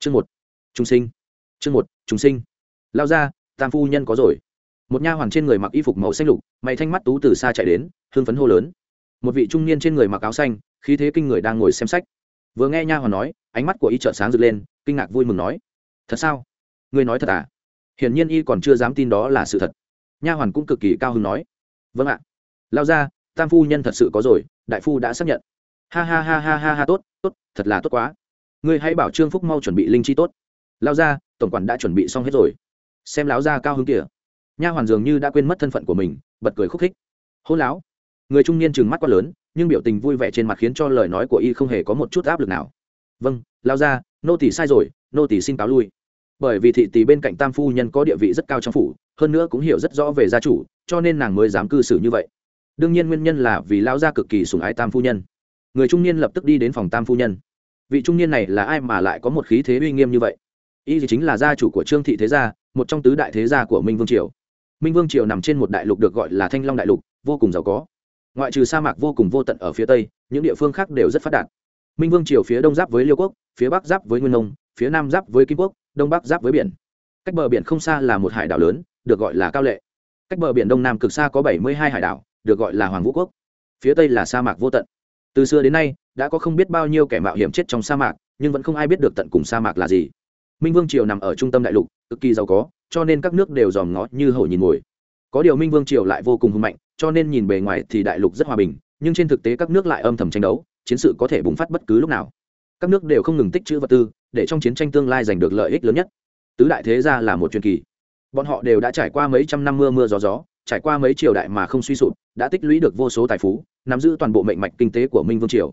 chương một trung sinh. Chương một trung sinh. Lao ra, tam phu nhân có rồi. Một nha hoàn trên người mặc y phục màu xanh lục, mày thanh mắt tú từ xa chạy đến hương phấn hô lớn. Một vị trung niên trên người mặc áo xanh, khí thế kinh người đang ngồi xem sách. Vừa nghe nha hoàn nói, ánh mắt của y trợn sáng rực lên, kinh ngạc vui mừng nói, thật sao? Ngươi nói thật à? Hiển nhiên y còn chưa dám tin đó là sự thật. Nha hoàn cũng cực kỳ cao hứng nói vâng ạ. Lao ra, tam phu nhân thật sự có rồi, đại phu đã xác nhận. Ha ha ha ha ha ha, tốt tốt, thật là tốt quá ngươi hãy bảo trương phúc mau chuẩn bị linh chi tốt. Lao ra, tổng quản đã chuẩn bị xong hết rồi. Xem láo ra cao hứng kìa. Nha hoàn dường như đã quên mất thân phận của mình, bật cười khúc khích. Hôn láo người trung niên trừng mắt quá lớn, nhưng biểu tình vui vẻ trên mặt khiến cho lời nói của y không hề có một chút áp lực nào. Vâng lao ra nô tỷ sai rồi, nô tỷ xin cáo lui. Bởi vì thị tỷ bên cạnh tam phu nhân có địa vị rất cao trong phủ, hơn nữa cũng hiểu rất rõ về gia chủ, cho nên nàng mới dám cư xử như vậy. Đương nhiên nguyên nhân là vì lao gia cực kỳ sùng ái tam phu nhân. Người trung niên lập tức đi đến phòng tam phu nhân vị trung niên này là ai mà lại có một khí thế uy nghiêm như vậy? Y chính là gia chủ của trương thị thế gia, một trong tứ đại thế gia của minh vương triều. Minh vương triều nằm trên một đại lục được gọi là thanh long đại lục, vô cùng giàu có. Ngoại trừ sa mạc vô cùng vô tận ở phía tây, những địa phương khác đều rất phát đạt. Minh vương triều phía đông giáp với liêu quốc, phía bắc giáp với nguyên nông, phía nam giáp với kim quốc, đông bắc giáp với biển. Cách bờ biển không xa là một hải đảo lớn, được gọi là cao lệ. Cách bờ biển đông nam cực xa có bảy mươi hai hải đảo, được gọi là hoàng vũ quốc. Phía tây là sa mạc vô tận. Từ xưa đến nay đã có không biết bao nhiêu kẻ mạo hiểm chết trong sa mạc, nhưng vẫn không ai biết được tận cùng sa mạc là gì. Minh vương triều nằm ở trung tâm đại lục, cực kỳ giàu có, cho nên các nước đều dòm ngó như hổ nhìn ngồi có điều minh vương triều lại vô cùng hùng mạnh, cho nên nhìn bề ngoài thì đại lục rất hòa bình, nhưng trên thực tế các nước lại âm thầm tranh đấu, chiến sự có thể bùng phát bất cứ lúc nào. Các nước đều không ngừng tích trữ vật tư, để trong chiến tranh tương lai giành được lợi ích lớn nhất. Tứ đại thế gia là một truyền kỳ. Bọn họ đều đã trải qua mấy trăm năm mưa mưa gió gió, trải qua mấy triều đại mà không suy sụp, đã tích lũy được vô số tài phú, nắm giữ toàn bộ mệnh mạch kinh tế của minh vương triều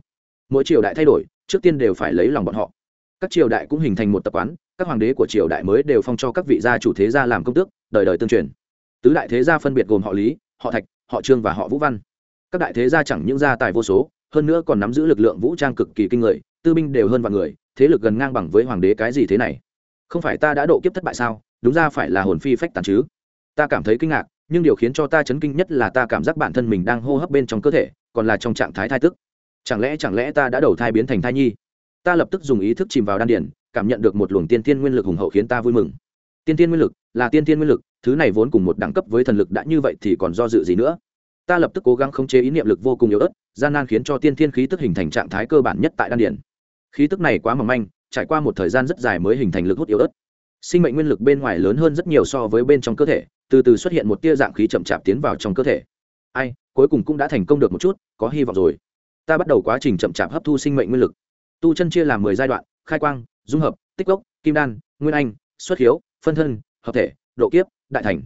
mỗi triều đại thay đổi, trước tiên đều phải lấy lòng bọn họ. Các triều đại cũng hình thành một tập quán, các hoàng đế của triều đại mới đều phong cho các vị gia chủ thế gia làm công tước, đời đời tương truyền. Tứ đại thế gia phân biệt gồm họ lý, họ thạch, họ trương và họ vũ văn. Các đại thế gia chẳng những gia tài vô số, hơn nữa còn nắm giữ lực lượng vũ trang cực kỳ kinh người, tư binh đều hơn vạn người, thế lực gần ngang bằng với hoàng đế cái gì thế này? Không phải ta đã độ kiếp thất bại sao? Đúng ra phải là hồn phi phách tàn chứ. Ta cảm thấy kinh ngạc, nhưng điều khiến cho ta chấn kinh nhất là ta cảm giác bản thân mình đang hô hấp bên trong cơ thể, còn là trong trạng thái thai tức chẳng lẽ chẳng lẽ ta đã đầu thai biến thành thai nhi? Ta lập tức dùng ý thức chìm vào đan điển cảm nhận được một luồng tiên tiên nguyên lực hùng hậu khiến ta vui mừng. Tiên tiên nguyên lực là tiên tiên nguyên lực, thứ này vốn cùng một đẳng cấp với thần lực đã như vậy thì còn do dự gì nữa? Ta lập tức cố gắng khống chế ý niệm lực vô cùng yếu ớt, gian nan khiến cho tiên thiên khí tức hình thành trạng thái cơ bản nhất tại đan điển khí tức này quá mỏng manh, trải qua một thời gian rất dài mới hình thành lực hút yếu ớt. Sinh mệnh nguyên lực bên ngoài lớn hơn rất nhiều so với bên trong cơ thể, từ từ xuất hiện một tia dạng khí chậm chạp tiến vào trong cơ thể. Ai, cuối cùng cũng đã thành công được một chút, có hy vọng rồi ta bắt đầu quá trình chậm chạp hấp thu sinh mệnh nguyên lực. Tu chân chia làm mười giai đoạn, khai quang, dung hợp, tích gốc kim đan, nguyên anh, xuất hiếu, phân thân, hợp thể, độ kiếp, đại thành.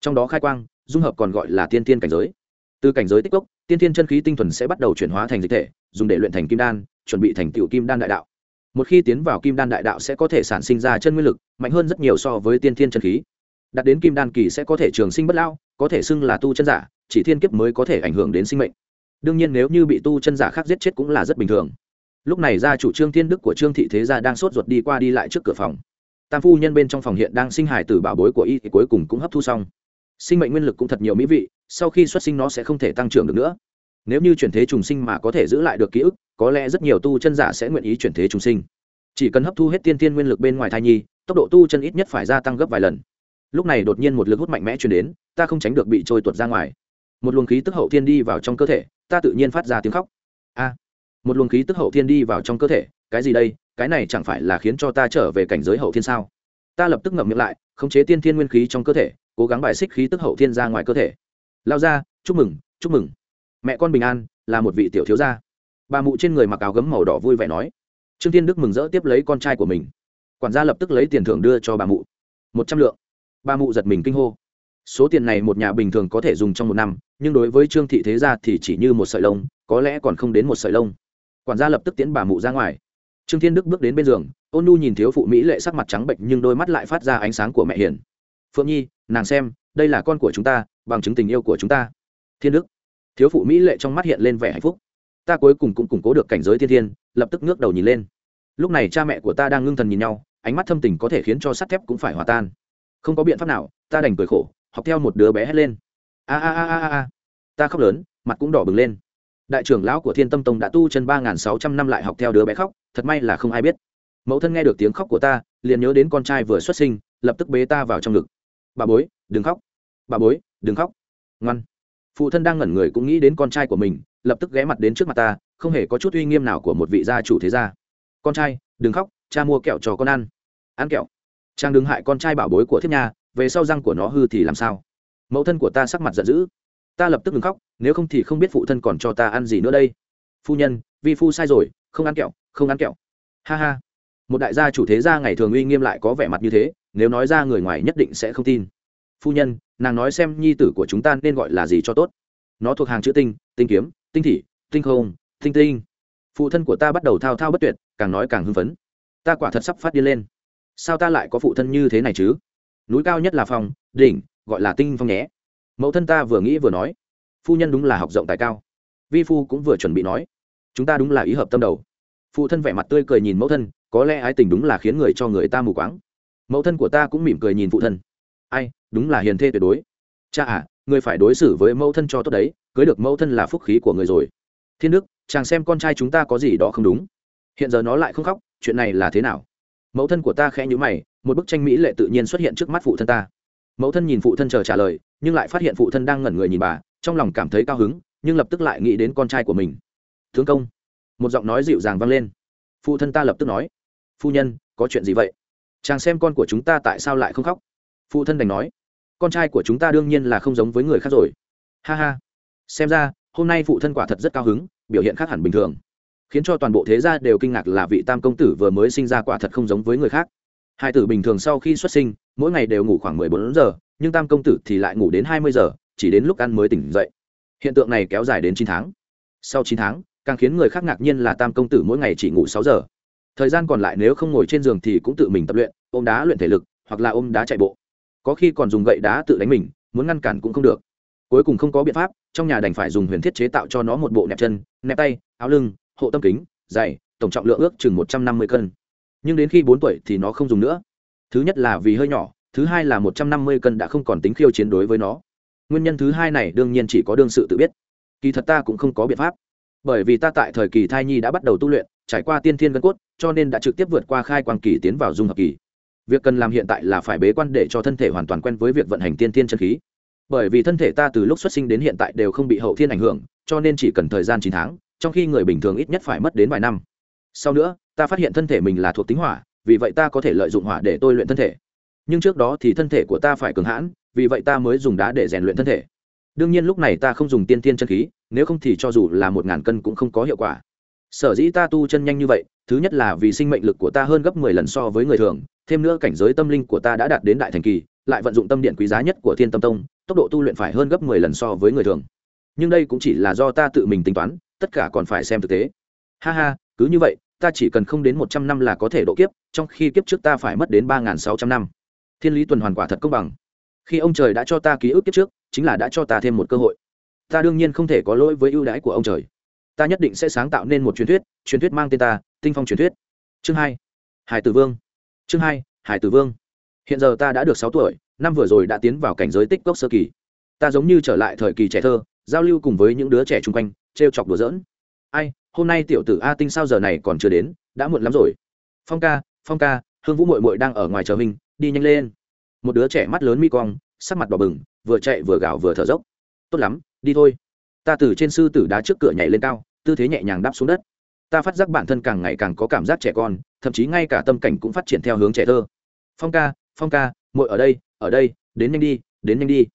Trong đó khai quang, dung hợp còn gọi là tiên tiên cảnh giới. Từ cảnh giới tích gốc tiên tiên chân khí tinh thuần sẽ bắt đầu chuyển hóa thành dịch thể, dùng để luyện thành kim đan, chuẩn bị thành tựu kim đan đại đạo. Một khi tiến vào kim đan đại đạo sẽ có thể sản sinh ra chân nguyên lực, mạnh hơn rất nhiều so với tiên thiên chân khí. Đạt đến kim đan kỳ sẽ có thể trường sinh bất lao có thể xưng là tu chân giả, chỉ thiên kiếp mới có thể ảnh hưởng đến sinh mệnh đương nhiên nếu như bị tu chân giả khác giết chết cũng là rất bình thường. Lúc này gia chủ trương thiên đức của trương thị thế gia đang sốt ruột đi qua đi lại trước cửa phòng. Tam phu nhân bên trong phòng hiện đang sinh hài từ bảo bối của y thì cuối cùng cũng hấp thu xong. Sinh mệnh nguyên lực cũng thật nhiều mỹ vị, sau khi xuất sinh nó sẽ không thể tăng trưởng được nữa. Nếu như chuyển thế trùng sinh mà có thể giữ lại được ký ức, có lẽ rất nhiều tu chân giả sẽ nguyện ý chuyển thế trùng sinh. Chỉ cần hấp thu hết tiên tiên nguyên lực bên ngoài thai nhi, tốc độ tu chân ít nhất phải gia tăng gấp vài lần. Lúc này đột nhiên một lực hút mạnh mẽ chuyển đến, ta không tránh được bị trôi tuột ra ngoài. Một luồng khí tức hậu thiên đi vào trong cơ thể ta tự nhiên phát ra tiếng khóc. A, một luồng khí tức hậu thiên đi vào trong cơ thể, cái gì đây? Cái này chẳng phải là khiến cho ta trở về cảnh giới hậu thiên sao? Ta lập tức ngậm miệng lại, khống chế tiên thiên nguyên khí trong cơ thể, cố gắng bài xích khí tức hậu thiên ra ngoài cơ thể. Lao ra, chúc mừng chúc mừng. Mẹ con bình an, là một vị tiểu thiếu gia. Bà mụ trên người mặc áo gấm màu đỏ vui vẻ nói. Trương tiên đức mừng rỡ tiếp lấy con trai của mình. Quản gia lập tức lấy tiền thưởng đưa cho bà mụ. Một trăm lượng. Bà mụ giật mình kinh hô. Số tiền này một nhà bình thường có thể dùng trong một năm nhưng đối với trương thị thế gia thì chỉ như một sợi lông, có lẽ còn không đến một sợi lông. Quản gia lập tức tiễn bà mụ ra ngoài. Trương thiên đức bước đến bên giường, ôn nu nhìn thiếu phụ mỹ lệ sắc mặt trắng bệnh nhưng đôi mắt lại phát ra ánh sáng của mẹ hiền. Phượng nhi, nàng xem, đây là con của chúng ta, bằng chứng tình yêu của chúng ta. Thiên đức. Thiếu phụ mỹ lệ trong mắt hiện lên vẻ hạnh phúc. Ta cuối cùng cũng củng cố được cảnh giới thiên thiên, lập tức ngước đầu nhìn lên. Lúc này cha mẹ của ta đang ngưng thần nhìn nhau, ánh mắt thâm tình có thể khiến cho sắt thép cũng phải hòa tan. Không có biện pháp nào, ta đành cười khổ, học theo một đứa bé hét lên a a a a a ta khóc lớn, mặt cũng đỏ bừng lên. Đại trưởng lão của thiên tâm tông đã tu chân ba n sáu trăm năm lại học theo đứa bé khóc, thật may là không ai biết. Mẫu thân nghe được tiếng khóc của ta, liền nhớ đến con trai vừa xuất sinh, lập tức bế ta vào trong ngực. Bà bối, đừng khóc. Bà bối, đừng khóc. Ngoan. Phụ thân đang ngẩn người cũng nghĩ đến con trai của mình, lập tức ghé mặt đến trước mặt ta, không hề có chút uy nghiêm nào của một vị gia chủ thế gia. Con trai, đừng khóc, cha mua kẹo cho con ăn. Ăn kẹo. Trang đừng hại con trai bảo bối của thiếp nhà về sau răng của nó hư thì làm sao? Mẫu thân của ta sắc mặt giận dữ. Ta lập tức ngừng khóc, nếu không thì không biết phụ thân còn cho ta ăn gì nữa đây. Phu nhân, vi phu sai rồi, không ăn kẹo, không ăn kẹo. Ha ha. Một đại gia chủ thế gia ngày thường uy nghiêm lại có vẻ mặt như thế, nếu nói ra người ngoài nhất định sẽ không tin. Phu nhân, nàng nói xem nhi tử của chúng ta nên gọi là gì cho tốt. Nó thuộc hàng chữ tinh tinh kiếm, tinh thị, tinh không, tinh tinh. Phụ thân của ta bắt đầu thao thao bất tuyệt, càng nói càng hưng phấn. Ta quả thật sắp phát điên lên. Sao ta lại có phụ thân như thế này chứ? Núi cao nhất là phòng, đỉnh gọi là tinh phong nhé. Mẫu thân ta vừa nghĩ vừa nói, phu nhân đúng là học rộng tài cao. Vi phu cũng vừa chuẩn bị nói, chúng ta đúng là ý hợp tâm đầu. Phụ thân vẻ mặt tươi cười nhìn mẫu thân, có lẽ ái tình đúng là khiến người cho người ta mù quáng. Mẫu thân của ta cũng mỉm cười nhìn phụ thân. Ai, đúng là hiền thê tuyệt đối. Cha à người phải đối xử với mẫu thân cho tốt đấy, cưới được mẫu thân là phúc khí của người rồi. Thiên đức, chàng xem con trai chúng ta có gì đó không đúng. Hiện giờ nó lại không khóc, chuyện này là thế nào? Mẫu thân của ta khẽ nhữ mày, một bức tranh mỹ lệ tự nhiên xuất hiện trước mắt phụ thân ta mẫu thân nhìn phụ thân chờ trả lời, nhưng lại phát hiện phụ thân đang ngẩn người nhìn bà, trong lòng cảm thấy cao hứng, nhưng lập tức lại nghĩ đến con trai của mình. Thương công. Một giọng nói dịu dàng vang lên. Phụ thân ta lập tức nói. Phu nhân, có chuyện gì vậy? Chàng xem con của chúng ta tại sao lại không khóc? Phụ thân đành nói. Con trai của chúng ta đương nhiên là không giống với người khác rồi. Ha ha. Xem ra, hôm nay phụ thân quả thật rất cao hứng, biểu hiện khác hẳn bình thường. Khiến cho toàn bộ thế gia đều kinh ngạc là vị tam công tử vừa mới sinh ra quả thật không giống với người khác hai tử bình thường sau khi xuất sinh, mỗi ngày đều ngủ khoảng mười bốn giờ, nhưng tam công tử thì lại ngủ đến hai mươi giờ, chỉ đến lúc ăn mới tỉnh dậy. Hiện tượng này kéo dài đến chín tháng. Sau chín tháng, càng khiến người khác ngạc nhiên là tam công tử mỗi ngày chỉ ngủ sáu giờ. Thời gian còn lại nếu không ngồi trên giường thì cũng tự mình tập luyện, ôm đá luyện thể lực, hoặc là ôm đá chạy bộ. Có khi còn dùng gậy đá tự đánh mình, muốn ngăn cản cũng không được. Cuối cùng không có biện pháp, trong nhà đành phải dùng huyền thiết chế tạo cho nó một bộ nẹp chân, nẹp tay, áo lưng, hộ tâm kính dày tổng trọng lượng ước chừng một trăm năm mươi cân nhưng đến khi bốn tuổi thì nó không dùng nữa. Thứ nhất là vì hơi nhỏ, thứ hai là một trăm năm mươi cân đã không còn tính khiêu chiến đối với nó. Nguyên nhân thứ hai này đương nhiên chỉ có đương sự tự biết. Kỳ thật ta cũng không có biện pháp. Bởi vì ta tại thời kỳ thai nhi đã bắt đầu tu luyện, trải qua tiên thiên gân cốt, cho nên đã trực tiếp vượt qua khai quang kỳ tiến vào dung hợp kỳ. Việc cần làm hiện tại là phải bế quan để cho thân thể hoàn toàn quen với việc vận hành tiên thiên chân khí. Bởi vì thân thể ta từ lúc xuất sinh đến hiện tại đều không bị hậu thiên ảnh hưởng, cho nên chỉ cần thời gian chín tháng, trong khi người bình thường ít nhất phải mất đến vài năm. Sau nữa ta phát hiện thân thể mình là thuộc tính hỏa, vì vậy ta có thể lợi dụng hỏa để tôi luyện thân thể. Nhưng trước đó thì thân thể của ta phải cường hãn, vì vậy ta mới dùng đá để rèn luyện thân thể. Đương nhiên lúc này ta không dùng tiên tiên chân khí, nếu không thì cho dù là một ngàn cân cũng không có hiệu quả. Sở dĩ ta tu chân nhanh như vậy, thứ nhất là vì sinh mệnh lực của ta hơn gấp mười lần so với người thường, thêm nữa cảnh giới tâm linh của ta đã đạt đến đại thành kỳ, lại vận dụng tâm điện quý giá nhất của thiên tâm tông, tốc độ tu luyện phải hơn gấp mười lần so với người thường. Nhưng đây cũng chỉ là do ta tự mình tính toán, tất cả còn phải xem thực tế. Ha ha, cứ như vậy ta chỉ cần không đến một trăm năm là có thể độ kiếp, trong khi kiếp trước ta phải mất đến ba n sáu trăm năm. Thiên lý tuần hoàn quả thật công bằng. Khi ông trời đã cho ta ký ức kiếp trước, chính là đã cho ta thêm một cơ hội. Ta đương nhiên không thể có lỗi với ưu đãi của ông trời. Ta nhất định sẽ sáng tạo nên một truyền thuyết truyền thuyết mang tên ta, tinh phong truyền thuyết. Chương hai, hải tử vương. Chương hai, hải tử vương. Hiện giờ ta đã được sáu tuổi, năm vừa rồi đã tiến vào cảnh giới tích cốc sơ kỳ. Ta giống như trở lại thời kỳ trẻ thơ, giao lưu cùng với những đứa trẻ chung quanh t r e o chọc đùa giỡn. Ai hôm nay tiểu tử a tinh sao giờ này còn chưa đến, đã muộn lắm rồi. Phong ca phong ca, hương vũ mội mội đang ở ngoài chờ mình đi nhanh lên. Một đứa trẻ mắt lớn mi cong, sắc mặt đỏ bừng, vừa chạy vừa gào vừa thở dốc. Tốt lắm, đi thôi. Ta từ trên sư tử đá trước cửa nhảy lên cao, tư thế nhẹ nhàng đáp xuống đất. Ta phát giác bản thân càng ngày càng có cảm giác trẻ con, thậm chí ngay cả tâm cảnh cũng phát triển theo hướng trẻ thơ. Phong ca phong ca, muội ở đây ở đây, đến nhanh đi, đến nhanh đi.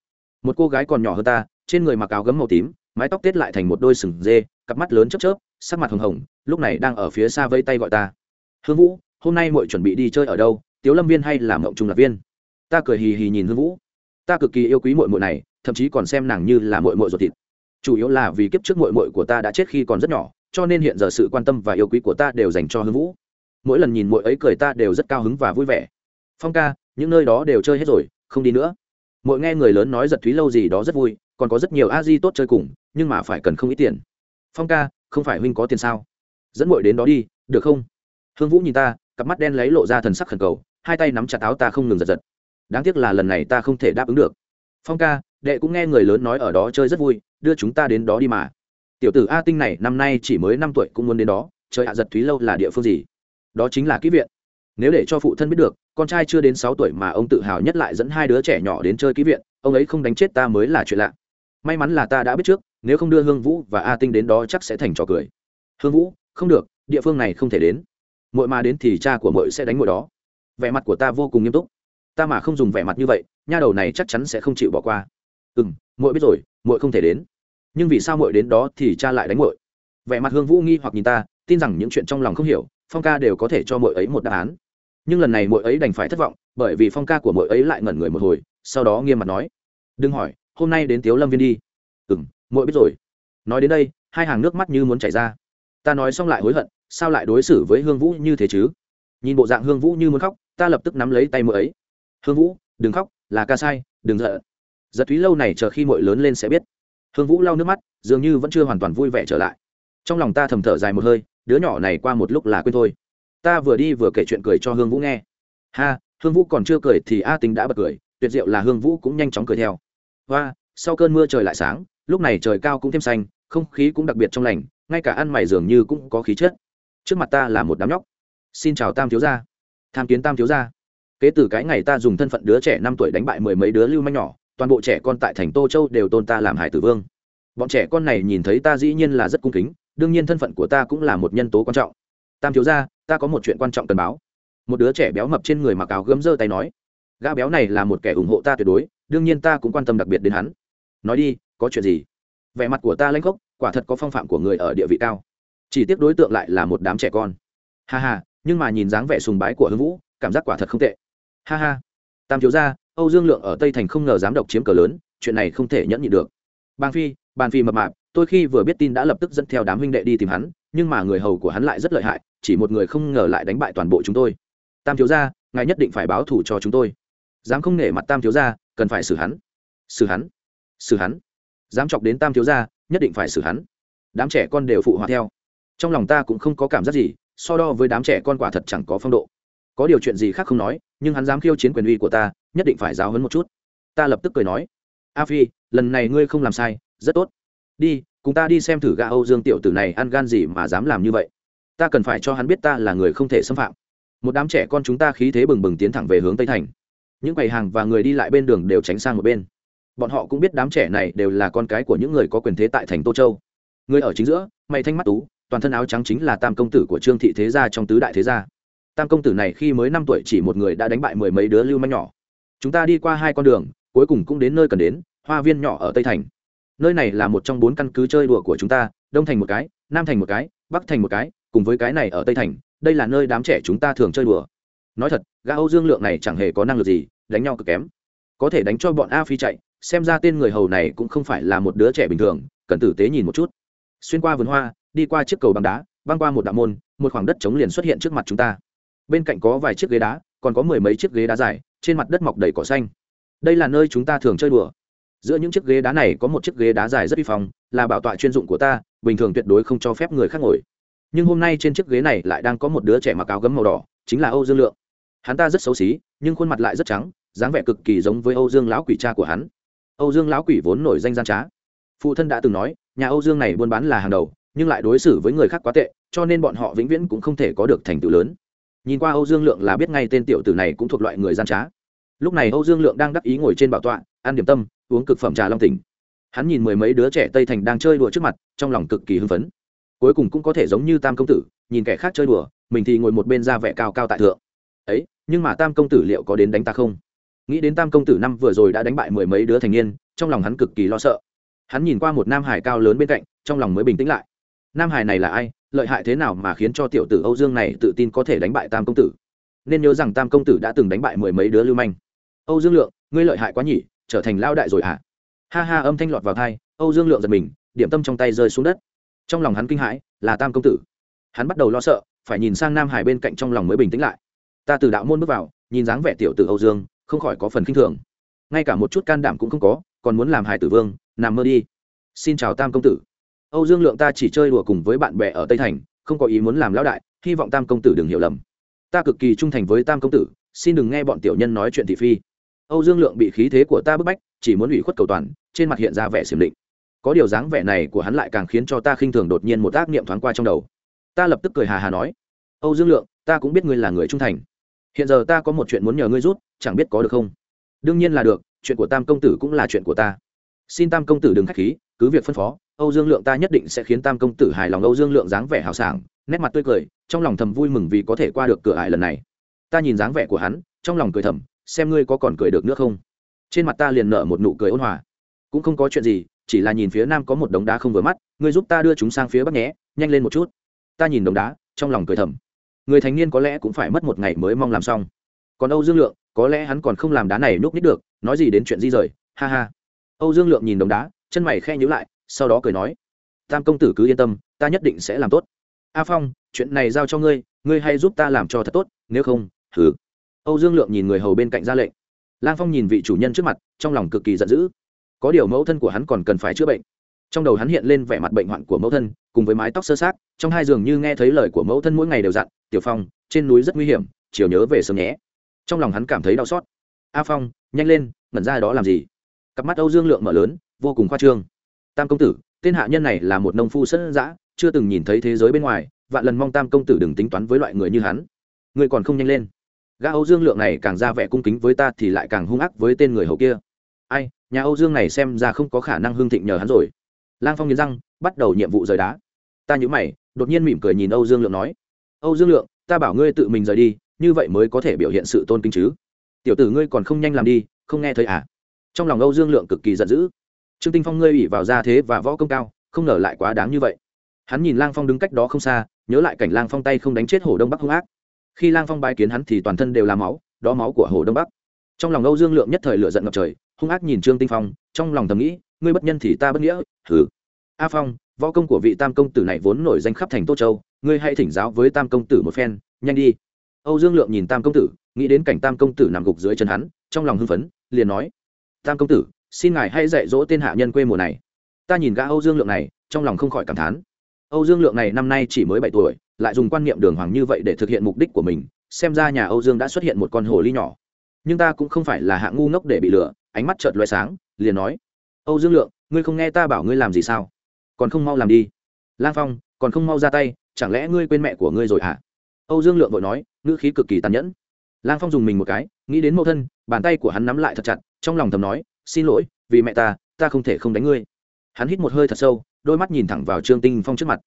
Một cô gái còn nhỏ hơn ta, trên người mặc áo gấm màu tím, mái tóc tết lại thành một đôi sừng dê, cặp mắt lớn chớp chớp sắc mặt hồng hồng, lúc này đang ở phía xa vây tay gọi ta. Hương vũ, hôm nay muội chuẩn bị đi chơi ở đâu? Tiếu lâm viên hay là mộng trung lạc viên? Ta cười hì hì nhìn hương vũ. Ta cực kỳ yêu quý muội muội này, thậm chí còn xem nàng như là muội muội ruột thịt. Chủ yếu là vì kiếp trước muội muội của ta đã chết khi còn rất nhỏ, cho nên hiện giờ sự quan tâm và yêu quý của ta đều dành cho hương vũ. Mỗi lần nhìn muội ấy cười ta đều rất cao hứng và vui vẻ. Phong ca, những nơi đó đều chơi hết rồi, không đi nữa. Mỗi nghe người lớn nói giật thúy lâu gì đó rất vui, còn có rất nhiều a di tốt chơi cùng, nhưng mà phải cần không ít tiền. Phong ca không phải huynh có tiền sao? Dẫn muội đến đó đi, được không? Hương vũ nhìn ta, cặp mắt đen lấy lộ ra thần sắc khẩn cầu, hai tay nắm chặt áo ta không ngừng giật giật. Đáng tiếc là lần này ta không thể đáp ứng được. Phong ca, đệ cũng nghe người lớn nói ở đó chơi rất vui, đưa chúng ta đến đó đi mà. Tiểu tử a tinh này, năm nay chỉ mới năm tuổi cũng muốn đến đó, chơi hạ giật thúy lâu là địa phương gì? Đó chính là kỹ viện. Nếu để cho phụ thân biết được, con trai chưa đến sáu tuổi mà ông tự hào nhất lại dẫn hai đứa trẻ nhỏ đến chơi ký viện, ông ấy không đánh chết ta mới là chuyện lạ. May mắn là ta đã biết trước nếu không đưa hương vũ và a tinh đến đó chắc sẽ thành trò cười. Hương vũ, không được, địa phương này không thể đến. Mội mà đến thì cha của mội sẽ đánh mội đó. Vẻ mặt của ta vô cùng nghiêm túc. Ta mà không dùng vẻ mặt như vậy, nha đầu này chắc chắn sẽ không chịu bỏ qua. Ừ m mội biết rồi mội không thể đến. Nhưng vì sao mội đến đó thì cha lại đánh mội vẻ mặt hương vũ nghi hoặc nhìn ta, tin rằng những chuyện trong lòng không hiểu, phong ca đều có thể cho mội ấy một đáp án. Nhưng lần này mội ấy đành phải thất vọng, bởi vì phong ca của mội ấy lại ngẩn người một hồi, sau đó nghiêm mặt nói. Đừng hỏi, hôm nay đến tiếu lâm viên đi. Ừ m Mỗi biết rồi. Nói đến đây, hai hàng nước mắt như muốn chảy ra. Ta nói xong lại hối hận, sao lại đối xử với hương vũ như thế chứ? Nhìn bộ dạng hương vũ như muốn khóc, ta lập tức nắm lấy tay muội ấy. Hương vũ, đừng khóc, là ca sai, đừng giận. Giật thúy lâu này chờ khi mội lớn lên sẽ biết. Hương vũ lau nước mắt, dường như vẫn chưa hoàn toàn vui vẻ trở lại. Trong lòng ta thầm thở dài một hơi, đứa nhỏ này qua một lúc là quên thôi. Ta vừa đi vừa kể chuyện cười cho hương vũ nghe. Ha, hương vũ còn chưa cười thì a tính đã bật cười, tuyệt diệu là hương vũ cũng nhanh chóng cười theo. Và sau cơn mưa trời lại sáng, lúc này trời cao cũng thêm xanh, không khí cũng đặc biệt trong lành, ngay cả ăn mày dường như cũng có khí chất. Trước mặt ta là một đám nhóc. Xin chào tam thiếu gia. Tham kiến tam thiếu gia. Kế từ cái ngày ta dùng thân phận đứa trẻ năm tuổi đánh bại mười mấy đứa lưu manh nhỏ, toàn bộ trẻ con tại thành tô châu đều tôn ta làm hải tử vương. Bọn trẻ con này nhìn thấy ta dĩ nhiên là rất cung kính, đương nhiên thân phận của ta cũng là một nhân tố quan trọng. Tam thiếu gia, ta có một chuyện quan trọng cần báo. Một đứa trẻ béo mập trên người mặc áo gấm giơ tay nói. Gã béo này là một kẻ ủng hộ ta tuyệt đối, đương nhiên ta cũng quan tâm đặc biệt đến hắn nói đi, có chuyện gì? Vẻ mặt của ta lanh khốc, quả thật có phong phạm của người ở địa vị cao. Chỉ tiếc đối tượng lại là một đám trẻ con. Ha ha, nhưng mà nhìn dáng vẻ sùng bái của hưng vũ, cảm giác quả thật không tệ. Ha ha. Tam thiếu gia, âu dương lượng ở tây thành không ngờ dám độc chiếm cờ lớn, chuyện này không thể nhẫn nhịn được. Bang phi bàn phi mập mạp, tôi khi vừa biết tin đã lập tức dẫn theo đám huynh đệ đi tìm hắn, nhưng mà người hầu của hắn lại rất lợi hại, chỉ một người không ngờ lại đánh bại toàn bộ chúng tôi. Tam thiếu gia, ngài nhất định phải báo thủ cho chúng tôi. Dám không nể mặt tam thiếu gia, cần phải xử hắn. Xử hắn xử hắn. Dám chọc đến tam thiếu gia, nhất định phải xử hắn. Đám trẻ con đều phụ họa theo. Trong lòng ta cũng không có cảm giác gì, so đo với đám trẻ con quả thật chẳng có phong độ. Có điều chuyện gì khác không nói, nhưng hắn dám khiêu chiến quyền uy của ta, nhất định phải giáo hấn một chút. Ta lập tức cười nói, a phi, lần này ngươi không làm sai, rất tốt. Đi, cùng ta đi xem thử gã âu dương tiểu tử này ăn gan gì mà dám làm như vậy. Ta cần phải cho hắn biết ta là người không thể xâm phạm. Một đám trẻ con chúng ta khí thế bừng bừng tiến thẳng về hướng tây thành. Những quầy hàng và người đi lại bên đường đều tránh sang một bên bọn họ cũng biết đám trẻ này đều là con cái của những người có quyền thế tại thành tô châu. Người ở chính giữa, mày thanh mắt tú, toàn thân áo trắng chính là tam công tử của trương thị thế gia trong tứ đại thế gia. Tam công tử này khi mới năm tuổi chỉ một người đã đánh bại mười mấy đứa lưu manh nhỏ. Chúng ta đi qua hai con đường, cuối cùng cũng đến nơi cần đến, hoa viên nhỏ ở tây thành. Nơi này là một trong bốn căn cứ chơi đùa của chúng ta, đông thành một cái, nam thành một cái, bắc thành một cái, cùng với cái này ở tây thành, đây là nơi đám trẻ chúng ta thường chơi đùa. Nói thật, gã âu dương lượng này chẳng hề có năng lực gì, đánh nhau cực kém. Có thể đánh cho bọn a phi chạy xem ra tên người hầu này cũng không phải là một đứa trẻ bình thường, cần tử tế nhìn một chút. Xuyên qua vườn hoa, đi qua chiếc cầu bằng đá, băng qua một đạo môn, một khoảng đất trống liền xuất hiện trước mặt chúng ta. Bên cạnh có vài chiếc ghế đá, còn có mười mấy chiếc ghế đá dài, trên mặt đất mọc đầy cỏ xanh. Đây là nơi chúng ta thường chơi đùa. Giữa những chiếc ghế đá này có một chiếc ghế đá dài rất vi phong, là bảo tọa chuyên dụng của ta, bình thường tuyệt đối không cho phép người khác ngồi. Nhưng hôm nay trên chiếc ghế này lại đang có một đứa trẻ mặc áo gấm màu đỏ, chính là âu dương lượng. Hắn ta rất xấu xí, nhưng khuôn mặt lại rất trắng, dáng vẻ cực kỳ giống với âu dương lão quỷ cha của hắn âu dương lão quỷ vốn nổi danh gian trá. Phụ thân đã từng nói, nhà âu dương này buôn bán là hàng đầu, nhưng lại đối xử với người khác quá tệ, cho nên bọn họ vĩnh viễn cũng không thể có được thành tựu lớn. Nhìn qua âu dương lượng là biết ngay tên tiểu tử này cũng thuộc loại người gian trá. Lúc này âu dương lượng đang đắc ý ngồi trên bảo tọa, ăn điểm tâm, uống cực phẩm trà long tỉnh. Hắn nhìn mười mấy đứa trẻ tây thành đang chơi đùa trước mặt, trong lòng cực kỳ hưng phấn. Cuối cùng cũng có thể giống như tam công tử, nhìn kẻ khác chơi đùa, mình thì ngồi một bên ra vẻ cao cao tại thượng. Ấy, nhưng mà tam công tử liệu có đến đánh ta không? Nghĩ đến tam công tử năm vừa rồi đã đánh bại mười mấy đứa thành niên, trong lòng hắn cực kỳ lo sợ. Hắn nhìn qua một nam hải cao lớn bên cạnh, trong lòng mới bình tĩnh lại. Nam hải này là ai, lợi hại thế nào mà khiến cho tiểu tử âu dương này tự tin có thể đánh bại tam công tử? Nên nhớ rằng tam công tử đã từng đánh bại mười mấy đứa lưu manh. Âu dương lượng, ngươi lợi hại quá nhỉ, trở thành lao đại rồi hả? À? ha ha, âm thanh lọt vào thai âu dương lượng giật mình, điểm tâm trong tay rơi xuống đất. Trong lòng hắn kinh hãi, là tam công tử. Hắn bắt đầu lo sợ, phải nhìn sang nam hải bên cạnh trong lòng mới bình tĩnh lại. Ta từ đạo môn bước vào, nhìn dáng vẻ tiểu tử âu dương không khỏi có phần khinh thường. Ngay cả một chút can đảm cũng không có, còn muốn làm hải tử vương, nằm mơ đi. Xin chào tam công tử. Âu dương lượng ta chỉ chơi đùa cùng với bạn bè ở tây thành, không có ý muốn làm lão đại, hy vọng tam công tử đừng hiểu lầm. Ta cực kỳ trung thành với tam công tử, xin đừng nghe bọn tiểu nhân nói chuyện thị phi. Âu dương lượng bị khí thế của ta bức bách, chỉ muốn ủy khuất cầu toàn, trên mặt hiện ra vẻ xiểm định. Có điều dáng vẻ này của hắn lại càng khiến cho ta khinh thường đột nhiên một ác niệm thoáng qua trong đầu. Ta lập tức cười hà hà nói, âu dương lượng, ta cũng biết ngươi là người trung thành hiện giờ ta có một chuyện muốn nhờ ngươi rút, chẳng biết có được không? Đương nhiên là được, chuyện của tam công tử cũng là chuyện của ta. Xin tam công tử đừng k h á c h khí, cứ việc phân phó, âu dương lượng ta nhất định sẽ khiến tam công tử hài lòng âu dương lượng dáng vẻ hào sảng, nét mặt tươi cười, trong lòng thầm vui mừng vì có thể qua được cửa ải lần này. Ta nhìn dáng vẻ của hắn, trong lòng cười thầm, xem ngươi có còn cười được nữa không? Trên mặt ta liền nở một nụ cười ôn hòa. Cũng không có chuyện gì, chỉ là nhìn phía nam có một đống đá không vừa mắt, ngươi giúp ta đưa chúng sang phía bắc nhé, nhanh lên một chút. Ta nhìn đống đá, trong lòng cười thầm người thành niên có lẽ cũng phải mất một ngày mới mong làm xong. Còn âu dương lượng, có lẽ hắn còn không làm đá này núp nít được, nói gì đến chuyện di rời, ha ha. Âu dương lượng nhìn đống đá, chân mày khe nhữ lại, sau đó cười nói, tam công tử cứ yên tâm, ta nhất định sẽ làm tốt. A phong, chuyện này giao cho ngươi ngươi hay giúp ta làm cho thật tốt, nếu không thử âu dương lượng nhìn người hầu bên cạnh ra lệnh. Lang phong nhìn vị chủ nhân trước mặt, trong lòng cực kỳ giận dữ. Có điều mẫu thân của hắn còn cần phải chữa bệnh. Trong đầu hắn hiện lên vẻ mặt bệnh hoạn của mẫu thân, cùng với mái tóc sơ sát trong hai giường như nghe thấy lời của mẫu thân mỗi ngày đều dặn tiểu phong trên núi rất nguy hiểm chiều nhớ về sớm nhé. Trong lòng hắn cảm thấy đau xót. A phong nhanh lên ngẩn ra đó làm gì? Cặp mắt âu dương lượng mở lớn vô cùng khoa trương. Tam công tử tên hạ nhân này là một nông phu sân dã, chưa từng nhìn thấy thế giới bên ngoài vạn lần mong tam công tử đừng tính toán với loại người như hắn. Người còn không nhanh lên. Gã âu dương lượng này càng ra vẻ cung kính với ta thì lại càng hung ác với tên người hầu kia. Ai nhà âu dương này xem ra không có khả năng hương thịnh nhờ hắn rồi. Lang phong nghiến răng bắt đầu nhiệm vụ rời đá. Ta nhữ mày đột nhiên mỉm cười nhìn âu dương lượng nói âu dương lượng, ta bảo ngươi tự mình rời đi, như vậy mới có thể biểu hiện sự tôn kính chứ. Tiểu tử ngươi còn không nhanh làm đi, không nghe thấy à? Trong lòng âu dương lượng cực kỳ giận dữ. Trương tinh phong ngươi ủy vào gia thế và võ công cao, không ngờ lại quá đáng như vậy. Hắn nhìn lang phong đứng cách đó không xa, nhớ lại cảnh lang phong tay không đánh chết hổ đông bắc hung ác. Khi lang phong bái kiến hắn thì toàn thân đều là máu, đó máu của hổ đông bắc. Trong lòng âu dương lượng nhất thời lựa giận ngập trời, hung ác nhìn trương tinh phong, trong lòng thầm nghĩ, ngươi bất nhân thì ta bất nghĩa thử a phong, võ công của vị tam công tử này vốn nổi danh khắp thành tô châu ngươi hãy thỉnh giáo với tam công tử một phen, nhanh đi. Âu dương lượng nhìn tam công tử, nghĩ đến cảnh tam công tử nằm gục dưới chân hắn, trong lòng hưng phấn, liền nói, tam công tử, xin ngài hãy dạy dỗ tên hạ nhân quê mùa này. Ta nhìn gã âu dương lượng này, trong lòng không khỏi cảm thán. Âu dương lượng này năm nay chỉ mới bảy tuổi, lại dùng quan niệm đường hoàng như vậy để thực hiện mục đích của mình, xem ra nhà âu dương đã xuất hiện một con hồ ly nhỏ. Nhưng ta cũng không phải là hạng ngu ngốc để bị lừa, ánh mắt chợt loay sáng, liền nói, âu dương lượng, ngươi không nghe ta bảo ngươi làm gì sao? Còn không mau làm đi. Lang phong còn không mau ra tay, chẳng lẽ ngươi quên mẹ của ngươi rồi hả? À? âu dương lượng vội nói, ngữ khí cực kỳ tàn nhẫn. Lang phong dùng mình một cái, nghĩ đến mẫu thân, bàn tay của hắn nắm lại thật chặt, trong lòng thầm nói, xin lỗi, vì mẹ ta ta không thể không đánh ngươi. Hắn hít một hơi thật sâu, đôi mắt nhìn thẳng vào trương tinh phong trước mặt.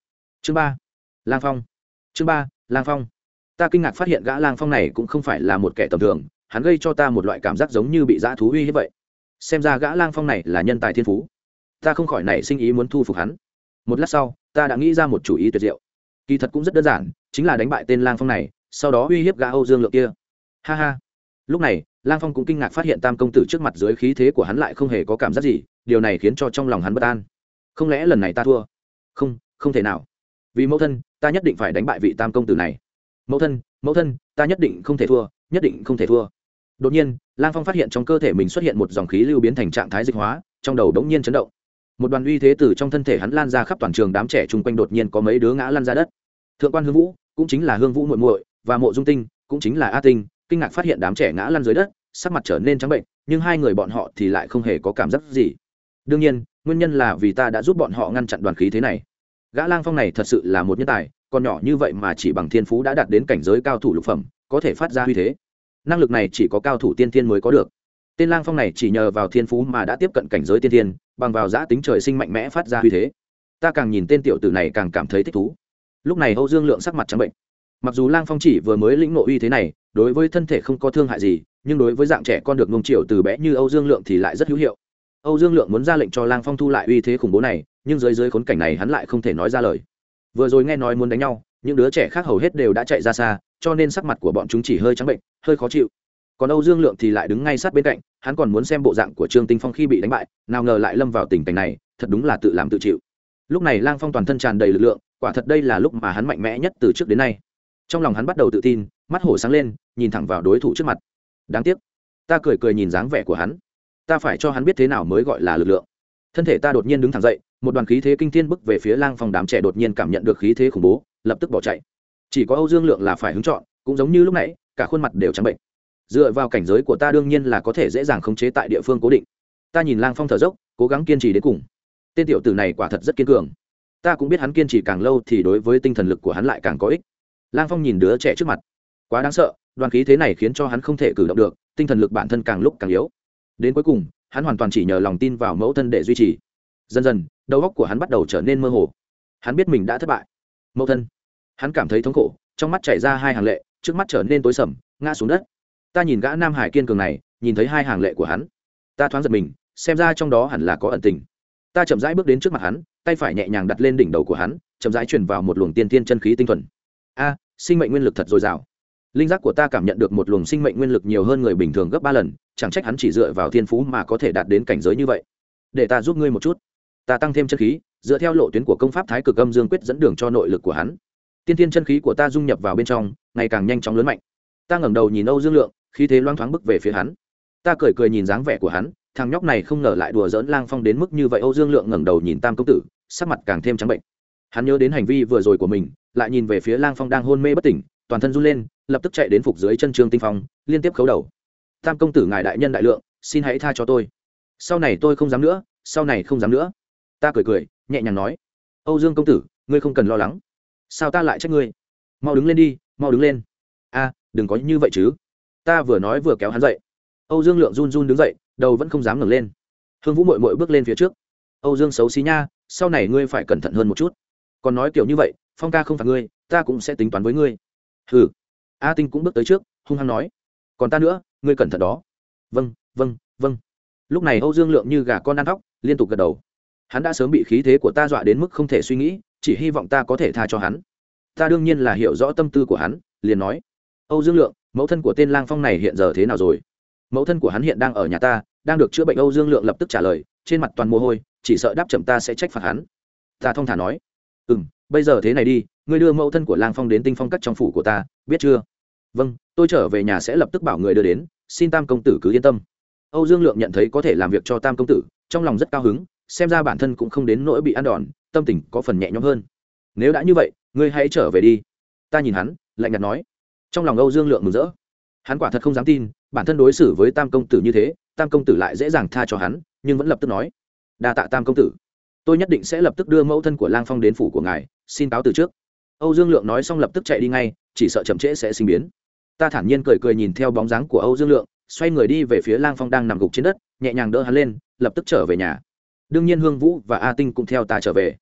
Chương ba, lang phong chương ba, lang phong. Ta kinh ngạc phát hiện gã lang phong này cũng không phải là một kẻ tầm thường, hắn gây cho ta một loại cảm giác giống như bị dã thú uy hiếp vậy. Xem ra gã lang phong này là nhân tài thiên phú. Ta không khỏi nảy sinh ý muốn thu phục hắn một lát sau, ta đã nghĩ ra một chủ ý tuyệt diệu. Kỳ thật cũng rất đơn giản, chính là đánh bại tên lang phong này, sau đó uy hiếp gã âu dương lượng kia. Ha ha. Lúc này, lang phong cũng kinh ngạc phát hiện tam công tử trước mặt dưới khí thế của hắn lại không hề có cảm giác gì, điều này khiến cho trong lòng hắn bất an. Không lẽ lần này ta thua? Không không thể nào. Vì mẫu thân, ta nhất định phải đánh bại vị tam công tử này. Mẫu thân mẫu thân, ta nhất định không thể thua, nhất định không thể thua. Đột nhiên, lang phong phát hiện trong cơ thể mình xuất hiện một dòng khí lưu biến thành trạng thái dịch hóa, trong đầu đống nhiên chấn động một đoàn uy thế từ trong thân thể hắn lan ra khắp toàn trường đám trẻ chung quanh đột nhiên có mấy đứa ngã lăn ra đất. Thượng quan hương vũ cũng chính là hương vũ muội muội và mộ dung tinh cũng chính là a tinh, kinh ngạc phát hiện đám trẻ ngã lăn dưới đất, sắc mặt trở nên trắng bệnh, nhưng hai người bọn họ thì lại không hề có cảm giác gì. Đương nhiên, nguyên nhân là vì ta đã giúp bọn họ ngăn chặn đoàn khí thế này. Gã lang phong này thật sự là một nhân tài, còn nhỏ như vậy mà chỉ bằng thiên phú đã đạt đến cảnh giới cao thủ lục phẩm, có thể phát ra uy thế. Năng lực này chỉ có cao thủ tiên thiên mới có được tên lang phong này chỉ nhờ vào thiên phú mà đã tiếp cận cảnh giới tiên thiên, bằng vào giã tính trời sinh mạnh mẽ phát ra uy thế. Ta càng nhìn tên tiểu tử này càng cảm thấy thích thú. Lúc này âu dương lượng sắc mặt trắng bệnh. Mặc dù lang phong chỉ vừa mới lĩnh nội uy thế này, đối với thân thể không có thương hại gì, nhưng đối với dạng trẻ con được ngông triệu từ bé như âu dương lượng thì lại rất hữu hiệu. Âu dương lượng muốn ra lệnh cho lang phong thu lại uy thế khủng bố này, nhưng dưới dưới khốn cảnh này hắn lại không thể nói ra lời. Vừa rồi nghe nói muốn đánh nhau, những đứa trẻ khác hầu hết đều đã chạy ra xa, cho nên sắc mặt của bọn chúng chỉ hơi trắng bệnh, hơi khó chịu còn âu dương lượng thì lại đứng ngay sát bên cạnh, hắn còn muốn xem bộ dạng của trương tinh phong khi bị đánh bại, nào ngờ lại lâm vào tình cảnh này, thật đúng là tự làm tự chịu. Lúc này lang phong toàn thân tràn đầy lực lượng, quả thật đây là lúc mà hắn mạnh mẽ nhất từ trước đến nay. Trong lòng hắn bắt đầu tự tin, mắt hổ sáng lên, nhìn thẳng vào đối thủ trước mặt. Đáng tiếc, ta cười cười nhìn dáng vẻ của hắn. Ta phải cho hắn biết thế nào mới gọi là lực lượng. Thân thể ta đột nhiên đứng thẳng dậy, một đoàn khí thế kinh thiên bức về phía lang phong đám trẻ đột nhiên cảm nhận được khí thế khủng bố, lập tức bỏ chạy. Chỉ có âu dương lượng là phải hứng chọn, cũng giống như lúc nãy, cả khuôn mặt đều trắng bệnh dựa vào cảnh giới của ta đương nhiên là có thể dễ dàng khống chế tại địa phương cố định. Ta nhìn lang phong thở dốc, cố gắng kiên trì đến cùng. Tên tiểu tử này quả thật rất kiên cường. Ta cũng biết hắn kiên trì càng lâu thì đối với tinh thần lực của hắn lại càng có ích. Lang phong nhìn đứa trẻ trước mặt. Quá đáng sợ, đoàn khí thế này khiến cho hắn không thể cử động được, tinh thần lực bản thân càng lúc càng yếu. Đến cuối cùng, hắn hoàn toàn chỉ nhờ lòng tin vào mẫu thân để duy trì. Dần dần, đầu óc của hắn bắt đầu trở nên mơ hồ. Hắn biết mình đã thất bại. Mẫu thân. Hắn cảm thấy thống khổ, trong mắt chảy ra hai hàng lệ, trước mắt trở nên tối sầm, ngã xuống đất ta nhìn gã nam hải kiên cường này, nhìn thấy hai hàng lệ của hắn. Ta thoáng giật mình, xem ra trong đó hẳn là có ẩn tình. Ta chậm rãi bước đến trước mặt hắn, tay phải nhẹ nhàng đặt lên đỉnh đầu của hắn, chậm rãi chuyển vào một luồng tiên tiên chân khí tinh thuần. A, sinh mệnh nguyên lực thật dồi dào. Linh giác của ta cảm nhận được một luồng sinh mệnh nguyên lực nhiều hơn người bình thường gấp ba lần, chẳng trách hắn chỉ dựa vào thiên phú mà có thể đạt đến cảnh giới như vậy. Để ta giúp ngươi một chút. Ta tăng thêm chân khí, dựa theo lộ tuyến của công pháp thái cực âm dương quyết dẫn đường cho nội lực của hắn. Tiên tiên chân khí của ta dung nhập vào bên trong, ngày càng nhanh chóng lớn mạnh. Ta ngẩng đầu nhìn âu dương lượng khí thế loang thoáng bước về phía hắn. Ta cười cười nhìn dáng vẻ của hắn, thằng nhóc này không ngờ lại đùa dỡn lang phong đến mức như vậy, âu dương lượng ngẩng đầu nhìn tam công tử, sắc mặt càng thêm trắng bệnh. Hắn nhớ đến hành vi vừa rồi của mình, lại nhìn về phía lang phong đang hôn mê bất tỉnh, toàn thân run lên, lập tức chạy đến phục dưới chân trương tinh phong, liên tiếp khấu đầu. Tam công tử ngài đại nhân đại lượng, xin hãy tha cho tôi. Sau này tôi không dám nữa, sau này không dám nữa. Ta cười cười, nhẹ nhàng nói. Âu dương công tử, ngươi không cần lo lắng. Sao ta lại trách ngươi? Mau đứng lên đi, mau đứng lên. A, đừng có như vậy chứ ta vừa nói vừa kéo hắn dậy. Âu dương lượng run run đứng dậy, đầu vẫn không dám ngẩng lên. Hương vũ mội mội bước lên phía trước. Âu dương xấu xí nha, sau này ngươi phải cẩn thận hơn một chút. Còn nói kiểu như vậy, phong ca không phạt ngươi, ta cũng sẽ tính toán với ngươi. Hừ. A tinh cũng bước tới trước, hung hăng nói. Còn ta nữa, ngươi cẩn thận đó. Vâng vâng vâng. Lúc này âu dương lượng như gà con ăn thóc, liên tục gật đầu. Hắn đã sớm bị khí thế của ta dọa đến mức không thể suy nghĩ, chỉ hy vọng ta có thể tha cho hắn. Ta đương nhiên là hiểu rõ tâm tư của hắn, liền nói. Âu dương lượng mẫu thân của tên lang phong này hiện giờ thế nào rồi? Mẫu thân của hắn hiện đang ở nhà ta, đang được chữa bệnh âu dương lượng lập tức trả lời, trên mặt toàn mồ hôi, chỉ sợ đáp chậm ta sẽ trách phạt hắn. Ta thong thả nói ừ m bây giờ thế này đi, ngươi đưa mẫu thân của lang phong đến tinh phong cắt trong phủ của ta, biết chưa? Vâng tôi trở về nhà sẽ lập tức bảo người đưa đến, xin tam công tử cứ yên tâm. Âu dương lượng nhận thấy có thể làm việc cho tam công tử, trong lòng rất cao hứng, xem ra bản thân cũng không đến nỗi bị ăn đòn, tâm tình có phần nhẹ nhõm hơn. Nếu đã như vậy, ngươi hãy trở về đi. Ta nhìn hắn, lạnh nhạt nói trong lòng âu dương lượng mừng rỡ. Hắn quả thật không dám tin, bản thân đối xử với tam công tử như thế, tam công tử lại dễ dàng tha cho hắn, nhưng vẫn lập tức nói, đa tạ tam công tử. Tôi nhất định sẽ lập tức đưa mẫu thân của lang phong đến phủ của ngài, xin cáo từ trước. Âu dương lượng nói xong lập tức chạy đi ngay, chỉ sợ chậm trễ sẽ sinh biến. Ta thản nhiên cười cười nhìn theo bóng dáng của âu dương lượng, xoay người đi về phía lang phong đang nằm gục trên đất, nhẹ nhàng đỡ hắn lên, lập tức trở về nhà. Đương nhiên hương vũ và a tinh cũng theo ta trở về.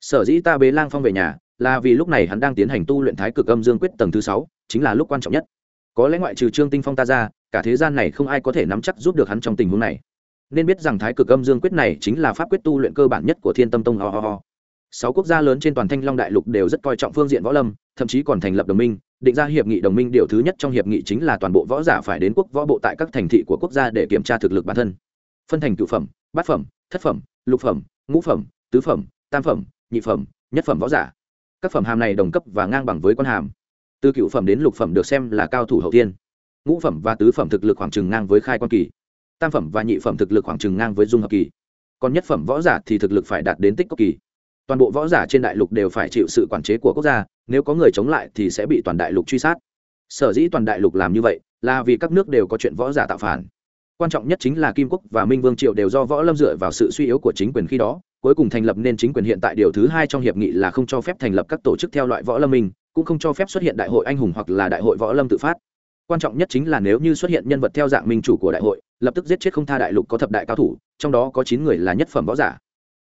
Sở dĩ ta bế lang phong về nhà là vì lúc này hắn đang tiến hành tu luyện thái cực âm dương quyết tầng thứ sáu, chính là lúc quan trọng nhất. Có lẽ ngoại trừ trương tinh phong ta ra, cả thế gian này không ai có thể nắm chắc giúp được hắn trong tình huống này. Nên biết rằng thái cực âm dương quyết này chính là pháp quyết tu luyện cơ bản nhất của thiên tâm tông, ho ho ho. Sáu quốc gia lớn trên toàn thanh long đại lục đều rất coi trọng phương diện võ lâm, thậm chí còn thành lập đồng minh. Định ra hiệp nghị đồng minh điều thứ nhất trong hiệp nghị chính là toàn bộ võ giả phải đến quốc võ bộ tại các thành thị của quốc gia để kiểm tra thực lực bản thân. Phân thành cựu phẩm, bát phẩm, thất phẩm, lục phẩm, ngũ phẩm, tứ phẩm, tam phẩm, nhị phẩm, nhất phẩm võ giả các phẩm hàm này đồng cấp và ngang bằng với quan hàm. Từ cựu phẩm đến lục phẩm được xem là cao thủ hậu tiên. Ngũ phẩm và tứ phẩm thực lực khoảng trừng ngang với khai quan kỳ. Tam phẩm và nhị phẩm thực lực khoảng trừng ngang với dung hợp kỳ. Còn nhất phẩm võ giả thì thực lực phải đạt đến tích cốc kỳ. Toàn bộ võ giả trên đại lục đều phải chịu sự quản chế của quốc gia, nếu có người chống lại thì sẽ bị toàn đại lục truy sát. Sở dĩ toàn đại lục làm như vậy là vì các nước đều có chuyện võ giả tạo phản. Quan trọng nhất chính là kim quốc và minh vương triệu đều do võ lâm dựa vào sự suy yếu của chính quyền khi đó cuối cùng thành lập nên chính quyền hiện tại điều thứ hai trong hiệp nghị là không cho phép thành lập các tổ chức theo loại võ lâm minh, cũng không cho phép xuất hiện đại hội anh hùng hoặc là đại hội võ lâm tự phát. Quan trọng nhất chính là nếu như xuất hiện nhân vật theo dạng minh chủ của đại hội, lập tức giết chết không tha đại lục có thập đại cao thủ, trong đó có chín người là nhất phẩm võ giả.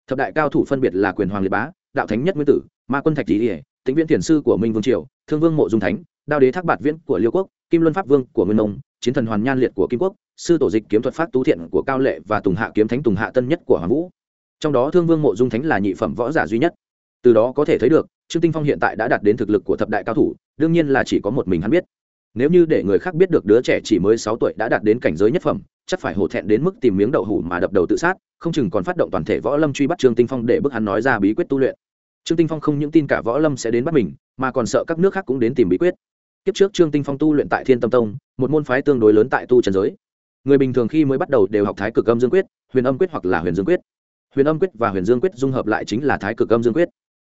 Thập đại cao thủ phân biệt là quyền hoàng liệt bá, đạo thánh nhất nguyên tử, ma quân thạch tý ỉa tĩnh viễn thiền sư của minh vương triều, thương vương mộ dung thánh, đao đế thác bạt viễn của liêu quốc, kim luân pháp vương của nguyên nông chiến thần hoàn nhan liệt của kim quốc, sư tổ dịch kiếm thuật pháp tú thiện của cao lệ và tùng hạ kiếm thánh tùng hạ tân nhất của hoàng vũ trong đó thương vương mộ dung thánh là nhị phẩm võ giả duy nhất. Từ đó có thể thấy được, trương tinh phong hiện tại đã đạt đến thực lực của thập đại cao thủ, đương nhiên là chỉ có một mình hắn biết. Nếu như để người khác biết được đứa trẻ chỉ mới sáu tuổi đã đạt đến cảnh giới nhất phẩm, chắc phải hổ thẹn đến mức tìm miếng đậu hủ mà đập đầu tự sát, không chừng còn phát động toàn thể võ lâm truy bắt trương tinh phong để bức hắn nói ra bí quyết tu luyện. Trương tinh phong không những tin cả võ lâm sẽ đến bắt mình, mà còn sợ các nước khác cũng đến tìm bí quyết. Kiếp trước trương tinh phong tu luyện tại thiên tâm tông, một môn phái tương đối lớn tại tu trần giới. Người bình thường khi mới bắt đầu đều học thái cực âm dương quyết, huyền âm quyết hoặc là huyền dương quyết huyền âm quyết và huyền dương quyết dung hợp lại chính là thái cực âm dương quyết.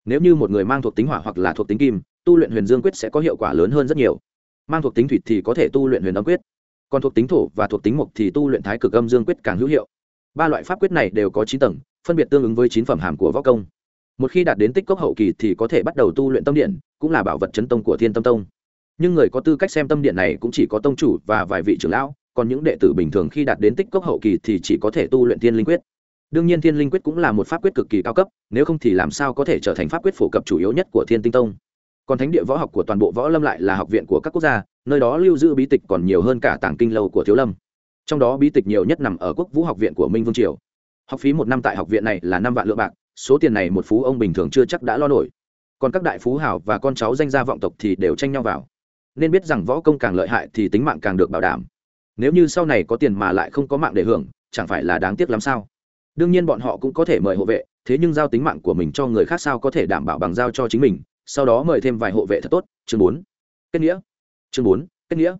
Nếu như một người mang thuộc tính hỏa hoặc là thuộc tính kim, tu luyện huyền dương quyết sẽ có hiệu quả lớn hơn rất nhiều. Mang thuộc tính thủy thì có thể tu luyện huyền âm quyết, còn thuộc tính thổ và thuộc tính mộc thì tu luyện thái cực âm dương quyết càng hữu hiệu. Ba loại pháp quyết này đều có chín tầng, phân biệt tương ứng với chín phẩm hàm của võ công. Một khi đạt đến tích cốc hậu kỳ thì có thể bắt đầu tu luyện tâm điện, cũng là bảo vật chấn tông của thiên tâm tông. Nhưng người có tư cách xem tâm điện này cũng chỉ có tông chủ và vài vị trưởng lão, còn những đệ tử bình thường khi đạt đến tích cốc hậu kỳ thì chỉ có thể tu luyện thiên linh quyết đương nhiên thiên linh quyết cũng là một pháp quyết cực kỳ cao cấp, nếu không thì làm sao có thể trở thành pháp quyết phổ cập chủ yếu nhất của thiên tinh tông? Còn thánh địa võ học của toàn bộ võ lâm lại là học viện của các quốc gia, nơi đó lưu giữ bí tịch còn nhiều hơn cả tàng kinh lâu của thiếu lâm. Trong đó bí tịch nhiều nhất nằm ở quốc vũ học viện của minh vương triều. Học phí một năm tại học viện này là năm vạn lượng bạc, số tiền này một phú ông bình thường chưa chắc đã lo nổi. Còn các đại phú hảo và con cháu danh gia vọng tộc thì đều tranh nhau vào. Nên biết rằng võ công càng lợi hại thì tính mạng càng được bảo đảm. Nếu như sau này có tiền mà lại không có mạng để hưởng, chẳng phải là đáng tiếc lắm sao? Đương nhiên bọn họ cũng có thể mời hộ vệ, thế nhưng giao tính mạng của mình cho người khác sao có thể đảm bảo bằng giao cho chính mình, sau đó mời thêm vài hộ vệ thật tốt, chương bốn. Kết nghĩa. Chương bốn, kết nghĩa.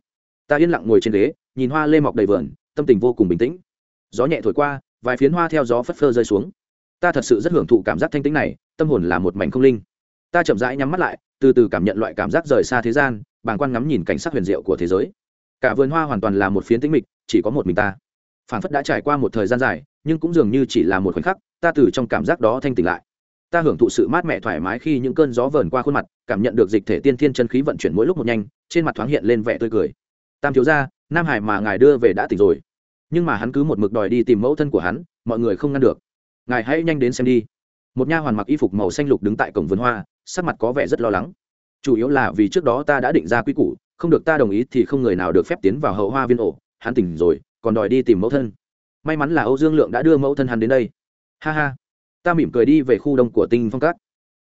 Ta yên lặng ngồi trên ghế, nhìn hoa lê mọc đầy vườn, tâm tình vô cùng bình tĩnh. Gió nhẹ thổi qua, vài phiến hoa theo gió phất phơ rơi xuống. Ta thật sự rất hưởng thụ cảm giác thanh tĩnh này, tâm hồn là một mảnh không linh. Ta chậm rãi nhắm mắt lại, từ từ cảm nhận loại cảm giác rời xa thế gian, bàng quan ngắm nhìn cảnh sắc huyền diệu của thế giới. Cả vườn hoa hoàn toàn là một phiến tĩnh mịch, chỉ có một mình ta. Phản phất đã trải qua một thời gian dài nhưng cũng dường như chỉ là một khoảnh khắc, ta từ trong cảm giác đó thanh tỉnh lại. Ta hưởng thụ sự mát mẻ thoải mái khi những cơn gió vờn qua khuôn mặt, cảm nhận được dịch thể tiên thiên chân khí vận chuyển mỗi lúc một nhanh, trên mặt thoáng hiện lên vẻ tươi cười. Tam thiếu gia, nam hải mà ngài đưa về đã tỉnh rồi. Nhưng mà hắn cứ một mực đòi đi tìm mẫu thân của hắn, mọi người không ngăn được. Ngài hãy nhanh đến xem đi. Một nha hoàn mặc y phục màu xanh lục đứng tại cổng vườn hoa, sắc mặt có vẻ rất lo lắng. Chủ yếu là vì trước đó ta đã định ra quy củ, không được ta đồng ý thì không người nào được phép tiến vào hậu hoa viên ổ. Hắn tỉnh rồi, còn đòi đi tìm mẫu thân may mắn là âu dương lượng đã đưa mẫu thân hắn đến đây. Ha ha. Ta mỉm cười đi về khu đông của tinh phong cát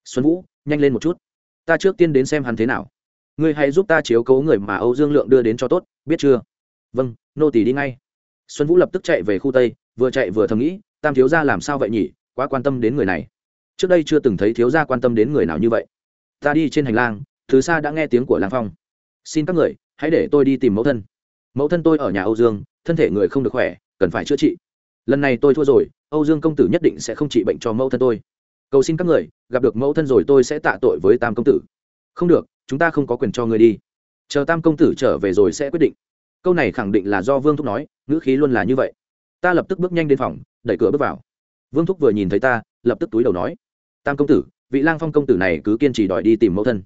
xuân vũ, nhanh lên một chút. Ta trước tiên đến xem hắn thế nào. Ngươi hãy giúp ta chiếu cố người mà âu dương lượng đưa đến cho tốt, biết chưa? Vâng nô tỳ đi ngay. Xuân vũ lập tức chạy về khu tây, vừa chạy vừa thầm nghĩ, tam thiếu gia làm sao vậy nhỉ? Quá quan tâm đến người này. Trước đây chưa từng thấy thiếu gia quan tâm đến người nào như vậy. Ta đi trên hành lang thứ xa đã nghe tiếng của lang phong. Xin các người, hãy để tôi đi tìm mẫu thân. Mẫu thân tôi ở nhà âu dương, thân thể người không được khỏe cần phải chữa trị. Lần này tôi thua rồi, âu dương công tử nhất định sẽ không trị bệnh cho mẫu thân tôi. Cầu xin các người, gặp được mẫu thân rồi tôi sẽ tạ tội với tam công tử. Không được, chúng ta không có quyền cho người đi. Chờ tam công tử trở về rồi sẽ quyết định. Câu này khẳng định là do vương thúc nói, ngữ khí luôn là như vậy. Ta lập tức bước nhanh đến phòng, đẩy cửa bước vào. Vương thúc vừa nhìn thấy ta, lập tức túi đầu nói, tam công tử, vị lang phong công tử này cứ kiên trì đòi đi tìm mẫu thân.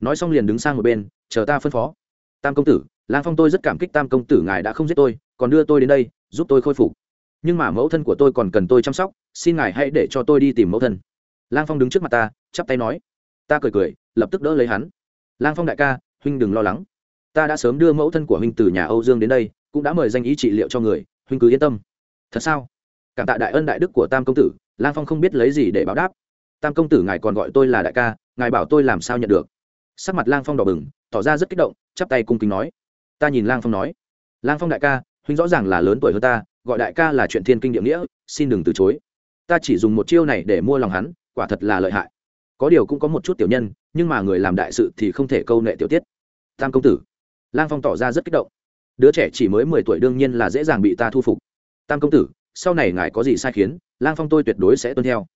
Nói xong liền đứng sang một bên, chờ ta phân phó. Tam công tử lang phong tôi rất cảm kích tam công tử ngài đã không giết tôi, còn đưa tôi đến đây, giúp tôi khôi phục. Nhưng mà mẫu thân của tôi còn cần tôi chăm sóc, xin ngài hãy để cho tôi đi tìm mẫu thân. Lang phong đứng trước mặt ta, chắp tay nói. Ta cười cười, lập tức đỡ lấy hắn. Lang phong đại ca, huynh đừng lo lắng. Ta đã sớm đưa mẫu thân của huynh từ nhà âu dương đến đây, cũng đã mời danh ý trị liệu cho người, huynh cứ yên tâm. Thật sao? Cảm tạ đại ân đại đức của tam công tử, lang phong không biết lấy gì để báo đáp. Tam công tử ngài còn gọi tôi là đại ca, ngài bảo tôi làm sao nhận được. Sắc mặt lang phong đỏ bừng, tỏ ra rất kích động, chắp tay cung kính nói ta nhìn lang phong nói. Lang phong đại ca, huynh rõ ràng là lớn tuổi hơn ta, gọi đại ca là chuyện thiên kinh địa nghĩa, xin đừng từ chối. Ta chỉ dùng một chiêu này để mua lòng hắn, quả thật là lợi hại. Có điều cũng có một chút tiểu nhân, nhưng mà người làm đại sự thì không thể câu nệ tiểu tiết. Tam công tử. Lang phong tỏ ra rất kích động. Đứa trẻ chỉ mới mười tuổi đương nhiên là dễ dàng bị ta thu phục. Tam công tử, sau này ngài có gì sai khiến, lang phong tôi tuyệt đối sẽ tuân theo.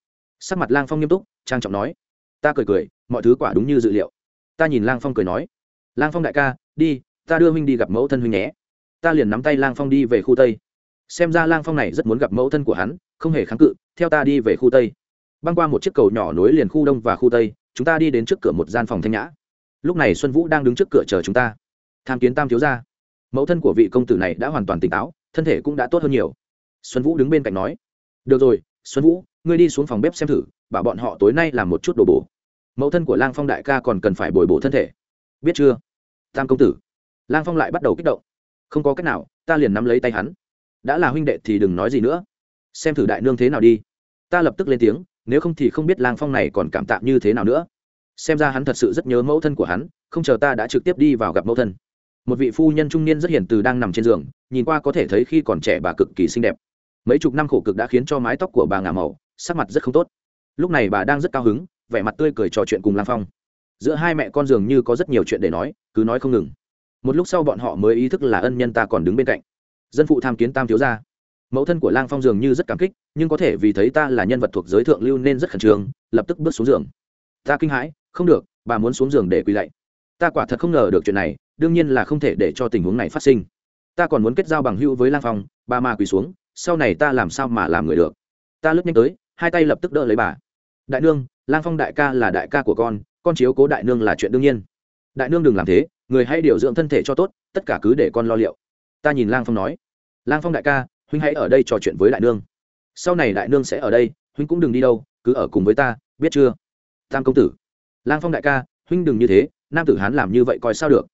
Sắc mặt lang phong nghiêm túc, trang trọng nói. Ta cười cười, mọi thứ quả đúng như dự liệu. Ta nhìn lang phong cười nói. Lang phong đại ca, đi ta đưa huynh đi gặp mẫu thân huynh nhé. Ta liền nắm tay lang phong đi về khu tây. Xem ra lang phong này rất muốn gặp mẫu thân của hắn, không hề kháng cự, theo ta đi về khu tây. Băng qua một chiếc cầu nhỏ nối liền khu đông và khu tây, chúng ta đi đến trước cửa một gian phòng thanh nhã. Lúc này xuân vũ đang đứng trước cửa chờ chúng ta. Tham kiến tam thiếu gia. Mẫu thân của vị công tử này đã hoàn toàn tỉnh táo, thân thể cũng đã tốt hơn nhiều. Xuân vũ đứng bên cạnh nói, được rồi, xuân vũ, ngươi đi xuống phòng bếp xem thử, bảo bọn họ tối nay làm một chút đồ bổ. Mẫu thân của lang phong đại ca còn cần phải bồi bổ thân thể. Biết chưa? Tam công tử lang phong lại bắt đầu kích động. Không có cách nào, ta liền nắm lấy tay hắn. Đã là huynh đệ thì đừng nói gì nữa. Xem thử đại nương thế nào đi. Ta lập tức lên tiếng, nếu không thì không biết lang phong này còn cảm tạm như thế nào nữa. Xem ra hắn thật sự rất nhớ mẫu thân của hắn, không chờ ta đã trực tiếp đi vào gặp mẫu thân. Một vị phu nhân trung niên rất hiền từ đang nằm trên giường, nhìn qua có thể thấy khi còn trẻ bà cực kỳ xinh đẹp. Mấy chục năm khổ cực đã khiến cho mái tóc của bà ngả màu, sắc mặt rất không tốt. Lúc này bà đang rất cao hứng, vẻ mặt tươi cười trò chuyện cùng lang phong. Giữa hai mẹ con dường như có rất nhiều chuyện để nói, cứ nói không ngừng một lúc sau bọn họ mới ý thức là ân nhân ta còn đứng bên cạnh. Dân phụ tham kiến tam thiếu gia. Mẫu thân của lang phong dường như rất cảm kích, nhưng có thể vì thấy ta là nhân vật thuộc giới thượng lưu nên rất khẩn trương, lập tức bước xuống giường. Ta kinh hãi, không được, bà muốn xuống giường để quỳ lạy ta quả thật không ngờ được chuyện này, đương nhiên là không thể để cho tình huống này phát sinh. Ta còn muốn kết giao bằng hữu với lang phong, bà mà quỳ xuống, sau này ta làm sao mà làm người được? Ta lướt nhanh tới, hai tay lập tức đỡ lấy bà. Đại nương, lang phong đại ca là đại ca của con con chiếu cố đại nương là chuyện đương nhiên. Đại nương đừng làm thế người hãy điều dưỡng thân thể cho tốt, tất cả cứ để con lo liệu. Ta nhìn lang phong nói. Lang phong đại ca, huynh hãy ở đây trò chuyện với đại nương. Sau này đại nương sẽ ở đây, huynh cũng đừng đi đâu, cứ ở cùng với ta, biết chưa? Tam công tử. Lang phong đại ca, huynh đừng như thế, nam tử hán làm như vậy coi sao được.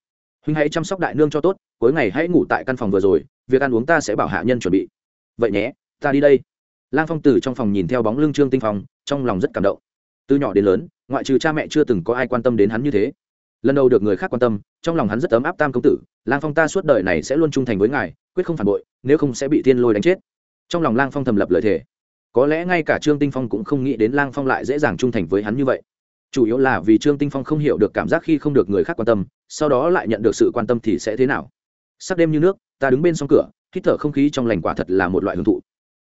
Huynh hãy chăm sóc đại nương cho tốt, cuối ngày hãy ngủ tại căn phòng vừa rồi, việc ăn uống ta sẽ bảo hạ nhân chuẩn bị. Vậy nhé, ta đi đây. Lang phong tử trong phòng nhìn theo bóng lưng trương tinh phong, trong lòng rất cảm động. Từ nhỏ đến lớn, ngoại trừ cha mẹ chưa từng có ai quan tâm đến hắn như thế lần đầu được người khác quan tâm, trong lòng hắn rất ấm áp tam công tử, lang phong ta suốt đời này sẽ luôn trung thành với ngài, quyết không phản bội, nếu không sẽ bị tiên lôi đánh chết. Trong lòng lang phong thầm lập lời thề. Có lẽ ngay cả trương tinh phong cũng không nghĩ đến lang phong lại dễ dàng trung thành với hắn như vậy. Chủ yếu là vì trương tinh phong không hiểu được cảm giác khi không được người khác quan tâm, sau đó lại nhận được sự quan tâm thì sẽ thế nào. Sắc đêm như nước, ta đứng bên song cửa, hít thở không khí trong lành quả thật là một loại hưởng thụ.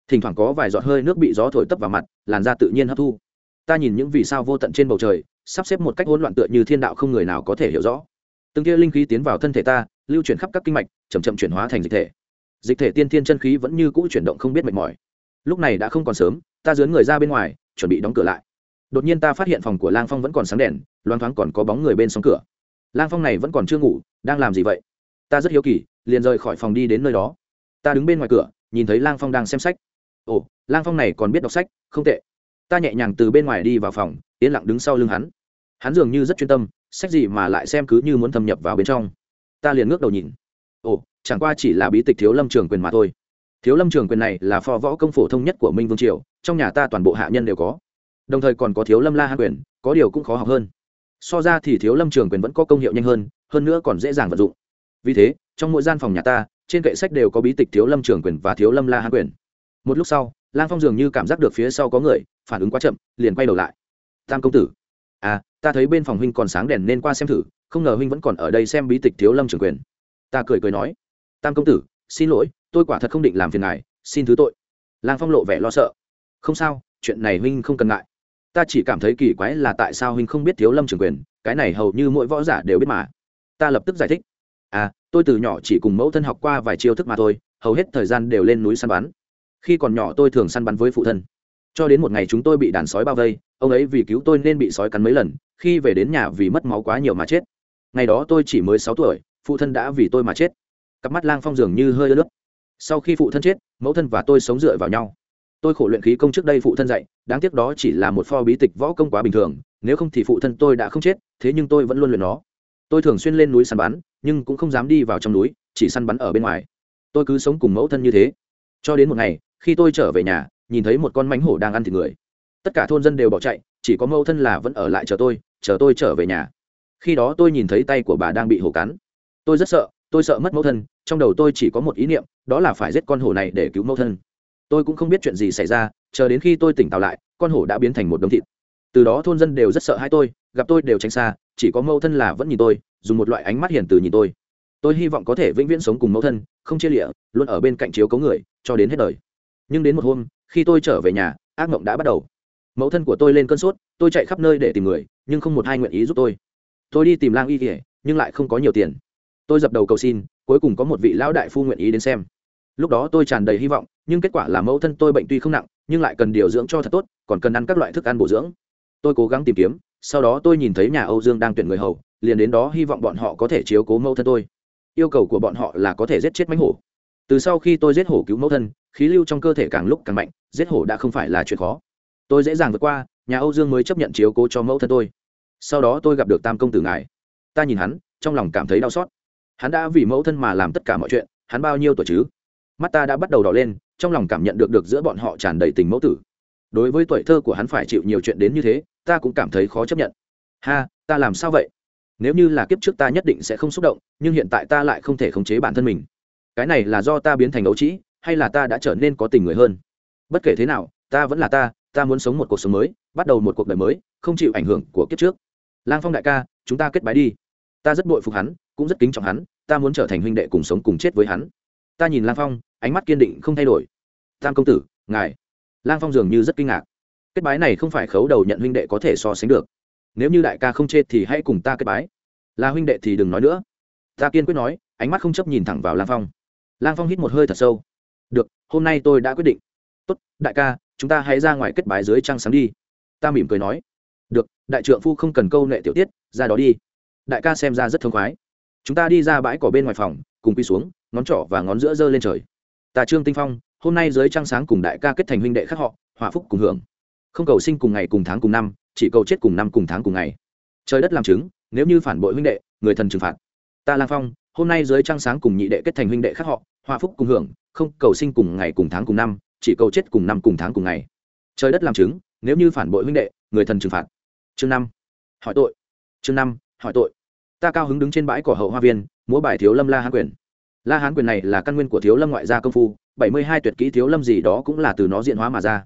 Thỉnh thoảng có vài giọt hơi nước bị gió thổi tấp vào mặt, làn da tự nhiên hấp thu. Ta nhìn những vì sao vô tận trên bầu trời sắp xếp một cách hỗn loạn tựa như thiên đạo không người nào có thể hiểu rõ. Từng kia linh khí tiến vào thân thể ta, lưu chuyển khắp các kinh mạch chầm chậm chuyển hóa thành dịch thể. Dịch thể tiên thiên chân khí vẫn như cũ chuyển động không biết mệt mỏi. Lúc này đã không còn sớm, ta dướn người ra bên ngoài, chuẩn bị đóng cửa lại. Đột nhiên ta phát hiện phòng của lang phong vẫn còn sáng đèn, loang thoáng còn có bóng người bên sóng cửa. Lang phong này vẫn còn chưa ngủ, đang làm gì vậy? Ta rất hiếu kỳ, liền rời khỏi phòng đi đến nơi đó. Ta đứng bên ngoài cửa, nhìn thấy lang phong đang xem sách. Ồ, lang phong này còn biết đọc sách, không tệ. Ta nhẹ nhàng từ bên ngoài đi vào phòng, yên lặng đứng sau lưng hắn hắn dường như rất chuyên tâm, sách gì mà lại xem cứ như muốn thâm nhập vào bên trong. Ta liền ngước đầu nhìn. Ồ, chẳng qua chỉ là bí tịch thiếu lâm trường quyền mà thôi. Thiếu lâm trường quyền này là phò võ công phổ thông nhất của minh vương triều, trong nhà ta toàn bộ hạ nhân đều có. Đồng thời còn có thiếu lâm la hạ quyền, có điều cũng khó học hơn. So ra thì thiếu lâm trường quyền vẫn có công hiệu nhanh hơn hơn nữa còn dễ dàng vận dụng. Vì thế, trong mỗi gian phòng nhà ta, trên kệ sách đều có bí tịch thiếu lâm trường quyền và thiếu lâm la hạ quyền. Một lúc sau, lang phong dường như cảm giác được phía sau có người, phản ứng quá chậm, liền quay đầu lại. Tam công tử. À ta thấy bên phòng huynh còn sáng đèn nên qua xem thử, không ngờ huynh vẫn còn ở đây xem bí tịch thiếu lâm trường quyền. Ta cười cười nói, tam công tử, xin lỗi, tôi quả thật không định làm phiền ngài, xin thứ tội. Lang phong lộ vẻ lo sợ. Không sao, chuyện này huynh không cần ngại. Ta chỉ cảm thấy kỳ quái là tại sao huynh không biết thiếu lâm trường quyền, cái này hầu như mỗi võ giả đều biết mà. Ta lập tức giải thích. À tôi từ nhỏ chỉ cùng mẫu thân học qua vài chiêu thức mà thôi, hầu hết thời gian đều lên núi săn bắn. Khi còn nhỏ tôi thường săn bắn với phụ thân cho đến một ngày chúng tôi bị đàn sói bao vây, ông ấy vì cứu tôi nên bị sói cắn mấy lần, khi về đến nhà vì mất máu quá nhiều mà chết. Ngày đó tôi chỉ mới sáu tuổi, phụ thân đã vì tôi mà chết. Cặp mắt lang phong dường như hơi ướt. nước. Sau khi phụ thân chết, mẫu thân và tôi sống dựa vào nhau. Tôi khổ luyện khí công trước đây phụ thân dạy, đáng tiếc đó chỉ là một pho bí tịch võ công quá bình thường, nếu không thì phụ thân tôi đã không chết, thế nhưng tôi vẫn luôn luyện nó. Tôi thường xuyên lên núi săn bắn, nhưng cũng không dám đi vào trong núi, chỉ săn bắn ở bên ngoài. Tôi cứ sống cùng mẫu thân như thế. Cho đến một ngày, khi tôi trở về nhà nhìn thấy một con mánh hổ đang ăn thịt người. Tất cả thôn dân đều bỏ chạy, chỉ có mâu thân là vẫn ở lại chờ tôi chờ tôi trở về nhà. Khi đó tôi nhìn thấy tay của bà đang bị hổ cắn. Tôi rất sợ, tôi sợ mất mẫu thân, trong đầu tôi chỉ có một ý niệm, đó là phải giết con hổ này để cứu mẫu thân. Tôi cũng không biết chuyện gì xảy ra, chờ đến khi tôi tỉnh táo lại, con hổ đã biến thành một đống thịt. Từ đó thôn dân đều rất sợ hai tôi, gặp tôi đều tránh xa, chỉ có mẫu thân là vẫn nhìn tôi, dùng một loại ánh mắt hiền từ nhìn tôi. Tôi hy vọng có thể vĩnh viễn sống cùng mẫu thân, không chia lịa luôn ở bên cạnh chiếu cấu người, cho đến hết đời. Nhưng đến một hôm khi tôi trở về nhà, ác mộng đã bắt đầu. Mẫu thân của tôi lên cơn sốt, tôi chạy khắp nơi để tìm người, nhưng không một ai nguyện ý giúp tôi. Tôi đi tìm lang y kỉa nhưng lại không có nhiều tiền. Tôi dập đầu cầu xin, cuối cùng có một vị lão đại phu nguyện ý đến xem. Lúc đó tôi tràn đầy hy vọng, nhưng kết quả là mẫu thân tôi bệnh tuy không nặng, nhưng lại cần điều dưỡng cho thật tốt, còn cần ăn các loại thức ăn bổ dưỡng. Tôi cố gắng tìm kiếm, sau đó tôi nhìn thấy nhà âu dương đang tuyển người hầu, liền đến đó hy vọng bọn họ có thể chiếu cố mẫu thân tôi. Yêu cầu của bọn họ là có thể giết chết mánh hổ từ sau khi tôi giết hổ cứu mẫu thân, khí lưu trong cơ thể càng lúc càng mạnh, giết hổ đã không phải là chuyện khó. Tôi dễ dàng vượt qua, nhà âu dương mới chấp nhận chiếu cố cho mẫu thân tôi. Sau đó tôi gặp được tam công tử ngài. Ta nhìn hắn, trong lòng cảm thấy đau xót. Hắn đã vì mẫu thân mà làm tất cả mọi chuyện, hắn bao nhiêu tuổi chứ? Mắt ta đã bắt đầu đỏ lên, trong lòng cảm nhận được được giữa bọn họ tràn đầy tình mẫu tử. Đối với tuổi thơ của hắn phải chịu nhiều chuyện đến như thế, ta cũng cảm thấy khó chấp nhận. Ha, ta làm sao vậy? Nếu như là kiếp trước ta nhất định sẽ không xúc động, nhưng hiện tại ta lại không thể khống chế bản thân mình cái này là do ta biến thành ấu trĩ, hay là ta đã trở nên có tình người hơn? Bất kể thế nào, ta vẫn là ta ta muốn sống một cuộc sống mới, bắt đầu một cuộc đời mới, không chịu ảnh hưởng của kiếp trước. Lang phong đại ca, chúng ta kết bái đi. Ta rất bội phục hắn, cũng rất kính trọng hắn, ta muốn trở thành huynh đệ cùng sống cùng chết với hắn. Ta nhìn lang phong, ánh mắt kiên định không thay đổi. Tam công tử, ngài. Lang phong dường như rất kinh ngạc. Kết bái này không phải khấu đầu nhận huynh đệ có thể so sánh được. Nếu như đại ca không chết thì hãy cùng ta kết bái. Là huynh đệ thì đừng nói nữa. Ta kiên quyết nói, ánh mắt không chấp nhìn thẳng vào lang phong lang phong hít một hơi thật sâu. Được, hôm nay tôi đã quyết định. Tốt, đại ca, chúng ta hãy ra ngoài kết bái dưới trăng sáng đi. Ta mỉm cười nói. Được, đại trượng phu không cần câu nệ tiểu tiết, ra đó đi. Đại ca xem ra rất thông khoái. Chúng ta đi ra bãi cỏ bên ngoài phòng, cùng quy xuống, ngón trỏ và ngón giữa giơ lên trời. Ta trương tinh phong, hôm nay dưới trăng sáng cùng đại ca kết thành huynh đệ khác họ hòa phúc cùng hưởng. Không cầu sinh cùng ngày cùng tháng cùng năm, chỉ cầu chết cùng năm cùng tháng cùng ngày. Trời đất làm chứng, nếu như phản bội huynh đệ, người thần trừng phạt. Ta lang phong, hôm nay dưới trăng sáng cùng nhị đệ kết thành huynh đệ khác họ hòa phúc cùng hưởng, không, cầu sinh cùng ngày cùng tháng cùng năm, chỉ cầu chết cùng năm cùng tháng cùng ngày. Trời đất làm chứng, nếu như phản bội huynh đệ, người thần trừng phạt. Chương năm. Hỏi tội. Chương năm, hỏi tội. Ta cao hứng đứng trên bãi cỏ hậu hoa viên, múa bài thiếu lâm la hán quyền. La hán quyền này là căn nguyên của thiếu lâm ngoại gia công phu, bảy mươi hai tuyệt kỹ thiếu lâm gì đó cũng là từ nó diễn hóa mà ra.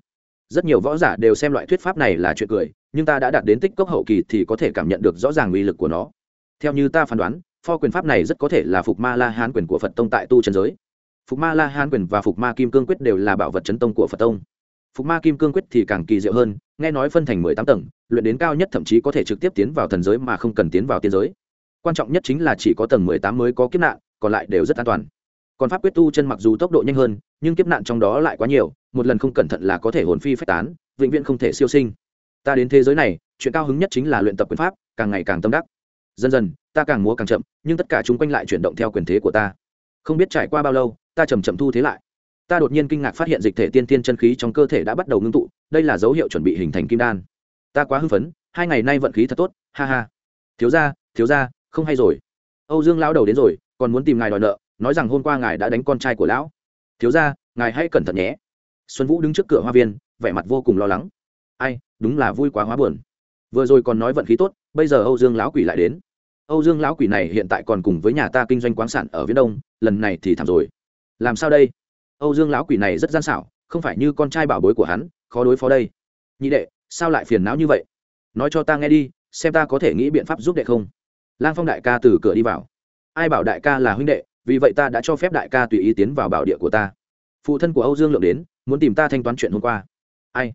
Rất nhiều võ giả đều xem loại thuyết pháp này là chuyện cười, nhưng ta đã đạt đến tích cốc hậu kỳ thì có thể cảm nhận được rõ ràng uy lực của nó. Theo như ta phán đoán, pho quyền pháp này rất có thể là phục ma la hán quyền của phật tông tại tu trần giới phục ma la hán quyền và phục ma kim cương quyết đều là bảo vật chấn tông của phật tông. Phục ma kim cương quyết thì càng kỳ diệu hơn, nghe nói phân thành mười tám tầng, luyện đến cao nhất thậm chí có thể trực tiếp tiến vào thần giới mà không cần tiến vào tiên giới. Quan trọng nhất chính là chỉ có tầng mười tám mới có kiếp nạn, còn lại đều rất an toàn. Còn pháp quyết tu chân mặc dù tốc độ nhanh hơn, nhưng kiếp nạn trong đó lại quá nhiều, một lần không cẩn thận là có thể hồn phi phách tán, vĩnh viễn không thể siêu sinh. Ta đến thế giới này, chuyện cao hứng nhất chính là luyện tập quyền pháp, càng ngày càng tâm đắc. Dần dần, ta càng múa càng chậm, nhưng tất cả chúng quanh lại chuyển động theo quyền thế của ta không biết trải qua bao lâu, ta chầm chậm thu thế lại. Ta đột nhiên kinh ngạc phát hiện dịch thể tiên tiên chân khí trong cơ thể đã bắt đầu ngưng tụ, đây là dấu hiệu chuẩn bị hình thành kim đan. Ta quá hưng phấn, hai ngày nay vận khí thật tốt, ha ha. Thiếu ra thiếu ra không hay rồi. Âu dương lão đầu đến rồi, còn muốn tìm ngài đòi nợ, nói rằng hôm qua ngài đã đánh con trai của lão. Thiếu ra ngài hãy cẩn thận nhé. Xuân vũ đứng trước cửa hoa viên, vẻ mặt vô cùng lo lắng. Ai, đúng là vui quá hóa buồn. Vừa rồi còn nói vận khí tốt, bây giờ âu dương lão quỷ lại đến. Âu dương lão quỷ này hiện tại còn cùng với nhà ta kinh doanh quán sản ở viễn đông lần này thì thảm rồi. Làm sao đây? Âu dương lão quỷ này rất gian xảo, không phải như con trai bảo bối của hắn, khó đối phó đây. Nhị đệ, sao lại phiền não như vậy? Nói cho ta nghe đi, xem ta có thể nghĩ biện pháp giúp đệ không? Lang phong đại ca từ cửa đi vào. Ai bảo đại ca là huynh đệ, vì vậy ta đã cho phép đại ca tùy ý tiến vào bảo địa của ta. Phụ thân của âu dương lượng đến, muốn tìm ta thanh toán chuyện hôm qua. Ai?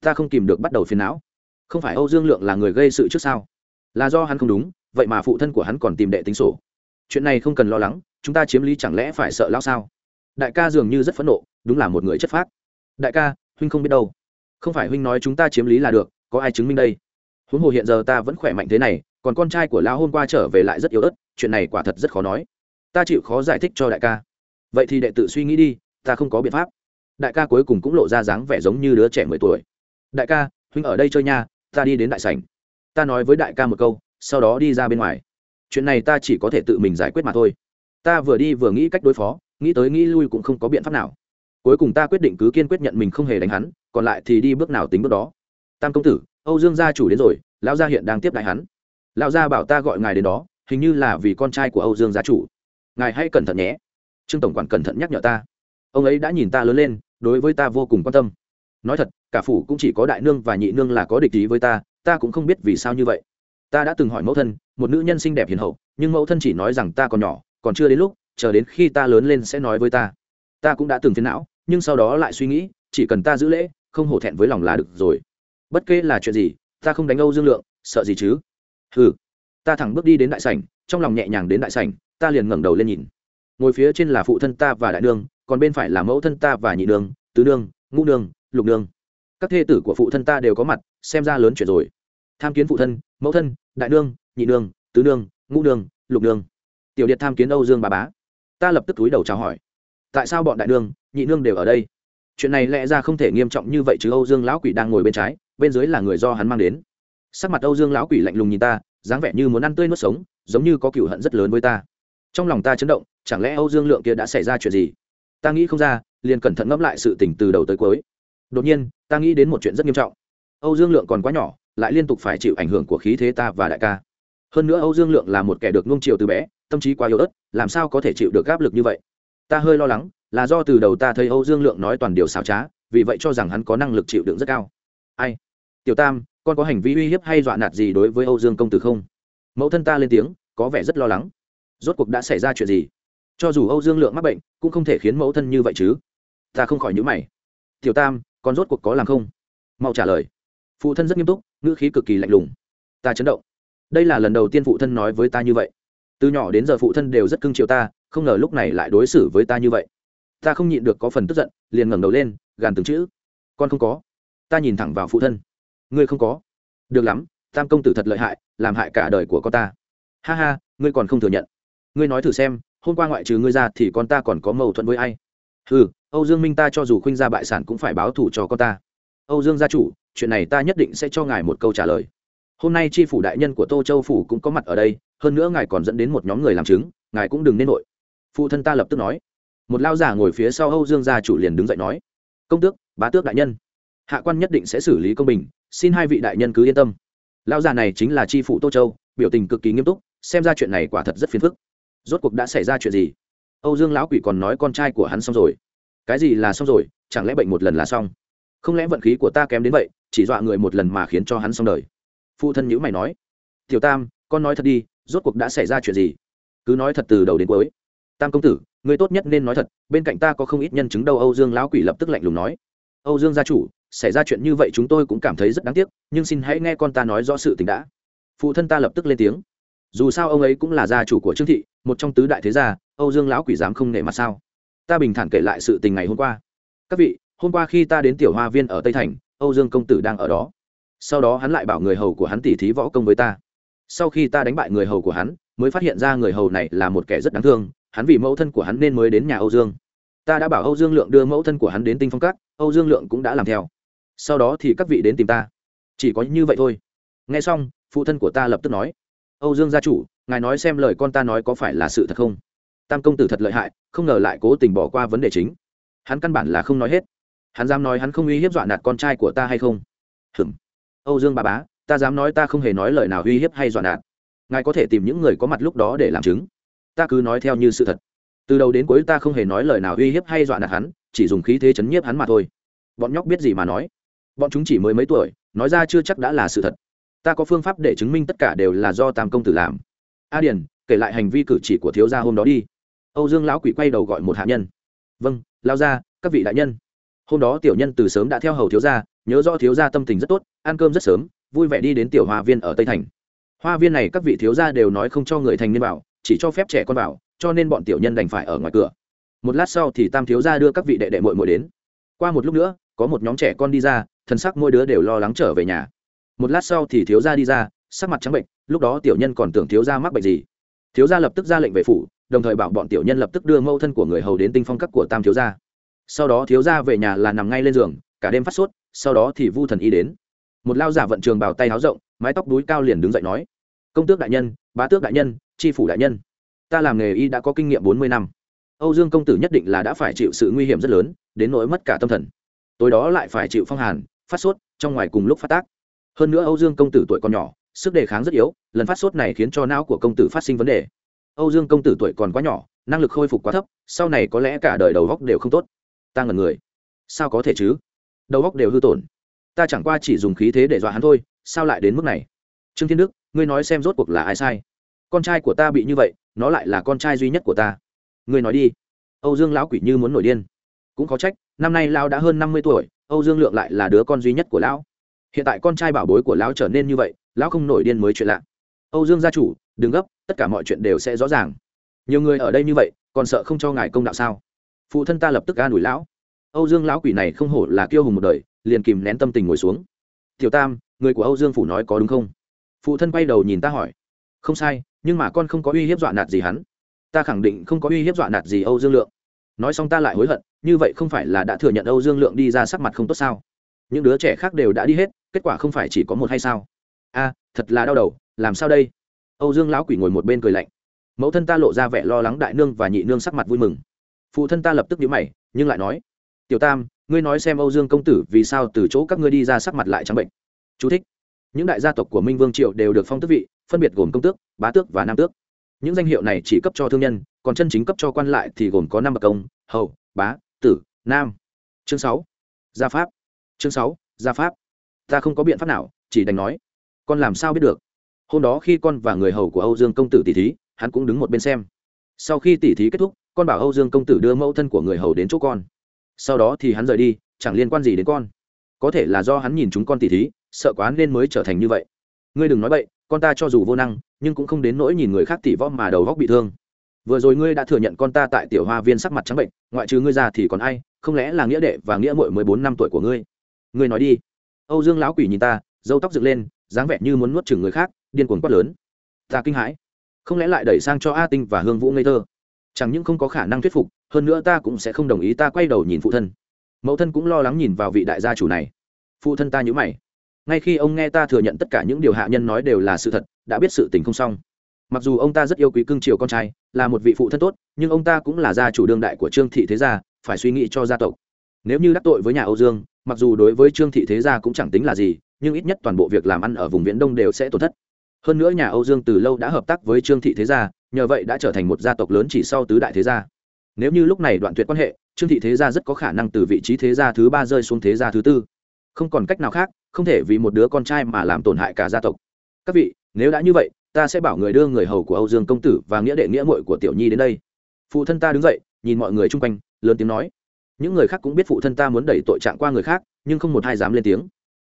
Ta không tìm được bắt đầu phiền não. Không phải âu dương lượng là người gây sự trước sao? Là do hắn không đúng, vậy mà phụ thân của hắn còn tìm đệ tính sổ. Chuyện này không cần lo lắng chúng ta chiếm lý chẳng lẽ phải sợ lao sao? Đại ca dường như rất phẫn nộ, đúng là một người chất phác. Đại ca, huynh không biết đâu. Không phải huynh nói chúng ta chiếm lý là được, có ai chứng minh đây? Huống hồ hiện giờ ta vẫn khỏe mạnh thế này, còn con trai của lão hôm qua trở về lại rất yếu ớt, chuyện này quả thật rất khó nói. Ta chịu khó giải thích cho đại ca. Vậy thì đệ tự suy nghĩ đi, ta không có biện pháp. Đại ca cuối cùng cũng lộ ra dáng vẻ giống như đứa trẻ mười tuổi. Đại ca, huynh ở đây chơi nha, ta đi đến đại sảnh. Ta nói với đại ca một câu, sau đó đi ra bên ngoài. Chuyện này ta chỉ có thể tự mình giải quyết mà thôi ta vừa đi vừa nghĩ cách đối phó, nghĩ tới nghĩ lui cũng không có biện pháp nào. Cuối cùng ta quyết định cứ kiên quyết nhận mình không hề đánh hắn, còn lại thì đi bước nào tính bước đó. Tam công tử, âu dương gia chủ đến rồi, lão gia hiện đang tiếp đại hắn. Lão gia bảo ta gọi ngài đến đó, hình như là vì con trai của âu dương gia chủ. Ngài hãy cẩn thận nhé. Trương tổng quản cẩn thận nhắc nhở ta. Ông ấy đã nhìn ta lớn lên, đối với ta vô cùng quan tâm. Nói thật, cả phủ cũng chỉ có đại nương và nhị nương là có địch ý với ta ta cũng không biết vì sao như vậy. Ta đã từng hỏi mẫu thân, một nữ nhân xinh đẹp hiền hậu, nhưng mẫu thân chỉ nói rằng ta còn nhỏ còn chưa đến lúc, chờ đến khi ta lớn lên sẽ nói với ta. Ta cũng đã từng phiền não, nhưng sau đó lại suy nghĩ, chỉ cần ta giữ lễ, không hổ thẹn với lòng là được rồi. Bất kể là chuyện gì, ta không đánh âu dương lượng, sợ gì chứ? Ừ ta thẳng bước đi đến đại sảnh, trong lòng nhẹ nhàng đến đại sảnh, ta liền ngẩng đầu lên nhìn. Ngồi phía trên là phụ thân ta và đại nương, còn bên phải là mẫu thân ta và nhị nương, tứ nương, ngũ nương, lục nương. Các thê tử của phụ thân ta đều có mặt, xem ra lớn chuyện rồi. Tham kiến phụ thân, mẫu thân, đại nương, nhị nương, tứ nương, ngũ nương, lục nương tiểu điệt tham kiến âu dương bà bá. Ta lập tức túi đầu chào hỏi. Tại sao bọn đại nương, nhị nương đều ở đây? Chuyện này lẽ ra không thể nghiêm trọng như vậy chứ âu dương lão quỷ đang ngồi bên trái, bên dưới là người do hắn mang đến. Sắc mặt âu dương lão quỷ lạnh lùng nhìn ta, dáng vẻ như muốn ăn tươi nuốt sống, giống như có cựu hận rất lớn với ta. Trong lòng ta chấn động, chẳng lẽ âu dương lượng kia đã xảy ra chuyện gì? Ta nghĩ không ra, liền cẩn thận ngẫm lại sự tình từ đầu tới cuối. Đột nhiên, ta nghĩ đến một chuyện rất nghiêm trọng. Âu dương lượng còn quá nhỏ, lại liên tục phải chịu ảnh hưởng của khí thế ta và đại ca hơn nữa âu dương lượng là một kẻ được nung chiều từ bé, tâm trí quá yếu ớt, làm sao có thể chịu được áp lực như vậy? Ta hơi lo lắng, là do từ đầu ta thấy âu dương lượng nói toàn điều xảo trá, vì vậy cho rằng hắn có năng lực chịu đựng rất cao. Ai? Tiểu tam, con có hành vi uy hiếp hay dọa nạt gì đối với âu dương công tử không? Mẫu thân ta lên tiếng, có vẻ rất lo lắng. Rốt cuộc đã xảy ra chuyện gì? Cho dù âu dương lượng mắc bệnh, cũng không thể khiến mẫu thân như vậy chứ. Ta không khỏi nhữ mày. Tiểu tam, con rốt cuộc có làm không? Mau trả lời. Phụ thân rất nghiêm túc, ngữ khí cực kỳ lạnh lùng. Ta chấn động đây là lần đầu tiên phụ thân nói với ta như vậy. Từ nhỏ đến giờ phụ thân đều rất cưng chiều ta, không ngờ lúc này lại đối xử với ta như vậy. Ta không nhịn được có phần tức giận, liền ngẩng đầu lên, gàn từng chữ. Con không có. Ta nhìn thẳng vào phụ thân. Ngươi không có. Được lắm, tam công tử thật lợi hại, làm hại cả đời của con ta. Ha ha, ngươi còn không thừa nhận. Ngươi nói thử xem, hôm qua ngoại trừ ngươi ra thì con ta còn có mâu thuẫn với ai? Ừ âu dương minh ta cho dù khuynh ra bại sản cũng phải báo thù cho con ta. Âu dương gia chủ, chuyện này ta nhất định sẽ cho ngài một câu trả lời hôm nay tri phủ đại nhân của tô châu phủ cũng có mặt ở đây, hơn nữa ngài còn dẫn đến một nhóm người làm chứng, ngài cũng đừng nên nội. Phụ thân ta lập tức nói. Một lao giả ngồi phía sau âu dương gia chủ liền đứng dậy nói. Công tước, bá tước đại nhân. Hạ quan nhất định sẽ xử lý công bình, xin hai vị đại nhân cứ yên tâm. Lao già này chính là tri phủ tô châu, biểu tình cực kỳ nghiêm túc, xem ra chuyện này quả thật rất phiền phức. Rốt cuộc đã xảy ra chuyện gì? Âu dương lão quỷ còn nói con trai của hắn xong rồi. Cái gì là xong rồi? Chẳng lẽ bệnh một lần là xong? Không lẽ vận khí của ta kém đến vậy, chỉ dọa người một lần mà khiến cho hắn xong đời? Phụ thân nhữ mày nói, tiểu tam, con nói thật đi, rốt cuộc đã xảy ra chuyện gì? Cứ nói thật từ đầu đến cuối. Tam công tử người tốt nhất nên nói thật, bên cạnh ta có không ít nhân chứng đâu. Âu dương lão quỷ lập tức lạnh lùng nói. Âu dương gia chủ, xảy ra chuyện như vậy chúng tôi cũng cảm thấy rất đáng tiếc, nhưng xin hãy nghe con ta nói rõ sự tình đã. Phụ thân ta lập tức lên tiếng. Dù sao ông ấy cũng là gia chủ của trương thị, một trong tứ đại thế gia, âu dương lão quỷ dám không nể mặt sao? Ta bình thản kể lại sự tình ngày hôm qua. Các vị, hôm qua khi ta đến tiểu hoa viên ở tây thành, âu dương công tử đang ở đó sau đó hắn lại bảo người hầu của hắn tỉ thí võ công với ta. Sau khi ta đánh bại người hầu của hắn, mới phát hiện ra người hầu này là một kẻ rất đáng thương, hắn vì mẫu thân của hắn nên mới đến nhà âu dương. Ta đã bảo âu dương lượng đưa mẫu thân của hắn đến tinh phong các, âu dương lượng cũng đã làm theo. Sau đó thì các vị đến tìm ta. Chỉ có như vậy thôi. Nghe xong, phụ thân của ta lập tức nói, âu dương gia chủ, ngài nói xem lời con ta nói có phải là sự thật không? Tam công tử thật lợi hại, không ngờ lại cố tình bỏ qua vấn đề chính. Hắn căn bản là không nói hết. Hắn dám nói hắn không uy hiếp dọa nạt con trai của ta hay không? Hừm âu dương bà bá, ta dám nói ta không hề nói lời nào uy hiếp hay dọa nạt. Ngài có thể tìm những người có mặt lúc đó để làm chứng. Ta cứ nói theo như sự thật. Từ đầu đến cuối ta không hề nói lời nào uy hiếp hay dọa nạt hắn, chỉ dùng khí thế chấn nhiếp hắn mà thôi. Bọn nhóc biết gì mà nói? Bọn chúng chỉ mới mấy tuổi, nói ra chưa chắc đã là sự thật. Ta có phương pháp để chứng minh tất cả đều là do tam công tử làm. A điền, kể lại hành vi cử chỉ của thiếu gia hôm đó đi. Âu dương lão quỷ quay đầu gọi một hạ nhân. Vâng lao ra các vị đại nhân hôm đó tiểu nhân từ sớm đã theo hầu thiếu gia, nhớ rõ thiếu gia tâm tình rất tốt, ăn cơm rất sớm, vui vẻ đi đến tiểu hoa viên ở tây thành. Hoa viên này các vị thiếu gia đều nói không cho người thành niên vào chỉ cho phép trẻ con vào cho nên bọn tiểu nhân đành phải ở ngoài cửa. Một lát sau thì tam thiếu gia đưa các vị đệ đệ muội muội đến. Qua một lúc nữa, có một nhóm trẻ con đi ra thân sắc mỗi đứa đều lo lắng trở về nhà. Một lát sau thì thiếu gia đi ra, sắc mặt trắng bệnh, lúc đó tiểu nhân còn tưởng thiếu gia mắc bệnh gì. Thiếu gia lập tức ra lệnh về phủ, đồng thời bảo bọn tiểu nhân lập tức đưa mẫu thân của người hầu đến tinh phong các của tam thiếu gia sau đó thiếu gia về nhà là nằm ngay lên giường, cả đêm phát sốt, sau đó thì vu thần y đến. Một lao giả vận trường bảo tay háo rộng, mái tóc đuối cao liền đứng dậy nói, công tước đại nhân, bá tước đại nhân, tri phủ đại nhân, ta làm nghề y đã có kinh nghiệm bốn mươi năm. Âu dương công tử nhất định là đã phải chịu sự nguy hiểm rất lớn, đến nỗi mất cả tâm thần. Tối đó lại phải chịu phong hàn, phát sốt, trong ngoài cùng lúc phát tác. Hơn nữa âu dương công tử tuổi còn nhỏ, sức đề kháng rất yếu, lần phát sốt này khiến cho não của công tử phát sinh vấn đề. Âu dương công tử tuổi còn quá nhỏ, năng lực khôi phục quá thấp, sau này có lẽ cả đời đầu góc đều không tốt ta ngẩn người. Sao có thể chứ? Đầu óc đều hư tổn. Ta chẳng qua chỉ dùng khí thế để dọa hắn thôi, sao lại đến mức này? Trương thiên đức, ngươi nói xem rốt cuộc là ai sai? Con trai của ta bị như vậy, nó lại là con trai duy nhất của ta. Ngươi nói đi. Âu dương lão quỷ như muốn nổi điên. Cũng có trách, năm nay lão đã hơn năm mươi tuổi, âu dương lượng lại là đứa con duy nhất của lão. Hiện tại con trai bảo bối của lão trở nên như vậy, lão không nổi điên mới chuyện lạ. Âu dương gia chủ, đừng gấp, tất cả mọi chuyện đều sẽ rõ ràng. Nhiều người ở đây như vậy, còn sợ không cho ngài công đạo sao? Phụ thân ta lập tức an ủi lão. Âu dương lão quỷ này không hổ là kiêu hùng một đời, liền kìm nén tâm tình ngồi xuống. Tiểu tam, người của âu dương phủ nói có đúng không? Phụ thân quay đầu nhìn ta hỏi. Không sai, nhưng mà con không có uy hiếp dọa nạt gì hắn. Ta khẳng định không có uy hiếp dọa nạt gì âu dương lượng. Nói xong ta lại hối hận, như vậy không phải là đã thừa nhận âu dương lượng đi ra sắc mặt không tốt sao? Những đứa trẻ khác đều đã đi hết, kết quả không phải chỉ có một hay sao? A, thật là đau đầu, làm sao đây? Âu dương lão quỷ ngồi một bên cười lạnh. Mẫu thân ta lộ ra vẻ lo lắng đại nương và nhị nương sắc mặt vui mừng phụ thân ta lập tức nhíu mày, nhưng lại nói, tiểu tam, ngươi nói xem âu dương công tử vì sao từ chỗ các ngươi đi ra sắc mặt lại trắng bệnh. Chú thích. những đại gia tộc của minh vương triệu đều được phong tước vị, phân biệt gồm công tước, bá tước và nam tước. Những danh hiệu này chỉ cấp cho thương nhân, còn chân chính cấp cho quan lại thì gồm có năm bậc công, hầu, bá, tử, nam. Chương sáu, gia pháp. Chương sáu, gia pháp. Ta không có biện pháp nào, chỉ đành nói, con làm sao biết được? Hôm đó khi con và người hầu của âu dương công tử tỷ thí, hắn cũng đứng một bên xem. Sau khi tỷ thí kết thúc con bảo âu dương công tử đưa mẫu thân của người hầu đến chỗ con. Sau đó thì hắn rời đi, chẳng liên quan gì đến con. Có thể là do hắn nhìn chúng con tỷ thí, sợ quá nên mới trở thành như vậy. Ngươi đừng nói vậy con ta cho dù vô năng, nhưng cũng không đến nỗi nhìn người khác tỷ võ mà đầu góc bị thương. Vừa rồi ngươi đã thừa nhận con ta tại tiểu hoa viên sắc mặt trắng bệnh, ngoại trừ ngươi ra thì còn ai, không lẽ là nghĩa đệ và nghĩa mội mười bốn năm tuổi của ngươi? Ngươi nói đi. Âu dương lão quỷ nhìn ta dâu tóc dựng lên, dáng vẻ như muốn nuốt chừng người khác, điên cuồng quát lớn. Ta kinh hãi. Không lẽ lại đẩy sang cho a tinh và hương vũ ngây thơ? Chẳng những không có khả năng thuyết phục, hơn nữa ta cũng sẽ không đồng ý ta quay đầu nhìn phụ thân. Mẫu thân cũng lo lắng nhìn vào vị đại gia chủ này. Phụ thân ta nhữ mày. Ngay khi ông nghe ta thừa nhận tất cả những điều hạ nhân nói đều là sự thật, đã biết sự tình không xong. Mặc dù ông ta rất yêu quý cưng chiều con trai, là một vị phụ thân tốt, nhưng ông ta cũng là gia chủ đương đại của trương thị thế gia, phải suy nghĩ cho gia tộc. Nếu như đắc tội với nhà âu dương, mặc dù đối với trương thị thế gia cũng chẳng tính là gì, nhưng ít nhất toàn bộ việc làm ăn ở vùng viễn đông đều sẽ tổn thất hơn nữa nhà âu dương từ lâu đã hợp tác với trương thị thế gia, nhờ vậy đã trở thành một gia tộc lớn chỉ sau tứ đại thế gia. Nếu như lúc này đoạn tuyệt quan hệ, trương thị thế gia rất có khả năng từ vị trí thế gia thứ ba rơi xuống thế gia thứ tư. Không còn cách nào khác, không thể vì một đứa con trai mà làm tổn hại cả gia tộc. Các vị, nếu đã như vậy, ta sẽ bảo người đưa người hầu của âu dương công tử và nghĩa đệ nghĩa muội của tiểu nhi đến đây. Phụ thân ta đứng dậy, nhìn mọi người chung quanh, lớn tiếng nói. Những người khác cũng biết phụ thân ta muốn đẩy tội trạng qua người khác, nhưng không một ai dám lên tiếng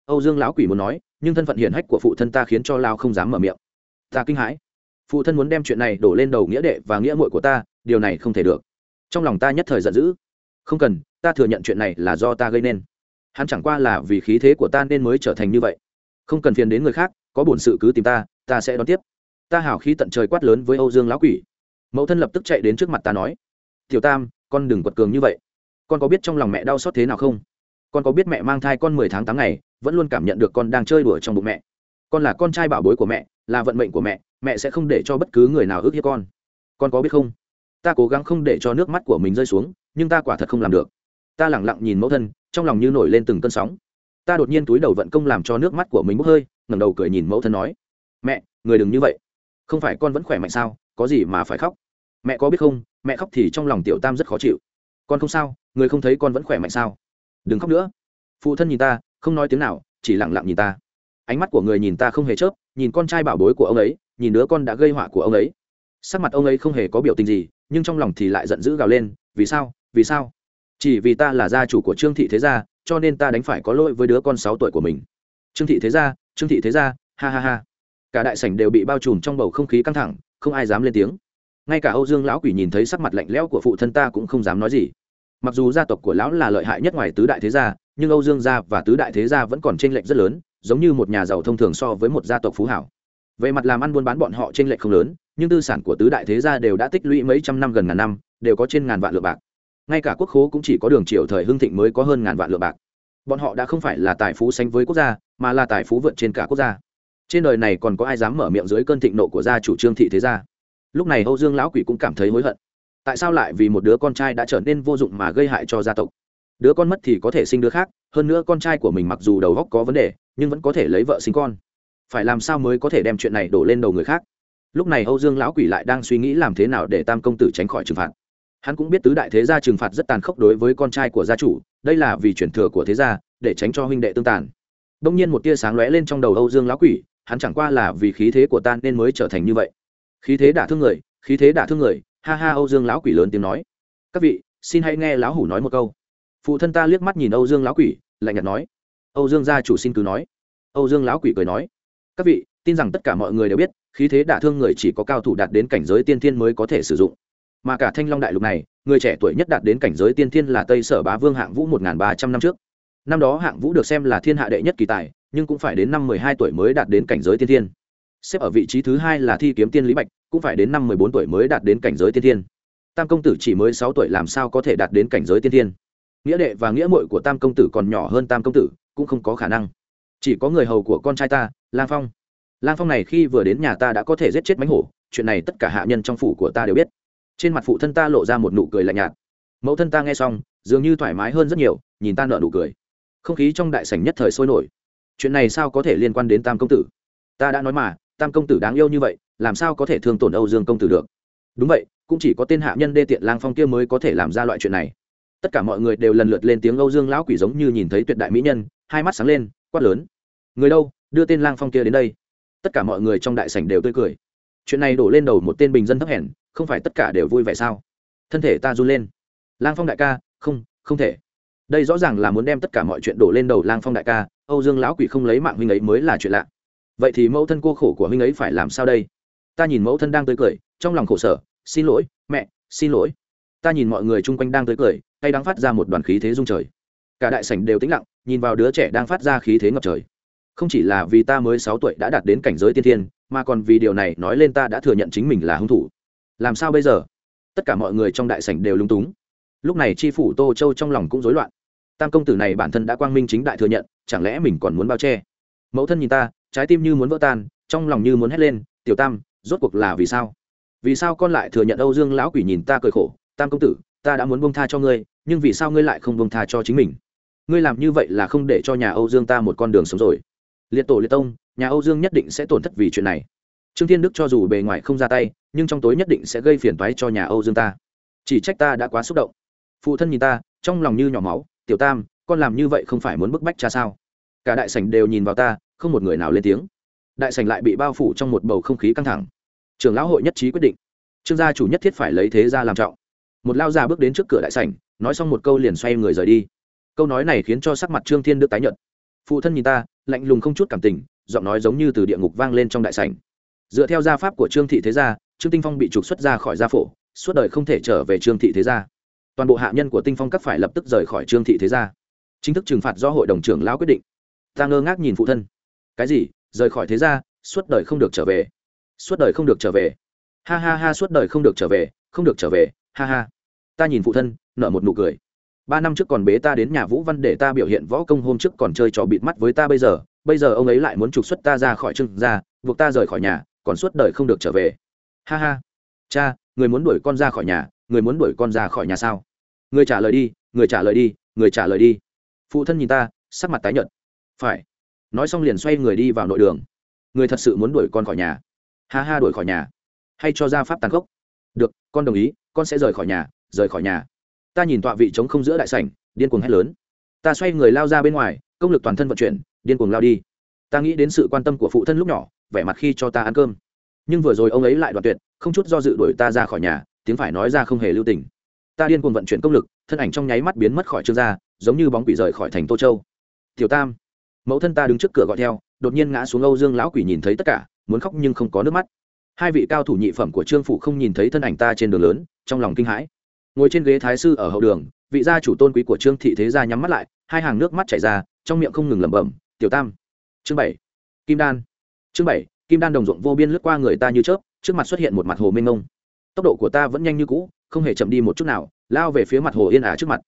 âu dương lão quỷ muốn nói, nhưng thân phận hiển hách của phụ thân ta khiến cho lao không dám mở miệng. Ta kinh hãi. Phụ thân muốn đem chuyện này đổ lên đầu nghĩa đệ và nghĩa muội của ta, điều này không thể được. Trong lòng ta nhất thời giận dữ. Không cần, ta thừa nhận chuyện này là do ta gây nên. Hắn chẳng qua là vì khí thế của ta nên mới trở thành như vậy. Không cần phiền đến người khác, có bổn sự cứ tìm ta ta sẽ đón tiếp. Ta hảo khí tận trời quát lớn với âu dương lão quỷ. Mẫu thân lập tức chạy đến trước mặt ta nói, tiểu tam, con đừng quật cường như vậy. Con có biết trong lòng mẹ đau xót thế nào không? Con có biết mẹ mang thai con mười tháng tám ngày vẫn luôn cảm nhận được con đang chơi đùa trong bụng mẹ. Con là con trai bảo bối của mẹ, là vận mệnh của mẹ mẹ sẽ không để cho bất cứ người nào ước hiếp con. Con có biết không? Ta cố gắng không để cho nước mắt của mình rơi xuống, nhưng ta quả thật không làm được. Ta lẳng lặng nhìn mẫu thân, trong lòng như nổi lên từng cơn sóng. Ta đột nhiên túi đầu vận công làm cho nước mắt của mình bốc hơi, ngẩng đầu cười nhìn mẫu thân nói, mẹ, người đừng như vậy. Không phải con vẫn khỏe mạnh sao? Có gì mà phải khóc? Mẹ có biết không? Mẹ khóc thì trong lòng tiểu tam rất khó chịu. Con không sao, người không thấy con vẫn khỏe mạnh sao? Đừng khóc nữa. Phụ thân nhìn ta không nói tiếng nào, chỉ lặng lặng nhìn ta. Ánh mắt của người nhìn ta không hề chớp, nhìn con trai bảo bối của ông ấy, nhìn đứa con đã gây họa của ông ấy. Sắc mặt ông ấy không hề có biểu tình gì, nhưng trong lòng thì lại giận dữ gào lên, vì sao? Vì sao? Chỉ vì ta là gia chủ của trương thị thế gia, cho nên ta đánh phải có lỗi với đứa con sáu tuổi của mình. Trương thị thế gia, trương thị thế gia, ha ha ha. Cả đại sảnh đều bị bao trùm trong bầu không khí căng thẳng, không ai dám lên tiếng. Ngay cả âu dương lão quỷ nhìn thấy sắc mặt lạnh lẽo của phụ thân ta cũng không dám nói gì mặc dù gia tộc của lão là lợi hại nhất ngoài tứ đại thế gia, nhưng âu dương gia và tứ đại thế gia vẫn còn t r ê n lệch rất lớn, giống như một nhà giàu thông thường so với một gia tộc phú hảo. Về mặt làm ăn buôn bán bọn họ t r ê n lệch không lớn, nhưng tư sản của tứ đại thế gia đều đã tích lũy mấy trăm năm gần ngàn năm, đều có trên ngàn vạn lượng bạc. Ngay cả quốc khố cũng chỉ có đường triều thời hưng thịnh mới có hơn ngàn vạn lượng bạc. Bọn họ đã không phải là tài phú sánh với quốc gia, mà là tài phú vượt trên cả quốc gia. Trên đời này còn có ai dám mở miệng dưới cơn thịnh nộ của gia chủ trương thị thế gia? Lúc này âu dương lão quỷ cũng cảm thấy hối hận tại sao lại vì một đứa con trai đã trở nên vô dụng mà gây hại cho gia tộc? Đứa con mất thì có thể sinh đứa khác, hơn nữa con trai của mình mặc dù đầu góc có vấn đề, nhưng vẫn có thể lấy vợ sinh con. Phải làm sao mới có thể đem chuyện này đổ lên đầu người khác? Lúc này âu dương lão quỷ lại đang suy nghĩ làm thế nào để tam công tử tránh khỏi trừng phạt. Hắn cũng biết tứ đại thế gia trừng phạt rất tàn khốc đối với con trai của gia chủ, đây là vì chuyển thừa của thế gia, để tránh cho huynh đệ tương tàn. Đông nhiên một tia sáng lóe lên trong đầu âu dương lão quỷ, hắn chẳng qua là vì khí thế của ta nên mới trở thành như vậy. Khí thế đả thương người, khí thế đả thương người ha ha, âu dương lão quỷ lớn tiếng nói. Các vị, xin hãy nghe lão hủ nói một câu. Phụ thân ta liếc mắt nhìn âu dương lão quỷ, lạnh nhạt nói. Âu dương gia chủ xin cứ nói. Âu dương lão quỷ cười nói. Các vị, tin rằng tất cả mọi người đều biết, khí thế đả thương người chỉ có cao thủ đạt đến cảnh giới tiên thiên mới có thể sử dụng. Mà cả thanh long đại lục này, người trẻ tuổi nhất đạt đến cảnh giới tiên thiên là tây sở bá vương hạng vũ một ba trăm năm trước. Năm đó hạng vũ được xem là thiên hạ đệ nhất kỳ tài, nhưng cũng phải đến năm mười hai tuổi mới đạt đến cảnh giới tiên thiên. Xếp ở vị trí thứ hai là thi kiếm tiên lý bạch cũng phải đến năm mười bốn tuổi mới đạt đến cảnh giới tiên thiên. Tam công tử chỉ mới sáu tuổi làm sao có thể đạt đến cảnh giới tiên thiên? Nghĩa đệ và nghĩa muội của tam công tử còn nhỏ hơn tam công tử, cũng không có khả năng. Chỉ có người hầu của con trai ta, lang phong. Lang phong này khi vừa đến nhà ta đã có thể giết chết mánh hổ, chuyện này tất cả hạ nhân trong phủ của ta đều biết. Trên mặt phụ thân ta lộ ra một nụ cười lạnh nhạt. Mẫu thân ta nghe xong, dường như thoải mái hơn rất nhiều, nhìn ta nợ nụ cười. Không khí trong đại sảnh nhất thời sôi nổi. Chuyện này sao có thể liên quan đến tam công tử? Ta đã nói mà, tam công tử đáng yêu như vậy làm sao có thể thương tổn âu dương công tử được? Đúng vậy, cũng chỉ có tên hạ nhân đê tiện lang phong kia mới có thể làm ra loại chuyện này. Tất cả mọi người đều lần lượt lên tiếng âu dương lão quỷ giống như nhìn thấy tuyệt đại mỹ nhân, hai mắt sáng lên, quát lớn. Người đâu, đưa tên lang phong kia đến đây. Tất cả mọi người trong đại sảnh đều tươi cười. Chuyện này đổ lên đầu một tên bình dân thấp hèn, không phải tất cả đều vui vẻ sao? Thân thể ta run lên. Lang phong đại ca, không không thể. Đây rõ ràng là muốn đem tất cả mọi chuyện đổ lên đầu lang phong đại ca, âu dương lão quỷ không lấy mạng huynh ấy mới là chuyện lạ. Vậy thì mẫu thân cô khổ của huynh ấy phải làm sao đây? Ta nhìn mẫu thân đang tươi cười, trong lòng khổ sở, xin lỗi, mẹ, xin lỗi. Ta nhìn mọi người chung quanh đang tươi cười hay đang phát ra một đoàn khí thế rung trời. Cả đại sảnh đều tĩnh lặng, nhìn vào đứa trẻ đang phát ra khí thế ngập trời. Không chỉ là vì ta mới sáu tuổi đã đạt đến cảnh giới tiên thiên, mà còn vì điều này nói lên ta đã thừa nhận chính mình là hung thủ. Làm sao bây giờ? Tất cả mọi người trong đại sảnh đều lung túng. Lúc này tri phủ tô châu trong lòng cũng rối loạn. Tam công tử này bản thân đã quang minh chính đại thừa nhận, chẳng lẽ mình còn muốn bao che? Mẫu thân nhìn ta, trái tim như muốn vỡ tan, trong lòng như muốn hét lên, tiểu tam rốt cuộc là vì sao? Vì sao con lại thừa nhận âu dương lão quỷ nhìn ta cười khổ? Tam công tử, ta đã muốn bông tha cho ngươi, nhưng vì sao ngươi lại không bông tha cho chính mình? Ngươi làm như vậy là không để cho nhà âu dương ta một con đường sống rồi. Liệt tổ liệt tông, nhà âu dương nhất định sẽ tổn thất vì chuyện này. Trương thiên đức cho dù bề ngoài không ra tay, nhưng trong tối nhất định sẽ gây phiền toái cho nhà âu dương ta. Chỉ trách ta đã quá xúc động. Phụ thân nhìn ta, trong lòng như nhỏ máu, tiểu tam, con làm như vậy không phải muốn bức bách cha sao? Cả đại sảnh đều nhìn vào ta, không một người nào lên tiếng đại sảnh lại bị bao phủ trong một bầu không khí căng thẳng. Trường lão hội nhất trí quyết định. Trương gia chủ nhất thiết phải lấy thế ra làm trọng. Một lao già bước đến trước cửa đại sảnh, nói xong một câu liền xoay người rời đi. Câu nói này khiến cho sắc mặt trương thiên đức tái nhợt. Phụ thân nhìn ta, lạnh lùng không chút cảm tình, giọng nói giống như từ địa ngục vang lên trong đại sảnh. Dựa theo gia pháp của trương thị thế gia, trương tinh phong bị trục xuất ra khỏi gia phổ, suốt đời không thể trở về trương thị thế gia. Toàn bộ hạ nhân của tinh phong các phải lập tức rời khỏi trương thị thế gia. Chính thức trừng phạt do hội đồng trưởng lão quyết định. Ta ngơ ngác nhìn phụ thân. Cái gì? Rời khỏi thế gia, suốt đời không được trở về. Suốt đời không được trở về. Ha ha ha, suốt đời không được trở về, không được trở về, ha ha. Ta nhìn phụ thân, nở một nụ cười. Ba năm trước còn bế ta đến nhà vũ văn để ta biểu hiện võ công, hôm trước còn chơi trò bịt mắt với ta bây giờ. Bây giờ ông ấy lại muốn trục xuất ta ra khỏi trưng ra buộc ta rời khỏi nhà, còn suốt đời không được trở về. Ha ha. Cha, người muốn đuổi con ra khỏi nhà, người muốn đuổi con ra khỏi nhà sao? Người trả lời đi, người trả lời đi, người trả lời đi. Phụ thân nhìn ta, sắc mặt tái nhợt. Phải nói xong liền xoay người đi vào nội đường. Người thật sự muốn đuổi con khỏi nhà. Ha ha, đuổi khỏi nhà. Hay cho ra pháp tàn khốc. Được, con đồng ý, con sẽ rời khỏi nhà, rời khỏi nhà. Ta nhìn tọa vị trống không giữa đại sảnh, điên cuồng hét lớn. Ta xoay người lao ra bên ngoài, công lực toàn thân vận chuyển, điên cuồng lao đi. Ta nghĩ đến sự quan tâm của phụ thân lúc nhỏ, vẻ mặt khi cho ta ăn cơm. Nhưng vừa rồi ông ấy lại đoạt tuyệt, không chút do dự đuổi ta ra khỏi nhà, tiếng phải nói ra không hề lưu tình. Ta điên cuồng vận chuyển công lực, thân ảnh trong nháy mắt biến mất khỏi trương gia, giống như bóng quỷ rời khỏi thành tô châu. Tiểu tam mẫu thân ta đứng trước cửa gọi theo, đột nhiên ngã xuống âu dương lão quỷ nhìn thấy tất cả, muốn khóc nhưng không có nước mắt. Hai vị cao thủ nhị phẩm của trương phủ không nhìn thấy thân ảnh ta trên đường lớn, trong lòng kinh hãi. Ngồi trên ghế thái sư ở hậu đường, vị gia chủ tôn quý của trương thị thế gia nhắm mắt lại, hai hàng nước mắt chảy ra, trong miệng không ngừng lẩm bẩm, tiểu tam. Chương bảy. Kim đan. Chương bảy, kim đan đồng ruộng vô biên lướt qua người ta như chớp, trước mặt xuất hiện một mặt hồ mênh mông. Tốc độ của ta vẫn nhanh như cũ, không hề chậm đi một chút nào, lao về phía mặt hồ yên ả trước mặt.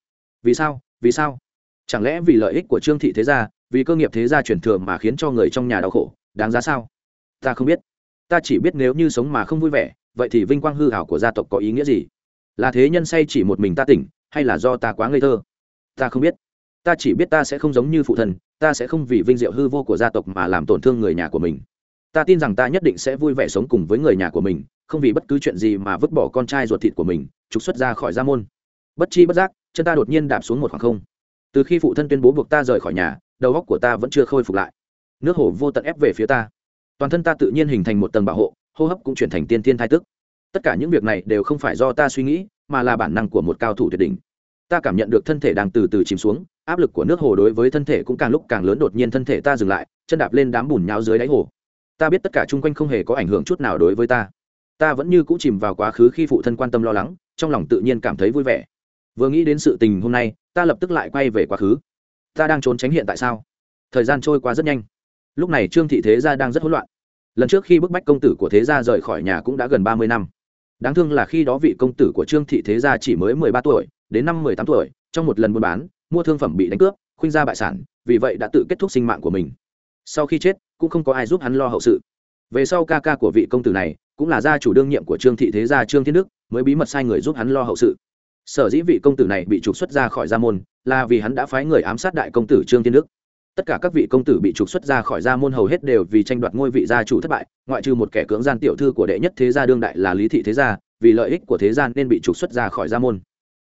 Vì sao? Vì sao? Chẳng lẽ vì lợi ích của trương thị thế gia vì cơ nghiệp thế gia truyền thừa mà khiến cho người trong nhà đau khổ, đáng giá sao? Ta không biết. Ta chỉ biết nếu như sống mà không vui vẻ, vậy thì vinh quang hư hảo của gia tộc có ý nghĩa gì? Là thế nhân say chỉ một mình ta tỉnh, hay là do ta quá ngây thơ? Ta không biết. Ta chỉ biết ta sẽ không giống như phụ thần, ta sẽ không vì vinh diệu hư vô của gia tộc mà làm tổn thương người nhà của mình. Ta tin rằng ta nhất định sẽ vui vẻ sống cùng với người nhà của mình, không vì bất cứ chuyện gì mà vứt bỏ con trai ruột thịt của mình, trục xuất ra khỏi gia môn. Bất chi bất giác, chân ta đột nhiên đạp xuống một khoảng không. Từ khi phụ thân tuyên bố buộc ta rời khỏi nhà đầu óc của ta vẫn chưa khôi phục lại. Nước hồ vô tận ép về phía ta. Toàn thân ta tự nhiên hình thành một tầng bảo hộ, hô hấp cũng chuyển thành tiên tiên thai tức. Tất cả những việc này đều không phải do ta suy nghĩ, mà là bản năng của một cao thủ tuyệt đỉnh. Ta cảm nhận được thân thể đang từ từ chìm xuống, áp lực của nước hồ đối với thân thể cũng càng lúc càng lớn, đột nhiên thân thể ta dừng lại, chân đạp lên đám bùn nháo dưới đáy hồ. Ta biết tất cả chung quanh không hề có ảnh hưởng chút nào đối với ta. Ta vẫn như cũ chìm vào quá khứ khi phụ thân quan tâm lo lắng, trong lòng tự nhiên cảm thấy vui vẻ. Vừa nghĩ đến sự tình hôm nay, ta lập tức lại quay về quá khứ ta đang trốn tránh hiện tại sao? Thời gian trôi qua rất nhanh. Lúc này trương thị thế gia đang rất hỗn loạn. Lần trước khi bức bách công tử của thế gia rời khỏi nhà cũng đã gần ba mươi năm. Đáng thương là khi đó vị công tử của trương thị thế gia chỉ mới mười ba tuổi, đến năm mười tám tuổi, trong một lần buôn bán, mua thương phẩm bị đánh cướp, khuynh ra bại sản, vì vậy đã tự kết thúc sinh mạng của mình. Sau khi chết, cũng không có ai giúp hắn lo hậu sự. Về sau ca ca của vị công tử này cũng là gia chủ đương nhiệm của trương thị thế gia trương thiên đức, mới bí mật sai người giúp hắn lo hậu sự sở dĩ vị công tử này bị trục xuất ra khỏi gia môn, là vì hắn đã phái người ám sát đại công tử trương thiên đức. Tất cả các vị công tử bị trục xuất ra khỏi gia môn hầu hết đều vì tranh đoạt ngôi vị gia chủ thất bại, ngoại trừ một kẻ cưỡng gian tiểu thư của đệ nhất thế gia đương đại là lý thị thế gia, vì lợi ích của thế gian nên bị trục xuất ra khỏi gia môn.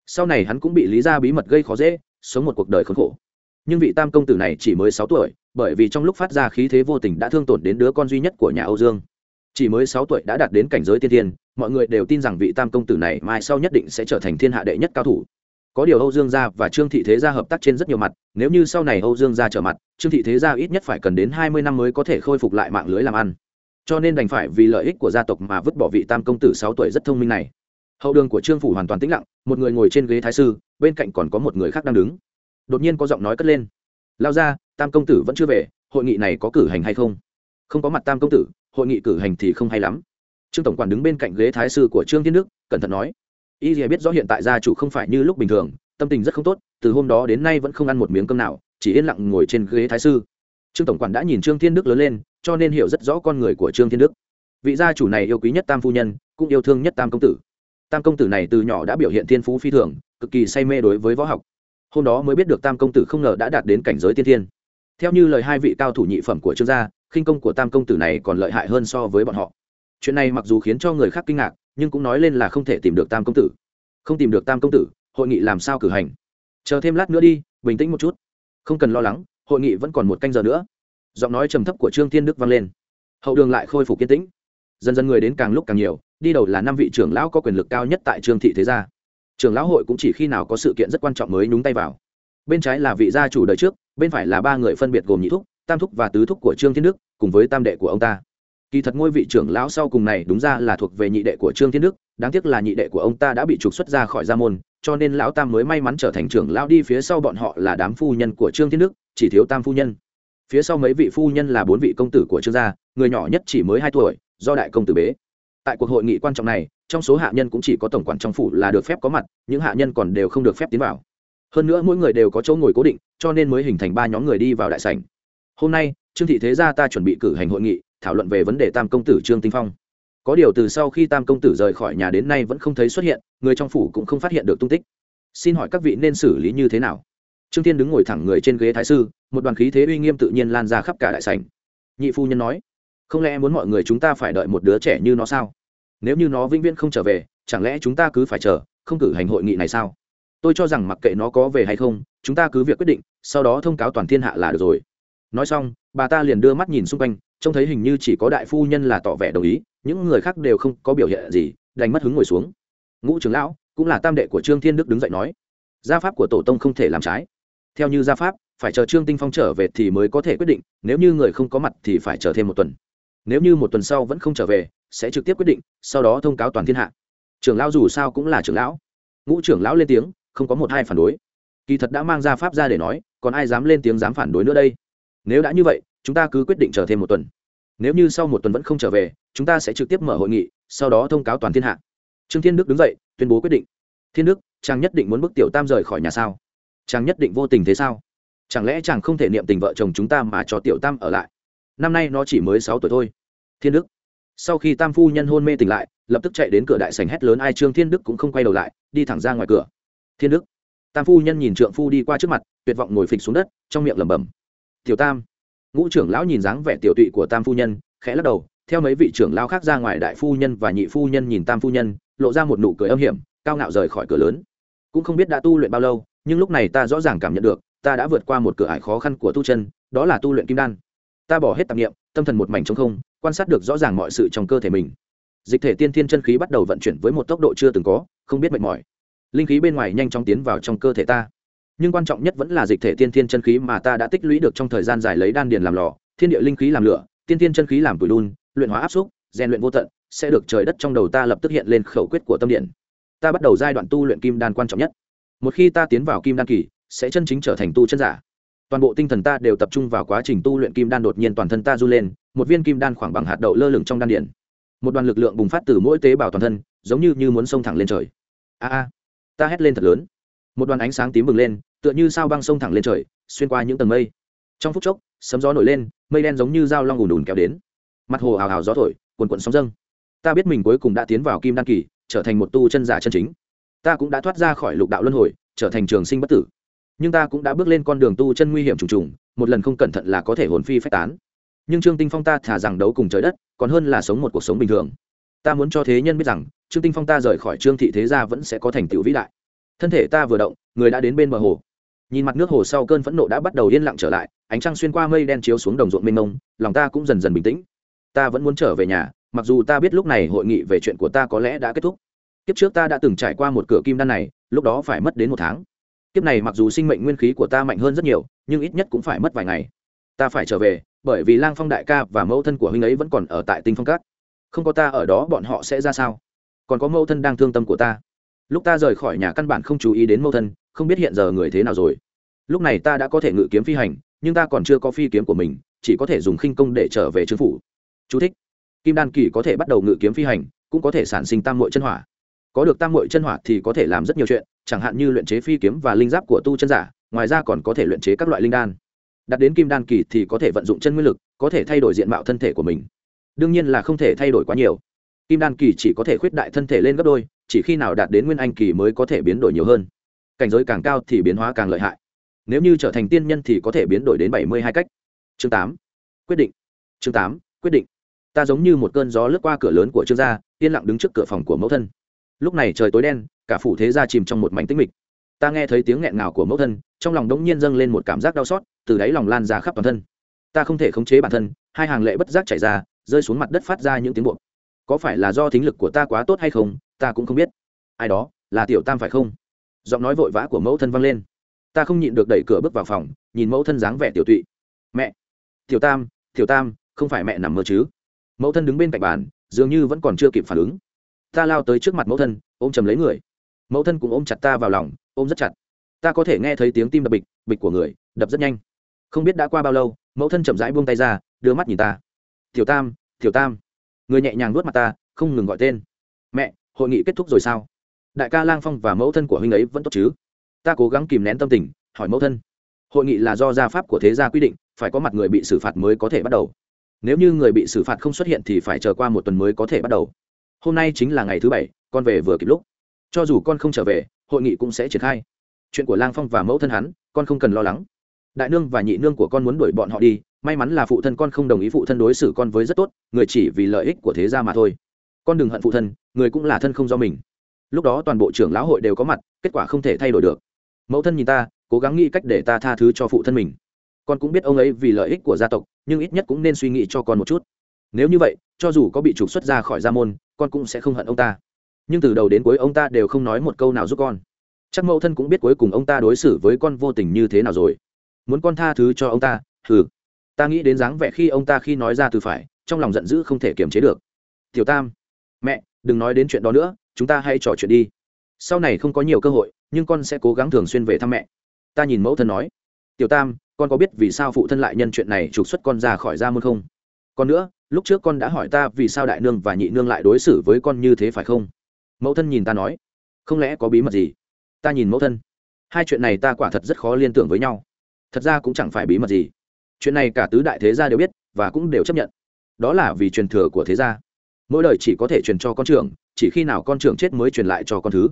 Sau này hắn cũng bị lý gia bí mật gây khó dễ, sống một cuộc đời khốn khổ. Nhưng vị tam công tử này chỉ mới sáu tuổi, bởi vì trong lúc phát ra khí thế vô tình đã thương tổn đến đứa con duy nhất của nhà âu dương chỉ mới sáu tuổi đã đạt đến cảnh giới tiên thiên mọi người đều tin rằng vị tam công tử này mai sau nhất định sẽ trở thành thiên hạ đệ nhất cao thủ. Có điều âu dương gia và trương thị thế gia hợp tác trên rất nhiều mặt nếu như sau này âu dương gia trở mặt trương thị thế gia ít nhất phải cần đến hai mươi năm mới có thể khôi phục lại mạng lưới làm ăn. Cho nên đành phải vì lợi ích của gia tộc mà vứt bỏ vị tam công tử sáu tuổi rất thông minh này. Hậu đường của trương phủ hoàn toàn tĩnh lặng một người ngồi trên ghế thái sư bên cạnh còn có một người khác đang đứng. Đột nhiên có giọng nói cất lên. Lão gia, tam công tử vẫn chưa về hội nghị này có cử hành hay không? Không có mặt tam công tử, hội nghị cử hành thì không hay lắm. Trương tổng quản đứng bên cạnh ghế thái sư của trương thiên đức, cẩn thận nói, y dìa biết rõ hiện tại gia chủ không phải như lúc bình thường, tâm tình rất không tốt, từ hôm đó đến nay vẫn không ăn một miếng cơm nào, chỉ yên lặng ngồi trên ghế thái sư. Trương tổng quản đã nhìn trương thiên đức lớn lên, cho nên hiểu rất rõ con người của trương thiên đức. Vị gia chủ này yêu quý nhất tam phu nhân, cũng yêu thương nhất tam công tử. Tam công tử này từ nhỏ đã biểu hiện thiên phú phi thường, cực kỳ say mê đối với võ học. Hôm đó mới biết được tam công tử không ngờ đã đạt đến cảnh giới tiên thiên. Theo như lời hai vị cao thủ nhị phẩm của trương gia khinh công của tam công tử này còn lợi hại hơn so với bọn họ. Chuyện này mặc dù khiến cho người khác kinh ngạc, nhưng cũng nói lên là không thể tìm được tam công tử. Không tìm được tam công tử, hội nghị làm sao cử hành? Chờ thêm lát nữa đi, bình tĩnh một chút. Không cần lo lắng, hội nghị vẫn còn một canh giờ nữa. Giọng nói trầm thấp của trương thiên đức vang lên. Hậu đường lại khôi phục kiên tĩnh. Dần dần người đến càng lúc càng nhiều, đi đầu là năm vị trưởng lão có quyền lực cao nhất tại trương thị thế gia. Trưởng lão hội cũng chỉ khi nào có sự kiện rất quan trọng mới nhúng tay vào. Bên trái là vị gia chủ đời trước, bên phải là ba người phân biệt gồm nhị thúc, tam thúc và tứ thúc của trương thiên đức cùng với tam đệ của ông ta. Kỳ thật ngôi vị trưởng lão sau cùng này đúng ra là thuộc về nhị đệ của trương thiên đức, đáng tiếc là nhị đệ của ông ta đã bị trục xuất ra khỏi gia môn, cho nên lão tam mới may mắn trở thành trưởng lão đi phía sau bọn họ là đám phu nhân của trương thiên đức, chỉ thiếu tam phu nhân. Phía sau mấy vị phu nhân là bốn vị công tử của trương gia, người nhỏ nhất chỉ mới hai tuổi, do đại công tử bế. Tại cuộc hội nghị quan trọng này, trong số hạ nhân cũng chỉ có tổng quản trong phủ là được phép có mặt, những hạ nhân còn đều không được phép tiến vào. Hơn nữa mỗi người đều có chỗ ngồi cố định, cho nên mới hình thành ba nhóm người đi vào đại sảnh. Hôm nay trương thị thế gia ta chuẩn bị cử hành hội nghị, thảo luận về vấn đề tam công tử trương tinh phong. Có điều từ sau khi tam công tử rời khỏi nhà đến nay vẫn không thấy xuất hiện, người trong phủ cũng không phát hiện được tung tích. Xin hỏi các vị nên xử lý như thế nào? Trương thiên đứng ngồi thẳng người trên ghế thái sư, một đoàn khí thế uy nghiêm tự nhiên lan ra khắp cả đại sảnh. Nhị phu nhân nói, không lẽ muốn mọi người chúng ta phải đợi một đứa trẻ như nó sao? Nếu như nó vĩnh viễn không trở về, chẳng lẽ chúng ta cứ phải chờ, không cử hành hội nghị này sao? Tôi cho rằng mặc kệ nó có về hay không, chúng ta cứ việc quyết định, sau đó thông cáo toàn thiên hạ là được rồi nói xong, bà ta liền đưa mắt nhìn xung quanh, trông thấy hình như chỉ có đại phu nhân là tỏ vẻ đồng ý, những người khác đều không có biểu hiện gì, đành mất hứng ngồi xuống. Ngũ trưởng lão, cũng là tam đệ của trương thiên đức đứng dậy nói, gia pháp của tổ tông không thể làm trái. Theo như gia pháp, phải chờ trương tinh phong trở về thì mới có thể quyết định, nếu như người không có mặt thì phải chờ thêm một tuần. Nếu như một tuần sau vẫn không trở về, sẽ trực tiếp quyết định, sau đó thông cáo toàn thiên hạ. Trưởng lão dù sao cũng là trưởng lão. Ngũ trưởng lão lên tiếng, không có một hai phản đối. Kỳ thật đã mang ra pháp ra để nói, còn ai dám lên tiếng dám phản đối nữa đây? Nếu đã như vậy, chúng ta cứ quyết định chờ thêm một tuần. Nếu như sau một tuần vẫn không trở về, chúng ta sẽ trực tiếp mở hội nghị, sau đó thông cáo toàn thiên hạ. Trương thiên đức đứng dậy, tuyên bố quyết định. Thiên đức, chàng nhất định muốn bức tiểu tam rời khỏi nhà sao? Chàng nhất định vô tình thế sao? Chẳng lẽ chàng không thể niệm tình vợ chồng chúng ta mà cho tiểu tam ở lại? Năm nay nó chỉ mới sáu tuổi thôi. Thiên đức. Sau khi tam phu nhân hôn mê tỉnh lại, lập tức chạy đến cửa đại sành hét lớn, ai trương thiên đức cũng không quay đầu lại, đi thẳng ra ngoài cửa. Thiên đức. Tam phu nhân nhìn trượng phu đi qua trước mặt, tuyệt vọng ngồi phịch xuống đất, trong miệng lẩm bẩm tiểu tam. Ngũ trưởng lão nhìn dáng vẻ tiểu tụy của tam phu nhân, khẽ lắc đầu, theo mấy vị trưởng lão khác ra ngoài đại phu nhân và nhị phu nhân nhìn tam phu nhân, lộ ra một nụ cười âm hiểm, cao ngạo rời khỏi cửa lớn. Cũng không biết đã tu luyện bao lâu, nhưng lúc này ta rõ ràng cảm nhận được, ta đã vượt qua một cửa ải khó khăn của tu chân, đó là tu luyện kim đan. Ta bỏ hết tạp nghiệm tâm thần một mảnh trong không, quan sát được rõ ràng mọi sự trong cơ thể mình. Dịch thể tiên thiên chân khí bắt đầu vận chuyển với một tốc độ chưa từng có, không biết mệt mỏi. Linh khí bên ngoài nhanh chóng tiến vào trong cơ thể ta nhưng quan trọng nhất vẫn là dịch thể tiên thiên chân khí mà ta đã tích lũy được trong thời gian dài lấy đan điền làm lò thiên địa linh khí làm lửa tiên thiên chân khí làm tủi đun luyện hóa áp xúc rèn luyện vô tận sẽ được trời đất trong đầu ta lập tức hiện lên khẩu quyết của tâm điện. Ta bắt đầu giai đoạn tu luyện kim đan quan trọng nhất. Một khi ta tiến vào kim đan kỳ sẽ chân chính trở thành tu chân giả. Toàn bộ tinh thần ta đều tập trung vào quá trình tu luyện kim đan đột nhiên toàn thân ta du lên một viên kim đan khoảng bằng hạt đậu lơ lửng trong đan điển một đoàn lực lượng bùng phát từ mỗi tế bào toàn thân giống như, như muốn xông thẳng lên trời. A a ta hét lên thật lớn một đoàn ánh sáng tím bừng lên, tựa như sao băng xông thẳng lên trời, xuyên qua những tầng mây. Trong phút chốc, sấm gió nổi lên, mây đen giống như dao long ùn ùn kéo đến. Mặt hồ hào hào gió thổi quần quận sóng dâng. Ta biết mình cuối cùng đã tiến vào kim đan kỳ, trở thành một tu chân giả chân chính. Ta cũng đã thoát ra khỏi lục đạo luân hồi, trở thành trường sinh bất tử. Nhưng ta cũng đã bước lên con đường tu chân nguy hiểm trùng trùng, một lần không cẩn thận là có thể hồn phi phách tán. Nhưng trương tinh phong ta thả rằng đấu cùng trời đất, còn hơn là sống một cuộc sống bình thường. Ta muốn cho thế nhân biết rằng, trương tinh phong ta rời khỏi trương thị thế gia vẫn sẽ có thành tựu vĩ đại thân thể ta vừa động, người đã đến bên bờ hồ. Nhìn mặt nước hồ sau cơn phẫn nộ đã bắt đầu yên lặng trở lại, ánh trăng xuyên qua mây đen chiếu xuống đồng ruộng mênh mông, lòng ta cũng dần dần bình tĩnh. Ta vẫn muốn trở về nhà, mặc dù ta biết lúc này hội nghị về chuyện của ta có lẽ đã kết thúc. Kiếp trước ta đã từng trải qua một cửa kim đan này, lúc đó phải mất đến một tháng. Kiếp này mặc dù sinh mệnh nguyên khí của ta mạnh hơn rất nhiều, nhưng ít nhất cũng phải mất vài ngày. Ta phải trở về, bởi vì lang phong đại ca và mẫu thân của huynh ấy vẫn còn ở tại tinh phong cát không có ta ở đó bọn họ sẽ ra sao? Còn có mẫu thân đang thương tâm của ta lúc ta rời khỏi nhà căn bản không chú ý đến mâu thân, không biết hiện giờ người thế nào rồi. Lúc này ta đã có thể ngự kiếm phi hành, nhưng ta còn chưa có phi kiếm của mình, chỉ có thể dùng khinh công để trở về chư phủ. Chú thích. kim đan kỳ có thể bắt đầu ngự kiếm phi hành, cũng có thể sản sinh tam mội chân hỏa. Có được tam mội chân hỏa thì có thể làm rất nhiều chuyện, chẳng hạn như luyện chế phi kiếm và linh giáp của tu chân giả, ngoài ra còn có thể luyện chế các loại linh đan. Đặt đến kim đan kỳ thì có thể vận dụng chân nguyên lực, có thể thay đổi diện mạo thân thể của mình. Đương nhiên là không thể thay đổi quá nhiều kim đan kỳ chỉ có thể khuyết đại thân thể lên gấp đôi, chỉ khi nào đạt đến nguyên anh kỳ mới có thể biến đổi nhiều hơn. Cảnh giới càng cao thì biến hóa càng lợi hại. Nếu như trở thành tiên nhân thì có thể biến đổi đến bảy mươi hai cách. Chương tám. Quyết định. Chương tám. Quyết định. Ta giống như một cơn gió lướt qua cửa lớn của trương gia, yên lặng đứng trước cửa phòng của mẫu thân. Lúc này trời tối đen, cả phủ thế gia chìm trong một mảnh tĩnh mịch. Ta nghe thấy tiếng nghẹn ngào của mẫu thân, trong lòng đống nhiên dâng lên một cảm giác đau xót, từ đáy lòng lan ra khắp toàn thân. Ta không thể khống chế bản thân, hai hàng lệ bất giác chảy ra, rơi xuống mặt đất phát ra những tiếng buộc có phải là do thính lực của ta quá tốt hay không, ta cũng không biết. Ai đó, là tiểu tam phải không? Giọng nói vội vã của mẫu thân vang lên. Ta không nhịn được đẩy cửa bước vào phòng, nhìn mẫu thân dáng vẻ tiểu tụy. Mẹ! Tiểu tam tiểu tam, không phải mẹ nằm mơ chứ? Mẫu thân đứng bên cạnh bàn, dường như vẫn còn chưa kịp phản ứng. Ta lao tới trước mặt mẫu thân, ôm chầm lấy người. Mẫu thân cũng ôm chặt ta vào lòng, ôm rất chặt. Ta có thể nghe thấy tiếng tim đập bịch bịch của người, đập rất nhanh. Không biết đã qua bao lâu, mẫu thân chậm rãi buông tay ra, đưa mắt nhìn ta. Tiểu tam tiểu tam người nhẹ nhàng nuốt mặt ta, không ngừng gọi tên. Mẹ, hội nghị kết thúc rồi sao? Đại ca lang phong và mẫu thân của huynh ấy vẫn tốt chứ? Ta cố gắng kìm nén tâm tình, hỏi mẫu thân. Hội nghị là do gia pháp của thế gia quy định, phải có mặt người bị xử phạt mới có thể bắt đầu. Nếu như người bị xử phạt không xuất hiện thì phải chờ qua một tuần mới có thể bắt đầu. Hôm nay chính là ngày thứ bảy, con về vừa kịp lúc. Cho dù con không trở về, hội nghị cũng sẽ triển khai. Chuyện của lang phong và mẫu thân hắn, con không cần lo lắng. Đại nương và nhị nương của con muốn đuổi bọn họ đi may mắn là phụ thân con không đồng ý phụ thân đối xử con với rất tốt, người chỉ vì lợi ích của thế gia mà thôi. Con đừng hận phụ thân, người cũng là thân không do mình. Lúc đó toàn bộ trưởng lão hội đều có mặt, kết quả không thể thay đổi được. Mẫu thân nhìn ta, cố gắng nghĩ cách để ta tha thứ cho phụ thân mình. Con cũng biết ông ấy vì lợi ích của gia tộc, nhưng ít nhất cũng nên suy nghĩ cho con một chút. Nếu như vậy, cho dù có bị trục xuất ra khỏi gia môn, con cũng sẽ không hận ông ta. Nhưng từ đầu đến cuối ông ta đều không nói một câu nào giúp con. Chắc mẫu thân cũng biết cuối cùng ông ta đối xử với con vô tình như thế nào rồi. Muốn con tha thứ cho ông ta thử ta nghĩ đến dáng vẻ khi ông ta khi nói ra từ phải, trong lòng giận dữ không thể kiềm chế được. Tiểu tam, mẹ, đừng nói đến chuyện đó nữa, chúng ta hãy trò chuyện đi. Sau này không có nhiều cơ hội, nhưng con sẽ cố gắng thường xuyên về thăm mẹ. Ta nhìn mẫu thân nói. Tiểu tam, con có biết vì sao phụ thân lại nhân chuyện này trục xuất con ra khỏi gia môn không? Còn nữa, lúc trước con đã hỏi ta vì sao đại nương và nhị nương lại đối xử với con như thế phải không? Mẫu thân nhìn ta nói. Không lẽ có bí mật gì? Ta nhìn mẫu thân. Hai chuyện này ta quả thật rất khó liên tưởng với nhau. Thật ra cũng chẳng phải bí mật gì chuyện này cả tứ đại thế gia đều biết và cũng đều chấp nhận. Đó là vì truyền thừa của thế gia. Mỗi đời chỉ có thể truyền cho con trưởng, chỉ khi nào con trưởng chết mới truyền lại cho con thứ.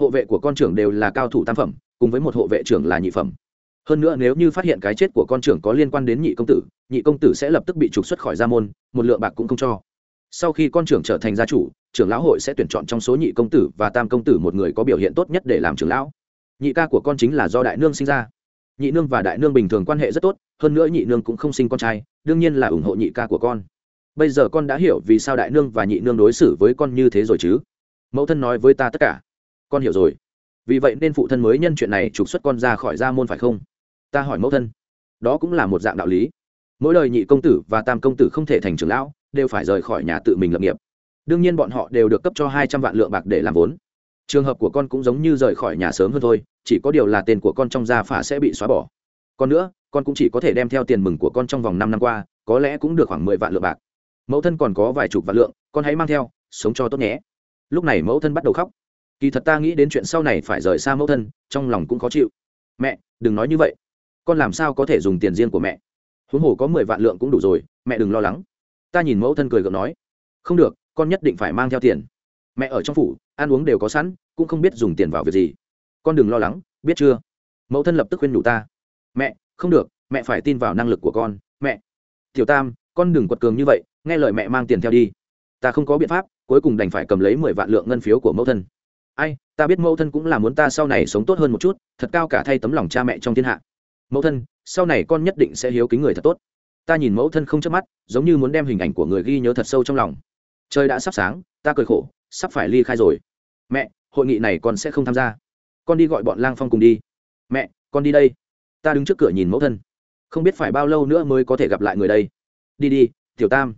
Hộ vệ của con trưởng đều là cao thủ tam phẩm, cùng với một hộ vệ trưởng là nhị phẩm. Hơn nữa nếu như phát hiện cái chết của con trưởng có liên quan đến nhị công tử, nhị công tử sẽ lập tức bị trục xuất khỏi gia môn, một lượng bạc cũng không cho. Sau khi con trưởng trở thành gia chủ, trưởng lão hội sẽ tuyển chọn trong số nhị công tử và tam công tử một người có biểu hiện tốt nhất để làm trưởng lão. Nhị ca của con chính là do đại nương sinh ra nhị nương và đại nương bình thường quan hệ rất tốt, hơn nữa nhị nương cũng không sinh con trai, đương nhiên là ủng hộ nhị ca của con. Bây giờ con đã hiểu vì sao đại nương và nhị nương đối xử với con như thế rồi chứ? Mẫu thân nói với ta tất cả. Con hiểu rồi. Vì vậy nên phụ thân mới nhân chuyện này trục xuất con ra khỏi gia môn phải không? Ta hỏi mẫu thân. Đó cũng là một dạng đạo lý. Mỗi lời nhị công tử và tam công tử không thể thành trưởng lão, đều phải rời khỏi nhà tự mình lập nghiệp. Đương nhiên bọn họ đều được cấp cho hai trăm vạn lượng bạc để làm vốn. Trường hợp của con cũng giống như rời khỏi nhà sớm hơn thôi chỉ có điều là tên của con trong gia phả sẽ bị xóa bỏ. Còn nữa, con cũng chỉ có thể đem theo tiền mừng của con trong vòng năm năm qua, có lẽ cũng được khoảng mười vạn lượng bạc. Mẫu thân còn có vài chục vạn lượng, con hãy mang theo, sống cho tốt nhé. Lúc này mẫu thân bắt đầu khóc. Kỳ thật ta nghĩ đến chuyện sau này phải rời xa mẫu thân, trong lòng cũng khó chịu. Mẹ, đừng nói như vậy. Con làm sao có thể dùng tiền riêng của mẹ? Huống hồ có mười vạn lượng cũng đủ rồi, mẹ đừng lo lắng. Ta nhìn mẫu thân cười gượng nói. Không được, con nhất định phải mang theo tiền. Mẹ ở trong phủ, ăn uống đều có sẵn, cũng không biết dùng tiền vào việc gì con đừng lo lắng, biết chưa? Mẫu thân lập tức khuyên nhủ ta. Mẹ, không được, mẹ phải tin vào năng lực của con. Mẹ. Tiểu tam, con đừng quật cường như vậy, nghe lời mẹ mang tiền theo đi. Ta không có biện pháp, cuối cùng đành phải cầm lấy mười vạn lượng ngân phiếu của mẫu thân. Ai, ta biết mẫu thân cũng là muốn ta sau này sống tốt hơn một chút, thật cao cả thay tấm lòng cha mẹ trong thiên hạ. Mẫu thân, sau này con nhất định sẽ hiếu kính người thật tốt. Ta nhìn mẫu thân không chớp mắt, giống như muốn đem hình ảnh của người ghi nhớ thật sâu trong lòng. Trời đã sắp sáng, ta cười khổ, sắp phải ly khai rồi. Mẹ, hội nghị này con sẽ không tham gia con đi gọi bọn lang phong cùng đi. Mẹ, con đi đây. Ta đứng trước cửa nhìn mẫu thân. Không biết phải bao lâu nữa mới có thể gặp lại người đây. Đi đi, tiểu tam.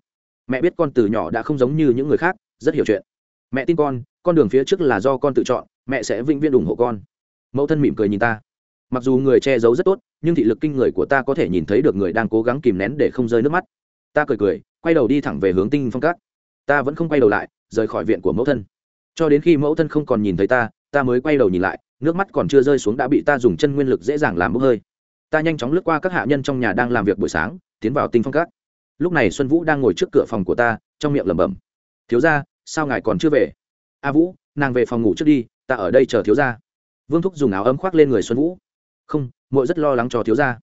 Mẹ biết con từ nhỏ đã không giống như những người khác, rất hiểu chuyện. Mẹ tin con con đường phía trước là do con tự chọn, mẹ sẽ vĩnh viễn ủng hộ con. Mẫu thân mỉm cười nhìn ta. Mặc dù người che giấu rất tốt, nhưng thị lực kinh người của ta có thể nhìn thấy được người đang cố gắng kìm nén để không rơi nước mắt. Ta cười cười, quay đầu đi thẳng về hướng tinh phong các. Ta vẫn không quay đầu lại, rời khỏi viện của mẫu thân. Cho đến khi mẫu thân không còn nhìn thấy ta ta mới quay đầu nhìn lại nước mắt còn chưa rơi xuống đã bị ta dùng chân nguyên lực dễ dàng làm bốc hơi. Ta nhanh chóng lướt qua các hạ nhân trong nhà đang làm việc buổi sáng, tiến vào tinh phong các lúc này xuân vũ đang ngồi trước cửa phòng của ta, trong miệng lẩm bẩm. Thiếu ra sao ngài còn chưa về? A vũ, nàng về phòng ngủ trước đi, ta ở đây chờ thiếu ra vương thúc dùng áo ấm khoác lên người xuân vũ. Không mội rất lo lắng cho thiếu gia.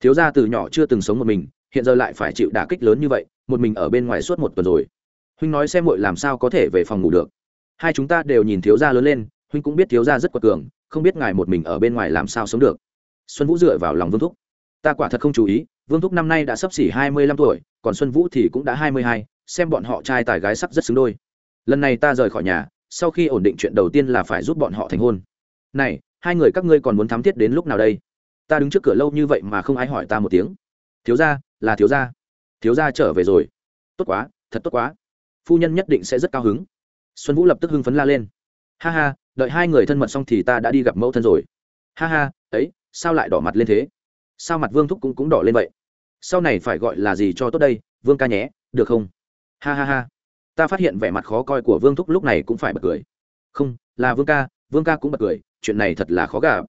Thiếu gia từ nhỏ chưa từng sống một mình, hiện giờ lại phải chịu đả kích lớn như vậy, một mình ở bên ngoài suốt một tuần rồi. Huynh nói xem mội làm sao có thể về phòng ngủ được. Hai chúng ta đều nhìn thiếu gia lớn lên, huynh cũng biết thiếu gia rất quật cường không biết ngài một mình ở bên ngoài làm sao sống được. Xuân vũ dựa vào lòng vương thúc. Ta quả thật không chú ý, vương thúc năm nay đã sắp xỉ hai mươi lăm tuổi, còn xuân vũ thì cũng đã hai mươi hai, xem bọn họ trai tài gái sắp rất xứng đôi. Lần này ta rời khỏi nhà, sau khi ổn định chuyện đầu tiên là phải giúp bọn họ thành hôn. Này, hai người các ngươi còn muốn thám thiết đến lúc nào đây? Ta đứng trước cửa lâu như vậy mà không ai hỏi ta một tiếng. Thiếu gia, là thiếu gia. Thiếu gia trở về rồi. Tốt quá, thật tốt quá. Phu nhân nhất định sẽ rất cao hứng. Xuân vũ lập tức hưng phấn la lên. Ha ha đợi hai người thân mật xong thì ta đã đi gặp mẫu thân rồi. Ha ha, ấy, sao lại đỏ mặt lên thế? Sao mặt vương thúc cũng cũng đỏ lên vậy? Sau này phải gọi là gì cho tốt đây, vương ca nhé, được không? Ha ha ha. Ta phát hiện vẻ mặt khó coi của vương thúc lúc này cũng phải bật cười. Không, là vương ca vương ca cũng bật cười, chuyện này thật là khó gà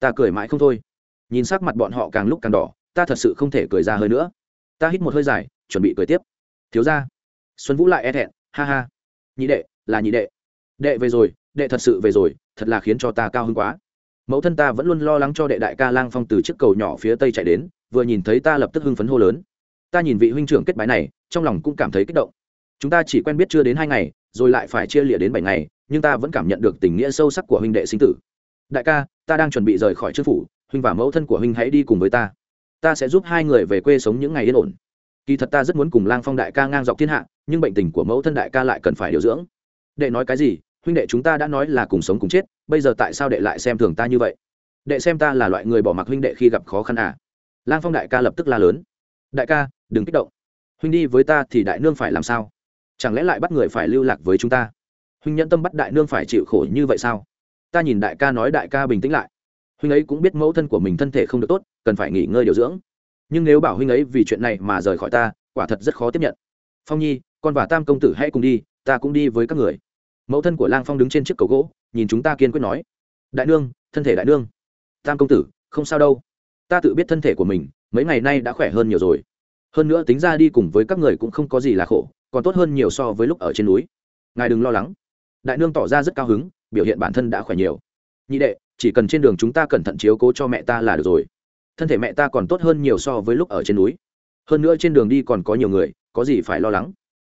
ta cười mãi không thôi. Nhìn sắc mặt bọn họ càng lúc càng đỏ, ta thật sự không thể cười ra hơi nữa. Ta hít một hơi dài, chuẩn bị cười tiếp. Thiếu ra xuân vũ lại e thẹn, ha ha. Nhị đệ, là nhị đệ. Đệ về rồi đệ thật sự về rồi, thật là khiến cho ta cao hơn quá. Mẫu thân ta vẫn luôn lo lắng cho đệ đại ca lang phong từ chiếc cầu nhỏ phía tây chạy đến, vừa nhìn thấy ta lập tức hưng phấn hô lớn. Ta nhìn vị huynh trưởng kết bái này, trong lòng cũng cảm thấy kích động. Chúng ta chỉ quen biết chưa đến hai ngày, rồi lại phải chia lịa đến bảy ngày, nhưng ta vẫn cảm nhận được tình nghĩa sâu sắc của huynh đệ sinh tử. Đại ca, ta đang chuẩn bị rời khỏi chức phủ, huynh và mẫu thân của huynh hãy đi cùng với ta. Ta sẽ giúp hai người về quê sống những ngày yên ổn. Kỳ thật ta rất muốn cùng lang phong đại ca ngang dọc thiên hạ, nhưng bệnh tình của mẫu thân đại ca lại cần phải điều dưỡng. Đệ nói cái gì? Huynh đệ chúng ta đã nói là cùng sống cùng chết, bây giờ tại sao đệ lại xem thường ta như vậy? Đệ xem ta là loại người bỏ mặc huynh đệ khi gặp khó khăn à? Lang phong đại ca lập tức la lớn. Đại ca, đừng kích động. Huynh đi với ta thì đại nương phải làm sao? Chẳng lẽ lại bắt người phải lưu lạc với chúng ta? Huynh nhẫn tâm bắt đại nương phải chịu khổ như vậy sao? Ta nhìn đại ca nói đại ca bình tĩnh lại. Huynh ấy cũng biết mẫu thân của mình thân thể không được tốt, cần phải nghỉ ngơi điều dưỡng. Nhưng nếu bảo huynh ấy vì chuyện này mà rời khỏi ta, quả thật rất khó tiếp nhận. Phong nhi, con và tam công tử hãy cùng đi, ta cũng đi với các người mẫu thân của lang phong đứng trên chiếc cầu gỗ nhìn chúng ta kiên quyết nói đại nương thân thể đại nương tam công tử không sao đâu ta tự biết thân thể của mình mấy ngày nay đã khỏe hơn nhiều rồi hơn nữa tính ra đi cùng với các người cũng không có gì là khổ còn tốt hơn nhiều so với lúc ở trên núi ngài đừng lo lắng đại nương tỏ ra rất cao hứng biểu hiện bản thân đã khỏe nhiều nhị đệ chỉ cần trên đường chúng ta cẩn thận chiếu cố cho mẹ ta là được rồi thân thể mẹ ta còn tốt hơn nhiều so với lúc ở trên núi hơn nữa trên đường đi còn có nhiều người có gì phải lo lắng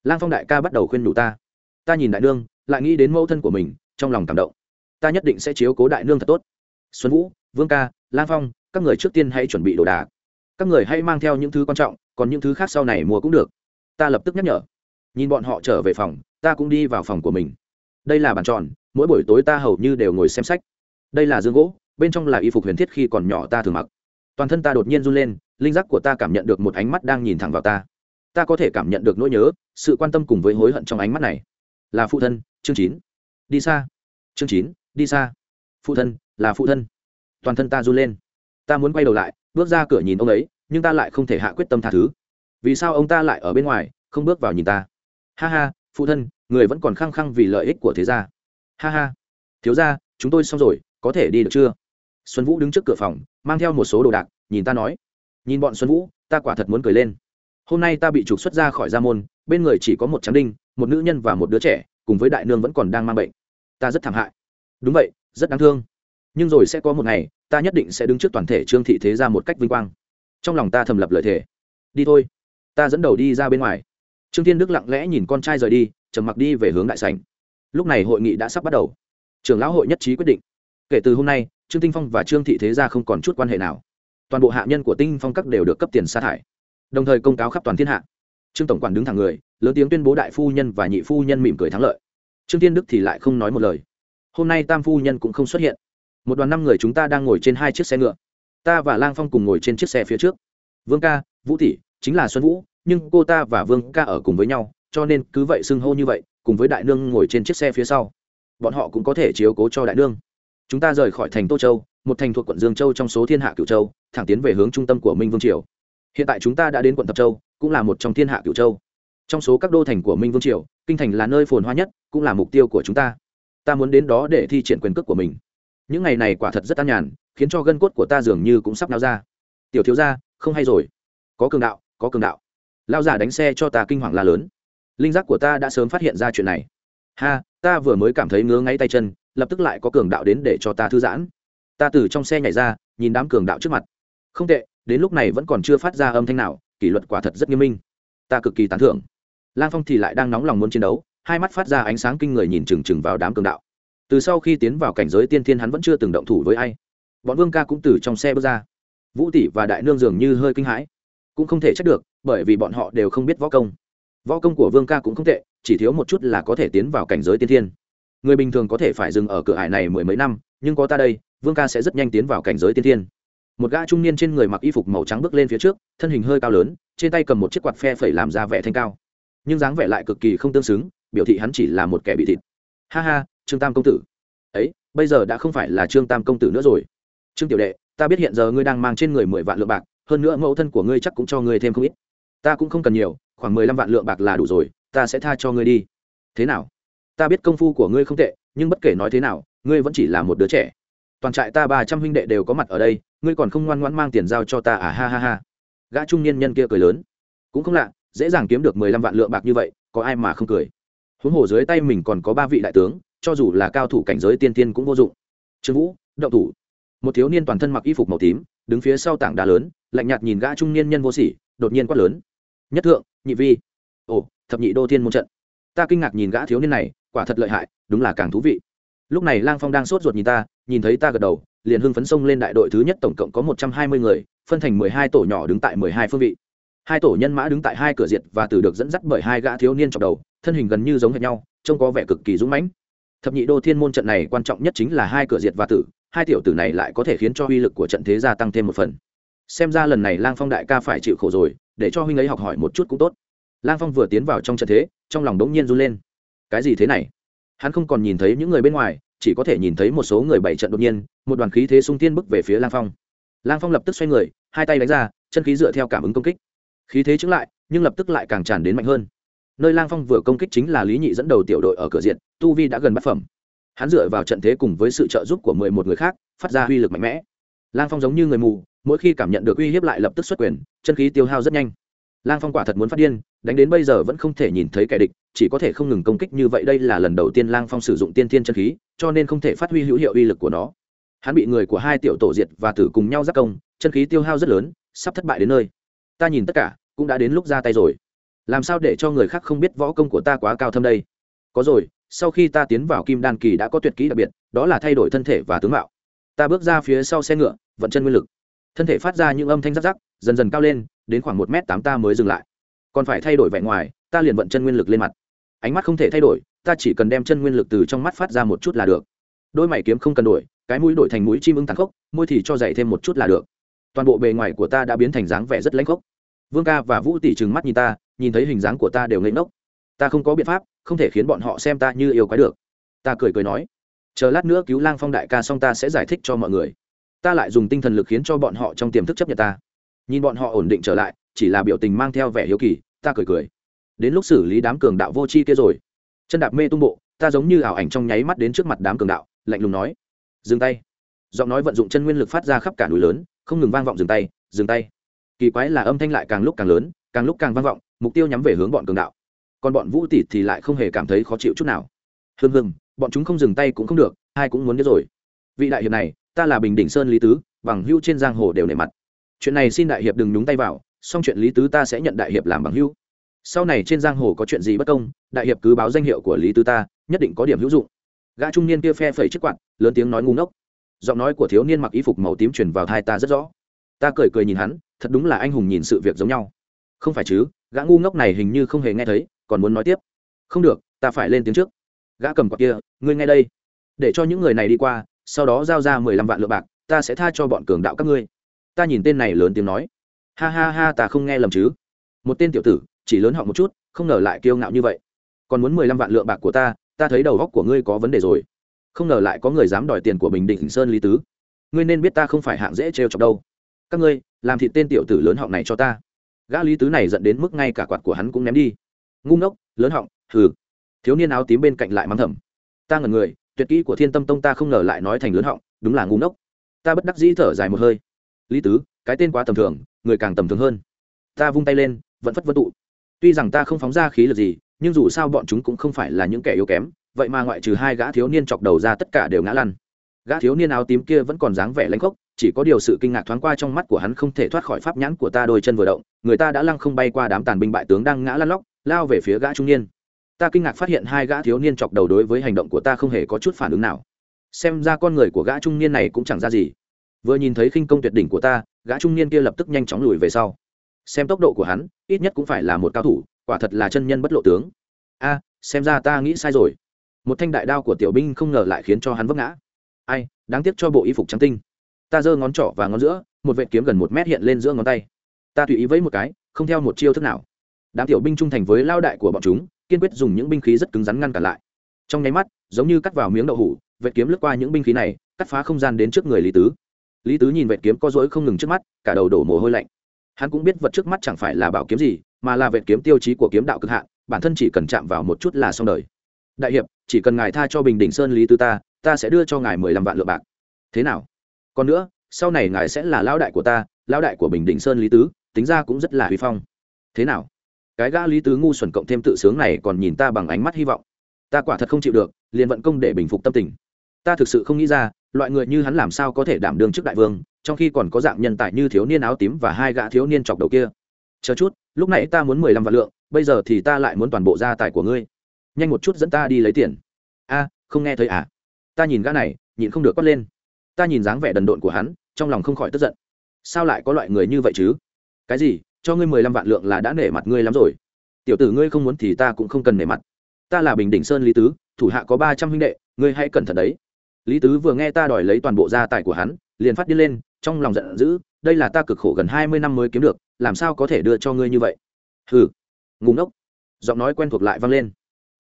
lang phong đại ca bắt đầu khuyên nhủ ta ta nhìn đại nương lại nghĩ đến mẫu thân của mình, trong lòng cảm động. Ta nhất định sẽ chiếu cố đại nương thật tốt. Xuân vũ, vương ca, lang phong, các người trước tiên hãy chuẩn bị đồ đạc. Các người hãy mang theo những thứ quan trọng, còn những thứ khác sau này mua cũng được. Ta lập tức nhắc nhở. Nhìn bọn họ trở về phòng, ta cũng đi vào phòng của mình. Đây là bàn tròn, mỗi buổi tối ta hầu như đều ngồi xem sách. Đây là dương gỗ, bên trong là y phục huyền thiết khi còn nhỏ ta thường mặc. Toàn thân ta đột nhiên run lên, linh giác của ta cảm nhận được một ánh mắt đang nhìn thẳng vào ta. Ta có thể cảm nhận được nỗi nhớ, sự quan tâm cùng với hối hận trong ánh mắt này. Là phụ thân chương chín. Đi xa. Chương chín, đi xa. Phụ thân, là phụ thân. Toàn thân ta run lên. Ta muốn quay đầu lại, bước ra cửa nhìn ông ấy, nhưng ta lại không thể hạ quyết tâm tha thứ. Vì sao ông ta lại ở bên ngoài, không bước vào nhìn ta? Ha ha, phụ thân, người vẫn còn khăng khăng vì lợi ích của thế gia. Ha ha. Thiếu gia, chúng tôi xong rồi, có thể đi được chưa? Xuân vũ đứng trước cửa phòng, mang theo một số đồ đạc, nhìn ta nói. Nhìn bọn xuân vũ, ta quả thật muốn cười lên. Hôm nay ta bị trục xuất ra khỏi gia môn, bên người chỉ có một tráng đinh, một nữ nhân và một đứa trẻ cùng với đại nương vẫn còn đang mang bệnh. Ta rất thảm hại. Đúng vậy, rất đáng thương. Nhưng rồi sẽ có một ngày, ta nhất định sẽ đứng trước toàn thể trương thị thế ra một cách vinh quang. Trong lòng ta thầm lập lợi thể đi thôi. Ta dẫn đầu đi ra bên ngoài. Trương thiên đức lặng lẽ nhìn con trai rời đi, trầm mặc đi về hướng đại sành lúc này hội nghị đã sắp bắt đầu. Trưởng lão hội nhất trí quyết định. Kể từ hôm nay, trương tinh phong và trương thị thế gia không còn chút quan hệ nào. Toàn bộ hạ nhân của tinh phong các đều được cấp tiền sa thải. Đồng thời công cáo khắp toàn thiên hạ trương tổng quản đứng thẳng người, lớn tiếng tuyên bố đại phu nhân và nhị phu nhân mỉm cười thắng lợi. Trương tiên đức thì lại không nói một lời. Hôm nay tam phu nhân cũng không xuất hiện. Một đoàn năm người chúng ta đang ngồi trên hai chiếc xe ngựa. Ta và lang phong cùng ngồi trên chiếc xe phía trước. Vương ca, vũ tỷ, chính là xuân vũ, nhưng cô ta và vương ca ở cùng với nhau, cho nên cứ vậy xưng hô như vậy, cùng với đại nương ngồi trên chiếc xe phía sau. Bọn họ cũng có thể chiếu cố cho đại nương. Chúng ta rời khỏi thành tô châu, một thành thuộc quận dương châu trong số thiên hạ cửu châu, thẳng tiến về hướng trung tâm của minh vương triều hiện tại chúng ta đã đến quận thập châu, cũng là một trong thiên hạ cửu châu. Trong số các đô thành của minh vương triều, kinh thành là nơi phồn hoa nhất, cũng là mục tiêu của chúng ta. Ta muốn đến đó để thi triển quyền cước của mình. Những ngày này quả thật rất an nhàn, khiến cho gân cốt của ta dường như cũng sắp náo ra. Tiểu thiếu gia, không hay rồi. Có cường đạo, có cường đạo. Lao giả đánh xe cho ta kinh hoàng la lớn. Linh giác của ta đã sớm phát hiện ra chuyện này. Ha, ta vừa mới cảm thấy ngứa ngáy tay chân, lập tức lại có cường đạo đến để cho ta thư giãn. Ta từ trong xe nhảy ra, nhìn đám cường đạo trước mặt. Không tệ đến lúc này vẫn còn chưa phát ra âm thanh nào, kỷ luật quả thật rất nghiêm minh. Ta cực kỳ tán thưởng. Lang phong thì lại đang nóng lòng muốn chiến đấu, hai mắt phát ra ánh sáng kinh người nhìn chừng chừng vào đám cường đạo. Từ sau khi tiến vào cảnh giới tiên thiên hắn vẫn chưa từng động thủ với ai. Bọn vương ca cũng từ trong xe bước ra. Vũ tỷ và đại nương dường như hơi kinh hãi. Cũng không thể trách được, bởi vì bọn họ đều không biết võ công. Võ công của vương ca cũng không tệ, chỉ thiếu một chút là có thể tiến vào cảnh giới tiên thiên. Người bình thường có thể phải dừng ở cửa ải này mười mấy năm, nhưng có ta đây, vương ca sẽ rất nhanh tiến vào cảnh giới tiên thiên một gã trung niên trên người mặc y phục màu trắng bước lên phía trước, thân hình hơi cao lớn, trên tay cầm một chiếc quạt phe phẩy làm ra vẻ thanh cao. Nhưng dáng vẻ lại cực kỳ không tương xứng, biểu thị hắn chỉ là một kẻ bị thịt. Ha ha, trương tam công tử. Ấy, bây giờ đã không phải là trương tam công tử nữa rồi. Trương tiểu đệ, ta biết hiện giờ ngươi đang mang trên người mười vạn lượng bạc, hơn nữa mẫu thân của ngươi chắc cũng cho ngươi thêm không ít. Ta cũng không cần nhiều, khoảng mười lăm vạn lượng bạc là đủ rồi, ta sẽ tha cho ngươi đi. Thế nào? Ta biết công phu của ngươi không tệ, nhưng bất kể nói thế nào, ngươi vẫn chỉ là một đứa trẻ. Toàn trại ta ba trăm huynh đệ đều có mặt ở đây ngươi còn không ngoan ngoãn mang tiền giao cho ta à? Ha ha ha. Gã trung niên nhân kia cười lớn. Cũng không lạ, dễ dàng kiếm được mười lăm vạn lượng bạc như vậy, có ai mà không cười. Huống hồ dưới tay mình còn có ba vị đại tướng, cho dù là cao thủ cảnh giới tiên tiên cũng vô dụng. Trương vũ đậu thủ. Một thiếu niên toàn thân mặc y phục màu tím, đứng phía sau tảng đá lớn, lạnh nhạt nhìn gã trung niên nhân vô sỉ, đột nhiên quát lớn. Nhất thượng, nhị vi. Ồ, thập nhị đô thiên môn trận. Ta kinh ngạc nhìn gã thiếu niên này, quả thật lợi hại, đúng là càng thú vị. Lúc này lang phong đang sốt ruột nhìn ta, nhìn thấy ta gật đầu liền hưng phấn sông lên đại đội thứ nhất tổng cộng có một trăm hai mươi người, phân thành mười hai tổ nhỏ đứng tại mười hai phương vị. Hai tổ nhân mã đứng tại hai cửa diệt và từ được dẫn dắt bởi hai gã thiếu niên trong đầu, thân hình gần như giống hệt nhau, trông có vẻ cực kỳ dũng mãnh. Thập nhị đô thiên môn trận này quan trọng nhất chính là hai cửa diệt và tử, hai tiểu tử này lại có thể khiến cho uy lực của trận thế gia tăng thêm một phần. Xem ra lần này lang phong đại ca phải chịu khổ rồi, để cho huynh ấy học hỏi một chút cũng tốt. Lang phong vừa tiến vào trong trận thế, trong lòng đống nhiên run lên. Cái gì thế này? Hắn không còn nhìn thấy những người bên ngoài chỉ có thể nhìn thấy một số người bảy trận đột nhiên, một đoàn khí thế sung tiên bức về phía lang phong. Lang phong lập tức xoay người, hai tay đánh ra, chân khí dựa theo cảm ứng công kích. Khí thế chứng lại, nhưng lập tức lại càng tràn đến mạnh hơn. Nơi lang phong vừa công kích chính là lý nhị dẫn đầu tiểu đội ở cửa diện, tu vi đã gần bát phẩm. Hắn dựa vào trận thế cùng với sự trợ giúp của mười một người khác, phát ra uy lực mạnh mẽ. Lang phong giống như người mù, mỗi khi cảm nhận được uy hiếp lại lập tức xuất quyền, chân khí tiêu hao rất nhanh. Lang phong quả thật muốn phát điên, đánh đến bây giờ vẫn không thể nhìn thấy kẻ địch, chỉ có thể không ngừng công kích như vậy. Đây là lần đầu tiên lang phong sử dụng tiên thiên chân khí cho nên không thể phát huy hữu hiệu uy lực của nó. Hắn bị người của hai tiểu tổ diệt và tử cùng nhau giác công, chân khí tiêu hao rất lớn, sắp thất bại đến nơi. Ta nhìn tất cả, cũng đã đến lúc ra tay rồi. Làm sao để cho người khác không biết võ công của ta quá cao thâm đây? Có rồi, sau khi ta tiến vào kim đan kỳ đã có tuyệt kỹ đặc biệt, đó là thay đổi thân thể và tướng mạo. Ta bước ra phía sau xe ngựa, vận chân nguyên lực. Thân thể phát ra những âm thanh rắc rắc, dần dần cao lên, đến khoảng một m tám ta mới dừng lại. Còn phải thay đổi vẻ ngoài, ta liền vận chân nguyên lực lên mặt. Ánh mắt không thể thay đổi ta chỉ cần đem chân nguyên lực từ trong mắt phát ra một chút là được. Đôi mày kiếm không cần đổi, cái mũi đổi thành mũi chim ưng tàn khốc, môi thì cho dày thêm một chút là được. Toàn bộ bề ngoài của ta đã biến thành dáng vẻ rất lãnh khốc. Vương ca và vũ tỷ trừng mắt nhìn ta, nhìn thấy hình dáng của ta đều ngây ngốc. Ta không có biện pháp, không thể khiến bọn họ xem ta như yêu quái được. Ta cười cười nói, chờ lát nữa cứu lang phong đại ca xong ta sẽ giải thích cho mọi người. Ta lại dùng tinh thần lực khiến cho bọn họ trong tiềm thức chấp nhận ta. Nhìn bọn họ ổn định trở lại, chỉ là biểu tình mang theo vẻ hiếu kỳ, ta cười cười. Đến lúc xử lý đám cường đạo vô chi kia rồi chân đạp mê tung bộ, ta giống như ảo ảnh trong nháy mắt đến trước mặt đám cường đạo, lạnh lùng nói. Dừng tay. Giọng nói vận dụng chân nguyên lực phát ra khắp cả núi lớn, không ngừng vang vọng dừng tay dừng tay. Kỳ quái là âm thanh lại càng lúc càng lớn, càng lúc càng vang vọng, mục tiêu nhắm về hướng bọn cường đạo. Còn bọn vũ tỷ thì lại không hề cảm thấy khó chịu chút nào. Hưng hưng bọn chúng không dừng tay cũng không được, ai cũng muốn biết rồi. Vị đại hiệp này, ta là bình đỉnh sơn lý tứ, bằng hưu trên giang hồ đều nể mặt. Chuyện này xin đại hiệp đừng nhúng tay vào, xong chuyện lý tứ ta sẽ nhận đại hiệp làm bằng hưu sau này trên giang hồ có chuyện gì bất công, đại hiệp cứ báo danh hiệu của lý Tư ta, nhất định có điểm hữu dụng. Gã trung niên kia phe phẩy chiếc quạt, lớn tiếng nói ngu ngốc. Giọng nói của thiếu niên mặc y phục màu tím truyền vào thai ta rất rõ. Ta cười cười nhìn hắn, thật đúng là anh hùng nhìn sự việc giống nhau. Không phải chứ, gã ngu ngốc này hình như không hề nghe thấy, còn muốn nói tiếp. Không được, ta phải lên tiếng trước. Gã cầm quạt kia, ngươi nghe đây. Để cho những người này đi qua, sau đó giao ra mười lăm vạn lượng bạc, ta sẽ tha cho bọn cường đạo các ngươi. Ta nhìn tên này lớn tiếng nói. Ha ha ha, ta không nghe lầm chứ. Một tên tiểu tử chỉ lớn họ một chút, không ngờ lại kiêu ngạo như vậy. Còn muốn mười lăm vạn lượng bạc của ta ta thấy đầu góc của ngươi có vấn đề rồi. Không ngờ lại có người dám đòi tiền của bình định sơn lý tứ. Ngươi nên biết ta không phải hạng dễ trêu chọc đâu. Các ngươi, làm thịt tên tiểu tử lớn họng này cho ta. Gã lý tứ này dẫn đến mức ngay cả quạt của hắn cũng ném đi. Ngu ngốc, lớn họng, hừ. Thiếu niên áo tím bên cạnh lại mắng thầm. Ta ngẩn người, tuyệt kỹ của thiên tâm tông ta không ngờ lại nói thành lớn họng, đúng là ngu ngốc. Ta bất đắc dĩ thở dài một hơi. Lý tứ, cái tên quá tầm thường, người càng tầm thường hơn. Ta vung tay lên vẫn phất vân tụ tuy rằng ta không phóng ra khí lực gì, nhưng dù sao bọn chúng cũng không phải là những kẻ yếu kém, vậy mà ngoại trừ hai gã thiếu niên chọc đầu ra tất cả đều ngã lăn. Gã thiếu niên áo tím kia vẫn còn dáng vẻ lãnh khốc, chỉ có điều sự kinh ngạc thoáng qua trong mắt của hắn không thể thoát khỏi pháp nhãn của ta đôi chân vừa động, người ta đã lăng không bay qua đám tàn binh bại tướng đang ngã lăn lóc, lao về phía gã trung niên. Ta kinh ngạc phát hiện hai gã thiếu niên chọc đầu đối với hành động của ta không hề có chút phản ứng nào. Xem ra con người của gã trung niên này cũng chẳng ra gì. Vừa nhìn thấy khinh công tuyệt đỉnh của ta, gã trung niên kia lập tức nhanh chóng lùi về sau xem tốc độ của hắn, ít nhất cũng phải là một cao thủ, quả thật là chân nhân bất lộ tướng. A, xem ra ta nghĩ sai rồi. Một thanh đại đao của tiểu binh không ngờ lại khiến cho hắn vấp ngã. Ai, đáng tiếc cho bộ y phục trắng tinh. Ta giơ ngón trỏ và ngón giữa, một vệ kiếm gần một mét hiện lên giữa ngón tay. Ta tùy ý vẫy một cái, không theo một chiêu thức nào. Đám tiểu binh trung thành với lao đại của bọn chúng, kiên quyết dùng những binh khí rất cứng rắn ngăn cản lại. Trong nháy mắt, giống như cắt vào miếng đậu hủ vệ kiếm lướt qua những binh khí này, cắt phá không gian đến trước người lý tứ. Lý tứ nhìn vệ kiếm có rỗi không ngừng trước mắt, cả đầu đổ mồ hôi lạnh hắn cũng biết vật trước mắt chẳng phải là bảo kiếm gì, mà là vệ kiếm tiêu chí của kiếm đạo cực hạn, bản thân chỉ cần chạm vào một chút là xong đời. Đại hiệp, chỉ cần ngài tha cho bình Đỉnh sơn lý Tư ta ta sẽ đưa cho ngài mười lăm vạn lượng bạc. Thế nào? Còn nữa, sau này ngài sẽ là lão đại của ta, lão đại của bình Đỉnh sơn lý tứ, tính ra cũng rất là huy phong. Thế nào? Cái gã lý tứ ngu xuẩn cộng thêm tự sướng này còn nhìn ta bằng ánh mắt hy vọng. Ta quả thật không chịu được, liền vận công để bình phục tâm tình. Ta thực sự không nghĩ ra, loại người như hắn làm sao có thể đảm đương trước đại vương trong khi còn có dạng nhân tài như thiếu niên áo tím và hai gã thiếu niên chọc đầu kia. Chờ chút, lúc nãy ta muốn mười lăm vạn lượng, bây giờ thì ta lại muốn toàn bộ gia tài của ngươi. Nhanh một chút dẫn ta đi lấy tiền. A, không nghe thấy à? Ta nhìn gã này, nhịn không được quát lên. Ta nhìn dáng vẻ đần độn của hắn, trong lòng không khỏi tức giận. Sao lại có loại người như vậy chứ? Cái gì? Cho ngươi mười lăm vạn lượng là đã nể mặt ngươi lắm rồi. Tiểu tử ngươi không muốn thì ta cũng không cần nể mặt. Ta là bình đỉnh sơn lý tứ, thủ hạ có ba trăm huynh đệ, ngươi hãy cẩn thận đấy. Lý tứ vừa nghe ta đòi lấy toàn bộ gia tài của hắn liền phát điên lên, trong lòng giận dữ, đây là ta cực khổ gần hai mươi năm mới kiếm được, làm sao có thể đưa cho ngươi như vậy? Hừ ngủ ngốc. Giọng nói quen thuộc lại vang lên.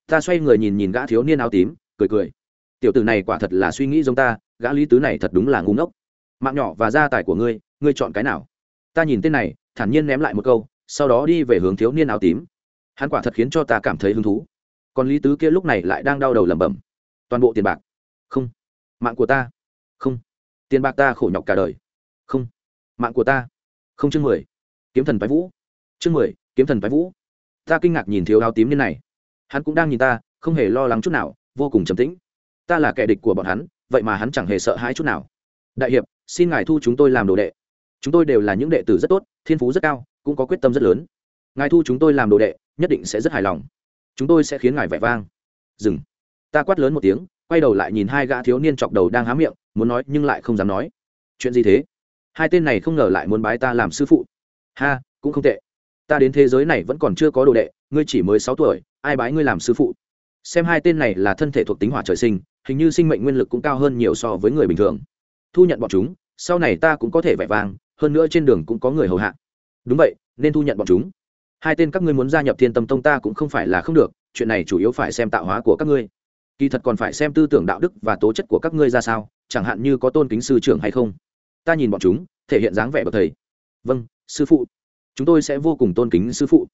Ta xoay người nhìn nhìn gã thiếu niên áo tím, cười cười. Tiểu tử này quả thật là suy nghĩ giống ta, gã lý tứ này thật đúng là ngu ngốc. Mạng nhỏ và gia tài của ngươi ngươi chọn cái nào? Ta nhìn tên này, thản nhiên ném lại một câu, sau đó đi về hướng thiếu niên áo tím. Hắn quả thật khiến cho ta cảm thấy hứng thú. Còn lý tứ kia lúc này lại đang đau đầu lẩm bẩm. Toàn bộ tiền bạc. Không. Mạng của ta. Không tiền bạc ta khổ nhọc cả đời. Không. Mạng của ta. Không chương mười. Kiếm thần phái vũ. Chương mười, kiếm thần phái vũ. Ta kinh ngạc nhìn thiếu áo tím như này. Hắn cũng đang nhìn ta, không hề lo lắng chút nào, vô cùng trầm tĩnh. Ta là kẻ địch của bọn hắn, vậy mà hắn chẳng hề sợ hãi chút nào. Đại hiệp, xin ngài thu chúng tôi làm đồ đệ. Chúng tôi đều là những đệ tử rất tốt, thiên phú rất cao, cũng có quyết tâm rất lớn. Ngài thu chúng tôi làm đồ đệ, nhất định sẽ rất hài lòng. Chúng tôi sẽ khiến ngài vẻ vang. Dừng. Ta quát lớn một tiếng quay đầu lại nhìn hai gã thiếu niên chọc đầu đang há miệng, muốn nói nhưng lại không dám nói. Chuyện gì thế? Hai tên này không ngờ lại muốn bái ta làm sư phụ. Ha, cũng không tệ. Ta đến thế giới này vẫn còn chưa có đồ đệ, ngươi chỉ mới sáu tuổi, ai bái ngươi làm sư phụ? Xem hai tên này là thân thể thuộc tính hỏa trời sinh, hình như sinh mệnh nguyên lực cũng cao hơn nhiều so với người bình thường. Thu nhận bọn chúng, sau này ta cũng có thể vẻ vang, hơn nữa trên đường cũng có người hầu hạ. Đúng vậy, nên thu nhận bọn chúng. Hai tên các ngươi muốn gia nhập thiên tâm tông ta cũng không phải là không được, chuyện này chủ yếu phải xem tạo hóa của các ngươi kỳ thật còn phải xem tư tưởng đạo đức và tố chất của các ngươi ra sao, chẳng hạn như có tôn kính sư trưởng hay không. Ta nhìn bọn chúng, thể hiện dáng vẻ bậc thầy. Vâng sư phụ. Chúng tôi sẽ vô cùng tôn kính sư phụ.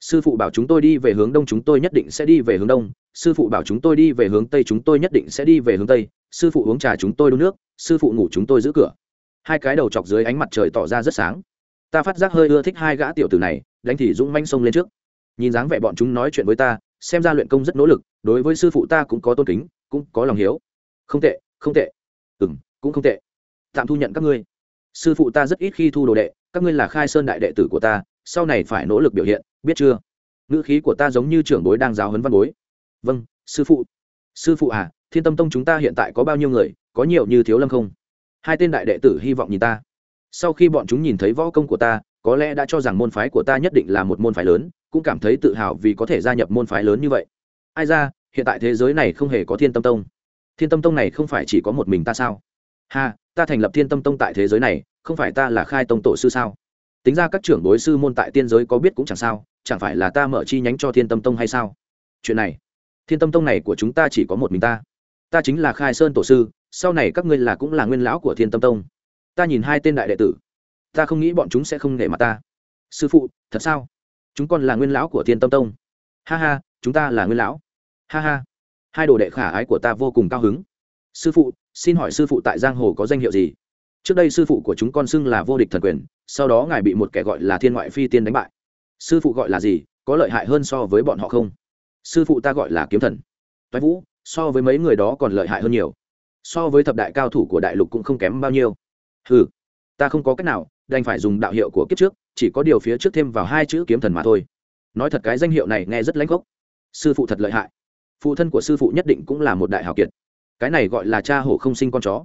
Sư phụ bảo chúng tôi đi về hướng đông, chúng tôi nhất định sẽ đi về hướng đông. Sư phụ bảo chúng tôi đi về hướng tây, chúng tôi nhất định sẽ đi về hướng tây. Sư phụ uống trà chúng tôi đun nước, sư phụ ngủ chúng tôi giữ cửa. Hai cái đầu chọc dưới ánh mặt trời tỏ ra rất sáng. Ta phát giác hơi ưa thích hai gã tiểu tử này, đánh thì dũng manh sông lên trước. Nhìn dáng vẻ bọn chúng nói chuyện với ta, xem ra luyện công rất nỗ lực đối với sư phụ ta cũng có tôn kính, cũng có lòng hiếu. Không tệ không tệ. Ừ m cũng không tệ. Tạm thu nhận các ngươi. Sư phụ ta rất ít khi thu đồ đệ, các ngươi là khai sơn đại đệ tử của ta, sau này phải nỗ lực biểu hiện, biết chưa? Ngữ khí của ta giống như trưởng bối đang giáo huấn văn bối. Vâng sư phụ. Sư phụ à thiên tâm tông chúng ta hiện tại có bao nhiêu người, có nhiều như thiếu lâm không? Hai tên đại đệ tử hy vọng nhìn ta. Sau khi bọn chúng nhìn thấy võ công của ta, có lẽ đã cho rằng môn phái của ta nhất định là một môn phái lớn, cũng cảm thấy tự hào vì có thể gia nhập môn phái lớn như vậy ai ra, hiện tại thế giới này không hề có thiên tâm tông. Thiên tâm tông này không phải chỉ có một mình ta sao? Ha, ta thành lập thiên tâm tông tại thế giới này, không phải ta là khai tông tổ sư sao? Tính ra các trưởng đối sư môn tại tiên giới có biết cũng chẳng sao, chẳng phải là ta mở chi nhánh cho thiên tâm tông hay sao? Chuyện này, thiên tâm tông này của chúng ta chỉ có một mình ta. Ta chính là khai sơn tổ sư, sau này các ngươi là cũng là nguyên lão của thiên tâm tông. Ta nhìn hai tên đại đệ tử. Ta không nghĩ bọn chúng sẽ không nể mặt ta. Sư phụ, thật sao? Chúng con là nguyên lão của thiên tâm tông. Ha ha chúng ta là nguyên lão. Ha ha. Hai đồ đệ khả ái của ta vô cùng cao hứng. Sư phụ, xin hỏi sư phụ tại giang hồ có danh hiệu gì? Trước đây sư phụ của chúng con xưng là vô địch thần quyền, sau đó ngài bị một kẻ gọi là thiên ngoại phi tiên đánh bại. Sư phụ gọi là gì, có lợi hại hơn so với bọn họ không? Sư phụ ta gọi là kiếm thần. Toái vũ, so với mấy người đó còn lợi hại hơn nhiều. So với thập đại cao thủ của đại lục cũng không kém bao nhiêu. Ừ ta không có cách nào, đành phải dùng đạo hiệu của kiếp trước, chỉ có điều phía trước thêm vào hai chữ kiếm thần mà thôi. Nói thật cái danh hiệu này nghe rất lãnh gốc sư phụ thật lợi hại. Phụ thân của sư phụ nhất định cũng là một đại hào kiệt. Cái này gọi là cha hổ không sinh con chó.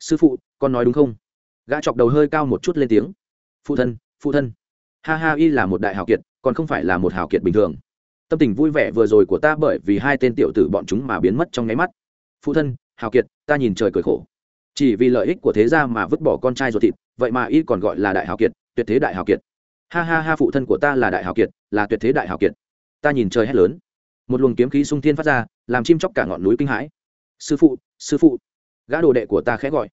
Sư phụ, con nói đúng không? Gã chọc đầu hơi cao một chút lên tiếng. Phụ thân phụ thân. Ha ha, y là một đại hào kiệt, còn không phải là một hào kiệt bình thường. Tâm tình vui vẻ vừa rồi của ta bởi vì hai tên tiểu tử bọn chúng mà biến mất trong nháy mắt. Phụ thân hào kiệt, ta nhìn trời cười khổ. Chỉ vì lợi ích của thế gia mà vứt bỏ con trai ruột thịt, vậy mà y còn gọi là đại hào kiệt, tuyệt thế đại hào kiệt. Ha ha ha, phụ thân của ta là đại hào kiệt, là tuyệt thế đại hào kiệt. Ta nhìn trời hét lớn một luồng kiếm khí sung thiên phát ra, làm chim chóc cả ngọn núi kinh hãi. Sư phụ sư phụ. Gã đồ đệ của ta khẽ gọi.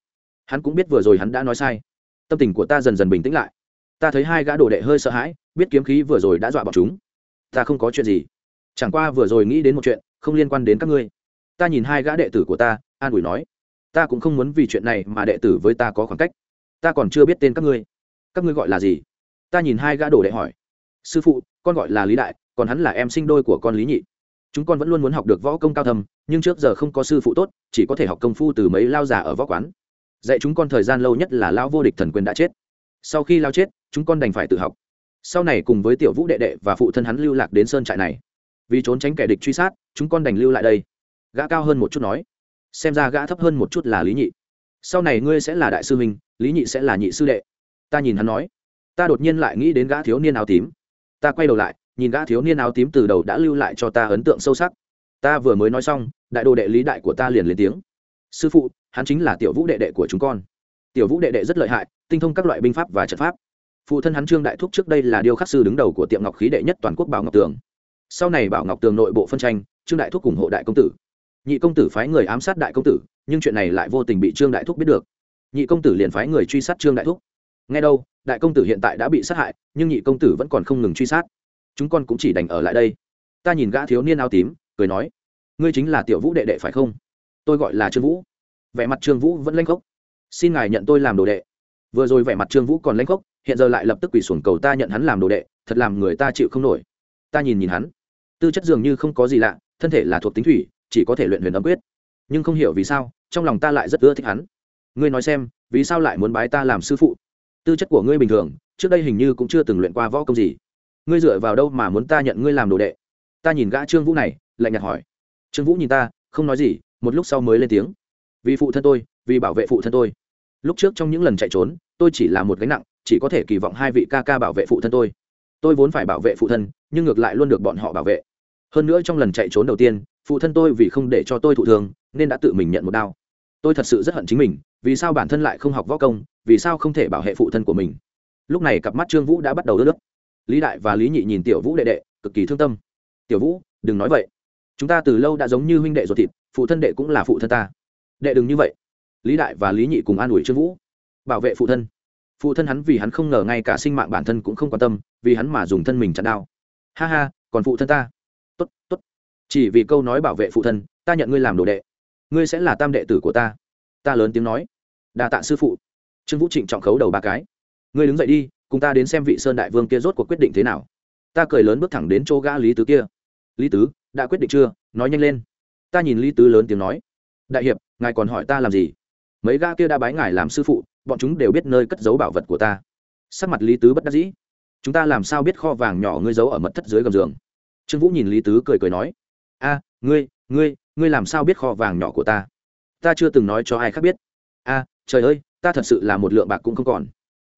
Hắn cũng biết vừa rồi hắn đã nói sai. Tâm tình của ta dần dần bình tĩnh lại. Ta thấy hai gã đồ đệ hơi sợ hãi, biết kiếm khí vừa rồi đã dọa bọn chúng. Ta không có chuyện gì. Chẳng qua vừa rồi nghĩ đến một chuyện, không liên quan đến các ngươi. Ta nhìn hai gã đệ tử của ta, an ủi nói. Ta cũng không muốn vì chuyện này mà đệ tử với ta có khoảng cách. Ta còn chưa biết tên các ngươi. Các ngươi gọi là gì? Ta nhìn hai gã đồ đệ hỏi. Sư phụ, con gọi là lý đại, còn hắn là em sinh đôi của con lý nhị chúng con vẫn luôn muốn học được võ công cao thầm nhưng trước giờ không có sư phụ tốt, chỉ có thể học công phu từ mấy lao già ở võ quán. Dạy chúng con thời gian lâu nhất là lao vô địch thần quyền đã chết. Sau khi lao chết, chúng con đành phải tự học. Sau này cùng với tiểu vũ đệ đệ và phụ thân hắn lưu lạc đến sơn trại này. Vì trốn tránh kẻ địch truy sát, chúng con đành lưu lại đây. Gã cao hơn một chút nói. Xem ra gã thấp hơn một chút là lý nhị. Sau này ngươi sẽ là đại sư huynh, lý nhị sẽ là nhị sư đệ. Ta nhìn hắn nói. Ta đột nhiên lại nghĩ đến gã thiếu niên áo tím. Ta quay đầu lại nhìn gã thiếu niên áo tím từ đầu đã lưu lại cho ta ấn tượng sâu sắc. Ta vừa mới nói xong, đại đồ đệ lý đại của ta liền lên tiếng. Sư phụ, hắn chính là tiểu vũ đệ đệ của chúng con. Tiểu vũ đệ đệ rất lợi hại, tinh thông các loại binh pháp và trận pháp. Phụ thân hắn trương đại thúc trước đây là điêu khắc sư đứng đầu của tiệm ngọc khí đệ nhất toàn quốc bảo ngọc tường. Sau này bảo ngọc tường nội bộ phân tranh, trương đại thúc ủng hộ đại công tử. Nhị công tử phái người ám sát đại công tử, nhưng chuyện này lại vô tình bị trương đại thúc biết được. Nhị công tử liền phái người truy sát trương đại thúc. Nghe đâu, đại công tử hiện tại đã bị sát hại, nhưng nhị công tử vẫn còn không ngừng truy sát chúng con cũng chỉ đành ở lại đây. Ta nhìn gã thiếu niên áo tím, cười nói, ngươi chính là tiểu vũ đệ đệ phải không? Tôi gọi là trương vũ. Vẻ mặt trương vũ vẫn lanh khốc. Xin ngài nhận tôi làm đồ đệ. Vừa rồi vẻ mặt trương vũ còn lanh khốc, hiện giờ lại lập tức quỳ xuồng cầu ta nhận hắn làm đồ đệ, thật làm người ta chịu không nổi. Ta nhìn nhìn hắn, tư chất dường như không có gì lạ, thân thể là thuộc tính thủy, chỉ có thể luyện huyền ấm quyết. Nhưng không hiểu vì sao, trong lòng ta lại rất ưa thích hắn. Ngươi nói xem, vì sao lại muốn bái ta làm sư phụ? Tư chất của ngươi bình thường, trước đây hình như cũng chưa từng luyện qua võ công gì ngươi dựa vào đâu mà muốn ta nhận ngươi làm đồ đệ? Ta nhìn gã trương vũ này, lạnh nhạt hỏi. Trương vũ nhìn ta, không nói gì, một lúc sau mới lên tiếng. Vì phụ thân tôi, vì bảo vệ phụ thân tôi. Lúc trước trong những lần chạy trốn, tôi chỉ là một gánh nặng, chỉ có thể kỳ vọng hai vị ca ca bảo vệ phụ thân tôi. Tôi vốn phải bảo vệ phụ thân, nhưng ngược lại luôn được bọn họ bảo vệ. Hơn nữa trong lần chạy trốn đầu tiên, phụ thân tôi vì không để cho tôi thụ thường nên đã tự mình nhận một đau tôi thật sự rất hận chính mình, vì sao bản thân lại không học võ công, vì sao không thể bảo hệ phụ thân của mình? Lúc này cặp mắt trương vũ đã bắt đầu đỡ nước lý đại và lý nhị nhìn tiểu vũ đệ đệ, cực kỳ thương tâm. Tiểu vũ, đừng nói vậy. Chúng ta từ lâu đã giống như huynh đệ ruột thịt, phụ thân đệ cũng là phụ thân ta. Đệ đừng như vậy. Lý đại và lý nhị cùng an ủi trương vũ. Bảo vệ phụ thân. Phụ thân hắn vì hắn không ngờ ngay cả sinh mạng bản thân cũng không quan tâm, vì hắn mà dùng thân mình chặn đao. Ha ha, còn phụ thân ta. Tốt tốt. Chỉ vì câu nói bảo vệ phụ thân, ta nhận ngươi làm đồ đệ. Ngươi sẽ là tam đệ tử của ta. Ta lớn tiếng nói. Đa tạ sư phụ. Trương vũ trịnh trọng khấu đầu ba cái. Ngươi đứng dậy đi cùng ta đến xem vị sơn đại vương kia rốt cuộc quyết định thế nào. Ta cười lớn bước thẳng đến chỗ gã lý tứ kia. Lý tứ, đã quyết định chưa? Nói nhanh lên. Ta nhìn lý tứ lớn tiếng nói. Đại hiệp, ngài còn hỏi ta làm gì? Mấy gã kia đã bái ngài làm sư phụ, bọn chúng đều biết nơi cất giấu bảo vật của ta. Sắc mặt lý tứ bất đắc dĩ. Chúng ta làm sao biết kho vàng nhỏ ngươi giấu ở mật thất dưới gầm giường? Trương vũ nhìn lý tứ cười cười nói. A, ngươi ngươi ngươi làm sao biết kho vàng nhỏ của ta? Ta chưa từng nói cho ai khác biết. A, trời ơi, ta thật sự là một lượng bạc cũng không còn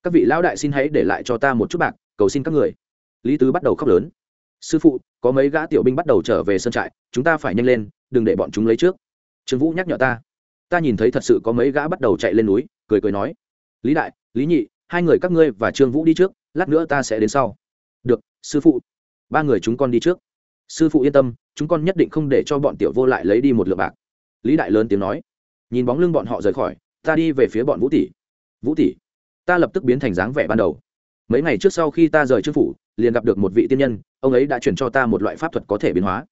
các vị lão đại xin hãy để lại cho ta một chút bạc, cầu xin các người. Lý tứ bắt đầu khóc lớn. Sư phụ, có mấy gã tiểu binh bắt đầu trở về sân trại, chúng ta phải nhanh lên, đừng để bọn chúng lấy trước. Trương vũ nhắc nhở ta. Ta nhìn thấy thật sự có mấy gã bắt đầu chạy lên núi, cười cười nói, lý đại, lý nhị, hai người các ngươi và trương vũ đi trước, lát nữa ta sẽ đến sau. Được, sư phụ. Ba người chúng con đi trước. Sư phụ yên tâm, chúng con nhất định không để cho bọn tiểu vô lại lấy đi một lượng bạc. Lý đại lớn tiếng nói. Nhìn bóng lưng bọn họ rời khỏi, ta đi về phía bọn vũ tỷ. Vũ tỷ ta lập tức biến thành dáng vẻ ban đầu. Mấy ngày trước sau khi ta rời chức phủ, liền gặp được một vị tiên nhân, ông ấy đã chuyển cho ta một loại pháp thuật có thể biến hóa.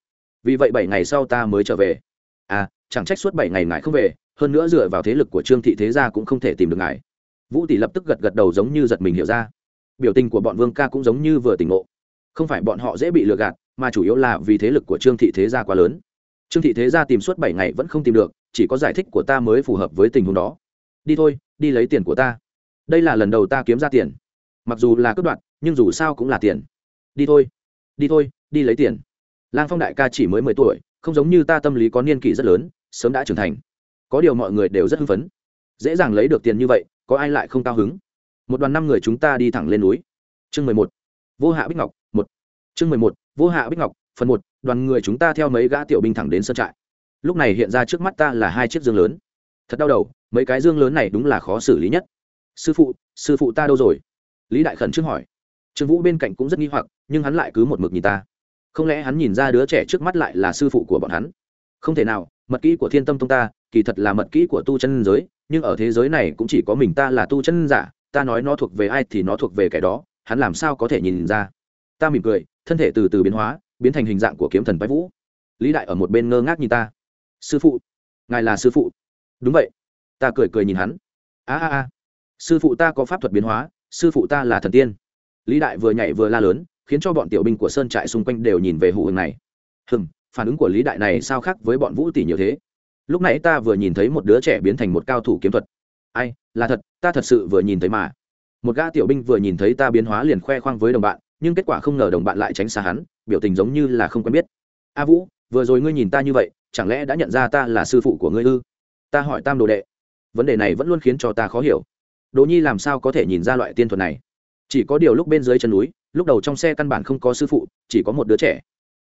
Vì vậy bảy ngày sau ta mới trở về. À chẳng trách suốt bảy ngày ngài không về, hơn nữa dựa vào thế lực của trương thị thế gia cũng không thể tìm được ngài. Vũ tỷ lập tức gật gật đầu giống như giật mình hiểu ra. Biểu tình của bọn vương ca cũng giống như vừa tỉnh ngộ. Không phải bọn họ dễ bị lừa gạt, mà chủ yếu là vì thế lực của trương thị thế gia quá lớn. Trương thị thế gia tìm suốt bảy ngày vẫn không tìm được, chỉ có giải thích của ta mới phù hợp với tình huống đó. Đi thôi, đi lấy tiền của ta đây là lần đầu ta kiếm ra tiền. Mặc dù là cướp đoạt, nhưng dù sao cũng là tiền. Đi thôi đi thôi, đi lấy tiền. Lang phong đại ca chỉ mới mười tuổi, không giống như ta tâm lý có niên kỷ rất lớn, sớm đã trưởng thành. Có điều mọi người đều rất hưng phấn. Dễ dàng lấy được tiền như vậy, có ai lại không cao hứng? Một đoàn năm người chúng ta đi thẳng lên núi. Chương mười một, vô hạ bích ngọc, một. Chương mười một, vô hạ bích ngọc, phần một. Đoàn người chúng ta theo mấy gã tiểu binh thẳng đến sân trại. Lúc này hiện ra trước mắt ta là hai chiếc dương lớn. Thật đau đầu, mấy cái dương lớn này đúng là khó xử lý nhất sư phụ sư phụ ta đâu rồi? Lý đại khẩn trước hỏi. Trương vũ bên cạnh cũng rất nghi hoặc, nhưng hắn lại cứ một mực nhìn ta. Không lẽ hắn nhìn ra đứa trẻ trước mắt lại là sư phụ của bọn hắn? Không thể nào, mật kỹ của thiên tâm tông ta, kỳ thật là mật kỹ của tu chân giới, nhưng ở thế giới này cũng chỉ có mình ta là tu chân giả, ta nói nó thuộc về ai thì nó thuộc về kẻ đó, hắn làm sao có thể nhìn ra? Ta mỉm cười, thân thể từ từ biến hóa, biến thành hình dạng của kiếm thần bái vũ. Lý đại ở một bên ngơ ngác nhìn ta. Sư phụ, ngài là sư phụ. Đúng vậy. Ta cười cười nhìn hắn. A a a sư phụ ta có pháp thuật biến hóa, sư phụ ta là thần tiên. Lý đại vừa nhảy vừa la lớn, khiến cho bọn tiểu binh của sơn trại xung quanh đều nhìn về hủ hưng này. Hừng phản ứng của lý đại này sao khác với bọn vũ tỷ nhiều thế? Lúc nãy ta vừa nhìn thấy một đứa trẻ biến thành một cao thủ kiếm thuật. Ai, là thật, ta thật sự vừa nhìn thấy mà. Một gã tiểu binh vừa nhìn thấy ta biến hóa liền khoe khoang với đồng bạn, nhưng kết quả không ngờ đồng bạn lại tránh xa hắn, biểu tình giống như là không quen biết. A vũ, vừa rồi ngươi nhìn ta như vậy, chẳng lẽ đã nhận ra ta là sư phụ của ngươi ư? Ta hỏi tam đồ đệ. Vấn đề này vẫn luôn khiến cho ta khó hiểu đỗ nhi làm sao có thể nhìn ra loại tiên thuật này? Chỉ có điều lúc bên dưới chân núi, lúc đầu trong xe căn bản không có sư phụ, chỉ có một đứa trẻ.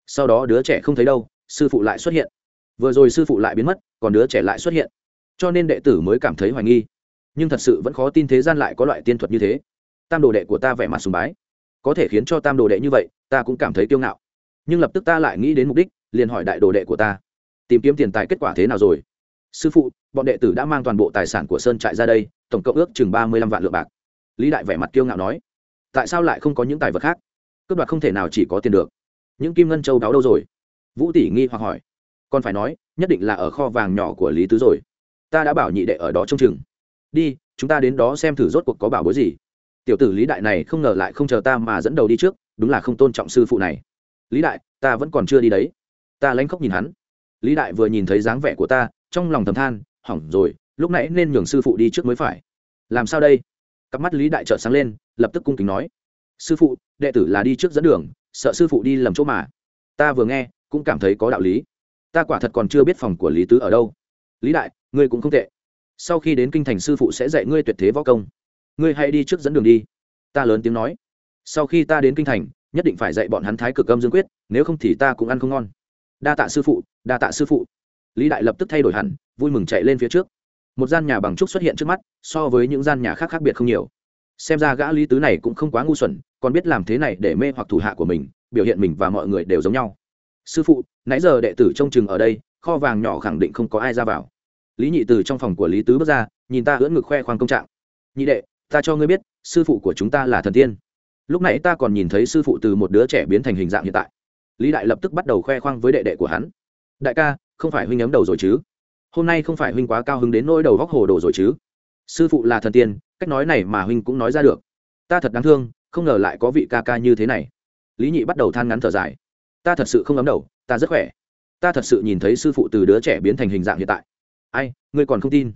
Sau đó đứa trẻ không thấy đâu, sư phụ lại xuất hiện. Vừa rồi sư phụ lại biến mất, còn đứa trẻ lại xuất hiện. Cho nên đệ tử mới cảm thấy hoài nghi. Nhưng thật sự vẫn khó tin thế gian lại có loại tiên thuật như thế. Tam đồ đệ của ta vẻ mặt sùng bái. Có thể khiến cho tam đồ đệ như vậy, ta cũng cảm thấy kiêu ngạo. Nhưng lập tức ta lại nghĩ đến mục đích, liền hỏi đại đồ đệ của ta. Tìm kiếm tiền tài kết quả thế nào rồi? Sư phụ, bọn đệ tử đã mang toàn bộ tài sản của sơn trại ra đây, tổng cộng ước chừng ba mươi lăm vạn lượng bạc. Lý đại vẻ mặt kiêu ngạo nói, tại sao lại không có những tài vật khác? Cướp đoạt không thể nào chỉ có tiền được. Những kim ngân châu đáo đâu rồi? Vũ tỷ nghi hoặc hỏi. Còn phải nói, nhất định là ở kho vàng nhỏ của lý tứ rồi. Ta đã bảo nhị đệ ở đó trông chừng. Đi, chúng ta đến đó xem thử rốt cuộc có bảo bối gì. Tiểu tử lý đại này không ngờ lại không chờ ta mà dẫn đầu đi trước, đúng là không tôn trọng sư phụ này. Lý đại, ta vẫn còn chưa đi đấy. Ta lanh khóc nhìn hắn. Lý đại vừa nhìn thấy dáng vẻ của ta trong lòng thầm than, hỏng rồi, lúc nãy nên nhường sư phụ đi trước mới phải. Làm sao đây? Cặp mắt lý đại trợ sáng lên, lập tức cung kính nói. Sư phụ, đệ tử là đi trước dẫn đường, sợ sư phụ đi lầm chỗ mà. Ta vừa nghe, cũng cảm thấy có đạo lý. Ta quả thật còn chưa biết phòng của lý tứ ở đâu. Lý đại, ngươi cũng không tệ. Sau khi đến kinh thành sư phụ sẽ dạy ngươi tuyệt thế võ công. Ngươi hãy đi trước dẫn đường đi. Ta lớn tiếng nói. Sau khi ta đến kinh thành, nhất định phải dạy bọn hắn thái cực âm dương quyết, nếu không thì ta cũng ăn không ngon. Đa tạ sư phụ, đa tạ sư phụ lý đại lập tức thay đổi hẳn, vui mừng chạy lên phía trước. Một gian nhà bằng trúc xuất hiện trước mắt, so với những gian nhà khác khác biệt không nhiều. Xem ra gã lý tứ này cũng không quá ngu xuẩn, còn biết làm thế này để mê hoặc thủ hạ của mình, biểu hiện mình và mọi người đều giống nhau. Sư phụ, nãy giờ đệ tử trông chừng ở đây, kho vàng nhỏ khẳng định không có ai ra vào. Lý nhị từ trong phòng của lý tứ bước ra, nhìn ta ưỡn ngực khoe khoang công trạng. Nhị đệ, ta cho ngươi biết, sư phụ của chúng ta là thần tiên. Lúc nãy ta còn nhìn thấy sư phụ từ một đứa trẻ biến thành hình dạng hiện tại. Lý đại lập tức bắt đầu khoe khoang với đệ đệ của hắn đại ca, không phải huynh ấm đầu rồi chứ? Hôm nay không phải huynh quá cao hứng đến nỗi đầu góc hồ đồ rồi chứ? Sư phụ là thần tiên, cách nói này mà huynh cũng nói ra được. Ta thật đáng thương, không ngờ lại có vị ca ca như thế này. Lý nhị bắt đầu than ngắn thở dài. Ta thật sự không ấm đầu, ta rất khỏe. Ta thật sự nhìn thấy sư phụ từ đứa trẻ biến thành hình dạng hiện tại. Ai, ngươi còn không tin?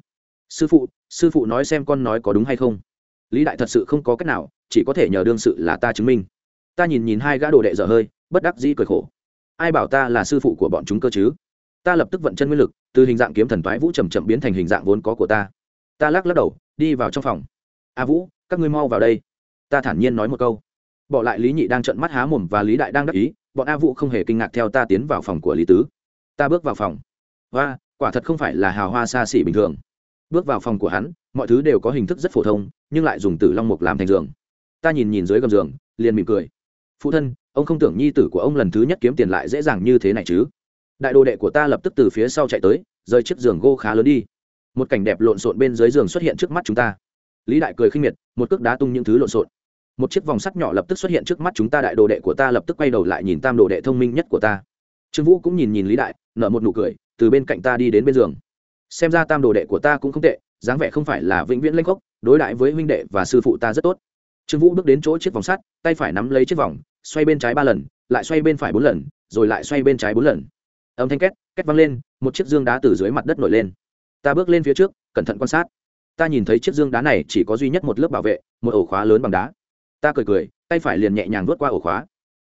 Sư phụ sư phụ nói xem con nói có đúng hay không. Lý đại thật sự không có cách nào, chỉ có thể nhờ đương sự là ta chứng minh. Ta nhìn nhìn hai gã đồ đệ dở hơi, bất đắc dĩ cười khổ ai bảo ta là sư phụ của bọn chúng cơ chứ? Ta lập tức vận chân nguyên lực, từ hình dạng kiếm thần toái vũ chầm chậm biến thành hình dạng vốn có của ta. Ta lắc lắc đầu, đi vào trong phòng. A vũ, các ngươi mau vào đây. Ta thản nhiên nói một câu. Bỏ lại lý nhị đang trận mắt há mồm và lý đại đang đắc ý, bọn a vũ không hề kinh ngạc theo ta tiến vào phòng của lý tứ. Ta bước vào phòng. Và quả thật không phải là hào hoa xa xỉ bình thường. Bước vào phòng của hắn, mọi thứ đều có hình thức rất phổ thông, nhưng lại dùng tử long mục làm thành giường. Ta nhìn nhìn dưới gầm giường, liền mỉm cười phụ thân, ông không tưởng nhi tử của ông lần thứ nhất kiếm tiền lại dễ dàng như thế này chứ? Đại đồ đệ của ta lập tức từ phía sau chạy tới rơi chiếc giường gô khá lớn đi. Một cảnh đẹp lộn xộn bên dưới giường xuất hiện trước mắt chúng ta. Lý đại cười khinh miệt, một cước đá tung những thứ lộn xộn. Một chiếc vòng sắt nhỏ lập tức xuất hiện trước mắt chúng ta, đại đồ đệ của ta lập tức quay đầu lại nhìn tam đồ đệ thông minh nhất của ta. Trương vũ cũng nhìn nhìn lý đại, nở một nụ cười, từ bên cạnh ta đi đến bên giường. Xem ra tam đồ đệ của ta cũng không tệ, dáng vẻ không phải là vĩnh viễn lanh khốc, đối đại với huynh đệ và sư phụ ta rất tốt. Trương vũ bước đến chỗ chiếc vòng sắt, tay phải nắm lấy chiếc vòng xoay bên trái ba lần, lại xoay bên phải bốn lần, rồi lại xoay bên trái bốn lần. Âm thanh két két văng lên, một chiếc dương đá từ dưới mặt đất nổi lên. Ta bước lên phía trước, cẩn thận quan sát. Ta nhìn thấy chiếc dương đá này chỉ có duy nhất một lớp bảo vệ, một ổ khóa lớn bằng đá. Ta cười cười, tay phải liền nhẹ nhàng vớt qua ổ khóa.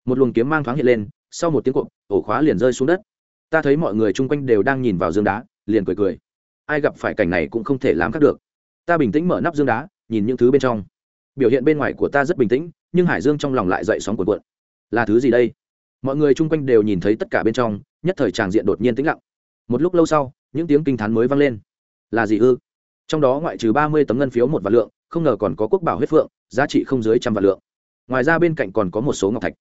Một luồng kiếm mang thoáng hiện lên, sau một tiếng cộp, ổ khóa liền rơi xuống đất. Ta thấy mọi người chung quanh đều đang nhìn vào dương đá, liền cười cười. Ai gặp phải cảnh này cũng không thể làm khác được. Ta bình tĩnh mở nắp dương đá, nhìn những thứ bên trong. Biểu hiện bên ngoài của ta rất bình tĩnh nhưng hải dương trong lòng lại dậy sóng cuộn cuộn. Là thứ gì đây? Mọi người chung quanh đều nhìn thấy tất cả bên trong, nhất thời tràng diện đột nhiên tĩnh lặng. Một lúc lâu sau, những tiếng kinh t h á n mới vang lên. Là gì ư? Trong đó ngoại trừ ba mươi tấm ngân phiếu một vạn lượng, không ngờ còn có quốc bảo huyết phượng, giá trị không dưới trăm vạn lượng. Ngoài ra bên cạnh còn có một số ngọc thạch.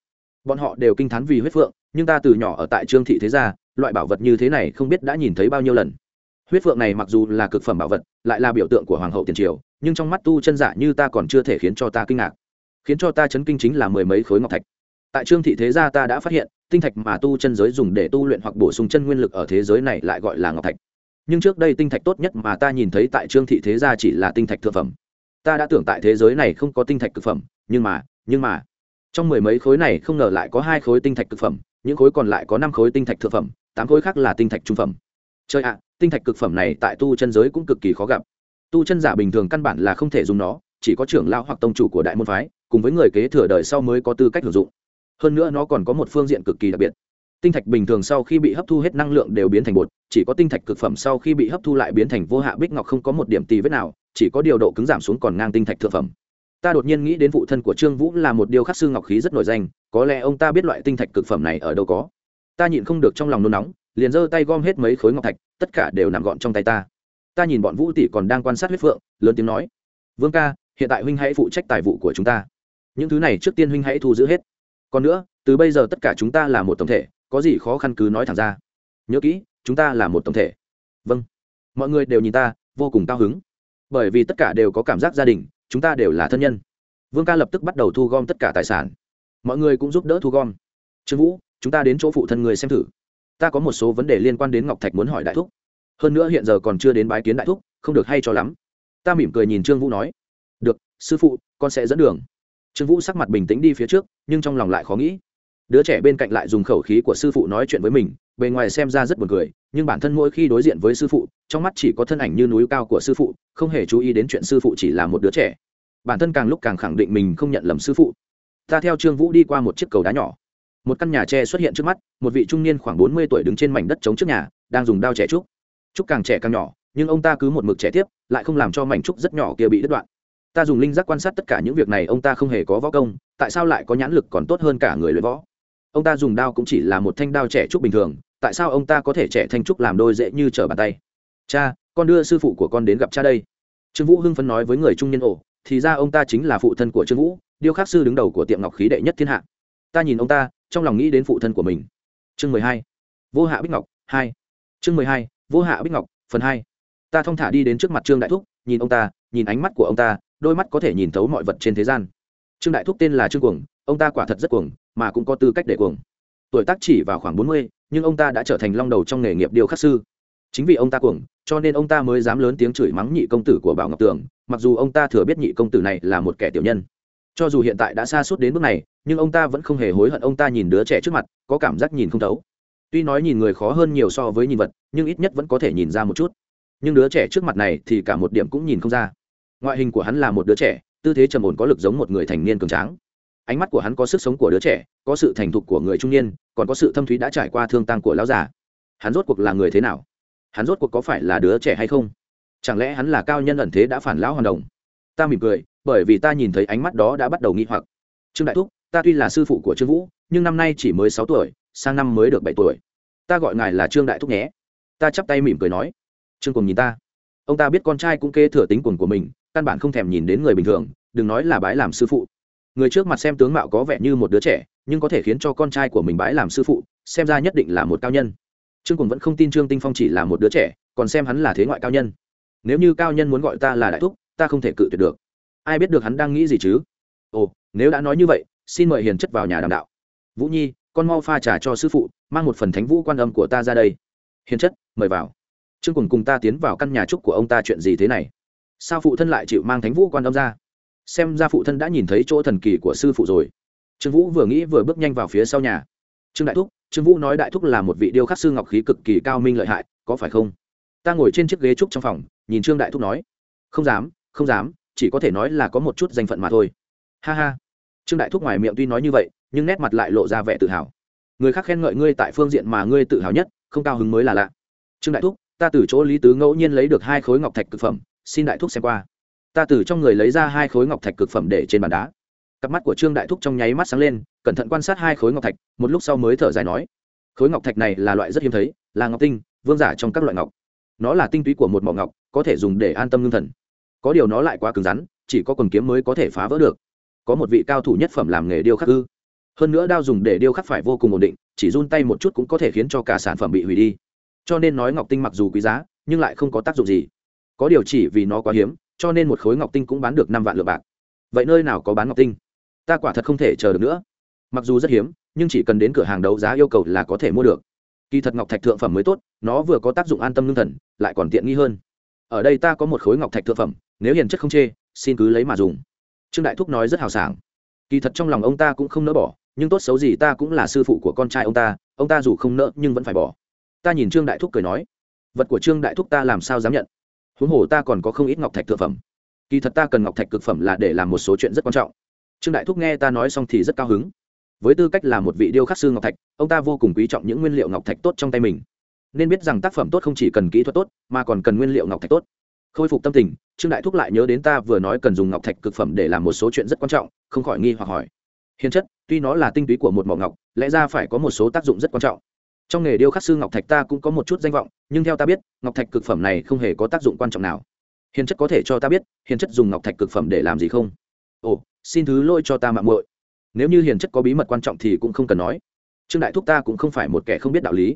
Bọn họ đều kinh t h á n vì huyết phượng, nhưng ta từ nhỏ ở tại trương thị thế gia, loại bảo vật như thế này không biết đã nhìn thấy bao nhiêu lần. Huyết phượng này mặc dù là cực phẩm bảo vật, lại là biểu tượng của hoàng hậu tiền triều, nhưng trong mắt tu chân giả như ta còn chưa thể khiến cho ta kinh ngạc khiến cho ta chấn kinh chính là mười mấy khối ngọc thạch. Tại trương thị thế gia ta đã phát hiện, tinh thạch mà tu chân giới dùng để tu luyện hoặc bổ sung chân nguyên lực ở thế giới này lại gọi là ngọc thạch. Nhưng trước đây tinh thạch tốt nhất mà ta nhìn thấy tại trương thị thế gia chỉ là tinh thạch thượng phẩm. Ta đã tưởng tại thế giới này không có tinh thạch cực phẩm, nhưng mà nhưng mà. Trong mười mấy khối này không ngờ lại có hai khối tinh thạch cực phẩm, những khối còn lại có năm khối tinh thạch thượng phẩm, tám khối khác là tinh thạch trung phẩm. Chơi ạ à, tinh thạch cực phẩm này tại tu chân giới cũng cực kỳ khó gặp. Tu chân giả bình thường căn bản là không thể dùng nó, chỉ có trưởng lao hoặc tông chủ của đại môn phái cùng với người kế thừa đời sau mới có tư cách sử dụng. Hơn nữa nó còn có một phương diện cực kỳ đặc biệt. Tinh thạch bình thường sau khi bị hấp thu hết năng lượng đều biến thành bột, chỉ có tinh thạch cực phẩm sau khi bị hấp thu lại biến thành vô hạ bích ngọc không có một điểm tì vết nào, chỉ có điều độ cứng giảm xuống còn ngang tinh thạch thượng phẩm. Ta đột nhiên nghĩ đến vụ thân của trương vũ là một điều khắc sư ngọc khí rất nổi danh, có lẽ ông ta biết loại tinh thạch cực phẩm này ở đâu có. Ta nhịn không được trong lòng nôn nóng, liền giơ tay gom hết mấy khối ngọc thạch, tất cả đều nằm gọn trong tay ta. Ta nhìn bọn vũ tỷ còn đang quan sát huyết phượng, lớn tiếng nói, vương ca, hiện tại huynh hãy phụ trách tài vụ của chúng ta những thứ này trước tiên huynh hãy thu giữ hết. Còn nữa, từ bây giờ tất cả chúng ta là một tổng thể, có gì khó khăn cứ nói thẳng ra. Nhớ kỹ, chúng ta là một tổng thể. Vâng. Mọi người đều nhìn ta, vô cùng cao hứng. Bởi vì tất cả đều có cảm giác gia đình, chúng ta đều là thân nhân. Vương ca lập tức bắt đầu thu gom tất cả tài sản. Mọi người cũng giúp đỡ thu gom. Trương vũ, chúng ta đến chỗ phụ thân người xem thử. Ta có một số vấn đề liên quan đến ngọc thạch muốn hỏi đại thúc. Hơn nữa hiện giờ còn chưa đến bái kiến đại thúc, không được hay cho lắm. Ta mỉm cười nhìn trương vũ nói. Được, sư phụ, con sẽ dẫn đường trương vũ sắc mặt bình tĩnh đi phía trước, nhưng trong lòng lại khó nghĩ. Đứa trẻ bên cạnh lại dùng khẩu khí của sư phụ nói chuyện với mình, bề ngoài xem ra rất buồn cười, nhưng bản thân mỗi khi đối diện với sư phụ, trong mắt chỉ có thân ảnh như núi cao của sư phụ, không hề chú ý đến chuyện sư phụ chỉ là một đứa trẻ. Bản thân càng lúc càng khẳng định mình không nhận lầm sư phụ. Ta theo trương vũ đi qua một chiếc cầu đá nhỏ. Một căn nhà tre xuất hiện trước mắt, một vị trung niên khoảng bốn mươi tuổi đứng trên mảnh đất trống trước nhà, đang dùng đao trẻ trúc. Trúc càng trẻ càng nhỏ, nhưng ông ta cứ một mực trẻ tiếp, lại không làm cho mảnh trúc rất nhỏ kia bị đứt đoạn ta dùng linh giác quan sát tất cả những việc này, ông ta không hề có võ công, tại sao lại có nhãn lực còn tốt hơn cả người luyện võ? Ông ta dùng đao cũng chỉ là một thanh đao trẻ trúc bình thường, tại sao ông ta có thể trẻ thanh trúc làm đôi dễ như trở bàn tay? Cha, con đưa sư phụ của con đến gặp cha đây. Trương vũ hưng phấn nói với người trung niên ổ, thì ra ông ta chính là phụ thân của trương vũ, điêu khắc sư đứng đầu của tiệm ngọc khí đệ nhất thiên hạ. Ta nhìn ông ta, trong lòng nghĩ đến phụ thân của mình. Chương mười hai, vô hạ bích ngọc, hai. Chương mười hai, vô hạ bích ngọc, phần hai. Ta thong thả đi đến trước mặt trương đại thúc, nhìn ông ta, nhìn ánh mắt của ông ta đôi mắt có thể nhìn thấu mọi vật trên thế gian. Trương đại thúc tên là trương cuồng, ông ta quả thật rất cuồng, mà cũng có tư cách để cuồng. Tuổi tác chỉ vào khoảng bốn mươi, nhưng ông ta đã trở thành long đầu trong nghề nghiệp điêu khắc sư. Chính vì ông ta cuồng, cho nên ông ta mới dám lớn tiếng chửi mắng nhị công tử của bảo ngọc tường, mặc dù ông ta thừa biết nhị công tử này là một kẻ tiểu nhân. Cho dù hiện tại đã xa suốt đến bước này, nhưng ông ta vẫn không hề hối hận ông ta nhìn đứa trẻ trước mặt, có cảm giác nhìn không thấu. Tuy nói nhìn người khó hơn nhiều so với nhìn vật, nhưng ít nhất vẫn có thể nhìn ra một chút. Nhưng đứa trẻ trước mặt này thì cả một điểm cũng nhìn không ra ngoại hình của hắn là một đứa trẻ, tư thế trầm ổn có lực giống một người thành niên cường tráng. Ánh mắt của hắn có sức sống của đứa trẻ, có sự thành thục của người trung niên, còn có sự thâm thúy đã trải qua thương tăng của lão già. Hắn rốt cuộc là người thế nào? Hắn rốt cuộc có phải là đứa trẻ hay không? Chẳng lẽ hắn là cao nhân ẩn thế đã phản lão hoàn đồng? Ta mỉm cười, bởi vì ta nhìn thấy ánh mắt đó đã bắt đầu nghi hoặc. Trương đại thúc, ta tuy là sư phụ của trương vũ, nhưng năm nay chỉ mới sáu tuổi, sang năm mới được bảy tuổi. Ta gọi ngài là trương đại thúc nhé. Ta chắp tay mỉm cười nói. Trương cùng nhìn ta. Ông ta biết con trai cũng kê thừa tính quần của mình căn bản không thèm nhìn đến người bình thường, đừng nói là bái làm sư phụ. Người trước mặt xem tướng mạo có vẻ như một đứa trẻ, nhưng có thể khiến cho con trai của mình bái làm sư phụ, xem ra nhất định là một cao nhân. Trương cùng vẫn không tin trương tinh phong chỉ là một đứa trẻ, còn xem hắn là thế ngoại cao nhân. Nếu như cao nhân muốn gọi ta là đại thúc, ta không thể cự tuyệt được. Ai biết được hắn đang nghĩ gì chứ? Ồ, nếu đã nói như vậy, xin mời hiền chất vào nhà đàm đạo. Vũ nhi, con mau pha trà cho sư phụ, mang một phần thánh vũ quan âm của ta ra đây. Hiền chất, mời vào. Trương cùng cùng ta tiến vào căn nhà trúc của ông ta chuyện gì thế này? Sao phụ thân lại chịu mang thánh vũ quan âm ra? Xem ra phụ thân đã nhìn thấy chỗ thần kỳ của sư phụ rồi. Trương vũ vừa nghĩ vừa bước nhanh vào phía sau nhà. Trương đại thúc, trương vũ nói đại thúc là một vị điêu khắc sư ngọc khí cực kỳ cao minh lợi hại, có phải không? Ta ngồi trên chiếc ghế trúc trong phòng, nhìn trương đại thúc nói. Không dám không dám, chỉ có thể nói là có một chút danh phận mà thôi. Ha ha. Trương đại thúc ngoài miệng tuy nói như vậy, nhưng nét mặt lại lộ ra vẻ tự hào. Người khác khen ngợi ngươi tại phương diện mà ngươi tự hào nhất, không cao hứng mới là lạ. Trương đại thúc, ta từ chỗ lý tứ ngẫu nhiên lấy được hai khối ngọc thạch cực phẩm xin đại thúc xem qua. Ta từ trong người lấy ra hai khối ngọc thạch cực phẩm để trên bàn đá. Cặp mắt của trương đại thúc trong nháy mắt sáng lên, cẩn thận quan sát hai khối ngọc thạch, một lúc sau mới thở dài nói, khối ngọc thạch này là loại rất hiếm thấy, là ngọc tinh, vương giả trong các loại ngọc. Nó là tinh túy của một mỏ ngọc, có thể dùng để an tâm ngưng thần. Có điều nó lại quá cứng rắn, chỉ có quần kiếm mới có thể phá vỡ được. Có một vị cao thủ nhất phẩm làm nghề điêu khắc ư. Hơn nữa đao dùng để điêu khắc phải vô cùng ổn định, chỉ run tay một chút cũng có thể khiến cho cả sản phẩm bị hủy đi. Cho nên nói ngọc tinh mặc dù quý giá, nhưng lại không có tác dụng gì có điều chỉ vì nó quá hiếm, cho nên một khối ngọc tinh cũng bán được năm vạn lượng bạc. Vậy nơi nào có bán ngọc tinh? Ta quả thật không thể chờ được nữa. Mặc dù rất hiếm, nhưng chỉ cần đến cửa hàng đấu giá yêu cầu là có thể mua được. Kỳ thật ngọc thạch thượng phẩm mới tốt, nó vừa có tác dụng an tâm lương thần, lại còn tiện nghi hơn. Ở đây ta có một khối ngọc thạch thượng phẩm, nếu hiền chất không chê, xin cứ lấy mà dùng. Trương đại thúc nói rất hào sảng. Kỳ thật trong lòng ông ta cũng không nỡ bỏ, nhưng tốt xấu gì ta cũng là sư phụ của con trai ông ta ông ta dù không nỡ nhưng vẫn phải bỏ. Ta nhìn trương đại thúc cười nói, vật của trương đại thúc ta làm sao dám nhận? Huống hồ ta còn có không ít ngọc thạch thực phẩm. Kỳ thật ta cần ngọc thạch cực phẩm là để làm một số chuyện rất quan trọng. Trương đại thúc nghe ta nói xong thì rất cao hứng. Với tư cách là một vị điêu khắc sư ngọc thạch, ông ta vô cùng quý trọng những nguyên liệu ngọc thạch tốt trong tay mình. Nên biết rằng tác phẩm tốt không chỉ cần kỹ thuật tốt, mà còn cần nguyên liệu ngọc thạch tốt. Khôi phục tâm tình, trương đại thúc lại nhớ đến ta vừa nói cần dùng ngọc thạch cực phẩm để làm một số chuyện rất quan trọng, không khỏi nghi hoặc hỏi. Hiền chất, tuy nó là tinh túy của một mỏ ngọc, lẽ ra phải có một số tác dụng rất quan trọng trong nghề điêu khắc sư ngọc thạch ta cũng có một chút danh vọng, nhưng theo ta biết, ngọc thạch cực phẩm này không hề có tác dụng quan trọng nào. Hiền chất có thể cho ta biết, hiền chất dùng ngọc thạch cực phẩm để làm gì không? Ồ, xin thứ lỗi cho ta mạng muội. Nếu như hiền chất có bí mật quan trọng thì cũng không cần nói. Trương đại thúc ta cũng không phải một kẻ không biết đạo lý.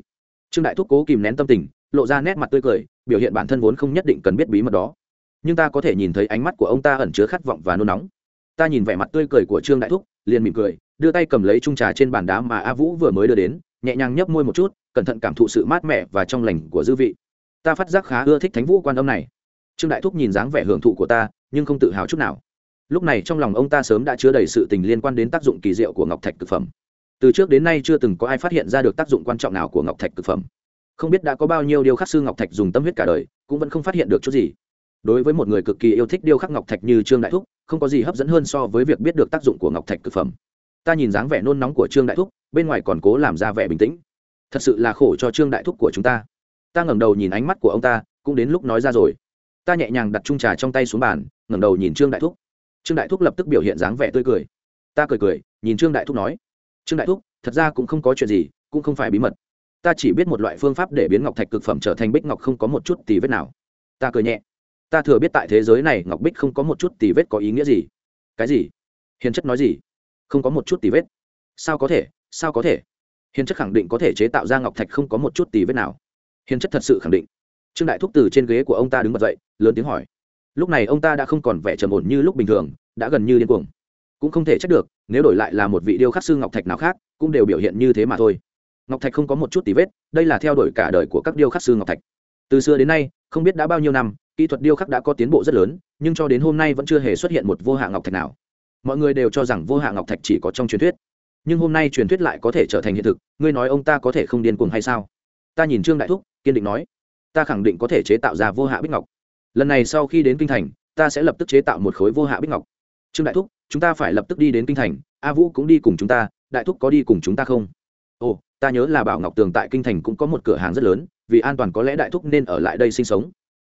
Trương đại thúc cố kìm nén tâm tình, lộ ra nét mặt tươi cười, biểu hiện bản thân vốn không nhất định cần biết bí mật đó. Nhưng ta có thể nhìn thấy ánh mắt của ông ta ẩn chứa khát vọng và nôn nóng. Ta nhìn vẻ mặt tươi cười của trương đại thúc, liền mỉm cười, đưa tay cầm lấy chung trà trên bàn đá mà a vũ vừa mới đưa đến nhẹ nhàng nhấp môi một chút, cẩn thận cảm thụ sự mát mẻ và trong lành của dư vị. Ta phát giác khá ưa thích thánh vũ quan âm này. Trương đại thúc nhìn dáng vẻ hưởng thụ của ta, nhưng không tự hào chút nào. Lúc này trong lòng ông ta sớm đã chứa đầy sự tình liên quan đến tác dụng kỳ diệu của ngọc thạch thực phẩm. Từ trước đến nay chưa từng có ai phát hiện ra được tác dụng quan trọng nào của ngọc thạch thực phẩm. Không biết đã có bao nhiêu điêu khắc sư ngọc thạch dùng tâm huyết cả đời, cũng vẫn không phát hiện được chút gì. Đối với một người cực kỳ yêu thích điêu khắc ngọc thạch như trương đại thúc, không có gì hấp dẫn hơn so với việc biết được tác dụng của ngọc thạch thực phẩm ta nhìn dáng vẻ nôn nóng của trương đại thúc, bên ngoài còn cố làm ra vẻ bình tĩnh. Thật sự là khổ cho trương đại thúc của chúng ta. Ta ngẩng đầu nhìn ánh mắt của ông ta, cũng đến lúc nói ra rồi. Ta nhẹ nhàng đặt chung trà trong tay xuống bàn, ngẩng đầu nhìn trương đại thúc. Trương đại thúc lập tức biểu hiện dáng vẻ tươi cười. Ta cười cười, nhìn trương đại thúc nói, trương đại thúc, thật ra cũng không có chuyện gì, cũng không phải bí mật. Ta chỉ biết một loại phương pháp để biến ngọc thạch cực phẩm trở thành bích ngọc không có một chút tì vết nào. Ta cười nhẹ. Ta thừa biết tại thế giới này ngọc bích không có một chút tì vết có ý nghĩa gì. Cái gì? Hiền chất nói gì? Không có một chút tì vết. Sao có thể? Sao có thể? Hiền chất khẳng định có thể chế tạo ra ngọc thạch không có một chút tì vết nào. Hiền chất thật sự khẳng định. Trương đại thúc từ trên ghế của ông ta đứng bật dậy, lớn tiếng hỏi. Lúc này ông ta đã không còn vẻ trầm ổn như lúc bình thường, đã gần như điên cuồng. Cũng không thể trách được, nếu đổi lại là một vị điêu khắc sư ngọc thạch nào khác, cũng đều biểu hiện như thế mà thôi. Ngọc thạch không có một chút tì vết, đây là theo đuổi cả đời của các điêu khắc sư ngọc thạch. Từ xưa đến nay, không biết đã bao nhiêu năm, kỹ thuật điêu khắc đã có tiến bộ rất lớn, nhưng cho đến hôm nay vẫn chưa hề xuất hiện một vô hạ ngọc thạch nào mọi người đều cho rằng vô hạ ngọc thạch chỉ có trong truyền thuyết. Nhưng hôm nay truyền thuyết lại có thể trở thành hiện thực, ngươi nói ông ta có thể không điên cuồng hay sao? Ta nhìn trương đại thúc, kiên định nói, ta khẳng định có thể chế tạo ra vô hạ bích ngọc. Lần này sau khi đến kinh thành, ta sẽ lập tức chế tạo một khối vô hạ bích ngọc. Trương đại thúc, chúng ta phải lập tức đi đến kinh thành, a vũ cũng đi cùng chúng ta, đại thúc có đi cùng chúng ta không? Ồ, ta nhớ là bảo ngọc tường tại kinh thành cũng có một cửa hàng rất lớn, vì an toàn có lẽ đại thúc nên ở lại đây sinh sống.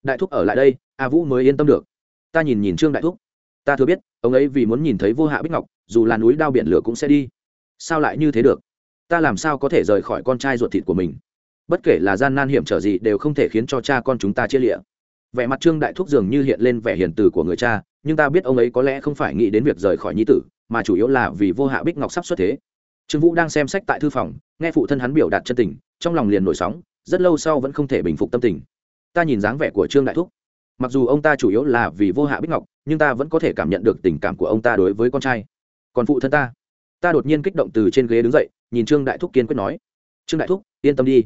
Đại thúc ở lại đây, a vũ mới yên tâm được. Ta nhìn nhìn trương đại thúc ta thừa biết, ông ấy vì muốn nhìn thấy vô hạ bích ngọc, dù là núi đao biển lửa cũng sẽ đi. Sao lại như thế được? Ta làm sao có thể rời khỏi con trai ruột thịt của mình? Bất kể là gian nan hiểm trở gì đều không thể khiến cho cha con chúng ta chia lịa. Vẻ mặt trương đại thúc dường như hiện lên vẻ hiền từ của người cha, nhưng ta biết ông ấy có lẽ không phải nghĩ đến việc rời khỏi nhi tử, mà chủ yếu là vì vô hạ bích ngọc sắp xuất thế. Trương vũ đang xem sách tại thư phòng, nghe phụ thân hắn biểu đạt chân tình, trong lòng liền nổi sóng, rất lâu sau vẫn không thể bình phục tâm tình. Ta nhìn dáng vẻ của trương đại thúc mặc dù ông ta chủ yếu là vì vô hạ bích ngọc, nhưng ta vẫn có thể cảm nhận được tình cảm của ông ta đối với con trai. Còn phụ thân ta? Ta đột nhiên kích động từ trên ghế đứng dậy, nhìn trương đại thúc kiên quyết nói, trương đại thúc, yên tâm đi.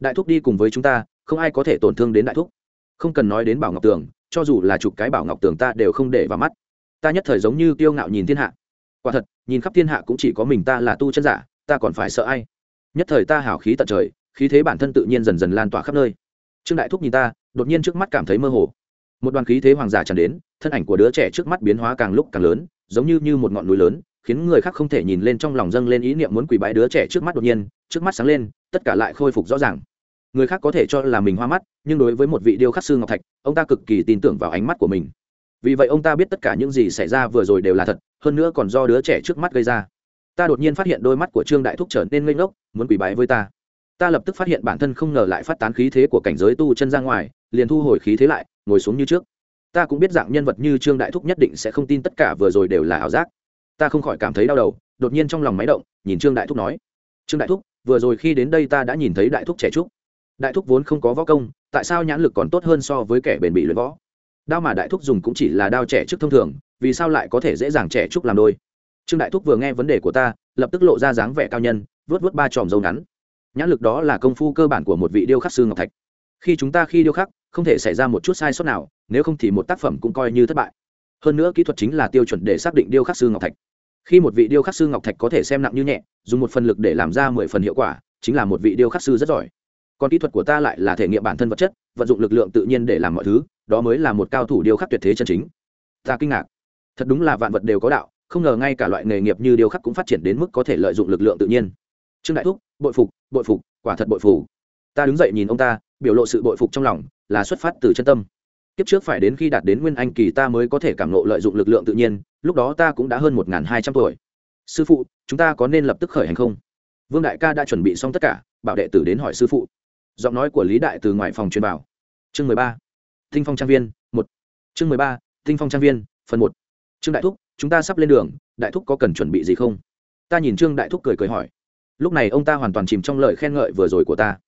Đại thúc đi cùng với chúng ta, không ai có thể tổn thương đến đại thúc. Không cần nói đến bảo ngọc tường, cho dù là chụp cái bảo ngọc tường ta đều không để vào mắt. Ta nhất thời giống như kiêu ngạo nhìn thiên hạ. Quả thật, nhìn khắp thiên hạ cũng chỉ có mình ta là tu chân giả, ta còn phải sợ ai? Nhất thời ta hào khí tận trời, khí thế bản thân tự nhiên dần dần lan tỏa khắp nơi. Trương đại thúc nhìn ta, đột nhiên trước mắt cảm thấy mơ hồ một đoàn khí thế hoàng giả tràn đến, thân ảnh của đứa trẻ trước mắt biến hóa càng lúc càng lớn, giống như như một ngọn núi lớn, khiến người khác không thể nhìn lên trong lòng dâng lên ý niệm muốn quỳ bái đứa trẻ trước mắt đột nhiên, trước mắt sáng lên, tất cả lại khôi phục rõ ràng. Người khác có thể cho là mình hoa mắt, nhưng đối với một vị điêu khắc sư ngọc thạch, ông ta cực kỳ tin tưởng vào ánh mắt của mình. Vì vậy ông ta biết tất cả những gì xảy ra vừa rồi đều là thật, hơn nữa còn do đứa trẻ trước mắt gây ra. Ta đột nhiên phát hiện đôi mắt của trương đại thúc trở nên ngây ngốc, muốn quỳ bái với ta. Ta lập tức phát hiện bản thân không ngờ lại phát tán khí thế của cảnh giới tu chân ra ngoài, liền thu hồi khí thế lại ngồi xuống như trước. Ta cũng biết dạng nhân vật như trương đại thúc nhất định sẽ không tin tất cả vừa rồi đều là ảo giác. Ta không khỏi cảm thấy đau đầu, đột nhiên trong lòng máy động, nhìn trương đại thúc nói, trương đại thúc, vừa rồi khi đến đây ta đã nhìn thấy đại thúc trẻ trúc. Đại thúc vốn không có võ công, tại sao nhãn lực còn tốt hơn so với kẻ bền bị luyện võ? Đao mà đại thúc dùng cũng chỉ là đao trẻ trúc thông thường, vì sao lại có thể dễ dàng trẻ trúc làm đôi? Trương đại thúc vừa nghe vấn đề của ta, lập tức lộ ra dáng vẻ cao nhân vớt vớt ba tròm dâu ngắn. Nhãn lực đó là công phu cơ bản của một vị điêu khắc sư ngọc thạch. Khi chúng ta khi điêu khắc không thể xảy ra một chút sai sót nào, nếu không thì một tác phẩm cũng coi như thất bại. Hơn nữa kỹ thuật chính là tiêu chuẩn để xác định điêu khắc sư ngọc thạch. Khi một vị điêu khắc sư ngọc thạch có thể xem nặng như nhẹ, dùng một phần lực để làm ra mười phần hiệu quả, chính là một vị điêu khắc sư rất giỏi. Còn kỹ thuật của ta lại là thể nghiệm bản thân vật chất, vận dụng lực lượng tự nhiên để làm mọi thứ, đó mới là một cao thủ điêu khắc tuyệt thế chân chính. Ta kinh ngạc. Thật đúng là vạn vật đều có đạo, không ngờ ngay cả loại nghề nghiệp như điêu khắc cũng phát triển đến mức có thể lợi dụng lực lượng tự nhiên. Trương đại thúc, bội phục bội phục, quả thật bội phục. Ta đứng dậy nhìn ông ta, biểu lộ sự bội phục trong lòng là xuất phát từ chân tâm. Kiếp trước phải đến khi đạt đến nguyên anh kỳ ta mới có thể cảm nộ lợi dụng lực lượng tự nhiên, lúc đó ta cũng đã hơn một hai trăm tuổi. Sư phụ, chúng ta có nên lập tức khởi hành không? Vương đại ca đã chuẩn bị xong tất cả, bảo đệ tử đến hỏi sư phụ. Giọng nói của lý đại từ ngoài phòng truyền bảo chương mười ba, tinh phong trang viên, một. Chương mười ba, tinh phong trang viên, phần một. Trương đại thúc, chúng ta sắp lên đường, đại thúc có cần chuẩn bị gì không? Ta nhìn trương đại thúc cười cười hỏi. Lúc này ông ta hoàn toàn chìm trong lời khen ngợi vừa rồi của ta.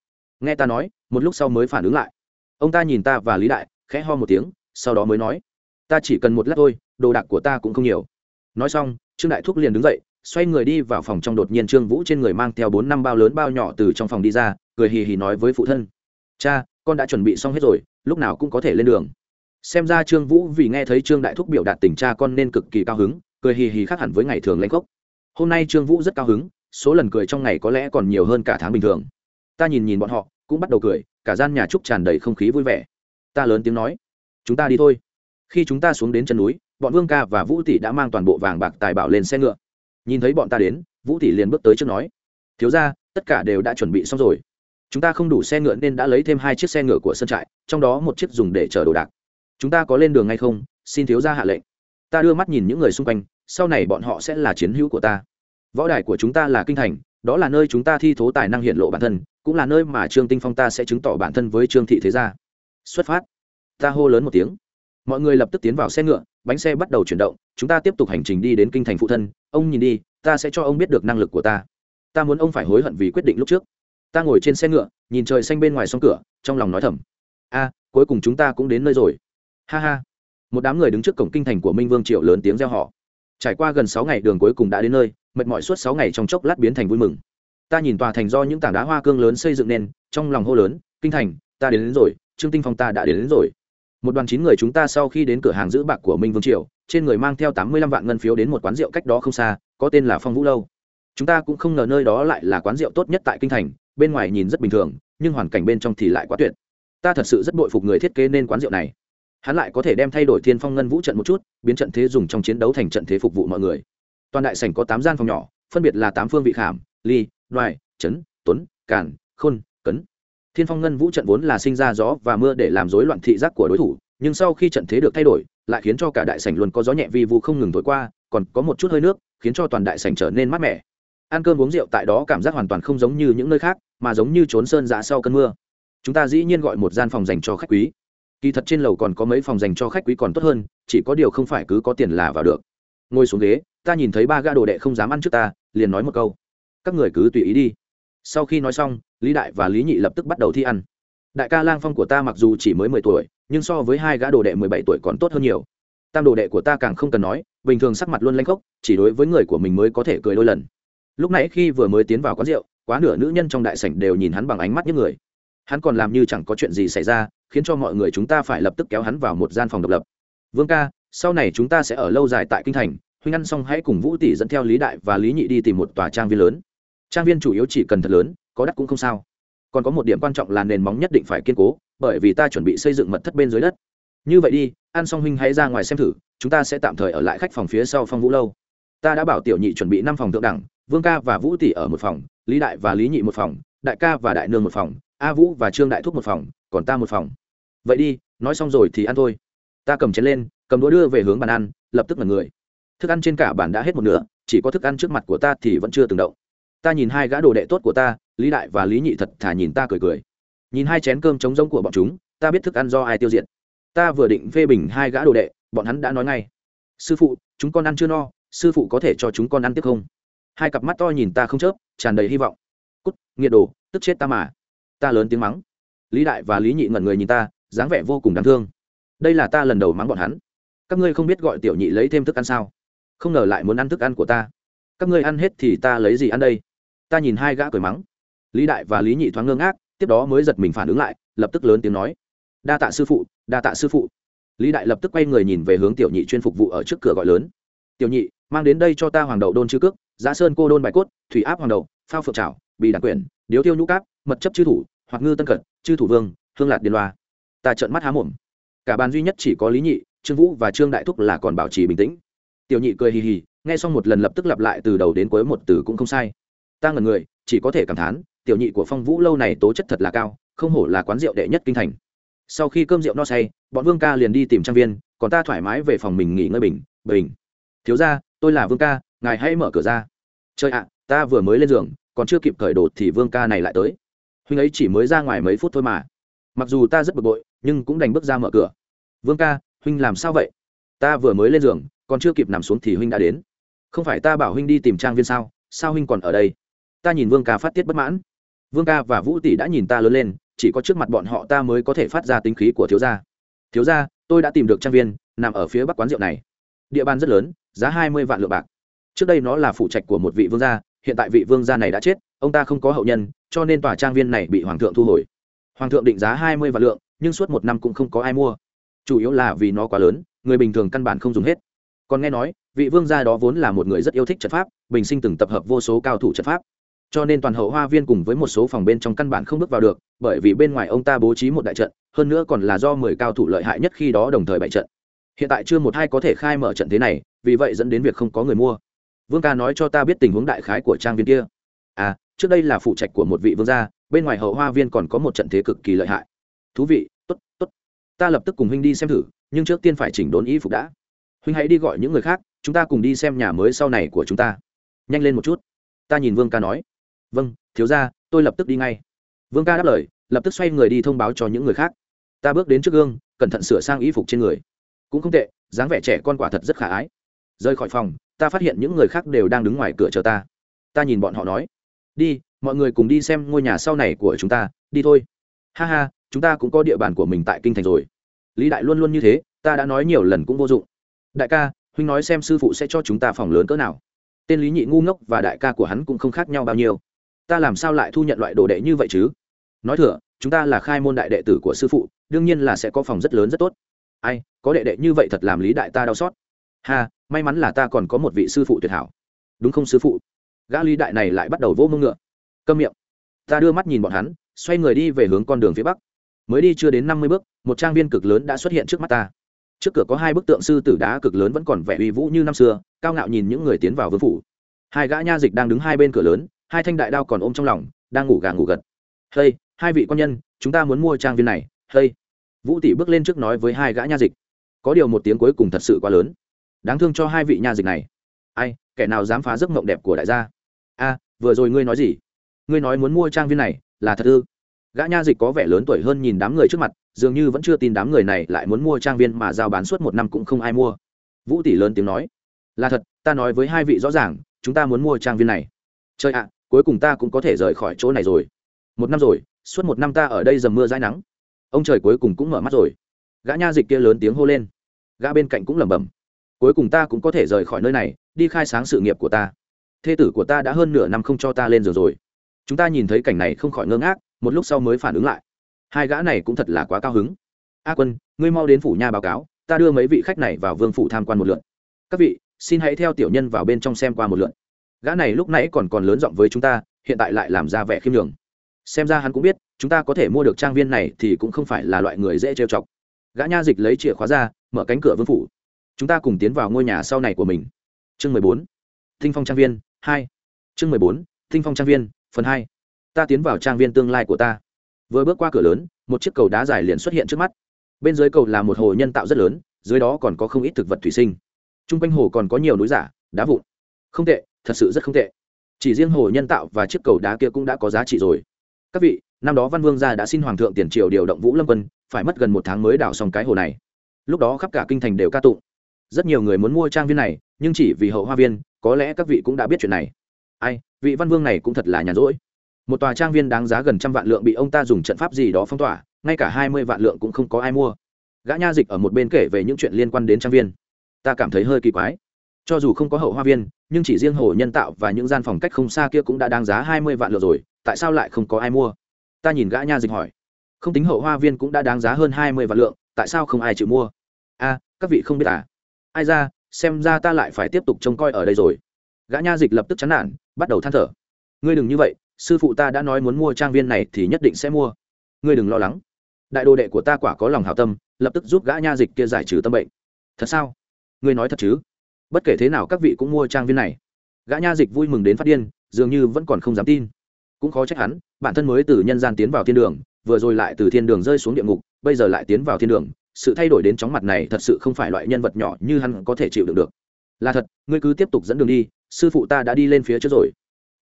Nghe ta nói, một lúc sau mới phản ứng lại ông ta nhìn ta và lý đại, khẽ ho một tiếng, sau đó mới nói, ta chỉ cần một lát thôi, đồ đạc của ta cũng không nhiều. Nói xong, trương đại thúc liền đứng dậy, xoay người đi vào phòng trong đột nhiên trương vũ trên người mang theo bốn năm bao lớn bao nhỏ từ trong phòng đi ra, cười hì hì nói với phụ thân, cha, con đã chuẩn bị xong hết rồi, lúc nào cũng có thể lên đường. Xem ra trương vũ vì nghe thấy trương đại thúc biểu đạt tình cha con nên cực kỳ cao hứng, cười hì hì khác hẳn với ngày thường lanh gốc hôm nay trương vũ rất cao hứng, số lần cười trong ngày có lẽ còn nhiều hơn cả tháng bình thường. Ta nhìn nhìn bọn họ cũng bắt đầu cười, cả gian nhà trúc tràn đầy không khí vui vẻ. Ta lớn tiếng nói, chúng ta đi thôi. Khi chúng ta xuống đến chân núi, bọn vương ca và vũ tỷ đã mang toàn bộ vàng bạc tài bảo lên xe ngựa. Nhìn thấy bọn ta đến, vũ tỷ liền bước tới trước nói, thiếu ra tất cả đều đã chuẩn bị xong rồi. Chúng ta không đủ xe ngựa nên đã lấy thêm hai chiếc xe ngựa của sân trại, trong đó một chiếc dùng để chở đồ đạc. Chúng ta có lên đường hay không? Xin thiếu ra hạ lệnh. Ta đưa mắt nhìn những người xung quanh, sau này bọn họ sẽ là chiến hữu của ta. Võ đài của chúng ta là kinh thành, đó là nơi chúng ta thi thố tài năng hiện lộ bản thân cũng là nơi mà trương tinh phong ta sẽ chứng tỏ bản thân với trương thị thế gia. Xuất phát. Ta hô lớn một tiếng. Mọi người lập tức tiến vào xe ngựa, bánh xe bắt đầu chuyển động, chúng ta tiếp tục hành trình đi đến kinh thành phụ thân. Ông nhìn đi, ta sẽ cho ông biết được năng lực của ta. Ta muốn ông phải hối hận vì quyết định lúc trước. Ta ngồi trên xe ngựa, nhìn trời xanh bên ngoài song cửa, trong lòng nói thầm. A, cuối cùng chúng ta cũng đến nơi rồi. Ha ha. Một đám người đứng trước cổng kinh thành của minh vương triệu lớn tiếng reo họ trải qua gần sáu ngày đường cuối cùng đã đến nơi, mệt mỏi suốt sáu ngày trong chốc lát biến thành vui mừng ta nhìn tòa thành do những tảng đá hoa cương lớn xây dựng nên trong lòng hô lớn kinh thành ta đến, đến rồi trương tinh phong ta đã đến, đến rồi. Một đoàn chín người chúng ta sau khi đến cửa hàng giữ bạc của minh vương triều trên người mang theo tám mươi lăm vạn ngân phiếu đến một quán rượu cách đó không xa có tên là phong vũ lâu. Chúng ta cũng không ngờ nơi đó lại là quán rượu tốt nhất tại kinh thành bên ngoài nhìn rất bình thường nhưng hoàn cảnh bên trong thì lại quá tuyệt. Ta thật sự rất bội phục người thiết kế nên quán rượu này. Hắn lại có thể đem thay đổi thiên phong ngân vũ trận một chút biến trận thế dùng trong chiến đấu thành trận thế phục vụ mọi người. Toàn đại sảnh có tám gian phòng nhỏ phân biệt là tám phương vị khảm ly đoài trấn, tuấn, càn, khôn, cấn. Thiên phong ngân vũ trận vốn là sinh ra gió và mưa để làm rối loạn thị giác của đối thủ, nhưng sau khi trận thế được thay đổi, lại khiến cho cả đại sảnh luôn có gió nhẹ vi vu không ngừng thổi qua, còn có một chút hơi nước, khiến cho toàn đại sảnh trở nên mát mẻ. Ăn cơm uống rượu tại đó cảm giác hoàn toàn không giống như những nơi khác, mà giống như trốn sơn giã sau cơn mưa. Chúng ta dĩ nhiên gọi một gian phòng dành cho khách quý. Kỳ thật trên lầu còn có mấy phòng dành cho khách quý còn tốt hơn, chỉ có điều không phải cứ có tiền là vào được. Ngồi xuống ghế, ta nhìn thấy ba ga đồ đệ không dám ăn trước ta, liền nói một câu các người cứ tùy ý đi. Sau khi nói xong, lý đại và lý nhị lập tức bắt đầu thi ăn. Đại ca lang phong của ta mặc dù chỉ mới mười tuổi, nhưng so với hai gã đồ đệ mười bảy tuổi còn tốt hơn nhiều. Tam đồ đệ của ta càng không cần nói, bình thường sắc mặt luôn lanh khốc, chỉ đối với người của mình mới có thể cười đôi lần. Lúc nãy khi vừa mới tiến vào quán rượu, quá nửa nữ nhân trong đại sảnh đều nhìn hắn bằng ánh mắt những người. Hắn còn làm như chẳng có chuyện gì xảy ra, khiến cho mọi người chúng ta phải lập tức kéo hắn vào một gian phòng độc lập. Vương ca, sau này chúng ta sẽ ở lâu dài tại kinh thành, huynh ăn xong hãy cùng vũ tỷ dẫn theo lý đại và lý nhị đi tìm một tòa trang viên lớn trang viên chủ yếu chỉ cần thật lớn, có đắt cũng không sao. Còn có một điểm quan trọng là nền móng nhất định phải kiên cố, bởi vì ta chuẩn bị xây dựng mật thất bên dưới đất. Như vậy đi, ăn xong huynh hãy ra ngoài xem thử, chúng ta sẽ tạm thời ở lại khách phòng phía sau phong vũ lâu. Ta đã bảo tiểu nhị chuẩn bị năm phòng thượng đẳng, vương ca và vũ tỷ ở một phòng, lý đại và lý nhị một phòng, đại ca và đại nương một phòng, a vũ và trương đại thúc một phòng, còn ta một phòng. Vậy đi, nói xong rồi thì ăn thôi. Ta cầm chén lên, cầm đũa đưa về hướng bàn ăn, lập tức mật người. Thức ăn trên cả bàn đã hết một nửa, chỉ có thức ăn trước mặt của ta thì vẫn chưa từng động ta nhìn hai gã đồ đệ tốt của ta, lý đại và lý nhị thật thà nhìn ta cười cười. Nhìn hai chén cơm trống rỗng của bọn chúng, ta biết thức ăn do ai tiêu diệt. Ta vừa định phê bình hai gã đồ đệ, bọn hắn đã nói ngay. Sư phụ, chúng con ăn chưa no, sư phụ có thể cho chúng con ăn tiếp không? Hai cặp mắt to nhìn ta không chớp, tràn đầy hy vọng. Cút, nghiệt đồ, tức chết ta mà. Ta lớn tiếng mắng. Lý đại và lý nhị ngẩn người nhìn ta, dáng vẻ vô cùng đáng thương. Đây là ta lần đầu mắng bọn hắn. Các ngươi không biết gọi tiểu nhị lấy thêm thức ăn sao? Không ngờ lại muốn ăn thức ăn của ta. Các ngươi ăn hết thì ta lấy gì ăn đây? Ta nhìn hai gã cười mắng. Lý đại và lý nhị thoáng ngơ ngác, tiếp đó mới giật mình phản ứng lại, lập tức lớn tiếng nói. Đa tạ sư phụ, đa tạ sư phụ. Lý đại lập tức quay người nhìn về hướng tiểu nhị chuyên phục vụ ở trước cửa gọi lớn. Tiểu nhị, mang đến đây cho ta hoàng đậu đôn chư cước, giá sơn cô đôn bài cốt, thủy áp hoàng đậu, phao phượng trào bì đặc quyển, điếu tiêu nhũ cáp, mật chấp chư thủ, hoặc ngư tân cận chư thủ vương, hương lạc điền loa. Ta trợn mắt há mồm. Cả bàn duy nhất chỉ có lý nhị, trương vũ và trương đại thúc là còn bảo trì bình tĩnh. Tiểu nhị cười hì hì, nghe xong một lần lập tức lặp lại từ đầu đến cuối, một từ cũng không sai ta ngần người, chỉ có thể cảm thán, tiểu nhị của phong vũ lâu này tố chất thật là cao, không hổ là quán rượu đệ nhất kinh thành. Sau khi cơm rượu no say, bọn vương ca liền đi tìm trang viên, còn ta thoải mái về phòng mình nghỉ ngơi bình bình. Thiếu ra tôi là vương ca, ngài hãy mở cửa ra. Chơi ạ, ta vừa mới lên giường, còn chưa kịp cởi đồ thì vương ca này lại tới. Huynh ấy chỉ mới ra ngoài mấy phút thôi mà. Mặc dù ta rất bực bội, nhưng cũng đành bước ra mở cửa. Vương ca, huynh làm sao vậy? Ta vừa mới lên giường, còn chưa kịp nằm xuống thì huynh đã đến. Không phải ta bảo huynh đi tìm trang viên sao? Sao huynh còn ở đây? Ta nhìn vương ca phát tiết bất mãn. Vương ca và vũ tỷ đã nhìn ta lớn lên, chỉ có trước mặt bọn họ ta mới có thể phát ra tính khí của thiếu gia. Thiếu gia, tôi đã tìm được trang viên, nằm ở phía bắc quán rượu này. Địa bàn rất lớn, giá hai mươi vạn lượng bạc. Trước đây nó là phụ trạch của một vị vương gia, hiện tại vị vương gia này đã chết, ông ta không có hậu nhân, cho nên tòa trang viên này bị hoàng thượng thu hồi. Hoàng thượng định giá hai mươi vạn lượng, nhưng suốt một năm cũng không có ai mua. Chủ yếu là vì nó quá lớn, người bình thường căn bản không dùng hết. Còn nghe nói, vị vương gia đó vốn là một người rất yêu thích trận pháp, bình sinh từng tập hợp vô số cao thủ trận pháp cho nên toàn hậu hoa viên cùng với một số phòng bên trong căn bản không bước vào được, bởi vì bên ngoài ông ta bố trí một đại trận, hơn nữa còn là do mười cao thủ lợi hại nhất khi đó đồng thời bại trận. Hiện tại chưa một hai có thể khai mở trận thế này, vì vậy dẫn đến việc không có người mua. Vương ca nói cho ta biết tình huống đại khái của trang viên kia. À trước đây là phụ trạch của một vị vương gia, bên ngoài hậu hoa viên còn có một trận thế cực kỳ lợi hại. Thú vị, tốt tốt. Ta lập tức cùng huynh đi xem thử, nhưng trước tiên phải chỉnh đốn y phục đã. Huynh hãy đi gọi những người khác, chúng ta cùng đi xem nhà mới sau này của chúng ta. Nhanh lên một chút. Ta nhìn vương ca nói vâng thiếu ra tôi lập tức đi ngay. Vương ca đáp lời, lập tức xoay người đi thông báo cho những người khác. Ta bước đến trước gương, cẩn thận sửa sang y phục trên người. Cũng không tệ, dáng vẻ trẻ con quả thật rất khả ái. Rời khỏi phòng, ta phát hiện những người khác đều đang đứng ngoài cửa chờ ta. Ta nhìn bọn họ nói, đi, mọi người cùng đi xem ngôi nhà sau này của chúng ta, đi thôi. Ha ha, chúng ta cũng có địa bàn của mình tại kinh thành rồi. Lý đại luôn luôn như thế, ta đã nói nhiều lần cũng vô dụng. Đại ca, huynh nói xem sư phụ sẽ cho chúng ta phòng lớn cỡ nào. Tên lý nhị ngu ngốc và đại ca của hắn cũng không khác nhau bao nhiêu ta làm sao lại thu nhận loại đồ đệ như vậy chứ? Nói thừa, chúng ta là khai môn đại đệ tử của sư phụ, đương nhiên là sẽ có phòng rất lớn rất tốt. Ai, có đệ đệ như vậy thật làm lý đại ta đau xót. Ha, may mắn là ta còn có một vị sư phụ tuyệt hảo. Đúng không sư phụ? Gã lý đại này lại bắt đầu vỗ mông ngựa. Câm miệng. Ta đưa mắt nhìn bọn hắn, xoay người đi về hướng con đường phía bắc. Mới đi chưa đến năm mươi bước, một trang viên cực lớn đã xuất hiện trước mắt ta. Trước cửa có hai bức tượng sư tử đá cực lớn vẫn còn vẻ uy vũ như năm xưa, cao ngạo nhìn những người tiến vào vương phủ. Hai gã nha dịch đang đứng hai bên cửa lớn hai thanh đại đao còn ôm trong lòng, đang ngủ gà ngủ gật. Hey, hai vị quan nhân, chúng ta muốn mua trang viên này. Hey. Vũ tỷ bước lên trước nói với hai gã nha dịch. Có điều một tiếng cuối cùng thật sự quá lớn. Đáng thương cho hai vị nha dịch này. Ai, kẻ nào dám phá giấc mộng đẹp của đại gia? A, vừa rồi ngươi nói gì? Ngươi nói muốn mua trang viên này là thật ư? Gã nha dịch có vẻ lớn tuổi hơn nhìn đám người trước mặt, dường như vẫn chưa tin đám người này lại muốn mua trang viên mà giao bán suốt một năm cũng không ai mua. Vũ tỷ lớn tiếng nói. Là thật, ta nói với hai vị rõ ràng, chúng ta muốn mua trang viên này. Trời ạ cuối cùng ta cũng có thể rời khỏi chỗ này rồi. Một năm rồi, suốt một năm ta ở đây dầm mưa dãi nắng. Ông trời cuối cùng cũng mở mắt rồi. Gã nha dịch kia lớn tiếng hô lên. Gã bên cạnh cũng lẩm bẩm. Cuối cùng ta cũng có thể rời khỏi nơi này, đi khai sáng sự nghiệp của ta. Thê tử của ta đã hơn nửa năm không cho ta lên giường rồi. Chúng ta nhìn thấy cảnh này không khỏi ngơ ngác, một lúc sau mới phản ứng lại. Hai gã này cũng thật là quá cao hứng. A quân, ngươi mau đến phủ nha báo cáo, ta đưa mấy vị khách này vào vương phủ tham quan một lượt. Các vị, xin hãy theo tiểu nhân vào bên trong xem qua một lượt gã này lúc nãy còn còn lớn giọng với chúng ta, hiện tại lại làm ra vẻ khiêm nhường. Xem ra hắn cũng biết, chúng ta có thể mua được trang viên này thì cũng không phải là loại người dễ trêu chọc. Gã nha dịch lấy chìa khóa ra, mở cánh cửa vương phủ. Chúng ta cùng tiến vào ngôi nhà sau này của mình. Chương mười bốn thinh phong trang viên, hai. Chương mười bốn thinh phong trang viên, phần hai. Ta tiến vào trang viên tương lai của ta. Vừa bước qua cửa lớn, một chiếc cầu đá dài liền xuất hiện trước mắt. Bên dưới cầu là một hồ nhân tạo rất lớn, dưới đó còn có không ít thực vật thủy sinh. T r u n g quanh hồ còn có nhiều núi giả, đá vụn. Không tệ thật sự rất không tệ. Chỉ riêng hồ nhân tạo và chiếc cầu đá kia cũng đã có giá trị rồi. Các vị, năm đó văn vương gia đã xin hoàng thượng tiền triều điều động vũ lâm quân, phải mất gần một tháng mới đào xong cái hồ này. Lúc đó khắp cả kinh thành đều ca tụng. Rất nhiều người muốn mua trang viên này, nhưng chỉ vì hậu hoa viên, có lẽ các vị cũng đã biết chuyện này. Ai, vị văn vương này cũng thật là nhàn rỗi. Một tòa trang viên đáng giá gần trăm vạn lượng bị ông ta dùng trận pháp gì đó phong tỏa, ngay cả hai mươi vạn lượng cũng không có ai mua. Gã nha dịch ở một bên kể về những chuyện liên quan đến trang viên. Ta cảm thấy hơi kỳ quái cho dù không có hậu hoa viên, nhưng chỉ riêng hồ nhân tạo và những gian phòng cách không xa kia cũng đã đáng giá hai mươi vạn lượng rồi, tại sao lại không có ai mua? Ta nhìn gã nha dịch hỏi. Không tính hậu hoa viên cũng đã đáng giá hơn hai mươi vạn lượng, tại sao không ai chịu mua? A các vị không biết à? Ai ra, xem ra ta lại phải tiếp tục trông coi ở đây rồi. Gã nha dịch lập tức chán nản, bắt đầu than thở. Ngươi đừng như vậy, sư phụ ta đã nói muốn mua trang viên này thì nhất định sẽ mua. Ngươi đừng lo lắng. Đại đồ đệ của ta quả có lòng hảo tâm, lập tức giúp gã nha dịch kia giải trừ tâm bệnh. Thật sao? Ngươi nói thật chứ? Bất kể thế nào các vị cũng mua trang viên này. Gã nha dịch vui mừng đến phát điên, dường như vẫn còn không dám tin. Cũng khó trách hắn, bản thân mới từ nhân gian tiến vào thiên đường, vừa rồi lại từ thiên đường rơi xuống địa ngục, bây giờ lại tiến vào thiên đường. Sự thay đổi đến chóng mặt này thật sự không phải loại nhân vật nhỏ như hắn có thể chịu đựng được. Là thật, ngươi cứ tiếp tục dẫn đường đi, sư phụ ta đã đi lên phía trước rồi.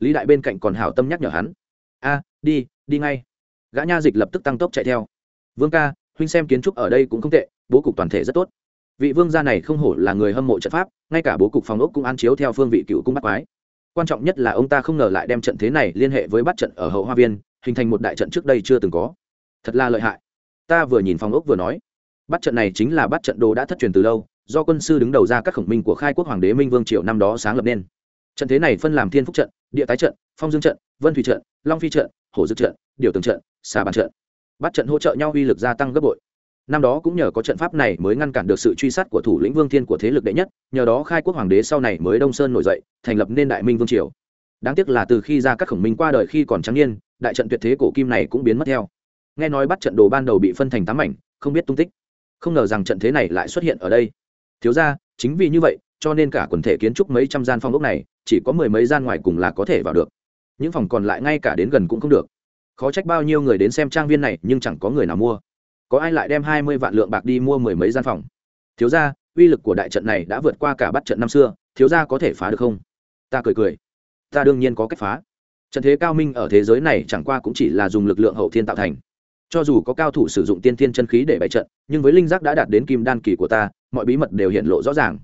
Lý đại bên cạnh còn hảo tâm nhắc nhở hắn. A, đi đi ngay. Gã nha dịch lập tức tăng tốc chạy theo. Vương ca, huynh xem kiến trúc ở đây cũng không tệ, bố cục toàn thể rất tốt vị vương gia này không hổ là người hâm mộ trận pháp, ngay cả bố cục phòng ốc cũng an chiếu theo phương vị cựu cung bắt quái. Quan trọng nhất là ông ta không ngờ lại đem trận thế này liên hệ với bắt trận ở hậu hoa viên, hình thành một đại trận trước đây chưa từng có. Thật là lợi hại. Ta vừa nhìn phòng ốc vừa nói, bắt trận này chính là bắt trận đồ đã thất truyền từ lâu, do quân sư đứng đầu ra các khổng minh của khai quốc hoàng đế minh vương triệu năm đó sáng lập nên. Trận thế này phân làm thiên phúc trận, địa tái trận, phong dương trận, vân thủy trận, long phi trận, hổ dực trận, điều tường trận, xà bàn trận. Bắt trận hỗ trợ nhau uy lực gia tăng gấp bội năm đó cũng nhờ có trận pháp này mới ngăn cản được sự truy sát của thủ lĩnh vương thiên của thế lực đệ nhất, nhờ đó khai quốc hoàng đế sau này mới đông sơn nổi dậy, thành lập nên đại minh vương triều. Đáng tiếc là từ khi ra các khổng minh qua đời khi còn trắng niên, đại trận tuyệt thế cổ kim này cũng biến mất theo. Nghe nói bắt trận đồ ban đầu bị phân thành tám mảnh, không biết tung tích. Không ngờ rằng trận thế này lại xuất hiện ở đây. Thiếu ra chính vì như vậy, cho nên cả quần thể kiến trúc mấy trăm gian phong ốc này, chỉ có mười mấy gian ngoài cùng là có thể vào được. Những phòng còn lại ngay cả đến gần cũng không được. Khó trách bao nhiêu người đến xem trang viên này, nhưng chẳng có người nào mua có ai lại đem hai mươi vạn lượng bạc đi mua mười mấy gian phòng? Thiếu ra uy lực của đại trận này đã vượt qua cả bắt trận năm xưa, thiếu ra có thể phá được không? Ta cười cười. Ta đương nhiên có cách phá. Trận thế cao minh ở thế giới này chẳng qua cũng chỉ là dùng lực lượng hậu thiên tạo thành. Cho dù có cao thủ sử dụng tiên thiên chân khí để bày trận, nhưng với linh giác đã đạt đến kim đan kỳ của ta, mọi bí mật đều hiện lộ rõ ràng.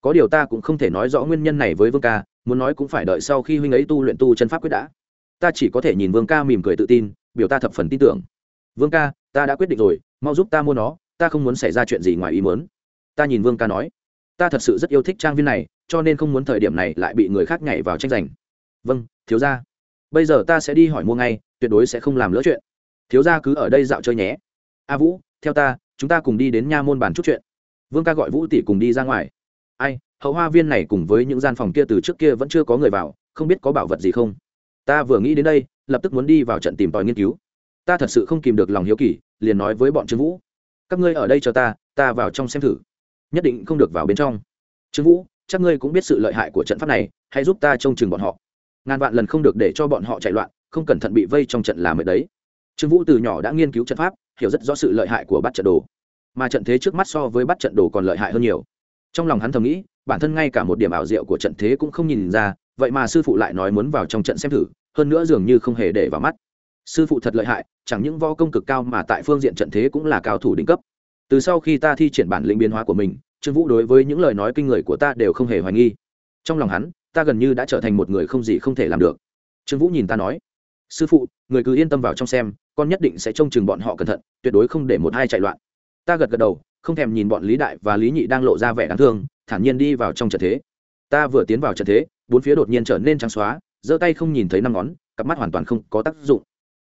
Có điều ta cũng không thể nói rõ nguyên nhân này với vương ca, muốn nói cũng phải đợi sau khi huynh ấy tu luyện tu chân pháp quyết đã. Ta chỉ có thể nhìn vương ca mỉm cười tự tin, biểu ta thập phần tin tưởng. Vương ca, ta đã quyết định rồi mau giúp ta mua nó, ta không muốn xảy ra chuyện gì ngoài ý muốn. Ta nhìn vương ca nói, ta thật sự rất yêu thích trang viên này, cho nên không muốn thời điểm này lại bị người khác nhảy vào tranh giành. Vâng thiếu ra bây giờ ta sẽ đi hỏi mua ngay, tuyệt đối sẽ không làm lỡ chuyện. Thiếu ra cứ ở đây dạo chơi nhé. A vũ, theo ta, chúng ta cùng đi đến nha môn bàn chút chuyện. Vương ca gọi vũ tỷ cùng đi ra ngoài. Ai, hậu hoa viên này cùng với những gian phòng kia từ trước kia vẫn chưa có người vào, không biết có bảo vật gì không? Ta vừa nghĩ đến đây, lập tức muốn đi vào trận tìm tòi nghiên cứu. Ta thật sự không kìm được lòng hiếu kỳ liền nói với bọn trương vũ, các ngươi ở đây cho ta ta vào trong xem thử. Nhất định không được vào bên trong. Trương vũ, chắc ngươi cũng biết sự lợi hại của trận pháp này, hãy giúp ta trông chừng bọn họ. Ngàn vạn lần không được để cho bọn họ chạy loạn, không cẩn thận bị vây trong trận làm ở đấy. Trương vũ từ nhỏ đã nghiên cứu trận pháp, hiểu rất rõ sự lợi hại của bắt trận đồ. Mà trận thế trước mắt so với bắt trận đồ còn lợi hại hơn nhiều. Trong lòng hắn thầm nghĩ, bản thân ngay cả một điểm ảo diệu của trận thế cũng không nhìn ra, vậy mà sư phụ lại nói muốn vào trong trận xem thử, hơn nữa dường như không hề để vào mắt sư phụ thật lợi hại, chẳng những võ công cực cao mà tại phương diện trận thế cũng là cao thủ đỉnh cấp. Từ sau khi ta thi triển bản lĩnh biến hóa của mình, trương vũ đối với những lời nói kinh người của ta đều không hề hoài nghi. Trong lòng hắn, ta gần như đã trở thành một người không gì không thể làm được. Trương vũ nhìn ta nói, sư phụ, người cứ yên tâm vào trong xem, con nhất định sẽ trông chừng bọn họ cẩn thận, tuyệt đối không để một hai chạy loạn. Ta gật gật đầu, không thèm nhìn bọn lý đại và lý nhị đang lộ ra vẻ đáng thương, thản nhiên đi vào trong trận thế. Ta vừa tiến vào trận thế, bốn phía đột nhiên trở nên trắng xóa, giơ tay không nhìn thấy năm ngón, cặp mắt hoàn toàn không có tác dụng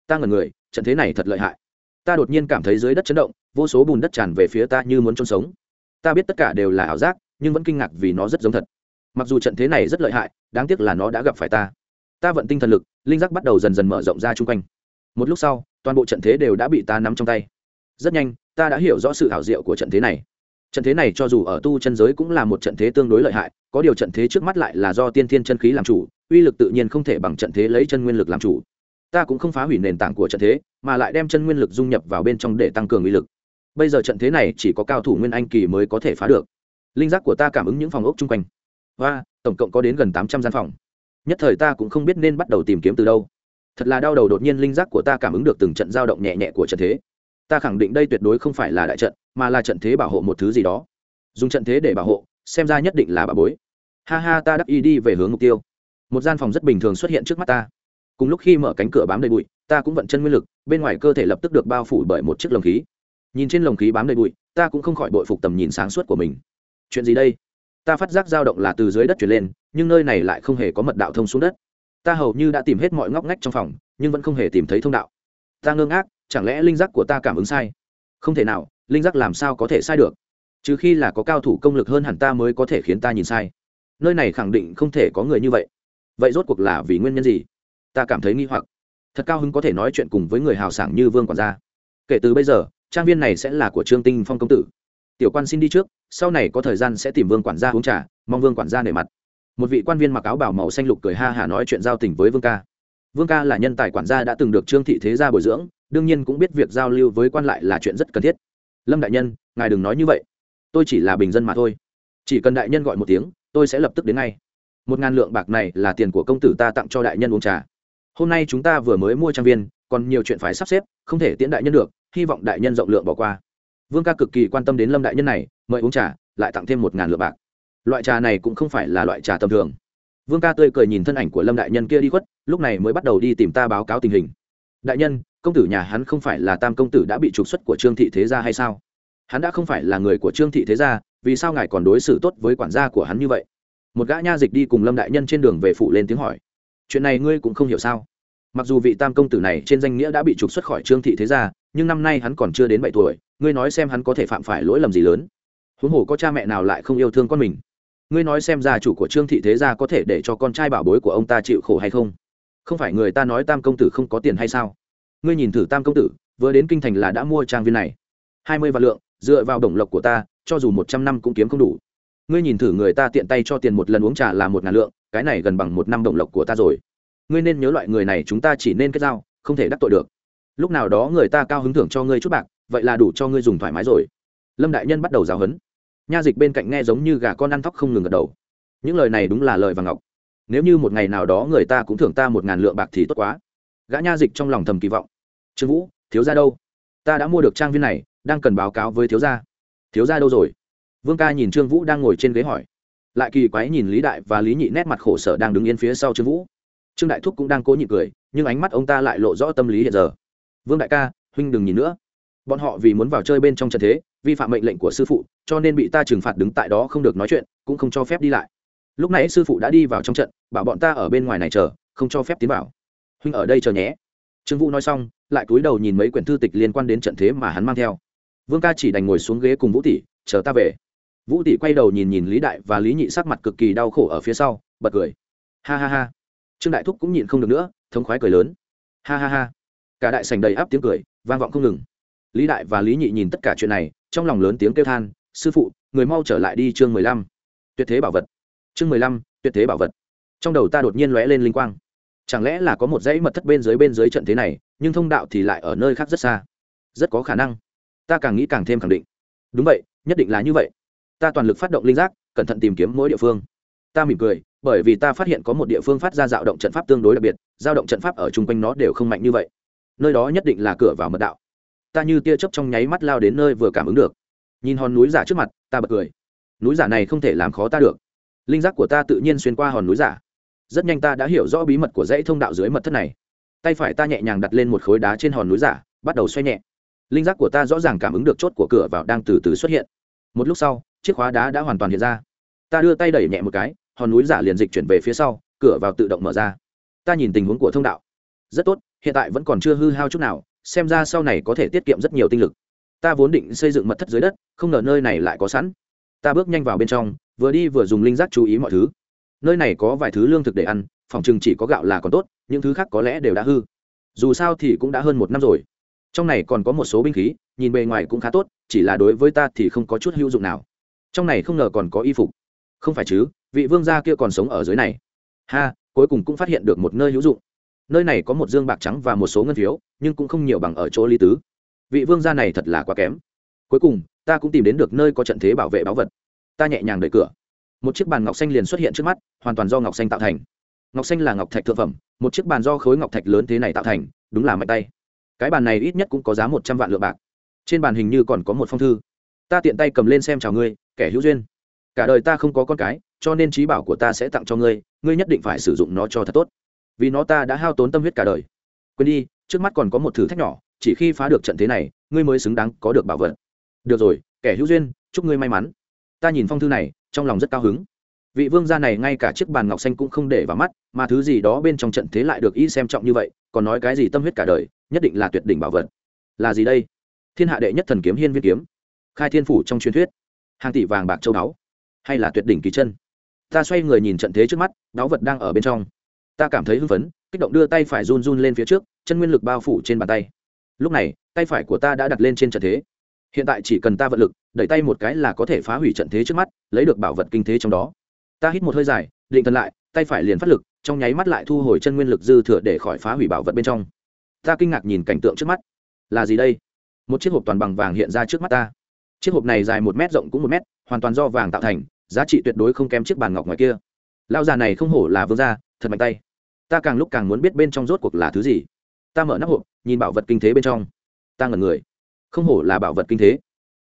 ta ngẩn người, trận thế này thật lợi hại. Ta đột nhiên cảm thấy dưới đất chấn động, vô số bùn đất tràn về phía ta như muốn trôn sống. Ta biết tất cả đều là ảo giác, nhưng vẫn kinh ngạc vì nó rất giống thật. Mặc dù trận thế này rất lợi hại, đáng tiếc là nó đã gặp phải ta. Ta vận tinh thần lực, linh giác bắt đầu dần dần mở rộng ra chung quanh. Một lúc sau, toàn bộ trận thế đều đã bị ta nắm trong tay. Rất nhanh, ta đã hiểu rõ sự ảo diệu của trận thế này. Trận thế này cho dù ở tu chân giới cũng là một trận thế tương đối lợi hại, có điều trận thế trước mắt lại là do tiên thiên chân khí làm chủ, uy lực tự nhiên không thể bằng trận thế lấy chân nguyên lực làm chủ ta cũng không phá hủy nền tảng của trận thế, mà lại đem chân nguyên lực dung nhập vào bên trong để tăng cường uy lực. Bây giờ trận thế này chỉ có cao thủ nguyên anh kỳ mới có thể phá được. Linh giác của ta cảm ứng những phòng ốc chung quanh. Và tổng cộng có đến gần tám trăm gian phòng. Nhất thời ta cũng không biết nên bắt đầu tìm kiếm từ đâu. Thật là đau đầu đột nhiên linh giác của ta cảm ứng được từng trận dao động nhẹ nhẹ của trận thế. Ta khẳng định đây tuyệt đối không phải là đại trận, mà là trận thế bảo hộ một thứ gì đó. Dùng trận thế để bảo hộ, xem ra nhất định là bà bối. Ha ha, ta đắc y đi về hướng mục tiêu. Một gian phòng rất bình thường xuất hiện trước mắt ta cùng lúc khi mở cánh cửa bám đầy bụi, ta cũng vận chân nguyên lực, bên ngoài cơ thể lập tức được bao phủ bởi một chiếc lồng khí. Nhìn trên lồng khí bám đầy bụi, ta cũng không khỏi bội phục tầm nhìn sáng suốt của mình. Chuyện gì đây? Ta phát giác dao động là từ dưới đất chuyển lên, nhưng nơi này lại không hề có mật đạo thông xuống đất. Ta hầu như đã tìm hết mọi ngóc ngách trong phòng, nhưng vẫn không hề tìm thấy thông đạo. Ta ngơ ngác, chẳng lẽ linh giác của ta cảm ứng sai? Không thể nào, linh giác làm sao có thể sai được? Trừ khi là có cao thủ công lực hơn hẳn ta mới có thể khiến ta nhìn sai. Nơi này khẳng định không thể có người như vậy. Vậy rốt cuộc là vì nguyên nhân gì? Ta cảm thấy nghi hoặc. Thật cao hứng có thể nói chuyện cùng với người hào sảng như vương quản gia. Kể từ bây giờ, trang viên này sẽ là của trương tinh phong công tử. Tiểu quan xin đi trước, sau này có thời gian sẽ tìm vương quản gia uống trà, mong vương quản gia nể mặt. Một vị quan viên mặc áo bảo màu xanh lục cười ha hả nói chuyện giao tình với vương ca. Vương ca là nhân tài quản gia đã từng được trương thị thế gia bồi dưỡng, đương nhiên cũng biết việc giao lưu với quan lại là chuyện rất cần thiết. Lâm đại nhân, ngài đừng nói như vậy. Tôi chỉ là bình dân mà thôi. Chỉ cần đại nhân gọi một tiếng, tôi sẽ lập tức đến ngay. Một ngàn lượng bạc này là tiền của công tử ta tặng cho đại nhân uống trà hôm nay chúng ta vừa mới mua trang viên, còn nhiều chuyện phải sắp xếp, không thể tiễn đại nhân được, hy vọng đại nhân rộng lượng bỏ qua. Vương ca cực kỳ quan tâm đến lâm đại nhân này, mời uống trà, lại tặng thêm một ngàn lượng bạc. Loại trà này cũng không phải là loại trà tầm thường. Vương ca tươi cười nhìn thân ảnh của lâm đại nhân kia đi khuất, lúc này mới bắt đầu đi tìm ta báo cáo tình hình. Đại nhân, công tử nhà hắn không phải là tam công tử đã bị trục xuất của trương thị thế gia hay sao? Hắn đã không phải là người của trương thị thế gia, vì sao ngài còn đối xử tốt với quản gia của hắn như vậy? Một gã nha dịch đi cùng lâm đại nhân trên đường về phụ lên tiếng hỏi chuyện này ngươi cũng không hiểu sao? Mặc dù vị tam công tử này trên danh nghĩa đã bị trục xuất khỏi trương thị thế gia, nhưng năm nay hắn còn chưa đến bảy tuổi, ngươi nói xem hắn có thể phạm phải lỗi lầm gì lớn. Huống hồ có cha mẹ nào lại không yêu thương con mình. Ngươi nói xem gia chủ của trương thị thế gia có thể để cho con trai bảo bối của ông ta chịu khổ hay không? Không phải người ta nói tam công tử không có tiền hay sao? Ngươi nhìn thử tam công tử, vừa đến kinh thành là đã mua trang viên này. Hai mươi vạn lượng, dựa vào đồng lộc của ta, cho dù một trăm năm cũng kiếm không đủ ngươi nhìn thử người ta tiện tay cho tiền một lần uống trà là một ngàn lượng, cái này gần bằng một năm đồng lộc của ta rồi. Ngươi nên nhớ loại người này chúng ta chỉ nên kết giao, không thể đắc tội được. Lúc nào đó người ta cao hứng thưởng cho ngươi chút bạc, vậy là đủ cho ngươi dùng thoải mái rồi. Lâm đại nhân bắt đầu giáo huấn. Nha dịch bên cạnh nghe giống như gà con ăn thóc không ngừng gật đầu. Những lời này đúng là lời vàng ngọc. Nếu như một ngày nào đó người ta cũng thưởng ta một ngàn lượng bạc thì tốt quá. Gã nha dịch trong lòng thầm kỳ vọng. Trương vũ, thiếu gia đâu? Ta đã mua được trang viên này, đang cần báo cáo với thiếu gia. Thiếu gia đâu rồi? Vương ca nhìn trương vũ đang ngồi trên ghế hỏi. Lại kỳ quái nhìn lý đại và lý nhị nét mặt khổ sở đang đứng yên phía sau trương vũ. Trương đại thúc cũng đang cố nhịn cười, nhưng ánh mắt ông ta lại lộ rõ tâm lý hiện giờ. Vương đại ca, huynh đừng nhìn nữa. Bọn họ vì muốn vào chơi bên trong trận thế, vi phạm mệnh lệnh của sư phụ, cho nên bị ta trừng phạt đứng tại đó không được nói chuyện, cũng không cho phép đi lại. Lúc nãy sư phụ đã đi vào trong trận, bảo bọn ta ở bên ngoài này chờ, không cho phép tiến vào. Huynh ở đây chờ nhé. Trương vũ nói xong, lại cúi đầu nhìn mấy quyển thư tịch liên quan đến trận thế mà hắn mang theo. Vương ca chỉ đành ngồi xuống ghế cùng vũ tỷ, chờ ta về vũ tỷ quay đầu nhìn nhìn lý đại và lý nhị sắc mặt cực kỳ đau khổ ở phía sau, bật cười. Ha ha ha. Trương đại thúc cũng nhịn không được nữa, thống khoái cười lớn. Ha ha ha. Cả đại sành đầy áp tiếng cười, vang vọng không ngừng. Lý đại và lý nhị nhìn tất cả chuyện này, trong lòng lớn tiếng kêu than, sư phụ, người mau trở lại đi chương mười lăm. Tuyệt thế bảo vật. Chương mười lăm, tuyệt thế bảo vật. Trong đầu ta đột nhiên lóe lên linh quang. Chẳng lẽ là có một dãy mật thất bên dưới bên dưới trận thế này, nhưng thông đạo thì lại ở nơi khác rất xa. Rất có khả năng. Ta càng nghĩ càng thêm khẳng định. Đúng vậy, nhất định là như vậy ta toàn lực phát động linh giác, cẩn thận tìm kiếm mỗi địa phương. Ta mỉm cười, bởi vì ta phát hiện có một địa phương phát ra dạo động trận pháp tương đối đặc biệt, dao động trận pháp ở chung quanh nó đều không mạnh như vậy. Nơi đó nhất định là cửa vào mật đạo. Ta như tia chớp trong nháy mắt lao đến nơi vừa cảm ứng được. Nhìn hòn núi giả trước mặt, ta bật cười. Núi giả này không thể làm khó ta được. Linh giác của ta tự nhiên xuyên qua hòn núi giả. Rất nhanh ta đã hiểu rõ bí mật của dãy thông đạo dưới mật thất này. Tay phải ta nhẹ nhàng đặt lên một khối đá trên hòn núi giả, bắt đầu xoay nhẹ. Linh giác của ta rõ ràng cảm ứng được chốt của cửa vào đang từ từ xuất hiện. Một lúc sau chiếc khóa đá đã hoàn toàn hiện ra. Ta đưa tay đẩy nhẹ một cái, hòn núi giả liền dịch chuyển về phía sau, cửa vào tự động mở ra. Ta nhìn tình huống của thông đạo. Rất tốt, hiện tại vẫn còn chưa hư hao chút nào, xem ra sau này có thể tiết kiệm rất nhiều tinh lực. Ta vốn định xây dựng mật thất dưới đất, không ngờ nơi này lại có sẵn. Ta bước nhanh vào bên trong, vừa đi vừa dùng linh giác chú ý mọi thứ. Nơi này có vài thứ lương thực để ăn, phòng chừng chỉ có gạo là còn tốt, những thứ khác có lẽ đều đã hư. Dù sao thì cũng đã hơn một năm rồi. Trong này còn có một số binh khí, nhìn bề ngoài cũng khá tốt, chỉ là đối với ta thì không có chút hữu dụng nào trong này không ngờ còn có y phục. Không phải chứ, vị vương gia kia còn sống ở dưới này. Ha, cuối cùng cũng phát hiện được một nơi hữu dụng. Nơi này có một dương bạc trắng và một số ngân phiếu, nhưng cũng không nhiều bằng ở chỗ lý tứ. Vị vương gia này thật là quá kém. Cuối cùng, ta cũng tìm đến được nơi có trận thế bảo vệ báu vật. Ta nhẹ nhàng đẩy cửa. Một chiếc bàn ngọc xanh liền xuất hiện trước mắt, hoàn toàn do ngọc xanh tạo thành. Ngọc xanh là ngọc thạch thượng phẩm, một chiếc bàn do khối ngọc thạch lớn thế này tạo thành, đúng là mạnh tay. Cái bàn này ít nhất cũng có giá một trăm vạn lượng bạc. Trên bàn hình như còn có một phong thư. Ta tiện tay cầm lên xem chào ngươi kẻ hữu duyên. Cả đời ta không có con cái, cho nên trí bảo của ta sẽ tặng cho ngươi ngươi nhất định phải sử dụng nó cho thật tốt. Vì nó ta đã hao tốn tâm huyết cả đời. Quên đi, trước mắt còn có một thử thách nhỏ, chỉ khi phá được trận thế này, ngươi mới xứng đáng có được bảo vật. Được rồi, kẻ hữu duyên, chúc ngươi may mắn. Ta nhìn phong thư này, trong lòng rất cao hứng. Vị vương gia này ngay cả chiếc bàn ngọc xanh cũng không để vào mắt, mà thứ gì đó bên trong trận thế lại được y xem trọng như vậy, còn nói cái gì tâm huyết cả đời, nhất định là tuyệt đỉnh bảo vật. Là gì đây? Thiên hạ đệ nhất thần kiếm hiên viên kiếm. Khai thiên phủ trong truyền thuyết hàng tỷ vàng bạc châu đáo hay là tuyệt đỉnh kỳ chân. Ta xoay người nhìn trận thế trước mắt đáo vật đang ở bên trong. Ta cảm thấy hưng phấn, kích động đưa tay phải run run lên phía trước, chân nguyên lực bao phủ trên bàn tay. Lúc này, tay phải của ta đã đặt lên trên trận thế. Hiện tại chỉ cần ta vận lực, đẩy tay một cái là có thể phá hủy trận thế trước mắt, lấy được bảo vật kinh thế trong đó. Ta hít một hơi dài, định thần lại, tay phải liền phát lực, trong nháy mắt lại thu hồi chân nguyên lực dư thừa để khỏi phá hủy bảo vật bên trong. Ta kinh ngạc nhìn cảnh tượng trước mắt. Là gì đây? Một chiếc hộp toàn bằng vàng hiện ra trước mắt ta chiếc hộp này dài một mét, rộng cũng một mét, hoàn toàn do vàng tạo thành giá trị tuyệt đối không kém chiếc bàn ngọc ngoài kia. Lao già này không hổ là vương gia thật mạnh tay. Ta càng lúc càng muốn biết bên trong rốt cuộc là thứ gì. Ta mở nắp hộp nhìn bảo vật kinh thế bên trong. Ta ngẩn người. Không hổ là bảo vật kinh thế.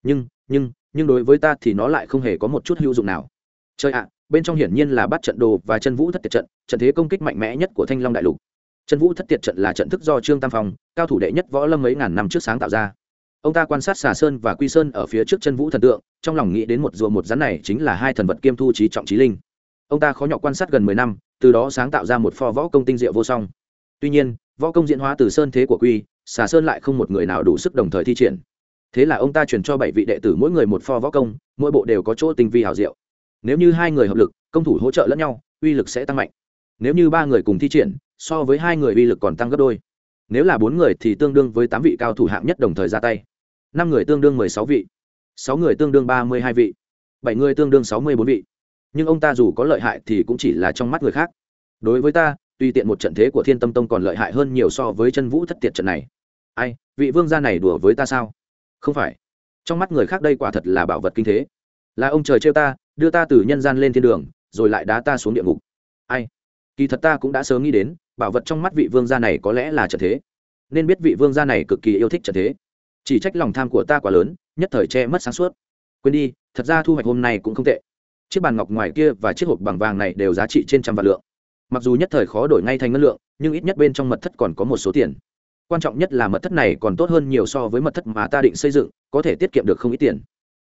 Nhưng nhưng nhưng đối với ta thì nó lại không hề có một chút hữu dụng nào. Chơi ạ bên trong hiển nhiên là bắt trận đồ và chân vũ thất tiệt trận trận thế công kích mạnh mẽ nhất của thanh long đại lục. Chân vũ thất tiệt trận là trận thức do trương tam phong cao thủ đệ nhất võ lâm mấy ngàn năm trước sáng tạo ra ông ta quan sát xà sơn và quy sơn ở phía trước chân vũ thần tượng, trong lòng nghĩ đến một rùa một rắn này chính là hai thần vật kiêm thu trí trọng trí linh. Ông ta khó nhọc quan sát gần mười năm, từ đó sáng tạo ra một pho võ công tinh diệu vô song. Tuy nhiên, võ công diễn hóa từ sơn thế của quy, xà sơn lại không một người nào đủ sức đồng thời thi triển. Thế là ông ta truyền cho bảy vị đệ tử mỗi người một pho võ công, mỗi bộ đều có chỗ tinh vi hào diệu. Nếu như hai người hợp lực, công thủ hỗ trợ lẫn nhau, uy lực sẽ tăng mạnh. Nếu như ba người cùng thi triển, so với hai người uy lực còn tăng gấp đôi. Nếu là bốn người thì tương đương với tám vị cao thủ hạng nhất đồng thời ra tay năm người tương đương mười sáu vị, sáu người tương đương ba mươi hai vị, bảy người tương đương sáu mươi bốn vị. Nhưng ông ta dù có lợi hại thì cũng chỉ là trong mắt người khác. Đối với ta tuy tiện một trận thế của thiên tâm tông còn lợi hại hơn nhiều so với chân vũ thất tiệt trận này. Ai, vị vương gia này đùa với ta sao? Không phải. Trong mắt người khác đây quả thật là bảo vật kinh thế. Là ông trời trêu ta, đưa ta từ nhân gian lên thiên đường, rồi lại đá ta xuống địa ngục. Ai? Kỳ thật ta cũng đã sớm nghĩ đến, bảo vật trong mắt vị vương gia này có lẽ là trận thế. Nên biết vị vương gia này cực kỳ yêu thích trận thế chỉ trách lòng tham của ta quá lớn, nhất thời che mất sáng suốt. Quên đi, thật ra thu hoạch hôm nay cũng không tệ. Chiếc bàn ngọc ngoài kia và chiếc hộp bằng vàng này đều giá trị trên trăm vạn lượng. Mặc dù nhất thời khó đổi ngay thành ngân lượng, nhưng ít nhất bên trong mật thất còn có một số tiền. Quan trọng nhất là mật thất này còn tốt hơn nhiều so với mật thất mà ta định xây dựng, có thể tiết kiệm được không ít tiền.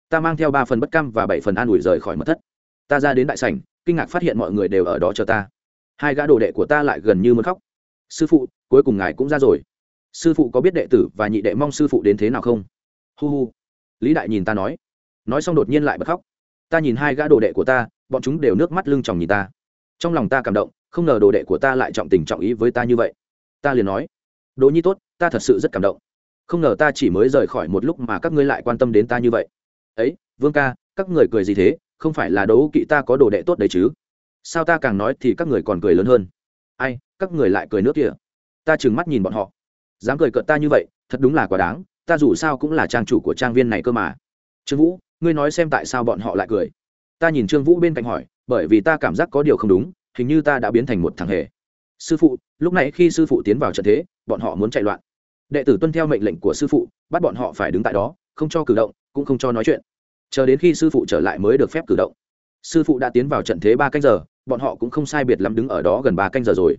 Ta mang theo ba phần bất cam và bảy phần an ủi rời khỏi mật thất. Ta ra đến đại sảnh, kinh ngạc phát hiện mọi người đều ở đó chờ ta. Hai gã đồ đệ của ta lại gần như muốn khóc. Sư phụ, cuối cùng ngài cũng ra rồi sư phụ có biết đệ tử và nhị đệ mong sư phụ đến thế nào không? Hu hu. Lý đại nhìn ta nói. Nói xong đột nhiên lại bật khóc. Ta nhìn hai gã đồ đệ của ta, bọn chúng đều nước mắt lưng tròng nhìn ta. Trong lòng ta cảm động, không ngờ đồ đệ của ta lại trọng tình trọng ý với ta như vậy. Ta liền nói đồ nhi tốt, ta thật sự rất cảm động. Không ngờ ta chỉ mới rời khỏi một lúc mà các ngươi lại quan tâm đến ta như vậy. Ấy, vương ca, các người cười gì thế? Không phải là đấu kỵ ta có đồ đệ tốt đấy chứ? Sao ta càng nói thì các người còn cười lớn hơn? Ai, các người lại cười nước kia ta trừng mắt nhìn bọn họ dám cười cợt ta như vậy, thật đúng là quá đáng, ta dù sao cũng là trang chủ của trang viên này cơ mà. Trương vũ, ngươi nói xem tại sao bọn họ lại cười. Ta nhìn trương vũ bên cạnh hỏi, bởi vì ta cảm giác có điều không đúng, hình như ta đã biến thành một thằng hề. Sư phụ, lúc này khi sư phụ tiến vào trận thế, bọn họ muốn chạy loạn. Đệ tử tuân theo mệnh lệnh của sư phụ, bắt bọn họ phải đứng tại đó, không cho cử động, cũng không cho nói chuyện. Chờ đến khi sư phụ trở lại mới được phép cử động. Sư phụ đã tiến vào trận thế ba canh giờ, bọn họ cũng không sai biệt lắm đứng ở đó gần ba canh giờ rồi.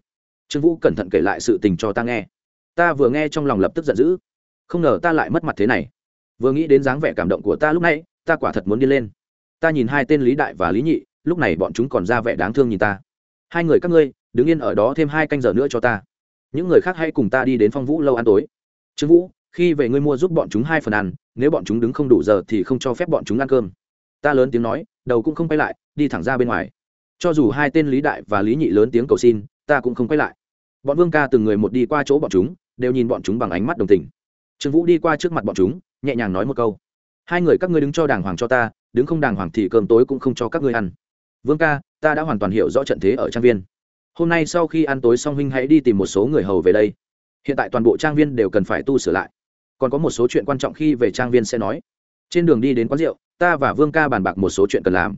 Trương vũ cẩn thận kể lại sự tình cho ta nghe ta vừa nghe trong lòng lập tức giận dữ. Không ngờ ta lại mất mặt thế này. Vừa nghĩ đến dáng vẻ cảm động của ta lúc nãy, ta quả thật muốn đi lên. Ta nhìn hai tên lý đại và lý nhị, lúc này bọn chúng còn ra vẻ đáng thương nhìn ta. Hai người các ngươi, đứng yên ở đó thêm hai canh giờ nữa cho ta. Những người khác hãy cùng ta đi đến phong vũ lâu ăn tối. Trương vũ, khi về ngươi mua giúp bọn chúng hai phần ăn, nếu bọn chúng đứng không đủ giờ thì không cho phép bọn chúng ăn cơm. Ta lớn tiếng nói, đầu cũng không quay lại, đi thẳng ra bên ngoài. Cho dù hai tên lý đại và lý nhị lớn tiếng cầu xin, ta cũng không quay lại bọn vương ca từng người một đi qua chỗ bọn chúng, đều nhìn bọn chúng bằng ánh mắt đồng tình. Trương vũ đi qua trước mặt bọn chúng, nhẹ nhàng nói một câu. Hai người các ngươi đứng cho đàng hoàng cho ta, đứng không đàng hoàng thì cơm tối cũng không cho các ngươi ăn. Vương ca, ta đã hoàn toàn hiểu rõ trận thế ở trang viên. Hôm nay sau khi ăn tối xong huynh hãy đi tìm một số người hầu về đây. Hiện tại toàn bộ trang viên đều cần phải tu sửa lại. Còn có một số chuyện quan trọng khi về trang viên sẽ nói. Trên đường đi đến quán rượu, ta và vương ca bàn bạc một số chuyện cần làm.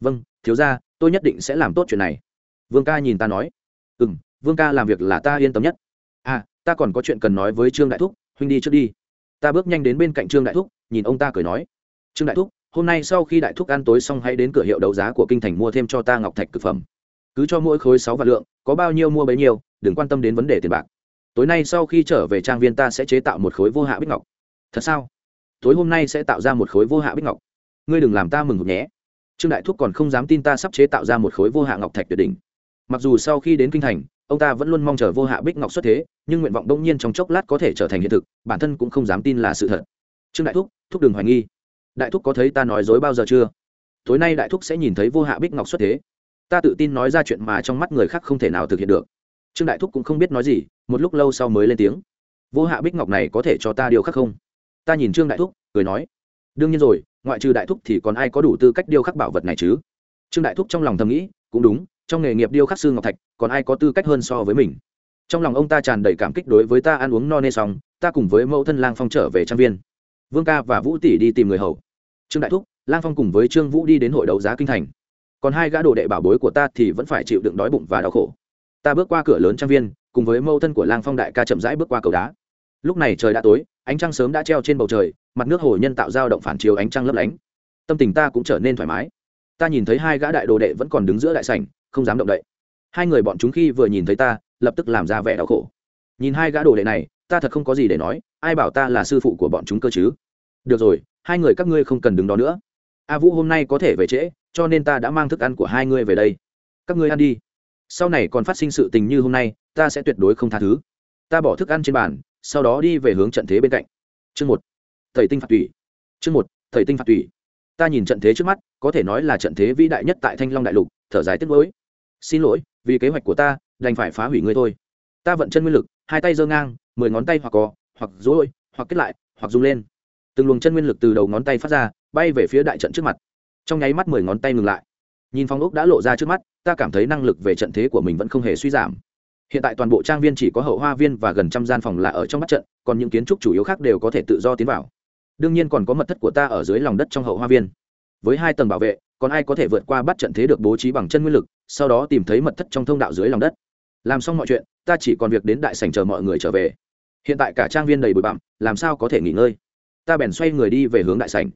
Vâng thiếu ra tôi nhất định sẽ làm tốt chuyện này. Vương ca nhìn ta nói. Ừ m vương ca làm việc là ta yên tâm nhất. À ta còn có chuyện cần nói với trương đại thúc, huynh đi trước đi. Ta bước nhanh đến bên cạnh trương đại thúc, nhìn ông ta cười nói. Trương đại thúc, hôm nay sau khi đại thúc ăn tối xong hãy đến cửa hiệu đấu giá của kinh thành mua thêm cho ta ngọc thạch c ự c phẩm. Cứ cho mỗi khối sáu vạn lượng, có bao nhiêu mua bấy nhiêu, đừng quan tâm đến vấn đề tiền bạc. Tối nay sau khi trở về trang viên ta sẽ chế tạo một khối vô hạ bích ngọc. Thật sao? Tối hôm nay sẽ tạo ra một khối vô hạ bích ngọc. Ngươi đừng làm ta mừng hụt nhé. Trương đại thúc còn không dám tin ta sắp chế tạo ra một khối vô hạ ngọc thạch tuyệt đỉnh. Mặc dù sau khi đến kinh thành ông ta vẫn luôn mong chờ vô hạ bích ngọc xuất thế, nhưng nguyện vọng đông nhiên trong chốc lát có thể trở thành hiện thực, bản thân cũng không dám tin là sự thật. Trương đại thúc thúc đừng hoài nghi. Đại thúc có thấy ta nói dối bao giờ chưa? Tối nay đại thúc sẽ nhìn thấy vô hạ bích ngọc xuất thế. Ta tự tin nói ra chuyện mà trong mắt người khác không thể nào thực hiện được. Trương đại thúc cũng không biết nói gì, một lúc lâu sau mới lên tiếng. Vô hạ bích ngọc này có thể cho ta điều khắc không? Ta nhìn trương đại thúc, cười nói. Đương nhiên rồi, ngoại trừ đại thúc thì còn ai có đủ tư cách điêu khắc bảo vật này chứ? Trương đại thúc trong lòng thầm nghĩ, cũng đúng trong nghề nghiệp điêu khắc sư ngọc thạch, còn ai có tư cách hơn so với mình? Trong lòng ông ta tràn đầy cảm kích đối với ta ăn uống no nê xong, ta cùng với mẫu thân lang phong trở về trang viên. Vương ca và vũ tỷ đi tìm người hầu. Trương đại thúc, lang phong cùng với trương vũ đi đến hội đấu giá kinh thành. Còn hai gã đồ đệ bảo bối của ta thì vẫn phải chịu đựng đói bụng và đau khổ. Ta bước qua cửa lớn trang viên, cùng với mẫu thân của lang phong đại ca chậm rãi bước qua cầu đá. Lúc này trời đã tối, ánh trăng sớm đã treo trên bầu trời, mặt nước hồ nhân tạo dao động phản chiếu ánh trăng lấp lánh. Tâm tình ta cũng trở nên thoải mái ta nhìn thấy hai gã đại đồ đệ vẫn còn đứng giữa đại sảnh, không dám động đậy. Hai người bọn chúng khi vừa nhìn thấy ta, lập tức làm ra vẻ đau khổ. Nhìn hai gã đồ đệ này, ta thật không có gì để nói, ai bảo ta là sư phụ của bọn chúng cơ chứ? Được rồi, hai người các ngươi không cần đứng đó nữa. A vũ hôm nay có thể về trễ, cho nên ta đã mang thức ăn của hai ngươi về đây. Các ngươi ăn đi. Sau này còn phát sinh sự tình như hôm nay, ta sẽ tuyệt đối không tha thứ. Ta bỏ thức ăn trên bàn, sau đó đi về hướng trận thế bên cạnh. Chương một. Thầy tinh phạt tùy chương một. Thầy tinh phạt tùy ta nhìn trận thế trước mắt có thể nói là trận thế vĩ đại nhất tại thanh long đại lục thở dài tiếc lỗi xin lỗi vì kế hoạch của ta đành phải phá hủy ngươi thôi. Ta vận chân nguyên lực hai tay giơ ngang mười ngón tay hoặc cò, hoặc dối hoặc kết lại hoặc rung lên. Từng luồng chân nguyên lực từ đầu ngón tay phát ra bay về phía đại trận trước mặt. Trong nháy mắt mười ngón tay ngừng lại. Nhìn phong ốc đã lộ ra trước mắt ta cảm thấy năng lực về trận thế của mình vẫn không hề suy giảm. Hiện tại toàn bộ trang viên chỉ có hậu hoa viên và gần trăm gian phòng là ở trong mắt trận còn những kiến trúc chủ yếu khác đều có thể tự do tiến vào đương nhiên còn có mật thất của ta ở dưới lòng đất trong hậu hoa viên. Với hai tầng bảo vệ, còn ai có thể vượt qua bắt trận thế được bố trí bằng chân nguyên lực, sau đó tìm thấy mật thất trong thông đạo dưới lòng đất. Làm xong mọi chuyện, ta chỉ còn việc đến đại sảnh chờ mọi người trở về. Hiện tại cả trang viên đầy bụi bặm, làm sao có thể nghỉ ngơi? Ta bèn xoay người đi về hướng đại sảnh.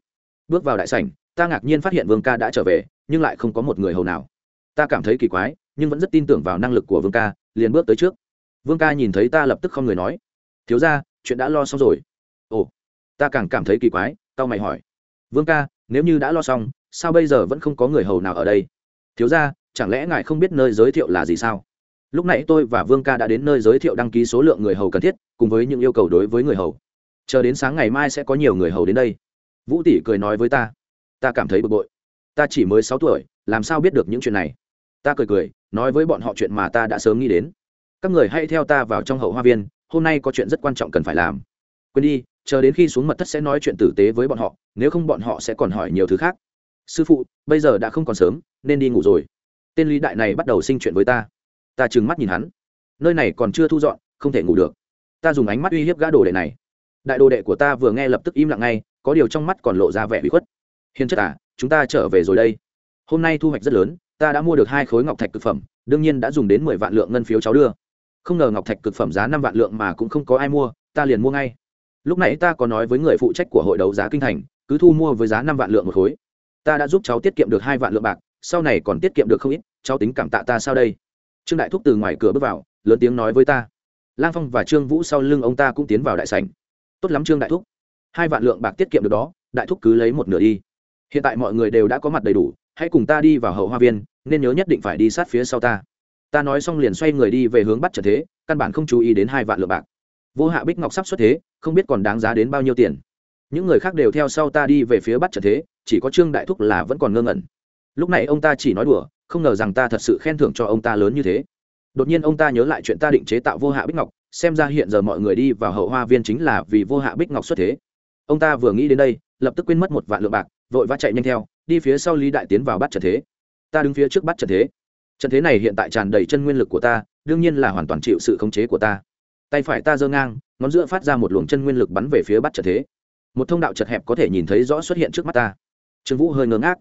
Bước vào đại sảnh, ta ngạc nhiên phát hiện vương ca đã trở về, nhưng lại không có một người hầu nào. Ta cảm thấy kỳ quái, nhưng vẫn rất tin tưởng vào năng lực của vương ca, liền bước tới trước. Vương ca nhìn thấy ta lập tức không người nói. Thiếu ra chuyện đã lo xong rồi. Ồ ta càng cảm thấy kỳ quái, tao mày hỏi. Vương ca, nếu như đã lo xong, sao bây giờ vẫn không có người hầu nào ở đây? Thiếu ra chẳng lẽ ngài không biết nơi giới thiệu là gì sao? Lúc nãy tôi và vương ca đã đến nơi giới thiệu đăng ký số lượng người hầu cần thiết, cùng với những yêu cầu đối với người hầu. Chờ đến sáng ngày mai sẽ có nhiều người hầu đến đây. Vũ tỷ cười nói với ta. Ta cảm thấy bực bội. Ta chỉ mới sáu tuổi, làm sao biết được những chuyện này? Ta cười cười, nói với bọn họ chuyện mà ta đã sớm nghĩ đến. Các người hãy theo ta vào trong hậu hoa viên, hôm nay có chuyện rất quan trọng cần phải làm. Quên đi chờ đến khi xuống mật thất sẽ nói chuyện tử tế với bọn họ, nếu không bọn họ sẽ còn hỏi nhiều thứ khác. Sư phụ, bây giờ đã không còn sớm, nên đi ngủ rồi. Tên lý đại này bắt đầu sinh chuyện với ta. Ta trừng mắt nhìn hắn. Nơi này còn chưa thu dọn, không thể ngủ được. Ta dùng ánh mắt uy hiếp gã đồ đệ này. Đại đồ đệ của ta vừa nghe lập tức im lặng ngay, có điều trong mắt còn lộ ra vẻ bị khuất. Hiền chất à chúng ta trở về rồi đây. Hôm nay thu hoạch rất lớn, ta đã mua được hai khối ngọc thạch cực phẩm, đương nhiên đã dùng đến mười vạn lượng ngân phiếu cháu đưa. Không ngờ ngọc thạch cực phẩm giá năm vạn lượng mà cũng không có ai mua, ta liền mua ngay lúc nãy ta có nói với người phụ trách của hội đấu giá kinh thành, cứ thu mua với giá năm vạn lượng một khối. Ta đã giúp cháu tiết kiệm được hai vạn lượng bạc, sau này còn tiết kiệm được không ít, cháu tính cảm tạ ta sao đây? Trương đại thúc từ ngoài cửa bước vào, lớn tiếng nói với ta. Lang phong và trương vũ sau lưng ông ta cũng tiến vào đại sảnh. Tốt lắm trương đại thúc. Hai vạn lượng bạc tiết kiệm được đó, đại thúc cứ lấy một nửa đi. Hiện tại mọi người đều đã có mặt đầy đủ, hãy cùng ta đi vào hậu hoa viên, nên nhớ nhất định phải đi sát phía sau ta. Ta nói xong liền xoay người đi về hướng bắt trận thế, căn bản không chú ý đến hai vạn lượng bạc vô hạ bích ngọc sắp xuất thế, không biết còn đáng giá đến bao nhiêu tiền. Những người khác đều theo sau ta đi về phía bắt trận thế, chỉ có trương đại thúc là vẫn còn ngơ ngẩn. Lúc này ông ta chỉ nói đùa, không ngờ rằng ta thật sự khen thưởng cho ông ta lớn như thế. Đột nhiên ông ta nhớ lại chuyện ta định chế tạo vô hạ bích ngọc, xem ra hiện giờ mọi người đi vào hậu hoa viên chính là vì vô hạ bích ngọc xuất thế. Ông ta vừa nghĩ đến đây, lập tức quên mất một vạn lượng bạc, vội vã chạy nhanh theo, đi phía sau lý đại tiến vào bắt trận thế. Ta đứng phía trước bắt trận thế. Trận thế này hiện tại tràn đầy chân nguyên lực của ta, đương nhiên là hoàn toàn chịu sự khống chế của ta tay phải ta giơ ngang, ngón giữa phát ra một luồng chân nguyên lực bắn về phía bắt trận thế. Một thông đạo chật hẹp có thể nhìn thấy rõ xuất hiện trước mắt ta. Trương vũ hơi ngớ ngác.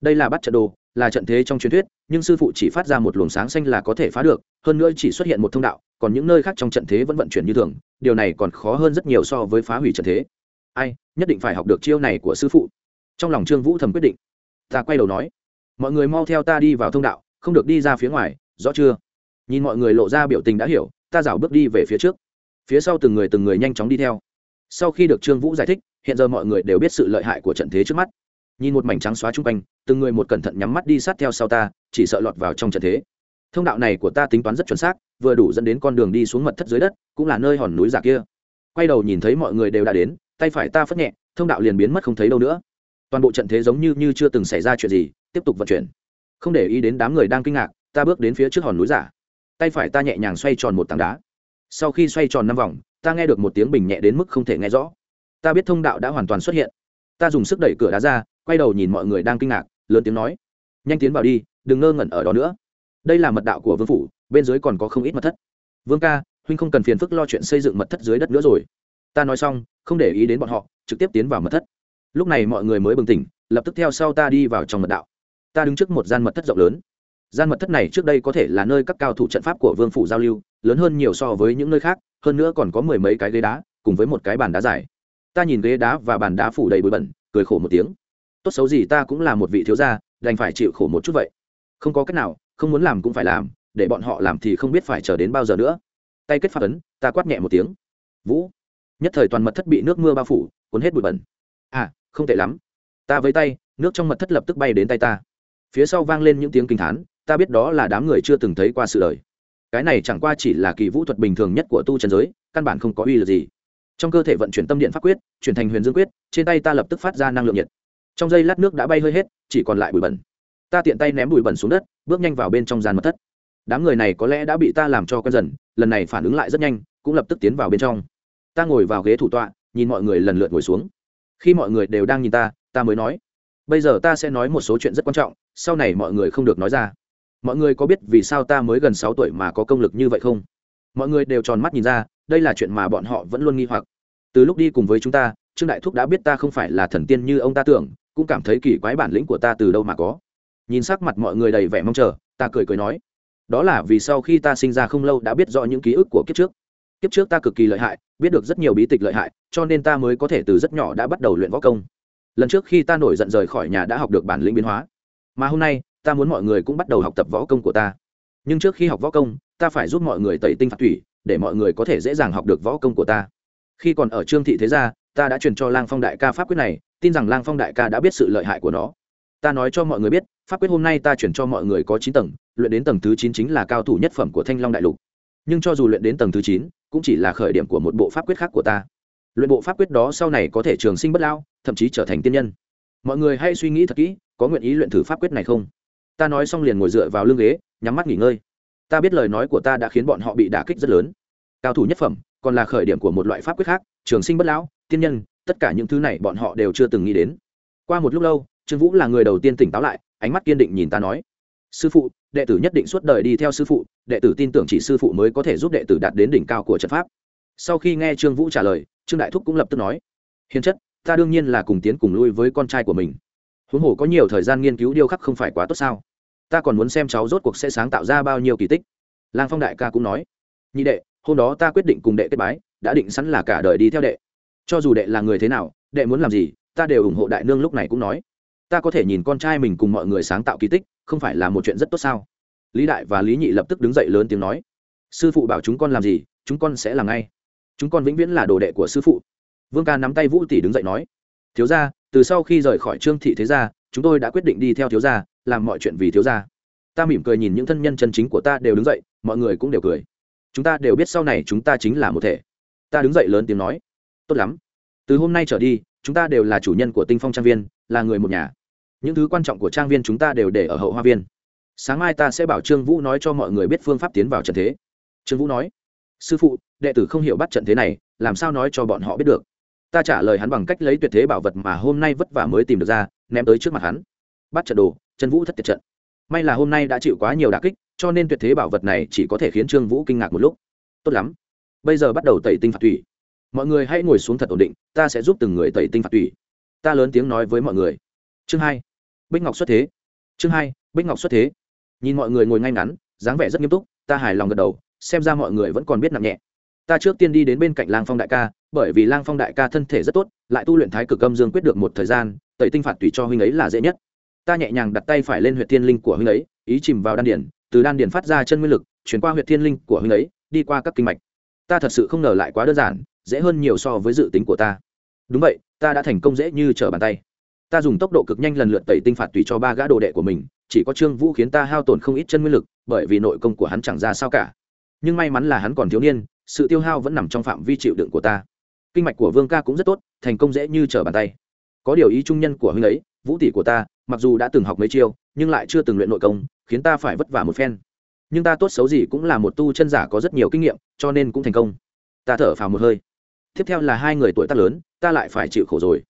Đây là bắt trận đồ, là trận thế trong truyền thuyết, nhưng sư phụ chỉ phát ra một luồng sáng xanh là có thể phá được, hơn nữa chỉ xuất hiện một thông đạo, còn những nơi khác trong trận thế vẫn vận chuyển như thường, điều này còn khó hơn rất nhiều so với phá hủy trận thế. Ai, nhất định phải học được chiêu này của sư phụ. Trong lòng trương vũ thầm quyết định. Ta quay đầu nói. Mọi người mau theo ta đi vào thông đạo, không được đi ra phía ngoài, rõ chưa? Nhìn mọi người lộ ra biểu tình đã hiểu ta rảo bước đi về phía trước. Phía sau từng người từng người nhanh chóng đi theo. Sau khi được trương vũ giải thích hiện giờ mọi người đều biết sự lợi hại của trận thế trước mắt. Nhìn một mảnh trắng xóa chung quanh từng người một cẩn thận nhắm mắt đi sát theo sau ta chỉ sợ lọt vào trong trận thế. Thông đạo này của ta tính toán rất chuẩn xác vừa đủ dẫn đến con đường đi xuống mật thất dưới đất cũng là nơi hòn núi giả kia. Quay đầu nhìn thấy mọi người đều đã đến tay phải ta phất nhẹ thông đạo liền biến mất không thấy đâu nữa. Toàn bộ trận thế giống như, như chưa từng xảy ra chuyện gì tiếp tục vận chuyển. Không để ý đến đám người đang kinh ngạc ta bước đến phía trước hòn núi giả tay phải ta nhẹ nhàng xoay tròn một tảng đá. Sau khi xoay tròn năm vòng, ta nghe được một tiếng bình nhẹ đến mức không thể nghe rõ. Ta biết thông đạo đã hoàn toàn xuất hiện. Ta dùng sức đẩy cửa đá ra, quay đầu nhìn mọi người đang kinh ngạc, lớn tiếng nói, nhanh tiến vào đi, đừng ngơ ngẩn ở đó nữa. Đây là mật đạo của vương phủ, bên dưới còn có không ít mật thất. Vương ca, huynh không cần phiền phức lo chuyện xây dựng mật thất dưới đất nữa rồi. Ta nói xong, không để ý đến bọn họ, trực tiếp tiến vào mật thất. Lúc này mọi người mới bừng tỉnh, lập tức theo sau ta đi vào trong mật đạo. Ta đứng trước một gian mật thất rộng lớn gian mật thất này trước đây có thể là nơi các cao thủ trận pháp của vương phủ giao lưu, lớn hơn nhiều so với những nơi khác, hơn nữa còn có mười mấy cái ghế đá, cùng với một cái bàn đá dài. Ta nhìn ghế đá và bàn đá phủ đầy bụi bẩn, cười khổ một tiếng. Tốt xấu gì ta cũng là một vị thiếu gia, đành phải chịu khổ một chút vậy. Không có cách nào, không muốn làm cũng phải làm, để bọn họ làm thì không biết phải chờ đến bao giờ nữa. Tay kết phát ấn, ta quát nhẹ một tiếng. Vũ. Nhất thời toàn mật thất bị nước mưa bao phủ, cuốn hết bụi bẩn. À không tệ lắm. Ta với tay, nước trong mật thất lập tức bay đến tay ta. Phía sau vang lên những tiếng kinh thán ta biết đó là đám người chưa từng thấy qua sự đời. Cái này chẳng qua chỉ là kỳ vũ thuật bình thường nhất của tu trần giới, căn bản không có uy lực gì. Trong cơ thể vận chuyển tâm điện pháp quyết, chuyển thành huyền dương quyết, trên tay ta lập tức phát ra năng lượng nhiệt. Trong giây lát nước đã bay hơi hết, chỉ còn lại bụi bẩn. Ta tiện tay ném bụi bẩn xuống đất, bước nhanh vào bên trong gian mật thất. Đám người này có lẽ đã bị ta làm cho quen dần, lần này phản ứng lại rất nhanh, cũng lập tức tiến vào bên trong. Ta ngồi vào ghế thủ tọa, nhìn mọi người lần lượt ngồi xuống. Khi mọi người đều đang nhìn ta ta mới nói, bây giờ ta sẽ nói một số chuyện rất quan trọng, sau này mọi người không được nói ra mọi người có biết vì sao ta mới gần sáu tuổi mà có công lực như vậy không? Mọi người đều tròn mắt nhìn ra, đây là chuyện mà bọn họ vẫn luôn nghi hoặc. Từ lúc đi cùng với chúng ta, trương đại thúc đã biết ta không phải là thần tiên như ông ta tưởng, cũng cảm thấy kỳ quái bản lĩnh của ta từ đâu mà có. Nhìn sắc mặt mọi người đầy vẻ mong chờ, ta cười cười nói, đó là vì sau khi ta sinh ra không lâu đã biết rõ những ký ức của kiếp trước. Kiếp trước ta cực kỳ lợi hại, biết được rất nhiều bí tịch lợi hại, cho nên ta mới có thể từ rất nhỏ đã bắt đầu luyện võ công. Lần trước khi ta nổi giận rời khỏi nhà đã học được bản lĩnh biến hóa. Mà hôm nay ta muốn mọi người cũng bắt đầu học tập võ công của ta. Nhưng trước khi học võ công, ta phải giúp mọi người tẩy tinh phạt thủy để mọi người có thể dễ dàng học được võ công của ta. Khi còn ở trương thị thế gia, ta đã truyền cho lang phong đại ca pháp quyết này, tin rằng lang phong đại ca đã biết sự lợi hại của nó. Ta nói cho mọi người biết, pháp quyết hôm nay ta chuyển cho mọi người có chín tầng, luyện đến tầng thứ chín chính là cao thủ nhất phẩm của thanh long đại lục. Nhưng cho dù luyện đến tầng thứ chín, cũng chỉ là khởi điểm của một bộ pháp quyết khác của ta. Luyện bộ pháp quyết đó sau này có thể trường sinh bất lao thậm chí trở thành tiên nhân. Mọi người hãy suy nghĩ thật kỹ, có nguyện ý luyện thử pháp quyết này không? Ta nói xong liền ngồi dựa vào lưng ghế, nhắm mắt nghỉ ngơi. Ta biết lời nói của ta đã khiến bọn họ bị đả kích rất lớn. Cao thủ nhất phẩm, còn là khởi điểm của một loại pháp quyết khác, trường sinh bất lão, tiên nhân, tất cả những thứ này bọn họ đều chưa từng nghĩ đến. Qua một lúc lâu, trương vũ là người đầu tiên tỉnh táo lại, ánh mắt kiên định nhìn ta nói, sư phụ, đệ tử nhất định suốt đời đi theo sư phụ, đệ tử tin tưởng chỉ sư phụ mới có thể giúp đệ tử đạt đến đỉnh cao của trận pháp. Sau khi nghe trương vũ trả lời, trương đại thúc cũng lập tức nói, hiền chất, ta đương nhiên là cùng tiến cùng lui với con trai của mình huống hồ có nhiều thời gian nghiên cứu điêu khắc không phải quá tốt sao? Ta còn muốn xem cháu rốt cuộc sẽ sáng tạo ra bao nhiêu kỳ tích. Lang phong đại ca cũng nói. Nhị đệ, hôm đó ta quyết định cùng đệ kết bái, đã định sẵn là cả đời đi theo đệ. Cho dù đệ là người thế nào, đệ muốn làm gì, ta đều ủng hộ đại nương lúc này cũng nói. Ta có thể nhìn con trai mình cùng mọi người sáng tạo kỳ tích, không phải là một chuyện rất tốt sao? Lý đại và lý nhị lập tức đứng dậy lớn tiếng nói. Sư phụ bảo chúng con làm gì, chúng con sẽ làm ngay. Chúng con vĩnh viễn là đồ đệ của sư phụ. Vương ca nắm tay vũ tỷ đứng dậy nói. Thiếu gia từ sau khi rời khỏi trương thị thế gia, chúng tôi đã quyết định đi theo thiếu gia, làm mọi chuyện vì thiếu gia. Ta mỉm cười nhìn những thân nhân chân chính của ta đều đứng dậy, mọi người cũng đều cười. Chúng ta đều biết sau này chúng ta chính là một thể. Ta đứng dậy lớn tiếng nói. Tốt lắm. Từ hôm nay trở đi, chúng ta đều là chủ nhân của tinh phong trang viên, là người một nhà. Những thứ quan trọng của trang viên chúng ta đều để ở hậu hoa viên. Sáng mai ta sẽ bảo trương vũ nói cho mọi người biết phương pháp tiến vào trận thế. Trương vũ nói. Sư phụ, đệ tử không hiểu bắt trận thế này, làm sao nói cho bọn họ biết được? Ta trả lời hắn bằng cách lấy tuyệt thế bảo vật mà hôm nay vất vả mới tìm được ra, ném tới trước mặt hắn. Bắt trận đồ, chân vũ thất tiệt trận. May là hôm nay đã chịu quá nhiều đà kích, cho nên tuyệt thế bảo vật này chỉ có thể khiến trương vũ kinh ngạc một lúc. Tốt lắm. Bây giờ bắt đầu tẩy tinh phạt thủy. Mọi người hãy ngồi xuống thật ổn định, ta sẽ giúp từng người tẩy tinh phạt thủy. Ta lớn tiếng nói với mọi người. Chương hai. Bích ngọc xuất thế. Chương hai. Bích ngọc xuất thế. Nhìn mọi người ngồi ngay ngắn, dáng vẻ rất nghiêm túc, ta hài lòng gật đầu, xem ra mọi người vẫn còn biết nặng nhẹ. Ta trước tiên đi đến bên cạnh lang phong đại ca bởi vì lang phong đại ca thân thể rất tốt, lại tu luyện thái cực âm dương quyết được một thời gian, tẩy tinh phạt tùy cho huynh ấy là dễ nhất. Ta nhẹ nhàng đặt tay phải lên huyệt thiên linh của huynh ấy, ý chìm vào đan điển từ đan điển phát ra chân nguyên lực, chuyển qua huyệt thiên linh của huynh ấy, đi qua các kinh mạch. Ta thật sự không ngờ lại quá đơn giản, dễ hơn nhiều so với dự tính của ta. Đúng vậy, ta đã thành công dễ như trở bàn tay. Ta dùng tốc độ cực nhanh lần lượt tẩy tinh phạt tùy cho ba gã đồ đệ của mình, chỉ có trương vũ khiến ta hao tổn không ít chân nguyên lực, bởi vì nội công của hắn chẳng ra sao cả. Nhưng may mắn là hắn còn thiếu niên, sự tiêu hao vẫn nằm trong phạm vi chịu đựng của ta kinh mạch của vương ca cũng rất tốt, thành công dễ như trở bàn tay. Có điều ý trung nhân của huynh ấy, vũ tỷ của ta, mặc dù đã từng học mấy chiêu, nhưng lại chưa từng luyện nội công, khiến ta phải vất vả một phen. Nhưng ta tốt xấu gì cũng là một tu chân giả có rất nhiều kinh nghiệm, cho nên cũng thành công. Ta thở phào một hơi. Tiếp theo là hai người tuổi tác lớn, ta lại phải chịu khổ rồi.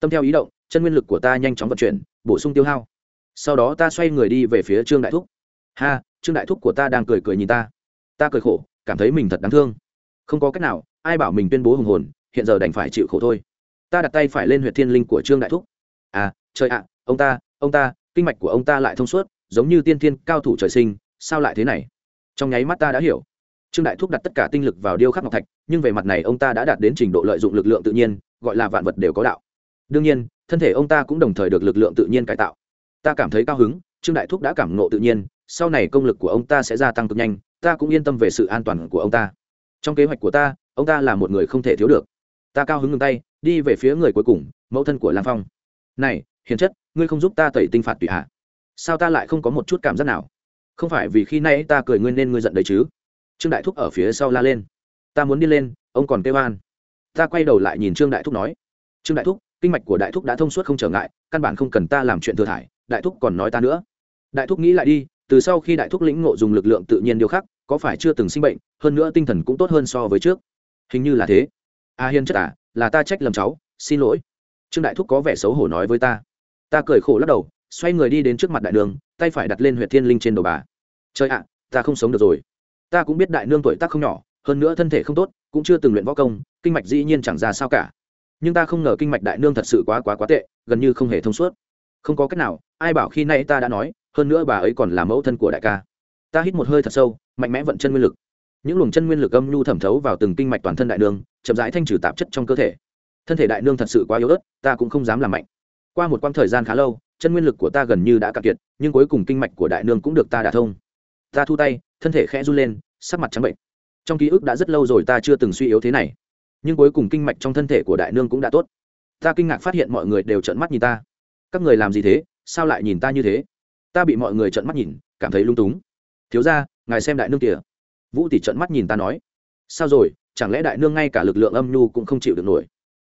Tâm theo ý động, chân nguyên lực của ta nhanh chóng vận chuyển, bổ sung tiêu hao. Sau đó ta xoay người đi về phía trương đại thúc. Ha, trương đại thúc của ta đang cười cười nhìn ta. Ta cười khổ, cảm thấy mình thật đáng thương. Không có cách nào, ai bảo mình tuyên bố hùng hồn hiện giờ đành phải chịu khổ thôi. Ta đặt tay phải lên huyệt thiên linh của trương đại thúc. À trời ạ, ông ta ông ta, kinh mạch của ông ta lại thông suốt, giống như tiên thiên cao thủ trời sinh, sao lại thế này? Trong nháy mắt ta đã hiểu. Trương đại thúc đặt tất cả tinh lực vào điêu khắc ngọc thạch, nhưng về mặt này ông ta đã đạt đến trình độ lợi dụng lực lượng tự nhiên, gọi là vạn vật đều có đạo. Đương nhiên, thân thể ông ta cũng đồng thời được lực lượng tự nhiên cải tạo. Ta cảm thấy cao hứng, trương đại thúc đã cảm nộ tự nhiên, sau này công lực của ông ta sẽ gia tăng cực nhanh, ta cũng yên tâm về sự an toàn của ông ta. Trong kế hoạch của ta, ông ta là một người không thể thiếu được ta cao hứng ngừng tay, đi về phía người cuối cùng, mẫu thân của lang phong. Này, hiền chất, ngươi không giúp ta tẩy tinh phạt tùy hạ. Sao ta lại không có một chút cảm giác nào? Không phải vì khi nay ta cười ngươi nên ngươi giận đấy chứ? Trương đại thúc ở phía sau la lên. Ta muốn đi lên, ông còn kêu an. Ta quay đầu lại nhìn trương đại thúc nói. Trương đại thúc, kinh mạch của đại thúc đã thông suốt không trở ngại, căn bản không cần ta làm chuyện thừa thải, đại thúc còn nói ta nữa. Đại thúc nghĩ lại đi, từ sau khi đại thúc lĩnh ngộ dùng lực lượng tự nhiên điều khắc, có phải chưa từng sinh bệnh, hơn nữa tinh thần cũng tốt hơn so với trước. Hình như là thế a à, hiên chất à là ta trách lầm cháu xin lỗi. Trương đại thúc có vẻ xấu hổ nói với ta. Ta cười khổ lắc đầu xoay người đi đến trước mặt đại nương tay phải đặt lên huyện thiên linh trên đầu bà. Trời ạ ta không sống được rồi. Ta cũng biết đại nương tuổi tác không nhỏ hơn nữa thân thể không tốt cũng chưa từng luyện võ công kinh mạch dĩ nhiên chẳng ra sao cả. Nhưng ta không ngờ kinh mạch đại nương thật sự quá quá quá tệ gần như không hề thông suốt. Không có cách nào ai bảo khi nay ta đã nói hơn nữa bà ấy còn là mẫu thân của đại ca. Ta hít một hơi thật sâu mạnh mẽ vận chân nguyên lực những luồng chân nguyên lực âm nhu thẩm thấu vào từng kinh mạch toàn thân đại nương, chậm rãi thanh trừ tạp chất trong cơ thể. Thân thể đại nương thật sự quá yếu ớt, ta cũng không dám làm mạnh. Qua một quãng thời gian khá lâu, chân nguyên lực của ta gần như đã cạn kiệt, nhưng cuối cùng kinh mạch của đại nương cũng được ta đả thông. Ta thu tay, thân thể khẽ run lên, sắc mặt trắng bệnh. Trong ký ức đã rất lâu rồi ta chưa từng suy yếu thế này, nhưng cuối cùng kinh mạch trong thân thể của đại nương cũng đã tốt. Ta kinh ngạc phát hiện mọi người đều trợn mắt nhìn ta. Các người làm gì thế? Sao lại nhìn ta như thế? Ta bị mọi người trợn mắt nhìn, cảm thấy lung túng. Thiếu ra ngài xem đại nương kìa vũ tỷ trợn mắt nhìn ta nói, sao rồi? Chẳng lẽ đại nương ngay cả lực lượng âm nhu cũng không chịu được nổi?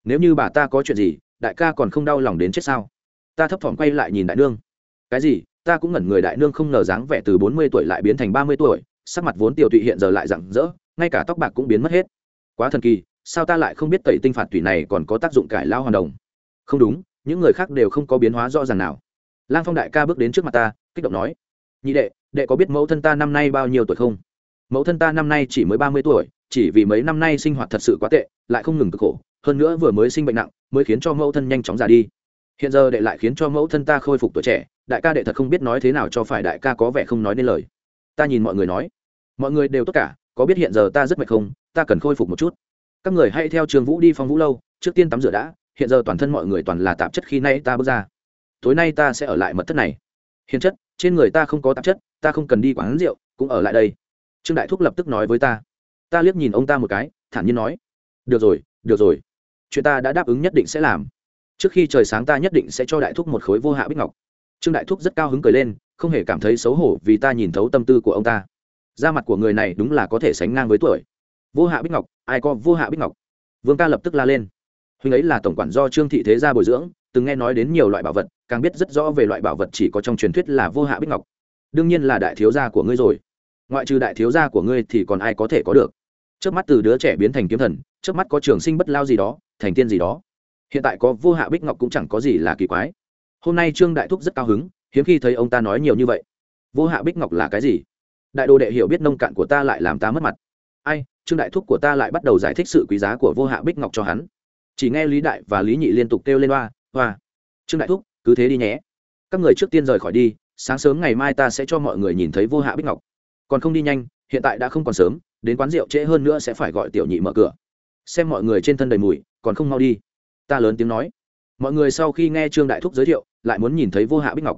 Nếu như bà ta có chuyện gì, đại ca còn không đau lòng đến chết sao? Ta thấp thỏm quay lại nhìn đại nương. Cái gì? Ta cũng ngẩn người, đại nương không ngờ dáng vẻ từ bốn mươi tuổi lại biến thành ba mươi tuổi, sắc mặt vốn tiểu tụy hiện giờ lại rặng rỡ, ngay cả tóc bạc cũng biến mất hết. Quá thần kỳ, sao ta lại không biết tẩy tinh phạt thủy này còn có tác dụng cải lao hoàn đồng? Không đúng, những người khác đều không có biến hóa rõ ràng nào. Lang phong đại ca bước đến trước mặt ta, kích động nói, nhị đệ đệ có biết mẫu thân ta năm nay bao nhiêu tuổi không? Mẫu thân ta năm nay chỉ mới ba mươi tuổi, chỉ vì mấy năm nay sinh hoạt thật sự quá tệ, lại không ngừng cực khổ, hơn nữa vừa mới sinh bệnh nặng, mới khiến cho mẫu thân nhanh chóng già đi. Hiện giờ đệ lại khiến cho mẫu thân ta khôi phục tuổi trẻ, đại ca đệ thật không biết nói thế nào cho phải đại ca có vẻ không nói nên lời. Ta nhìn mọi người nói, mọi người đều tất cả, có biết hiện giờ ta rất mệt không, ta cần khôi phục một chút. Các người hãy theo trường vũ đi phong vũ lâu, trước tiên tắm rửa đã, hiện giờ toàn thân mọi người toàn là tạp chất khi nay ta bước ra. Tối nay ta sẽ ở lại mật thất này. Hiện chất, trên người ta không có tạp chất, ta không cần đi quán rượu, cũng ở lại đây trương đại thúc lập tức nói với ta. Ta liếc nhìn ông ta một cái, thản nhiên nói. Được rồi được rồi. Chuyện ta đã đáp ứng nhất định sẽ làm. Trước khi trời sáng ta nhất định sẽ cho đại thúc một khối vô hạ bích ngọc. Trương đại thúc rất cao hứng cười lên, không hề cảm thấy xấu hổ vì ta nhìn thấu tâm tư của ông ta. Da mặt của người này đúng là có thể sánh ngang với tuổi. Vô hạ bích ngọc, ai có vô hạ bích ngọc? Vương ca lập tức la lên. Huynh ấy là tổng quản do trương thị thế gia bồi dưỡng, từng nghe nói đến nhiều loại bảo vật, càng biết rất rõ về loại bảo vật chỉ có trong truyền thuyết là vô hạ bích ngọc. Đương nhiên là đại thiếu gia của ngươi rồi ngoại trừ đại thiếu gia của ngươi thì còn ai có thể có được? Trước mắt từ đứa trẻ biến thành kiếm thần trước mắt có trường sinh bất lao gì đó, thành tiên gì đó. Hiện tại có vô hạ bích ngọc cũng chẳng có gì là kỳ quái. Hôm nay trương đại thúc rất cao hứng, hiếm khi thấy ông ta nói nhiều như vậy. Vô hạ bích ngọc là cái gì? Đại đồ đệ hiểu biết nông cạn của ta lại làm ta mất mặt. Ai, trương đại thúc của ta lại bắt đầu giải thích sự quý giá của vô hạ bích ngọc cho hắn. Chỉ nghe lý đại và lý nhị liên tục kêu lên hoa hoa. Trương đại thúc, cứ thế đi nhé. Các người trước tiên rời khỏi đi, sáng sớm ngày mai ta sẽ cho mọi người nhìn thấy vô hạ bích ngọc còn không đi nhanh, hiện tại đã không còn sớm, đến quán rượu trễ hơn nữa sẽ phải gọi tiểu nhị mở cửa. Xem mọi người trên thân đầy mùi, còn không mau đi. Ta lớn tiếng nói. Mọi người sau khi nghe trương đại thúc giới thiệu, lại muốn nhìn thấy vô hạ bích ngọc.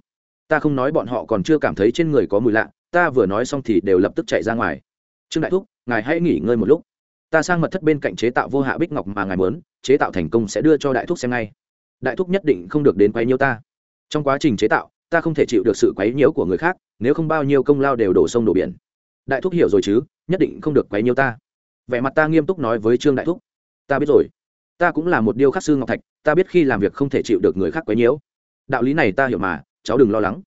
Ta không nói bọn họ còn chưa cảm thấy trên người có mùi lạ, ta vừa nói xong thì đều lập tức chạy ra ngoài. Trương đại thúc, ngài hãy nghỉ ngơi một lúc. Ta sang mật thất bên cạnh chế tạo vô hạ bích ngọc mà ngài muốn, chế tạo thành công sẽ đưa cho đại thúc xem ngay. Đại thúc nhất định không được đến quấy nhiễu ta. Trong quá trình chế tạo, ta không thể chịu được sự quấy nhiễu của người khác nếu không bao nhiêu công lao đều đổ sông đổ biển. Đại thúc hiểu rồi chứ, nhất định không được quấy nhiêu ta. Vẻ mặt ta nghiêm túc nói với trương đại thúc. Ta biết rồi. Ta cũng là một điêu khắc sư ngọc thạch, ta biết khi làm việc không thể chịu được người khác quấy nhiễu. Đạo lý này ta hiểu mà, cháu đừng lo lắng.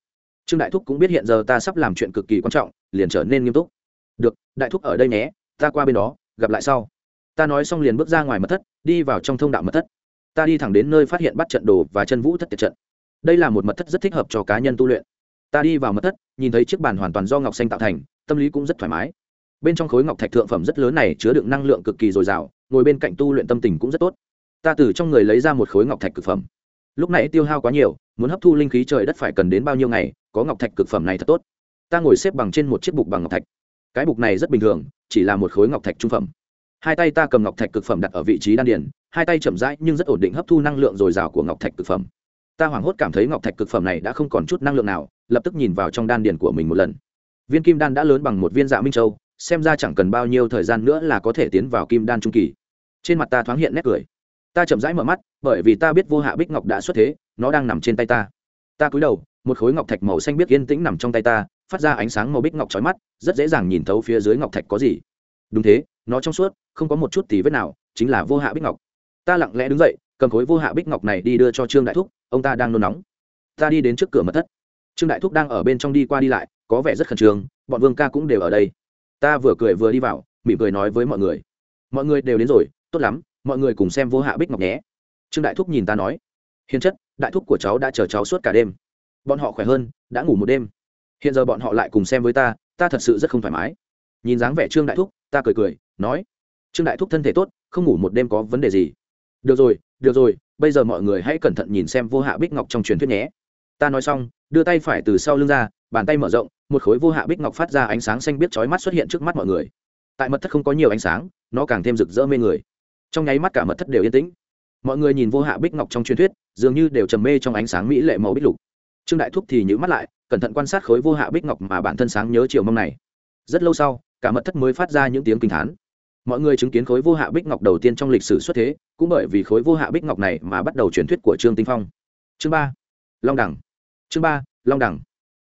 Trương đại thúc cũng biết hiện giờ ta sắp làm chuyện cực kỳ quan trọng, liền trở nên nghiêm túc. Được, đại thúc ở đây nhé, ta qua bên đó, gặp lại sau. Ta nói xong liền bước ra ngoài mật thất, đi vào trong thông đạo mật thất. Ta đi thẳng đến nơi phát hiện bắt trận đồ và chân vũ thất tiệt trận. Đây là một mật thất rất thích hợp cho cá nhân tu luyện ta đi vào mật thất, nhìn thấy chiếc bàn hoàn toàn do ngọc xanh tạo thành, tâm lý cũng rất thoải mái. Bên trong khối ngọc thạch thượng phẩm rất lớn này chứa đựng năng lượng cực kỳ dồi dào, ngồi bên cạnh tu luyện tâm tình cũng rất tốt. Ta từ trong người lấy ra một khối ngọc thạch cực phẩm. Lúc này tiêu hao quá nhiều, muốn hấp thu linh khí trời đất phải cần đến bao nhiêu ngày, có ngọc thạch cực phẩm này thật tốt. Ta ngồi xếp bằng trên một chiếc bục bằng ngọc thạch. Cái bục này rất bình thường, chỉ là một khối ngọc thạch trung phẩm. Hai tay ta cầm ngọc thạch cực phẩm đặt ở vị trí đan điền, hai tay chậm rãi nhưng rất ổn định hấp thu năng lượng dồi dào của ngọc thạch cực phẩm. Ta hoảng hốt cảm thấy ngọc thạch cực phẩm này đã không còn chút năng lượng nào lập tức nhìn vào trong đan điền của mình một lần. Viên kim đan đã lớn bằng một viên dạ minh châu, xem ra chẳng cần bao nhiêu thời gian nữa là có thể tiến vào kim đan trung kỳ. Trên mặt ta thoáng hiện nét cười. Ta chậm rãi mở mắt, bởi vì ta biết vô hạ bích ngọc đã xuất thế, nó đang nằm trên tay ta. Ta cúi đầu, một khối ngọc thạch màu xanh biết yên tĩnh nằm trong tay ta, phát ra ánh sáng màu bích ngọc trói mắt, rất dễ dàng nhìn thấu phía dưới ngọc thạch có gì. Đúng thế, nó trong suốt, không có một chút tí vết nào, chính là vô hạ bích ngọc. Ta lặng lẽ đứng dậy, cầm khối vô hạ bích ngọc này đi đưa cho trương đại thúc, ông ta đang nôn nóng. Ta đi đến trước cửa mật thất trương đại thúc đang ở bên trong đi qua đi lại, có vẻ rất khẩn trương, bọn vương ca cũng đều ở đây. Ta vừa cười vừa đi vào, mỉm cười nói với mọi người. Mọi người đều đến rồi, tốt lắm, mọi người cùng xem vô hạ bích ngọc nhé. Trương đại thúc nhìn ta nói. Hiền chất, đại thúc của cháu đã chờ cháu suốt cả đêm. Bọn họ khỏe hơn, đã ngủ một đêm. Hiện giờ bọn họ lại cùng xem với ta ta thật sự rất không thoải mái. Nhìn dáng vẻ trương đại thúc, ta cười cười, nói. Trương đại thúc thân thể tốt, không ngủ một đêm có vấn đề gì? Được rồi được rồi, bây giờ mọi người hãy cẩn thận nhìn xem vô hạ bích ngọc trong truyền thuyết nhé ta nói xong, đưa tay phải từ sau lưng ra, bàn tay mở rộng, một khối vô hạ bích ngọc phát ra ánh sáng xanh biết chói mắt xuất hiện trước mắt mọi người. Tại mật thất không có nhiều ánh sáng, nó càng thêm rực rỡ mê người. Trong nháy mắt cả mật thất đều yên tĩnh. Mọi người nhìn vô hạ bích ngọc trong truyền thuyết, dường như đều trầm mê trong ánh sáng mỹ lệ màu bích lục. Trương đại thúc thì nhữ mắt lại, cẩn thận quan sát khối vô hạ bích ngọc mà bản thân sáng nhớ chiều mong này. Rất lâu sau, cả mật thất mới phát ra những tiếng kinh thán mọi người chứng kiến khối vô hạ bích ngọc đầu tiên trong lịch sử xuất thế, cũng bởi vì khối vô hạ bích ngọc này mà bắt đầu truyền thuyết của trương tinh phong. Chương ba, long đẳng chương ba, long đẳng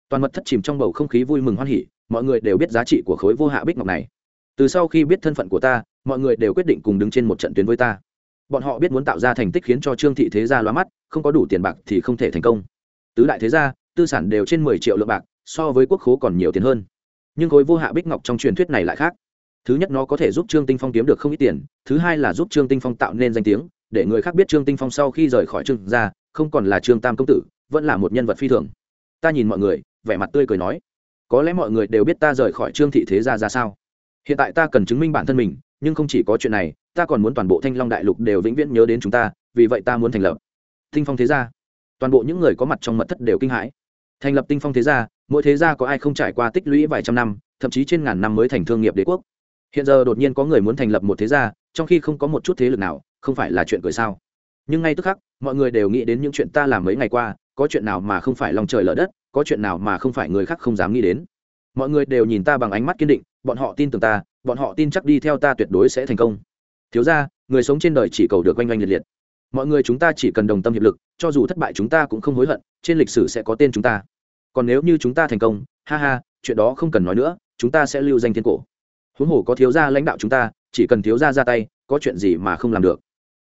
toàn mật thất chìm trong bầu không khí vui mừng hoan hỉ, mọi người đều biết giá trị của khối vô hạ bích ngọc này. Từ sau khi biết thân phận của ta, mọi người đều quyết định cùng đứng trên một trận tuyến với ta. Bọn họ biết muốn tạo ra thành tích khiến cho trương thị thế gia loa mắt, không có đủ tiền bạc thì không thể thành công. Tứ đại thế gia, tư sản đều trên mười triệu lượng bạc, so với quốc khố còn nhiều tiền hơn. Nhưng khối vô hạ bích ngọc trong truyền thuyết này lại khác. Thứ nhất nó có thể giúp trương tinh phong kiếm được không ít tiền, thứ hai là giúp trương tinh phong tạo nên danh tiếng, để người khác biết trương tinh phong sau khi rời khỏi trương gia, không còn là trương tam công tử vẫn là một nhân vật phi thường. Ta nhìn mọi người, vẻ mặt tươi cười nói, có lẽ mọi người đều biết ta rời khỏi trương thị thế gia ra sao. Hiện tại ta cần chứng minh bản thân mình, nhưng không chỉ có chuyện này, ta còn muốn toàn bộ thanh long đại lục đều vĩnh viễn nhớ đến chúng ta, vì vậy ta muốn thành lập tinh phong thế gia. Toàn bộ những người có mặt trong mật thất đều kinh hãi. Thành lập tinh phong thế gia, mỗi thế gia có ai không trải qua tích lũy vài trăm năm, thậm chí trên ngàn năm mới thành thương nghiệp đế quốc. Hiện giờ đột nhiên có người muốn thành lập một thế gia, trong khi không có một chút thế lực nào, không phải là chuyện cười sao? Nhưng ngay tức khắc, mọi người đều nghĩ đến những chuyện ta làm mấy ngày qua có chuyện nào mà không phải lòng trời lở đất, có chuyện nào mà không phải người khác không dám nghĩ đến. Mọi người đều nhìn ta bằng ánh mắt kiên định, bọn họ tin tưởng ta, bọn họ tin chắc đi theo ta tuyệt đối sẽ thành công. Thiếu ra người sống trên đời chỉ cầu được oanh oanh liệt liệt. Mọi người chúng ta chỉ cần đồng tâm hiệp lực, cho dù thất bại chúng ta cũng không hối hận, trên lịch sử sẽ có tên chúng ta. Còn nếu như chúng ta thành công, ha ha, chuyện đó không cần nói nữa, chúng ta sẽ lưu danh thiên cổ. Huống hồ có thiếu gia lãnh đạo chúng ta, chỉ cần thiếu gia ra tay, có chuyện gì mà không làm được.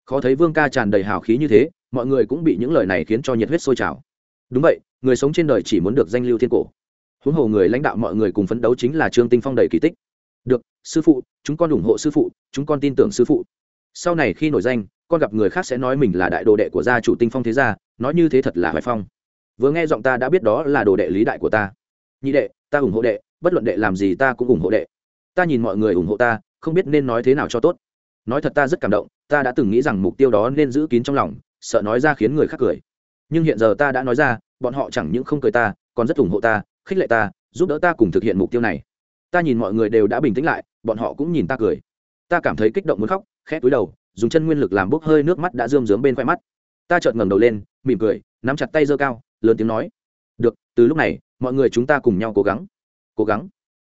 Khó thấy vương ca tràn đầy hào khí như thế mọi người cũng bị những lời này khiến cho nhiệt huyết sôi trào. Đúng vậy, người sống trên đời chỉ muốn được danh lưu thiên cổ. Huống hồ người lãnh đạo mọi người cùng phấn đấu chính là trương tinh phong đầy kỳ tích. Được, sư phụ, chúng con ủng hộ sư phụ, chúng con tin tưởng sư phụ. Sau này khi nổi danh, con gặp người khác sẽ nói mình là đại đồ đệ của gia chủ tinh phong thế gia, nói như thế thật là hoài phong. Vừa nghe giọng ta đã biết đó là đồ đệ lý đại của ta. Nhị đệ, ta ủng hộ đệ, bất luận đệ làm gì ta cũng ủng hộ đệ. Ta nhìn mọi người ủng hộ ta, không biết nên nói thế nào cho tốt. Nói thật ta rất cảm động, ta đã từng nghĩ rằng mục tiêu đó nên giữ kín trong lòng sợ nói ra khiến người khác cười. Nhưng hiện giờ ta đã nói ra, bọn họ chẳng những không cười ta, còn rất ủng hộ ta, khích lệ ta, giúp đỡ ta cùng thực hiện mục tiêu này. Ta nhìn mọi người đều đã bình tĩnh lại, bọn họ cũng nhìn ta cười. Ta cảm thấy kích động muốn khóc, khẽ túi đầu, dùng chân nguyên lực làm bốc hơi nước mắt đã rơm rớm bên khoe mắt. Ta chợt ngẩng đầu lên, mỉm cười, nắm chặt tay giơ cao, lớn tiếng nói, được, từ lúc này, mọi người chúng ta cùng nhau cố gắng cố gắng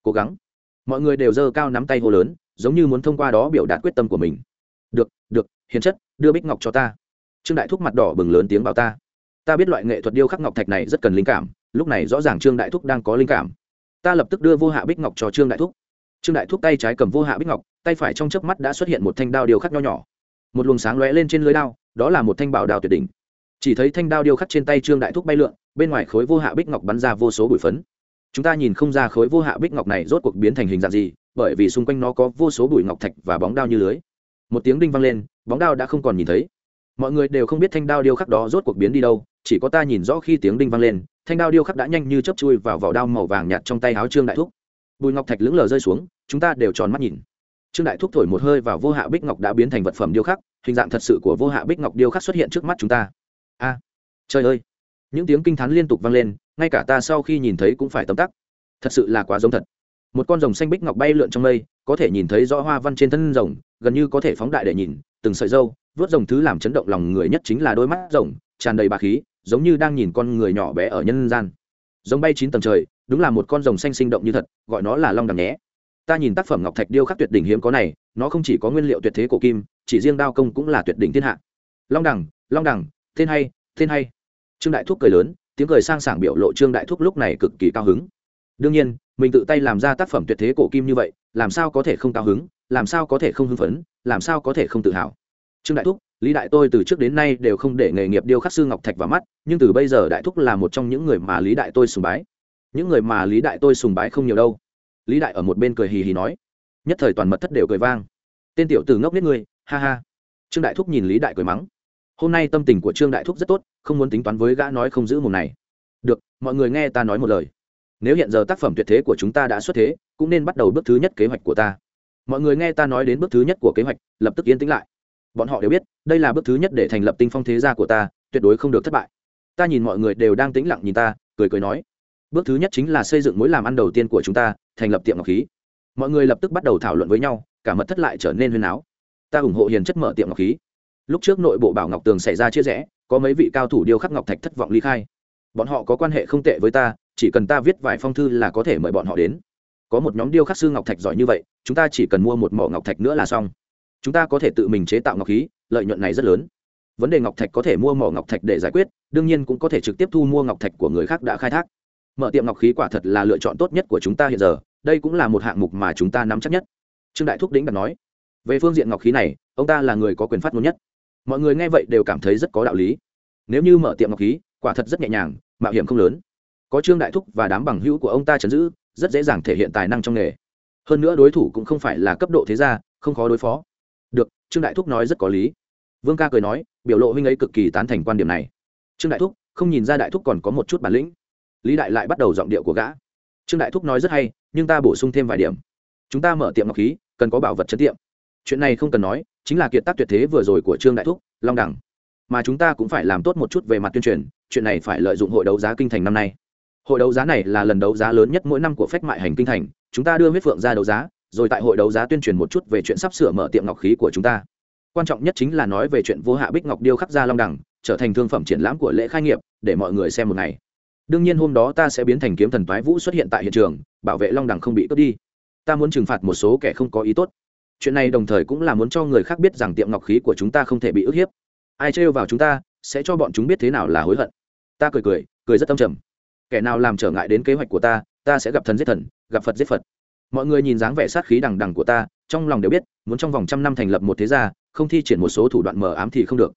cố gắng. Mọi người đều giơ cao nắm tay hô lớn, giống như muốn thông qua đó biểu đạt quyết tâm của mình. Được được, hiền chất, đưa bích ngọc cho ta trương đại thúc mặt đỏ bừng lớn tiếng bảo ta. Ta biết loại nghệ thuật điêu khắc ngọc thạch này rất cần linh cảm, lúc này rõ ràng trương đại thúc đang có linh cảm. Ta lập tức đưa vô hạ bích ngọc cho trương đại thúc. Trương đại thúc tay trái cầm vô hạ bích ngọc, tay phải trong chớp mắt đã xuất hiện một thanh đao điêu khắc nho nhỏ. Một luồng sáng lóe lên trên lưới đao, đó là một thanh bảo đao tuyệt đỉnh. Chỉ thấy thanh đao điêu khắc trên tay trương đại thúc bay lượn, bên ngoài khối vô hạ bích ngọc bắn ra vô số bụi phấn. Chúng ta nhìn không ra khối vô hạ bích ngọc này rốt cuộc biến thành hình dạng gì, bởi vì xung quanh nó có vô số bụi ngọc thạch và bóng đao như lưới. Một tiếng đinh vang lên, bóng đao đã không còn nhìn thấy mọi người đều không biết thanh đao điêu khắc đó rốt cuộc biến đi đâu, chỉ có ta nhìn rõ khi tiếng đinh vang lên, thanh đao điêu khắc đã nhanh như chớp chui vào vỏ đao màu vàng nhạt trong tay áo trương đại thúc. Bùi ngọc thạch lững lờ rơi xuống, chúng ta đều tròn mắt nhìn. Trương đại thúc thổi một hơi vào vô hạ bích ngọc đã biến thành vật phẩm điêu khắc, hình dạng thật sự của vô hạ bích ngọc điêu khắc xuất hiện trước mắt chúng ta. A! Trời ơi! Những tiếng kinh t h á n liên tục vang lên, ngay cả ta sau khi nhìn thấy cũng phải tấm tắc. Thật sự là quá giống thật. Một con rồng xanh bích ngọc bay lượn trong mây, có thể nhìn thấy rõ hoa văn trên thân rồng, gần như có thể phóng đại để nhìn, từng sợi dâu vớt rồng thứ làm chấn động lòng người nhất chính là đôi mắt rồng, tràn đầy bà khí, giống như đang nhìn con người nhỏ bé ở nhân gian. Giống bay chín tầng trời, đúng là một con rồng xanh sinh động như thật, gọi nó là long đằng nhé. Ta nhìn tác phẩm ngọc thạch điêu khắc tuyệt đỉnh hiếm có này, nó không chỉ có nguyên liệu tuyệt thế cổ kim, chỉ riêng đao công cũng là tuyệt đỉnh thiên hạ. Long đẳng long đẳng tên hay tên hay. Trương đại thúc cười lớn, tiếng cười sang sảng biểu lộ trương đại thúc lúc này cực kỳ cao hứng. Đương nhiên, mình tự tay làm ra tác phẩm tuyệt thế cổ kim như vậy, làm sao có thể không cao hứng, làm sao có thể không hưng phấn, làm sao có thể không tự hào? Trương đại thúc, lý đại tôi từ trước đến nay đều không để nghề nghiệp điêu khắc sư ngọc thạch vào mắt, nhưng từ bây giờ đại thúc là một trong những người mà lý đại tôi sùng bái. Những người mà lý đại tôi sùng bái không nhiều đâu. Lý đại ở một bên cười hì hì nói. Nhất thời toàn mật thất đều cười vang. Tên tiểu từ ngốc nết ngươi, ha ha. Trương đại thúc nhìn lý đại cười mắng. Hôm nay tâm tình của trương đại thúc rất tốt, không muốn tính toán với gã nói không giữ mồm này. Được, mọi người nghe ta nói một lời. Nếu hiện giờ tác phẩm tuyệt thế của chúng ta đã xuất thế, cũng nên bắt đầu bước thứ nhất kế hoạch của ta. Mọi người nghe ta nói đến bước thứ nhất của kế hoạch, lập tức yên tĩnh lại bọn họ đều biết, đây là bước thứ nhất để thành lập tinh phong thế gia của ta, tuyệt đối không được thất bại. Ta nhìn mọi người đều đang tĩnh lặng nhìn ta, cười cười nói. Bước thứ nhất chính là xây dựng mối làm ăn đầu tiên của chúng ta, thành lập tiệm ngọc khí. Mọi người lập tức bắt đầu thảo luận với nhau, cả mật thất lại trở nên huyên áo ta ủng hộ hiền chất mở tiệm ngọc khí. Lúc trước nội bộ bảo ngọc tường xảy ra chia rẽ, có mấy vị cao thủ điêu khắc ngọc thạch thất vọng ly khai. Bọn họ có quan hệ không tệ với ta, chỉ cần ta viết vài phong thư là có thể mời bọn họ đến. Có một nhóm điêu khắc sư ngọc thạch giỏi như vậy, chúng ta chỉ cần mua một mỏ ngọc thạch nữa là xong chúng ta có thể tự mình chế tạo ngọc khí, lợi nhuận này rất lớn. Vấn đề ngọc thạch có thể mua mỏ ngọc thạch để giải quyết, đương nhiên cũng có thể trực tiếp thu mua ngọc thạch của người khác đã khai thác. Mở tiệm ngọc khí quả thật là lựa chọn tốt nhất của chúng ta hiện giờ, đây cũng là một hạng mục mà chúng ta nắm chắc nhất. Trương đại thúc đĩnh đặt nói, về phương diện ngọc khí này, ông ta là người có quyền phát ngôn nhất. Mọi người nghe vậy đều cảm thấy rất có đạo lý. Nếu như mở tiệm ngọc khí, quả thật rất nhẹ nhàng, mạo hiểm không lớn. Có trương đại thúc và đám bằng hữu của ông ta chấn giữ, rất dễ dàng thể hiện tài năng trong nghề. Hơn nữa đối thủ cũng không phải là cấp độ thế gia, không khó đối phó trương đại thúc nói rất có lý. Vương ca cười nói, biểu lộ huynh ấy cực kỳ tán thành quan điểm này. Trương đại thúc, không nhìn ra đại thúc còn có một chút bản lĩnh. Lý đại lại bắt đầu giọng điệu của gã. Trương đại thúc nói rất hay, nhưng ta bổ sung thêm vài điểm. Chúng ta mở tiệm ngọc khí, cần có bảo vật chất tiệm. Chuyện này không cần nói, chính là kiệt tác tuyệt thế vừa rồi của trương đại thúc, long đẳng. Mà chúng ta cũng phải làm tốt một chút về mặt tuyên truyền, chuyện này phải lợi dụng hội đấu giá kinh thành năm nay. Hội đấu giá này là lần đấu giá lớn nhất mỗi năm của phách mại hành kinh thành. Chúng ta đưa huyết phượng ra đấu giá rồi tại hội đấu giá tuyên truyền một chút về chuyện sắp sửa mở tiệm ngọc khí của chúng ta. Quan trọng nhất chính là nói về chuyện vô hạ bích ngọc điêu khắc ra long đẳng trở thành thương phẩm triển lãm của lễ khai nghiệp, để mọi người xem một ngày. Đương nhiên hôm đó ta sẽ biến thành kiếm thần toái vũ xuất hiện tại hiện trường, bảo vệ long đẳng không bị cướp đi. Ta muốn trừng phạt một số kẻ không có ý tốt. Chuyện này đồng thời cũng là muốn cho người khác biết rằng tiệm ngọc khí của chúng ta không thể bị ức hiếp. Ai trêu vào chúng ta, sẽ cho bọn chúng biết thế nào là hối hận. Ta cười cười cười rất âm trầm. Kẻ nào làm trở ngại đến kế hoạch của ta ta sẽ gặp thần giết thần, gặp phật giết phật mọi người nhìn dáng vẻ sát khí đằng đằng của ta, trong lòng đều biết, muốn trong vòng trăm năm thành lập một thế gia, không thi triển một số thủ đoạn mờ ám thì không được.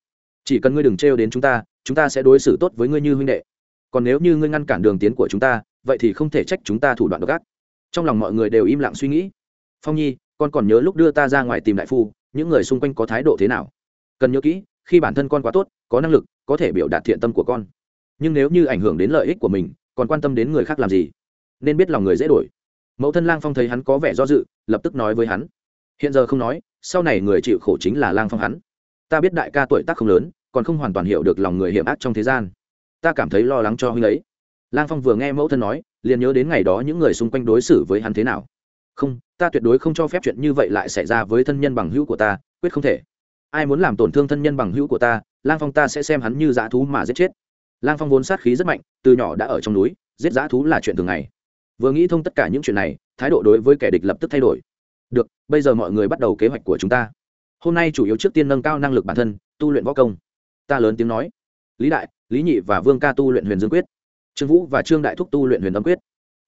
Chỉ cần ngươi đừng trêu đến chúng ta chúng ta sẽ đối xử tốt với ngươi như huynh đệ. Còn nếu như ngươi ngăn cản đường tiến của chúng ta, vậy thì không thể trách chúng ta thủ đoạn độc ác. Trong lòng mọi người đều im lặng suy nghĩ. Phong nhi, con còn nhớ lúc đưa ta ra ngoài tìm đại phu, những người xung quanh có thái độ thế nào? Cần nhớ kỹ, khi bản thân con quá tốt, có năng lực, có thể biểu đạt thiện tâm của con. Nhưng nếu như ảnh hưởng đến lợi ích của mình, còn quan tâm đến người khác làm gì? Nên biết lòng người dễ đổi mẫu thân lang phong thấy hắn có vẻ do dự, lập tức nói với hắn. Hiện giờ không nói, sau này người chịu khổ chính là lang phong hắn. Ta biết đại ca tuổi tác không lớn, còn không hoàn toàn hiểu được lòng người hiểm ác trong thế gian. Ta cảm thấy lo lắng cho huynh ấy. Lang phong vừa nghe mẫu thân nói, liền nhớ đến ngày đó những người xung quanh đối xử với hắn thế nào. Không, ta tuyệt đối không cho phép chuyện như vậy lại xảy ra với thân nhân bằng hữu của ta, quyết không thể. Ai muốn làm tổn thương thân nhân bằng hữu của ta, lang phong ta sẽ xem hắn như dã thú mà giết chết. Lang phong vốn sát khí rất mạnh, từ nhỏ đã ở trong núi, giết dã thú là chuyện thường ngày vừa nghĩ thông tất cả những chuyện này, thái độ đối với kẻ địch lập tức thay đổi. Được, bây giờ mọi người bắt đầu kế hoạch của chúng ta. Hôm nay chủ yếu trước tiên nâng cao năng lực bản thân, tu luyện võ công. Ta lớn tiếng nói. Lý đại, lý nhị và vương ca tu luyện huyền dương quyết. Trương vũ và trương đại thúc tu luyện huyền âm quyết.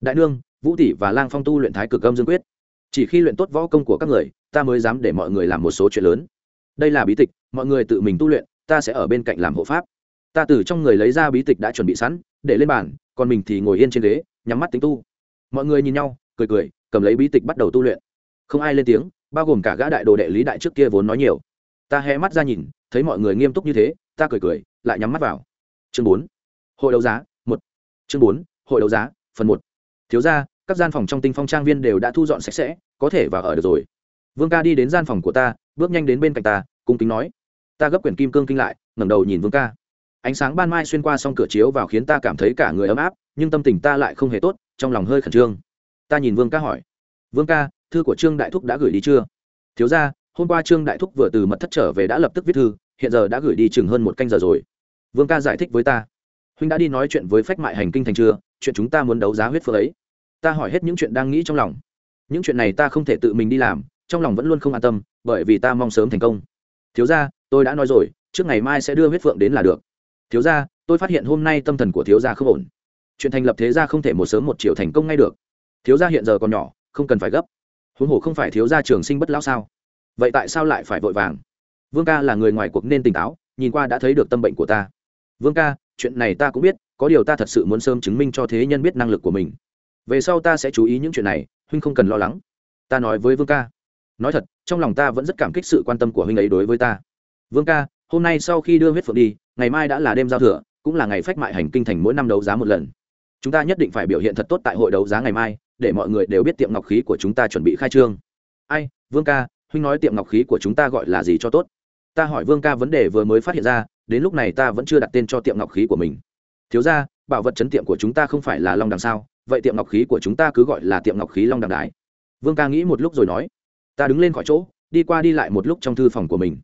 Đại nương, vũ tỷ và lang phong tu luyện thái cực âm dương quyết. Chỉ khi luyện tốt võ công của các người, ta mới dám để mọi người làm một số chuyện lớn. Đây là bí tịch, mọi người tự mình tu luyện, ta sẽ ở bên cạnh làm hộ pháp. Ta từ trong người lấy ra bí tịch đã chuẩn bị sẵn, để lên bàn, còn mình thì ngồi yên trên ghế, nhắm mắt tính tu mọi người nhìn nhau, cười cười, cầm lấy bí tịch bắt đầu tu luyện. Không ai lên tiếng, bao gồm cả gã đại đồ đệ lý đại trước kia vốn nói nhiều. Ta hé mắt ra nhìn, thấy mọi người nghiêm túc như thế, ta cười cười, lại nhắm mắt vào. Chương bốn. Hội đấu giá, một. Chương bốn, hội đấu giá, phần một. Thiếu ra các gian phòng trong tinh phong trang viên đều đã thu dọn sạch sẽ, có thể vào ở được rồi. Vương ca đi đến gian phòng của ta, bước nhanh đến bên cạnh ta, cung kính nói. Ta gấp quyển kim cương kinh lại, ngẩng đầu nhìn vương ca. Ánh sáng ban mai xuyên qua s cửa chiếu vào khiến ta cảm thấy cả người ấm áp, nhưng tâm tình ta lại không hề tốt trong lòng hơi khẩn trương. Ta nhìn vương ca hỏi. Vương ca, thư của trương đại thúc đã gửi đi chưa? Thiếu ra hôm qua trương đại thúc vừa từ mật thất trở về đã lập tức viết thư, hiện giờ đã gửi đi chừng hơn một canh giờ rồi. Vương ca giải thích với ta. Huynh đã đi nói chuyện với phách mại hành kinh thành chưa? Chuyện chúng ta muốn đấu giá huyết phượng ấy. Ta hỏi hết những chuyện đang nghĩ trong lòng. Những chuyện này ta không thể tự mình đi làm, trong lòng vẫn luôn không an tâm, bởi vì ta mong sớm thành công. Thiếu ra tôi đã nói rồi, trước ngày mai sẽ đưa huyết phượng đến là được. Thiếu ra tôi phát hiện hôm nay tâm thần của thiếu gia không ổn chuyện thành lập thế gia không thể một sớm một chiều thành công ngay được. Thiếu gia hiện giờ còn nhỏ, không cần phải gấp. Huống hồ không phải thiếu gia trường sinh bất lão sao? Vậy tại sao lại phải vội vàng? Vương ca là người ngoài cuộc nên tỉnh táo, nhìn qua đã thấy được tâm bệnh của ta. Vương ca, chuyện này ta cũng biết, có điều ta thật sự muốn sớm chứng minh cho thế nhân biết năng lực của mình. Về sau ta sẽ chú ý những chuyện này, huynh không cần lo lắng. Ta nói với vương ca. Nói thật, trong lòng ta vẫn rất cảm kích sự quan tâm của huynh ấy đối với ta. Vương ca, hôm nay sau khi đưa huyết phượng đi, ngày mai đã là đêm giao thừa, cũng là ngày phách mại hành kinh thành mỗi năm đấu giá một lần chúng ta nhất định phải biểu hiện thật tốt tại hội đấu giá ngày mai, để mọi người đều biết tiệm ngọc khí của chúng ta chuẩn bị khai trương. Ai, vương ca, huynh nói tiệm ngọc khí của chúng ta gọi là gì cho tốt? Ta hỏi vương ca vấn đề vừa mới phát hiện ra, đến lúc này ta vẫn chưa đặt tên cho tiệm ngọc khí của mình. Thiếu ra bảo vật chấn tiệm của chúng ta không phải là long đằng sao? Vậy tiệm ngọc khí của chúng ta cứ gọi là tiệm ngọc khí long đằng đái vương ca nghĩ một lúc rồi nói, ta đứng lên khỏi chỗ, đi qua đi lại một lúc trong thư phòng của mình.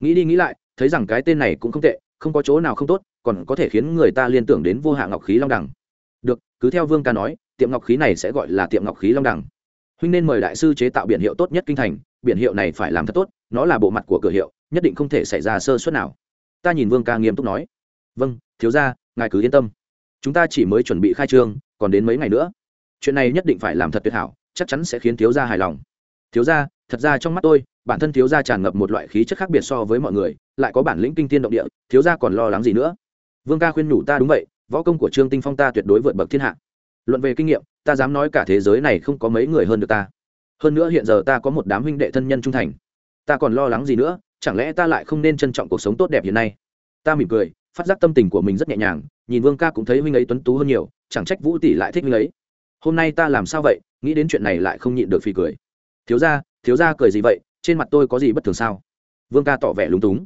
Nghĩ đi nghĩ lại, thấy rằng cái tên này cũng không tệ, không có chỗ nào không tốt, còn có thể khiến người ta liên tưởng đến vô hạ ngọc khí long đẳng được, cứ theo vương ca nói, tiệm ngọc khí này sẽ gọi là tiệm ngọc khí long đẳng huynh nên mời đại sư chế tạo biển hiệu tốt nhất kinh thành, biển hiệu này phải làm thật tốt, nó là bộ mặt của cửa hiệu, nhất định không thể xảy ra sơ suất nào. Ta nhìn vương ca nghiêm túc nói. Vâng thiếu ra ngài cứ yên tâm. Chúng ta chỉ mới chuẩn bị khai trương, còn đến mấy ngày nữa. Chuyện này nhất định phải làm thật tuyệt hảo, chắc chắn sẽ khiến thiếu gia hài lòng. Thiếu gia, thật ra trong mắt tôi, bản thân thiếu gia tràn ngập một loại khí chất khác biệt so với mọi người, lại có bản lĩnh kinh tiên động địa, thiếu gia còn lo lắng gì nữa? Vương ca khuyên nhủ ta đúng vậy võ công của trương tinh phong ta tuyệt đối vượt bậc thiên hạ. Luận về kinh nghiệm, ta dám nói cả thế giới này không có mấy người hơn được ta. Hơn nữa hiện giờ ta có một đám huynh đệ thân nhân trung thành. Ta còn lo lắng gì nữa, chẳng lẽ ta lại không nên trân trọng cuộc sống tốt đẹp hiện nay? Ta mỉm cười, phát giác tâm tình của mình rất nhẹ nhàng, nhìn vương ca cũng thấy huynh ấy tuấn tú hơn nhiều, chẳng trách vũ tỷ lại thích huynh ấy. Hôm nay ta làm sao vậy, nghĩ đến chuyện này lại không nhịn được phì cười. Thiếu ra thiếu ra cười gì vậy, trên mặt tôi có gì bất thường sao? Vương ca tỏ vẻ lúng túng.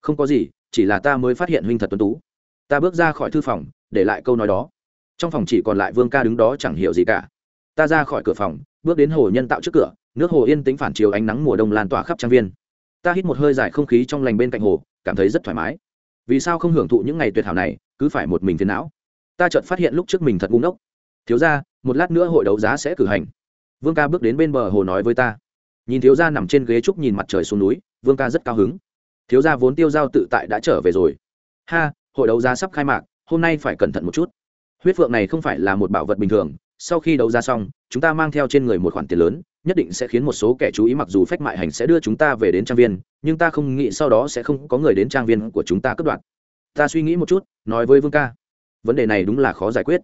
Không có gì, chỉ là ta mới phát hiện huynh thật tuấn tú. Ta bước ra khỏi thư phòng để lại câu nói đó. Trong phòng chỉ còn lại vương ca đứng đó chẳng hiểu gì cả. Ta ra khỏi cửa phòng, bước đến hồ nhân tạo trước cửa, nước hồ yên tĩnh phản chiếu ánh nắng mùa đông lan tỏa khắp trang viên. Ta hít một hơi dài không khí trong lành bên cạnh hồ, cảm thấy rất thoải mái. Vì sao không hưởng thụ những ngày tuyệt hảo này, cứ phải một mình phiền não? Ta chợt phát hiện lúc trước mình thật ngu ngốc. Thiếu ra một lát nữa hội đấu giá sẽ cử hành. Vương ca bước đến bên bờ hồ nói với ta. Nhìn thiếu ra nằm trên ghế trúc nhìn mặt trời xuống núi, vương ca rất cao hứng. Thiếu gia vốn tiêu giao tự tại đã trở về rồi. Ha, hội đấu giá sắp khai mạc hôm nay phải cẩn thận một chút. Huyết phượng này không phải là một bảo vật bình thường, sau khi đấu ra xong, chúng ta mang theo trên người một khoản tiền lớn, nhất định sẽ khiến một số kẻ chú ý mặc dù phách mại hành sẽ đưa chúng ta về đến trang viên, nhưng ta không nghĩ sau đó sẽ không có người đến trang viên của chúng ta cướp đoạt. Ta suy nghĩ một chút, nói với vương ca. Vấn đề này đúng là khó giải quyết.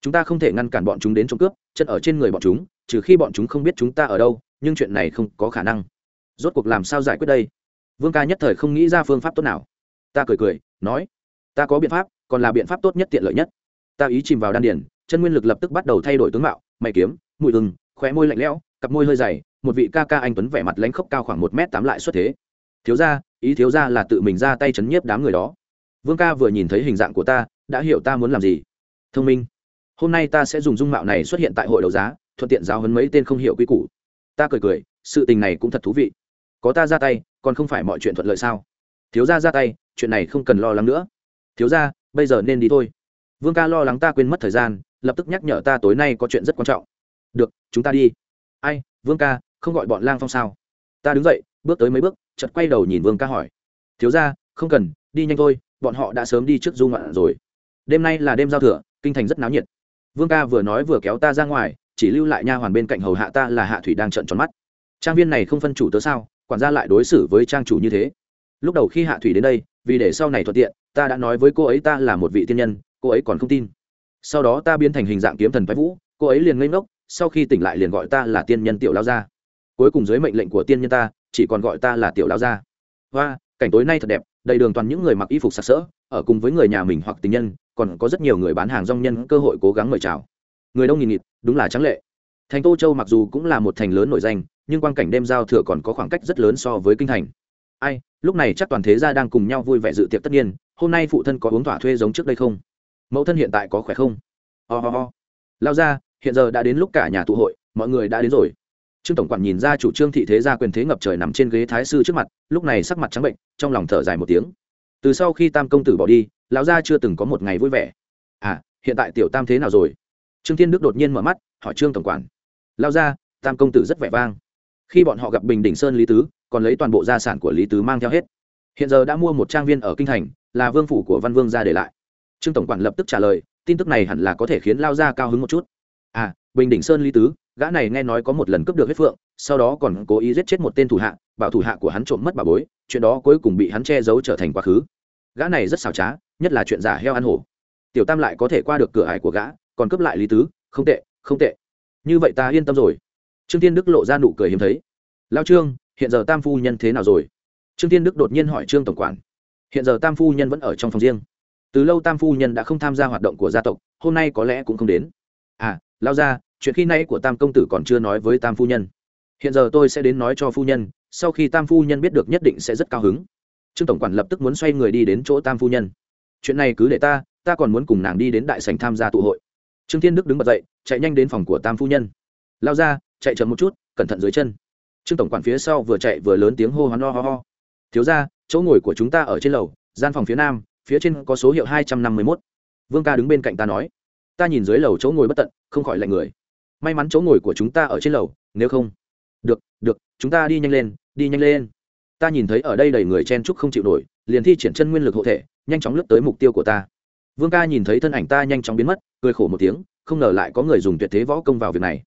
Chúng ta không thể ngăn cản bọn chúng đến trộm cướp, chân ở trên người bọn chúng, trừ khi bọn chúng không biết chúng ta ở đâu, nhưng chuyện này không có khả năng. Rốt cuộc làm sao giải quyết đây? Vương ca nhất thời không nghĩ ra phương pháp tốt nào. Ta cười cười, nói, ta có biện pháp còn là biện pháp tốt nhất tiện lợi nhất. Ta ý chìm vào đan điền, chân nguyên lực lập tức bắt đầu thay đổi tướng mạo, mày kiếm, mùi gừng khóe môi lạnh lẽo, cặp môi hơi dày, một vị ca ca anh tuấn vẻ mặt lãnh khốc cao khoảng một m tám lại xuất thế. Thiếu ra ý thiếu ra là tự mình ra tay chấn nhiếp đám người đó. Vương ca vừa nhìn thấy hình dạng của ta, đã hiểu ta muốn làm gì. Thông minh. Hôm nay ta sẽ dùng dung mạo này xuất hiện tại hội đấu giá, thuận tiện giáo hấn mấy tên không hiểu quy củ. Ta cười cười, sự tình này cũng thật thú vị. Có ta ra tay, còn không phải mọi chuyện thuận lợi sao? Thiếu ra ra tay, chuyện này không cần lo lắng nữa. Thiếu ra bây giờ nên đi thôi. Vương ca lo lắng ta quên mất thời gian, lập tức nhắc nhở ta tối nay có chuyện rất quan trọng. Được, chúng ta đi. Ai, vương ca, không gọi bọn lang phong sao? Ta đứng dậy, bước tới mấy bước chật quay đầu nhìn vương ca hỏi. Thiếu ra không cần, đi nhanh thôi, bọn họ đã sớm đi trước du ngoạn rồi. Đêm nay là đêm giao thừa, kinh thành rất náo nhiệt. Vương ca vừa nói vừa kéo ta ra ngoài, chỉ lưu lại nha hoàn bên cạnh hầu hạ ta là hạ thủy đang trận tròn mắt. Trang viên này không phân chủ tớ sao, quản gia lại đối xử với trang chủ như thế. Lúc đầu khi hạ thủy đến đây, vì để sau này thuận tiện ta đã nói với cô ấy ta là một vị tiên nhân, cô ấy còn không tin. Sau đó ta biến thành hình dạng kiếm thần phái vũ, cô ấy liền ngây ngốc, sau khi tỉnh lại liền gọi ta là tiên nhân tiểu lao gia. Cuối cùng dưới mệnh lệnh của tiên nhân ta, chỉ còn gọi ta là tiểu lao gia. Hoa, cảnh tối nay thật đẹp, đầy đường toàn những người mặc y phục sặc sỡ, ở cùng với người nhà mình hoặc tình nhân, còn có rất nhiều người bán hàng rong nhân cơ hội cố gắng mời chào. Người đông nghìn nghịt, đúng là trắng lệ. Thành tô châu mặc dù cũng là một thành lớn nổi danh, nhưng quan cảnh đêm giao thừa còn có khoảng cách rất lớn so với kinh thành. Ai, lúc này chắc toàn thế gia đang cùng nhau vui vẻ dự tiệc tất nhiên hôm nay phụ thân có uống thỏa thuê giống trước đây không? Mẫu thân hiện tại có khỏe không? Ho、oh、ho、oh. ho. Lao ra, hiện giờ đã đến lúc cả nhà tụ hội, mọi người đã đến rồi. Trương tổng quản nhìn ra chủ trương thị thế gia quyền thế ngập trời nằm trên ghế thái sư trước mặt, lúc này sắc mặt trắng bệnh, trong lòng thở dài một tiếng. Từ sau khi tam công tử bỏ đi, lão gia chưa từng có một ngày vui vẻ. À hiện tại tiểu tam thế nào rồi? Trương thiên đức đột nhiên mở mắt, hỏi trương tổng quản. Lao gia tam công tử rất vẻ vang. Khi bọn họ gặp bình đỉnh sơn lý tứ, còn lấy toàn bộ gia sản của lý tứ mang theo hết. Hiện giờ đã mua một trang viên ở kinh thành là vương phủ của văn vương ra để lại. Trương tổng quản lập tức trả lời, tin tức này hẳn là có thể khiến lao gia cao hứng một chút. À bình đỉnh sơn lý tứ, gã này nghe nói có một lần cướp được huyết phượng, sau đó còn cố ý giết chết một tên thủ hạ, bảo thủ hạ của hắn trộm mất bà bối, chuyện đó cuối cùng bị hắn che giấu trở thành quá khứ. Gã này rất xảo trá, nhất là chuyện giả heo ăn hổ. Tiểu tam lại có thể qua được cửa ải của gã, còn cướp lại lý tứ, không tệ không tệ. Như vậy ta yên tâm rồi. Trương tiên đức lộ ra nụ cười hiếm thấy. Lao trương, hiện giờ tam phu nhân thế nào rồi? Trương tiên đức đột nhiên hỏi trương tổng quản hiện giờ tam phu nhân vẫn ở trong phòng riêng. Từ lâu tam phu nhân đã không tham gia hoạt động của gia tộc, hôm nay có lẽ cũng không đến. À lao ra chuyện khi nay của tam công tử còn chưa nói với tam phu nhân. Hiện giờ tôi sẽ đến nói cho phu nhân, sau khi tam phu nhân biết được nhất định sẽ rất cao hứng. Trương tổng quản lập tức muốn xoay người đi đến chỗ tam phu nhân. Chuyện này cứ để ta ta còn muốn cùng nàng đi đến đại sành tham gia tụ hội. Trương thiên đức đứng bật dậy, chạy nhanh đến phòng của tam phu nhân. Lao ra chạy chậm một chút, cẩn thận dưới chân. Trương tổng quản phía sau vừa chạy vừa lớn tiếng hô hoán ho ho ho. Thiếu ra chỗ ngồi của chúng ta ở trên lầu, gian phòng phía nam, phía trên có số hiệu hai trăm năm mươi mốt. Vương ca đứng bên cạnh ta nói, ta nhìn dưới lầu chỗ ngồi bất tận, không khỏi lạnh người. May mắn chỗ ngồi của chúng ta ở trên lầu, nếu không, được được, chúng ta đi nhanh lên, đi nhanh lên. Ta nhìn thấy ở đây đầy người chen trúc không chịu nổi, liền thi triển chân nguyên lực hộ thể, nhanh chóng lướt tới mục tiêu của ta. Vương ca nhìn thấy thân ảnh ta nhanh chóng biến mất, cười khổ một tiếng, không ngờ lại có người dùng tuyệt thế võ công vào việc này.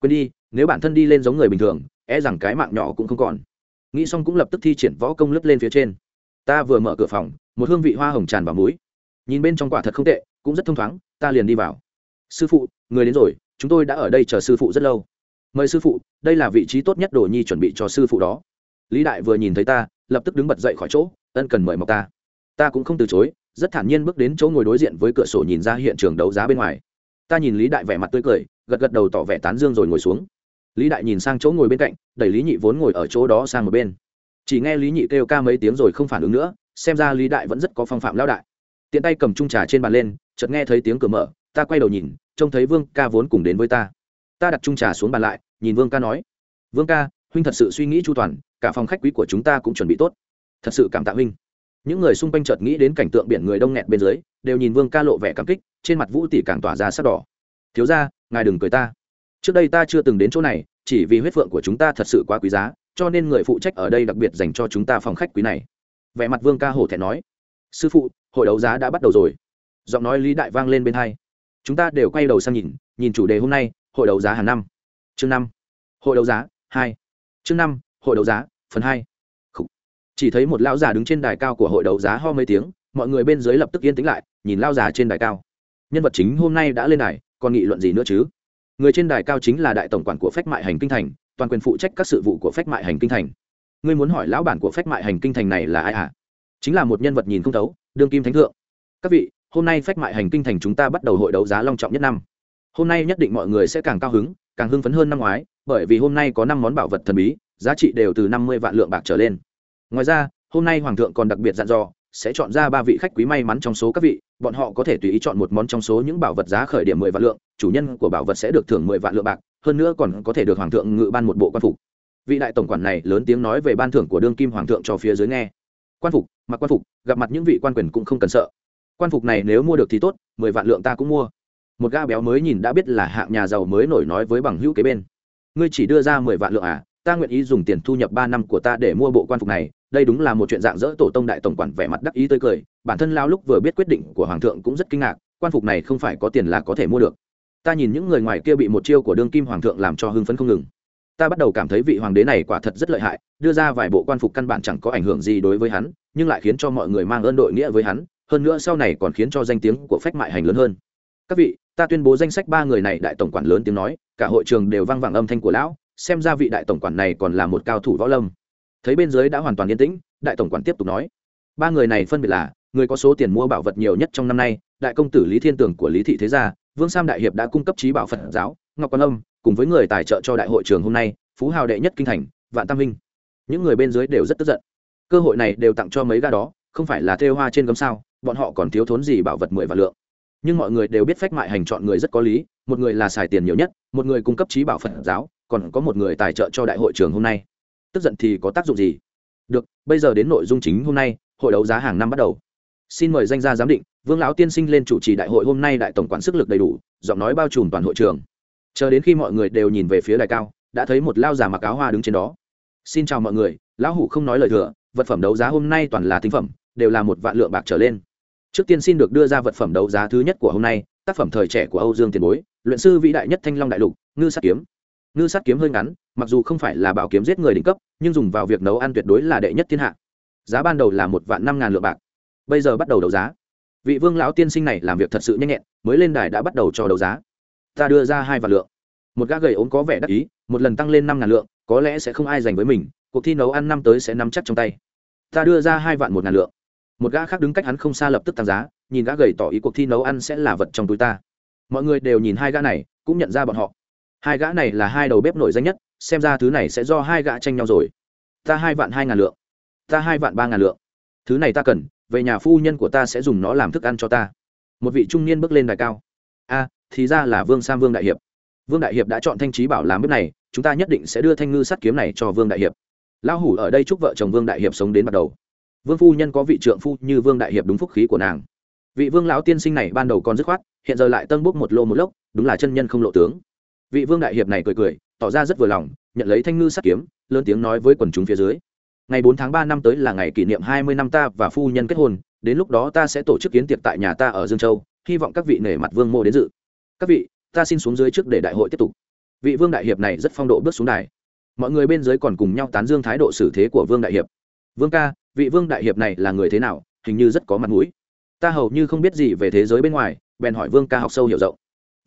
Quên đi, nếu bản thân đi lên giống người bình thường e rằng cái mạng nhỏ cũng không còn nghĩ xong cũng lập tức thi triển võ công lướt lên phía trên. Ta vừa mở cửa phòng, một hương vị hoa hồng tràn vào mũi. Nhìn bên trong quả thật không tệ, cũng rất thông thoáng, ta liền đi vào. Sư phụ, người đến rồi, chúng tôi đã ở đây chờ sư phụ rất lâu. Mời sư phụ, đây là vị trí tốt nhất đồ nhi chuẩn bị cho sư phụ đó. Lý đại vừa nhìn thấy ta, lập tức đứng bật dậy khỏi chỗ, ân cần mời mọc ta. Ta cũng không từ chối, rất thản nhiên bước đến chỗ ngồi đối diện với cửa sổ nhìn ra hiện trường đấu giá bên ngoài. Ta nhìn lý đại vẻ mặt tươi cười, gật gật đầu tỏ vẻ tán dương rồi ngồi xuống lý đại nhìn sang chỗ ngồi bên cạnh, đẩy lý nhị vốn ngồi ở chỗ đó sang một bên. Chỉ nghe lý nhị kêu ca mấy tiếng rồi không phản ứng nữa, xem ra lý đại vẫn rất có phong phạm lão đại. Tiện tay cầm chung trà trên bàn lên, chợt nghe thấy tiếng cửa mở, ta quay đầu nhìn, trông thấy vương ca vốn cùng đến với ta. Ta đặt chung trà xuống bàn lại, nhìn vương ca nói, vương ca, huynh thật sự suy nghĩ chu toàn, cả phòng khách quý của chúng ta cũng chuẩn bị tốt. Thật sự cảm tạ huynh. Những người xung quanh chợt nghĩ đến cảnh tượng biển người đông nghẹt bên dưới, đều nhìn vương ca lộ vẻ cảm kích, trên mặt vũ tỷ càng tỏa ra sắc đỏ. Thiếu ra ngài đừng cười ta trước đây ta chưa từng đến chỗ này, chỉ vì huyết phượng của chúng ta thật sự quá quý giá, cho nên người phụ trách ở đây đặc biệt dành cho chúng ta phòng khách quý này. Vẻ mặt vương ca hổ thẹn nói. Sư phụ, hội đấu giá đã bắt đầu rồi. Giọng nói lý đại vang lên bên hai. Chúng ta đều quay đầu sang nhìn nhìn chủ đề hôm nay, hội đấu giá hàng năm. Chương năm. Hội đấu giá, hai. Chương năm. Hội đấu giá, phần hai. Chỉ thấy một lão già đứng trên đài cao của hội đấu giá ho mấy tiếng, mọi người bên dưới lập tức yên tĩnh lại, nhìn lao già trên đài cao. Nhân vật chính hôm nay đã lên đài, còn nghị luận gì nữa chứ? Người trên đài cao chính là đại tổng quản của phách mại hành kinh thành, toàn quyền phụ trách các sự vụ của phách mại hành kinh thành. Ngươi muốn hỏi lão bản của phách mại hành kinh thành này là ai à chính là một nhân vật nhìn không thấu, đương kim thánh thượng. Các vị, hôm nay phách mại hành kinh thành chúng ta bắt đầu hội đấu giá long trọng nhất năm. Hôm nay nhất định mọi người sẽ càng cao hứng, càng hưng phấn hơn năm ngoái, bởi vì hôm nay có năm món bảo vật thần bí, giá trị đều từ năm mươi vạn lượng bạc trở lên. Ngoài ra, hôm nay hoàng thượng còn đặc biệt dặn dò, sẽ chọn ra ba vị khách quý may mắn trong số các vị bọn họ có thể tùy ý chọn một món trong số những bảo vật giá khởi điểm mười vạn lượng, chủ nhân của bảo vật sẽ được thưởng mười vạn lượng bạc, hơn nữa còn có thể được hoàng thượng ngự ban một bộ quan phục. Vị đại tổng quản này lớn tiếng nói về ban thưởng của đương kim hoàng thượng cho phía dưới nghe. Quan phục, mặc quan phục, gặp mặt những vị quan quyền cũng không cần sợ. Quan phục này nếu mua được thì tốt, mười vạn lượng ta cũng mua. Một ga béo mới nhìn đã biết là hạng nhà giàu mới nổi nói với bằng hữu kế bên. Ngươi chỉ đưa ra mười vạn lượng à? Ta nguyện ý dùng tiền thu nhập ba năm của ta để mua bộ quan phục này, đây đúng là một chuyện dạng dỡ tổ tông đại tổng quản vẻ mặt đắc ý tươi cười, bản thân lao lúc vừa biết quyết định của hoàng thượng cũng rất kinh ngạc, quan phục này không phải có tiền là có thể mua được. Ta nhìn những người ngoài kia bị một chiêu của đương kim hoàng thượng làm cho hưng phấn không ngừng. Ta bắt đầu cảm thấy vị hoàng đế này quả thật rất lợi hại, đưa ra vài bộ quan phục căn bản chẳng có ảnh hưởng gì đối với hắn, nhưng lại khiến cho mọi người mang ơn đội nghĩa với hắn, hơn nữa sau này còn khiến cho danh tiếng của phách mại hành lớn hơn. Các vị, ta tuyên bố danh sách ba người này đại tổng quản lớn tiếng nói, cả hội trường đều vang vẳng âm thanh của lão xem ra vị đại tổng quản này còn là một cao thủ võ lâm. Thấy bên dưới đã hoàn toàn yên tĩnh, đại tổng quản tiếp tục nói. Ba người này phân biệt là, người có số tiền mua bảo vật nhiều nhất trong năm nay, đại công tử lý thiên tường của lý thị thế gia, vương sam đại hiệp đã cung cấp trí bảo phật giáo, ngọc quan âm, cùng với người tài trợ cho đại hội trường hôm nay, phú hào đệ nhất kinh thành, vạn tam minh. Những người bên dưới đều rất tức giận. Cơ hội này đều tặng cho mấy ga đó, không phải là thêu hoa trên gấm sao, bọn họ còn thiếu thốn gì bảo vật mười vạn lượng. Nhưng mọi người đều biết phách mại hành chọn người rất có lý, một người là xài tiền nhiều nhất, một người cung cấp trí bảo phật giáo còn có một người tài trợ cho đại hội trường hôm nay. Tức giận thì có tác dụng gì? Được, bây giờ đến nội dung chính hôm nay, hội đấu giá hàng năm bắt đầu. Xin mời danh gia giám định, vương lão tiên sinh lên chủ trì đại hội hôm nay đại tổng quản sức lực đầy đủ, giọng nói bao trùm toàn hội trường. Chờ đến khi mọi người đều nhìn về phía đài cao, đã thấy một lao già mặc áo hoa đứng trên đó. Xin chào mọi người, lão hủ không nói lời thừa, vật phẩm đấu giá hôm nay toàn là tinh phẩm, đều là một vạn lượng bạc trở lên. Trước tiên xin được đưa ra vật phẩm đấu giá thứ nhất của hôm nay, tác phẩm thời trẻ của âu dương tiền bối, luyện sư vĩ đại nhất thanh long đại lục, ngư sát kiếm ngư sát kiếm hơi ngắn, mặc dù không phải là bảo kiếm giết người đỉnh cấp, nhưng dùng vào việc nấu ăn tuyệt đối là đệ nhất thiên hạ. Giá ban đầu là một vạn năm ngàn lượng bạc. Bây giờ bắt đầu đấu giá. Vị vương lão tiên sinh này làm việc thật sự nhanh nhẹn, mới lên đài đã bắt đầu cho đấu giá. Ta đưa ra hai vạn lượng. Một gã gầy ốm có vẻ đắc ý, một lần tăng lên năm ngàn lượng, có lẽ sẽ không ai giành với mình, cuộc thi nấu ăn năm tới sẽ nắm chắc trong tay. Ta đưa ra hai vạn một ngàn lượng. Một gã khác đứng cách hắn không xa lập tức tăng giá, nhìn gã gầy tỏ ý cuộc thi nấu ăn sẽ là vật trong túi ta. Mọi người đều nhìn hai gã này, cũng nhận ra bọn họ hai gã này là hai đầu bếp nổi danh nhất, xem ra thứ này sẽ do hai gã tranh nhau rồi. Ta hai vạn hai ngàn lượng. Ta hai vạn ba ngàn lượng. Thứ này ta cần, về nhà phu nhân của ta sẽ dùng nó làm thức ăn cho ta. Một vị trung niên bước lên đài cao. A, thì ra là vương sam vương đại hiệp. Vương đại hiệp đã chọn thanh trí bảo làm bếp này, chúng ta nhất định sẽ đưa thanh ngư sắt kiếm này cho vương đại hiệp. Lão hủ ở đây chúc vợ chồng vương đại hiệp sống đến bắt đầu. Vương phu nhân có vị trượng phu như vương đại hiệp đúng phúc khí của nàng. Vị vương lão tiên sinh này ban đầu còn dứt khoát, hiện giờ lại tân bốc một lô một lốc, đúng là chân nhân không lộ tướng vị vương đại hiệp này cười cười, tỏ ra rất vừa lòng, nhận lấy thanh ngư sắt kiếm, lớn tiếng nói với quần chúng phía dưới. Ngày bốn tháng ba năm tới là ngày kỷ niệm hai mươi năm ta và phu nhân kết hôn, đến lúc đó ta sẽ tổ chức kiến tiệc tại nhà ta ở dương châu, hy vọng các vị nể mặt vương mô đến dự. Các vị, ta xin xuống dưới trước để đại hội tiếp tục. Vị vương đại hiệp này rất phong độ bước xuống đài. Mọi người bên dưới còn cùng nhau tán dương thái độ xử thế của vương đại hiệp. Vương ca, vị vương đại hiệp này là người thế nào? Hình như rất có mặt mũi. Ta hầu như không biết gì về thế giới bên ngoài, bèn hỏi vương ca học sâu hiểu rộng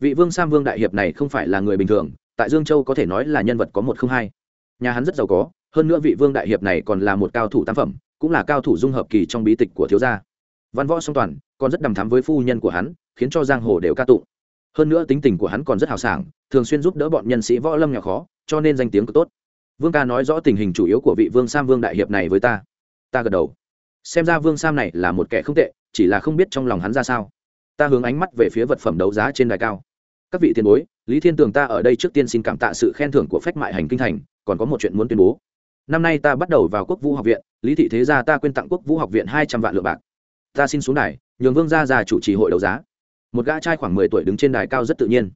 vị vương sam vương đại hiệp này không phải là người bình thường, tại dương châu có thể nói là nhân vật có một không hai. Nhà hắn rất giàu có, hơn nữa vị vương đại hiệp này còn là một cao thủ tam phẩm, cũng là cao thủ dung hợp kỳ trong bí tịch của thiếu gia. Văn võ song toàn, còn rất đằm thắm với phu nhân của hắn, khiến cho giang hồ đều ca tụng. Hơn nữa tính tình của hắn còn rất hào sảng, thường xuyên giúp đỡ bọn nhân sĩ võ lâm nhỏ khó, cho nên danh tiếng cực tốt. Vương ca nói rõ tình hình chủ yếu của vị vương sam vương đại hiệp này với ta. Ta gật đầu. Xem ra vương sam này là một kẻ không tệ, chỉ là không biết trong lòng hắn ra sao. Ta hướng ánh mắt về phía vật phẩm đấu giá trên đài cao các vị tiền bối, lý thiên tường ta ở đây trước tiên xin cảm tạ sự khen thưởng của phách mại hành kinh thành, còn có một chuyện muốn tuyên bố. Năm nay ta bắt đầu vào quốc vũ học viện, lý thị thế gia ta quyên tặng quốc vũ học viện hai trăm vạn lượng bạc. Ta xin xuống đài, nhường vương gia già chủ trì hội đấu giá. Một gã trai khoảng mười tuổi đứng trên đài cao rất tự nhiên.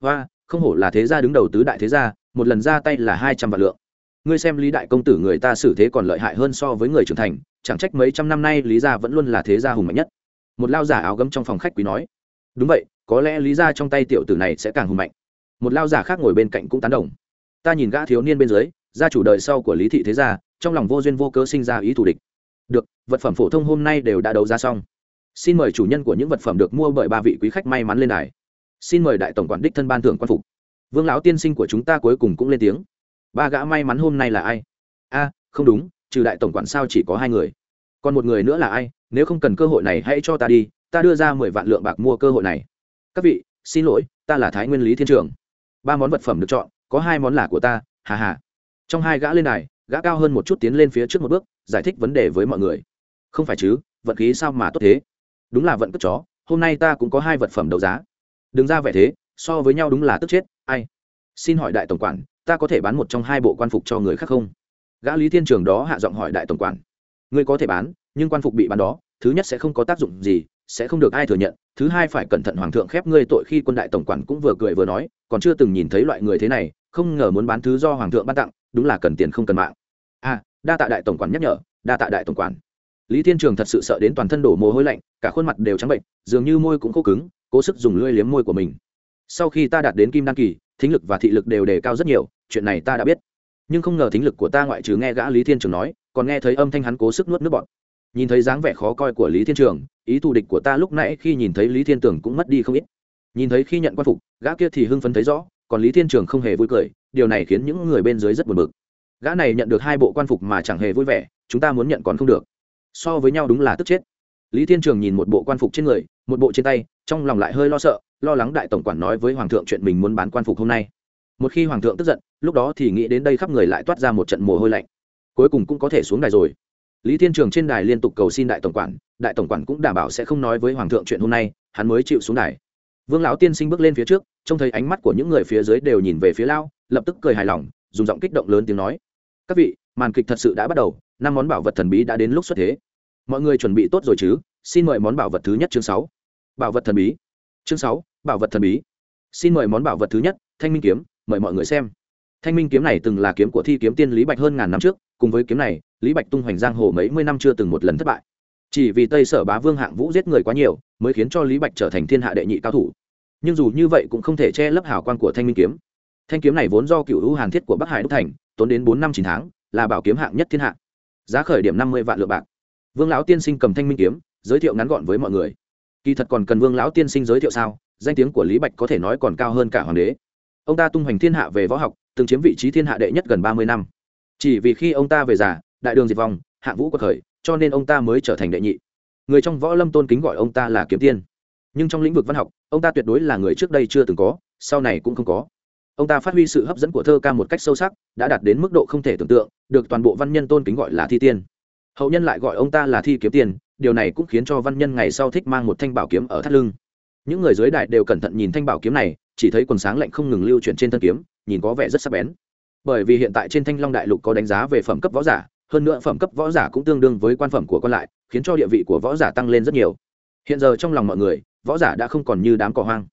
Và không hổ là thế gia đứng đầu tứ đại thế gia, một lần ra tay là hai trăm vạn lượng. Ngươi xem lý đại công tử người ta xử thế còn lợi hại hơn so với người trưởng thành, chẳng trách mấy trăm năm nay lý gia vẫn luôn là thế gia hùng mạnh nhất. Một lao giả áo gấm trong phòng khách quý nói đúng vậy, có lẽ lý gia trong tay tiểu tử này sẽ càng hùng mạnh. Một lao giả khác ngồi bên cạnh cũng tán đồng. Ta nhìn gã thiếu niên bên dưới, gia chủ đời sau của lý thị thế gia, trong lòng vô duyên vô cớ sinh ra ý thù địch. Được, vật phẩm phổ thông hôm nay đều đã đấu ra xong. Xin mời chủ nhân của những vật phẩm được mua bởi ba vị quý khách may mắn lên đài. Xin mời đại tổng quản đích thân ban thưởng quan phục. Vương lão tiên sinh của chúng ta cuối cùng cũng lên tiếng. Ba gã may mắn hôm nay là ai? A, không đúng, trừ đại tổng quản sao chỉ có hai người. Còn một người nữa là ai? Nếu không cần cơ hội này, hãy cho ta đi ta đưa ra mười vạn lượng bạc mua cơ hội này. Các vị, xin lỗi, ta là thái nguyên lý thiên trường. Ba món vật phẩm được chọn, có hai món là của ta hà hà trong hai gã lên này gã cao hơn một chút tiến lên phía trước một bước, giải thích vấn đề với mọi người. Không phải chứ, vận khí sao mà tốt thế? Đúng là vận cất chó, hôm nay ta cũng có hai vật phẩm đấu giá. Đừng ra vẻ thế, so với nhau đúng là tức chết, ai? Xin hỏi đại tổng quản, ta có thể bán một trong hai bộ quan phục cho người khác không? Gã lý thiên trường đó hạ giọng hỏi đại tổng quản. Ngươi có thể bán, nhưng quan phục bị bán đó, thứ nhất sẽ không có tác dụng gì sẽ không được ai thừa nhận thứ hai phải cẩn thận hoàng thượng khép ngươi tội khi quân đại tổng quản cũng vừa cười vừa nói còn chưa từng nhìn thấy loại người thế này không ngờ muốn bán thứ do hoàng thượng ban tặng đúng là cần tiền không cần mạng. A à, đa tạ đại tổng quản nhắc nhở đa tạ đại tổng quản. Lý thiên trường thật sự sợ đến toàn thân đổ mồ hôi lạnh cả khuôn mặt đều trắng bệnh dường như môi cũng khô cứng cố sức dùng lưỡi liếm môi của mình. Sau khi ta đạt đến kim đăng kỳ thính lực và thị lực đều đề cao rất nhiều chuyện này ta đã biết. Nhưng không ngờ thính lực của ta ngoại trừ nghe gã lý thiên trường nói còn nghe thấy âm thanh hắn cố sức nuốt nước bọn nhìn thấy dáng vẻ khó coi của lý thiên trường, ý thù địch của ta lúc nãy khi nhìn thấy lý thiên tường cũng mất đi không ít. Nhìn thấy khi nhận quan phục, gã kia thì hưng phấn thấy rõ, còn lý thiên trường không hề vui cười, điều này khiến những người bên dưới rất buồn bực. Gã này nhận được hai bộ quan phục mà chẳng hề vui vẻ, chúng ta muốn nhận còn không được. So với nhau đúng là tức chết. Lý thiên trường nhìn một bộ quan phục trên người, một bộ trên tay, trong lòng lại hơi lo sợ, lo lắng đại tổng quản nói với hoàng thượng chuyện mình muốn bán quan phục hôm nay. Một khi hoàng thượng tức giận, lúc đó thì nghĩ đến đây khắp người lại toát ra một trận mồ hôi lạnh. Cuối cùng cũng có thể xuống đài rồi lý thiên trường trên đài liên tục cầu xin đại tổng quản, đại tổng quản cũng đảm bảo sẽ không nói với hoàng thượng chuyện hôm nay, hắn mới chịu xuống đài. Vương lão tiên sinh bước lên phía trước, trông thấy ánh mắt của những người phía dưới đều nhìn về phía lao, lập tức cười hài lòng, dùng giọng kích động lớn tiếng nói, các vị, màn kịch thật sự đã bắt đầu, năm món bảo vật thần bí đã đến lúc xuất thế. Mọi người chuẩn bị tốt rồi chứ? Xin mời món bảo vật thứ nhất chương sáu. Bảo vật thần bí? Chương sáu, bảo vật thần bí. Xin mời món bảo vật thứ nhất, thanh minh kiếm, mời mọi người xem. Thanh minh kiếm này từng là kiếm của thi kiếm tiên lý bạch hơn ngàn năm trước cùng với kiếm này, lý bạch tung hoành giang hồ mấy mươi năm chưa từng một lần thất bại. Chỉ vì tây sở bá vương hạng vũ giết người quá nhiều, mới khiến cho lý bạch trở thành thiên hạ đệ nhị cao thủ. Nhưng dù như vậy cũng không thể che lấp hào quang của thanh minh kiếm. Thanh kiếm này vốn do cựu hữu hàn thiết của bắc hải đúc thành, tốn đến bốn năm chín tháng, là bảo kiếm hạng nhất thiên hạ. Giá khởi điểm năm mươi vạn lượng bạc. Vương lão tiên sinh cầm thanh minh kiếm, giới thiệu ngắn gọn với mọi người. Kỳ thật còn cần vương lão tiên sinh giới thiệu sao? Danh tiếng của lý bạch có thể nói còn cao hơn cả hoàng đế. Ông ta tung hoành thiên hạ về võ học, từng chiếm vị trí thiên hạ đệ nhất gần ba mươi năm chỉ vì khi ông ta về già, đại đường diệt vong hạ vũ quật khởi, cho nên ông ta mới trở thành đệ nhị. Người trong võ lâm tôn kính gọi ông ta là kiếm tiên. Nhưng trong lĩnh vực văn học, ông ta tuyệt đối là người trước đây chưa từng có, sau này cũng không có. Ông ta phát huy sự hấp dẫn của thơ ca một cách sâu sắc, đã đạt đến mức độ không thể tưởng tượng, được toàn bộ văn nhân tôn kính gọi là thi tiên. Hậu nhân lại gọi ông ta là thi kiếm tiền điều này cũng khiến cho văn nhân ngày sau thích mang một thanh bảo kiếm ở thắt lưng. Những người dưới đại đều cẩn thận nhìn thanh bảo kiếm này, chỉ thấy quần sáng lạnh không ngừng lưu chuyển trên thân kiếm, nhìn có vẻ rất sắc bén bởi vì hiện tại trên thanh long đại lục có đánh giá về phẩm cấp võ giả, hơn nữa phẩm cấp võ giả cũng tương đương với quan phẩm của con lại, khiến cho địa vị của võ giả tăng lên rất nhiều. Hiện giờ trong lòng mọi người, võ giả đã không còn như đám cỏ hoang.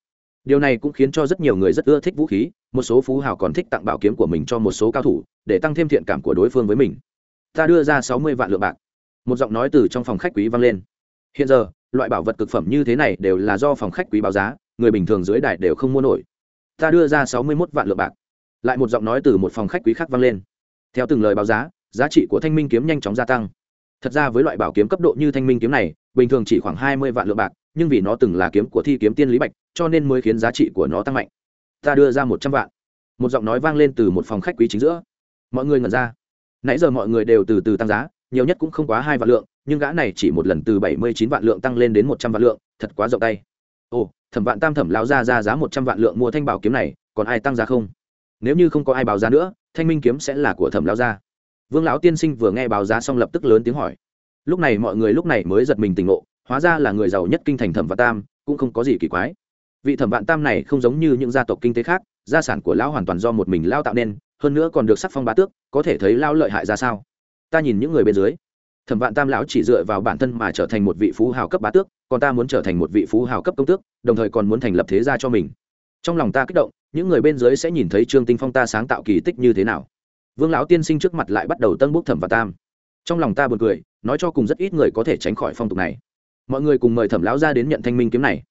Điều này cũng khiến cho rất nhiều người rất ưa thích vũ khí, một số phú hào còn thích tặng bảo kiếm của mình cho một số cao thủ, để tăng thêm thiện cảm của đối phương với mình. Ta đưa ra sáu mươi vạn lượng bạc. Một giọng nói từ trong phòng khách quý vang lên. Hiện giờ, loại bảo vật cực phẩm như thế này đều là do phòng khách quý báo giá, người bình thường dưới đài đều không mua nổi. Ta đưa ra sáu mươi mốt vạn lượng bạc lại một giọng nói từ một phòng khách quý khác vang lên. Theo từng lời báo giá giá trị của thanh minh kiếm nhanh chóng gia tăng. Thật ra với loại bảo kiếm cấp độ như thanh minh kiếm này, bình thường chỉ khoảng hai mươi vạn lượng bạc, nhưng vì nó từng là kiếm của thi kiếm tiên lý bạch, cho nên mới khiến giá trị của nó tăng mạnh. Ta đưa ra một trăm vạn. Một giọng nói vang lên từ một phòng khách quý chính giữa. Mọi người ngẩn ra. Nãy giờ mọi người đều từ từ tăng giá, nhiều nhất cũng không quá hai vạn lượng, nhưng gã này chỉ một lần từ bảy mươi chín vạn lượng tăng lên đến một trăm vạn lượng, thật quá rộng tay. Ồ, thẩm vạn tam thẩm lão ra ra giá một trăm vạn lượng mua thanh bảo kiếm này, còn ai tăng giá không? Nếu như không có ai báo giá nữa, thanh minh kiếm sẽ là của thẩm lão gia. Vương lão tiên sinh vừa nghe báo giá xong lập tức lớn tiếng hỏi. Lúc này mọi người lúc này mới giật mình tỉnh ngộ, hóa ra là người giàu nhất kinh thành thẩm vạn tam, cũng không có gì kỳ quái. Vị thẩm vạn tam này không giống như những gia tộc kinh tế khác, gia sản của lão hoàn toàn do một mình lao tạo nên, hơn nữa còn được sắc phong bá tước, có thể thấy lao lợi hại ra sao? Ta nhìn những người bên dưới. Thẩm vạn tam lão chỉ dựa vào bản thân mà trở thành một vị phú hào cấp bá tước, còn ta muốn trở thành một vị phú hào cấp công tước, đồng thời còn muốn thành lập thế gia cho mình trong lòng ta kích động, những người bên dưới sẽ nhìn thấy trương tinh phong ta sáng tạo kỳ tích như thế nào. Vương lão tiên sinh trước mặt lại bắt đầu tân bốc thẩm và tam. Trong lòng ta buồn cười, nói cho cùng rất ít người có thể tránh khỏi phong tục này. Mọi người cùng mời thẩm lão gia đến nhận thanh minh kiếm này.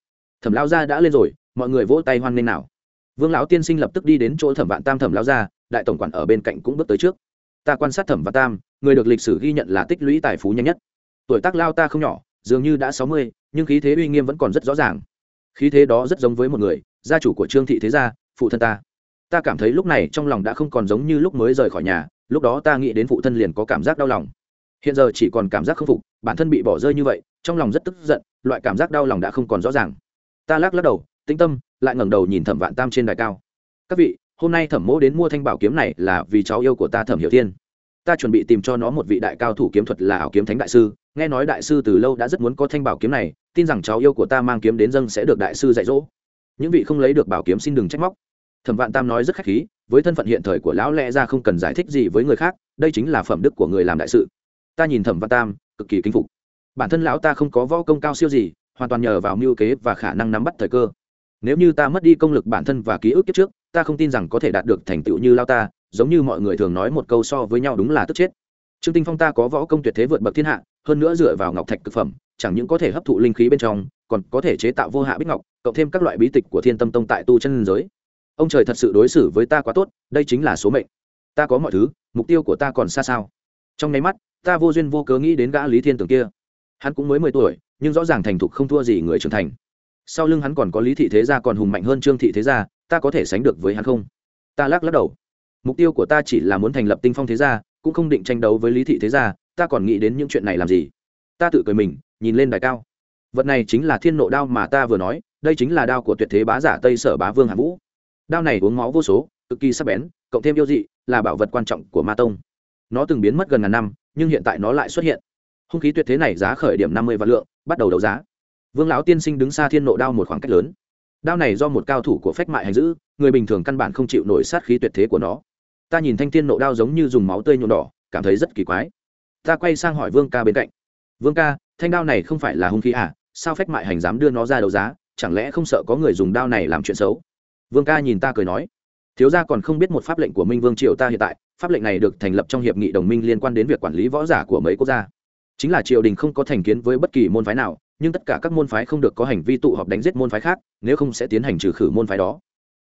Thẩm lão gia đã lên rồi, mọi người vỗ tay hoan nghênh nào. Vương lão tiên sinh lập tức đi đến chỗ thẩm vạn tam thẩm lão gia, đại tổng quản ở bên cạnh cũng bước tới trước. Ta quan sát thẩm vạn tam, người được lịch sử ghi nhận là tích lũy tài phú nhanh nhất. Tuổi tác lao ta không nhỏ, dường như đã sáu mươi, nhưng khí thế uy nghiêm vẫn còn rất rõ ràng. Khí thế đó rất giống với một người gia chủ của trương thị thế gia, phụ thân ta. Ta cảm thấy lúc này trong lòng đã không còn giống như lúc mới rời khỏi nhà, lúc đó ta nghĩ đến phụ thân liền có cảm giác đau lòng. Hiện giờ chỉ còn cảm giác khâm phục, bản thân bị bỏ rơi như vậy, trong lòng rất tức giận, loại cảm giác đau lòng đã không còn rõ ràng. Ta lắc lắc đầu, tĩnh tâm, lại ngẩng đầu nhìn thẩm vạn tam trên đài cao. Các vị, hôm nay thẩm mỗ đến mua thanh bảo kiếm này là vì cháu yêu của ta thẩm hiểu thiên. Ta chuẩn bị tìm cho nó một vị đại cao thủ kiếm thuật là ảo kiếm thánh đại sư. Nghe nói đại sư từ lâu đã rất muốn có thanh bảo kiếm này, tin rằng cháu yêu của ta mang kiếm đến dâng sẽ được đại sư dạy dỗ những vị không lấy được bảo kiếm xin đừng trách móc. Thẩm vạn tam nói rất khách khí, với thân phận hiện thời của lão lẽ ra không cần giải thích gì với người khác, đây chính là phẩm đức của người làm đại sự. Ta nhìn thẩm vạn tam, cực kỳ kính phục. Bản thân lão ta không có võ công cao siêu gì, hoàn toàn nhờ vào mưu kế và khả năng nắm bắt thời cơ. Nếu như ta mất đi công lực bản thân và ký ức kiếp trước, ta không tin rằng có thể đạt được thành tựu như lao ta, giống như mọi người thường nói một câu so với nhau đúng là tức chết. Trương tinh phong ta có võ công tuyệt thế vượt bậc thiên hạ, hơn nữa dựa vào ngọc thạch cực phẩm, chẳng những có thể hấp thụ linh khí bên trong còn có thể chế tạo vô hạ bích ngọc, cộng thêm các loại bí tịch của thiên tâm tông tại tu chân giới. Ông trời thật sự đối xử với ta quá tốt, đây chính là số mệnh. Ta có mọi thứ, mục tiêu của ta còn xa sao? Trong nháy mắt, ta vô duyên vô cớ nghĩ đến gã lý thiên tường kia. Hắn cũng mới mười tuổi, nhưng rõ ràng thành thục không thua gì người trưởng thành. Sau lưng hắn còn có lý thị thế gia còn hùng mạnh hơn trương thị thế gia, ta có thể sánh được với hắn không? Ta lắc lắc đầu. Mục tiêu của ta chỉ là muốn thành lập tinh phong thế gia, cũng không định tranh đấu với lý thị thế gia, ta còn nghĩ đến những chuyện này làm gì? Ta tự cười mình, nhìn lên đài cao vật này chính là thiên nộ đao mà ta vừa nói, đây chính là đao của tuyệt thế bá giả tây sở bá vương hạ vũ. Đao này uống máu vô số, cực kỳ sắc bén, cộng thêm yêu dị, là bảo vật quan trọng của ma tông. Nó từng biến mất gần ngàn năm, nhưng hiện tại nó lại xuất hiện. Hung khí tuyệt thế này giá khởi điểm năm mươi vạn lượng, bắt đầu đấu giá. Vương lão tiên sinh đứng xa thiên nộ đao một khoảng cách lớn. Đao này do một cao thủ của phách mại hành giữ, người bình thường căn bản không chịu nổi sát khí tuyệt thế của nó. Ta nhìn thanh thiên nộ đao giống như dùng máu tươi nhuộm đỏ, cảm thấy rất kỳ quái. Ta quay sang hỏi vương ca bên cạnh. Vương ca, thanh đao này không phải là hung khí à? Sao phách mại hành dám đưa nó ra đấu giá, chẳng lẽ không sợ có người dùng đao này làm chuyện xấu? Vương ca nhìn ta cười nói, thiếu gia còn không biết một pháp lệnh của minh vương triều ta hiện tại, pháp lệnh này được thành lập trong hiệp nghị đồng minh liên quan đến việc quản lý võ giả của mấy quốc gia. Chính là triều đình không có thành kiến với bất kỳ môn phái nào, nhưng tất cả các môn phái không được có hành vi tụ họp đánh giết môn phái khác, nếu không sẽ tiến hành trừ khử môn phái đó.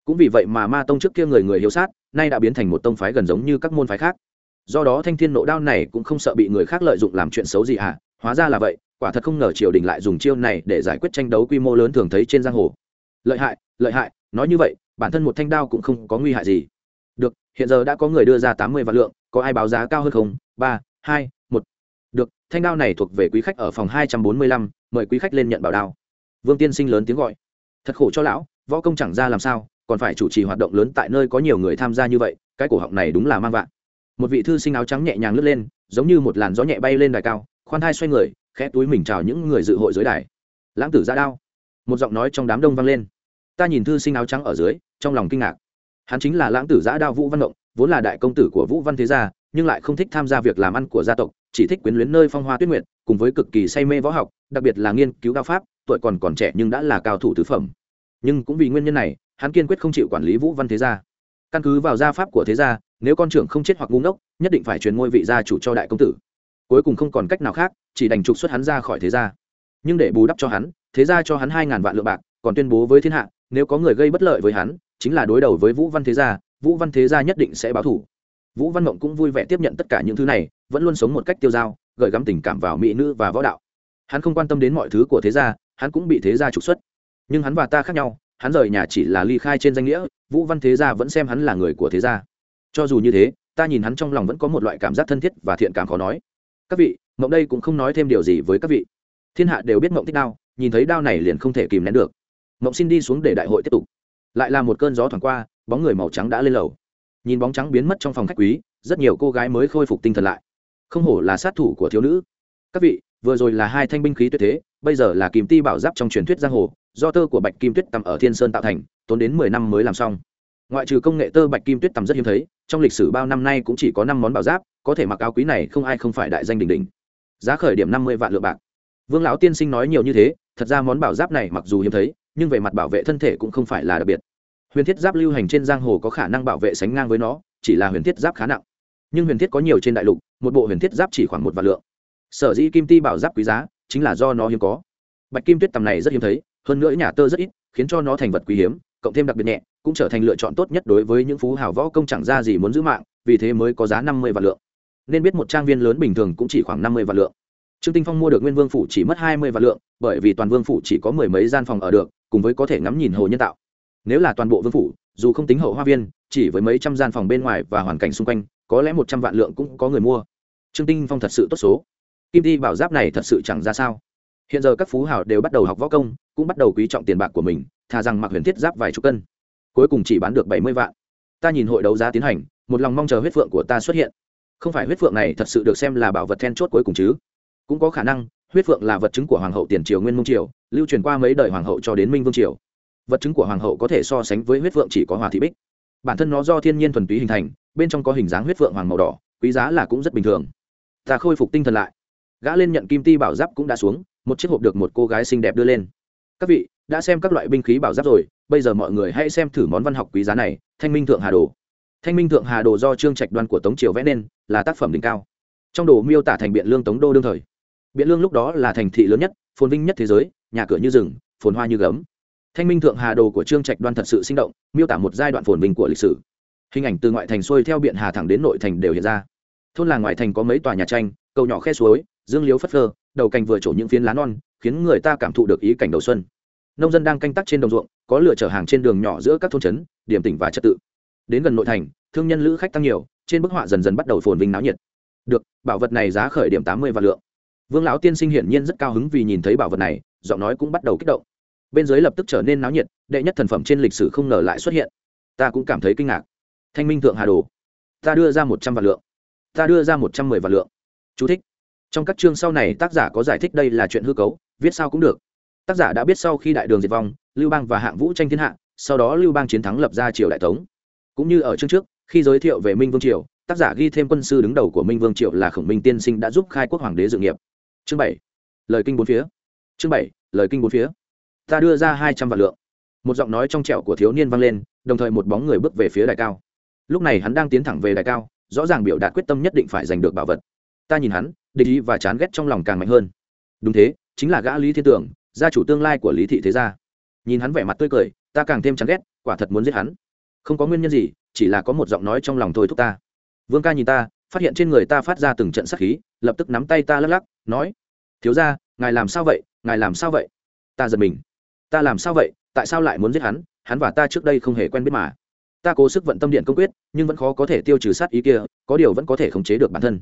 Cũng vì vậy mà ma tông trước kia người người hiếu sát, nay đã biến thành một tông phái gần giống như các môn phái khác. Do đó thanh thiên nộ đao này cũng không sợ bị người khác lợi dụng làm chuyện xấu gì à? Hóa ra là vậy quả thật không ngờ triều đình lại dùng chiêu này để giải quyết tranh đấu quy mô lớn thường thấy trên giang hồ. Lợi hại lợi hại, nói như vậy, bản thân một thanh đao cũng không có nguy hại gì. Được, hiện giờ đã có người đưa ra tám mươi vạn lượng, có ai báo giá cao hơn không? Ba, hai, một. Được, thanh đao này thuộc về quý khách ở phòng hai trăm bốn mươi lăm, mời quý khách lên nhận bảo đao. Vương tiên sinh lớn tiếng gọi. Thật khổ cho lão, võ công chẳng ra làm sao, còn phải chủ trì hoạt động lớn tại nơi có nhiều người tham gia như vậy, cái cổ họng này đúng là mang vạn một vị thư sinh áo trắng nhẹ nhàng lướt lên, giống như một làn gió nhẹ bay lên đài cao, khoan hai xoay người khẽ túi mình chào những người dự hội dưới đài. Lãng tử ra đao. Một giọng nói trong đám đông vang lên. Ta nhìn thư sinh áo trắng ở dưới, trong lòng kinh ngạc. Hắn chính là lãng tử giã đao vũ văn động, vốn là đại công tử của vũ văn thế gia, nhưng lại không thích tham gia việc làm ăn của gia tộc, chỉ thích quyến luyến nơi phong hoa tuyết nguyện cùng với cực kỳ say mê võ học, đặc biệt là nghiên cứu đao pháp, tuổi còn còn trẻ nhưng đã là cao thủ tứ phẩm. Nhưng cũng vì nguyên nhân này, hắn kiên quyết không chịu quản lý vũ văn thế gia. Căn cứ vào gia pháp của thế gia, nếu con trưởng không chết hoặc ngu ngốc, nhất định phải truyền ngôi vị gia chủ cho đại công tử cuối cùng không còn cách nào khác, chỉ đành trục xuất hắn ra khỏi thế gia. Nhưng để bù đắp cho hắn, thế gia cho hắn hai ngàn vạn lượng bạc, còn tuyên bố với thiên hạ, nếu có người gây bất lợi với hắn, chính là đối đầu với vũ văn thế gia, vũ văn thế gia nhất định sẽ báo thủ. Vũ văn mộng cũng vui vẻ tiếp nhận tất cả những thứ này, vẫn luôn sống một cách tiêu dao, gợi gắm tình cảm vào mỹ nữ và võ đạo. Hắn không quan tâm đến mọi thứ của thế gia, hắn cũng bị thế gia trục xuất. Nhưng hắn và ta khác nhau, hắn rời nhà chỉ là ly khai trên danh nghĩa, vũ văn thế gia vẫn xem hắn là người của thế gia. Cho dù như thế, ta nhìn hắn trong lòng vẫn có một loại cảm giác thân thiết và thiện cảm khó nói các vị, mộng đây cũng không nói thêm điều gì với các vị. Thiên hạ đều biết mộng thích đao, nhìn thấy đao này liền không thể kìm nén được. Mộng xin đi xuống để đại hội tiếp tục. Lại là một cơn gió thoảng qua, bóng người màu trắng đã lên lầu. Nhìn bóng trắng biến mất trong phòng khách quý, rất nhiều cô gái mới khôi phục tinh thần lại. Không hổ là sát thủ của thiếu nữ. Các vị, vừa rồi là hai thanh binh khí tuyệt thế, bây giờ là kìm ti bảo giáp trong truyền thuyết giang hồ, do tơ của bạch kim tuyết tầm ở thiên sơn tạo thành, tốn đến mười năm mới làm xong ngoại trừ công nghệ tơ bạch kim tuyết tầm rất hiếm thấy, trong lịch sử bao năm nay cũng chỉ có năm món bảo giáp, có thể mặc áo quý này không ai không phải đại danh đỉnh đỉnh. Giá khởi điểm năm mươi vạn lượng bạc. Vương lão tiên sinh nói nhiều như thế, thật ra món bảo giáp này mặc dù hiếm thấy, nhưng về mặt bảo vệ thân thể cũng không phải là đặc biệt. Huyền thiết giáp lưu hành trên giang hồ có khả năng bảo vệ sánh ngang với nó, chỉ là huyền thiết giáp khá nặng. Nhưng huyền thiết có nhiều trên đại lục, một bộ huyền thiết giáp chỉ khoảng một vạn lượng. Sở dĩ kim ti bảo giáp quý giá, chính là do nó hiếm có. Bạch kim tuyết tầm này rất hiếm thấy, hơn nữa nhà tơ rất ít, khiến cho nó thành vật quý hiếm cộng thêm đặc biệt nhẹ, cũng trở thành lựa chọn tốt nhất đối với những phú hào võ công chẳng ra gì muốn giữ mạng, vì thế mới có giá năm mươi vạn lượng. Nên biết một trang viên lớn bình thường cũng chỉ khoảng năm mươi vạn lượng. Trương tinh phong mua được nguyên vương phủ chỉ mất hai mươi vạn lượng, bởi vì toàn vương phủ chỉ có mười mấy gian phòng ở được, cùng với có thể ngắm nhìn hồ nhân tạo. Nếu là toàn bộ vương phủ, dù không tính hậu hoa viên, chỉ với mấy trăm gian phòng bên ngoài và hoàn cảnh xung quanh, có lẽ một trăm vạn lượng cũng có người mua. Trương tinh phong thật sự tốt số. Kim thi bảo giáp này thật sự chẳng ra sao. Hiện giờ các phú hào đều bắt đầu học võ công, cũng bắt đầu quý trọng tiền bạc của mình thà rằng mặc huyền thiết giáp vài chục cân. Cuối cùng chỉ bán được bảy mươi vạn. Ta nhìn hội đấu giá tiến hành, một lòng mong chờ huyết phượng của ta xuất hiện. Không phải huyết phượng này thật sự được xem là bảo vật then chốt cuối cùng chứ? Cũng có khả năng, huyết phượng là vật chứng của hoàng hậu tiền triều nguyên mông triều, lưu truyền qua mấy đời hoàng hậu cho đến minh vương triều. Vật chứng của hoàng hậu có thể so sánh với huyết phượng chỉ có hòa thị bích. Bản thân nó do thiên nhiên thuần túy hình thành, bên trong có hình dáng huyết phượng hoàng màu đỏ, quý giá là cũng rất bình thường. Ta khôi phục tinh thần lại. Gã lên nhận kim ti bảo giáp cũng đã xuống, một chiếc hộp được một cô gái xinh đẹp đưa lên. Các vị đã xem các loại binh khí bảo giáp rồi, bây giờ mọi người hãy xem thử món văn học quý giá này, thanh minh thượng hà đồ. Thanh minh thượng hà đồ do trương trạch đoan của tống triều vẽ nên, là tác phẩm đỉnh cao. Trong đồ miêu tả thành biện lương tống đô đương thời. Biện lương lúc đó là thành thị lớn nhất, phồn vinh nhất thế giới, nhà cửa như rừng, phồn hoa như gấm. Thanh minh thượng hà đồ của trương trạch đoan thật sự sinh động, miêu tả một giai đoạn phồn vinh của lịch sử. Hình ảnh từ ngoại thành xuôi theo biện hà thẳng đến nội thành đều hiện ra. Thôn làng ngoại thành có mấy tòa nhà tranh, cầu nhỏ khe suối, dương liếu phất phơ, đầu cành vừa trổ những phiến lá non, khiến người ta cảm thụ được ý cảnh đầu xuân nông dân đang canh tác trên đồng ruộng, có lửa chở hàng trên đường nhỏ giữa các thôn trấn, điểm tỉnh và trật tự. Đến gần nội thành, thương nhân lữ khách tăng nhiều, trên bức họa dần dần bắt đầu phồn vinh náo nhiệt. Được, bảo vật này giá khởi điểm tám mươi vạn lượng. Vương lão tiên sinh hiển nhiên rất cao hứng vì nhìn thấy bảo vật này, giọng nói cũng bắt đầu kích động. Bên dưới lập tức trở nên náo nhiệt, đệ nhất thần phẩm trên lịch sử không ngờ lại xuất hiện. Ta cũng cảm thấy kinh ngạc. Thanh minh thượng hà đồ, ta đưa ra một trăm vạn lượng. Ta đưa ra một trăm mười vạn lượng. Chú thích. trong các chương sau này tác giả có giải thích đây là chuyện hư cấu, viết sao cũng được tác giả đã biết sau khi đại đường diệt vong, lưu bang và hạng vũ tranh thiên hạ, sau đó lưu bang chiến thắng lập ra triều đại tống cũng như ở chương trước, khi giới thiệu về minh vương triều, tác giả ghi thêm quân sư đứng đầu của minh vương triều là khổng minh tiên sinh đã giúp khai quốc hoàng đế dự nghiệp. Chương bảy. Lời kinh bốn phía. Chương bảy, lời kinh bốn phía. Ta đưa ra hai trăm vạn lượng. Một giọng nói trong trẻo của thiếu niên vang lên, đồng thời một bóng người bước về phía đài cao. Lúc này hắn đang tiến thẳng về đài cao, rõ ràng biểu đạt quyết tâm nhất định phải giành được bảo vật. Ta nhìn hắn, địch ý và chán ghét trong lòng càng mạnh hơn. Đúng thế, chính là gã lý thiên tưởng gia chủ tương lai của lý thị thế gia. Nhìn hắn vẻ mặt tươi cười, ta càng thêm chán ghét, quả thật muốn giết hắn. Không có nguyên nhân gì, chỉ là có một giọng nói trong lòng thôi thúc ta. Vương ca nhìn ta, phát hiện trên người ta phát ra từng trận sắc khí, lập tức nắm tay ta lắc lắc, nói, thiếu ra ngài làm sao vậy? Ngài làm sao vậy? Ta giật mình. Ta làm sao vậy? Tại sao lại muốn giết hắn? Hắn và ta trước đây không hề quen biết mà. Ta cố sức vận tâm điện công quyết, nhưng vẫn khó có thể tiêu trừ sát ý kia, có điều vẫn có thể khống chế được bản thân.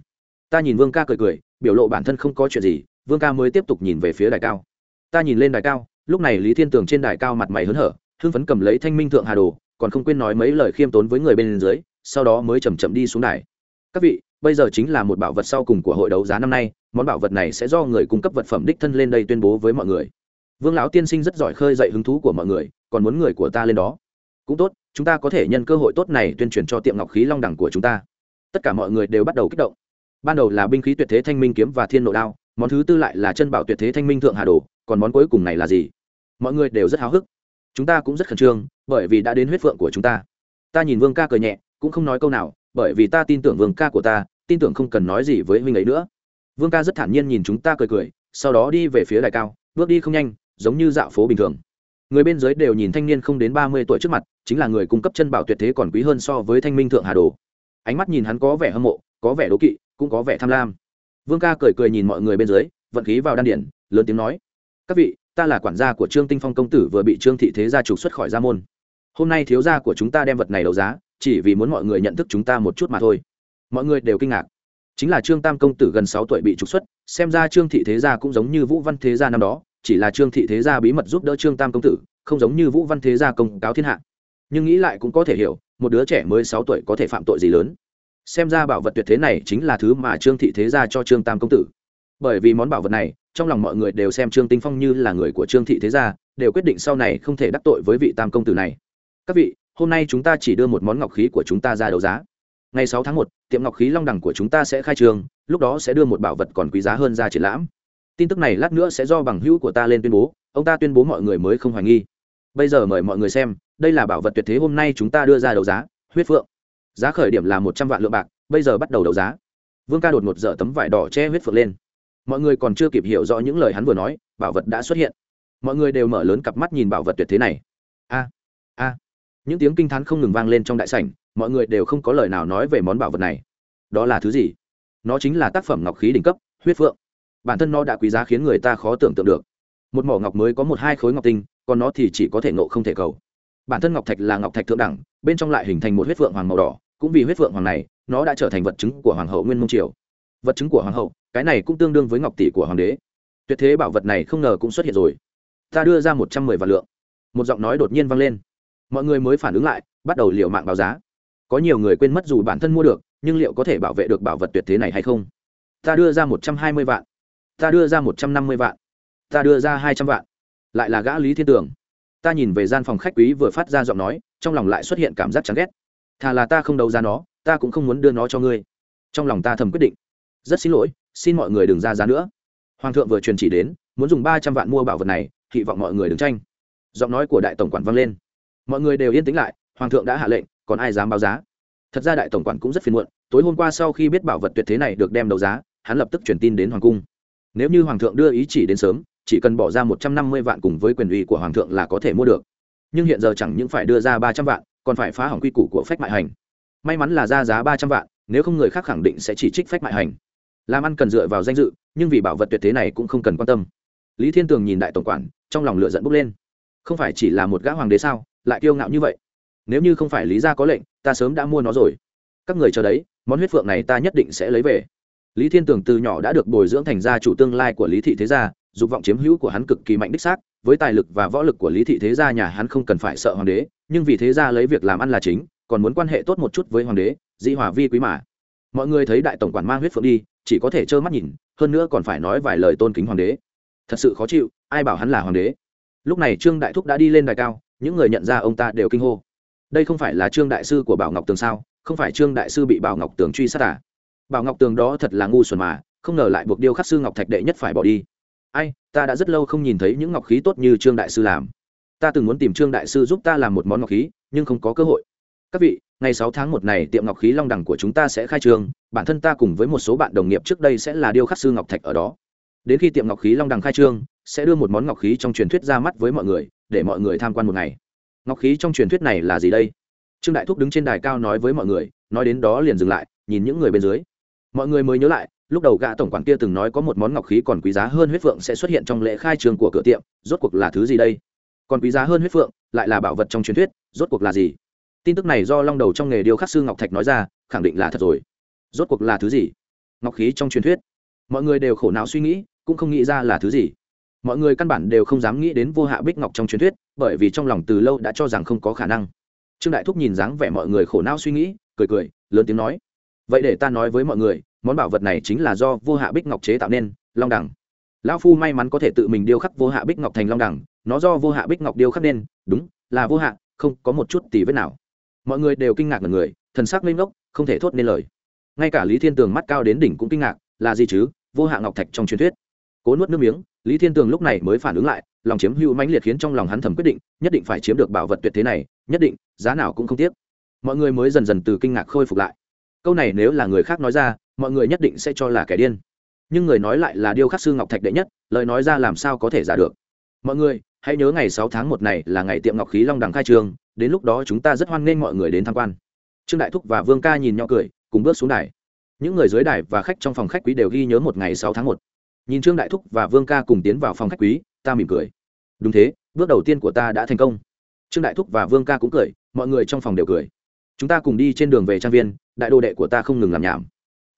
Ta nhìn vương ca cười cười, biểu lộ bản thân không có chuyện gì, vương ca mới tiếp tục nhìn về phía đài cao ta nhìn lên đài cao, lúc này lý thiên tường trên đài cao mặt mày hớn hở, hưng phấn cầm lấy thanh minh thượng hà đồ, còn không quên nói mấy lời khiêm tốn với người bên dưới, sau đó mới chầm chậm đi xuống đài. Các vị, bây giờ chính là một bảo vật sau cùng của hội đấu giá năm nay, món bảo vật này sẽ do người cung cấp vật phẩm đích thân lên đây tuyên bố với mọi người. Vương lão tiên sinh rất giỏi khơi dậy hứng thú của mọi người, còn muốn người của ta lên đó. Cũng tốt, chúng ta có thể nhân cơ hội tốt này tuyên truyền cho tiệm ngọc khí long đẳng của chúng ta. Tất cả mọi người đều bắt đầu kích động. Ban đầu là binh khí tuyệt thế thanh minh kiếm và thiên nội đao, món thứ tư lại là chân bảo tuyệt thế thanh minh thượng hà đồ còn món cuối cùng này là gì? Mọi người đều rất háo hức. Chúng ta cũng rất khẩn trương, bởi vì đã đến huyết phượng của chúng ta. Ta nhìn vương ca cười nhẹ, cũng không nói câu nào, bởi vì ta tin tưởng vương ca của ta, tin tưởng không cần nói gì với huynh ấy nữa. Vương ca rất thản nhiên nhìn chúng ta cười cười, sau đó đi về phía đài cao, bước đi không nhanh, giống như dạo phố bình thường. Người bên dưới đều nhìn thanh niên không đến ba mươi tuổi trước mặt, chính là người cung cấp chân bảo tuyệt thế còn quý hơn so với thanh minh thượng hà đồ. Ánh mắt nhìn hắn có vẻ hâm mộ, có vẻ đố kỵ, cũng có vẻ tham lam. Vương ca cười cười nhìn mọi người bên dưới, vận khí vào đan điển, lớn tiếng nói các vị, ta là quản gia của trương tinh phong công tử vừa bị trương thị thế gia trục xuất khỏi gia môn. Hôm nay thiếu gia của chúng ta đem vật này đấu giá, chỉ vì muốn mọi người nhận thức chúng ta một chút mà thôi. Mọi người đều kinh ngạc. Chính là trương tam công tử gần sáu tuổi bị trục xuất, xem ra trương thị thế gia cũng giống như vũ văn thế gia năm đó, chỉ là trương thị thế gia bí mật giúp đỡ trương tam công tử, không giống như vũ văn thế gia công cáo thiên hạ. Nhưng nghĩ lại cũng có thể hiểu, một đứa trẻ mới sáu tuổi có thể phạm tội gì lớn. Xem ra bảo vật tuyệt thế này chính là thứ mà trương thị thế gia cho trương tam công tử bởi vì món bảo vật này, trong lòng mọi người đều xem trương tinh phong như là người của trương thị thế gia, đều quyết định sau này không thể đắc tội với vị tam công tử này. Các vị, hôm nay chúng ta chỉ đưa một món ngọc khí của chúng ta ra đấu giá. Ngày sáu tháng một, tiệm ngọc khí long đẳng của chúng ta sẽ khai trương lúc đó sẽ đưa một bảo vật còn quý giá hơn ra triển lãm. Tin tức này lát nữa sẽ do bằng hữu của ta lên tuyên bố, ông ta tuyên bố mọi người mới không hoài nghi. Bây giờ mời mọi người xem, đây là bảo vật tuyệt thế hôm nay chúng ta đưa ra đấu giá, huyết phượng. Giá khởi điểm là một trăm vạn lượng bạc, bây giờ bắt đầu đấu giá. Vương ca đột ngột dở tấm vải đỏ che huyết phượng lên mọi người còn chưa kịp hiểu rõ những lời hắn vừa nói, bảo vật đã xuất hiện. Mọi người đều mở lớn cặp mắt nhìn bảo vật tuyệt thế này. A a. Những tiếng kinh t h á n không ngừng vang lên trong đại sảnh, mọi người đều không có lời nào nói về món bảo vật này. Đó là thứ gì? Nó chính là tác phẩm ngọc khí đỉnh cấp, huyết phượng. Bản thân nó đã quý giá khiến người ta khó tưởng tượng được. Một mỏ ngọc mới có một hai khối ngọc tinh, còn nó thì chỉ có thể nộ không thể cầu. Bản thân ngọc thạch là ngọc thạch thượng đẳng, bên trong lại hình thành một huyết phượng hoàng màu đỏ, cũng vì huyết phượng hoàng này, nó đã trở thành vật chứng của hoàng hậu nguyên mông triều vật chứng của hoàng hậu, cái này cũng tương đương với ngọc tỷ của hoàng đế. Tuyệt thế bảo vật này không ngờ cũng xuất hiện rồi. Ta đưa ra một trăm mười vạn lượng. Một giọng nói đột nhiên vang lên. Mọi người mới phản ứng lại, bắt đầu liệu mạng báo giá. Có nhiều người quên mất dù bản thân mua được, nhưng liệu có thể bảo vệ được bảo vật tuyệt thế này hay không? Ta đưa ra một trăm hai mươi vạn. Ta đưa ra một trăm năm mươi vạn. Ta đưa ra hai trăm vạn. Lại là gã lý thiên tường. Ta nhìn về gian phòng khách quý vừa phát ra giọng nói, trong lòng lại xuất hiện cảm giác chán ghét. Thà là ta không đấu ra nó, ta cũng không muốn đưa nó cho ngươi. Trong lòng ta thầm quyết định rất xin lỗi, xin mọi người đừng ra giá nữa. Hoàng thượng vừa truyền chỉ đến, muốn dùng ba trăm vạn mua bảo vật này, hy vọng mọi người đừng tranh. Giọng nói của đại tổng quản vang lên. Mọi người đều yên tĩnh lại, hoàng thượng đã hạ lệnh, còn ai dám báo giá? Thật ra đại tổng quản cũng rất phiền muộn, tối hôm qua sau khi biết bảo vật tuyệt thế này được đem đấu giá, hắn lập tức truyền tin đến hoàng cung. Nếu như hoàng thượng đưa ý chỉ đến sớm, chỉ cần bỏ ra một trăm năm mươi vạn cùng với quyền uy của hoàng thượng là có thể mua được. Nhưng hiện giờ chẳng những phải đưa ra ba trăm vạn, còn phải phá hỏng quy củ của phách mại hành. May mắn là ra giá ba trăm vạn, nếu không người khác khẳng định sẽ chỉ trích phách mại hành làm ăn cần dựa vào danh dự, nhưng vì bảo vật tuyệt thế này cũng không cần quan tâm. Lý thiên tường nhìn đại tổng quản, trong lòng lựa dẫn bốc lên. Không phải chỉ là một gã hoàng đế sao, lại kiêu ngạo như vậy? Nếu như không phải lý gia có lệnh, ta sớm đã mua nó rồi. Các người chờ đấy, món huyết phượng này ta nhất định sẽ lấy về. Lý thiên tường từ nhỏ đã được bồi dưỡng thành gia chủ tương lai của lý thị thế gia, dục vọng chiếm hữu của hắn cực kỳ mạnh đích xác, với tài lực và võ lực của lý thị thế gia nhà hắn không cần phải sợ hoàng đế, nhưng vì thế gia lấy việc làm ăn là chính, còn muốn quan hệ tốt một chút với hoàng đế dĩ hòa vi quý mà mọi người thấy đại tổng quản mang huyết phượng đi, chỉ có thể trơ mắt nhìn, hơn nữa còn phải nói vài lời tôn kính hoàng đế. Thật sự khó chịu, ai bảo hắn là hoàng đế? Lúc này trương đại thúc đã đi lên đài cao, những người nhận ra ông ta đều kinh hô. Đây không phải là trương đại sư của bảo ngọc tường sao? Không phải trương đại sư bị bảo ngọc tường truy sát à? Bảo ngọc tường đó thật là ngu xuẩn mà, không ngờ lại buộc điêu khắc sư ngọc thạch đệ nhất phải bỏ đi. Ai, ta đã rất lâu không nhìn thấy những ngọc khí tốt như trương đại sư làm. Ta từng muốn tìm trương đại sư giúp ta làm một món ngọc khí, nhưng không có cơ hội. Các vị ngày sáu tháng một này tiệm ngọc khí long đẳng của chúng ta sẽ khai trương, bản thân ta cùng với một số bạn đồng nghiệp trước đây sẽ là điêu khắc sư ngọc thạch ở đó. Đến khi tiệm ngọc khí long đằng khai trương, sẽ đưa một món ngọc khí trong truyền thuyết ra mắt với mọi người, để mọi người tham quan một ngày. Ngọc khí trong truyền thuyết này là gì đây? Trương đại thúc đứng trên đài cao nói với mọi người, nói đến đó liền dừng lại, nhìn những người bên dưới. Mọi người mới nhớ lại, lúc đầu gã tổng quản kia từng nói có một món ngọc khí còn quý giá hơn huyết phượng sẽ xuất hiện trong lễ khai trương của cửa tiệm, rốt cuộc là thứ gì đây? Còn quý giá hơn huyết phượng, lại là bảo vật trong truyền thuyết, rốt cuộc là gì? Tin tức này do long đầu trong nghề điêu khắc sư ngọc thạch nói ra, khẳng định là thật rồi. Rốt cuộc là thứ gì? Ngọc khí trong truyền thuyết. Mọi người đều khổ não suy nghĩ, cũng không nghĩ ra là thứ gì. Mọi người căn bản đều không dám nghĩ đến vô hạ bích ngọc trong truyền thuyết, bởi vì trong lòng từ lâu đã cho rằng không có khả năng. Trương đại thúc nhìn dáng vẻ mọi người khổ não suy nghĩ, cười cười, lớn tiếng nói, vậy để ta nói với mọi người, món bảo vật này chính là do vô hạ bích ngọc chế tạo nên, long đẳng lão phu may mắn có thể tự mình điêu khắc vô hạ bích ngọc thành long đẳng nó do vô hạ bích ngọc điêu khắc nên, đúng, là vô hạ, không có một chút tỷ vết nào mọi người đều kinh ngạc một người, thần sắc lên ngốc, không thể thốt nên lời. Ngay cả lý thiên tường mắt cao đến đỉnh cũng kinh ngạc, là gì chứ? Vô hạ ngọc thạch trong truyền thuyết. Cố nuốt nước miếng, lý thiên tường lúc này mới phản ứng lại, lòng chiếm hữu mãnh liệt khiến trong lòng hắn thầm quyết định, nhất định phải chiếm được bảo vật tuyệt thế này, nhất định, giá nào cũng không tiếc. Mọi người mới dần dần từ kinh ngạc khôi phục lại. Câu này nếu là người khác nói ra, mọi người nhất định sẽ cho là kẻ điên. Nhưng người nói lại là điêu khắc sư ngọc thạch đệ nhất, lời nói ra làm sao có thể giả được? Mọi người hãy nhớ ngày sáu tháng một này là ngày tiệm ngọc khí long đằng khai trường, đến lúc đó chúng ta rất hoan nghênh mọi người đến tham quan. Trương đại thúc và vương ca nhìn nhau cười, cùng bước xuống đài. Những người dưới đài và khách trong phòng khách quý đều ghi nhớ một ngày sáu tháng một. Nhìn trương đại thúc và vương ca cùng tiến vào phòng khách quý, ta mỉm cười. Đúng thế, bước đầu tiên của ta đã thành công. Trương đại thúc và vương ca cũng cười, mọi người trong phòng đều cười. Chúng ta cùng đi trên đường về trang viên, đại đồ đệ của ta không ngừng làm nhảm.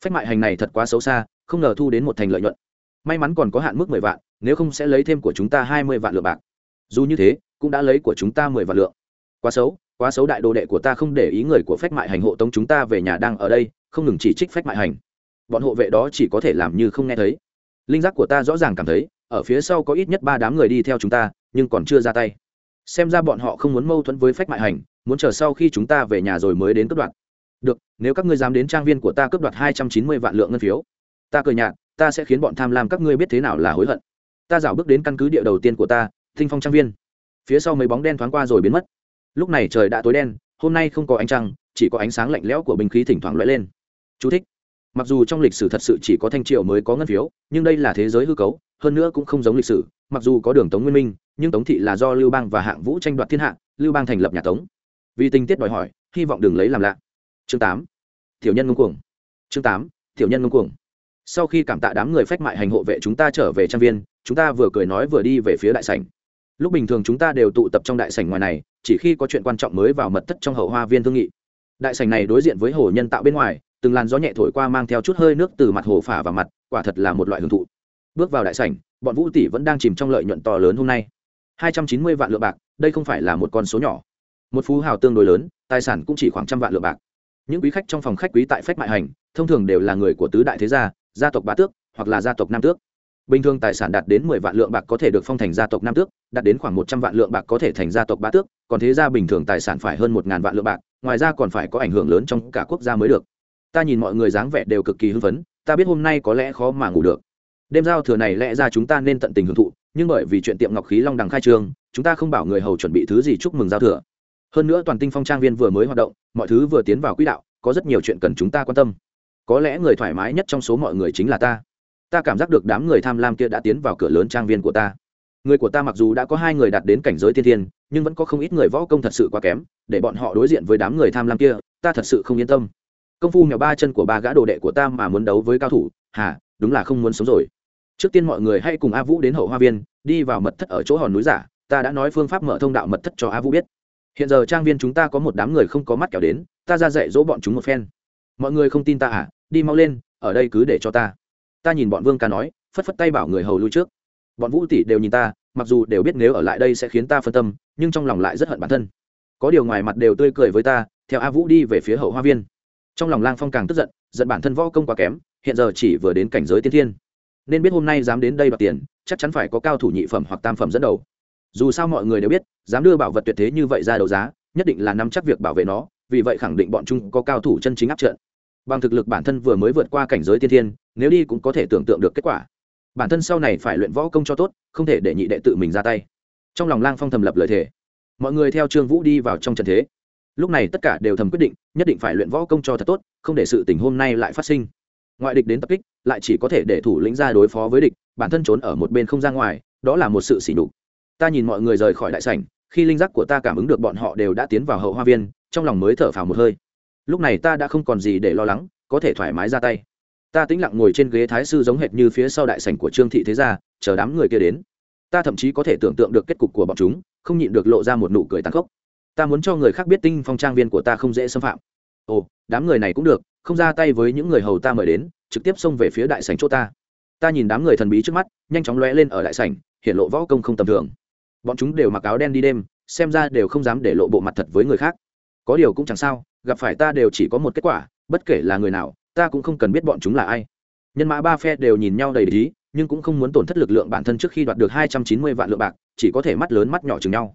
Phách mại hành này thật quá xấu xa, không ngờ thu đến một thành lợi nhuận. May mắn còn có hạn mức mười vạn, nếu không sẽ lấy thêm của chúng ta hai mươi vạn lượng bạc dù như thế, cũng đã lấy của chúng ta mười vạn lượng. Quá xấu quá xấu đại đồ đệ của ta không để ý người của phách mại hành hộ tống chúng ta về nhà đang ở đây, không ngừng chỉ trích phách mại hành. Bọn hộ vệ đó chỉ có thể làm như không nghe thấy. Linh giác của ta rõ ràng cảm thấy, ở phía sau có ít nhất ba đám người đi theo chúng ta, nhưng còn chưa ra tay. Xem ra bọn họ không muốn mâu thuẫn với phách mại hành, muốn chờ sau khi chúng ta về nhà rồi mới đến cướp đoạt. Được, nếu các ngươi dám đến trang viên của ta cướp đoạt hai trăm chín mươi vạn lượng ngân phiếu, ta cười nhạt, ta sẽ khiến bọn tham lam các ngươi biết thế nào là hối hận. Ta dạo bước đến căn cứ địa đầu tiên của ta thinh phong trang viên. Phía sau mấy bóng đen thoáng qua rồi biến mất. Lúc này trời đã tối đen, hôm nay không có ánh trăng, chỉ có ánh sáng lạnh lẽo của binh khí thỉnh thoảng lóe lên. Chú thích. mặc dù trong lịch sử thật sự chỉ có thanh triều mới có ngân phiếu, nhưng đây là thế giới hư cấu, hơn nữa cũng không giống lịch sử. Mặc dù có đường tống nguyên minh, nhưng tống thị là do lưu bang và hạng vũ tranh đoạt thiên hạ, lưu bang thành lập nhà tống. Vì tình tiết đòi hỏi, hy vọng đừng lấy làm lạ. Chương tám. Tiểu nhân ngông cuồng. Chương tám. Tiểu nhân ngông cuồng. Sau khi cảm tạ đám người phách mại hành hộ vệ chúng ta trở về trang viên, chúng ta vừa cười nói vừa đi về phía đại sảnh lúc bình thường chúng ta đều tụ tập trong đại sảnh ngoài này, chỉ khi có chuyện quan trọng mới vào mật thất trong hậu hoa viên thương nghị. Đại sảnh này đối diện với hồ nhân tạo bên ngoài, từng làn gió nhẹ thổi qua mang theo chút hơi nước từ mặt hồ phả vào mặt, quả thật là một loại hưởng thụ. Bước vào đại sảnh, bọn vũ tỷ vẫn đang chìm trong lợi nhuận to lớn hôm nay. Hai trăm chín mươi vạn lượng bạc, đây không phải là một con số nhỏ. Một phú hào tương đối lớn, tài sản cũng chỉ khoảng trăm vạn lượng bạc. Những quý khách trong phòng khách quý tại phách mại hành, thông thường đều là người của tứ đại thế gia gia tộc bá tước hoặc là gia tộc nam tước bình thường tài sản đạt đến mười vạn lượng bạc có thể được phong thành gia tộc nam tước, đạt đến khoảng một trăm vạn lượng bạc có thể thành gia tộc bá tước, còn thế gia bình thường tài sản phải hơn một ngàn vạn lượng bạc, ngoài ra còn phải có ảnh hưởng lớn trong cả quốc gia mới được. Ta nhìn mọi người dáng vẻ đều cực kỳ hưng phấn, ta biết hôm nay có lẽ khó mà ngủ được. Đêm giao thừa này lẽ ra chúng ta nên tận tình hưởng thụ, nhưng bởi vì chuyện tiệm ngọc khí long đằng khai trương, chúng ta không bảo người hầu chuẩn bị thứ gì chúc mừng giao thừa. Hơn nữa toàn tinh phong trang viên vừa mới hoạt động, mọi thứ vừa tiến vào quỹ đạo, có rất nhiều chuyện cần chúng ta quan tâm. Có lẽ người thoải mái nhất trong số mọi người chính là ta ta cảm giác được đám người tham lam kia đã tiến vào cửa lớn trang viên của ta. Người của ta mặc dù đã có hai người đạt đến cảnh giới thiên thiên, nhưng vẫn có không ít người võ công thật sự quá kém, để bọn họ đối diện với đám người tham lam kia, ta thật sự không yên tâm. Công phu mèo ba chân của ba gã đồ đệ của ta mà muốn đấu với cao thủ hả đúng là không muốn sống rồi. Trước tiên mọi người hãy cùng a vũ đến hậu hoa viên, đi vào mật thất ở chỗ hòn núi giả, ta đã nói phương pháp mở thông đạo mật thất cho a vũ biết. Hiện giờ trang viên chúng ta có một đám người không có mắt kéo đến, ta ra dạy dỗ bọn chúng một phen. Mọi người không tin ta à đi mau lên, ở đây cứ để cho ta ta nhìn bọn vương ca nói, phất phất tay bảo người hầu lui trước. Bọn vũ tỷ đều nhìn ta, mặc dù đều biết nếu ở lại đây sẽ khiến ta phân tâm, nhưng trong lòng lại rất hận bản thân. Có điều ngoài mặt đều tươi cười với ta, theo a vũ đi về phía hậu hoa viên. Trong lòng lang phong càng tức giận giận bản thân võ công quá kém, hiện giờ chỉ vừa đến cảnh giới tiên thiên. Nên biết hôm nay dám đến đây đoạt tiền, chắc chắn phải có cao thủ nhị phẩm hoặc tam phẩm dẫn đầu. Dù sao mọi người đều biết, dám đưa bảo vật tuyệt thế như vậy ra đấu giá, nhất định là nắm chắc việc bảo vệ nó, vì vậy khẳng định bọn chúng có cao thủ chân chính áp trận bằng thực lực bản thân vừa mới vượt qua cảnh giới tiên thiên, nếu đi cũng có thể tưởng tượng được kết quả. Bản thân sau này phải luyện võ công cho tốt, không thể để nhị đệ tự mình ra tay. Trong lòng lang phong thầm lập lời thề. Mọi người theo trương vũ đi vào trong trận thế. Lúc này tất cả đều thầm quyết định, nhất định phải luyện võ công cho thật tốt, không để sự tình hôm nay lại phát sinh. Ngoại địch đến tập kích, lại chỉ có thể để thủ lĩnh ra đối phó với địch, bản thân trốn ở một bên không ra ngoài, đó là một sự xỉ đục ta nhìn mọi người rời khỏi đại sảnh, khi linh giác của ta cảm ứng được bọn họ đều đã tiến vào hậu hoa viên, trong lòng mới thở phào một hơi lúc này ta đã không còn gì để lo lắng, có thể thoải mái ra tay. Ta tĩnh lặng ngồi trên ghế thái sư giống hệt như phía sau đại sảnh của trương thị thế gia, chờ đám người kia đến. Ta thậm chí có thể tưởng tượng được kết cục của bọn chúng, không nhịn được lộ ra một nụ cười tàn khốc. Ta muốn cho người khác biết tinh phong trang viên của ta không dễ xâm phạm. Ồ, đám người này cũng được, không ra tay với những người hầu ta mời đến, trực tiếp xông về phía đại sảnh chỗ ta. Ta nhìn đám người thần bí trước mắt, nhanh chóng lóe lên ở đại sảnh, hiện lộ võ công không tầm thường. Bọn chúng đều mặc áo đen đi đêm, xem ra đều không dám để lộ bộ mặt thật với người khác. Có điều cũng chẳng sao gặp phải ta đều chỉ có một kết quả, bất kể là người nào, ta cũng không cần biết bọn chúng là ai. Nhân mã ba phe đều nhìn nhau đầy lý nhưng cũng không muốn tổn thất lực lượng bản thân trước khi đoạt được hai trăm chín mươi vạn lượng bạc, chỉ có thể mắt lớn mắt nhỏ chừng nhau.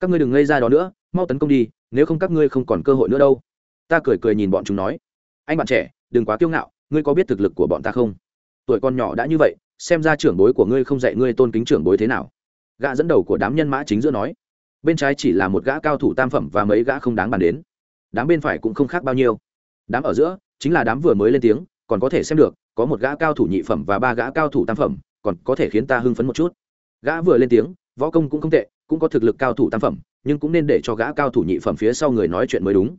Các ngươi đừng ngây ra đó nữa, mau tấn công đi, nếu không các ngươi không còn cơ hội nữa đâu. Ta cười cười nhìn bọn chúng nói. Anh bạn trẻ, đừng quá kiêu ngạo, ngươi có biết thực lực của bọn ta không? Tuổi con nhỏ đã như vậy, xem ra trưởng bối của ngươi không dạy ngươi tôn kính trưởng bối thế nào. Gã dẫn đầu của đám nhân mã chính giữa nói. Bên trái chỉ là một gã cao thủ tam phẩm và mấy gã không đáng bàn đến đám bên phải cũng không khác bao nhiêu. Đám ở giữa, chính là đám vừa mới lên tiếng, còn có thể xem được, có một gã cao thủ nhị phẩm và ba gã cao thủ tam phẩm, còn có thể khiến ta hưng phấn một chút. Gã vừa lên tiếng, võ công cũng không tệ, cũng có thực lực cao thủ tam phẩm, nhưng cũng nên để cho gã cao thủ nhị phẩm phía sau người nói chuyện mới đúng.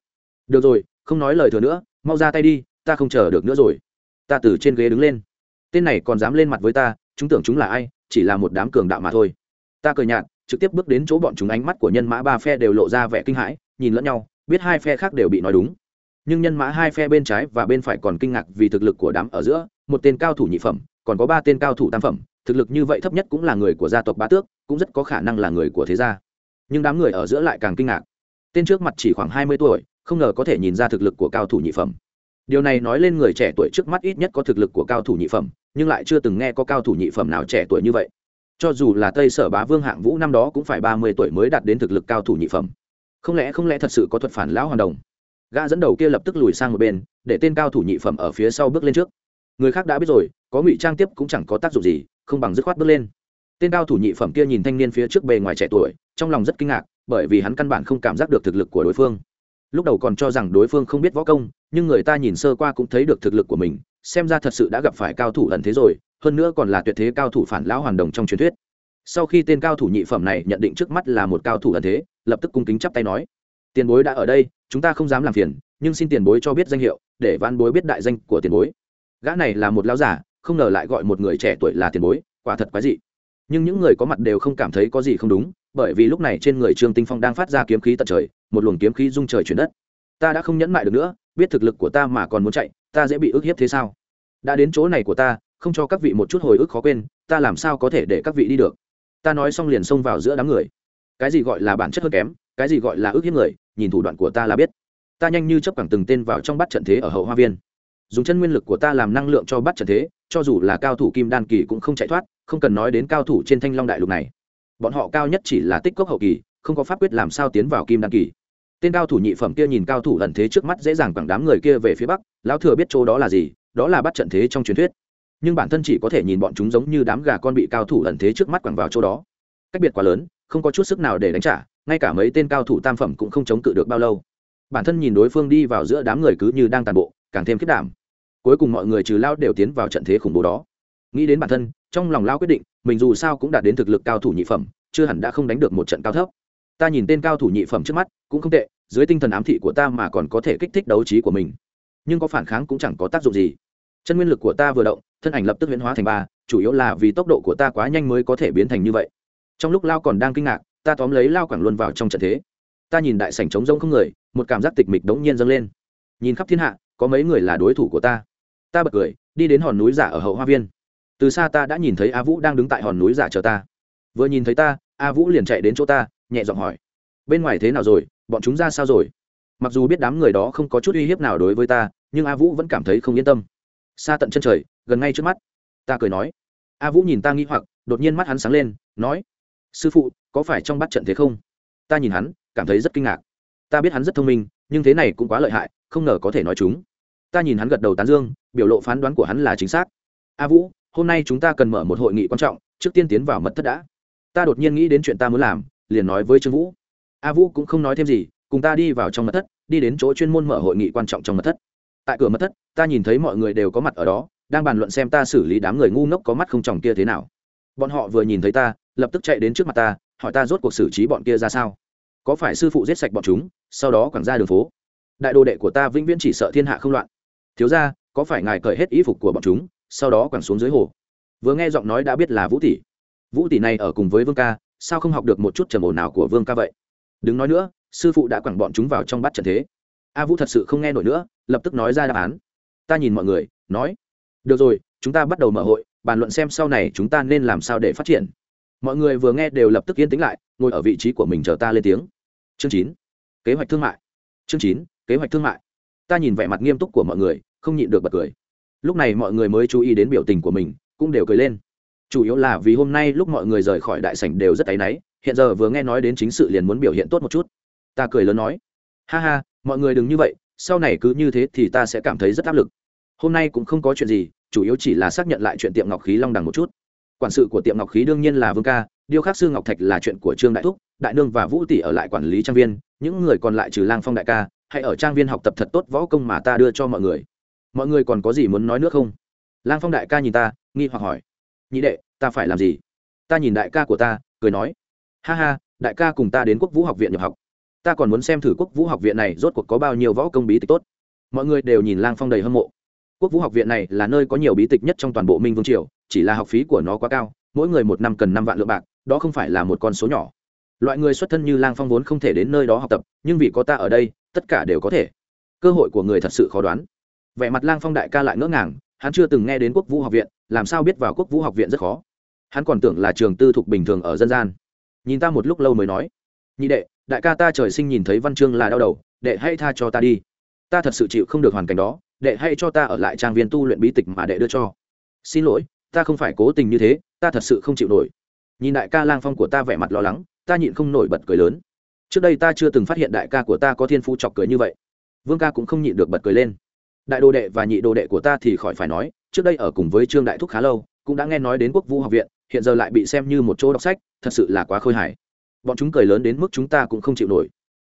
Được rồi, không nói lời thừa nữa, mau ra tay đi, ta không chờ được nữa rồi. Ta từ trên ghế đứng lên. Tên này còn dám lên mặt với ta, chúng tưởng chúng là ai, chỉ là một đám cường đạo mà thôi. Ta cười nhạt, trực tiếp bước đến chỗ bọn chúng ánh mắt của nhân mã ba phe đều lộ ra vẻ kinh hãi, nhìn lẫn nhau biết hai phe khác đều bị nói đúng. Nhưng nhân mã hai phe bên trái và bên phải còn kinh ngạc vì thực lực của đám ở giữa, một tên cao thủ nhị phẩm, còn có ba tên cao thủ tam phẩm, thực lực như vậy thấp nhất cũng là người của gia tộc bá tước, cũng rất có khả năng là người của thế gia. Nhưng đám người ở giữa lại càng kinh ngạc. Tên trước mặt chỉ khoảng hai mươi tuổi, không ngờ có thể nhìn ra thực lực của cao thủ nhị phẩm. Điều này nói lên người trẻ tuổi trước mắt ít nhất có thực lực của cao thủ nhị phẩm, nhưng lại chưa từng nghe có cao thủ nhị phẩm nào trẻ tuổi như vậy. Cho dù là tây sở bá vương hạng vũ năm đó cũng phải ba mươi tuổi mới đạt đến thực lực cao thủ nhị phẩm không lẽ không lẽ thật sự có thuật phản lão hoàn đồng? Gã dẫn đầu kia lập tức lùi sang một bên, để tên cao thủ nhị phẩm ở phía sau bước lên trước. Người khác đã biết rồi, có ngụy trang tiếp cũng chẳng có tác dụng gì, không bằng dứt khoát bước lên. Tên cao thủ nhị phẩm kia nhìn thanh niên phía trước bề ngoài trẻ tuổi, trong lòng rất kinh ngạc, bởi vì hắn căn bản không cảm giác được thực lực của đối phương. Lúc đầu còn cho rằng đối phương không biết võ công, nhưng người ta nhìn sơ qua cũng thấy được thực lực của mình, xem ra thật sự đã gặp phải cao thủ ẩn thế rồi, hơn nữa còn là tuyệt thế cao thủ phản lão hoàn đồng trong truyền thuyết. Sau khi tên cao thủ nhị phẩm này nhận định trước mắt là một cao thủ ẩn thế lập tức cung kính chắp tay nói, tiền bối đã ở đây, chúng ta không dám làm phiền, nhưng xin tiền bối cho biết danh hiệu, để văn bối biết đại danh của tiền bối. Gã này là một lão giả không ngờ lại gọi một người trẻ tuổi là tiền bối, quả thật quái dị. Nhưng những người có mặt đều không cảm thấy có gì không đúng, bởi vì lúc này trên người trương tinh phong đang phát ra kiếm khí tận trời, một luồng kiếm khí rung trời chuyển đất. Ta đã không nhẫn mại được nữa, biết thực lực của ta mà còn muốn chạy, ta dễ bị ức hiếp thế sao? Đã đến chỗ này của ta, không cho các vị một chút hồi ức khó quên, ta làm sao có thể để các vị đi được? Ta nói xong liền xông vào giữa đám người cái gì gọi là bản chất hơn kém, cái gì gọi là ước hiếp người, nhìn thủ đoạn của ta là biết. Ta nhanh như chấp cẳng từng tên vào trong bắt trận thế ở hậu hoa viên. Dùng chân nguyên lực của ta làm năng lượng cho bắt trận thế, cho dù là cao thủ kim đan kỳ cũng không chạy thoát, không cần nói đến cao thủ trên thanh long đại lục này. Bọn họ cao nhất chỉ là tích cốc hậu kỳ, không có pháp quyết làm sao tiến vào kim đan kỳ. Tên cao thủ nhị phẩm kia nhìn cao thủ ẩn thế trước mắt dễ dàng quẳng đám người kia về phía bắc, lão thừa biết chỗ đó là gì, đó là bắt trận thế trong truyền thuyết. Nhưng bản thân chỉ có thể nhìn bọn chúng giống như đám gà con bị cao thủ ẩn thế trước mắt quẳng vào chỗ đó. Cách biệt quá lớn không có chút sức nào để đánh trả, ngay cả mấy tên cao thủ tam phẩm cũng không chống cự được bao lâu. Bản thân nhìn đối phương đi vào giữa đám người cứ như đang tàn bộ, càng thêm khiết đảm. Cuối cùng mọi người trừ lao đều tiến vào trận thế khủng bố đó. Nghĩ đến bản thân, trong lòng lao quyết định, mình dù sao cũng đạt đến thực lực cao thủ nhị phẩm, chưa hẳn đã không đánh được một trận cao thấp. Ta nhìn tên cao thủ nhị phẩm trước mắt, cũng không tệ, dưới tinh thần ám thị của ta mà còn có thể kích thích đấu trí của mình. Nhưng có phản kháng cũng chẳng có tác dụng gì. Chân nguyên lực của ta vừa động, thân ảnh lập tức biến hóa thành ba, chủ yếu là vì tốc độ của ta quá nhanh mới có thể biến thành như vậy trong lúc lao còn đang kinh ngạc, ta tóm lấy lao quảng luôn vào trong trận thế. Ta nhìn đại sảnh trống rông không người, một cảm giác tịch mịch đống nhiên dâng lên. Nhìn khắp thiên hạ, có mấy người là đối thủ của ta. Ta bật cười, đi đến hòn núi giả ở hậu hoa viên. Từ xa ta đã nhìn thấy a vũ đang đứng tại hòn núi giả chờ ta. Vừa nhìn thấy ta, a vũ liền chạy đến chỗ ta, nhẹ giọng hỏi. Bên ngoài thế nào rồi? Bọn chúng ra sao rồi? Mặc dù biết đám người đó không có chút uy hiếp nào đối với ta, nhưng a vũ vẫn cảm thấy không yên tâm. Xa tận chân trời, gần ngay trước mắt. Ta cười nói. A vũ nhìn ta nghĩ hoặc, đột nhiên mắt hắn sáng lên, nói sư phụ, có phải trong bắt trận thế không? Ta nhìn hắn, cảm thấy rất kinh ngạc. Ta biết hắn rất thông minh, nhưng thế này cũng quá lợi hại, không ngờ có thể nói chúng. Ta nhìn hắn gật đầu tán dương, biểu lộ phán đoán của hắn là chính xác. A vũ, hôm nay chúng ta cần mở một hội nghị quan trọng, trước tiên tiến vào mật thất đã. Ta đột nhiên nghĩ đến chuyện ta muốn làm, liền nói với trương vũ. A vũ cũng không nói thêm gì, cùng ta đi vào trong mật thất, đi đến chỗ chuyên môn mở hội nghị quan trọng trong mật thất. Tại cửa mật thất, ta nhìn thấy mọi người đều có mặt ở đó, đang bàn luận xem ta xử lý đám người ngu ngốc có mắt không tròng kia thế nào bọn họ vừa nhìn thấy ta, lập tức chạy đến trước mặt ta, hỏi ta rốt cuộc xử trí bọn kia ra sao? Có phải sư phụ giết sạch bọn chúng, sau đó quẳng ra đường phố? Đại đồ đệ của ta vĩnh viễn chỉ sợ thiên hạ không loạn. Thiếu ra có phải ngài cởi hết y phục của bọn chúng, sau đó quẳng xuống dưới hồ? Vừa nghe giọng nói đã biết là vũ tỷ. Vũ tỷ này ở cùng với vương ca, sao không học được một chút trầm ồn nào của vương ca vậy? Đừng nói nữa, sư phụ đã quẳng bọn chúng vào trong bắt trận thế. A vũ thật sự không nghe nổi nữa, lập tức nói ra đáp án. Ta nhìn mọi người, nói, được rồi, chúng ta bắt đầu mở hội bàn luận xem sau này chúng ta nên làm sao để phát triển. Mọi người vừa nghe đều lập tức yên tĩnh lại, ngồi ở vị trí của mình chờ ta lên tiếng. Chương chín. Kế hoạch thương mại. Chương chín, kế hoạch thương mại. Ta nhìn vẻ mặt nghiêm túc của mọi người, không nhịn được bật cười. Lúc này mọi người mới chú ý đến biểu tình của mình, cũng đều cười lên. Chủ yếu là vì hôm nay lúc mọi người rời khỏi đại sảnh đều rất áy náy, hiện giờ vừa nghe nói đến chính sự liền muốn biểu hiện tốt một chút. Ta cười lớn nói. Ha ha, mọi người đừng như vậy, sau này cứ như thế thì ta sẽ cảm thấy rất áp lực hôm nay cũng không có chuyện gì, chủ yếu chỉ là xác nhận lại chuyện tiệm ngọc khí long đằng một chút. Quản sự của tiệm ngọc khí đương nhiên là vương ca, điêu khắc sư ngọc thạch là chuyện của trương đại thúc, đại nương và vũ tỷ ở lại quản lý trang viên, những người còn lại trừ lang phong đại ca, hãy ở trang viên học tập thật tốt võ công mà ta đưa cho mọi người. Mọi người còn có gì muốn nói nữa không? Lang phong đại ca nhìn ta, nghi hoặc hỏi. Nhị đệ, ta phải làm gì? Ta nhìn đại ca của ta, cười nói. Ha ha, đại ca cùng ta đến quốc vũ học viện nhập học. Ta còn muốn xem thử quốc vũ học viện này rốt cuộc có bao nhiêu võ công bí tịch tốt. Mọi người đều nhìn lang phong đầy hâm mộ quốc vũ học viện này là nơi có nhiều bí tịch nhất trong toàn bộ minh vương triều, chỉ là học phí của nó quá cao, mỗi người một năm cần năm vạn lượng bạc, đó không phải là một con số nhỏ. Loại người xuất thân như lang phong vốn không thể đến nơi đó học tập, nhưng vì có ta ở đây, tất cả đều có thể. Cơ hội của người thật sự khó đoán. Vẻ mặt lang phong đại ca lại ngỡ ngàng, hắn chưa từng nghe đến quốc vũ học viện, làm sao biết vào quốc vũ học viện rất khó. Hắn còn tưởng là trường tư thục bình thường ở dân gian. Nhìn ta một lúc lâu mới nói, nhị đệ, đại ca ta trời sinh nhìn thấy văn chương là đau đầu, đệ hãy tha cho ta đi. Ta thật sự chịu không được hoàn cảnh đó đệ hãy cho ta ở lại trang viên tu luyện bí tịch mà đệ đưa cho. Xin lỗi, ta không phải cố tình như thế, ta thật sự không chịu nổi. Nhìn đại ca lang phong của ta vẻ mặt lo lắng, ta nhịn không nổi bật cười lớn. Trước đây ta chưa từng phát hiện đại ca của ta có thiên phú chọc cười như vậy. Vương ca cũng không nhịn được bật cười lên. Đại đồ đệ và nhị đồ đệ của ta thì khỏi phải nói, trước đây ở cùng với trương đại thúc khá lâu, cũng đã nghe nói đến quốc vũ học viện, hiện giờ lại bị xem như một chỗ đọc sách, thật sự là quá khôi hài. Bọn chúng cười lớn đến mức chúng ta cũng không chịu nổi.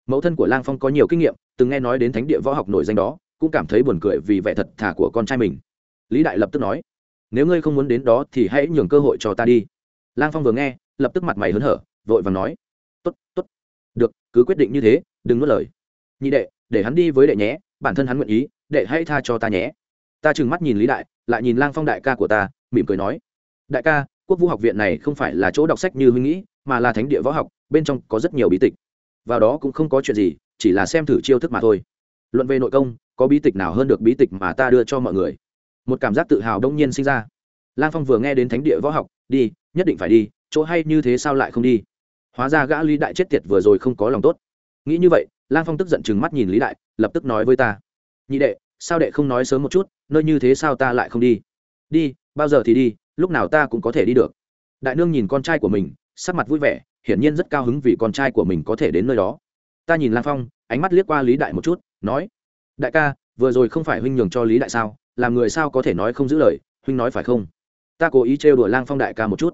Mẫu thân của lang phong có nhiều kinh nghiệm, từng nghe nói đến thánh địa võ học nổi danh đó cũng cảm thấy buồn cười vì vẻ thật thà của con trai mình. Lý đại lập tức nói, nếu ngươi không muốn đến đó thì hãy nhường cơ hội cho ta đi. Lang phong vừa nghe, lập tức mặt mày hớn hở, vội và nói t ố t t ố t được, cứ quyết định như thế, đừng nuốt lời. Nhị đệ, để hắn đi với đệ nhé, bản thân hắn nguyện ý, đệ hãy tha cho ta nhé. Ta trừng mắt nhìn lý đại, lại nhìn lang phong đại ca của ta, mỉm cười nói, đại ca, quốc vũ học viện này không phải là chỗ đọc sách như huynh nghĩ, mà là thánh địa võ học, bên trong có rất nhiều bí tịch. Vào đó cũng không có chuyện gì, chỉ là xem thử chiêu thức mà thôi. Luận về nội công có bí tịch nào hơn được bí tịch mà ta đưa cho mọi người? Một cảm giác tự hào đông nhiên sinh ra. Lang phong vừa nghe đến thánh địa võ học, đi, nhất định phải đi, chỗ hay như thế sao lại không đi? Hóa ra gã lý đại chết tiệt vừa rồi không có lòng tốt. Nghĩ như vậy, lang phong tức giận chừng mắt nhìn lý đại, lập tức nói với ta. Nhị đệ, sao đệ không nói sớm một chút, nơi như thế sao ta lại không đi? Đi, bao giờ thì đi, lúc nào ta cũng có thể đi được. Đại nương nhìn con trai của mình, sắc mặt vui vẻ, hiển nhiên rất cao hứng vì con trai của mình có thể đến nơi đó. Ta nhìn lang phong, ánh mắt liếc qua lý đại một chút, nói đại ca, vừa rồi không phải huynh nhường cho lý đại sao? Làm người sao có thể nói không giữ lời? Huynh nói phải không? Ta cố ý trêu đùa lang phong đại ca một chút.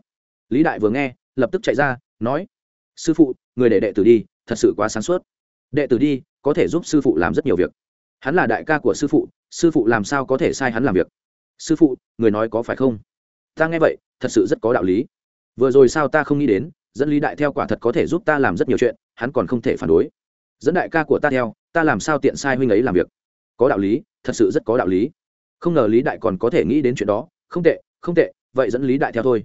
Lý đại vừa nghe, lập tức chạy ra, nói, sư phụ, người để đệ tử đi, thật sự quá sáng suốt. Đệ tử đi, có thể giúp sư phụ làm rất nhiều việc. Hắn là đại ca của sư phụ sư phụ làm sao có thể sai hắn làm việc? Sư phụ, người nói có phải không? Ta nghe vậy, thật sự rất có đạo lý. Vừa rồi sao ta không nghĩ đến, dẫn lý đại theo quả thật có thể giúp ta làm rất nhiều chuyện, hắn còn không thể phản đối dẫn đại ca của ta theo, ta làm sao tiện sai huynh ấy làm việc? Có đạo lý, thật sự rất có đạo lý. Không ngờ lý đại còn có thể nghĩ đến chuyện đó. Không tệ không tệ, vậy dẫn lý đại theo thôi.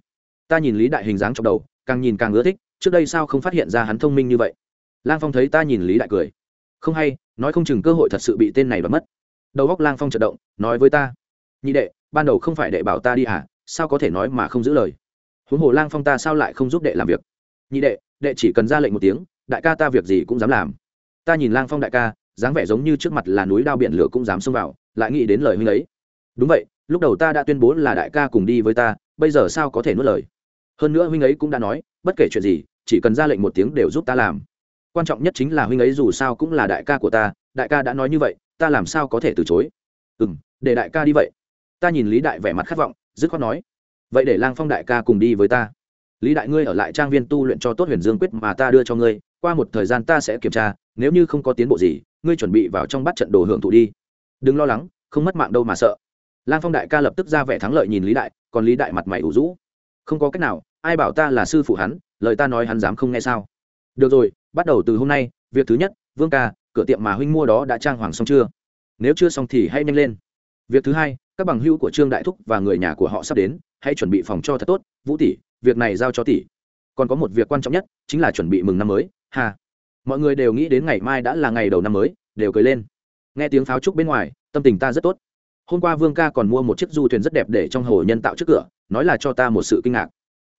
Ta nhìn lý đại hình dáng trong đầu, càng nhìn càng ưa thích, trước đây sao không phát hiện ra hắn thông minh như vậy? Lang phong thấy ta nhìn lý đại cười. Không hay, nói không chừng cơ hội thật sự bị tên này bật mất. Đầu góc lang phong chợt động, nói với ta. Nhị đệ, ban đầu không phải đệ bảo ta đi à? Sao có thể nói mà không giữ lời? Huống hồ lang phong ta sao lại không giúp đệ làm việc? Nhị đệ đệ chỉ cần ra lệnh một tiếng, đại ca ta việc gì cũng dám làm ta nhìn lang phong đại ca, dáng vẻ giống như trước mặt là núi đao biển lửa cũng dám xông vào, lại nghĩ đến lời huynh ấy. Đúng vậy, lúc đầu ta đã tuyên bố là đại ca cùng đi với ta, bây giờ sao có thể nuốt lời? Hơn nữa huynh ấy cũng đã nói, bất kể chuyện gì, chỉ cần ra lệnh một tiếng đều giúp ta làm. Quan trọng nhất chính là huynh ấy dù sao cũng là đại ca của ta, đại ca đã nói như vậy, ta làm sao có thể từ chối? Ừ m để đại ca đi vậy. Ta nhìn lý đại vẻ mặt khát vọng, dứt khoát nói. Vậy để lang phong đại ca cùng đi với ta. Lý đại ngươi ở lại trang viên tu luyện cho tốt huyền dương quyết mà ta đưa cho ngươi, qua một thời gian ta sẽ kiểm tra nếu như không có tiến bộ gì, ngươi chuẩn bị vào trong bắt trận đồ hưởng thụ đi. Đừng lo lắng, không mất mạng đâu mà sợ. Lang phong đại ca lập tức ra vẻ thắng lợi nhìn lý đại, còn lý đại mặt mày ủ rũ. Không có cách nào, ai bảo ta là sư phụ hắn, lời ta nói hắn dám không nghe sao? Được rồi, bắt đầu từ hôm nay, việc thứ nhất, vương ca, cửa tiệm mà huynh mua đó đã trang hoàng xong chưa? Nếu chưa xong thì hãy nhanh lên. Việc thứ hai, các bằng hữu của trương đại thúc và người nhà của họ sắp đến, hãy chuẩn bị phòng cho thật tốt, vũ tỷ, việc này giao cho tỷ. Còn có một việc quan trọng nhất, chính là chuẩn bị mừng năm mới. Hà mọi người đều nghĩ đến ngày mai đã là ngày đầu năm mới, đều cười lên. Nghe tiếng pháo trúc bên ngoài, tâm tình ta rất tốt. Hôm qua vương ca còn mua một chiếc du thuyền rất đẹp để trong hồ nhân tạo trước cửa, nói là cho ta một sự kinh ngạc.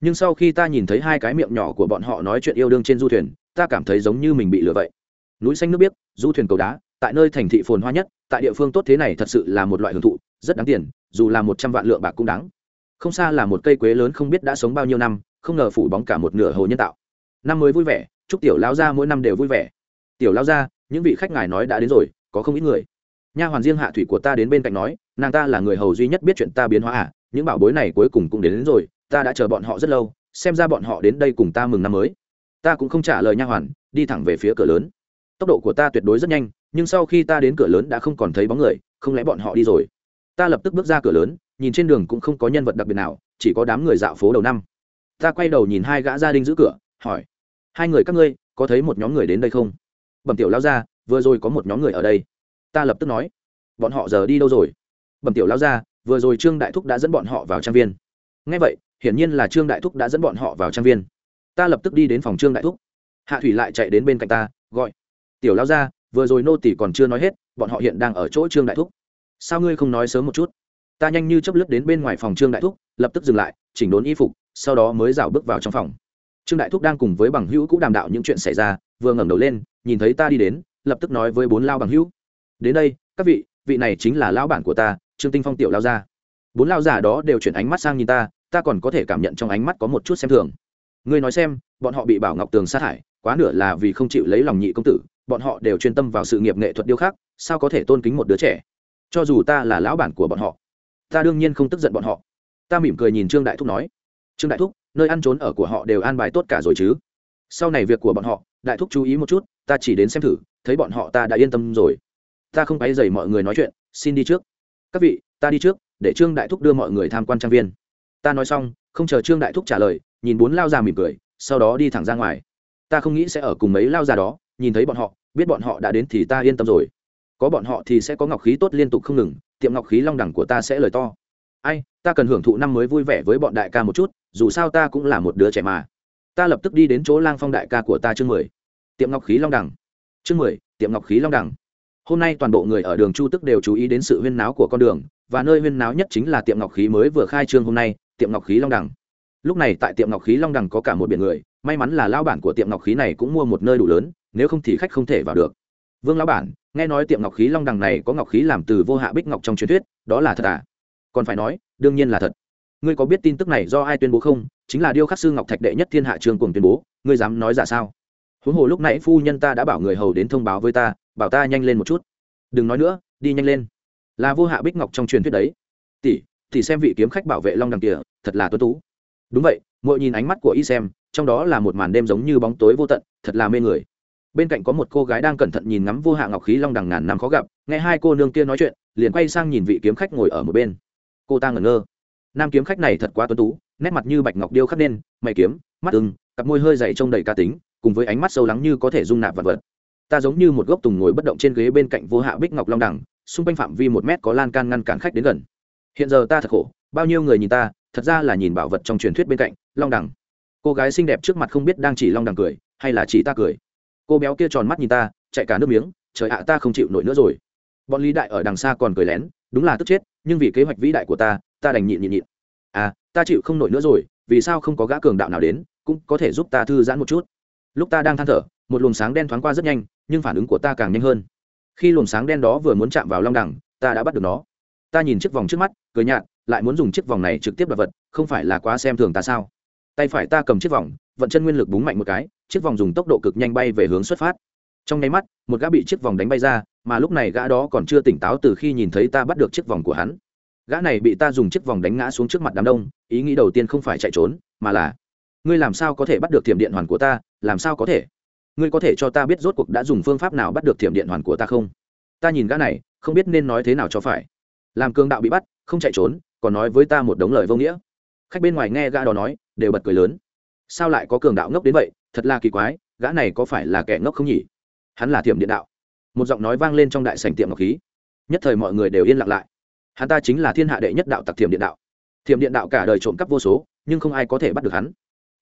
Nhưng sau khi ta nhìn thấy hai cái miệng nhỏ của bọn họ nói chuyện yêu đương trên du thuyền, ta cảm thấy giống như mình bị lừa vậy. Núi xanh nước biếc, du thuyền cầu đá, tại nơi thành thị phồn hoa nhất, tại địa phương tốt thế này thật sự là một loại hưởng thụ, rất đáng tiền, dù là một trăm vạn lượng bạc cũng đáng. Không xa là một cây quế lớn không biết đã sống bao nhiêu năm, không ngờ phủ bóng cả một nửa hồ nhân tạo. Năm mới vui vẻ chúc tiểu lão gia mỗi năm đều vui vẻ. Tiểu lão gia những vị khách ngài nói đã đến rồi có không ít người. Nha hoàn riêng hạ thủy của ta đến bên cạnh nói nàng ta là người hầu duy nhất biết chuyện ta biến hóa à những bảo bối này cuối cùng cũng đến, đến rồi ta đã chờ bọn họ rất lâu xem ra bọn họ đến đây cùng ta mừng năm mới. Ta cũng không trả lời nha hoàn đi thẳng về phía cửa lớn. Tốc độ của ta tuyệt đối rất nhanh nhưng sau khi ta đến cửa lớn đã không còn thấy bóng người không lẽ bọn họ đi rồi? Ta lập tức bước ra cửa lớn nhìn trên đường cũng không có nhân vật đặc biệt nào chỉ có đám người dạo phố đầu năm. Ta quay đầu nhìn hai gã gia đình giữ cửa hỏi hai người các ngươi, có thấy một nhóm người đến đây không? Bẩm tiểu lao ra vừa rồi có một nhóm người ở đây. Ta lập tức nói, bọn họ giờ đi đâu rồi? Bẩm tiểu lao ra vừa rồi trương đại thúc đã dẫn bọn họ vào trang viên. Ngay vậy, hiển nhiên là trương đại thúc đã dẫn bọn họ vào trang viên. Ta lập tức đi đến phòng trương đại thúc. Hạ thủy lại chạy đến bên cạnh ta, gọi, tiểu lao ra vừa rồi nô tỷ còn chưa nói hết, bọn họ hiện đang ở chỗ trương đại thúc. Sao ngươi không nói sớm một chút? Ta nhanh như chấp lướt đến bên ngoài phòng trương đại thúc, lập tức dừng lại, chỉnh đốn y phục, sau đó mới rảo bước vào trong phòng trương đại thúc đang cùng với bằng hữu cũng đàm đạo những chuyện xảy ra, vừa ngẩng đầu lên, nhìn thấy ta đi đến, lập tức nói với bốn lao bằng hữu. Đến đây, các vị vị này chính là lão bản của ta, trương tinh phong tiểu lao gia. Bốn lao giả đó đều chuyển ánh mắt sang nhìn ta ta còn có thể cảm nhận trong ánh mắt có một chút xem thường. Ngươi nói xem, bọn họ bị bảo ngọc tường sát hại, quá nửa là vì không chịu lấy lòng nhị công tử, bọn họ đều chuyên tâm vào sự nghiệp nghệ thuật điêu khắc, sao có thể tôn kính một đứa trẻ? Cho dù ta là lão bản của bọn họ, ta đương nhiên không tức giận bọn họ. Ta mỉm cười nhìn trương đại thúc nói. Trương đại thúc nơi ăn trốn ở của họ đều an bài tốt cả rồi chứ. Sau này việc của bọn họ, đại thúc chú ý một chút, ta chỉ đến xem thử, thấy bọn họ ta đã yên tâm rồi. Ta không quấy dày mọi người nói chuyện, xin đi trước. Các vị, ta đi trước, để trương đại thúc đưa mọi người tham quan trang viên. Ta nói xong, không chờ trương đại thúc trả lời, nhìn bốn lao già mỉm cười, sau đó đi thẳng ra ngoài. Ta không nghĩ sẽ ở cùng mấy lao già đó, nhìn thấy bọn họ, biết bọn họ đã đến thì ta yên tâm rồi. Có bọn họ thì sẽ có ngọc khí tốt liên tục không ngừng, tiệm ngọc khí long đẳng của ta sẽ lời to ai, ta cần hưởng thụ năm mới vui vẻ với bọn đại ca một chút, dù sao ta cũng là một đứa trẻ mà. Ta lập tức đi đến chỗ lang phong đại ca của ta chương mười. Tiệm ngọc khí long đẳng chương mười, tiệm ngọc khí long đẳng hôm nay toàn bộ người ở đường chu tức đều chú ý đến sự huyên náo của con đường, và nơi huyên náo nhất chính là tiệm ngọc khí mới vừa khai trương hôm nay, tiệm ngọc khí long đẳng lúc này tại tiệm ngọc khí long đẳng có cả một biển người, may mắn là lao bản của tiệm ngọc khí này cũng mua một nơi đủ lớn, nếu không thì khách không thể vào được. Vương lão bản, nghe nói tiệm ngọc khí long đằng này có ngọc khí làm từ vô hạ bích ngọc trong truyền thuyết, đó là thật à? Còn phải nói, đương nhiên là thật. Ngươi có biết tin tức này do ai tuyên bố không? Chính là điêu khắc sư ngọc thạch đệ nhất thiên hạ trường cùng tuyên bố, ngươi dám nói giả sao? Huống hồ lúc nãy phu nhân ta đã bảo người hầu đến thông báo với ta, bảo ta nhanh lên một chút. Đừng nói nữa, đi nhanh lên. Là vô hạ bích ngọc trong truyền thuyết đấy. Tỷ tỷ xem vị kiếm khách bảo vệ long đằng kia, thật là tuấn tú. Đúng vậy mỗi nhìn ánh mắt của y xem, trong đó là một màn đêm giống như bóng tối vô tận, thật là mê người. Bên cạnh có một cô gái đang cẩn thận nhìn ngắm vô hạ ngọc khí long đằng ngàn năm khó gặp, nghe hai cô nương kia nói chuyện, liền quay sang nhìn vị kiếm khách ngồi ở một bên cô ta ngẩn ngơ. Nam kiếm khách này thật quá tuấn tú nét mặt như bạch ngọc điêu khắc nên mày kiếm mắt ưng cặp môi hơi dày trông đầy ca tính cùng với ánh mắt sâu lắng như có thể dung nạp vật vật. Ta giống như một gốc tùng ngồi bất động trên ghế bên cạnh vô hạ bích ngọc long đẳng, xung quanh phạm vi một mét có lan can ngăn cản khách đến gần. Hiện giờ ta thật khổ bao nhiêu người nhìn ta thật ra là nhìn bảo vật trong truyền thuyết bên cạnh long đẳng. cô gái xinh đẹp trước mặt không biết đang chỉ long đẳng cười hay là chỉ ta cười. Cô béo kia tròn mắt nhìn ta chạy cả nước miếng trời ạ ta không chịu nổi nữa rồi. Bọn lý đại ở đằng xa còn cười lén đúng là tức chết, nhưng vì kế hoạch vĩ đại của ta ta đành nhịn nhịn nhịn. À ta chịu không nổi nữa rồi, vì sao không có gã cường đạo nào đến, cũng có thể giúp ta thư giãn một chút. Lúc ta đang than thở, một luồng sáng đen thoáng qua rất nhanh, nhưng phản ứng của ta càng nhanh hơn. Khi luồng sáng đen đó vừa muốn chạm vào long đẳng ta đã bắt được nó. Ta nhìn chiếc vòng trước mắt, cười nhạt, lại muốn dùng chiếc vòng này trực tiếp đoạt vật, không phải là quá xem thường ta sao? Tay phải ta cầm chiếc vòng, vận chân nguyên lực búng mạnh một cái, chiếc vòng dùng tốc độ cực nhanh bay về hướng xuất phát trong nháy mắt, một gã bị chiếc vòng đánh bay ra, mà lúc này gã đó còn chưa tỉnh táo từ khi nhìn thấy ta bắt được chiếc vòng của hắn. Gã này bị ta dùng chiếc vòng đánh ngã xuống trước mặt đám đông, ý nghĩ đầu tiên không phải chạy trốn, mà là, ngươi làm sao có thể bắt được thiểm điện hoàn của ta, làm sao có thể? Ngươi có thể cho ta biết rốt cuộc đã dùng phương pháp nào bắt được thiểm điện hoàn của ta không? Ta nhìn gã này, không biết nên nói thế nào cho phải. Làm cường đạo bị bắt, không chạy trốn, còn nói với ta một đống lời vô nghĩa. Khách bên ngoài nghe gã đó nói, đều bật cười lớn. Sao lại có cường đạo ngốc đến vậy? Thật là kỳ quái, gã này có phải là kẻ ngốc không nhỉ? Hắn là thiểm điện đạo. Một giọng nói vang lên trong đại sành tiệm ngọc khí. Nhất thời mọi người đều yên lặng lại. Hắn ta chính là thiên hạ đệ nhất đạo tặc thiểm điện đạo. Thiểm điện đạo cả đời trộm cắp vô số, nhưng không ai có thể bắt được hắn.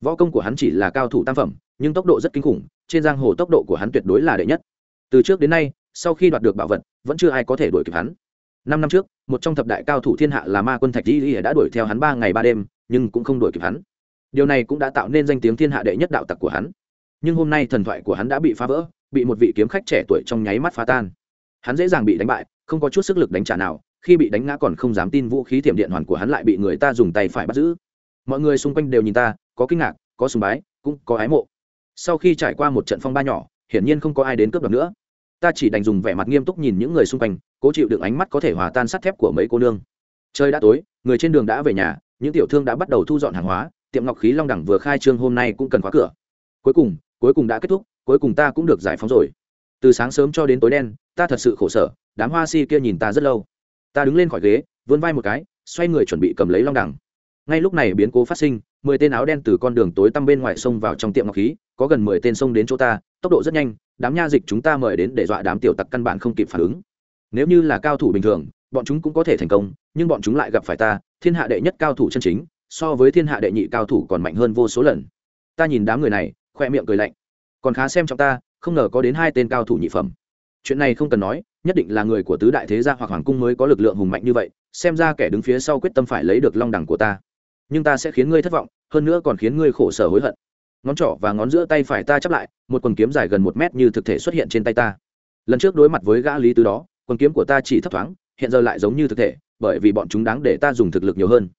Võ công của hắn chỉ là cao thủ tam phẩm, nhưng tốc độ rất kinh khủng, trên giang hồ tốc độ của hắn tuyệt đối là đệ nhất. Từ trước đến nay, sau khi đoạt được bảo vật, vẫn chưa ai có thể đuổi kịp hắn. Năm năm trước, một trong thập đại cao thủ thiên hạ là ma quân thạch di đã đuổi theo hắn ba ngày ba đêm, nhưng cũng không đuổi kịp hắn. Điều này cũng đã tạo nên danh tiếng thiên hạ đệ nhất đạo tặc của hắn. Nhưng hôm nay thần thoại của hắn đã bị phá vỡ bị một vị kiếm khách trẻ tuổi trong nháy mắt phá tan. Hắn dễ dàng bị đánh bại, không có chút sức lực đánh trả nào, khi bị đánh ngã còn không dám tin vũ khí thiểm điện hoàn của hắn lại bị người ta dùng tay phải bắt giữ. Mọi người xung quanh đều nhìn ta, có kinh ngạc, có sùng bái, cũng có ái mộ. Sau khi trải qua một trận phong ba nhỏ, hiển nhiên không có ai đến cướp đoạt nữa. Ta chỉ đành dùng vẻ mặt nghiêm túc nhìn những người xung quanh, cố chịu đựng ánh mắt có thể hòa tan sắt thép của mấy cô nương. Trời đã tối, người trên đường đã về nhà, những tiểu thương đã bắt đầu thu dọn hàng hóa, tiệm ngọc khí long đẳng vừa khai trương hôm nay cũng cần khóa cửa. Cuối cùng cuối cùng đã kết thúc cuối cùng ta cũng được giải phóng rồi. Từ sáng sớm cho đến tối đen, ta thật sự khổ sở, đám hoa si kia nhìn ta rất lâu. Ta đứng lên khỏi ghế, vươn vai một cái, xoay người chuẩn bị cầm lấy long đẳng ngay lúc này biến cố phát sinh, mười tên áo đen từ con đường tối tăm bên ngoài sông vào trong tiệm ngọc khí, có gần mười tên sông đến chỗ ta, tốc độ rất nhanh, đám nha dịch chúng ta mời đến để dọa đám tiểu tặc căn bản không kịp phản ứng. Nếu như là cao thủ bình thường, bọn chúng cũng có thể thành công, nhưng bọn chúng lại gặp phải ta, thiên hạ đệ nhất cao thủ chân chính, so với thiên hạ đệ nhị cao thủ còn mạnh hơn vô số lần. Ta nhìn đám người này, khoe miệng cười lạnh còn khá xem trong ta, không ngờ có đến hai tên cao thủ nhị phẩm. Chuyện này không cần nói, nhất định là người của tứ đại thế gia hoặc hoàng cung mới có lực lượng hùng mạnh như vậy, xem ra kẻ đứng phía sau quyết tâm phải lấy được long đẳng của ta. Nhưng ta sẽ khiến ngươi thất vọng, hơn nữa còn khiến ngươi khổ sở hối hận. Ngón trỏ và ngón giữa tay phải ta chắp lại, một quần kiếm dài gần một mét như thực thể xuất hiện trên tay ta. Lần trước đối mặt với gã lý tứ đó, quần kiếm của ta chỉ thấp thoáng, hiện giờ lại giống như thực thể, bởi vì bọn chúng đáng để ta dùng thực lực nhiều hơn.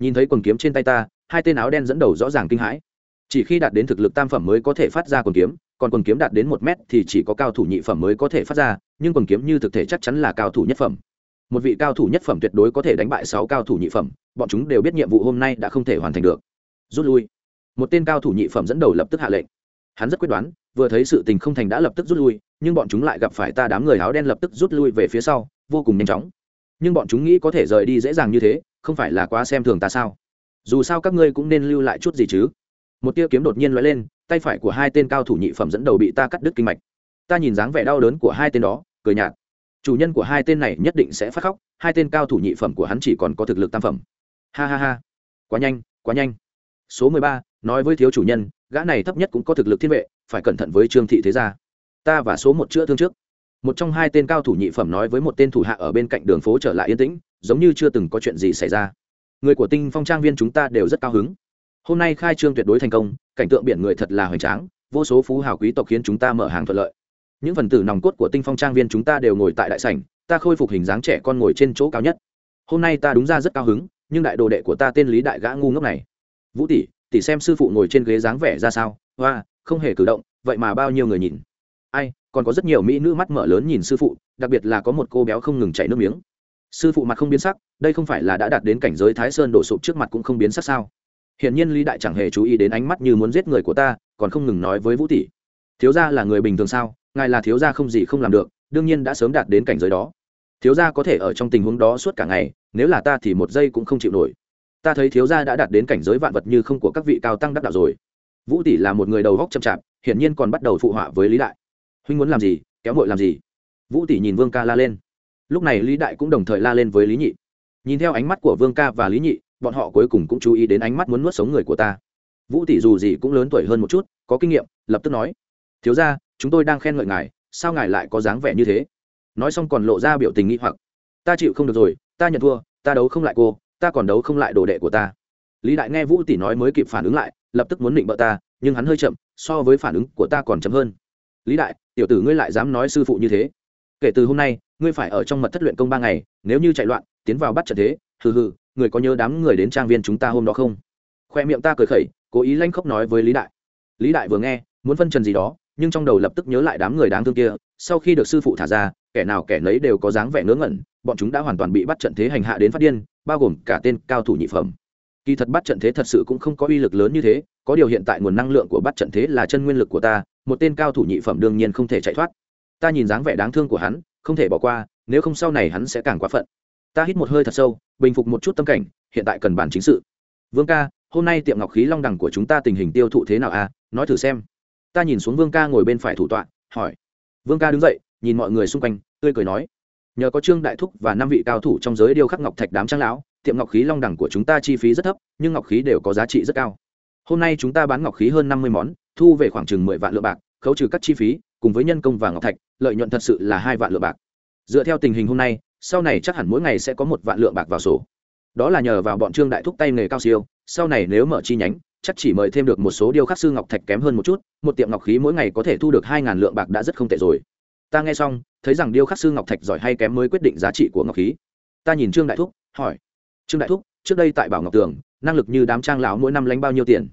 Nhìn thấy quần kiếm trên tay ta, hai tên áo đen dẫn đầu rõ ràng kinh hãi chỉ khi đạt đến thực lực tam phẩm mới có thể phát ra quần kiếm, còn quần kiếm đạt đến một mét thì chỉ có cao thủ nhị phẩm mới có thể phát ra, nhưng quần kiếm như thực thể chắc chắn là cao thủ nhất phẩm. Một vị cao thủ nhất phẩm tuyệt đối có thể đánh bại sáu cao thủ nhị phẩm, bọn chúng đều biết nhiệm vụ hôm nay đã không thể hoàn thành được. Rút lui. Một tên cao thủ nhị phẩm dẫn đầu lập tức hạ lệnh. Hắn rất quyết đoán, vừa thấy sự tình không thành đã lập tức rút lui, nhưng bọn chúng lại gặp phải ta đám người áo đen lập tức rút lui về phía sau, vô cùng nhanh chóng. Nhưng bọn chúng nghĩ có thể rời đi dễ dàng như thế, không phải là quá xem thường ta sao? Dù sao các ngươi cũng nên lưu lại chút gì chứ? Một tia kiếm đột nhiên lóe lên, tay phải của hai tên cao thủ nhị phẩm dẫn đầu bị ta cắt đứt kinh mạch. Ta nhìn dáng vẻ đau đớn của hai tên đó, cười nhạt. Chủ nhân của hai tên này nhất định sẽ phát khóc, hai tên cao thủ nhị phẩm của hắn chỉ còn có thực lực tam phẩm. Ha ha ha. Quá nhanh quá nhanh. Số mười ba, nói với thiếu chủ nhân, gã này thấp nhất cũng có thực lực thiên vệ, phải cẩn thận với trương thị thế gia. Ta và số một chữa thương trước. Một trong hai tên cao thủ nhị phẩm nói với một tên thủ hạ ở bên cạnh đường phố trở lại yên tĩnh, giống như chưa từng có chuyện gì xảy ra. Người của tinh phong trang viên chúng ta đều rất cao hứng hôm nay khai trương tuyệt đối thành công, cảnh tượng biển người thật là hoành tráng, vô số phú hào quý tộc khiến chúng ta mở hàng thuận lợi. Những phần tử nòng cốt của tinh phong trang viên chúng ta đều ngồi tại đại sảnh, ta khôi phục hình dáng trẻ con ngồi trên chỗ cao nhất. Hôm nay ta đúng ra rất cao hứng, nhưng đại đồ đệ của ta tên lý đại gã ngu ngốc này. Vũ tỷ tỷ xem sư phụ ngồi trên ghế dáng vẻ ra sao? Hoa, không hề cử động, vậy mà bao nhiêu người nhìn? Ai, còn có rất nhiều mỹ nữ mắt mở lớn nhìn sư phụ, đặc biệt là có một cô béo không ngừng chảy nước miếng. Sư phụ mặt không biến sắc, đây không phải là đã đạt đến cảnh giới thái sơn đổ sụp trước mặt cũng không biến sắc sao? Hiển nhiên lý đại chẳng hề chú ý đến ánh mắt như muốn giết người của ta, còn không ngừng nói với vũ tỷ. Thiếu gia là người bình thường sao? Ngài là thiếu gia không gì không làm được, đương nhiên đã sớm đạt đến cảnh giới đó. Thiếu gia có thể ở trong tình huống đó suốt cả ngày, nếu là ta thì một giây cũng không chịu nổi. Ta thấy thiếu gia đã đạt đến cảnh giới vạn vật như không của các vị cao tăng đắc đạo rồi. Vũ tỷ là một người đầu góc chậm chạp, hiển nhiên còn bắt đầu phụ họa với lý đại. Huynh muốn làm gì, kéo mội làm gì? Vũ tỷ nhìn vương ca la lên. Lúc này lý đại cũng đồng thời la lên với lý nhị. Nhìn theo ánh mắt của vương ca và lý nhị bọn họ cuối cùng cũng chú ý đến ánh mắt muốn nuốt sống người của ta. Vũ tỷ dù gì cũng lớn tuổi hơn một chút, có kinh nghiệm, lập tức nói, thiếu ra chúng tôi đang khen ngợi ngài, sao ngài lại có dáng vẻ như thế? Nói xong còn lộ ra biểu tình nghi hoặc, ta chịu không được rồi, ta nhận thua, ta đấu không lại cô, ta còn đấu không lại đồ đệ của ta. Lý đại nghe vũ tỷ nói mới kịp phản ứng lại, lập tức muốn định bợ ta, nhưng hắn hơi chậm, so với phản ứng của ta còn chậm hơn. Lý đại, tiểu tử ngươi lại dám nói sư phụ như thế? Kể từ hôm nay, ngươi phải ở trong mật thất luyện công ba ngày, nếu như chạy loạn, tiến vào bắt trận thế, hừ hừ người có nhớ đám người đến trang viên chúng ta hôm đó không? Khoe miệng ta cười khẩy, cố ý lanh khóc nói với lý đại. Lý đại vừa nghe, muốn phân trần gì đó, nhưng trong đầu lập tức nhớ lại đám người đáng thương kia. Sau khi được sư phụ thả ra, kẻ nào kẻ nấy đều có dáng vẻ ngớ ngẩn, bọn chúng đã hoàn toàn bị bắt trận thế hành hạ đến phát điên, bao gồm cả tên cao thủ nhị phẩm. Kỳ thật bắt trận thế thật sự cũng không có uy lực lớn như thế, có điều hiện tại nguồn năng lượng của bắt trận thế là chân nguyên lực của ta, một tên cao thủ nhị phẩm đương nhiên không thể chạy thoát. Ta nhìn dáng vẻ đáng thương của hắn, không thể bỏ qua, nếu không sau này hắn sẽ càng quá phận ta hít một hơi thật sâu, bình phục một chút tâm cảnh, hiện tại cần bản chính sự. Vương ca, hôm nay tiệm ngọc khí long đẳng của chúng ta tình hình tiêu thụ thế nào à? Nói thử xem. Ta nhìn xuống vương ca ngồi bên phải thủ tọa, hỏi. Vương ca đứng dậy, nhìn mọi người xung quanh, tươi cười nói. Nhờ có trương đại thúc và năm vị cao thủ trong giới điêu khắc ngọc thạch đám trang lão, tiệm ngọc khí long đẳng của chúng ta chi phí rất thấp, nhưng ngọc khí đều có giá trị rất cao. Hôm nay chúng ta bán ngọc khí hơn năm mươi món, thu về khoảng chừng mười vạn lượng bạc, khấu trừ các chi phí, cùng với nhân công và ngọc thạch, lợi nhuận thật sự là hai vạn lượng bạc. Dựa theo tình hình hôm nay sau này chắc hẳn mỗi ngày sẽ có một vạn lượng bạc vào sổ. Đó là nhờ vào bọn trương đại thúc tay nghề cao siêu, sau này nếu mở chi nhánh, chắc chỉ mời thêm được một số điêu khắc sư ngọc thạch kém hơn một chút, một tiệm ngọc khí mỗi ngày có thể thu được hai ngàn lượng bạc đã rất không tệ rồi. Ta nghe xong, thấy rằng điêu khắc sư ngọc thạch giỏi hay kém mới quyết định giá trị của ngọc khí. Ta nhìn trương đại thúc, hỏi, trương đại thúc, trước đây tại bảo ngọc tường, năng lực như đám trang lão mỗi năm lánh bao nhiêu tiền?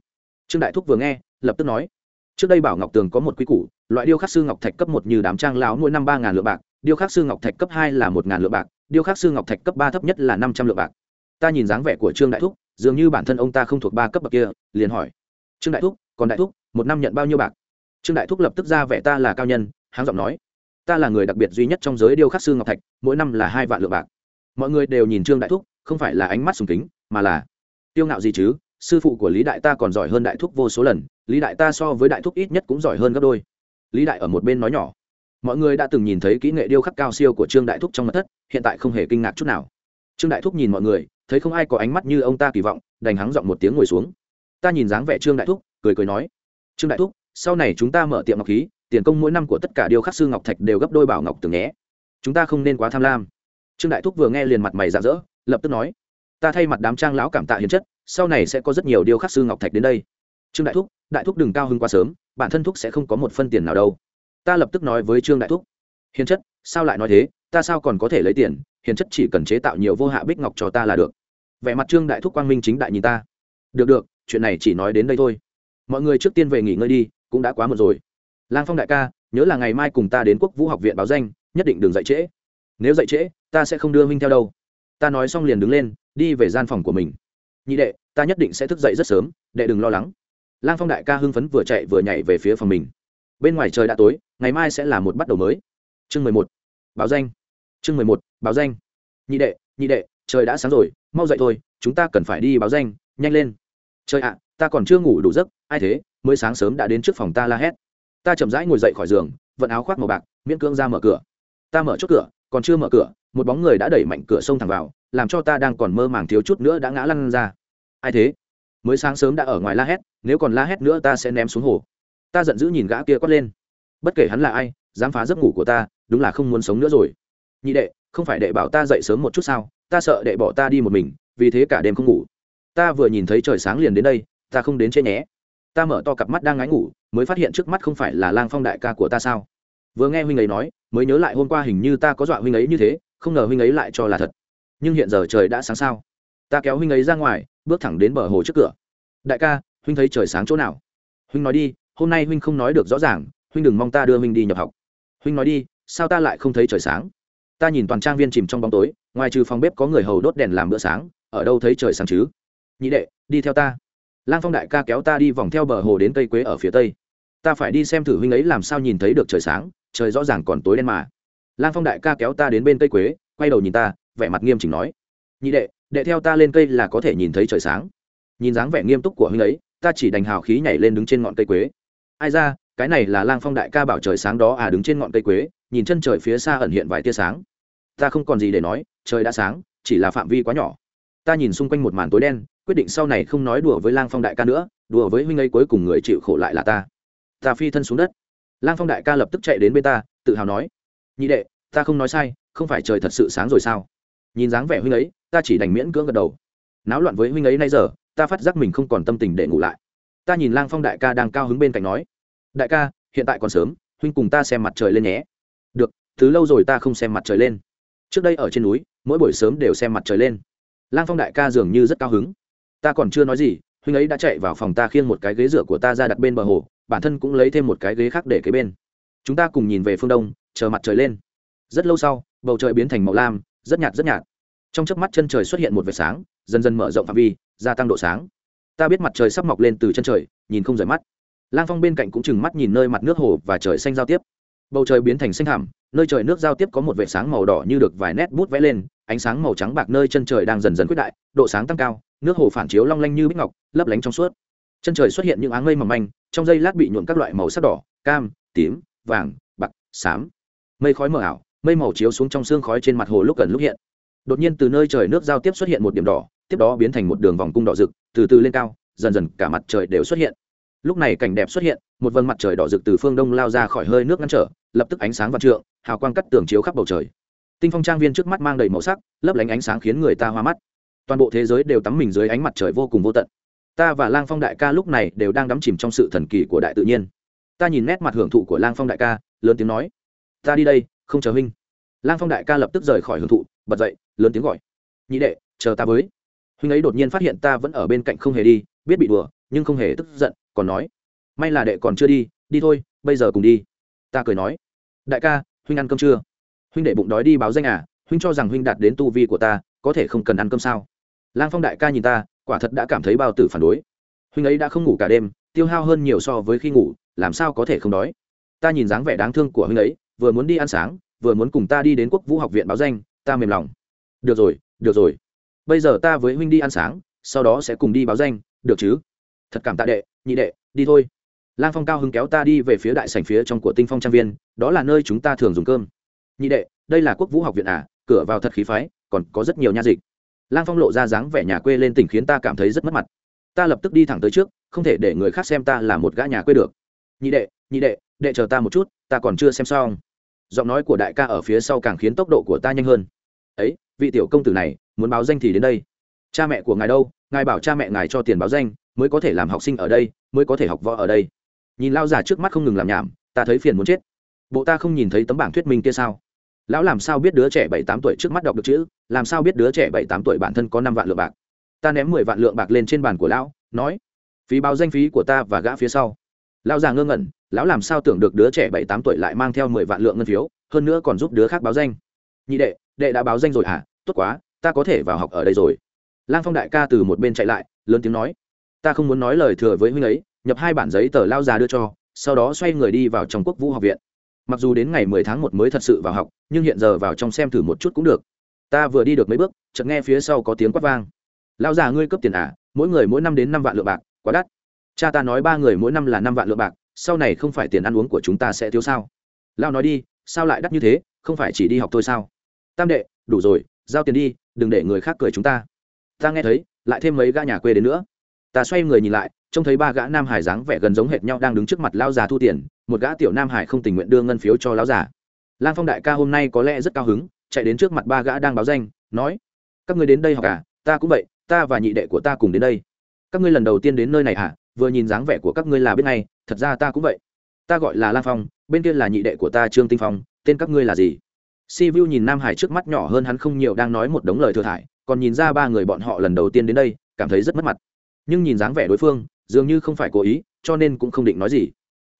Trương đại thúc vừa nghe, lập tức nói, trước đây bảo ngọc tường có một quy củ, loại điêu khắc sư ngọc thạch cấp một như đám trang lão mỗi năm ba ngàn lượng bạc điêu khắc sư ngọc thạch cấp hai là một ngàn lượng bạc, điêu khắc sư ngọc thạch cấp ba thấp nhất là năm trăm lượng bạc. Ta nhìn dáng vẻ của trương đại thúc, dường như bản thân ông ta không thuộc ba cấp bậc kia, liền hỏi. Trương đại thúc, còn đại thúc, một năm nhận bao nhiêu bạc? Trương đại thúc lập tức ra vẻ ta là cao nhân, háng giọng nói. Ta là người đặc biệt duy nhất trong giới điêu khắc sư ngọc thạch, mỗi năm là hai vạn lượng bạc. Mọi người đều nhìn trương đại thúc, không phải là ánh mắt sùng kính, mà là tiêu ngạo gì chứ? Sư phụ của lý đại ta còn giỏi hơn đại thúc vô số lần, lý đại ta so với đại thúc ít nhất cũng giỏi hơn gấp đôi. Lý đại ở một bên nói nhỏ mọi người đã từng nhìn thấy kỹ nghệ điêu khắc cao siêu của trương đại thúc trong mặt thất, hiện tại không hề kinh ngạc chút nào. Trương đại thúc nhìn mọi người, thấy không ai có ánh mắt như ông ta kỳ vọng, đành hắng giọng một tiếng ngồi xuống. Ta nhìn dáng vẻ trương đại thúc, cười cười nói, trương đại thúc, sau này chúng ta mở tiệm ngọc khí, tiền công mỗi năm của tất cả điêu khắc sư ngọc thạch đều gấp đôi bảo ngọc từng nhé. Chúng ta không nên quá tham lam. Trương đại thúc vừa nghe liền mặt mày rạng rỡ, lập tức nói, ta thay mặt đám trang lão cảm tạ hiến chất, sau này sẽ có rất nhiều điêu khắc sư ngọc thạch đến đây. Trương đại thúc đại thúc đừng cao hơn quá sớm, bản thân thúc sẽ không có một phân tiền nào đâu ta lập tức nói với trương đại thúc. Hiền chất, sao lại nói thế? Ta sao còn có thể lấy tiền? Hiền chất chỉ cần chế tạo nhiều vô hạ bích ngọc cho ta là được. Vẻ mặt trương đại thúc quang minh chính đại nhìn ta. Được được, chuyện này chỉ nói đến đây thôi. Mọi người trước tiên về nghỉ ngơi đi, cũng đã quá muộn rồi. Lang phong đại ca, nhớ là ngày mai cùng ta đến quốc vũ học viện báo danh, nhất định đừng dậy trễ. Nếu dậy trễ, ta sẽ không đưa minh theo đâu. Ta nói xong liền đứng lên, đi về gian phòng của mình. Nhị đệ, ta nhất định sẽ thức dậy rất sớm, đệ đừng lo lắng. Lang phong đại ca hưng phấn vừa chạy vừa nhảy về phía phòng mình. Bên ngoài trời đã tối ngày mai sẽ là một bắt đầu mới. Chương mười một, báo danh. Chương mười một, báo danh. Nhị đệ nhị đệ, trời đã sáng rồi, mau dậy thôi, chúng ta cần phải đi báo danh, nhanh lên. Trời ạ, ta còn chưa ngủ đủ giấc, ai thế, mới sáng sớm đã đến trước phòng ta la hét. Ta chậm rãi ngồi dậy khỏi giường, vận áo khoác màu bạc, miễn cưỡng ra mở cửa. Ta mở chốt cửa, còn chưa mở cửa, một bóng người đã đẩy mạnh cửa xông thẳng vào, làm cho ta đang còn mơ màng thiếu chút nữa đã ngã lăn ra. Ai thế? Mới sáng sớm đã ở ngoài la hét, nếu còn la hét nữa ta sẽ ném xuống hồ. Ta giận dữ nhìn gã kia quát lên bất kể hắn là ai, dám phá giấc ngủ của ta, đúng là không muốn sống nữa rồi. Nhị đệ, không phải đệ bảo ta dậy sớm một chút sao? Ta sợ đệ bỏ ta đi một mình, vì thế cả đêm không ngủ. Ta vừa nhìn thấy trời sáng liền đến đây, ta không đến chê nhé. Ta mở to cặp mắt đang ngáy ngủ, mới phát hiện trước mắt không phải là lang phong đại ca của ta sao? Vừa nghe huynh ấy nói, mới nhớ lại hôm qua hình như ta có dọa huynh ấy như thế, không ngờ huynh ấy lại cho là thật. Nhưng hiện giờ trời đã sáng sao? Ta kéo huynh ấy ra ngoài, bước thẳng đến bờ hồ trước cửa. Đại ca, huynh thấy trời sáng chỗ nào? Huynh nói đi, hôm nay huynh không nói được rõ ràng huynh đừng mong ta đưa huynh đi nhập học. Huynh nói đi, sao ta lại không thấy trời sáng? Ta nhìn toàn trang viên chìm trong bóng tối, ngoài trừ phòng bếp có người hầu đốt đèn làm bữa sáng, ở đâu thấy trời sáng chứ? Nhị đệ, đi theo ta. Lang phong đại ca kéo ta đi vòng theo bờ hồ đến cây quế ở phía tây. Ta phải đi xem thử huynh ấy làm sao nhìn thấy được trời sáng, trời rõ ràng còn tối đen mà. Lang phong đại ca kéo ta đến bên cây quế, quay đầu nhìn ta, vẻ mặt nghiêm chỉnh nói. Nhị đệ đệ theo ta lên cây là có thể nhìn thấy trời sáng. Nhìn dáng vẻ nghiêm túc của huynh ấy, ta chỉ đành hào khí nhảy lên đứng trên ngọn cây quế. Ai ra cái này là lang phong đại ca bảo trời sáng đó à đứng trên ngọn cây quế, nhìn chân trời phía xa ẩn hiện vài tia sáng. Ta không còn gì để nói, trời đã sáng, chỉ là phạm vi quá nhỏ. Ta nhìn xung quanh một màn tối đen, quyết định sau này không nói đùa với lang phong đại ca nữa, đùa với huynh ấy cuối cùng người chịu khổ lại là ta. Ta phi thân xuống đất. Lang phong đại ca lập tức chạy đến bên ta, tự hào nói, nhị đệ, ta không nói sai, không phải trời thật sự sáng rồi sao? Nhìn dáng vẻ huynh ấy, ta chỉ đành miễn cưỡng gật đầu. Náo loạn với huynh ấy nay giờ, ta phát giác mình không còn tâm tình để ngủ lại. Ta nhìn lang phong đại ca đang cao hứng bên cạnh nói đại ca, hiện tại còn sớm, huynh cùng ta xem mặt trời lên nhé. Được thứ lâu rồi ta không xem mặt trời lên. Trước đây ở trên núi, mỗi buổi sớm đều xem mặt trời lên. Lang phong đại ca dường như rất cao hứng. Ta còn chưa nói gì, huynh ấy đã chạy vào phòng ta khiêng một cái ghế dựa của ta ra đặt bên bờ hồ, bản thân cũng lấy thêm một cái ghế khác để kế bên. Chúng ta cùng nhìn về phương đông, chờ mặt trời lên. Rất lâu sau, bầu trời biến thành màu lam, rất nhạt rất nhạt. Trong chớp mắt chân trời xuất hiện một vệt sáng, dần dần mở rộng phạm vi, gia tăng độ sáng. Ta biết mặt trời sắp mọc lên từ chân trời, nhìn không rời mắt lang phong bên cạnh cũng chừng mắt nhìn nơi mặt nước hồ và trời xanh giao tiếp. Bầu trời biến thành xanh thảm nơi trời nước giao tiếp có một vệt sáng màu đỏ như được vài nét bút vẽ lên, ánh sáng màu trắng bạc nơi chân trời đang dần dần quyết đại, độ sáng tăng cao, nước hồ phản chiếu long lanh như bích ngọc, lấp lánh trong suốt. Chân trời xuất hiện những áng mây mỏng manh, trong giây lát bị nhuộm các loại màu sắc đỏ, cam, tím, vàng, bạc, xám. Mây khói mờ ảo, mây màu chiếu xuống trong xương khói trên mặt hồ lúc gần lúc hiện. Đột nhiên từ nơi trời nước giao tiếp xuất hiện một điểm đỏ, tiếp đó biến thành một đường vòng cung đỏ rực, từ từ lên cao, dần dần cả mặt trời đều xuất hiện lúc này cảnh đẹp xuất hiện, một vầng mặt trời đỏ rực từ phương đông lao ra khỏi hơi nước ngăn trở, lập tức ánh sáng vạn trượng, hào quang cắt tường chiếu khắp bầu trời. Tinh phong trang viên trước mắt mang đầy màu sắc, lấp lánh ánh sáng khiến người ta hoa mắt. Toàn bộ thế giới đều tắm mình dưới ánh mặt trời vô cùng vô tận. Ta và lang phong đại ca lúc này đều đang đắm chìm trong sự thần kỳ của đại tự nhiên. Ta nhìn nét mặt hưởng thụ của lang phong đại ca, lớn tiếng nói, ta đi đây, không chờ huynh. Lang phong đại ca lập tức rời khỏi hưởng thụ, bật dậy, lớn tiếng gọi, nhị đệ, chờ ta với. Huynh ấy đột nhiên phát hiện ta vẫn ở bên cạnh không hề đi, biết bị đùa, nhưng không hề tức giận còn nói, may là đệ còn chưa đi đi thôi, bây giờ cùng đi. Ta cười nói, đại ca, huynh ăn cơm chưa? Huynh đệ bụng đói đi báo danh à huynh cho rằng huynh đạt đến tu vi của ta, có thể không cần ăn cơm sao? Lang phong đại ca nhìn ta, quả thật đã cảm thấy bao tử phản đối. Huynh ấy đã không ngủ cả đêm, tiêu hao hơn nhiều so với khi ngủ, làm sao có thể không đói? Ta nhìn dáng vẻ đáng thương của huynh ấy, vừa muốn đi ăn sáng, vừa muốn cùng ta đi đến quốc vũ học viện báo danh, ta mềm lòng. Được rồi được rồi. Bây giờ ta với huynh đi ăn sáng, sau đó sẽ cùng đi báo danh, được chứ? Thật cảm tạ đệ nhị đệ, đi thôi. Lang phong cao hứng kéo ta đi về phía đại sảnh phía trong của tinh phong trang viên, đó là nơi chúng ta thường dùng cơm. Nhị đệ, đây là quốc vũ học viện à? Cửa vào thật khí phái, còn có rất nhiều nha dịch. Lang phong lộ ra dáng vẻ nhà quê lên tỉnh khiến ta cảm thấy rất mất mặt. Ta lập tức đi thẳng tới trước, không thể để người khác xem ta là một gã nhà quê được. Nhị đệ nhị đệ đệ chờ ta một chút, ta còn chưa xem xong. Giọng nói của đại ca ở phía sau càng khiến tốc độ của ta nhanh hơn. Ấy, vị tiểu công tử này, muốn báo danh thì đến đây. Cha mẹ của ngài đâu? Ngài bảo cha mẹ ngài cho tiền báo danh mới có thể làm học sinh ở đây, mới có thể học võ ở đây. Nhìn lao già trước mắt không ngừng làm nhảm, ta thấy phiền muốn chết. Bộ ta không nhìn thấy tấm bảng thuyết minh kia sao? Lão làm sao biết đứa trẻ bảy tám tuổi trước mắt đọc được chữ, làm sao biết đứa trẻ bảy tám tuổi bản thân có năm vạn lượng bạc? Ta ném mười vạn lượng bạc lên trên bàn của lão, nói, phí báo danh phí của ta và gã phía sau. Lão già ngơ ngẩn, lão làm sao tưởng được đứa trẻ bảy tám tuổi lại mang theo mười vạn lượng ngân phiếu, hơn nữa còn giúp đứa khác báo danh? Nhị đệ đệ đã báo danh rồi hả? Tốt quá, ta có thể vào học ở đây rồi. Lang phong đại ca từ một bên chạy lại, lớn tiếng nói ta không muốn nói lời thừa với huynh ấy, nhập hai bản giấy tờ lao già đưa cho, sau đó xoay người đi vào trong quốc vũ học viện. Mặc dù đến ngày mười tháng một mới thật sự vào học, nhưng hiện giờ vào trong xem thử một chút cũng được. Ta vừa đi được mấy bước, chợt nghe phía sau có tiếng quát vang. Lao già ngươi cướp tiền à mỗi người mỗi năm đến năm vạn lượng bạc, quá đắt. Cha ta nói ba người mỗi năm là năm vạn lượng bạc, sau này không phải tiền ăn uống của chúng ta sẽ thiếu sao? Lao nói đi, sao lại đắt như thế, không phải chỉ đi học thôi sao? Tam đệ, đủ rồi, giao tiền đi, đừng để người khác cười chúng ta. Ta nghe thấy, lại thêm mấy gã nhà quê đến nữa ta xoay người nhìn lại, trông thấy ba gã nam hải dáng vẻ gần giống hệt nhau đang đứng trước mặt lao già thu tiền, một gã tiểu nam hải không tình nguyện đưa ngân phiếu cho lão già. Lang phong đại ca hôm nay có lẽ rất cao hứng, chạy đến trước mặt ba gã đang báo danh, nói, các ngươi đến đây học à? Ta cũng vậy, ta và nhị đệ của ta cùng đến đây. Các ngươi lần đầu tiên đến nơi này à? Vừa nhìn dáng vẻ của các ngươi là biết ngay, thật ra ta cũng vậy. Ta gọi là lang phong, bên kia là nhị đệ của ta trương tinh phong, tên các ngươi là gì? Si vu nhìn nam hải trước mắt nhỏ hơn hắn không nhiều đang nói một đống lời thừa thải, còn nhìn ra ba người bọn họ lần đầu tiên đến đây, cảm thấy rất mất mặt nhưng nhìn dáng vẻ đối phương, dường như không phải cố ý, cho nên cũng không định nói gì.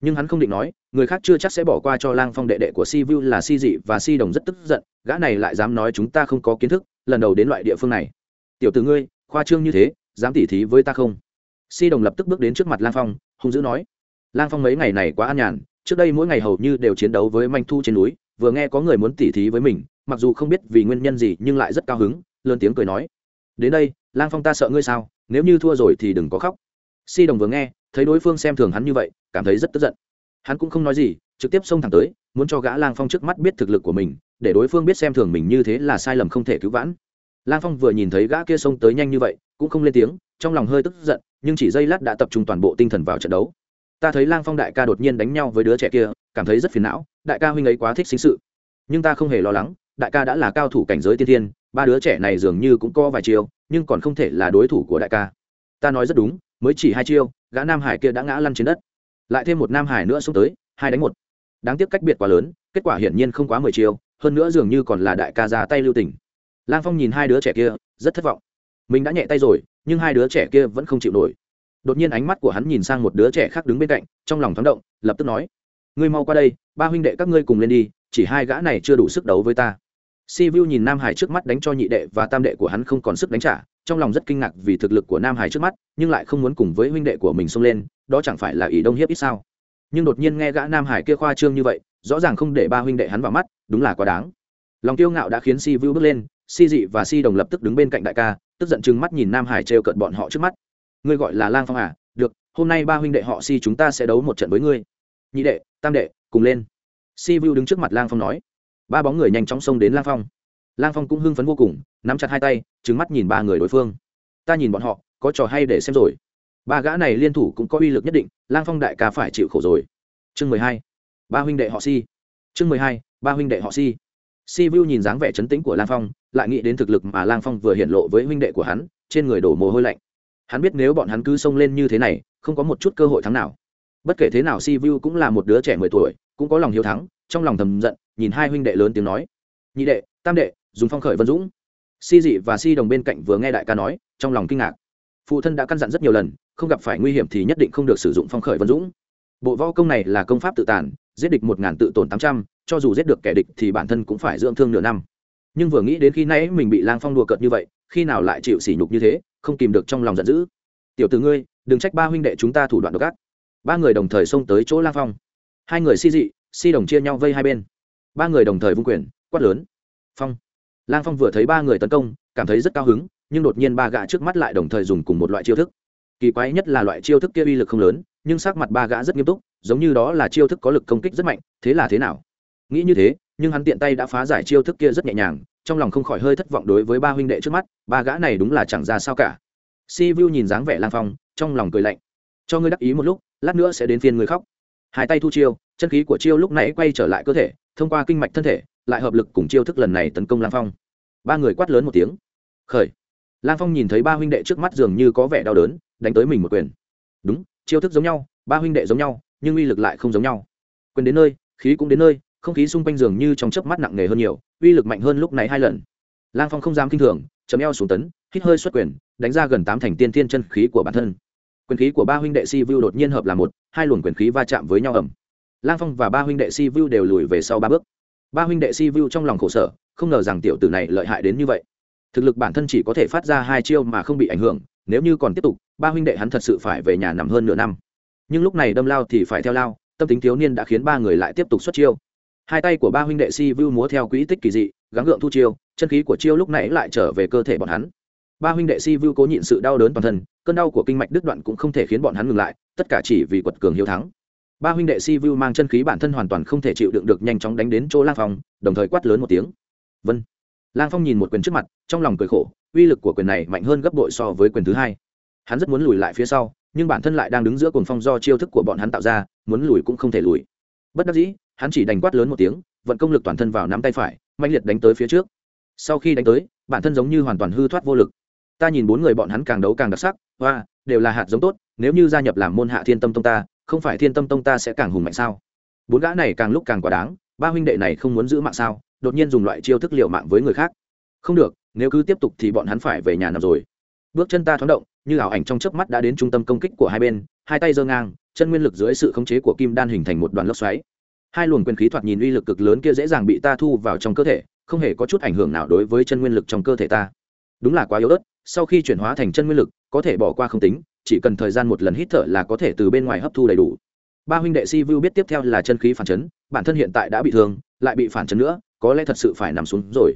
Nhưng hắn không định nói, người khác chưa chắc sẽ bỏ qua cho lang phong đệ đệ của si vu là si dị và si đồng rất tức giận, gã này lại dám nói chúng ta không có kiến thức, lần đầu đến loại địa phương này. Tiểu t ử ngươi, khoa trương như thế, dám tỉ thí với ta không? Si đồng lập tức bước đến trước mặt lang phong, hung dữ nói. Lang phong mấy ngày này quá an nhàn, trước đây mỗi ngày hầu như đều chiến đấu với manh thu trên núi, vừa nghe có người muốn tỉ thí với mình, mặc dù không biết vì nguyên nhân gì nhưng lại rất cao hứng, lớn tiếng cười nói đến đây, lang phong ta sợ ngươi sao, nếu như thua rồi thì đừng có khóc. Si đồng vừa nghe, thấy đối phương xem thường hắn như vậy, cảm thấy rất tức giận. Hắn cũng không nói gì, trực tiếp xông thẳng tới, muốn cho gã lang phong trước mắt biết thực lực của mình, để đối phương biết xem thường mình như thế là sai lầm không thể cứu vãn. Lang phong vừa nhìn thấy gã kia xông tới nhanh như vậy, cũng không lên tiếng, trong lòng hơi tức giận, nhưng chỉ giây lát đã tập trung toàn bộ tinh thần vào trận đấu. Ta thấy lang phong đại ca đột nhiên đánh nhau với đứa trẻ kia, cảm thấy rất phiền não, đại ca huynh ấy quá thích sinh sự. Nhưng ta không hề lo lắng, đại ca đã là cao thủ cảnh giới tiên thiên ba đứa trẻ này dường như cũng có vài chiêu, nhưng còn không thể là đối thủ của đại ca. Ta nói rất đúng, mới chỉ hai chiêu, gã nam hải kia đã ngã lăn trên đất. Lại thêm một nam hải nữa xuống tới, hai đánh một. Đáng tiếc cách biệt quá lớn, kết quả hiển nhiên không quá mười chiêu, hơn nữa dường như còn là đại ca ra tay lưu tình. Lang phong nhìn hai đứa trẻ kia, rất thất vọng. Mình đã nhẹ tay rồi, nhưng hai đứa trẻ kia vẫn không chịu nổi. Đột nhiên ánh mắt của hắn nhìn sang một đứa trẻ khác đứng bên cạnh, trong lòng thắng động, lập tức nói, ngươi mau qua đây, ba huynh đệ các ngươi cùng lên đi, chỉ hai gã này chưa đủ sức đấu với ta si vu nhìn nam hải trước mắt đánh cho nhị đệ và tam đệ của hắn không còn sức đánh trả, trong lòng rất kinh ngạc vì thực lực của nam hải trước mắt, nhưng lại không muốn cùng với huynh đệ của mình xông lên, đó chẳng phải là ý đông hiếp ít sao? Nhưng đột nhiên nghe gã nam hải kia khoa trương như vậy, rõ ràng không để ba huynh đệ hắn vào mắt, đúng là quá đáng. Lòng kiêu ngạo đã khiến si vu bước lên, si dị và si đồng lập tức đứng bên cạnh đại ca, tức giận chừng mắt nhìn nam hải trêu cận bọn họ trước mắt. Ngươi gọi là lang phong à? Được, hôm nay ba huynh đệ họ si chúng ta sẽ đấu một trận với ngươi. Nhị đệ, tam đệ, cùng lên. Si vu đứng trước mặt lang phong nói ba bóng người nhanh chóng xông đến lang phong. Lang phong cũng hưng phấn vô cùng, nắm chặt hai tay trứng mắt nhìn ba người đối phương. Ta nhìn bọn họ, có trò hay để xem rồi. Ba gã này liên thủ cũng có uy lực nhất định, lang phong đại ca phải chịu khổ rồi. Chương mười hai, ba huynh đệ họ si. Chương mười hai, ba huynh đệ họ si. Si vu nhìn dáng vẻ chấn tĩnh của lang phong, lại nghĩ đến thực lực mà lang phong vừa hiện lộ với huynh đệ của hắn, trên người đổ mồ hôi lạnh. Hắn biết nếu bọn hắn cứ xông lên như thế này, không có một chút cơ hội thắng nào. Bất kể thế nào, si vu cũng là một đứa trẻ mười tuổi, cũng có lòng hiếu thắng, trong lòng thầm giận nhìn hai huynh đệ lớn tiếng nói. Nhị đệ, tam đệ, dùng phong khởi vân dũng. Si dị và si đồng bên cạnh vừa nghe đại ca nói, trong lòng kinh ngạc. Phụ thân đã căn dặn rất nhiều lần, không gặp phải nguy hiểm thì nhất định không được sử dụng phong khởi vân dũng. Bộ võ công này là công pháp tự tàn, giết địch một ngàn tự tổn tám trăm, cho dù giết được kẻ địch thì bản thân cũng phải dưỡng thương nửa năm. Nhưng vừa nghĩ đến khi nãy mình bị lang phong đùa cợt như vậy, khi nào lại chịu sỉ nhục như thế, không kìm được trong lòng giận dữ. Tiểu t ử ngươi, đừng trách ba huynh đệ chúng ta thủ đoạn độc ác. Ba người đồng thời xông tới chỗ lang phong. Hai người si dị, si đồng chia nhau vây hai bên ba người đồng thời vung quyền, quát lớn. Phong. Lang phong vừa thấy ba người tấn công, cảm thấy rất cao hứng, nhưng đột nhiên ba gã trước mắt lại đồng thời dùng cùng một loại chiêu thức. Kỳ quái nhất là loại chiêu thức kia uy lực không lớn, nhưng sắc mặt ba gã rất nghiêm túc, giống như đó là chiêu thức có lực công kích rất mạnh, thế là thế nào? Nghĩ như thế, nhưng hắn tiện tay đã phá giải chiêu thức kia rất nhẹ nhàng, trong lòng không khỏi hơi thất vọng đối với ba huynh đệ trước mắt, ba gã này đúng là chẳng ra sao cả. Si vu nhìn dáng vẻ lang phong, trong lòng cười lạnh. Cho ngươi đắc ý một lúc, lát nữa sẽ đến phiên ngươi khóc. Hai tay thu chiêu, chân khí của chiêu lúc nãy quay trở lại cơ thể thông qua kinh mạch thân thể, lại hợp lực cùng chiêu thức lần này tấn công lang phong. Ba người quát lớn một tiếng. Khởi. Lang phong nhìn thấy ba huynh đệ trước mắt dường như có vẻ đau đớn, đánh tới mình một quyền. Đúng, chiêu thức giống nhau, ba huynh đệ giống nhau, nhưng uy lực lại không giống nhau. Quyền đến nơi, khí cũng đến nơi, không khí xung quanh dường như trong chớp mắt nặng nề hơn nhiều, uy lực mạnh hơn lúc này hai lần. Lang phong không dám kinh thường, chấm eo xuống tấn, hít hơi xuất quyền, đánh ra gần tám thành tiên thiên chân khí của bản thân. Quyền khí của ba huynh đệ si vu đột nhiên hợp là một, hai luồng quyền khí va chạm với nhau ẩm lang phong và ba huynh đệ si vu đều lùi về sau ba bước. Ba huynh đệ si vu trong lòng khổ sở, không ngờ rằng tiểu tử này lợi hại đến như vậy. Thực lực bản thân chỉ có thể phát ra hai chiêu mà không bị ảnh hưởng, nếu như còn tiếp tục, ba huynh đệ hắn thật sự phải về nhà nằm hơn nửa năm. Nhưng lúc này đâm lao thì phải theo lao, tâm tính thiếu niên đã khiến ba người lại tiếp tục xuất chiêu. Hai tay của ba huynh đệ si vu múa theo quỹ tích kỳ dị, gắng gượng thu chiêu, chân khí của chiêu lúc nãy lại trở về cơ thể bọn hắn. Ba huynh đệ si vu cố nhịn sự đau đớn toàn thân, cơn đau của kinh mạch đứt đoạn cũng không thể khiến bọn hắn ngừng lại, tất cả chỉ vì quật cường hiếu thắng ba huynh đệ si vu mang chân khí bản thân hoàn toàn không thể chịu đựng được nhanh chóng đánh đến chỗ lang phong, đồng thời quát lớn một tiếng. Vân lang phong nhìn một quyền trước mặt, trong lòng cười khổ, uy lực của quyền này mạnh hơn gấp bội so với quyền thứ hai. Hắn rất muốn lùi lại phía sau, nhưng bản thân lại đang đứng giữa cuồng phong do chiêu thức của bọn hắn tạo ra, muốn lùi cũng không thể lùi. Bất đắc dĩ, hắn chỉ đành quát lớn một tiếng, vận công lực toàn thân vào nắm tay phải mạnh liệt đánh tới phía trước. Sau khi đánh tới, bản thân giống như hoàn toàn hư thoát vô lực. Ta nhìn bốn người bọn hắn càng đấu càng đặc sắc và đều là hạt giống tốt, nếu như gia nhập làm môn hạ thiên tâm tông ta không phải thiên tâm tông ta sẽ càng hùng mạnh sao? Bốn gã này càng lúc càng quá đáng, ba huynh đệ này không muốn giữ mạng sao? Đột nhiên dùng loại chiêu thức liệu mạng với người khác. Không được, nếu cứ tiếp tục thì bọn hắn phải về nhà nằm rồi. Bước chân ta thoáng động, như ảo ảnh trong chớp mắt đã đến trung tâm công kích của hai bên, hai tay giơ ngang, chân nguyên lực dưới sự khống chế của kim đan hình thành một đoàn lốc xoáy. Hai luồng quyền khí thoạt nhìn uy lực cực lớn kia dễ dàng bị ta thu vào trong cơ thể, không hề có chút ảnh hưởng nào đối với chân nguyên lực trong cơ thể ta. Đúng là quá yếu ớt, sau khi chuyển hóa thành chân nguyên lực, có thể bỏ qua không tính chỉ cần thời gian một lần hít thở là có thể từ bên ngoài hấp thu đầy đủ. Ba huynh đệ si vu biết tiếp theo là chân khí phản chấn bản thân hiện tại đã bị thương lại bị phản chấn nữa có lẽ thật sự phải nằm xuống rồi.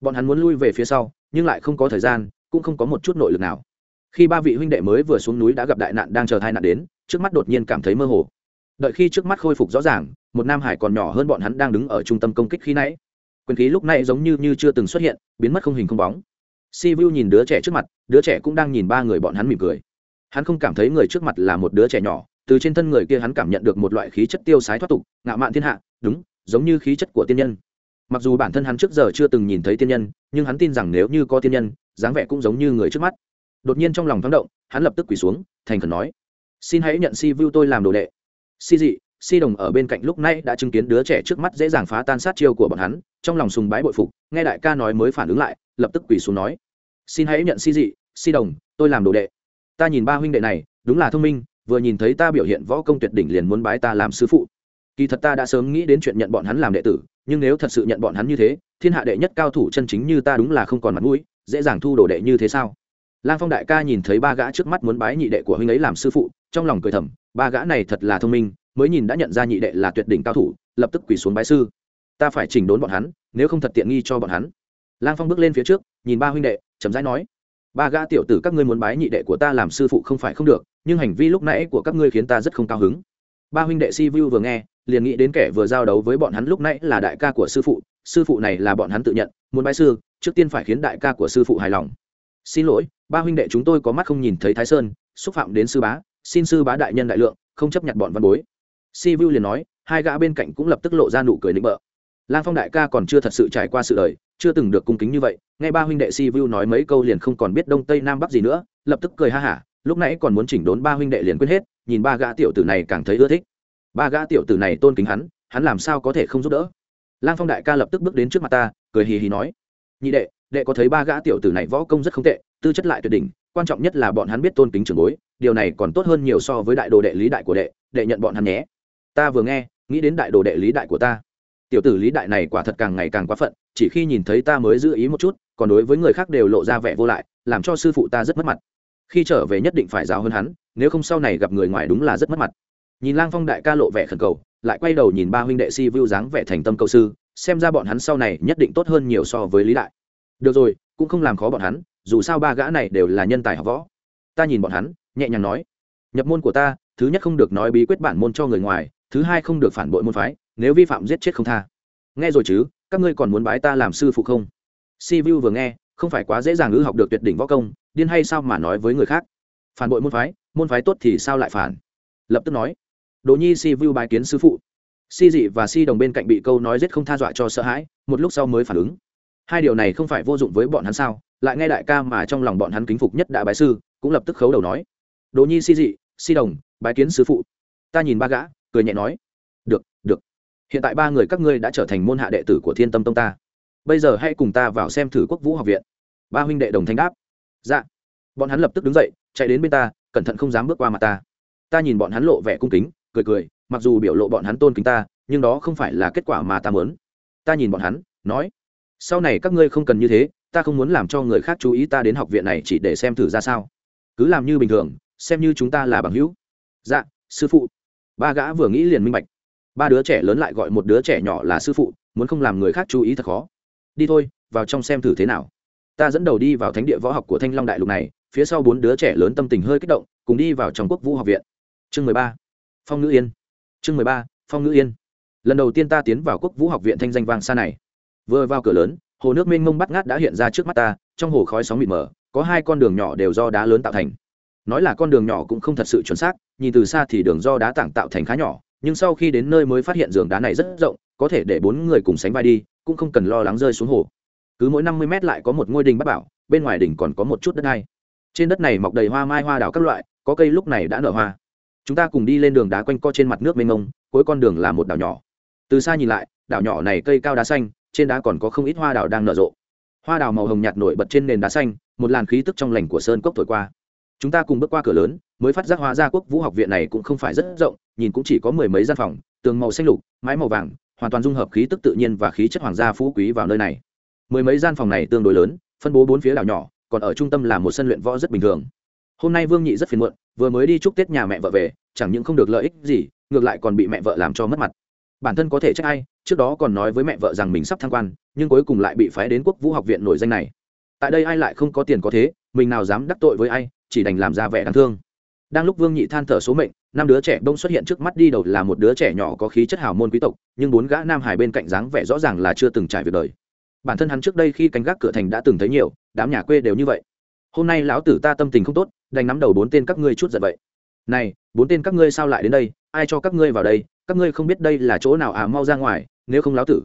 Bọn hắn muốn lui về phía sau nhưng lại không có thời gian cũng không có một chút nội lực nào. Khi ba vị huynh đệ mới vừa xuống núi đã gặp đại nạn đang chờ thai nạn đến trước mắt đột nhiên cảm thấy mơ hồ. Đợi khi trước mắt khôi phục rõ ràng một nam hải còn nhỏ hơn bọn hắn đang đứng ở trung tâm công kích khi nãy. Quyền khí lúc này giống như, như chưa từng xuất hiện biến mất không hình không bóng. Si vu nhìn đứa trẻ trước mặt đứa trẻ cũng đang nhìn ba người bọn hắn mỉm cười hắn không cảm thấy người trước mặt là một đứa trẻ nhỏ, từ trên thân người kia hắn cảm nhận được một loại khí chất tiêu sái thoát tục, ngạo mạn thiên hạ, đúng, giống như khí chất của tiên nhân. Mặc dù bản thân hắn trước giờ chưa từng nhìn thấy tiên nhân, nhưng hắn tin rằng nếu như có tiên nhân, dáng vẻ cũng giống như người trước mắt. Đột nhiên trong lòng thoáng động, hắn lập tức quỳ xuống, thành khẩn nói, xin hãy nhận si vu tôi làm đồ đệ. Si dị, si đồng ở bên cạnh lúc nay đã chứng kiến đứa trẻ trước mắt dễ dàng phá tan sát chiêu của bọn hắn, trong lòng sùng bái bội phục, nghe đại ca nói mới phản ứng lại, lập tức quỳ xuống nói, xin hãy nhận si dị, si đồng, tôi làm đồ đệ ta nhìn ba huynh đệ này, đúng là thông minh, vừa nhìn thấy ta biểu hiện võ công tuyệt đỉnh liền muốn bái ta làm sư phụ. Kỳ thật ta đã sớm nghĩ đến chuyện nhận bọn hắn làm đệ tử, nhưng nếu thật sự nhận bọn hắn như thế, thiên hạ đệ nhất cao thủ chân chính như ta đúng là không còn mặt mũi, dễ dàng thu đồ đệ như thế sao? Lang phong đại ca nhìn thấy ba gã trước mắt muốn bái nhị đệ của huynh ấy làm sư phụ, trong lòng cười thầm, ba gã này thật là thông minh, mới nhìn đã nhận ra nhị đệ là tuyệt đỉnh cao thủ, lập tức quỳ xuống bái sư. Ta phải chỉnh đốn bọn hắn, nếu không thật tiện nghi cho bọn hắn. Lang phong bước lên phía trước, nhìn ba huynh đệ, chậm rãi nói ba gã tiểu tử các ngươi muốn bái nhị đệ của ta làm sư phụ không phải không được, nhưng hành vi lúc nãy của các ngươi khiến ta rất không cao hứng. Ba huynh đệ si vu vừa nghe, liền nghĩ đến kẻ vừa giao đấu với bọn hắn lúc nãy là đại ca của sư phụ sư phụ này là bọn hắn tự nhận, muốn bái sư, trước tiên phải khiến đại ca của sư phụ hài lòng. Xin lỗi, ba huynh đệ chúng tôi có mắt không nhìn thấy thái sơn, xúc phạm đến sư bá, xin sư bá đại nhân đại lượng, không chấp nhận bọn văn bối. Si vu liền nói, hai gã bên cạnh cũng lập tức lộ ra nụ cười nịnh bợ lang phong đại ca còn chưa thật sự trải qua sự đời, chưa từng được cung kính như vậy, nghe ba huynh đệ si vu nói mấy câu liền không còn biết đông tây nam bắc gì nữa, lập tức cười ha hả, lúc nãy còn muốn chỉnh đốn ba huynh đệ liền quên hết, nhìn ba gã tiểu tử này càng thấy ưa thích. Ba gã tiểu tử này tôn kính hắn hắn làm sao có thể không giúp đỡ? Lang phong đại ca lập tức bước đến trước mặt ta, cười hì hì nói, nhị đệ đệ có thấy ba gã tiểu tử này võ công rất không tệ, tư chất lại tuyệt đỉnh, quan trọng nhất là bọn hắn biết tôn kính trường bối, điều này còn tốt hơn nhiều so với đại đồ đệ lý đại của đệ đệ nhận bọn hắn nhé. Ta vừa nghe, nghĩ đến đại đồ đệ lý đại của ta tiểu tử lý đại này quả thật càng ngày càng quá phận, chỉ khi nhìn thấy ta mới giữ ý một chút, còn đối với người khác đều lộ ra vẻ vô lại, làm cho sư phụ ta rất mất mặt. Khi trở về nhất định phải giáo hơn hắn, nếu không sau này gặp người ngoài đúng là rất mất mặt. Nhìn lang phong đại ca lộ vẻ khẩn cầu, lại quay đầu nhìn ba huynh đệ si vu dáng vẻ thành tâm cầu sư, xem ra bọn hắn sau này nhất định tốt hơn nhiều so với lý đại. Được rồi, cũng không làm khó bọn hắn, dù sao ba gã này đều là nhân tài học võ. Ta nhìn bọn hắn, nhẹ nhàng nói. Nhập môn của ta, thứ nhất không được nói bí quyết bản môn cho người ngoài, thứ hai không được phản bội môn phái nếu vi phạm giết chết không tha. Nghe rồi chứ, các ngươi còn muốn bái ta làm sư phụ không? Si vu vừa nghe, không phải quá dễ dàng ngữ học được tuyệt đỉnh võ công, điên hay sao mà nói với người khác? Phản bội môn phái môn phái tốt thì sao lại phản? Lập tức nói. Đỗ nhi si vu bái kiến sư phụ. Si dị và si đồng bên cạnh bị câu nói giết không tha dọa cho sợ hãi, một lúc sau mới phản ứng. Hai điều này không phải vô dụng với bọn hắn sao? Lại nghe đại ca mà trong lòng bọn hắn kính phục nhất đã bái sư, cũng lập tức khấu đầu nói. Đỗ nhi si dị, si đồng, bái kiến sư phụ. Ta nhìn ba gã, cười nhẹ nói hiện tại ba người các ngươi đã trở thành môn hạ đệ tử của thiên tâm tông ta. Bây giờ hãy cùng ta vào xem thử quốc vũ học viện. Ba huynh đệ đồng thanh đáp. Dạ. Bọn hắn lập tức đứng dậy, chạy đến bên ta, cẩn thận không dám bước qua mặt ta. Ta nhìn bọn hắn lộ vẻ cung kính, cười cười, mặc dù biểu lộ bọn hắn tôn kính ta, nhưng đó không phải là kết quả mà ta muốn. Ta nhìn bọn hắn, nói, sau này các ngươi không cần như thế, ta không muốn làm cho người khác chú ý ta đến học viện này chỉ để xem thử ra sao. Cứ làm như bình thường, xem như chúng ta là bằng hữu. Dạ sư phụ. Ba gã vừa nghĩ liền minh bạch ba đứa trẻ lớn lại gọi một đứa trẻ nhỏ là sư phụ, muốn không làm người khác chú ý thật khó. Đi thôi, vào trong xem thử thế nào. Ta dẫn đầu đi vào thánh địa võ học của thanh long đại lục này, phía sau bốn đứa trẻ lớn tâm tình hơi kích động, cùng đi vào trong quốc vũ học viện. Chương mười ba. Phong ngữ yên. Chương mười ba, phong ngữ yên. Lần đầu tiên ta tiến vào quốc vũ học viện thanh danh vang xa này. Vừa vào cửa lớn, hồ nước mênh mông bắt ngát đã hiện ra trước mắt ta, trong hồ khói sóng mịt mờ, có hai con đường nhỏ đều do đá lớn tạo thành. Nói là con đường nhỏ cũng không thật sự chuẩn xác, nhìn từ xa thì đường do đá tảng tạo thành khá nhỏ nhưng sau khi đến nơi mới phát hiện giường đá này rất rộng, có thể để bốn người cùng sánh vai đi, cũng không cần lo lắng rơi xuống hồ. Cứ mỗi năm mươi mét lại có một ngôi đình bắt bảo, bên ngoài đỉnh còn có một chút đất đai. Trên đất này mọc đầy hoa mai hoa đào các loại, có cây lúc này đã nở hoa. Chúng ta cùng đi lên đường đá quanh co trên mặt nước mênh mông, cuối con đường là một đảo nhỏ. Từ xa nhìn lại, đảo nhỏ này cây cao đá xanh, trên đá còn có không ít hoa đào đang nở rộ. Hoa đào màu hồng nhạt nổi bật trên nền đá xanh, một làn khí tức trong lành của sơn cốc thổi qua. Chúng ta cùng bước qua cửa lớn, mới phát giác hóa ra quốc vũ học viện này cũng không phải rất rộng nhìn cũng chỉ có mười mấy gian phòng, tường màu xanh lục, mái màu vàng, hoàn toàn dung hợp khí tức tự nhiên và khí chất hoàng gia phú quý vào nơi này. Mười mấy gian phòng này tương đối lớn, phân bố bốn phía đảo nhỏ, còn ở trung tâm là một sân luyện võ rất bình thường. Hôm nay vương nhị rất phiền muộn, vừa mới đi chúc tết nhà mẹ vợ về, chẳng những không được lợi ích gì, ngược lại còn bị mẹ vợ làm cho mất mặt. Bản thân có thể trách ai, trước đó còn nói với mẹ vợ rằng mình sắp thăng quan, nhưng cuối cùng lại bị phái đến quốc vũ học viện nổi danh này. Tại đây ai lại không có tiền có thế, mình nào dám đắc tội với ai, chỉ đành làm ra vẻ đáng thương. Đang lúc vương nhị than thở số mệnh năm đứa trẻ đông xuất hiện trước mắt đi đầu là một đứa trẻ nhỏ có khí chất hào môn quý tộc, nhưng bốn gã nam hải bên cạnh dáng vẻ rõ ràng là chưa từng trải việc đời. Bản thân hắn trước đây khi canh gác cửa thành đã từng thấy nhiều, đám nhà quê đều như vậy. Hôm nay lão tử ta tâm tình không tốt, đành nắm đầu bốn tên các ngươi chút giận vậy. Này, bốn tên các ngươi sao lại đến đây? Ai cho các ngươi vào đây? Các ngươi không biết đây là chỗ nào à? Mau ra ngoài, nếu không lão tử.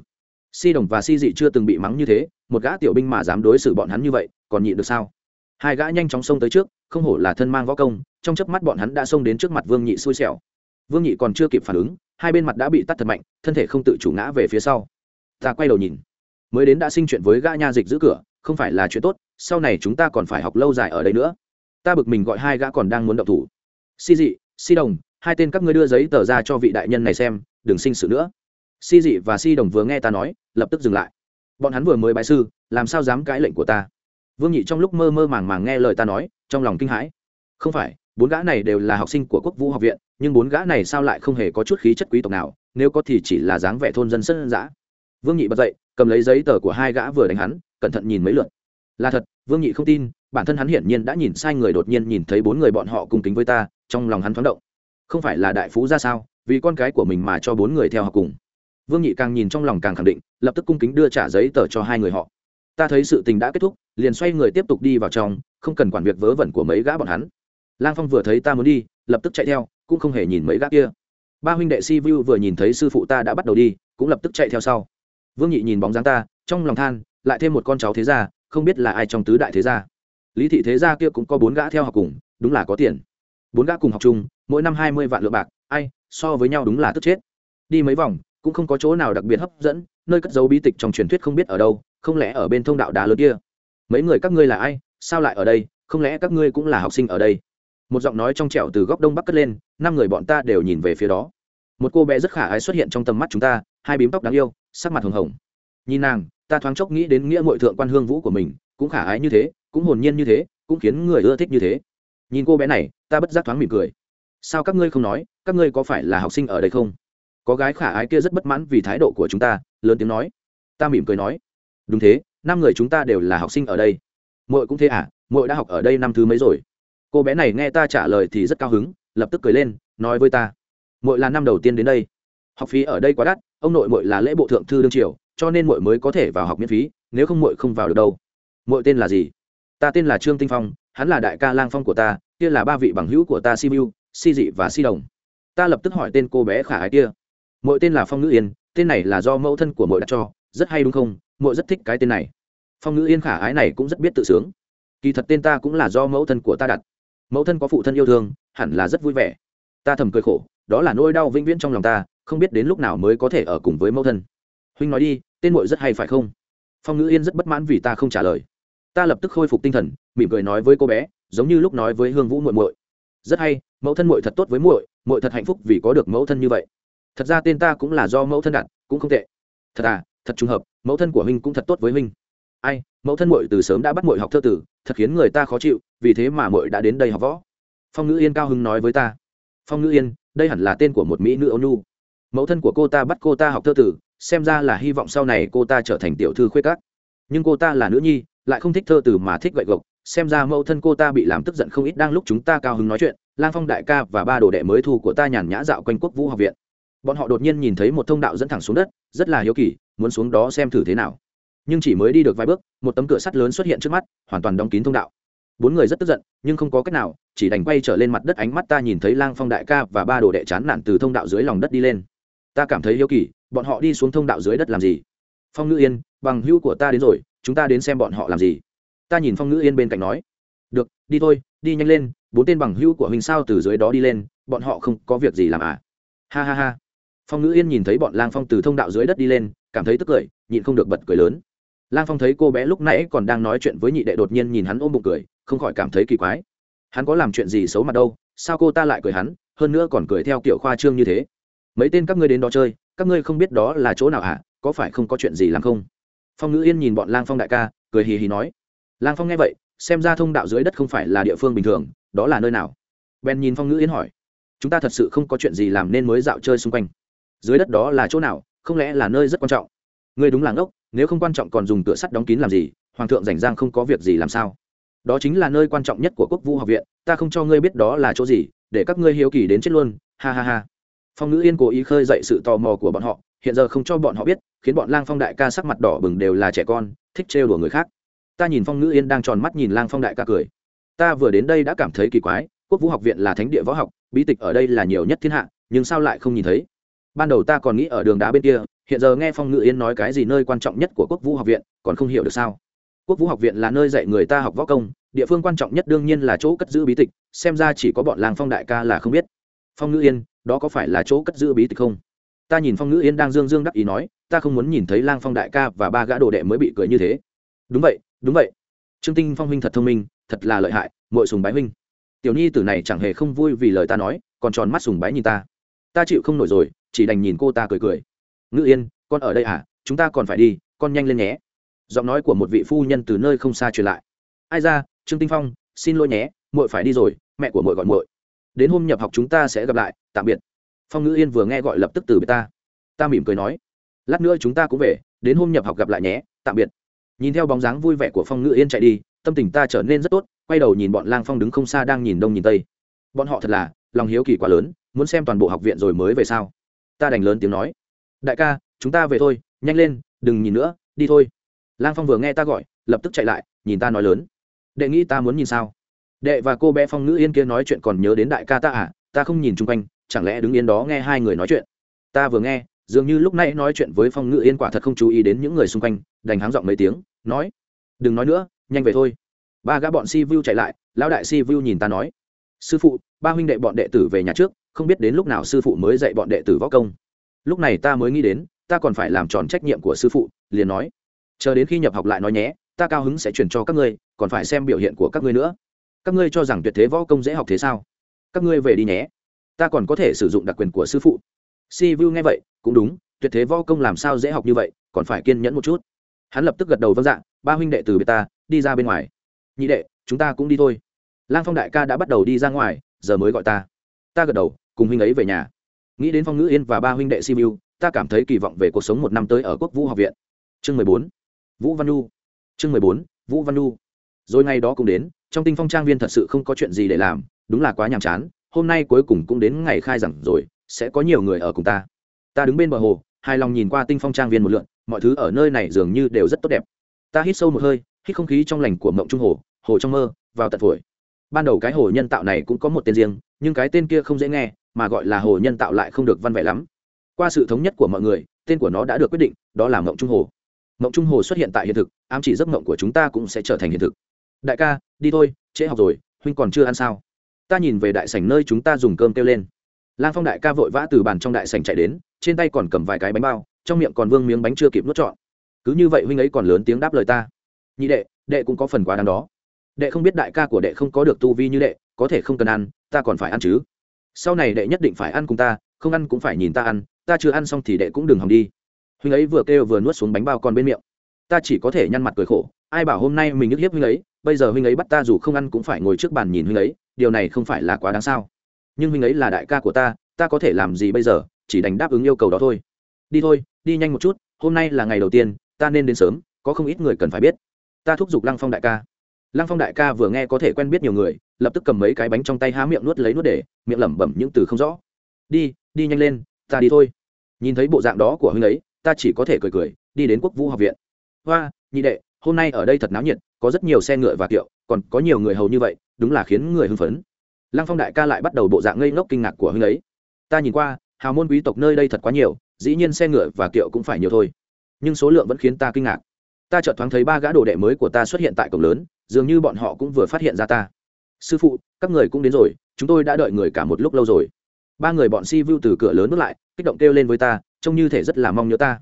Si đồng và si dị chưa từng bị mắng như thế, một gã tiểu binh mà dám đối xử bọn hắn như vậy, còn nhịn được sao? Hai gã nhanh chóng xông tới trước, không hổ là thân mang võ công trong chớp mắt bọn hắn đã xông đến trước mặt vương nhị xui xẻo. Vương nhị còn chưa kịp phản ứng, hai bên mặt đã bị tắt thật mạnh, thân thể không tự chủ ngã về phía sau. Ta quay đầu nhìn. Mới đến đã sinh chuyện với gã nha dịch giữ cửa, không phải là chuyện tốt, sau này chúng ta còn phải học lâu dài ở đây nữa. Ta bực mình gọi hai gã còn đang muốn động thủ. Si dị, si đồng, hai tên các ngươi đưa giấy tờ ra cho vị đại nhân này xem, đừng sinh sự nữa. Si dị và si đồng vừa nghe ta nói, lập tức dừng lại. Bọn hắn vừa mới bái sư, làm sao dám cãi lệnh của ta? Vương nhị trong lúc mơ mơ màng màng nghe lời ta nói, trong lòng kinh hãi. Không phải bốn gã này đều là học sinh của quốc vũ học viện, nhưng bốn gã này sao lại không hề có chút khí chất quý tộc nào, nếu có thì chỉ là dáng vẻ thôn dân sân giã vương nhị bật dậy, cầm lấy giấy tờ của hai gã vừa đánh hắn, cẩn thận nhìn mấy lượt. Là thật, vương nhị không tin, bản thân hắn hiển nhiên đã nhìn sai người đột nhiên nhìn thấy bốn người bọn họ cùng kính với ta, trong lòng hắn thoáng động. Không phải là đại phú ra sao, vì con cái của mình mà cho bốn người theo học cùng. Vương nhị càng nhìn trong lòng càng khẳng định, lập tức cung kính đưa trả giấy tờ cho hai người họ. Ta thấy sự tình đã kết thúc, liền xoay người tiếp tục đi vào trong, không cần quản việc vớ vẩn của mấy gã bọn hắn lang phong vừa thấy ta muốn đi, lập tức chạy theo, cũng không hề nhìn mấy gã kia. Ba huynh đệ si vu vừa nhìn thấy sư phụ ta đã bắt đầu đi, cũng lập tức chạy theo sau. Vương nhị nhìn bóng dáng ta, trong lòng than, lại thêm một con cháu thế gia, không biết là ai trong tứ đại thế gia. Lý thị thế gia kia cũng có bốn gã theo học cùng, đúng là có tiền. Bốn gã cùng học chung, mỗi năm hai mươi vạn lượng bạc, ai, so với nhau đúng là tức chết. Đi mấy vòng, cũng không có chỗ nào đặc biệt hấp dẫn, nơi cất dấu bí tịch trong truyền thuyết không biết ở đâu, không lẽ ở bên thông đạo đá lớn kia. Mấy người các ngươi là ai, sao lại ở đây, không lẽ các ngươi cũng là học sinh ở đây? Một giọng nói trong trẻo từ góc đông bắc cất lên, năm người bọn ta đều nhìn về phía đó. Một cô bé rất khả ái xuất hiện trong tầm mắt chúng ta, hai bím tóc đáng yêu, sắc mặt hồng hồng. Nhìn nàng, ta thoáng chốc nghĩ đến nghĩa mội thượng quan hương vũ của mình, cũng khả ái như thế, cũng hồn nhiên như thế, cũng khiến người ưa thích như thế. Nhìn cô bé này, ta bất giác thoáng mỉm cười. Sao các ngươi không nói, các ngươi có phải là học sinh ở đây không? Có gái khả ái kia rất bất mãn vì thái độ của chúng ta, lớn tiếng nói. Ta mỉm cười nói. Đúng thế, năm người chúng ta đều là học sinh ở đây. Mội cũng thế à mội đã học ở đây năm thứ mấy rồi? Cô bé này nghe ta trả lời thì rất cao hứng, lập tức cười lên, nói với ta mội là năm đầu tiên đến đây. Học phí ở đây quá đắt, ông nội mội là lễ bộ thượng thư đương triều, cho nên mội mới có thể vào học miễn phí, nếu không mội không vào được đâu. Mội tên là gì? Ta tên là trương tinh phong, hắn là đại ca lang phong của ta, kia là ba vị bằng hữu của ta si mưu si dị và si đồng. Ta lập tức hỏi tên cô bé khả ái kia mội tên là phong ngữ yên, tên này là do mẫu thân của mội đặt cho, rất hay đúng không? Mội rất thích cái tên này. Phong ngữ yên khả ái này cũng rất biết tự sướng. Kỳ thật tên ta cũng là do mẫu thân của ta đặt mẫu thân có phụ thân yêu thương, hẳn là rất vui vẻ. Ta thầm cười khổ, đó là nỗi đau vĩnh viễn trong lòng ta, không biết đến lúc nào mới có thể ở cùng với mẫu thân. Huynh nói đi, tên mội rất hay phải không? Phong ngữ yên rất bất mãn vì ta không trả lời. Ta lập tức khôi phục tinh thần, mỉm cười nói với cô bé, giống như lúc nói với hương vũ muội muội. Rất hay, mẫu thân muội thật tốt với muội muội thật hạnh phúc vì có được mẫu thân như vậy. Thật ra tên ta cũng là do mẫu thân đặt, cũng không tệ. Thật à thật trùng hợp, mẫu thân của huynh cũng thật tốt với huynh ai, mẫu thân muội từ sớm đã bắt muội học thơ tử, thật khiến người ta khó chịu, vì thế mà muội đã đến đây học võ. Phong ngữ yên cao hưng nói với ta. Phong ngữ yên, đây hẳn là tên của một mỹ nữ Âu nhu. Mẫu thân của cô ta bắt cô ta học thơ tử, xem ra là hy vọng sau này cô ta trở thành tiểu thư khuyết cát nhưng cô ta là nữ nhi, lại không thích thơ từ mà thích gậy gộc, xem ra mẫu thân cô ta bị làm tức giận không ít đang lúc chúng ta cao hứng nói chuyện, lang phong đại ca và ba đồ đệ mới thu của ta nhàn nhã dạo quanh quốc vũ học viện. Bọn họ đột nhiên nhìn thấy một thông đạo dẫn thẳng xuống đất, rất là hiếu kỳ, muốn xuống đó xem thử thế nào nhưng chỉ mới đi được vài bước, một tấm cửa sắt lớn xuất hiện trước mắt, hoàn toàn đóng kín thông đạo. Bốn người rất tức giận, nhưng không có cách nào, chỉ đành quay trở lên mặt đất ánh mắt ta nhìn thấy lang phong đại ca và ba đồ đệ chán nản từ thông đạo dưới lòng đất đi lên. Ta cảm thấy hiếu kỳ, bọn họ đi xuống thông đạo dưới đất làm gì? Phong ngữ yên, bằng hữu của ta đến rồi, chúng ta đến xem bọn họ làm gì? Ta nhìn phong ngữ yên bên cạnh nói. Được, đi thôi, đi nhanh lên, bốn tên bằng hữu của mình sao từ dưới đó đi lên, bọn họ không có việc gì làm à? Ha ha ha. Phong ngữ yên nhìn thấy bọn lang phong từ thông đạo dưới đất đi lên, cảm thấy tức cười, nhịn không được bật cười lớn lang phong thấy cô bé lúc nãy còn đang nói chuyện với nhị đệ đột nhiên nhìn hắn ôm bụng cười, không khỏi cảm thấy kỳ quái. Hắn có làm chuyện gì xấu mặt đâu, sao cô ta lại cười hắn, hơn nữa còn cười theo kiểu khoa trương như thế. Mấy tên các ngươi đến đó chơi, các ngươi không biết đó là chỗ nào hả, có phải không có chuyện gì làm không? Phong ngữ yên nhìn bọn lang phong đại ca, cười hì hì nói. Lang phong nghe vậy, xem ra thông đạo dưới đất không phải là địa phương bình thường, đó là nơi nào? Ben nhìn phong ngữ yên hỏi. Chúng ta thật sự không có chuyện gì làm nên mới dạo chơi xung quanh. Dưới đất đó là chỗ nào, không lẽ là nơi rất quan trọng? Ngươi đúng là ngốc nếu không quan trọng còn dùng cửa sắt đóng kín làm gì, hoàng thượng rảnh rang không có việc gì làm sao? Đó chính là nơi quan trọng nhất của quốc vũ học viện, ta không cho ngươi biết đó là chỗ gì, để các ngươi hiếu kỳ đến chết luôn, ha ha ha. Phong ngữ yên cố ý khơi dậy sự tò mò của bọn họ, hiện giờ không cho bọn họ biết, khiến bọn lang phong đại ca sắc mặt đỏ bừng đều là trẻ con, thích trêu đùa người khác. Ta nhìn phong ngữ yên đang tròn mắt nhìn lang phong đại ca cười. Ta vừa đến đây đã cảm thấy kỳ quái, quốc vũ học viện là thánh địa võ học, bí tịch ở đây là nhiều nhất thiên hạ, nhưng sao lại không nhìn thấy? Ban đầu ta còn nghĩ ở đường đá bên kia, hiện giờ nghe phong ngự yên nói cái gì nơi quan trọng nhất của quốc vũ học viện, còn không hiểu được sao? Quốc vũ học viện là nơi dạy người ta học võ công, địa phương quan trọng nhất đương nhiên là chỗ cất giữ bí tịch, xem ra chỉ có bọn làng phong đại ca là không biết. Phong ngữ yên đó có phải là chỗ cất giữ bí tịch không? Ta nhìn phong ngữ yên đang dương dương đắc ý nói, ta không muốn nhìn thấy lang phong đại ca và ba gã đồ đệ mới bị cười như thế. Đúng vậy đúng vậy. Trương tinh phong huynh thật thông minh, thật là lợi hại mội sùng bái huynh. Tiểu nhi tử này chẳng hề không vui vì lời ta nói, còn tròn mắt sùng bái nhìn ta. Ta chịu không nổi rồi chỉ đành nhìn cô ta cười cười. Ngữ yên, con ở đây à? Chúng ta còn phải đi, con nhanh lên nhé. Giọng nói của một vị phu nhân từ nơi không xa truyền lại. Ai ra, trương tinh phong, xin lỗi nhé, muội phải đi rồi, mẹ của muội gọi muội. Đến hôm nhập học chúng ta sẽ gặp lại, tạm biệt. Phong ngữ yên vừa nghe gọi lập tức từ biệt ta. Ta mỉm cười nói, lát nữa chúng ta cũng về, đến hôm nhập học gặp lại nhé, tạm biệt. Nhìn theo bóng dáng vui vẻ của phong ngữ yên chạy đi, tâm tình ta trở nên rất tốt, quay đầu nhìn bọn lang phong đứng không xa đang nhìn đông nhìn tây. Bọn họ thật là, lòng hiếu kỳ quá lớn, muốn xem toàn bộ học viện rồi mới về sao? Ta đành lớn tiếng nói. Đại ca, chúng ta về thôi, nhanh lên, đừng nhìn nữa, đi thôi. Lang phong vừa nghe ta gọi, lập tức chạy lại, nhìn ta nói lớn. Đệ nghĩ ta muốn nhìn sao? Đệ và cô bé phong Nữ yên kia nói chuyện còn nhớ đến đại ca ta à? Ta không nhìn chung quanh, chẳng lẽ đứng yên đó nghe hai người nói chuyện? Ta vừa nghe, dường như lúc nãy nói chuyện với phong Nữ yên quả thật không chú ý đến những người xung quanh, đành háng giọng mấy tiếng, nói, đừng nói nữa, nhanh về thôi. Ba gã bọn si vu chạy lại, lão đại si vu nhìn ta nói, sư phụ, ba huynh đệ bọn đệ tử về nhà trước không biết đến lúc nào sư phụ mới dạy bọn đệ tử võ công. Lúc này ta mới nghĩ đến, ta còn phải làm tròn trách nhiệm của sư phụ, liền nói. Chờ đến khi nhập học lại nói nhé, ta cao hứng sẽ chuyển cho các ngươi, còn phải xem biểu hiện của các ngươi nữa. Các ngươi cho rằng tuyệt thế võ công dễ học thế sao? Các ngươi về đi nhé. Ta còn có thể sử dụng đặc quyền của sư phụ. Si vu nghe vậy, cũng đúng, tuyệt thế võ công làm sao dễ học như vậy, còn phải kiên nhẫn một chút. Hắn lập tức gật đầu vâng dạ ba huynh đệ từ biệt ta, đi ra bên ngoài. Nhị đệ, chúng ta cũng đi thôi. Lang phong đại ca đã bắt đầu đi ra ngoài, giờ mới gọi ta. Ta gật đầu cùng huynh ấy về nhà. Nghĩ đến phong ngữ yên và ba huynh đệ simu ta cảm thấy kỳ vọng về cuộc sống một năm tới ở quốc vũ học viện. Chương mười bốn, vũ văn nu chương mười bốn, vũ văn nu rồi ngày đó cũng đến, trong tinh phong trang viên thật sự không có chuyện gì để làm, đúng là quá nhàm chán, hôm nay cuối cùng cũng đến ngày khai giảng rồi, sẽ có nhiều người ở cùng ta. Ta đứng bên bờ hồ, hài lòng nhìn qua tinh phong trang viên một lượn, mọi thứ ở nơi này dường như đều rất tốt đẹp. Ta hít sâu một hơi, hít không khí trong lành của mộng trung hồ hồ trong mơ, vào tận phổi. Ban đầu cái hồ nhân tạo này cũng có một tên riêng, nhưng cái tên kia không dễ nghe mà gọi là hồ nhân tạo lại không được văn vẻ lắm. Qua sự thống nhất của mọi người, tên của nó đã được quyết định, đó là mộng trung hồ. Mộng trung hồ xuất hiện tại hiện thực, ám chỉ giấc mộng của chúng ta cũng sẽ trở thành hiện thực. Đại ca, đi thôi, trễ học rồi, huynh còn chưa ăn sao? Ta nhìn về đại sảnh nơi chúng ta dùng cơm kêu lên. Lang phong đại ca vội vã từ bàn trong đại sảnh chạy đến, trên tay còn cầm vài cái bánh bao, trong miệng còn vương miếng bánh chưa kịp nuốt trọn. Cứ như vậy huynh ấy còn lớn tiếng đáp lời ta. Nhị đệ đệ cũng có phần quá đáng đó. Đệ không biết đại ca của đệ không có được tu vi như đệ, có thể không cần ăn, ta còn phải ăn chứ sau này đệ nhất định phải ăn cùng ta, không ăn cũng phải nhìn ta ăn, ta chưa ăn xong thì đệ cũng đừng hòng đi. Huynh ấy vừa kêu vừa nuốt xuống bánh bao còn bên miệng. Ta chỉ có thể nhăn mặt cười khổ, ai bảo hôm nay mình ức hiếp huynh ấy, bây giờ huynh ấy bắt ta dù không ăn cũng phải ngồi trước bàn nhìn huynh ấy, điều này không phải là quá đáng sao? Nhưng huynh ấy là đại ca của ta ta có thể làm gì bây giờ, chỉ đành đáp ứng yêu cầu đó thôi. Đi thôi, đi nhanh một chút, hôm nay là ngày đầu tiên, ta nên đến sớm, có không ít người cần phải biết. Ta thúc giục lăng phong đại ca. Lăng phong đại ca vừa nghe có thể quen biết nhiều người lập tức cầm mấy cái bánh trong tay há miệng nuốt lấy nuốt để, miệng lẩm bẩm những từ không rõ. Đi đi nhanh lên, ta đi thôi. Nhìn thấy bộ dạng đó của huynh ấy, ta chỉ có thể cười cười, đi đến quốc vũ học viện. Hoa, nhị đệ, hôm nay ở đây thật náo nhiệt, có rất nhiều xe ngựa và kiệu, còn có nhiều người hầu như vậy, đúng là khiến người hưng phấn. Lăng phong đại ca lại bắt đầu bộ dạng ngây ngốc kinh ngạc của huynh ấy. Ta nhìn qua, hào môn quý tộc nơi đây thật quá nhiều, dĩ nhiên xe ngựa và kiệu cũng phải nhiều thôi. Nhưng số lượng vẫn khiến ta kinh ngạc. Ta chợt thoáng thấy ba gã đồ đệ mới của ta xuất hiện tại cổng lớn, dường như bọn họ cũng vừa phát hiện ra ta sư phụ, các người cũng đến rồi, chúng tôi đã đợi người cả một lúc lâu rồi. Ba người bọn si vu từ cửa lớn bước lại, kích động kêu lên với ta, trông như thể rất là mong nhớ ta.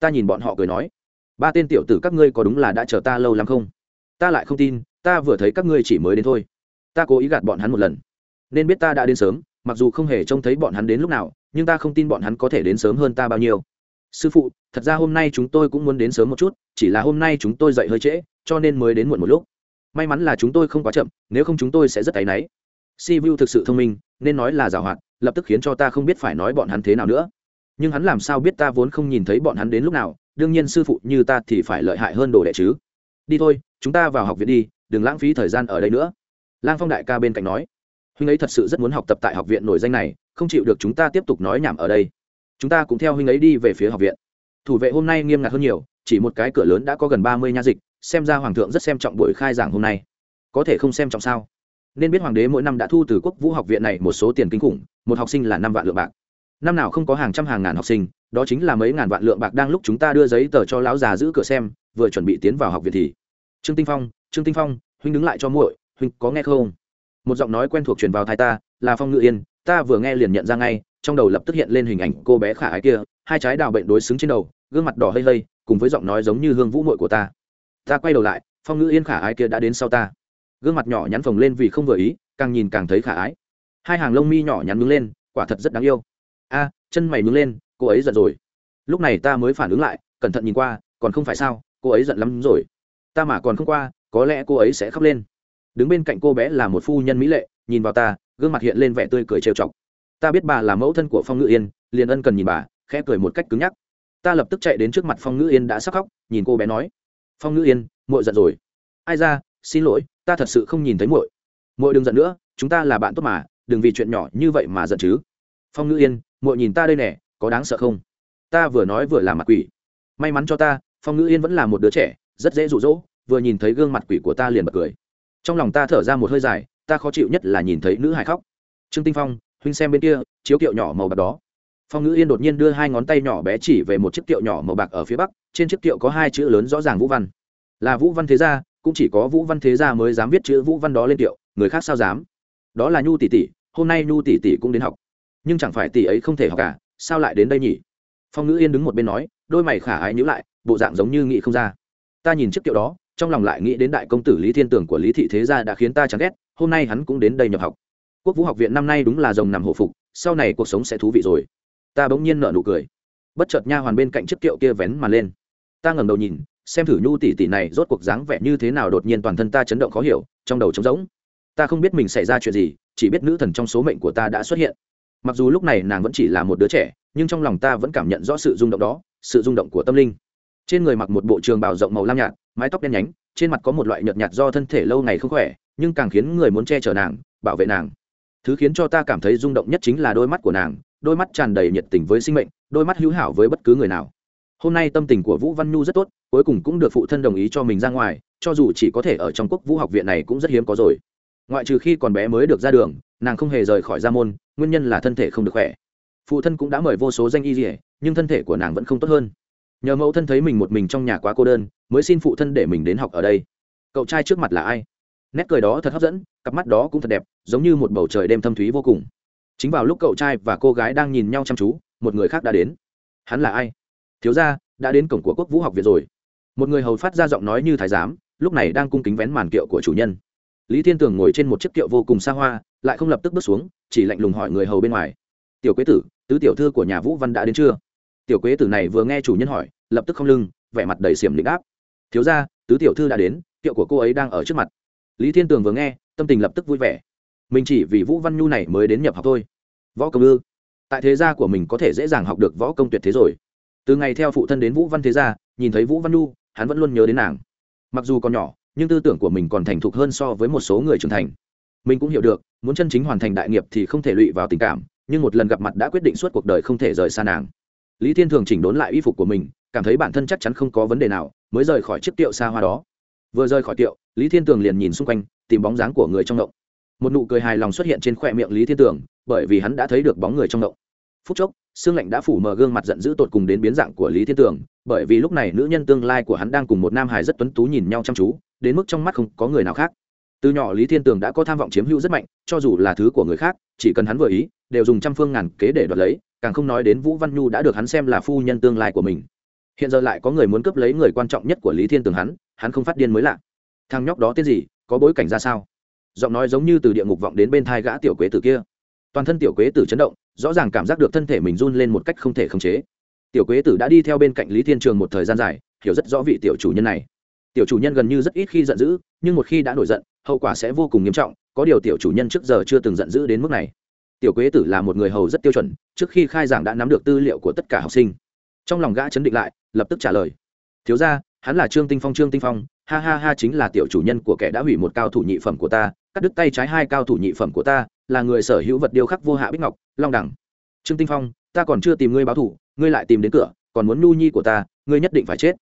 Ta nhìn bọn họ cười nói, ba tên tiểu tử các ngươi có đúng là đã chờ ta lâu lắm không? Ta lại không tin, ta vừa thấy các ngươi chỉ mới đến thôi. Ta cố ý gạt bọn hắn một lần. Nên biết ta đã đến sớm, mặc dù không hề trông thấy bọn hắn đến lúc nào, nhưng ta không tin bọn hắn có thể đến sớm hơn ta bao nhiêu. Sư phụ, thật ra hôm nay chúng tôi cũng muốn đến sớm một chút, chỉ là hôm nay chúng tôi dậy hơi trễ, cho nên mới đến muộn một lúc may mắn là chúng tôi không quá chậm, nếu không chúng tôi sẽ rất áy náy. Si vu thực sự thông minh, nên nói là giảo hoạt, lập tức khiến cho ta không biết phải nói bọn hắn thế nào nữa. Nhưng hắn làm sao biết ta vốn không nhìn thấy bọn hắn đến lúc nào, đương nhiên sư phụ như ta thì phải lợi hại hơn đồ đệ chứ. Đi thôi, chúng ta vào học viện đi, đừng lãng phí thời gian ở đây nữa. Lang phong đại ca bên cạnh nói. Huynh ấy thật sự rất muốn học tập tại học viện nổi danh này, không chịu được chúng ta tiếp tục nói nhảm ở đây. Chúng ta cũng theo huynh ấy đi về phía học viện. Thủ vệ hôm nay nghiêm ngặt hơn nhiều, chỉ một cái cửa lớn đã có gần ba mươi nha dịch xem ra hoàng thượng rất xem trọng buổi khai giảng hôm nay. Có thể không xem trọng sao? Nên biết hoàng đế mỗi năm đã thu từ quốc vũ học viện này một số tiền kinh khủng, một học sinh là năm vạn lượng bạc. Năm nào không có hàng trăm hàng ngàn học sinh, đó chính là mấy ngàn vạn lượng bạc đang lúc chúng ta đưa giấy tờ cho lão già giữ cửa xem, vừa chuẩn bị tiến vào học viện thì. Trương tinh phong, trương tinh phong, huynh đứng lại cho muội, huynh có nghe không? Một giọng nói quen thuộc truyền vào tai ta, là phong ngự yên, ta vừa nghe liền nhận ra ngay, trong đầu lập tức hiện lên hình ảnh cô bé khả ái kia, hai trái đào bệnh đối xứng trên đầu, gương mặt đỏ hơi hơi cùng với giọng nói giống như hương vũ muội của ta ta quay đầu lại, phong Ngữ yên khả ái kia đã đến sau ta. Gương mặt nhỏ nhắn phồng lên vì không vừa ý, càng nhìn càng thấy khả ái. Hai hàng lông mi nhỏ nhắn nhướng lên, quả thật rất đáng yêu. A, chân mày nhướng lên, cô ấy giận rồi. Lúc này ta mới phản ứng lại, cẩn thận nhìn qua, còn không phải sao, cô ấy giận lắm rồi. Ta mà còn không qua, có lẽ cô ấy sẽ khóc lên. Đứng bên cạnh cô bé là một phu nhân mỹ lệ, nhìn vào ta, gương mặt hiện lên vẻ tươi cười trêu chọc. Ta biết bà là mẫu thân của phong Ngữ yên, liền ân cần nhìn bà, khẽ cười một cách cứng nhắc. Ta lập tức chạy đến trước mặt phong Ngữ yên đã sắc khóc, nhìn cô bé nói phong ngữ yên, muội giận rồi. Ai ra, xin lỗi, ta thật sự không nhìn thấy muội. Muội đừng giận nữa, chúng ta là bạn tốt mà, đừng vì chuyện nhỏ như vậy mà giận chứ. Phong ngữ yên, muội nhìn ta đây nè, có đáng sợ không? Ta vừa nói vừa làm mặt quỷ. May mắn cho ta, phong ngữ yên vẫn là một đứa trẻ, rất dễ rụ rỗ vừa nhìn thấy gương mặt quỷ của ta liền bật cười. Trong lòng ta thở ra một hơi dài, ta khó chịu nhất là nhìn thấy nữ hài khóc. Trương tinh phong, huynh xem bên kia, chiếu kiệu nhỏ màu bạc đó phong ngữ yên đột nhiên đưa hai ngón tay nhỏ bé chỉ về một chiếc tiệu nhỏ màu bạc ở phía bắc, trên chiếc tiệu có hai chữ lớn rõ ràng vũ văn. Là vũ văn thế gia, cũng chỉ có vũ văn thế gia mới dám viết chữ vũ văn đó lên tiệu người khác sao dám? Đó là nhu tỷ tỷ, hôm nay nhu tỷ tỷ cũng đến học. Nhưng chẳng phải tỷ ấy không thể học cả sao lại đến đây nhỉ? Phong ngữ yên đứng một bên nói, đôi mày khả ái nhữ lại, bộ dạng giống như nghĩ không ra. Ta nhìn chiếc tiệu đó, trong lòng lại nghĩ đến đại công tử lý thiên Tưởng của lý thị thế gia đã khiến ta chán ghét, hôm nay hắn cũng đến đây nhập học. Quốc vũ học viện năm nay đúng là rồng nằm hổ phục, sau này cuộc sống sẽ thú vị rồi ta bỗng nhiên nở nụ cười. Bất chợt nha hoàn bên cạnh chiếc kiệu kia vén mà lên. Ta ngẩng đầu nhìn, xem thử nhu tỷ tỷ này rốt cuộc dáng vẻ như thế nào đột nhiên toàn thân ta chấn động khó hiểu, trong đầu trống rỗng. Ta không biết mình xảy ra chuyện gì, chỉ biết nữ thần trong số mệnh của ta đã xuất hiện. Mặc dù lúc này nàng vẫn chỉ là một đứa trẻ, nhưng trong lòng ta vẫn cảm nhận rõ sự rung động đó, sự rung động của tâm linh. Trên người mặc một bộ trường bào rộng màu lam nhạt, mái tóc đen nhánh, trên mặt có một loại nhợt nhạt do thân thể lâu ngày không khỏe, nhưng càng khiến người muốn che chở nàng, bảo vệ nàng. Thứ khiến cho ta cảm thấy rung động nhất chính là đôi mắt của nàng đôi mắt tràn đầy nhiệt tình với sinh mệnh, đôi mắt hữu hảo với bất cứ người nào. Hôm nay tâm tình của vũ văn nhu rất tốt, cuối cùng cũng được phụ thân đồng ý cho mình ra ngoài, cho dù chỉ có thể ở trong quốc vũ học viện này cũng rất hiếm có rồi. Ngoại trừ khi còn bé mới được ra đường, nàng không hề rời khỏi gia môn, nguyên nhân là thân thể không được khỏe. Phụ thân cũng đã mời vô số danh y dỉa nhưng thân thể của nàng vẫn không tốt hơn. Nhờ mẫu thân thấy mình một mình trong nhà quá cô đơn, mới xin phụ thân để mình đến học ở đây. Cậu trai trước mặt là ai? Nét cười đó thật hấp dẫn, cặp mắt đó cũng thật đẹp, giống như một bầu trời đêm thâm thúy vô cùng chính vào lúc cậu trai và cô gái đang nhìn nhau chăm chú, một người khác đã đến. Hắn là ai? Thiếu gia, đã đến cổng của quốc vũ học viện rồi. Một người hầu phát ra giọng nói như thái giám, lúc này đang cung kính vén màn kiệu của chủ nhân. Lý thiên tường ngồi trên một chiếc kiệu vô cùng xa hoa, lại không lập tức bước xuống, chỉ lạnh lùng hỏi người hầu bên ngoài. Tiểu quế tử, tứ tiểu thư của nhà vũ văn đã đến chưa? Tiểu quế tử này vừa nghe chủ nhân hỏi, lập tức không lưng, vẻ mặt đầy xiểm định áp. Thiếu ra tứ tiểu thư đã đến, kiệu của cô ấy đang ở trước mặt. Lý thiên tường vừa nghe, tâm tình lập tức vui vẻ mình chỉ vì vũ văn nhu này mới đến nhập học thôi. Võ công ư? Tại thế gia của mình có thể dễ dàng học được võ công tuyệt thế rồi. Từ ngày theo phụ thân đến vũ văn thế gia, nhìn thấy vũ văn nhu, hắn vẫn luôn nhớ đến nàng. Mặc dù còn nhỏ, nhưng tư tưởng của mình còn thành thục hơn so với một số người trưởng thành. Mình cũng hiểu được, muốn chân chính hoàn thành đại nghiệp thì không thể lụy vào tình cảm, nhưng một lần gặp mặt đã quyết định suốt cuộc đời không thể rời xa nàng. Lý thiên thường chỉnh đốn lại y phục của mình, cảm thấy bản thân chắc chắn không có vấn đề nào, mới rời khỏi chiếc tiệu xa hoa đó. Vừa rời khỏi tiệu, lý thiên tường liền nhìn xung quanh, tìm bóng dáng của người trong động một nụ cười hài lòng xuất hiện trên khỏe miệng lý thiên tường, bởi vì hắn đã thấy được bóng người trong động. Phút chốc xương lạnh đã phủ mờ gương mặt giận dữ tột cùng đến biến dạng của lý thiên tường, bởi vì lúc này nữ nhân tương lai của hắn đang cùng một nam hài rất tuấn tú nhìn nhau chăm chú, đến mức trong mắt không có người nào khác. Từ nhỏ lý thiên tường đã có tham vọng chiếm hữu rất mạnh, cho dù là thứ của người khác, chỉ cần hắn vừa ý, đều dùng trăm phương ngàn kế để đoạt lấy, càng không nói đến vũ văn nhu đã được hắn xem là phu nhân tương lai của mình. Hiện giờ lại có người muốn cướp lấy người quan trọng nhất của lý thiên tường hắn hắn không phát điên mới lạ. Thằng nhóc đó tên gì, có bối cảnh ra sao? Giọng nói giống như từ địa ngục vọng đến bên thai gã tiểu quế tử kia. Toàn thân tiểu quế tử chấn động, rõ ràng cảm giác được thân thể mình run lên một cách không thể khống chế. Tiểu quế tử đã đi theo bên cạnh lý thiên trường một thời gian dài, hiểu rất rõ vị tiểu chủ nhân này. Tiểu chủ nhân gần như rất ít khi giận dữ, nhưng một khi đã nổi giận, hậu quả sẽ vô cùng nghiêm trọng, có điều tiểu chủ nhân trước giờ chưa từng giận dữ đến mức này. Tiểu quế tử là một người hầu rất tiêu chuẩn, trước khi khai giảng đã nắm được tư liệu của tất cả học sinh. Trong lòng gã chấn định lại, lập tức trả lời. Thiếu ra hắn là trương tinh phong, trương tinh phong, ha ha ha, chính là tiểu chủ nhân của kẻ đã hủy một cao thủ nhị phẩm của ta cắt đứt tay trái hai cao thủ nhị phẩm của ta, là người sở hữu vật điêu khắc vô hạ bích ngọc, long đẳng. Trương tinh phong, ta còn chưa tìm ngươi báo thủ, ngươi lại tìm đến cửa, còn muốn nhu nhi của ta, ngươi nhất định phải chết.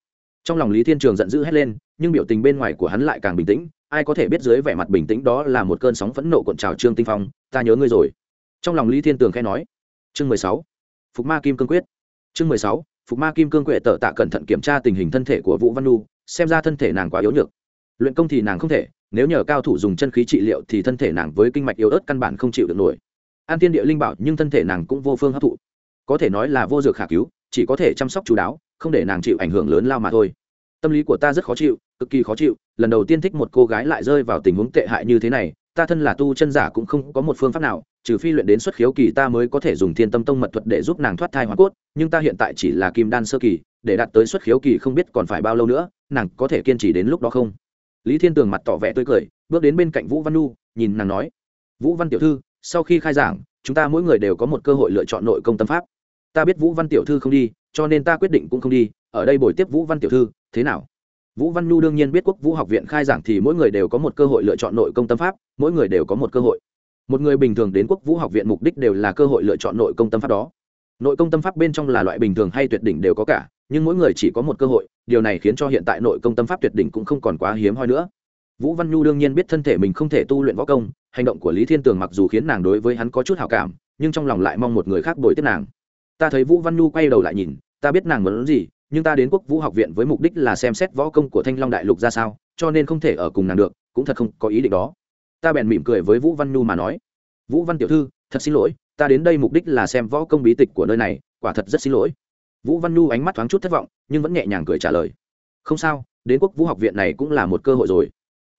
Trong lòng lý thiên trường giận dữ hét lên, nhưng biểu tình bên ngoài của hắn lại càng bình tĩnh, ai có thể biết dưới vẻ mặt bình tĩnh đó là một cơn sóng phẫn nộ cuộn trào trương tinh phong, ta nhớ ngươi rồi. Trong lòng lý thiên tường khẽ nói. Chương mười sáu. Phục ma kim cương quyết. Chương mười sáu. Phục ma kim cương quệ tợ tạ cẩn thận kiểm tra tình hình thân thể của vũ văn nu xem ra thân thể nàng quá yếu nhược. Luyện công thì nàng không thể nếu nhờ cao thủ dùng chân khí trị liệu thì thân thể nàng với kinh mạch yếu ớt căn bản không chịu được nổi. An tiên địa linh bảo nhưng thân thể nàng cũng vô phương hấp thụ. Có thể nói là vô dược khả cứu, chỉ có thể chăm sóc chú đáo, không để nàng chịu ảnh hưởng lớn lao mà thôi. Tâm lý của ta rất khó chịu, cực kỳ khó chịu, lần đầu tiên thích một cô gái lại rơi vào tình huống tệ hại như thế này, ta thân là tu chân giả cũng không có một phương pháp nào, trừ phi luyện đến xuất khiếu kỳ ta mới có thể dùng thiên tâm tông mật thuật để giúp nàng thoát thai hoa cốt, nhưng ta hiện tại chỉ là kim đan sơ kỳ, để đạt tới xuất khiếu kỳ không biết còn phải bao lâu nữa, nàng có thể kiên trì đến lúc đó không? Lý thiên tường mặt tỏ vẻ tươi cười, bước đến bên cạnh vũ văn nu nhìn nàng nói, vũ văn tiểu thư, sau khi khai giảng, chúng ta mỗi người đều có một cơ hội lựa chọn nội công tâm pháp. Ta biết vũ văn tiểu thư không đi, cho nên ta quyết định cũng không đi, ở đây buổi tiếp vũ văn tiểu thư, thế nào? Vũ văn nhu đương nhiên biết quốc vũ học viện khai giảng thì mỗi người đều có một cơ hội lựa chọn nội công tâm pháp, mỗi người đều có một cơ hội. Một người bình thường đến quốc vũ học viện mục đích đều là cơ hội lựa chọn nội công tâm pháp đó. Nội công tâm pháp bên trong là loại bình thường hay tuyệt đỉnh đều có cả nhưng mỗi người chỉ có một cơ hội, điều này khiến cho hiện tại nội công tâm pháp tuyệt đỉnh cũng không còn quá hiếm hoi nữa. Vũ văn nhu đương nhiên biết thân thể mình không thể tu luyện võ công, hành động của lý thiên tường mặc dù khiến nàng đối với hắn có chút hào cảm, nhưng trong lòng lại mong một người khác bồi tiếp nàng. Ta thấy vũ văn nhu quay đầu lại nhìn, ta biết nàng muốn gì, nhưng ta đến quốc vũ học viện với mục đích là xem xét võ công của thanh long đại lục ra sao, cho nên không thể ở cùng nàng được, cũng thật không có ý định đó. Ta bèn mỉm cười với vũ văn nhu mà nói, vũ văn tiểu thư, thật xin lỗi, ta đến đây mục đích là xem võ công bí tịch của nơi này, quả thật rất xin lỗi vũ văn nhu ánh mắt thoáng chút thất vọng, nhưng vẫn nhẹ nhàng cười trả lời. Không sao, đến quốc vũ học viện này cũng là một cơ hội rồi.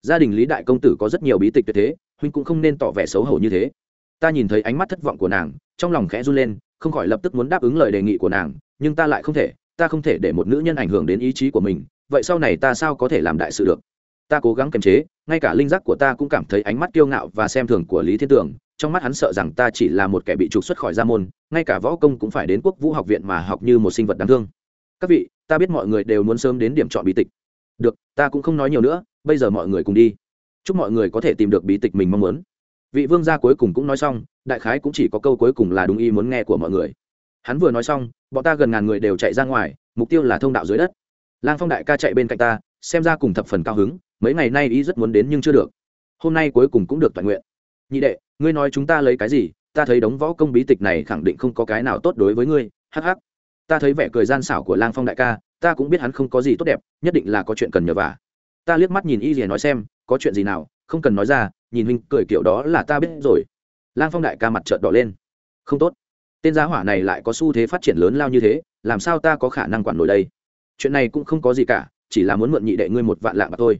Gia đình lý đại công tử có rất nhiều bí tịch tuyệt thế, huynh cũng không nên tỏ vẻ xấu hổ như thế. Ta nhìn thấy ánh mắt thất vọng của nàng, trong lòng khẽ run lên, không khỏi lập tức muốn đáp ứng lời đề nghị của nàng, nhưng ta lại không thể, ta không thể để một nữ nhân ảnh hưởng đến ý chí của mình, vậy sau này ta sao có thể làm đại sự được? Ta cố gắng kiềm chế, ngay cả linh giác của ta cũng cảm thấy ánh mắt kiêu ngạo và xem thường của lý thiên tường trong mắt hắn sợ rằng ta chỉ là một kẻ bị trục xuất khỏi gia môn, ngay cả võ công cũng phải đến quốc vũ học viện mà học như một sinh vật đáng thương. Các vị, ta biết mọi người đều muốn sớm đến điểm chọn bí tịch. Được, ta cũng không nói nhiều nữa, bây giờ mọi người cùng đi. Chúc mọi người có thể tìm được bí tịch mình mong muốn. Vị vương gia cuối cùng cũng nói xong, đại khái cũng chỉ có câu cuối cùng là đúng ý muốn nghe của mọi người. Hắn vừa nói xong, bọn ta gần ngàn người đều chạy ra ngoài, mục tiêu là thông đạo dưới đất. Lang phong đại ca chạy bên cạnh ta, xem ra cùng thập phần cao hứng, mấy ngày nay ý rất muốn đến nhưng chưa được. Hôm nay cuối cùng cũng được toàn nguyện nhị đệ, ngươi nói chúng ta lấy cái gì? Ta thấy đống võ công bí tịch này khẳng định không có cái nào tốt đối với ngươi. Hắc hắc. Ta thấy vẻ cười gian xảo của lang phong đại ca, ta cũng biết hắn không có gì tốt đẹp, nhất định là có chuyện cần nhờ vả. Ta liếc mắt nhìn y rìa nói xem, có chuyện gì nào? Không cần nói ra, nhìn huynh cười kiểu đó là ta biết rồi. Lang phong đại ca mặt trợt đỏ lên. Không tốt. Tên giá hỏa này lại có xu thế phát triển lớn lao như thế, làm sao ta có khả năng quản nổi đây? Chuyện này cũng không có gì cả, chỉ là muốn mượn nhị đệ ngươi một vạn lạng mà thôi.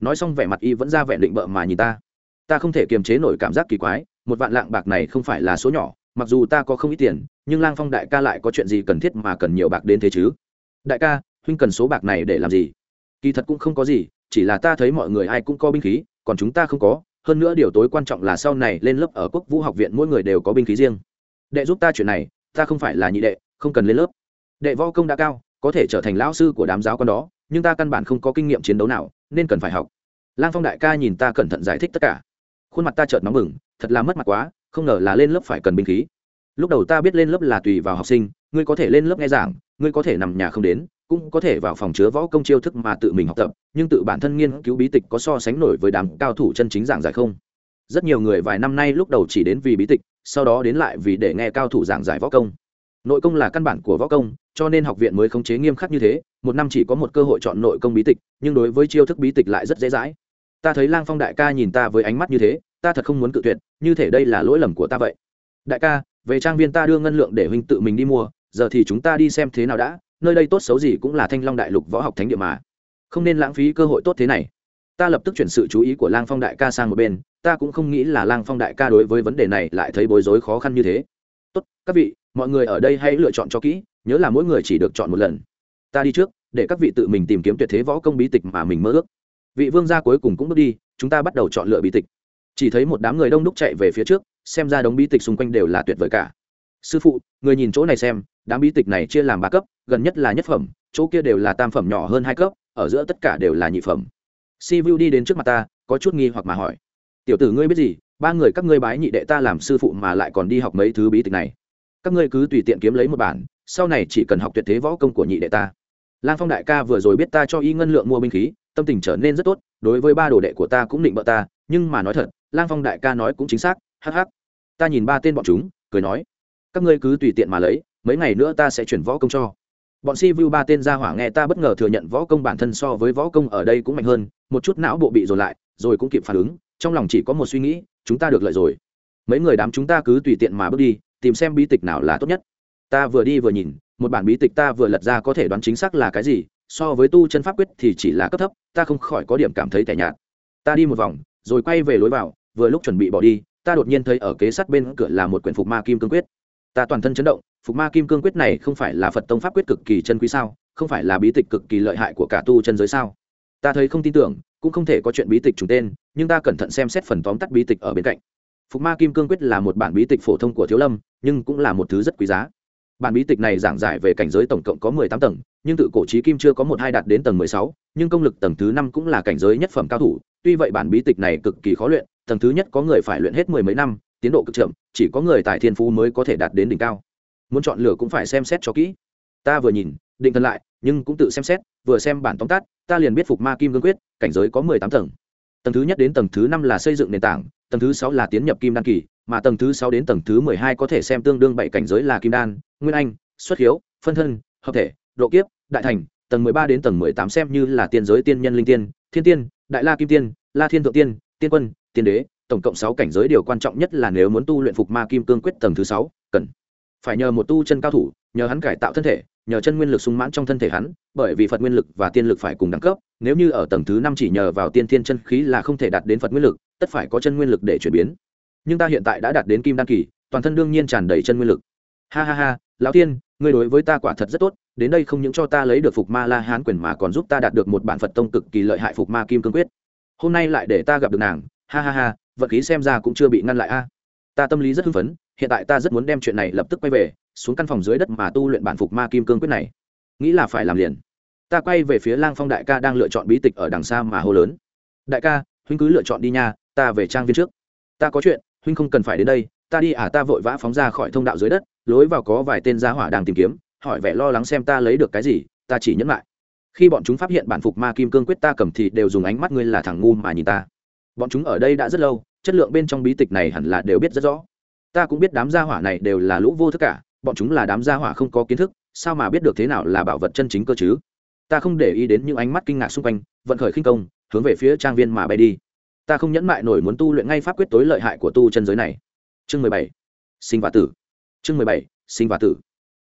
Nói xong vẻ mặt y vẫn ra vẻ định bợ mà nhìn ta ta không thể kiềm chế nổi cảm giác kỳ quái, một vạn lạng bạc này không phải là số nhỏ, mặc dù ta có không ít tiền, nhưng lang phong đại ca lại có chuyện gì cần thiết mà cần nhiều bạc đến thế chứ? Đại ca, huynh cần số bạc này để làm gì? Kỳ thật cũng không có gì, chỉ là ta thấy mọi người ai cũng có binh khí, còn chúng ta không có, hơn nữa điều tối quan trọng là sau này lên lớp ở quốc vũ học viện mỗi người đều có binh khí riêng. Đệ giúp ta chuyện này, ta không phải là nhị đệ, không cần lên lớp. Đệ võ công đã cao, có thể trở thành lão sư của đám giáo con đó, nhưng ta căn bản không có kinh nghiệm chiến đấu nào, nên cần phải học. Lang phong đại ca nhìn ta cẩn thận giải thích tất cả khuôn mặt ta chợt nóng bừng, thật là mất mặt quá, không ngờ là lên lớp phải cần binh khí. Lúc đầu ta biết lên lớp là tùy vào học sinh, ngươi có thể lên lớp nghe giảng, ngươi có thể nằm nhà không đến, cũng có thể vào phòng chứa võ công chiêu thức mà tự mình học tập, nhưng tự bản thân nghiên cứu bí tịch có so sánh nổi với đám cao thủ chân chính giảng giải không? Rất nhiều người vài năm nay lúc đầu chỉ đến vì bí tịch, sau đó đến lại vì để nghe cao thủ giảng giải võ công. Nội công là căn bản của võ công, cho nên học viện mới khống chế nghiêm khắc như thế, một năm chỉ có một cơ hội chọn nội công bí tịch, nhưng đối với chiêu thức bí tịch lại rất dễ dãi ta thấy lang phong đại ca nhìn ta với ánh mắt như thế, ta thật không muốn cự tuyệt, như thể đây là lỗi lầm của ta vậy. Đại ca, về trang viên ta đưa ngân lượng để huynh tự mình đi mua, giờ thì chúng ta đi xem thế nào đã, nơi đây tốt xấu gì cũng là thanh long đại lục võ học thánh địa mà. Không nên lãng phí cơ hội tốt thế này. Ta lập tức chuyển sự chú ý của lang phong đại ca sang một bên, ta cũng không nghĩ là lang phong đại ca đối với vấn đề này lại thấy bối rối khó khăn như thế. Tốt, các vị, mọi người ở đây hãy lựa chọn cho kỹ, nhớ là mỗi người chỉ được chọn một lần. Ta đi trước, để các vị tự mình tìm kiếm tuyệt thế võ công bí tịch mà mình mơ ước vị vương gia cuối cùng cũng bước đi, chúng ta bắt đầu chọn lựa bí tịch. Chỉ thấy một đám người đông đúc chạy về phía trước, xem ra đống bí tịch xung quanh đều là tuyệt vời cả. Sư phụ, người nhìn chỗ này xem, đám bí tịch này chia làm ba cấp, gần nhất là nhất phẩm, chỗ kia đều là tam phẩm nhỏ hơn hai cấp, ở giữa tất cả đều là nhị phẩm. Si vu đi đến trước mặt ta, có chút nghi hoặc mà hỏi. Tiểu tử ngươi biết gì, ba người các ngươi bái nhị đệ ta làm sư phụ mà lại còn đi học mấy thứ bí tịch này. Các ngươi cứ tùy tiện kiếm lấy một bản, sau này chỉ cần học tuyệt thế võ công của nhị đệ ta. Lang phong đại ca vừa rồi biết ta cho y ngân lượng mua binh khí tâm tình trở nên rất tốt, đối với ba đồ đệ của ta cũng định bợ ta, nhưng mà nói thật, lang phong đại ca nói cũng chính xác hh ta nhìn ba tên bọn chúng, cười nói, các ngươi cứ tùy tiện mà lấy, mấy ngày nữa ta sẽ chuyển võ công cho. Bọn si vu ba tên gia hỏa nghe ta bất ngờ thừa nhận võ công bản thân so với võ công ở đây cũng mạnh hơn, một chút não bộ bị dồn lại, rồi cũng kịp phản ứng, trong lòng chỉ có một suy nghĩ, chúng ta được lợi rồi. Mấy người đám chúng ta cứ tùy tiện mà bước đi, tìm xem bí tịch nào là tốt nhất. Ta vừa đi vừa nhìn, một bản bí tịch ta vừa lật ra có thể đoán chính xác là cái gì so với tu chân pháp quyết thì chỉ là cấp thấp, ta không khỏi có điểm cảm thấy tẻ nhạt. Ta đi một vòng, rồi quay về lối vào, vừa lúc chuẩn bị bỏ đi, ta đột nhiên thấy ở kế sát bên cửa là một quyển phục ma kim cương quyết. Ta toàn thân chấn động, phục ma kim cương quyết này không phải là phật tông pháp quyết cực kỳ chân quý sao, không phải là bí tịch cực kỳ lợi hại của cả tu chân giới sao? Ta thấy không tin tưởng, cũng không thể có chuyện bí tịch trùng tên, nhưng ta cẩn thận xem xét phần tóm tắt bí tịch ở bên cạnh. Phục ma kim cương quyết là một bản bí tịch phổ thông của thiếu lâm, nhưng cũng là một thứ rất quý giá bản bí tịch này giảng giải về cảnh giới tổng cộng có mười tám tầng, nhưng tự cổ trí kim chưa có một hai đạt đến tầng mười sáu, nhưng công lực tầng thứ năm cũng là cảnh giới nhất phẩm cao thủ. Tuy vậy bản bí tịch này cực kỳ khó luyện, tầng thứ nhất có người phải luyện hết mười mấy năm, tiến độ cực chậm, chỉ có người tài thiên phú mới có thể đạt đến đỉnh cao. Muốn chọn lựa cũng phải xem xét cho kỹ. Ta vừa nhìn, định thân lại, nhưng cũng tự xem xét, vừa xem bản tóm tắt, ta liền biết phục ma kim cương quyết, cảnh giới có mười tám tầng. Tầng thứ nhất đến tầng thứ năm là xây dựng nền tảng, tầng thứ sáu là tiến nhập kim đan kỳ mà tầng thứ sáu đến tầng thứ mười hai có thể xem tương đương bảy cảnh giới là kim đan, nguyên anh, xuất hiếu, phân thân, hợp thể, độ kiếp, đại thành, tầng mười ba đến tầng mười tám xem như là tiên giới tiên nhân linh tiên, thiên tiên, đại la kim tiên, la thiên thượng tiên tiên quân, tiên đế, tổng cộng sáu cảnh giới điều quan trọng nhất là nếu muốn tu luyện phục ma kim cương quyết tầng thứ sáu, cần phải nhờ một tu chân cao thủ, nhờ hắn cải tạo thân thể, nhờ chân nguyên lực sung mãn trong thân thể hắn, bởi vì phật nguyên lực và tiên lực phải cùng đẳng cấp, nếu như ở tầng thứ năm chỉ nhờ vào tiên thiên chân khí là không thể đạt đến phật nguyên lực, tất phải có chân nguyên lực để chuyển biến nhưng ta hiện tại đã đạt đến kim đan kỳ, toàn thân đương nhiên tràn đầy chân nguyên lực. Ha ha ha, lão tiên, ngươi đối với ta quả thật rất tốt, đến đây không những cho ta lấy được phục ma la hán quyền mà còn giúp ta đạt được một bản phật tông cực kỳ lợi hại phục ma kim cương quyết. Hôm nay lại để ta gặp được nàng, ha ha ha, vật khí xem ra cũng chưa bị ngăn lại a. Ta tâm lý rất hưng phấn, hiện tại ta rất muốn đem chuyện này lập tức quay về, xuống căn phòng dưới đất mà tu luyện bản phục ma kim cương quyết này. Nghĩ là phải làm liền. Ta quay về phía lang phong đại ca đang lựa chọn bí tịch ở đằng xa mà hô lớn. Đại ca, huynh cứ lựa chọn đi nha, ta về trang viên trước. Ta có chuyện huynh không cần phải đến đây, ta đi à ta vội vã phóng ra khỏi thông đạo dưới đất, lối vào có vài tên gia hỏa đang tìm kiếm, hỏi vẻ lo lắng xem ta lấy được cái gì, ta chỉ nhấn lại. Khi bọn chúng phát hiện bản phục ma kim cương quyết ta cầm thì đều dùng ánh mắt ngươi là thằng ngu mà nhìn ta. Bọn chúng ở đây đã rất lâu, chất lượng bên trong bí tịch này hẳn là đều biết rất rõ. Ta cũng biết đám gia hỏa này đều là lũ vô thức cả, bọn chúng là đám gia hỏa không có kiến thức, sao mà biết được thế nào là bảo vật chân chính cơ chứ? Ta không để ý đến những ánh mắt kinh ngạc xung quanh, vận khởi khinh công, hướng về phía trang viên mà bay đi ta không nhẫn mại nổi muốn tu luyện ngay pháp quyết tối lợi hại của tu chân giới này. Chương mười bảy. Sinh và tử. Chương mười bảy. Sinh và tử.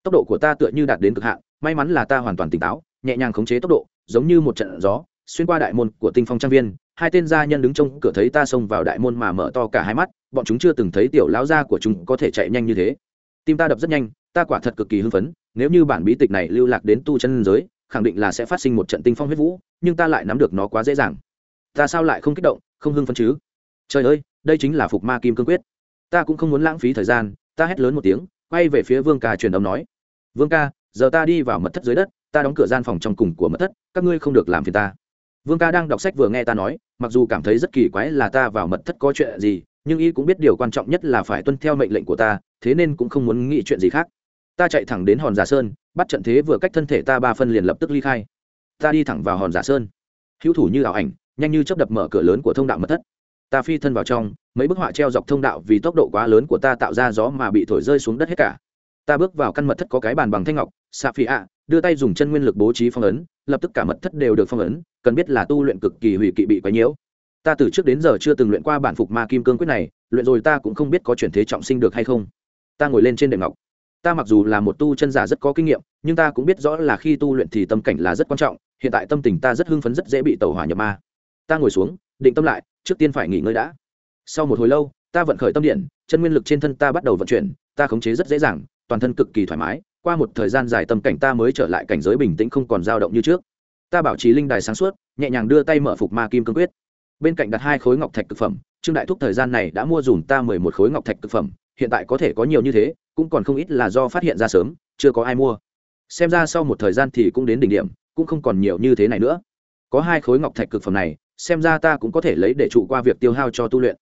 Tốc độ của ta tựa như đạt đến cực hạn, may mắn là ta hoàn toàn tỉnh táo, nhẹ nhàng khống chế tốc độ, giống như một trận gió, xuyên qua đại môn của tinh phong trang viên, hai tên gia nhân đứng trông cửa thấy ta xông vào đại môn mà mở to cả hai mắt, bọn chúng chưa từng thấy tiểu lão gia của chúng có thể chạy nhanh như thế. Tim ta đập rất nhanh, ta quả thật cực kỳ hưng phấn, nếu như bản bí tịch này lưu lạc đến tu chân giới, khẳng định là sẽ phát sinh một trận tinh phong huyết vũ, nhưng ta lại nắm được nó quá dễ dàng. Ta sao lại không kích động? Không hưng phấn chứ? Trời ơi, đây chính là phục ma kim cương quyết. Ta cũng không muốn lãng phí thời gian, ta hét lớn một tiếng, quay về phía vương ca truyền âm nói. Vương ca, giờ ta đi vào mật thất dưới đất, ta đóng cửa gian phòng trong cùng của mật thất, các ngươi không được làm phiền ta. Vương ca đang đọc sách vừa nghe ta nói, mặc dù cảm thấy rất kỳ quái là ta vào mật thất có chuyện gì, nhưng y cũng biết điều quan trọng nhất là phải tuân theo mệnh lệnh của ta, thế nên cũng không muốn nghĩ chuyện gì khác. Ta chạy thẳng đến hòn giả sơn, bắt trận thế vừa cách thân thể ta ba phân liền lập tức ly khai. Ta đi thẳng vào hòn giả sơn. Hữu thủ như ảo ảnh nhanh như chấp đập mở cửa lớn của thông đạo mật thất. Ta phi thân vào trong, mấy bức họa treo dọc thông đạo vì tốc độ quá lớn của ta tạo ra gió mà bị thổi rơi xuống đất hết cả. Ta bước vào căn mật thất có cái bàn bằng thanh ngọc xạ phi ạ đưa tay dùng chân nguyên lực bố trí phong ấn, lập tức cả mật thất đều được phong ấn, cần biết là tu luyện cực kỳ hủy kỵ bị quấy nhiễu. Ta từ trước đến giờ chưa từng luyện qua bản phục ma kim cương quyết này, luyện rồi ta cũng không biết có chuyển thế trọng sinh được hay không. Ta ngồi lên trên đệm ngọc. Ta mặc dù là một tu chân giả rất có kinh nghiệm, nhưng ta cũng biết rõ là khi tu luyện thì tâm cảnh là rất quan trọng, hiện tại tâm tình ta rất hưng phấn rất dễ bị tẩu hỏa nhập ma ta ngồi xuống, định tâm lại, trước tiên phải nghỉ ngơi đã. Sau một hồi lâu, ta vận khởi tâm điện, chân nguyên lực trên thân ta bắt đầu vận chuyển, ta khống chế rất dễ dàng, toàn thân cực kỳ thoải mái, qua một thời gian dài tâm cảnh ta mới trở lại cảnh giới bình tĩnh không còn dao động như trước. Ta bảo trì linh đài sáng suốt, nhẹ nhàng đưa tay mở phục ma kim cương quyết. Bên cạnh đặt hai khối ngọc thạch thực phẩm, trương đại thúc thời gian này đã mua dùm ta mười một khối ngọc thạch thực phẩm, hiện tại có thể có nhiều như thế, cũng còn không ít là do phát hiện ra sớm, chưa có ai mua. Xem ra sau một thời gian thì cũng đến đỉnh điểm, cũng không còn nhiều như thế này nữa. Có hai khối ngọc thạch cực phẩm này xem ra ta cũng có thể lấy để trụ qua việc tiêu hao cho tu luyện.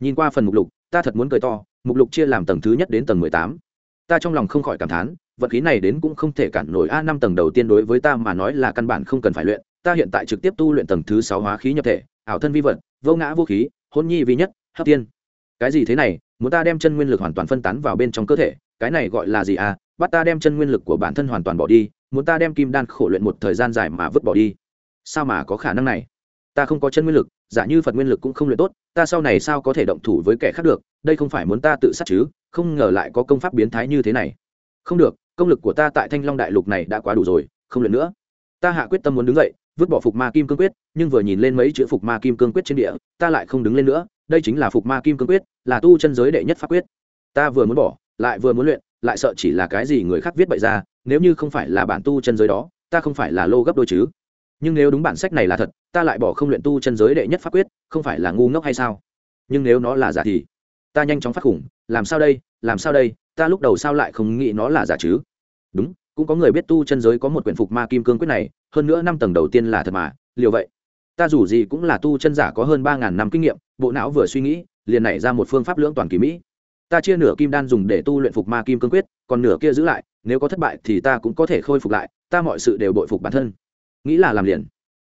Nhìn qua phần mục lục, ta thật muốn cười to, mục lục chia làm tầng thứ nhất đến tầng mười tám. Ta trong lòng không khỏi cảm thán, vật khí này đến cũng không thể cản nổi a năm tầng đầu tiên đối với ta mà nói là căn bản không cần phải luyện, ta hiện tại trực tiếp tu luyện tầng thứ sáu hóa khí nhập thể, ảo thân vi vật, vô ngã vô khí, hôn nhi vi nhất, hấp tiên. Cái gì thế này, muốn ta đem chân nguyên lực hoàn toàn phân tán vào bên trong cơ thể, cái này gọi là gì à? Bắt ta đem chân nguyên lực của bản thân hoàn toàn bỏ đi, muốn ta đem kim đan khổ luyện một thời gian dài mà vứt bỏ đi. Sao mà có khả năng này? Ta không có chân nguyên lực, giả như phật nguyên lực cũng không luyện tốt, ta sau này sao có thể động thủ với kẻ khác được, đây không phải muốn ta tự sát chứ, không ngờ lại có công pháp biến thái như thế này. Không được, công lực của ta tại thanh long đại lục này đã quá đủ rồi, không luyện nữa. Ta hạ quyết tâm muốn đứng dậy, vứt bỏ phục ma kim cương quyết, nhưng vừa nhìn lên mấy chữ phục ma kim cương quyết trên địa, ta lại không đứng lên nữa, đây chính là phục ma kim cương quyết, là tu chân giới đệ nhất pháp quyết. Ta vừa muốn bỏ, lại vừa muốn luyện, lại sợ chỉ là cái gì người khác viết bậy ra, nếu như không phải là bản tu chân giới đó, ta không phải là lô gấp đôi chứ nhưng nếu đúng bản sách này là thật, ta lại bỏ không luyện tu chân giới đệ nhất pháp quyết, không phải là ngu ngốc hay sao? Nhưng nếu nó là giả thì? Ta nhanh chóng phát khủng, làm sao đây, làm sao đây, ta lúc đầu sao lại không nghĩ nó là giả chứ? Đúng, cũng có người biết tu chân giới có một quyển phục ma kim cương quyết này, hơn nữa năm tầng đầu tiên là thật mà, liều vậy. Ta dù gì cũng là tu chân giả có hơn ba ngàn năm kinh nghiệm, bộ não vừa suy nghĩ, liền nảy ra một phương pháp lưỡng toàn kỳ mỹ. Ta chia nửa kim đan dùng để tu luyện phục ma kim cương quyết, còn nửa kia giữ lại, nếu có thất bại thì ta cũng có thể khôi phục lại, ta mọi sự đều bội phục bản thân nghĩ là làm liền.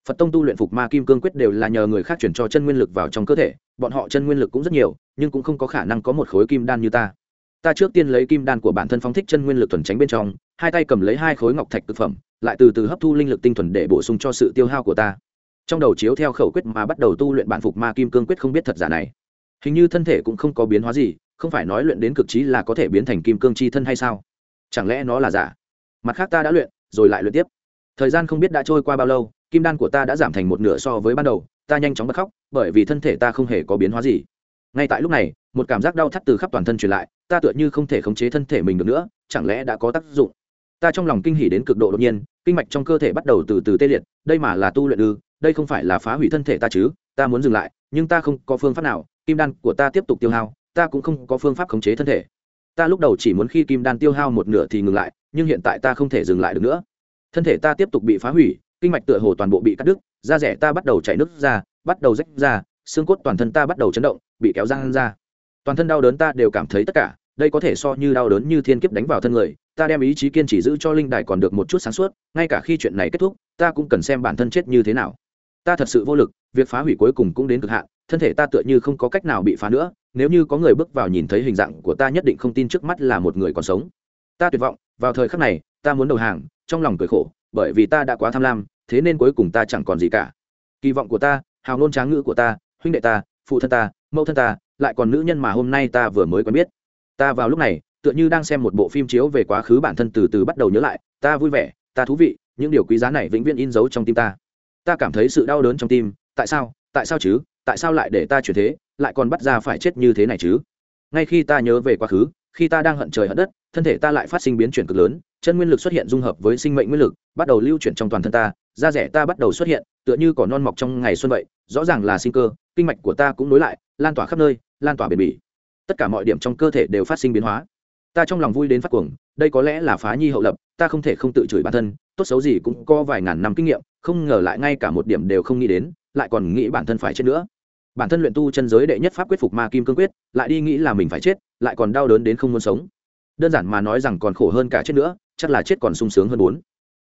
Phật tông tu luyện phục ma kim cương quyết đều là nhờ người khác chuyển cho chân nguyên lực vào trong cơ thể, bọn họ chân nguyên lực cũng rất nhiều, nhưng cũng không có khả năng có một khối kim đan như ta. Ta trước tiên lấy kim đan của bản thân phóng thích chân nguyên lực thuần tránh bên trong, hai tay cầm lấy hai khối ngọc thạch thực phẩm, lại từ từ hấp thu linh lực tinh thuần để bổ sung cho sự tiêu hao của ta. Trong đầu chiếu theo khẩu quyết mà bắt đầu tu luyện bản phục ma kim cương quyết không biết thật giả này. Hình như thân thể cũng không có biến hóa gì, không phải nói luyện đến cực trí là có thể biến thành kim cương chi thân hay sao? Chẳng lẽ nó là giả? Mặt khác ta đã luyện, rồi lại luyện tiếp thời gian không biết đã trôi qua bao lâu, kim đan của ta đã giảm thành một nửa so với ban đầu, ta nhanh chóng bật khóc, bởi vì thân thể ta không hề có biến hóa gì. Ngay tại lúc này, một cảm giác đau thắt từ khắp toàn thân truyền lại, ta tựa như không thể khống chế thân thể mình được nữa, chẳng lẽ đã có tác dụng? Ta trong lòng kinh hỉ đến cực độ đột nhiên, kinh mạch trong cơ thể bắt đầu từ từ tê liệt, đây mà là tu luyện ư, đây không phải là phá hủy thân thể ta chứ, ta muốn dừng lại, nhưng ta không có phương pháp nào, kim đan của ta tiếp tục tiêu hao, ta cũng không có phương pháp khống chế thân thể. Ta lúc đầu chỉ muốn khi kim đan tiêu hao một nửa thì ngừng lại, nhưng hiện tại ta không thể dừng lại được nữa thân thể ta tiếp tục bị phá hủy, kinh mạch tựa hồ toàn bộ bị cắt đứt, da rẻ ta bắt đầu chảy nước ra, bắt đầu rách ra, xương cốt toàn thân ta bắt đầu chấn động, bị kéo ra ra. Toàn thân đau đớn ta đều cảm thấy tất cả, đây có thể so như đau đớn như thiên kiếp đánh vào thân người, ta đem ý chí kiên trì giữ cho linh đài còn được một chút sáng suốt, ngay cả khi chuyện này kết thúc, ta cũng cần xem bản thân chết như thế nào. Ta thật sự vô lực, việc phá hủy cuối cùng cũng đến cực hạn, thân thể ta tựa như không có cách nào bị phá nữa, nếu như có người bước vào nhìn thấy hình dạng của ta nhất định không tin trước mắt là một người còn sống. Ta tuyệt vọng, vào thời khắc này, ta muốn đầu hàng trong lòng cười khổ, bởi vì ta đã quá tham lam, thế nên cuối cùng ta chẳng còn gì cả. Kỳ vọng của ta, hào ngôn tráng ngữ của ta, huynh đệ ta, phụ thân ta, mẫu thân ta, lại còn nữ nhân mà hôm nay ta vừa mới quen biết. Ta vào lúc này, tựa như đang xem một bộ phim chiếu về quá khứ bản thân từ từ bắt đầu nhớ lại, ta vui vẻ, ta thú vị, những điều quý giá này vĩnh viễn in dấu trong tim ta. Ta cảm thấy sự đau đớn trong tim, tại sao tại sao chứ, tại sao lại để ta chuyển thế, lại còn bắt ra phải chết như thế này chứ? Ngay khi ta nhớ về quá khứ, khi ta đang hận trời hận đất, thân thể ta lại phát sinh biến chuyển cực lớn chân nguyên lực xuất hiện dung hợp với sinh mệnh nguyên lực, bắt đầu lưu chuyển trong toàn thân ta, da rẻ ta bắt đầu xuất hiện, tựa như cỏ non mọc trong ngày xuân vậy, rõ ràng là sinh cơ, kinh mạch của ta cũng nối lại, lan tỏa khắp nơi, lan tỏa bền bỉ. Tất cả mọi điểm trong cơ thể đều phát sinh biến hóa. Ta trong lòng vui đến phát cuồng, đây có lẽ là phá nhi hậu lập, ta không thể không tự chửi bản thân, tốt xấu gì cũng có vài ngàn năm kinh nghiệm, không ngờ lại ngay cả một điểm đều không nghĩ đến, lại còn nghĩ bản thân phải chết nữa. Bản thân luyện tu chân giới đệ nhất pháp quyết phục ma kim cương quyết, lại đi nghĩ là mình phải chết, lại còn đau đớn đến không muốn sống. Đơn giản mà nói rằng còn khổ hơn cả chết nữa chắc là chết còn sung sướng hơn bốn.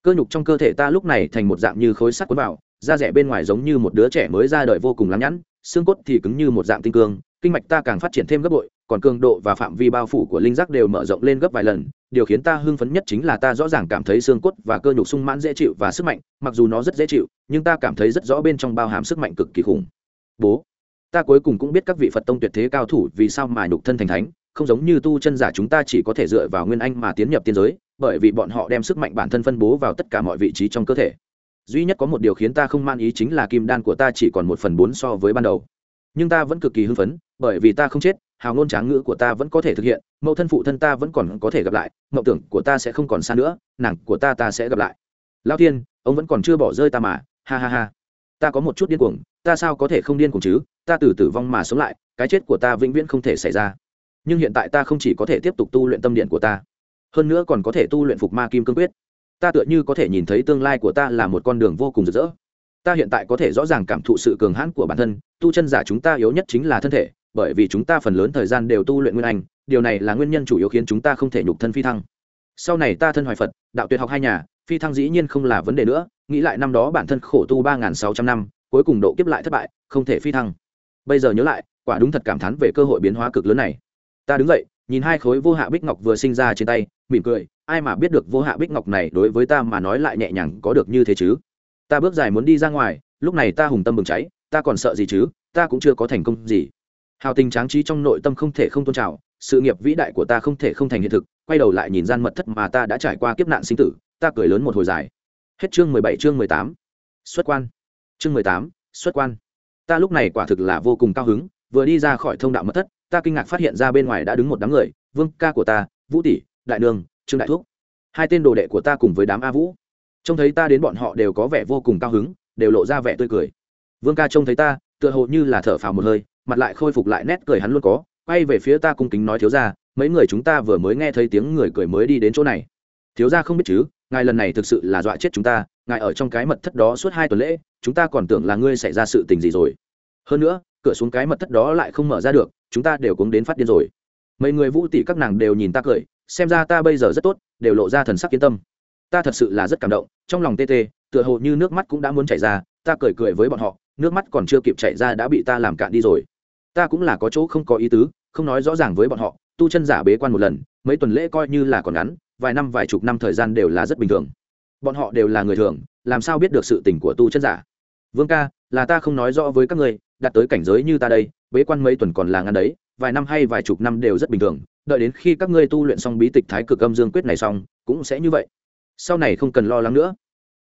Cơ nhục trong cơ thể ta lúc này thành một dạng như khối sắt cuốn vào, da rẻ bên ngoài giống như một đứa trẻ mới ra đời vô cùng lắm nhẵn, xương cốt thì cứng như một dạng tinh cương, kinh mạch ta càng phát triển thêm gấp bội, còn cường độ và phạm vi bao phủ của linh giác đều mở rộng lên gấp vài lần, điều khiến ta hưng phấn nhất chính là ta rõ ràng cảm thấy xương cốt và cơ nhục sung mãn dễ chịu và sức mạnh, mặc dù nó rất dễ chịu, nhưng ta cảm thấy rất rõ bên trong bao hàm sức mạnh cực kỳ khủng. Bố, ta cuối cùng cũng biết các vị phật tông tuyệt thế cao thủ vì sao mà nhục thân thành thánh, không giống như tu chân giả chúng ta chỉ có thể dựa vào nguyên anh mà tiến nhập tiên giới bởi vì bọn họ đem sức mạnh bản thân phân bố vào tất cả mọi vị trí trong cơ thể. Duy nhất có một điều khiến ta không man ý chính là kim đan của ta chỉ còn một phần bốn so với ban đầu. Nhưng ta vẫn cực kỳ hưng phấn, bởi vì ta không chết, hào ngôn tráng ngữ của ta vẫn có thể thực hiện, mẫu thân phụ thân ta vẫn còn có thể gặp lại mậu tưởng của ta sẽ không còn xa nữa, nàng của ta ta sẽ gặp lại. Lao tiên ông vẫn còn chưa bỏ rơi ta mà, ha ha ha. Ta có một chút điên cuồng, ta sao có thể không điên cuồng chứ? Ta từ tử vong mà sống lại, cái chết của ta vĩnh viễn không thể xảy ra. Nhưng hiện tại ta không chỉ có thể tiếp tục tu luyện tâm điện của ta hơn nữa còn có thể tu luyện phục ma kim cương quyết. Ta tựa như có thể nhìn thấy tương lai của ta là một con đường vô cùng rực rỡ. Ta hiện tại có thể rõ ràng cảm thụ sự cường hãn của bản thân, tu chân giả chúng ta yếu nhất chính là thân thể, bởi vì chúng ta phần lớn thời gian đều tu luyện nguyên anh, điều này là nguyên nhân chủ yếu khiến chúng ta không thể nhục thân phi thăng. Sau này ta thân hoài phật, đạo tuyệt học hai nhà, phi thăng dĩ nhiên không là vấn đề nữa, nghĩ lại năm đó bản thân khổ tu ba nghìn sáu trăm năm, cuối cùng độ kiếp lại thất bại, không thể phi thăng. Bây giờ nhớ lại, quả đúng thật cảm thán về cơ hội biến hóa cực lớn này. Ta đứng dậy nhìn hai khối vô hạ bích ngọc vừa sinh ra trên tay, mỉm cười, ai mà biết được vô hạ bích ngọc này đối với ta mà nói lại nhẹ nhàng có được như thế chứ? Ta bước dài muốn đi ra ngoài, lúc này ta hùng tâm bừng cháy, ta còn sợ gì chứ? Ta cũng chưa có thành công gì. Hào tình tráng trí trong nội tâm không thể không tôn trào sự nghiệp vĩ đại của ta không thể không thành hiện thực, quay đầu lại nhìn gian mật thất mà ta đã trải qua kiếp nạn sinh tử, ta cười lớn một hồi dài. Hết chương mười bảy, chương mười tám. Xuất quan. Chương mười tám, xuất quan. Ta lúc này quả thực là vô cùng cao hứng, vừa đi ra khỏi thông đạo mật thất ta kinh ngạc phát hiện ra bên ngoài đã đứng một đám người, vương ca của ta, vũ tỷ, đại nương, trương đại thúc. Hai tên đồ đệ của ta cùng với đám a vũ. Trông thấy ta đến bọn họ đều có vẻ vô cùng cao hứng, đều lộ ra vẻ tươi cười. Vương ca trông thấy ta, tựa hồ như là thở phào một hơi, mặt lại khôi phục lại nét cười hắn luôn có, quay về phía ta cung kính nói thiếu ra mấy người chúng ta vừa mới nghe thấy tiếng người cười mới đi đến chỗ này. Thiếu ra không biết chứ, ngài lần này thực sự là dọa chết chúng ta, ngài ở trong cái mật thất đó suốt hai tuần lễ, chúng ta còn tưởng là ngươi xảy ra sự tình gì rồi. Hơn nữa, cửa xuống cái mật thất đó lại không mở ra được chúng ta đều cũng đến phát điên rồi. Mấy người vũ tỷ các nàng đều nhìn ta cười, xem ra ta bây giờ rất tốt, đều lộ ra thần sắc yên tâm. Ta thật sự là rất cảm động, trong lòng tê tê, tựa hồ như nước mắt cũng đã muốn chảy ra, ta cười cười với bọn họ, nước mắt còn chưa kịp chảy ra đã bị ta làm cạn đi rồi. Ta cũng là có chỗ không có ý tứ, không nói rõ ràng với bọn họ, tu chân giả bế quan một lần, mấy tuần lễ coi như là còn ngắn, vài năm, vài chục năm thời gian đều là rất bình thường. Bọn họ đều là người thường, làm sao biết được sự tình của tu chân giả? Vương ca, là ta không nói rõ với các người đạt tới cảnh giới như ta đây bế quan mấy tuần còn là ngăn đấy, vài năm hay vài chục năm đều rất bình thường, đợi đến khi các ngươi tu luyện xong bí tịch thái cực âm dương quyết này xong, cũng sẽ như vậy. Sau này không cần lo lắng nữa.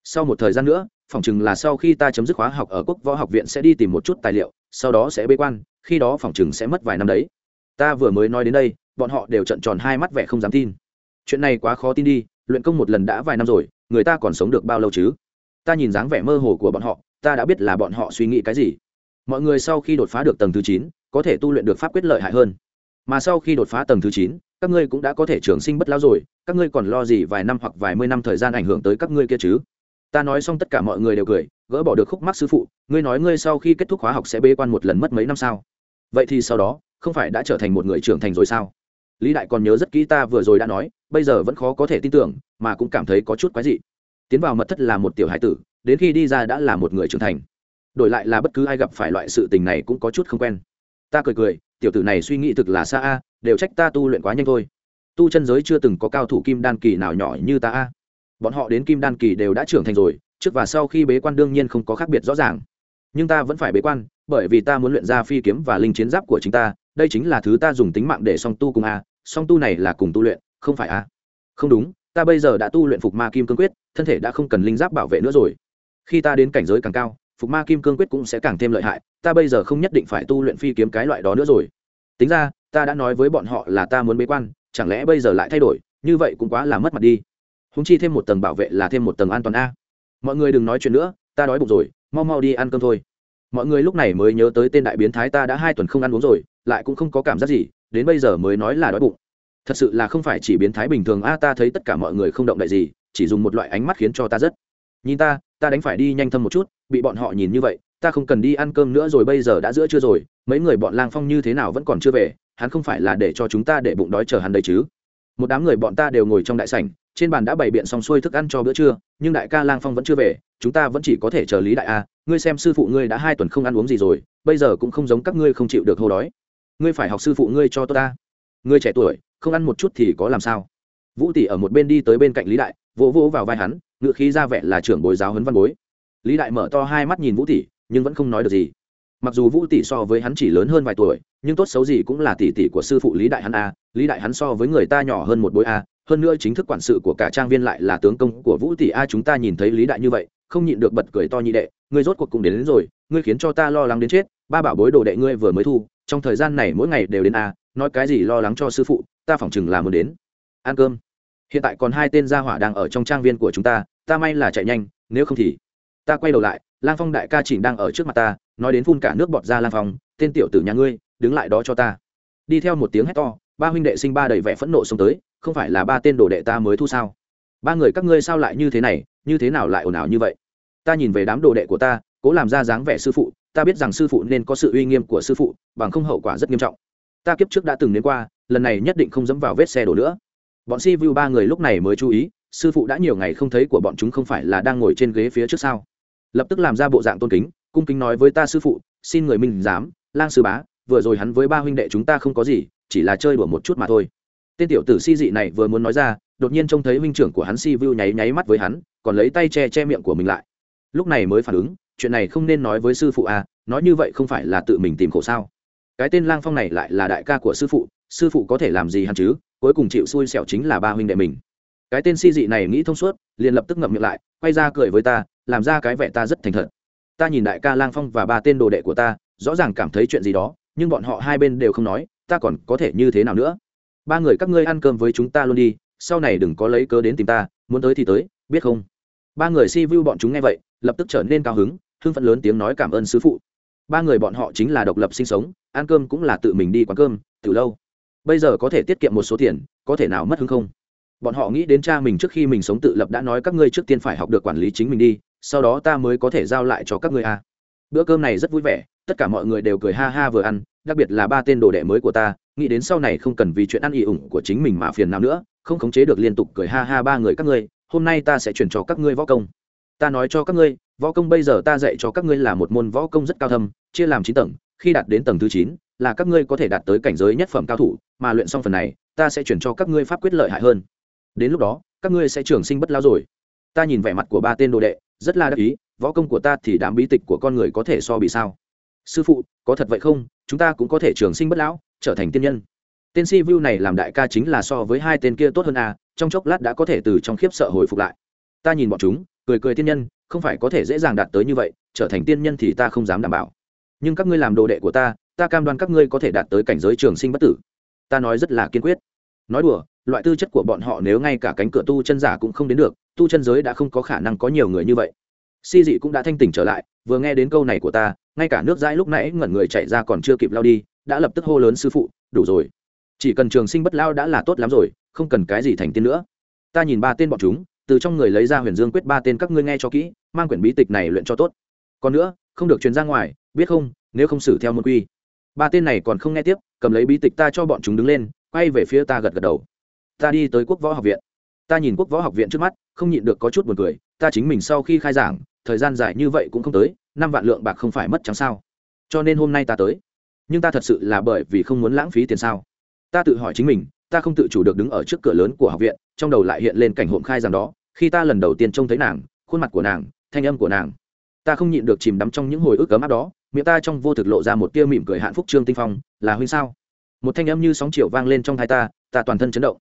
Sau một thời gian nữa, phỏng chừng là sau khi ta chấm dứt khóa học ở quốc võ học viện sẽ đi tìm một chút tài liệu, sau đó sẽ bế quan, khi đó phỏng chừng sẽ mất vài năm đấy. Ta vừa mới nói đến đây, bọn họ đều trận tròn hai mắt vẻ không dám tin. Chuyện này quá khó tin đi, luyện công một lần đã vài năm rồi, người ta còn sống được bao lâu chứ? Ta nhìn dáng vẻ mơ hồ của bọn họ, ta đã biết là bọn họ suy nghĩ cái gì mọi người sau khi đột phá được tầng thứ chín, có thể tu luyện được pháp quyết lợi hại hơn. Mà sau khi đột phá tầng thứ chín, các ngươi cũng đã có thể trường sinh bất lão rồi, các ngươi còn lo gì vài năm hoặc vài mươi năm thời gian ảnh hưởng tới các ngươi kia chứ? Ta nói xong tất cả mọi người đều cười, gỡ bỏ được khúc mắc sư phụ, ngươi nói ngươi sau khi kết thúc khóa học sẽ bế quan một lần mất mấy năm sao? Vậy thì sau đó, không phải đã trở thành một người trưởng thành rồi sao? Lý đại còn nhớ rất kỹ ta vừa rồi đã nói, bây giờ vẫn khó có thể tin tưởng, mà cũng cảm thấy có chút quái dị. Tiến vào mật thất là một tiểu hải tử, đến khi đi ra đã là một người trưởng thành đổi lại là bất cứ ai gặp phải loại sự tình này cũng có chút không quen. Ta cười cười, tiểu tử này suy nghĩ thực là xa a, đều trách ta tu luyện quá nhanh thôi. Tu chân giới chưa từng có cao thủ kim đan kỳ nào nhỏ như ta a. Bọn họ đến kim đan kỳ đều đã trưởng thành rồi, trước và sau khi bế quan đương nhiên không có khác biệt rõ ràng. Nhưng ta vẫn phải bế quan, bởi vì ta muốn luyện ra phi kiếm và linh chiến giáp của chính ta, đây chính là thứ ta dùng tính mạng để song tu cùng a, song tu này là cùng tu luyện, không phải a. Không đúng, ta bây giờ đã tu luyện phục ma kim cương quyết, thân thể đã không cần linh giáp bảo vệ nữa rồi. Khi ta đến cảnh giới càng cao phục ma kim cương quyết cũng sẽ càng thêm lợi hại, ta bây giờ không nhất định phải tu luyện phi kiếm cái loại đó nữa rồi. Tính ra, ta đã nói với bọn họ là ta muốn bế quan, chẳng lẽ bây giờ lại thay đổi, như vậy cũng quá là mất mặt đi. Húng chi thêm một tầng bảo vệ là thêm một tầng an toàn a. Mọi người đừng nói chuyện nữa, ta đói bụng rồi, mau mau đi ăn cơm thôi. Mọi người lúc này mới nhớ tới tên đại biến thái ta đã hai tuần không ăn uống rồi, lại cũng không có cảm giác gì, đến bây giờ mới nói là đói bụng. Thật sự là không phải chỉ biến thái bình thường a, ta thấy tất cả mọi người không động đại gì, chỉ dùng một loại ánh mắt khiến cho ta rất nhìn ta ta đánh phải đi nhanh thâm một chút, bị bọn họ nhìn như vậy, ta không cần đi ăn cơm nữa rồi, bây giờ đã giữa trưa rồi, mấy người bọn lang phong như thế nào vẫn còn chưa về, hắn không phải là để cho chúng ta để bụng đói chờ hắn đấy chứ. Một đám người bọn ta đều ngồi trong đại sảnh, trên bàn đã bày biện xong xuôi thức ăn cho bữa trưa, nhưng đại ca lang phong vẫn chưa về, chúng ta vẫn chỉ có thể chờ lý đại a, ngươi xem sư phụ ngươi đã hai tuần không ăn uống gì rồi, bây giờ cũng không giống các ngươi không chịu được hô đói. Ngươi phải học sư phụ ngươi cho tôi ta. Ngươi trẻ tuổi, không ăn một chút thì có làm sao? Vũ tỷ ở một bên đi tới bên cạnh lý đại, vỗ vỗ vào vai hắn ngựa khí ra vẻ là trưởng bồi giáo huấn văn bối. Lý đại mở to hai mắt nhìn vũ tỷ nhưng vẫn không nói được gì. Mặc dù vũ tỷ so với hắn chỉ lớn hơn vài tuổi nhưng tốt xấu gì cũng là tỷ tỷ của sư phụ lý đại hắn a lý đại hắn so với người ta nhỏ hơn một bối a hơn nữa chính thức quản sự của cả trang viên lại là tướng công của vũ tỷ a chúng ta nhìn thấy lý đại như vậy không nhịn được bật cười to nhị đệ ngươi rốt cuộc cũng đến, đến rồi ngươi khiến cho ta lo lắng đến chết ba bảo bối đồ đệ ngươi vừa mới thu trong thời gian này mỗi ngày đều đến a nói cái gì lo lắng cho sư phụ ta phỏng chừng là muốn đến. Ăn cơm hiện tại còn hai tên gia hỏa đang ở trong trang viên của chúng ta ta may là chạy nhanh, nếu không thì ta quay đầu lại, lang phong đại ca chỉnh đang ở trước mặt ta, nói đến phun cả nước bọt ra lang phong, tên tiểu tử nhà ngươi, đứng lại đó cho ta. Đi theo một tiếng hét to, ba huynh đệ sinh ba đầy vẻ phẫn nộ xông tới, không phải là ba tên đồ đệ ta mới thu sao? Ba người các ngươi sao lại như thế này, như thế nào lại ồn ào như vậy? Ta nhìn về đám đồ đệ của ta, cố làm ra dáng vẻ sư phụ, ta biết rằng sư phụ nên có sự uy nghiêm của sư phụ, bằng không hậu quả rất nghiêm trọng. Ta kiếp trước đã từng đến qua, lần này nhất định không dẫm vào vết xe đổ nữa bọn si vu ba người lúc này mới chú ý, sư phụ đã nhiều ngày không thấy của bọn chúng không phải là đang ngồi trên ghế phía trước sau lập tức làm ra bộ dạng tôn kính, cung kính nói với ta sư phụ, xin người minh dám lang sư bá, vừa rồi hắn với ba huynh đệ chúng ta không có gì, chỉ là chơi đùa một chút mà thôi. Tên tiểu tử si dị này vừa muốn nói ra, đột nhiên trông thấy huynh trưởng của hắn si vu nháy nháy mắt với hắn, còn lấy tay che che miệng của mình lại. Lúc này mới phản ứng, chuyện này không nên nói với sư phụ à nói như vậy không phải là tự mình tìm khổ sao? Cái tên lang phong này lại là đại ca của sư phụ sư phụ có thể làm gì hắn chứ? Cuối cùng chịu xui xẻo chính là ba huynh đệ mình. Cái tên si dị này nghĩ thông suốt, liền lập tức ngậm miệng lại, quay ra cười với ta, làm ra cái vẻ ta rất thành thật. Ta nhìn đại ca lang phong và ba tên đồ đệ của ta, rõ ràng cảm thấy chuyện gì đó, nhưng bọn họ hai bên đều không nói, ta còn có thể như thế nào nữa? Ba người các ngươi ăn cơm với chúng ta luôn đi, sau này đừng có lấy cớ đến tìm ta, muốn tới thì tới, biết không? Ba người si vu bọn chúng nghe vậy, lập tức trở nên cao hứng, hưng phấn lớn tiếng nói cảm ơn sư phụ. Ba người bọn họ chính là độc lập sinh sống, ăn cơm cũng là tự mình đi quán cơm, từ lâu bây giờ có thể tiết kiệm một số tiền, có thể nào mất hứng không? Bọn họ nghĩ đến cha mình trước khi mình sống tự lập đã nói các ngươi trước tiên phải học được quản lý chính mình đi, sau đó ta mới có thể giao lại cho các ngươi a bữa cơm này rất vui vẻ, tất cả mọi người đều cười ha ha vừa ăn, đặc biệt là ba tên đồ đệ mới của ta, nghĩ đến sau này không cần vì chuyện ăn ỉ ủng của chính mình mà phiền nào nữa, không khống chế được liên tục cười ha ha ba người các ngươi, hôm nay ta sẽ chuyển cho các ngươi võ công. Ta nói cho các ngươi, võ công bây giờ ta dạy cho các ngươi là một môn võ công rất cao thâm, chia làm chín tầng, khi đạt đến tầng thứ chín, là các ngươi có thể đạt tới cảnh giới nhất phẩm cao thủ mà luyện xong phần này, ta sẽ chuyển cho các ngươi pháp quyết lợi hại hơn. Đến lúc đó, các ngươi sẽ trường sinh bất lao rồi. Ta nhìn vẻ mặt của ba tên đồ đệ, rất là đắc ý, võ công của ta thì đám bí tịch của con người có thể so bị sao. Sư phụ, có thật vậy không? Chúng ta cũng có thể trường sinh bất lão, trở thành tiên nhân. Tên si vu này làm đại ca chính là so với hai tên kia tốt hơn à trong chốc lát đã có thể từ trong khiếp sợ hồi phục lại. Ta nhìn bọn chúng, cười cười tiên nhân, không phải có thể dễ dàng đạt tới như vậy, trở thành tiên nhân thì ta không dám đảm bảo. Nhưng các ngươi làm đồ đệ của ta ta cam đoan các ngươi có thể đạt tới cảnh giới trường sinh bất tử ta nói rất là kiên quyết. Nói đùa, loại tư chất của bọn họ nếu ngay cả cánh cửa tu chân giả cũng không đến được, tu chân giới đã không có khả năng có nhiều người như vậy. Si dị cũng đã thanh tỉnh trở lại, vừa nghe đến câu này của ta, ngay cả nước dãi lúc nãy ngẩn người chạy ra còn chưa kịp lao đi, đã lập tức hô lớn sư phụ, đủ rồi. Chỉ cần trường sinh bất lao đã là tốt lắm rồi, không cần cái gì thành tiên nữa. Ta nhìn ba tên bọn chúng, từ trong người lấy ra huyền dương quyết ba tên các ngươi nghe cho kỹ, mang quyển bí tịch này luyện cho tốt. Còn nữa, không được truyền ra ngoài, biết không, nếu không xử theo môn quy ba tên này còn không nghe tiếp, cầm lấy bí tịch ta cho bọn chúng đứng lên, quay về phía ta gật gật đầu. Ta đi tới quốc võ học viện. Ta nhìn quốc võ học viện trước mắt, không nhịn được có chút buồn cười, ta chính mình sau khi khai giảng, thời gian dài như vậy cũng không tới, năm vạn lượng bạc không phải mất trắng sao. Cho nên hôm nay ta tới. Nhưng ta thật sự là bởi vì không muốn lãng phí tiền sao. Ta tự hỏi chính mình, ta không tự chủ được đứng ở trước cửa lớn của học viện, trong đầu lại hiện lên cảnh hộm khai rằng đó, khi ta lần đầu tiên trông thấy nàng, khuôn mặt của nàng, thanh âm của nàng, ta không nhịn được chìm đắm trong những hồi ức cấm áp đó miệng ta trong vô thực lộ ra một tia mỉm cười hạnh phúc trương tinh phong, là huynh sao? Một thanh âm như sóng chiều vang lên trong thai ta ta toàn thân chấn động.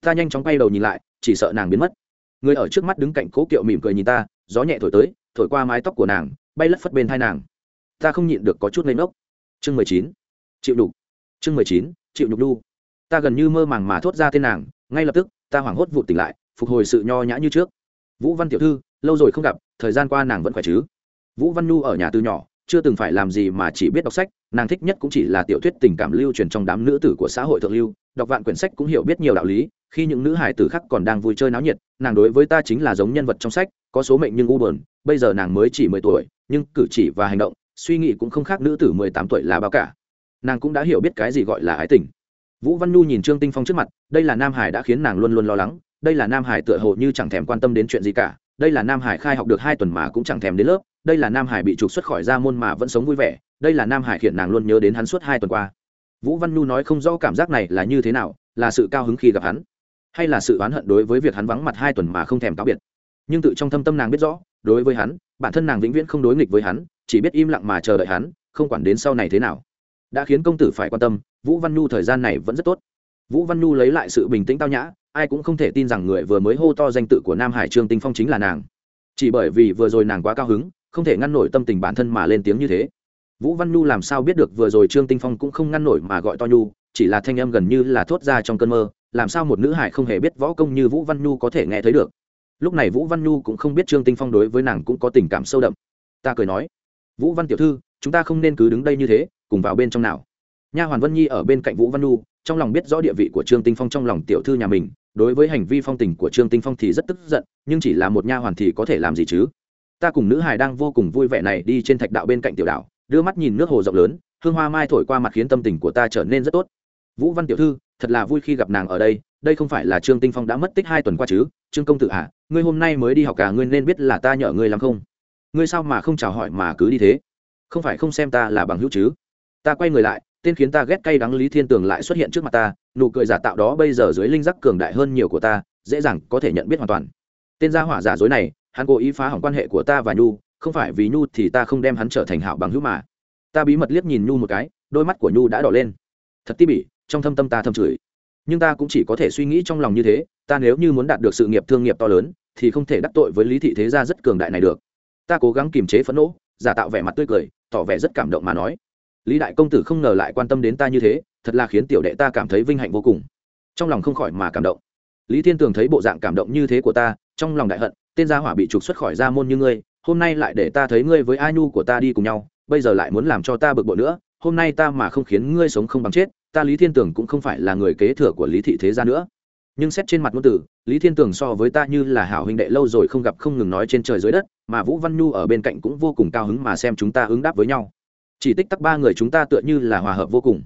Ta nhanh chóng quay đầu nhìn lại, chỉ sợ nàng biến mất. Người ở trước mắt đứng cạnh cố kiệu mỉm cười nhìn ta, gió nhẹ thổi tới, thổi qua mái tóc của nàng, bay lất phất bên thai nàng. Ta không nhịn được có chút lên ngốc. Chương mười chín. Chịu đục. Chương mười chín, chịu nhục đu. Ta gần như mơ màng mà thốt ra tên nàng, ngay lập tức, ta hoảng hốt vụt tỉnh lại, phục hồi sự nho nhã như trước. Vũ văn tiểu thư, lâu rồi không gặp, thời gian qua nàng vẫn khỏe chứ? Vũ văn nhu ở nhà từ nhỏ chưa từng phải làm gì mà chỉ biết đọc sách, nàng thích nhất cũng chỉ là tiểu thuyết tình cảm lưu truyền trong đám nữ tử của xã hội thượng lưu, đọc vạn quyển sách cũng hiểu biết nhiều đạo lý, khi những nữ hải tử khác còn đang vui chơi náo nhiệt, nàng đối với ta chính là giống nhân vật trong sách, có số mệnh nhưng u bờn bây giờ nàng mới chỉ mười tuổi, nhưng cử chỉ và hành động, suy nghĩ cũng không khác nữ tử mười tám tuổi là bao cả. Nàng cũng đã hiểu biết cái gì gọi là ái tình. Vũ văn nhu nhìn trương tinh phong trước mặt, đây là nam hải đã khiến nàng luôn luôn lo lắng, đây là nam hải tựa hồ như chẳng thèm quan tâm đến chuyện gì cả, đây là nam hải khai học được hai tuần mà cũng chẳng thèm đến lớp đây là nam hải bị trục xuất khỏi Ra môn mà vẫn sống vui vẻ, đây là nam hải khiến nàng luôn nhớ đến hắn suốt hai tuần qua. Vũ văn nhu nói không rõ cảm giác này là như thế nào, là sự cao hứng khi gặp hắn, hay là sự oán hận đối với việc hắn vắng mặt hai tuần mà không thèm cáo biệt. Nhưng tự trong thâm tâm nàng biết rõ, đối với hắn, bản thân nàng vĩnh viễn không đối nghịch với hắn, chỉ biết im lặng mà chờ đợi hắn, không quản đến sau này thế nào. Đã khiến công tử phải quan tâm, vũ văn nhu thời gian này vẫn rất tốt. Vũ văn nhu lấy lại sự bình tĩnh tao nhã, ai cũng không thể tin rằng người vừa mới hô to danh tự của nam hải trương tinh phong chính là nàng. Chỉ bởi vì vừa rồi nàng quá cao hứng không thể ngăn nổi tâm tình bản thân mà lên tiếng như thế. Vũ văn nhu làm sao biết được vừa rồi trương tinh phong cũng không ngăn nổi mà gọi to nhu, chỉ là thanh âm gần như là thốt ra trong cơn mơ, làm sao một nữ hải không hề biết võ công như vũ văn nhu có thể nghe thấy được. Lúc này vũ văn nhu cũng không biết trương tinh phong đối với nàng cũng có tình cảm sâu đậm. Ta cười nói, vũ văn tiểu thư, chúng ta không nên cứ đứng đây như thế, cùng vào bên trong nào. Nha hoàn vân nhi ở bên cạnh vũ văn nhu, trong lòng biết rõ địa vị của trương tinh phong trong lòng tiểu thư nhà mình, đối với hành vi phong tình của trương tinh phong thì rất tức giận, nhưng chỉ là một nha hoàn thì có thể làm gì chứ? Ta cùng nữ hài đang vô cùng vui vẻ này đi trên thạch đạo bên cạnh tiểu đảo, đưa mắt nhìn nước hồ rộng lớn, hương hoa mai thổi qua mặt khiến tâm tình của ta trở nên rất tốt. Vũ văn tiểu thư, thật là vui khi gặp nàng ở đây đây không phải là trương tinh phong đã mất tích hai tuần qua chứ? Trương công tử à ngươi hôm nay mới đi học cả ngươi nên biết là ta nhờ ngươi lắm không? Ngươi sao mà không chào hỏi mà cứ đi thế? Không phải không xem ta là bằng hữu chứ? Ta quay người lại, tên khiến ta ghét cay đắng lý thiên tường lại xuất hiện trước mặt ta, nụ cười giả tạo đó bây giờ dưới linh giác cường đại hơn nhiều của ta, dễ dàng có thể nhận biết hoàn toàn. Tên gia hỏa giả dối này hắn cố ý phá hỏng quan hệ của ta và nhu, không phải vì nhu thì ta không đem hắn trở thành hảo bằng hữu mà. Ta bí mật liếc nhìn nhu một cái, đôi mắt của nhu đã đỏ lên. Thật ti bỉ, trong thâm tâm ta thầm chửi. Nhưng ta cũng chỉ có thể suy nghĩ trong lòng như thế, ta nếu như muốn đạt được sự nghiệp thương nghiệp to lớn, thì không thể đắc tội với lý thị thế gia rất cường đại này được. Ta cố gắng kiềm chế phẫn nộ, giả tạo vẻ mặt tươi cười, tỏ vẻ rất cảm động mà nói. Lý đại công tử không ngờ lại quan tâm đến ta như thế, thật là khiến tiểu đệ ta cảm thấy vinh hạnh vô cùng. Trong lòng không khỏi mà cảm động. Lý thiên tường thấy bộ dạng cảm động như thế của ta, trong lòng đại hận tên gia hỏa bị trục xuất khỏi gia môn như ngươi, hôm nay lại để ta thấy ngươi với a nhu của ta đi cùng nhau, bây giờ lại muốn làm cho ta bực bội nữa, hôm nay ta mà không khiến ngươi sống không bằng chết, ta lý thiên tường cũng không phải là người kế thừa của lý thị thế gia nữa. Nhưng xét trên mặt ngôn tử lý thiên tường so với ta như là hảo huynh đệ lâu rồi không gặp không ngừng nói trên trời dưới đất, mà vũ văn nhu ở bên cạnh cũng vô cùng cao hứng mà xem chúng ta ứng đáp với nhau. Chỉ tích tắc ba người chúng ta tựa như là hòa hợp vô cùng.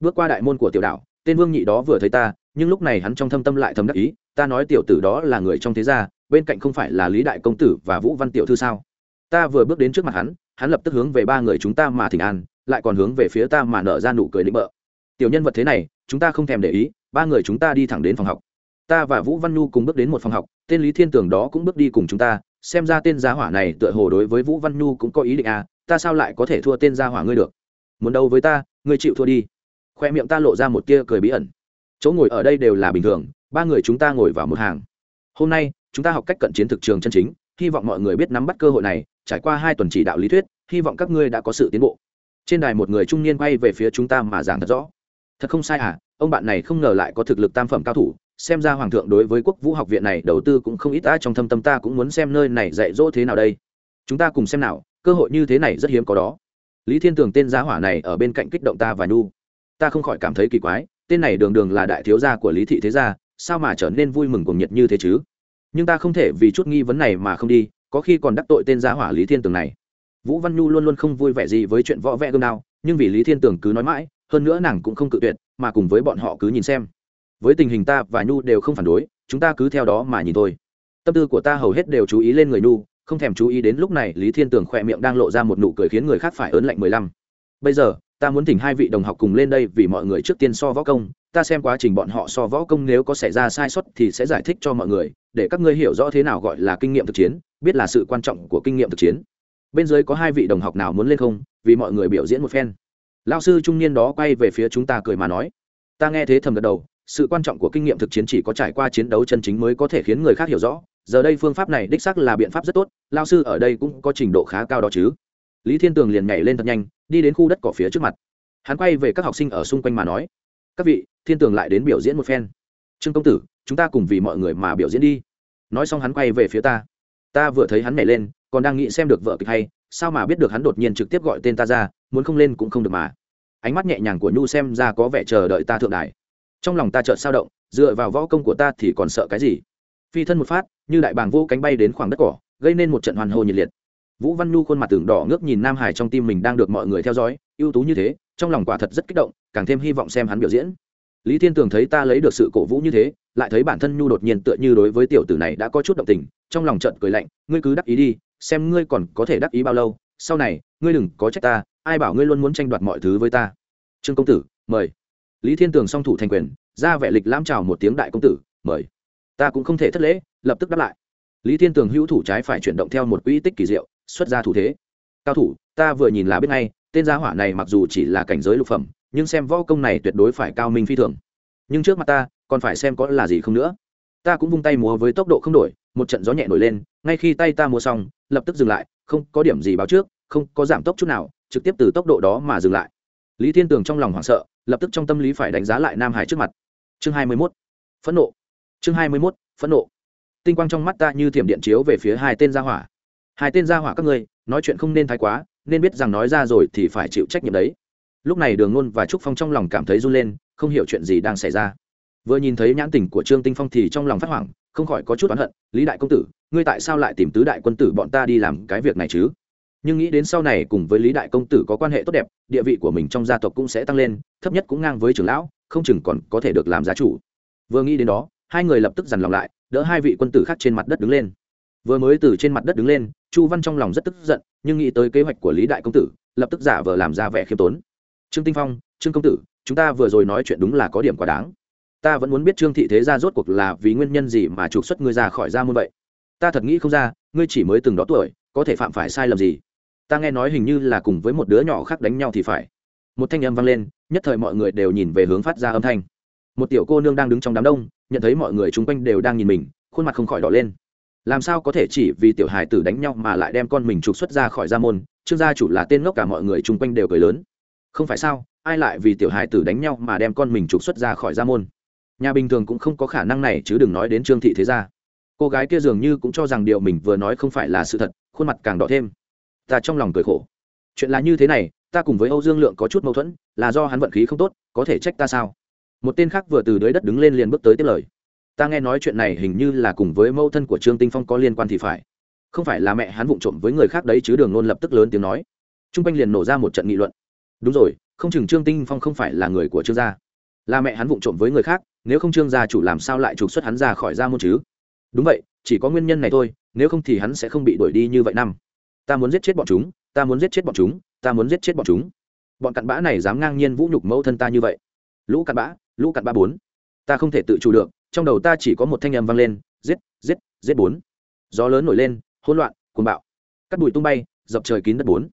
Bước qua đại môn của tiểu đạo, tên vương nhị đó vừa thấy ta, nhưng lúc này hắn trong thâm tâm lại thầm đắc ý, ta nói tiểu tử đó là người trong thế gia bên cạnh không phải là lý đại công tử và vũ văn tiểu thư sao? Ta vừa bước đến trước mặt hắn hắn lập tức hướng về ba người chúng ta mà thỉnh an, lại còn hướng về phía ta mà nở ra nụ cười lĩnh bợ. Tiểu nhân vật thế này, chúng ta không thèm để ý, ba người chúng ta đi thẳng đến phòng học. Ta và vũ văn nhu cùng bước đến một phòng học, tên lý thiên tường đó cũng bước đi cùng chúng ta, xem ra tên gia hỏa này tựa hồ đối với vũ văn nhu cũng có ý định à ta sao lại có thể thua tên gia hỏa ngươi được? Muốn đâu với ta, ngươi chịu thua đi. Khoe miệng ta lộ ra một tia cười bí ẩn. Chỗ ngồi ở đây đều là bình thường, ba người chúng ta ngồi vào một hàng. Hôm nay chúng ta học cách cận chiến thực trường chân chính, hy vọng mọi người biết nắm bắt cơ hội này, trải qua hai tuần chỉ đạo lý thuyết, hy vọng các ngươi đã có sự tiến bộ. Trên đài một người trung niên quay về phía chúng ta mà giảng thật rõ. Thật không sai à ông bạn này không ngờ lại có thực lực tam phẩm cao thủ, xem ra hoàng thượng đối với quốc vũ học viện này đầu tư cũng không ít, ta trong thâm tâm ta cũng muốn xem nơi này dạy dỗ thế nào đây. Chúng ta cùng xem nào, cơ hội như thế này rất hiếm có đó. Lý thiên tường tên gia hỏa này ở bên cạnh kích động ta và nhu. Ta không khỏi cảm thấy kỳ quái, tên này đường đường là đại thiếu gia của lý thị thế gia, sao mà trở nên vui mừng cùng nhiệt như thế chứ? Nhưng ta không thể vì chút nghi vấn này mà không đi có khi còn đắc tội tên gia hỏa lý thiên tường này. Vũ văn nhu luôn luôn không vui vẻ gì với chuyện võ vẽ gương đao, nhưng vì lý thiên tường cứ nói mãi hơn nữa nàng cũng không cự tuyệt mà cùng với bọn họ cứ nhìn xem. Với tình hình ta và nhu đều không phản đối chúng ta cứ theo đó mà nhìn thôi. Tâm tư của ta hầu hết đều chú ý lên người nhu không thèm chú ý đến lúc này lý thiên tường khỏe miệng đang lộ ra một nụ cười khiến người khác phải ớn lạnh mười lăm. Bây giờ ta muốn thỉnh hai vị đồng học cùng lên đây vì mọi người trước tiên so võ công ta xem quá trình bọn họ so võ công nếu có xảy ra sai sót thì sẽ giải thích cho mọi người, để các ngươi hiểu rõ thế nào gọi là kinh nghiệm thực chiến, biết là sự quan trọng của kinh nghiệm thực chiến. Bên dưới có hai vị đồng học nào muốn lên không, vì mọi người biểu diễn một phen. Lao sư trung niên đó quay về phía chúng ta cười mà nói, ta nghe thế thầm gật đầu, sự quan trọng của kinh nghiệm thực chiến chỉ có trải qua chiến đấu chân chính mới có thể khiến người khác hiểu rõ. Giờ đây phương pháp này đích xác là biện pháp rất tốt lao sư ở đây cũng có trình độ khá cao đó chứ. Lý thiên tường liền nhảy lên thật nhanh, đi đến khu đất cỏ phía trước mặt. Hắn quay về các học sinh ở xung quanh mà nói, các vị thiên tường lại đến biểu diễn một phen. Trương công tử, chúng ta cùng vì mọi người mà biểu diễn đi. Nói xong hắn quay về phía ta. Ta vừa thấy hắn nhảy lên, còn đang nghĩ xem được vợ kịch hay, sao mà biết được hắn đột nhiên trực tiếp gọi tên ta ra, muốn không lên cũng không được mà. Ánh mắt nhẹ nhàng của nhu xem ra có vẻ chờ đợi ta thượng đài. Trong lòng ta chợt sao động, dựa vào võ công của ta thì còn sợ cái gì? Phi thân một phát, như đại bàng vô cánh bay đến khoảng đất cỏ, gây nên một trận hoàn hồ nhiệt liệt. Vũ văn nhu khuôn mặt tưởng đỏ ngước nhìn nam hải trong tim mình đang được mọi người theo dõi, ưu tú như thế, trong lòng quả thật rất kích động, càng thêm hy vọng xem hắn biểu diễn lý thiên tường thấy ta lấy được sự cổ vũ như thế, lại thấy bản thân nhu đột nhiên tựa như đối với tiểu tử này đã có chút động tình, trong lòng trận cười lạnh, ngươi cứ đắc ý đi, xem ngươi còn có thể đắc ý bao lâu, sau này, ngươi đừng có trách ta, ai bảo ngươi luôn muốn tranh đoạt mọi thứ với ta. Trương công tử, mời. Lý thiên tường song thủ thành quyền, ra vẻ lịch lãm chào một tiếng đại công tử, mời. Ta cũng không thể thất lễ, lập tức đáp lại. Lý thiên tường hữu thủ trái phải chuyển động theo một quỹ tích kỳ diệu, xuất ra thủ thế. Cao thủ, ta vừa nhìn là biết ngay, tên gia hỏa này mặc dù chỉ là cảnh giới lục phẩm nhưng xem võ công này tuyệt đối phải cao minh phi thường. Nhưng trước mặt ta, còn phải xem có là gì không nữa. Ta cũng vung tay múa với tốc độ không đổi, một trận gió nhẹ nổi lên, ngay khi tay ta múa xong, lập tức dừng lại, không có điểm gì báo trước, không có giảm tốc chút nào, trực tiếp từ tốc độ đó mà dừng lại. Lý thiên tường trong lòng hoảng sợ, lập tức trong tâm lý phải đánh giá lại nam hải trước mặt. Chương hai mươi mốt, phẫn nộ. Chương hai mươi mốt, phẫn nộ. Tinh quang trong mắt ta như thiểm điện chiếu về phía hai tên gia hỏa. Hai tên gia hỏa các ngươi, nói chuyện không nên thái quá, nên biết rằng nói ra rồi thì phải chịu trách nhiệm đấy lúc này đường ngôn và trúc phong trong lòng cảm thấy run lên, không hiểu chuyện gì đang xảy ra. Vừa nhìn thấy nhãn tình của trương tinh phong thì trong lòng phát hoảng, không khỏi có chút oán hận. Lý đại công tử, ngươi tại sao lại tìm tứ đại quân tử bọn ta đi làm cái việc này chứ? Nhưng nghĩ đến sau này cùng với lý đại công tử có quan hệ tốt đẹp, địa vị của mình trong gia tộc cũng sẽ tăng lên, thấp nhất cũng ngang với trưởng lão, không chừng còn có thể được làm gia chủ. Vừa nghĩ đến đó, hai người lập tức dằn lòng lại, đỡ hai vị quân tử khác trên mặt đất đứng lên. Vừa mới từ trên mặt đất đứng lên, chu văn trong lòng rất tức giận, nhưng nghĩ tới kế hoạch của lý đại công tử, lập tức giả vờ làm ra vẻ khiêm tốn trương tinh phong, trương công tử, chúng ta vừa rồi nói chuyện đúng là có điểm quá đáng. Ta vẫn muốn biết trương thị thế gia rốt cuộc là vì nguyên nhân gì mà trục xuất ngươi ra khỏi gia môn vậy? Ta thật nghĩ không ra, ngươi chỉ mới từng đó tuổi, có thể phạm phải sai lầm gì? Ta nghe nói hình như là cùng với một đứa nhỏ khác đánh nhau thì phải. Một thanh âm vang lên, nhất thời mọi người đều nhìn về hướng phát ra âm thanh. Một tiểu cô nương đang đứng trong đám đông, nhận thấy mọi người chung quanh đều đang nhìn mình, khuôn mặt không khỏi đỏ lên. Làm sao có thể chỉ vì tiểu hài tử đánh nhau mà lại đem con mình trục xuất ra khỏi gia môn? Trương gia chủ là tên ngốc cả mọi người chung quanh đều cười lớn không phải sao, ai lại vì tiểu hài tử đánh nhau mà đem con mình trục xuất ra khỏi gia môn? Nhà bình thường cũng không có khả năng này chứ đừng nói đến trương thị thế gia. Cô gái kia dường như cũng cho rằng điều mình vừa nói không phải là sự thật, khuôn mặt càng đỏ thêm. Ta trong lòng cười khổ. Chuyện là như thế này, ta cùng với âu dương lượng có chút mâu thuẫn, là do hắn vận khí không tốt, có thể trách ta sao? Một tên khác vừa từ dưới đất đứng lên liền bước tới tiếp lời. Ta nghe nói chuyện này hình như là cùng với mâu thân của trương tinh phong có liên quan thì phải. Không phải là mẹ hắn vụng trộm với người khác đấy chứ đường nôn lập tức lớn tiếng nói. T r u n g quanh liền nổ ra một trận nghị luận đúng rồi, không chừng trương tinh phong không phải là người của trương gia. Là mẹ hắn vụng trộm với người khác, nếu không trương gia chủ làm sao lại trục xuất hắn ra khỏi gia môn chứ? Đúng vậy, chỉ có nguyên nhân này thôi, nếu không thì hắn sẽ không bị đuổi đi như vậy năm. Ta muốn giết chết bọn chúng, ta muốn giết chết bọn chúng, ta muốn giết chết bọn chúng. Bọn cặn bã này dám ngang nhiên vũ nhục mẫu thân ta như vậy. Lũ cặn bã, lũ cặn bã bốn. Ta không thể tự chủ được, trong đầu ta chỉ có một thanh âm vang lên, giết giết giết bốn. Gió lớn nổi lên, hỗn loạn, cuồng bạo. Cắt bụi tung bay, dập trời kín đất bốn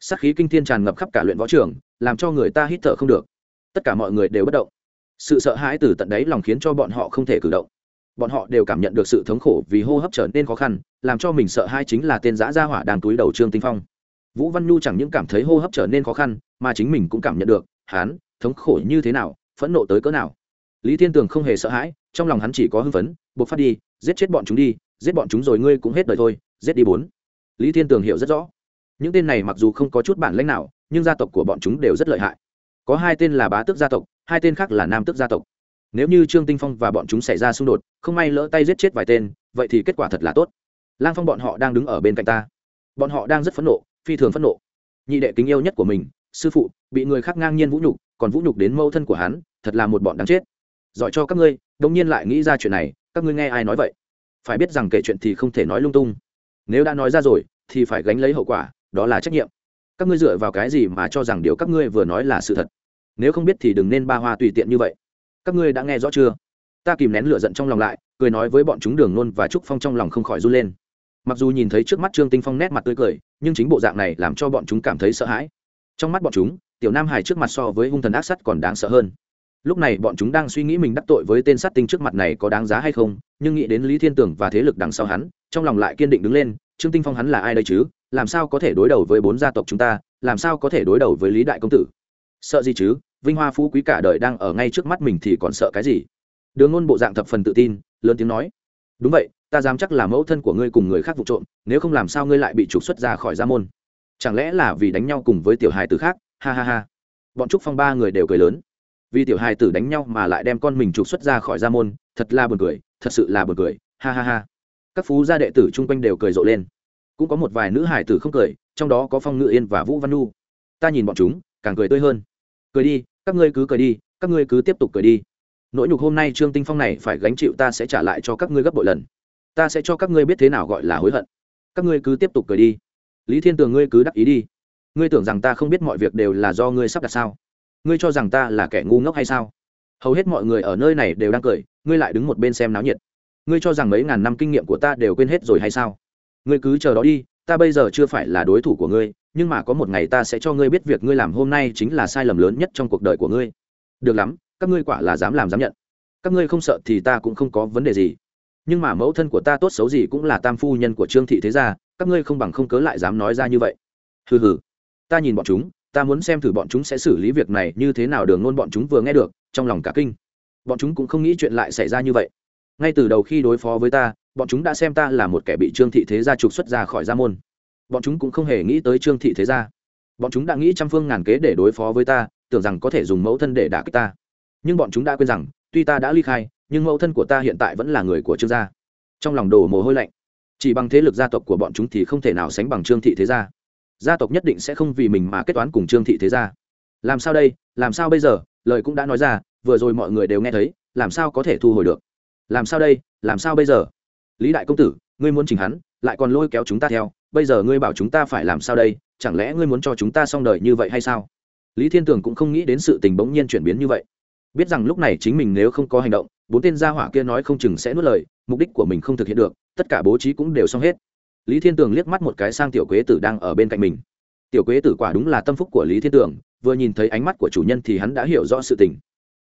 sát khí kinh thiên tràn ngập khắp cả luyện võ trường, làm cho người ta hít thở không được. Tất cả mọi người đều bất động. Sự sợ hãi từ tận đáy lòng khiến cho bọn họ không thể cử động. Bọn họ đều cảm nhận được sự thống khổ vì hô hấp trở nên khó khăn, làm cho mình sợ hãi chính là tên giã gia hỏa đang túi đầu trương tinh phong. Vũ văn nhu chẳng những cảm thấy hô hấp trở nên khó khăn, mà chính mình cũng cảm nhận được hán thống khổ như thế nào, phẫn nộ tới cỡ nào. Lý thiên tường không hề sợ hãi, trong lòng hắn chỉ có hưng phấn, buộc phát đi, giết chết bọn chúng đi, giết bọn chúng rồi ngươi cũng hết đời thôi, giết đi bốn. Lý thiên tường hiểu rất rõ những tên này mặc dù không có chút bản lãnh nào, nhưng gia tộc của bọn chúng đều rất lợi hại. Có hai tên là bá tước gia tộc, hai tên khác là nam tước gia tộc. Nếu như trương tinh phong và bọn chúng xảy ra xung đột, không may lỡ tay giết chết vài tên, vậy thì kết quả thật là tốt. Lang phong bọn họ đang đứng ở bên cạnh ta. Bọn họ đang rất phẫn nộ, phi thường phẫn nộ. Nhị đệ kính yêu nhất của mình, sư phụ, bị người khác ngang nhiên vũ nhục, còn vũ nhục đến mâu thân của hắn, thật là một bọn đáng chết. Giỏi cho các ngươi đông nhiên lại nghĩ ra chuyện này, các ngươi nghe ai nói vậy? Phải biết rằng kể chuyện thì không thể nói lung tung. Nếu đã nói ra rồi, thì phải gánh lấy hậu quả đó là trách nhiệm. Các ngươi dựa vào cái gì mà cho rằng điều các ngươi vừa nói là sự thật? Nếu không biết thì đừng nên ba hoa tùy tiện như vậy. Các ngươi đã nghe rõ chưa? Ta kìm nén lửa giận trong lòng lại, cười nói với bọn chúng đường nôn và trúc phong trong lòng không khỏi run lên. Mặc dù nhìn thấy trước mắt trương tinh phong nét mặt tươi cười, nhưng chính bộ dạng này làm cho bọn chúng cảm thấy sợ hãi. Trong mắt bọn chúng, tiểu nam hải trước mặt so với hung thần ác sắt còn đáng sợ hơn. Lúc này bọn chúng đang suy nghĩ mình đắc tội với tên sát tinh trước mặt này có đáng giá hay không, nhưng nghĩ đến lý thiên tưởng và thế lực đằng sau hắn, trong lòng lại kiên định đứng lên trương tinh phong hắn là ai đây chứ? Làm sao có thể đối đầu với bốn gia tộc chúng ta? Làm sao có thể đối đầu với lý đại công tử? Sợ gì chứ? Vinh hoa phú quý cả đời đang ở ngay trước mắt mình thì còn sợ cái gì? Đường ngôn bộ dạng thập phần tự tin, lớn tiếng nói. Đúng vậy, ta dám chắc là mẫu thân của ngươi cùng người khác vụ trộm, nếu không làm sao ngươi lại bị trục xuất ra khỏi gia môn? Chẳng lẽ là vì đánh nhau cùng với tiểu hài tử khác? Ha ha ha. Bọn trúc phong ba người đều cười lớn. Vì tiểu hài tử đánh nhau mà lại đem con mình trục xuất ra khỏi gia môn, thật là buồn cười, thật sự là buồn cười. Ha ha ha các phú gia đệ tử chung quanh đều cười rộ lên. Cũng có một vài nữ hải tử không cười, trong đó có phong ngự yên và vũ văn nu ta nhìn bọn chúng, càng cười tươi hơn. Cười đi, các ngươi cứ cười đi, các ngươi cứ tiếp tục cười đi. Nỗi nhục hôm nay trương tinh phong này phải gánh chịu ta sẽ trả lại cho các ngươi gấp bội lần. Ta sẽ cho các ngươi biết thế nào gọi là hối hận. Các ngươi cứ tiếp tục cười đi. Lý thiên tường ngươi cứ đắc ý đi. Ngươi tưởng rằng ta không biết mọi việc đều là do ngươi sắp đặt sao? Ngươi cho rằng ta là kẻ ngu ngốc hay sao? Hầu hết mọi người ở nơi này đều đang cười, ngươi lại đứng một bên xem náo nhiệt ngươi cho rằng mấy ngàn năm kinh nghiệm của ta đều quên hết rồi hay sao? Ngươi cứ chờ đó đi, ta bây giờ chưa phải là đối thủ của ngươi, nhưng mà có một ngày ta sẽ cho ngươi biết việc ngươi làm hôm nay chính là sai lầm lớn nhất trong cuộc đời của ngươi. Được lắm, các ngươi quả là dám làm dám nhận. Các ngươi không sợ thì ta cũng không có vấn đề gì. Nhưng mà mẫu thân của ta tốt xấu gì cũng là tam phu nhân của trương thị thế gia, các ngươi không bằng không cớ lại dám nói ra như vậy. Hừ hừ. Ta nhìn bọn chúng, ta muốn xem thử bọn chúng sẽ xử lý việc này như thế nào đường nôn bọn chúng vừa nghe được, trong lòng cả kinh. Bọn chúng cũng không nghĩ chuyện lại xảy ra như vậy ngay từ đầu khi đối phó với ta, bọn chúng đã xem ta là một kẻ bị trương thị thế gia trục xuất ra khỏi gia môn. Bọn chúng cũng không hề nghĩ tới trương thị thế gia. Bọn chúng đã nghĩ trăm phương ngàn kế để đối phó với ta, tưởng rằng có thể dùng mẫu thân để đả kích ta. Nhưng bọn chúng đã quên rằng, tuy ta đã ly khai, nhưng mẫu thân của ta hiện tại vẫn là người của trương gia. Trong lòng đổ mồ hôi lạnh. Chỉ bằng thế lực gia tộc của bọn chúng thì không thể nào sánh bằng trương thị thế gia. Gia tộc nhất định sẽ không vì mình mà kết toán cùng trương thị thế gia. Làm sao đây? Làm sao bây giờ? Lời cũng đã nói ra, vừa rồi mọi người đều nghe thấy, làm sao có thể thu hồi được? Làm sao đây, làm sao bây giờ? Lý đại công tử, ngươi muốn chỉnh hắn, lại còn lôi kéo chúng ta theo, bây giờ ngươi bảo chúng ta phải làm sao đây, chẳng lẽ ngươi muốn cho chúng ta xong đời như vậy hay sao? Lý thiên tường cũng không nghĩ đến sự tình bỗng nhiên chuyển biến như vậy. Biết rằng lúc này chính mình nếu không có hành động, bốn tên gia hỏa kia nói không chừng sẽ nuốt lời, mục đích của mình không thực hiện được, tất cả bố trí cũng đều xong hết. Lý thiên tường liếc mắt một cái sang tiểu quế tử đang ở bên cạnh mình. Tiểu quế tử quả đúng là tâm phúc của lý thiên tường, vừa nhìn thấy ánh mắt của chủ nhân thì hắn đã hiểu rõ sự tình.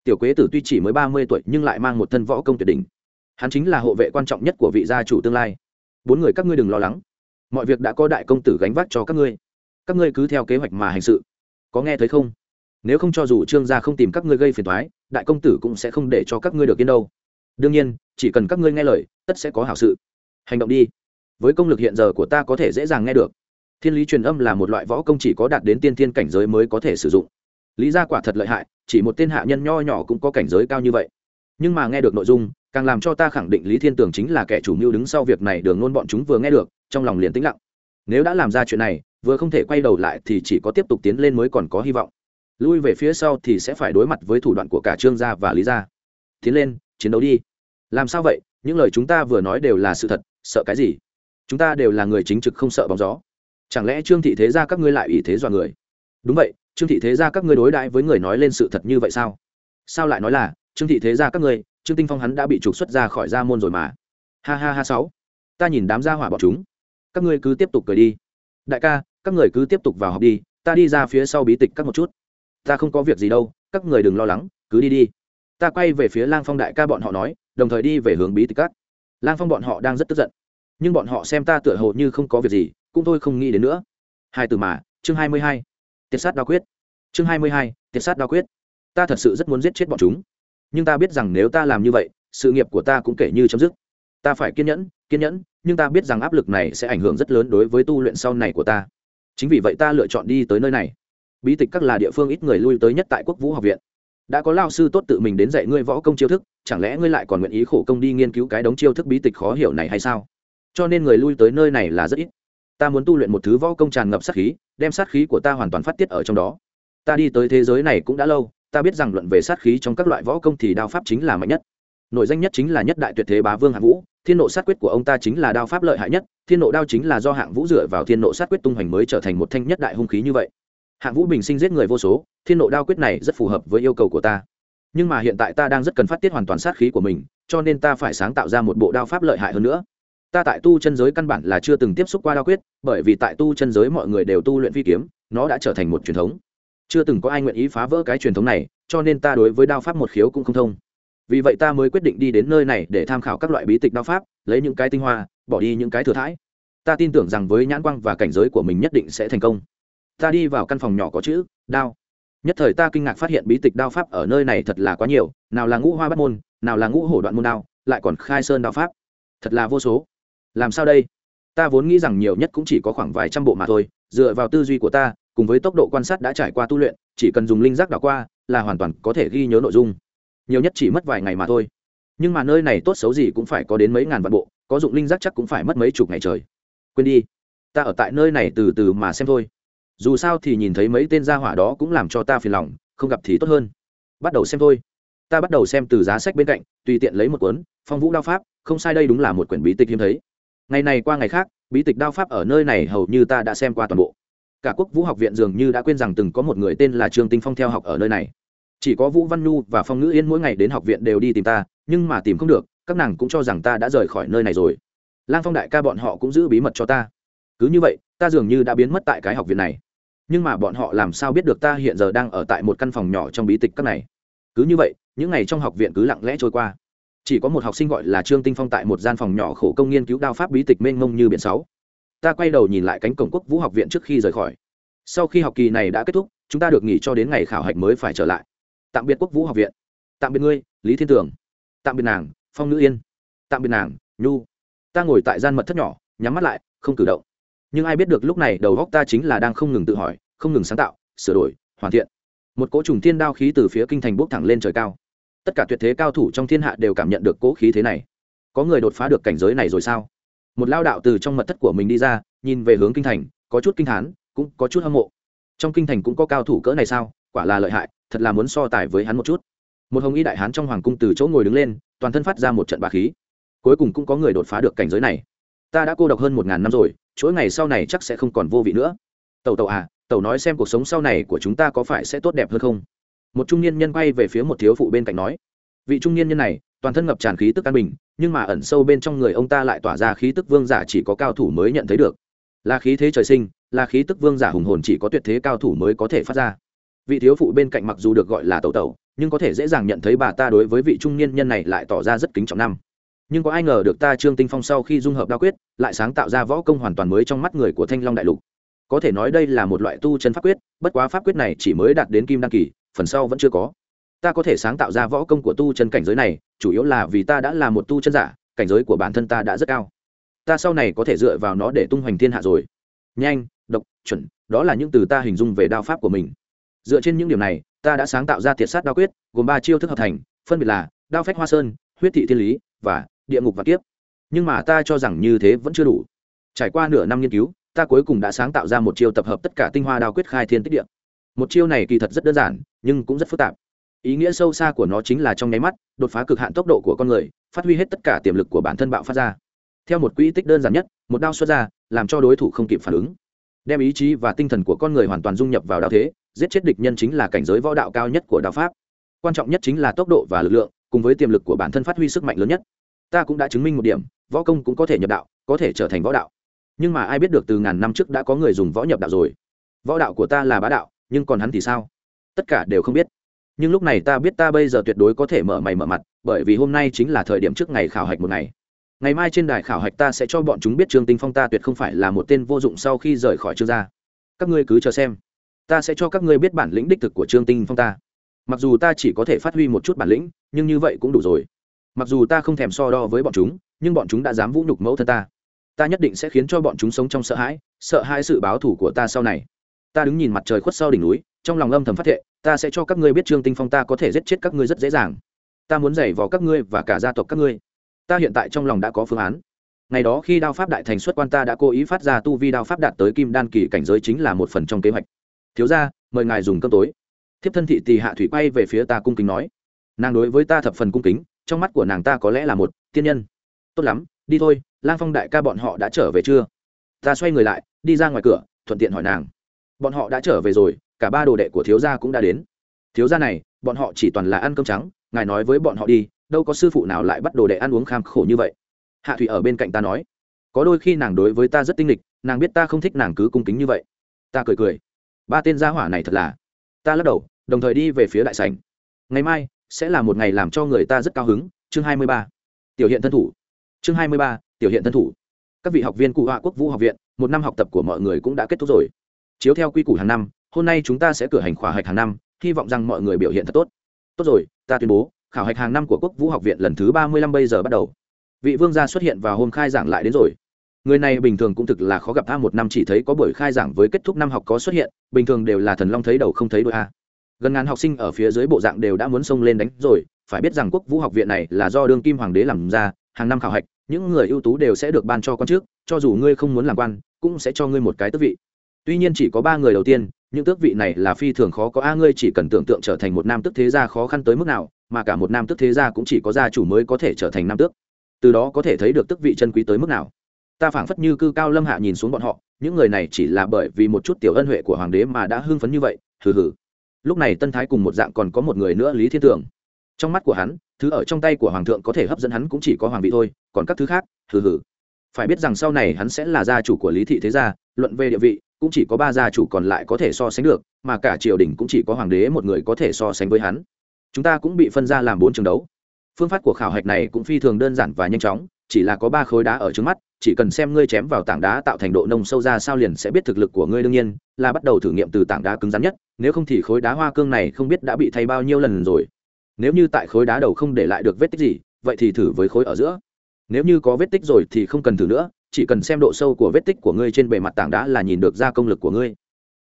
Tiểu quế tử tuy chỉ mới ba mươi tuổi nhưng lại mang một thân võ công tuyệt đỉnh hắn chính là hộ vệ quan trọng nhất của vị gia chủ tương lai. Bốn người các ngươi đừng lo lắng. Mọi việc đã có đại công tử gánh vác cho các ngươi. Các ngươi cứ theo kế hoạch mà hành sự. Có nghe thấy không? Nếu không cho dù trương gia không tìm các ngươi gây phiền thoái đại công tử cũng sẽ không để cho các ngươi được yên đâu. Đương nhiên, chỉ cần các ngươi nghe lời, tất sẽ có hảo sự. Hành động đi. Với công lực hiện giờ của ta có thể dễ dàng nghe được. Thiên lý truyền âm là một loại võ công chỉ có đạt đến tiên thiên cảnh giới mới có thể sử dụng. Lý gia quả thật lợi hại, chỉ một tên hạ nhân nho nhỏ cũng có cảnh giới cao như vậy. Nhưng mà nghe được nội dung càng làm cho ta khẳng định lý thiên tường chính là kẻ chủ mưu đứng sau việc này, đường Nôn bọn chúng vừa nghe được, trong lòng liền tĩnh lặng. Nếu đã làm ra chuyện này, vừa không thể quay đầu lại thì chỉ có tiếp tục tiến lên mới còn có hy vọng. Lui về phía sau thì sẽ phải đối mặt với thủ đoạn của cả trương gia và lý gia. Tiến lên, chiến đấu đi. Làm sao vậy? Những lời chúng ta vừa nói đều là sự thật, sợ cái gì? Chúng ta đều là người chính trực không sợ bóng gió. Chẳng lẽ trương thị thế gia các ngươi lại ủy thế dọa người? Đúng vậy, trương thị thế gia các ngươi đối đãi với người nói lên sự thật như vậy sao? Sao lại nói là, trương thị thế gia các ngươi trương tinh phong hắn đã bị trục xuất ra khỏi gia môn rồi mà. Ha ha ha sáu. Ta nhìn đám gia hỏa bọn chúng. Các ngươi cứ tiếp tục cười đi. Đại ca, các người cứ tiếp tục vào học đi, ta đi ra phía sau bí tịch các một chút. Ta không có việc gì đâu, các người đừng lo lắng, cứ đi đi. Ta quay về phía lang phong đại ca bọn họ nói, đồng thời đi về hướng bí tịch các. Lang phong bọn họ đang rất tức giận. Nhưng bọn họ xem ta tựa hồ như không có việc gì, cũng thôi không nghĩ đến nữa. Hai từ mà, chương hai mươi hai. Tiết sát đa quyết. Chương hai mươi hai tiết sát đa quyết. Ta thật sự rất muốn giết chết bọn chúng nhưng ta biết rằng nếu ta làm như vậy, sự nghiệp của ta cũng kể như chấm dứt. Ta phải kiên nhẫn kiên nhẫn, nhưng ta biết rằng áp lực này sẽ ảnh hưởng rất lớn đối với tu luyện sau này của ta. Chính vì vậy ta lựa chọn đi tới nơi này. Bí tịch các là địa phương ít người lui tới nhất tại quốc vũ học viện. Đã có lao sư tốt tự mình đến dạy ngươi võ công chiêu thức, chẳng lẽ ngươi lại còn nguyện ý khổ công đi nghiên cứu cái đống chiêu thức bí tịch khó hiểu này hay sao? Cho nên người lui tới nơi này là rất ít. Ta muốn tu luyện một thứ võ công tràn ngập sát khí, đem sát khí của ta hoàn toàn phát tiết ở trong đó. Ta đi tới thế giới này cũng đã lâu ta biết rằng luận về sát khí trong các loại võ công thì đao pháp chính là mạnh nhất. Nội danh nhất chính là nhất đại tuyệt thế bá vương hạng vũ, thiên nộ sát quyết của ông ta chính là đao pháp lợi hại nhất, thiên nộ đao chính là do hạng vũ dựa vào thiên nộ sát quyết tung hoành mới trở thành một thanh nhất đại hung khí như vậy. Hạng vũ bình sinh giết người vô số, thiên nộ đao quyết này rất phù hợp với yêu cầu của ta. Nhưng mà hiện tại ta đang rất cần phát tiết hoàn toàn sát khí của mình, cho nên ta phải sáng tạo ra một bộ đao pháp lợi hại hơn nữa. Ta tại tu chân giới căn bản là chưa từng tiếp xúc qua đao quyết, bởi vì tại tu chân giới mọi người đều tu luyện phi kiếm, nó đã trở thành một truyền thống chưa từng có ai nguyện ý phá vỡ cái truyền thống này, cho nên ta đối với đao pháp một khiếu cũng không thông. Vì vậy ta mới quyết định đi đến nơi này để tham khảo các loại bí tịch đao pháp, lấy những cái tinh hoa, bỏ đi những cái thừa thãi. Ta tin tưởng rằng với nhãn quang và cảnh giới của mình nhất định sẽ thành công. Ta đi vào căn phòng nhỏ có chữ, đao. Nhất thời ta kinh ngạc phát hiện bí tịch đao pháp ở nơi này thật là quá nhiều, nào là ngũ hoa bắt môn, nào là ngũ hổ đoạn môn đao, lại còn khai sơn đao pháp. Thật là vô số. Làm sao đây? Ta vốn nghĩ rằng nhiều nhất cũng chỉ có khoảng vài trăm bộ mà thôi, dựa vào tư duy của ta cùng với tốc độ quan sát đã trải qua tu luyện, chỉ cần dùng linh giác đảo qua là hoàn toàn có thể ghi nhớ nội dung. Nhiều nhất chỉ mất vài ngày mà thôi. Nhưng mà nơi này tốt xấu gì cũng phải có đến mấy ngàn vạn bộ, có dụng linh giác chắc cũng phải mất mấy chục ngày trời. Quên đi, ta ở tại nơi này từ từ mà xem thôi. Dù sao thì nhìn thấy mấy tên gia hỏa đó cũng làm cho ta phiền lòng, không gặp thì tốt hơn. Bắt đầu xem thôi. Ta bắt đầu xem từ giá sách bên cạnh, tùy tiện lấy một cuốn, phong vũ đao pháp, không sai đây đúng là một quyển bí tịch hiếm thấy. Ngày này qua ngày khác, bí tịch đao pháp ở nơi này hầu như ta đã xem qua toàn bộ cả quốc vũ học viện dường như đã quên rằng từng có một người tên là trương tinh phong theo học ở nơi này. Chỉ có vũ văn nhu và phong ngữ yên mỗi ngày đến học viện đều đi tìm ta, nhưng mà tìm không được, các nàng cũng cho rằng ta đã rời khỏi nơi này rồi. Lang phong đại ca bọn họ cũng giữ bí mật cho ta. Cứ như vậy, ta dường như đã biến mất tại cái học viện này. Nhưng mà bọn họ làm sao biết được ta hiện giờ đang ở tại một căn phòng nhỏ trong bí tịch các này? Cứ như vậy, những ngày trong học viện cứ lặng lẽ trôi qua. Chỉ có một học sinh gọi là trương tinh phong tại một gian phòng nhỏ khổ công nghiên cứu đao pháp bí tịch mênh mông như biển sáu ta quay đầu nhìn lại cánh cổng quốc vũ học viện trước khi rời khỏi. Sau khi học kỳ này đã kết thúc, chúng ta được nghỉ cho đến ngày khảo hạch mới phải trở lại. Tạm biệt quốc vũ học viện. Tạm biệt ngươi, lý thiên tường. Tạm biệt nàng, phong nữ yên. Tạm biệt nàng, nhu. Ta ngồi tại gian mật thất nhỏ, nhắm mắt lại, không cử động. Nhưng ai biết được lúc này đầu góc ta chính là đang không ngừng tự hỏi, không ngừng sáng tạo, sửa đổi, hoàn thiện. Một cỗ trùng thiên đao khí từ phía kinh thành bốc thẳng lên trời cao. Tất cả tuyệt thế cao thủ trong thiên hạ đều cảm nhận được cỗ khí thế này. Có người đột phá được cảnh giới này rồi sao? Một lao đạo từ trong mật thất của mình đi ra, nhìn về hướng kinh thành, có chút kinh hán, cũng có chút hâm mộ. Trong kinh thành cũng có cao thủ cỡ này sao? Quả là lợi hại, thật là muốn so tài với hắn một chút. Một hồng y đại hán trong hoàng cung từ chỗ ngồi đứng lên, toàn thân phát ra một trận bà khí. Cuối cùng cũng có người đột phá được cảnh giới này. Ta đã cô độc hơn một ngàn năm rồi, chuỗi ngày sau này chắc sẽ không còn vô vị nữa. Tàu tàu à tàu nói xem cuộc sống sau này của chúng ta có phải sẽ tốt đẹp hơn không? Một trung niên nhân quay về phía một thiếu phụ bên cạnh nói. Vị trung niên nhân này toàn thân ngập tràn khí tức an bình, nhưng mà ẩn sâu bên trong người ông ta lại tỏa ra khí tức vương giả chỉ có cao thủ mới nhận thấy được. Là khí thế trời sinh, là khí tức vương giả hùng hồn chỉ có tuyệt thế cao thủ mới có thể phát ra. Vị thiếu phụ bên cạnh mặc dù được gọi là tẩu tẩu, nhưng có thể dễ dàng nhận thấy bà ta đối với vị trung niên nhân này lại tỏ ra rất kính trọng năm. Nhưng có ai ngờ được ta trương tinh phong sau khi dung hợp đa quyết, lại sáng tạo ra võ công hoàn toàn mới trong mắt người của thanh long đại lục. Có thể nói đây là một loại tu chân pháp quyết, bất quá pháp quyết này chỉ mới đạt đến kim đăng kỳ, phần sau vẫn chưa có. Ta có thể sáng tạo ra võ công của tu chân cảnh giới này chủ yếu là vì ta đã là một tu chân giả, cảnh giới của bản thân ta đã rất cao. Ta sau này có thể dựa vào nó để tung hoành thiên hạ rồi. Nhanh, độc, chuẩn, đó là những từ ta hình dung về đao pháp của mình. Dựa trên những điểm này, ta đã sáng tạo ra thiệt sát đao quyết, gồm ba chiêu thức hợp thành, phân biệt là đao phách hoa sơn, huyết thị thiên lý và địa ngục và kiếp. Nhưng mà ta cho rằng như thế vẫn chưa đủ. Trải qua nửa năm nghiên cứu, ta cuối cùng đã sáng tạo ra một chiêu tập hợp tất cả tinh hoa đao quyết khai thiên tích địa. Một chiêu này kỳ thật rất đơn giản, nhưng cũng rất phức tạp ý nghĩa sâu xa của nó chính là trong nháy mắt, đột phá cực hạn tốc độ của con người, phát huy hết tất cả tiềm lực của bản thân bạo phát ra. Theo một quỹ tích đơn giản nhất, một đao xuất ra, làm cho đối thủ không kịp phản ứng. Đem ý chí và tinh thần của con người hoàn toàn dung nhập vào đạo thế, giết chết địch nhân chính là cảnh giới võ đạo cao nhất của đạo pháp. Quan trọng nhất chính là tốc độ và lực lượng, cùng với tiềm lực của bản thân phát huy sức mạnh lớn nhất. Ta cũng đã chứng minh một điểm, võ công cũng có thể nhập đạo, có thể trở thành võ đạo. Nhưng mà ai biết được từ ngàn năm trước đã có người dùng võ nhập đạo rồi. Võ đạo của ta là bá đạo, nhưng còn hắn thì sao? Tất cả đều không biết nhưng lúc này ta biết ta bây giờ tuyệt đối có thể mở mày mở mặt, bởi vì hôm nay chính là thời điểm trước ngày khảo hạch một ngày. Ngày mai trên đài khảo hạch ta sẽ cho bọn chúng biết trương tinh phong ta tuyệt không phải là một tên vô dụng sau khi rời khỏi trương gia. Các ngươi cứ chờ xem. Ta sẽ cho các ngươi biết bản lĩnh đích thực của trương tinh phong ta. Mặc dù ta chỉ có thể phát huy một chút bản lĩnh, nhưng như vậy cũng đủ rồi. Mặc dù ta không thèm so đo với bọn chúng, nhưng bọn chúng đã dám vũ nhục mẫu thân ta. Ta nhất định sẽ khiến cho bọn chúng sống trong sợ hãi sợ hãi sự báo thủ của ta sau này. Ta đứng nhìn mặt trời khuất sau đỉnh núi, trong lòng âm thầm phát thệ ta sẽ cho các ngươi biết trương tinh phong ta có thể giết chết các ngươi rất dễ dàng. Ta muốn giày vào các ngươi và cả gia tộc các ngươi. Ta hiện tại trong lòng đã có phương án. Ngày đó khi đao pháp đại thành xuất quan ta đã cố ý phát ra tu vi đao pháp đạt tới kim đan kỳ cảnh giới chính là một phần trong kế hoạch. Thiếu ra mời ngài dùng cơm tối. Thiếp thân thị tỳ hạ thủy quay về phía ta cung kính nói. Nàng đối với ta thập phần cung kính, trong mắt của nàng ta có lẽ là một tiên nhân. Tốt lắm, đi thôi, lang phong đại ca bọn họ đã trở về chưa? Ta xoay người lại, đi ra ngoài cửa, thuận tiện hỏi nàng. Bọn họ đã trở về rồi cả ba đồ đệ của thiếu gia cũng đã đến. Thiếu gia này, bọn họ chỉ toàn là ăn cơm trắng, ngài nói với bọn họ đi, đâu có sư phụ nào lại bắt đồ đệ ăn uống kham khổ như vậy. Hạ thủy ở bên cạnh ta nói, có đôi khi nàng đối với ta rất tinh lịch nàng biết ta không thích nàng cứ cung kính như vậy. Ta cười cười, ba tên gia hỏa này thật là, ta lắc đầu, đồng thời đi về phía đại sảnh. Ngày mai, sẽ là một ngày làm cho người ta rất cao hứng, chương hai mươi ba, tiểu hiện thân thủ. Chương hai mươi ba, tiểu hiện thân thủ. Các vị học viên cụ họa quốc vũ học viện, một năm học tập của mọi người cũng đã kết thúc rồi. Chiếu theo quy củ hàng năm hôm nay chúng ta sẽ cử hành khảo hạch hàng năm, hy vọng rằng mọi người biểu hiện thật tốt. Tốt rồi, ta tuyên bố, khảo hạch hàng năm của quốc vũ học viện lần thứ ba mươi lăm bây giờ bắt đầu. Vị vương gia xuất hiện vào hôm khai giảng lại đến rồi. Người này bình thường cũng thực là khó gặp a một năm chỉ thấy có buổi khai giảng với kết thúc năm học có xuất hiện, bình thường đều là thần long thấy đầu không thấy đôi a. Gần ngàn học sinh ở phía dưới bộ dạng đều đã muốn xông lên đánh rồi, phải biết rằng quốc vũ học viện này là do đương kim hoàng đế làm ra, hàng năm khảo hạch, những người ưu tú đều sẽ được ban cho con trước, cho dù ngươi không muốn làm quan, cũng sẽ cho ngươi một cái tước vị tuy nhiên chỉ có ba người đầu tiên, những tước vị này là phi thường khó có. A, ngươi chỉ cần tưởng tượng trở thành một nam tước thế gia khó khăn tới mức nào, mà cả một nam tước thế gia cũng chỉ có gia chủ mới có thể trở thành nam tước. Từ đó có thể thấy được tước vị chân quý tới mức nào. Ta phảng phất như cư cao lâm hạ nhìn xuống bọn họ, những người này chỉ là bởi vì một chút tiểu ân huệ của hoàng đế mà đã hưng phấn như vậy, hừ hừ. Lúc này tân thái cùng một dạng còn có một người nữa lý thiên tưởng. Trong mắt của hắn, thứ ở trong tay của hoàng thượng có thể hấp dẫn hắn cũng chỉ có hoàng vị thôi, còn các thứ khác, hừ hừ. Phải biết rằng sau này hắn sẽ là gia chủ của lý thị thế gia, luận về địa vị cũng chỉ có ba gia chủ còn lại có thể so sánh được, mà cả triều đình cũng chỉ có hoàng đế một người có thể so sánh với hắn. Chúng ta cũng bị phân ra làm bốn trường đấu. Phương pháp của khảo hạch này cũng phi thường đơn giản và nhanh chóng, chỉ là có ba khối đá ở trước mắt, chỉ cần xem ngươi chém vào tảng đá tạo thành độ nông sâu ra sao liền sẽ biết thực lực của ngươi đương nhiên, là bắt đầu thử nghiệm từ tảng đá cứng rắn nhất, nếu không thì khối đá hoa cương này không biết đã bị thay bao nhiêu lần rồi. Nếu như tại khối đá đầu không để lại được vết tích gì, vậy thì thử với khối ở giữa. Nếu như có vết tích rồi thì không cần thử nữa chỉ cần xem độ sâu của vết tích của ngươi trên bề mặt tảng đá là nhìn được ra công lực của ngươi.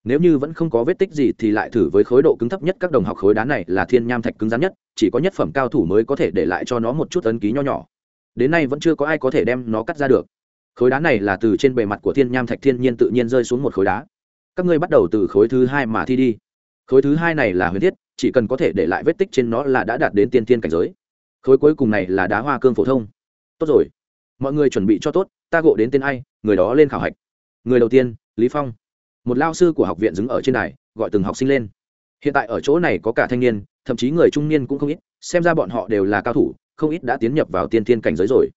Nếu như vẫn không có vết tích gì thì lại thử với khối độ cứng thấp nhất các đồng học khối đá này là thiên nham thạch cứng rắn nhất, chỉ có nhất phẩm cao thủ mới có thể để lại cho nó một chút ấn ký nho nhỏ. Đến nay vẫn chưa có ai có thể đem nó cắt ra được. Khối đá này là từ trên bề mặt của thiên nham thạch thiên nhiên tự nhiên rơi xuống một khối đá. Các ngươi bắt đầu từ khối thứ hai mà thi đi. Khối thứ hai này là huyền thiết, chỉ cần có thể để lại vết tích trên nó là đã đạt đến tiên thiên cảnh giới. Khối cuối cùng này là đá hoa cương phổ thông. Tốt rồi mọi người chuẩn bị cho tốt, ta gộ đến tên ai, người đó lên khảo hạch. Người đầu tiên, lý phong. Một lao sư của học viện đứng ở trên đài, gọi từng học sinh lên. Hiện tại ở chỗ này có cả thanh niên, thậm chí người trung niên cũng không ít, xem ra bọn họ đều là cao thủ, không ít đã tiến nhập vào tiên thiên cảnh giới rồi.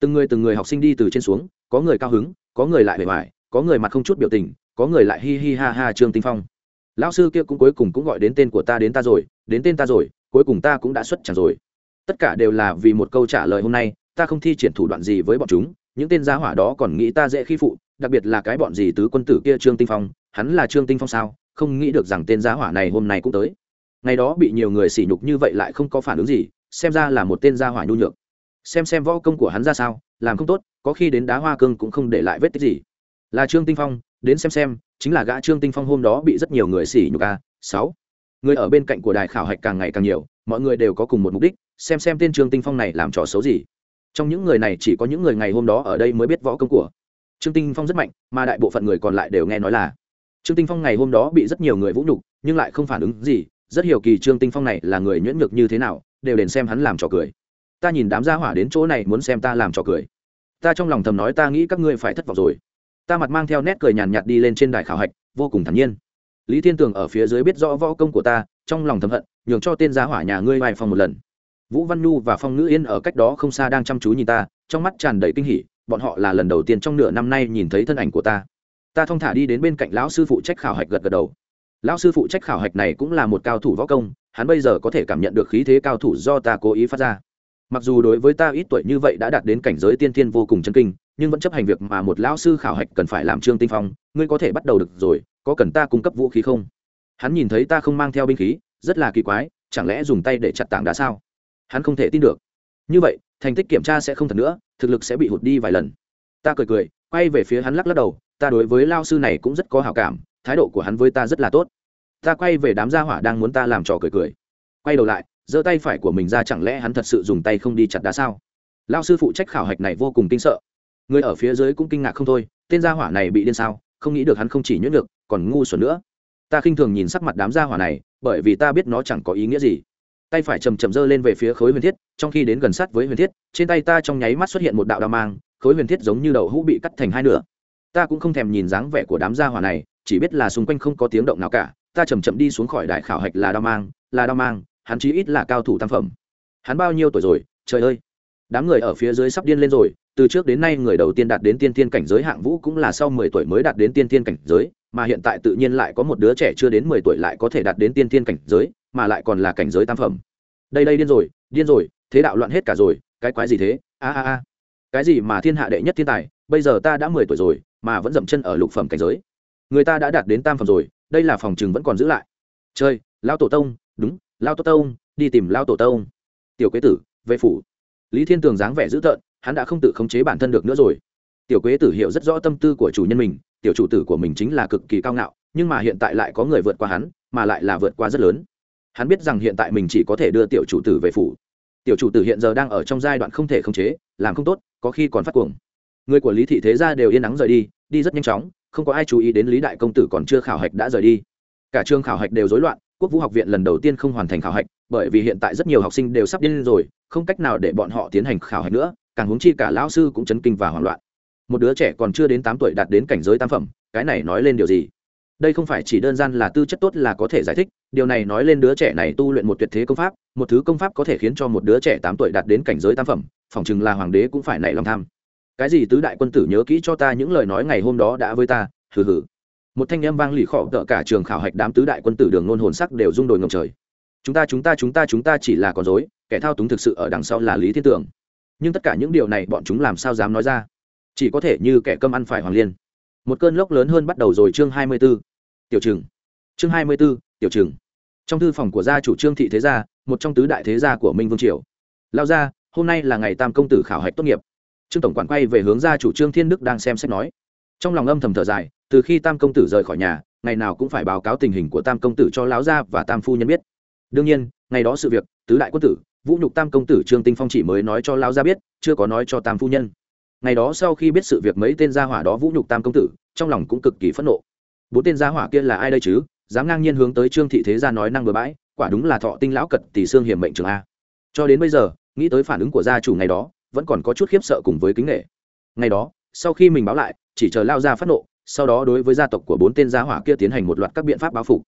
Từng người từng người học sinh đi từ trên xuống, có người cao hứng, có người lại bề ngoài, có người mặt không chút biểu tình, có người lại hi hi ha ha trương tinh phong. Lão sư kia cũng cuối cùng cũng gọi đến tên của ta đến ta rồi, đến tên ta rồi, cuối cùng ta cũng đã xuất chẳng rồi. Tất cả đều là vì một câu trả lời hôm nay ta không thi triển thủ đoạn gì với bọn chúng, những tên gia hỏa đó còn nghĩ ta dễ khi phụ, đặc biệt là cái bọn gì tứ quân tử kia trương tinh phong, hắn là trương tinh phong sao, không nghĩ được rằng tên gia hỏa này hôm nay cũng tới. Ngày đó bị nhiều người sỉ nhục như vậy lại không có phản ứng gì, xem ra là một tên gia hỏa nhu nhược. Xem xem võ công của hắn ra sao, làm không tốt, có khi đến đá hoa cương cũng không để lại vết tích gì. Là trương tinh phong, đến xem xem, chính là gã trương tinh phong hôm đó bị rất nhiều người xỉ nhục a sáu. Người ở bên cạnh của đài khảo hạch càng ngày càng nhiều, mọi người đều có cùng một mục đích, xem xem tên trương tinh phong này làm trò xấu gì trong những người này chỉ có những người ngày hôm đó ở đây mới biết võ công của. Trương tinh phong rất mạnh, mà đại bộ phận người còn lại đều nghe nói là trương tinh phong ngày hôm đó bị rất nhiều người vũ nhục, nhưng lại không phản ứng gì. Rất hiểu kỳ trương tinh phong này là người nhuyễn nhược như thế nào, đều đến xem hắn làm trò cười. Ta nhìn đám gia hỏa đến chỗ này muốn xem ta làm trò cười. Ta trong lòng thầm nói ta nghĩ các ngươi phải thất vọng rồi. Ta mặt mang theo nét cười nhàn nhạt đi lên trên đài khảo hạch, vô cùng thản nhiên. Lý thiên tường ở phía dưới biết rõ võ công của ta, trong lòng thầm hận, nhường cho tên gia hỏa nhà ngươi vài phòng một lần vũ văn nhu và phong ngữ yên ở cách đó không xa đang chăm chú nhìn ta, trong mắt tràn đầy kinh hỉ, bọn họ là lần đầu tiên trong nửa năm nay nhìn thấy thân ảnh của ta. Ta thong thả đi đến bên cạnh lão sư phụ trách khảo hạch gật gật đầu. Lão sư phụ trách khảo hạch này cũng là một cao thủ võ công, hắn bây giờ có thể cảm nhận được khí thế cao thủ do ta cố ý phát ra. Mặc dù đối với ta ít tuổi như vậy đã đạt đến cảnh giới tiên thiên vô cùng chân kinh, nhưng vẫn chấp hành việc mà một lão sư khảo hạch cần phải làm trương tinh phong, ngươi có thể bắt đầu được rồi, có cần ta cung cấp vũ khí không? Hắn nhìn thấy ta không mang theo binh khí, rất là kỳ quái, chẳng lẽ dùng tay để chặt tảng đá sao? Hắn không thể tin được. Như vậy, thành tích kiểm tra sẽ không thật nữa, thực lực sẽ bị hụt đi vài lần. Ta cười cười, quay về phía hắn lắc lắc đầu, ta đối với lao sư này cũng rất có hào cảm, thái độ của hắn với ta rất là tốt. Ta quay về đám gia hỏa đang muốn ta làm trò cười cười. Quay đầu lại, giơ tay phải của mình ra chẳng lẽ hắn thật sự dùng tay không đi chặt đá sao? Lao sư phụ trách khảo hạch này vô cùng kinh sợ. Người ở phía dưới cũng kinh ngạc không thôi, tên gia hỏa này bị điên sao? Không nghĩ được hắn không chỉ nhuyễn được, còn ngu xuẩn nữa. Ta khinh thường nhìn sắc mặt đám gia hỏa này, bởi vì ta biết nó chẳng có ý nghĩa gì tay phải chầm chậm giơ lên về phía khối huyền thiết, trong khi đến gần sát với huyền thiết, trên tay ta trong nháy mắt xuất hiện một đạo đao mang, khối huyền thiết giống như đầu hũ bị cắt thành hai nửa. Ta cũng không thèm nhìn dáng vẻ của đám gia hỏa này, chỉ biết là xung quanh không có tiếng động nào cả, ta chầm chậm đi xuống khỏi đại khảo hạch là đao mang, là đao mang, hắn chí ít là cao thủ tam phẩm. Hắn bao nhiêu tuổi rồi, trời ơi. Đám người ở phía dưới sắp điên lên rồi, từ trước đến nay người đầu tiên đạt đến tiên tiên cảnh giới hạng vũ cũng là sau mười tuổi mới đạt đến tiên tiên cảnh giới mà hiện tại tự nhiên lại có một đứa trẻ chưa đến mười tuổi lại có thể đạt đến tiên tiên cảnh giới, mà lại còn là cảnh giới tam phẩm. Đây đây điên rồi điên rồi, thế đạo loạn hết cả rồi, cái quái gì thế? A a a. Cái gì mà thiên hạ đệ nhất thiên tài, bây giờ ta đã mười tuổi rồi, mà vẫn dậm chân ở lục phẩm cảnh giới. Người ta đã đạt đến tam phẩm rồi, đây là phòng trường vẫn còn giữ lại. Chơi, lao tổ tông, đúng, lao tổ tông, đi tìm lao tổ tông. Tiểu quế tử vệ phủ. Lý thiên tường dáng vẻ dữ tợn, hắn đã không tự khống chế bản thân được nữa rồi. Tiểu quế tử hiểu rất rõ tâm tư của chủ nhân mình tiểu chủ tử của mình chính là cực kỳ cao ngạo, nhưng mà hiện tại lại có người vượt qua hắn, mà lại là vượt qua rất lớn. Hắn biết rằng hiện tại mình chỉ có thể đưa tiểu chủ tử về phủ. Tiểu chủ tử hiện giờ đang ở trong giai đoạn không thể khống chế, làm không tốt, có khi còn phát cuồng. Người của lý thị thế gia đều yên nắng rời đi đi rất nhanh chóng, không có ai chú ý đến lý đại công tử còn chưa khảo hạch đã rời đi. Cả trường khảo hạch đều rối loạn, quốc vũ học viện lần đầu tiên không hoàn thành khảo hạch, bởi vì hiện tại rất nhiều học sinh đều sắp điên rồi, không cách nào để bọn họ tiến hành khảo hạch nữa, càng huống chi cả lão sư cũng chấn kinh và hoảng loạn một đứa trẻ còn chưa đến tám tuổi đạt đến cảnh giới tam phẩm, cái này nói lên điều gì? Đây không phải chỉ đơn giản là tư chất tốt là có thể giải thích, điều này nói lên đứa trẻ này tu luyện một tuyệt thế công pháp, một thứ công pháp có thể khiến cho một đứa trẻ tám tuổi đạt đến cảnh giới tam phẩm, phỏng chừng là hoàng đế cũng phải nảy lòng tham. Cái gì tứ đại quân tử nhớ kỹ cho ta những lời nói ngày hôm đó đã với ta, hừ hừ. Một thanh âm vang lì khọ tợ cả trường khảo hạch đám tứ đại quân tử đường nôn hồn sắc đều rung đồi ngầm trời. Chúng ta chúng ta chúng ta chúng ta chỉ là con dối kẻ thao túng thực sự ở đằng sau là lý thiên tưởng. Nhưng tất cả những điều này bọn chúng làm sao dám nói ra? Chỉ có thể như kẻ cơm ăn phải hoàng liên. Một cơn lốc lớn hơn bắt đầu rồi chương hai mươi 24. tiểu trừng. Chương hai mươi 24, tiểu trừng. Trong thư phòng của gia chủ trương thị thế gia một trong tứ đại thế gia của minh vương triều. Lao gia hôm nay là ngày tam công tử khảo hạch tốt nghiệp. Trương tổng quản quay về hướng gia chủ trương thiên đức đang xem xét nói. Trong lòng âm thầm thở dài từ khi tam công tử rời khỏi nhà ngày nào cũng phải báo cáo tình hình của tam công tử cho lão gia và tam phu nhân biết. Đương nhiên ngày đó sự việc tứ đại quân tử vũ nhục tam công tử trương tinh phong chỉ mới nói cho lão gia biết chưa có nói cho tam phu nhân ngày đó sau khi biết sự việc mấy tên gia hỏa đó vũ nhục tam công tử, trong lòng cũng cực kỳ phẫn nộ. Bốn tên gia hỏa kia là ai đây chứ? Dám ngang nhiên hướng tới trương thị thế gia nói năng bừa bãi, quả đúng là thọ tinh lão cật tỷ xương hiểm mệnh trường a. Cho đến bây giờ, nghĩ tới phản ứng của gia chủ ngày đó, vẫn còn có chút khiếp sợ cùng với kính nghệ ngày đó, sau khi mình báo lại, chỉ chờ lao ra phát nộ, sau đó đối với gia tộc của bốn tên gia hỏa kia tiến hành một loạt các biện pháp báo phục.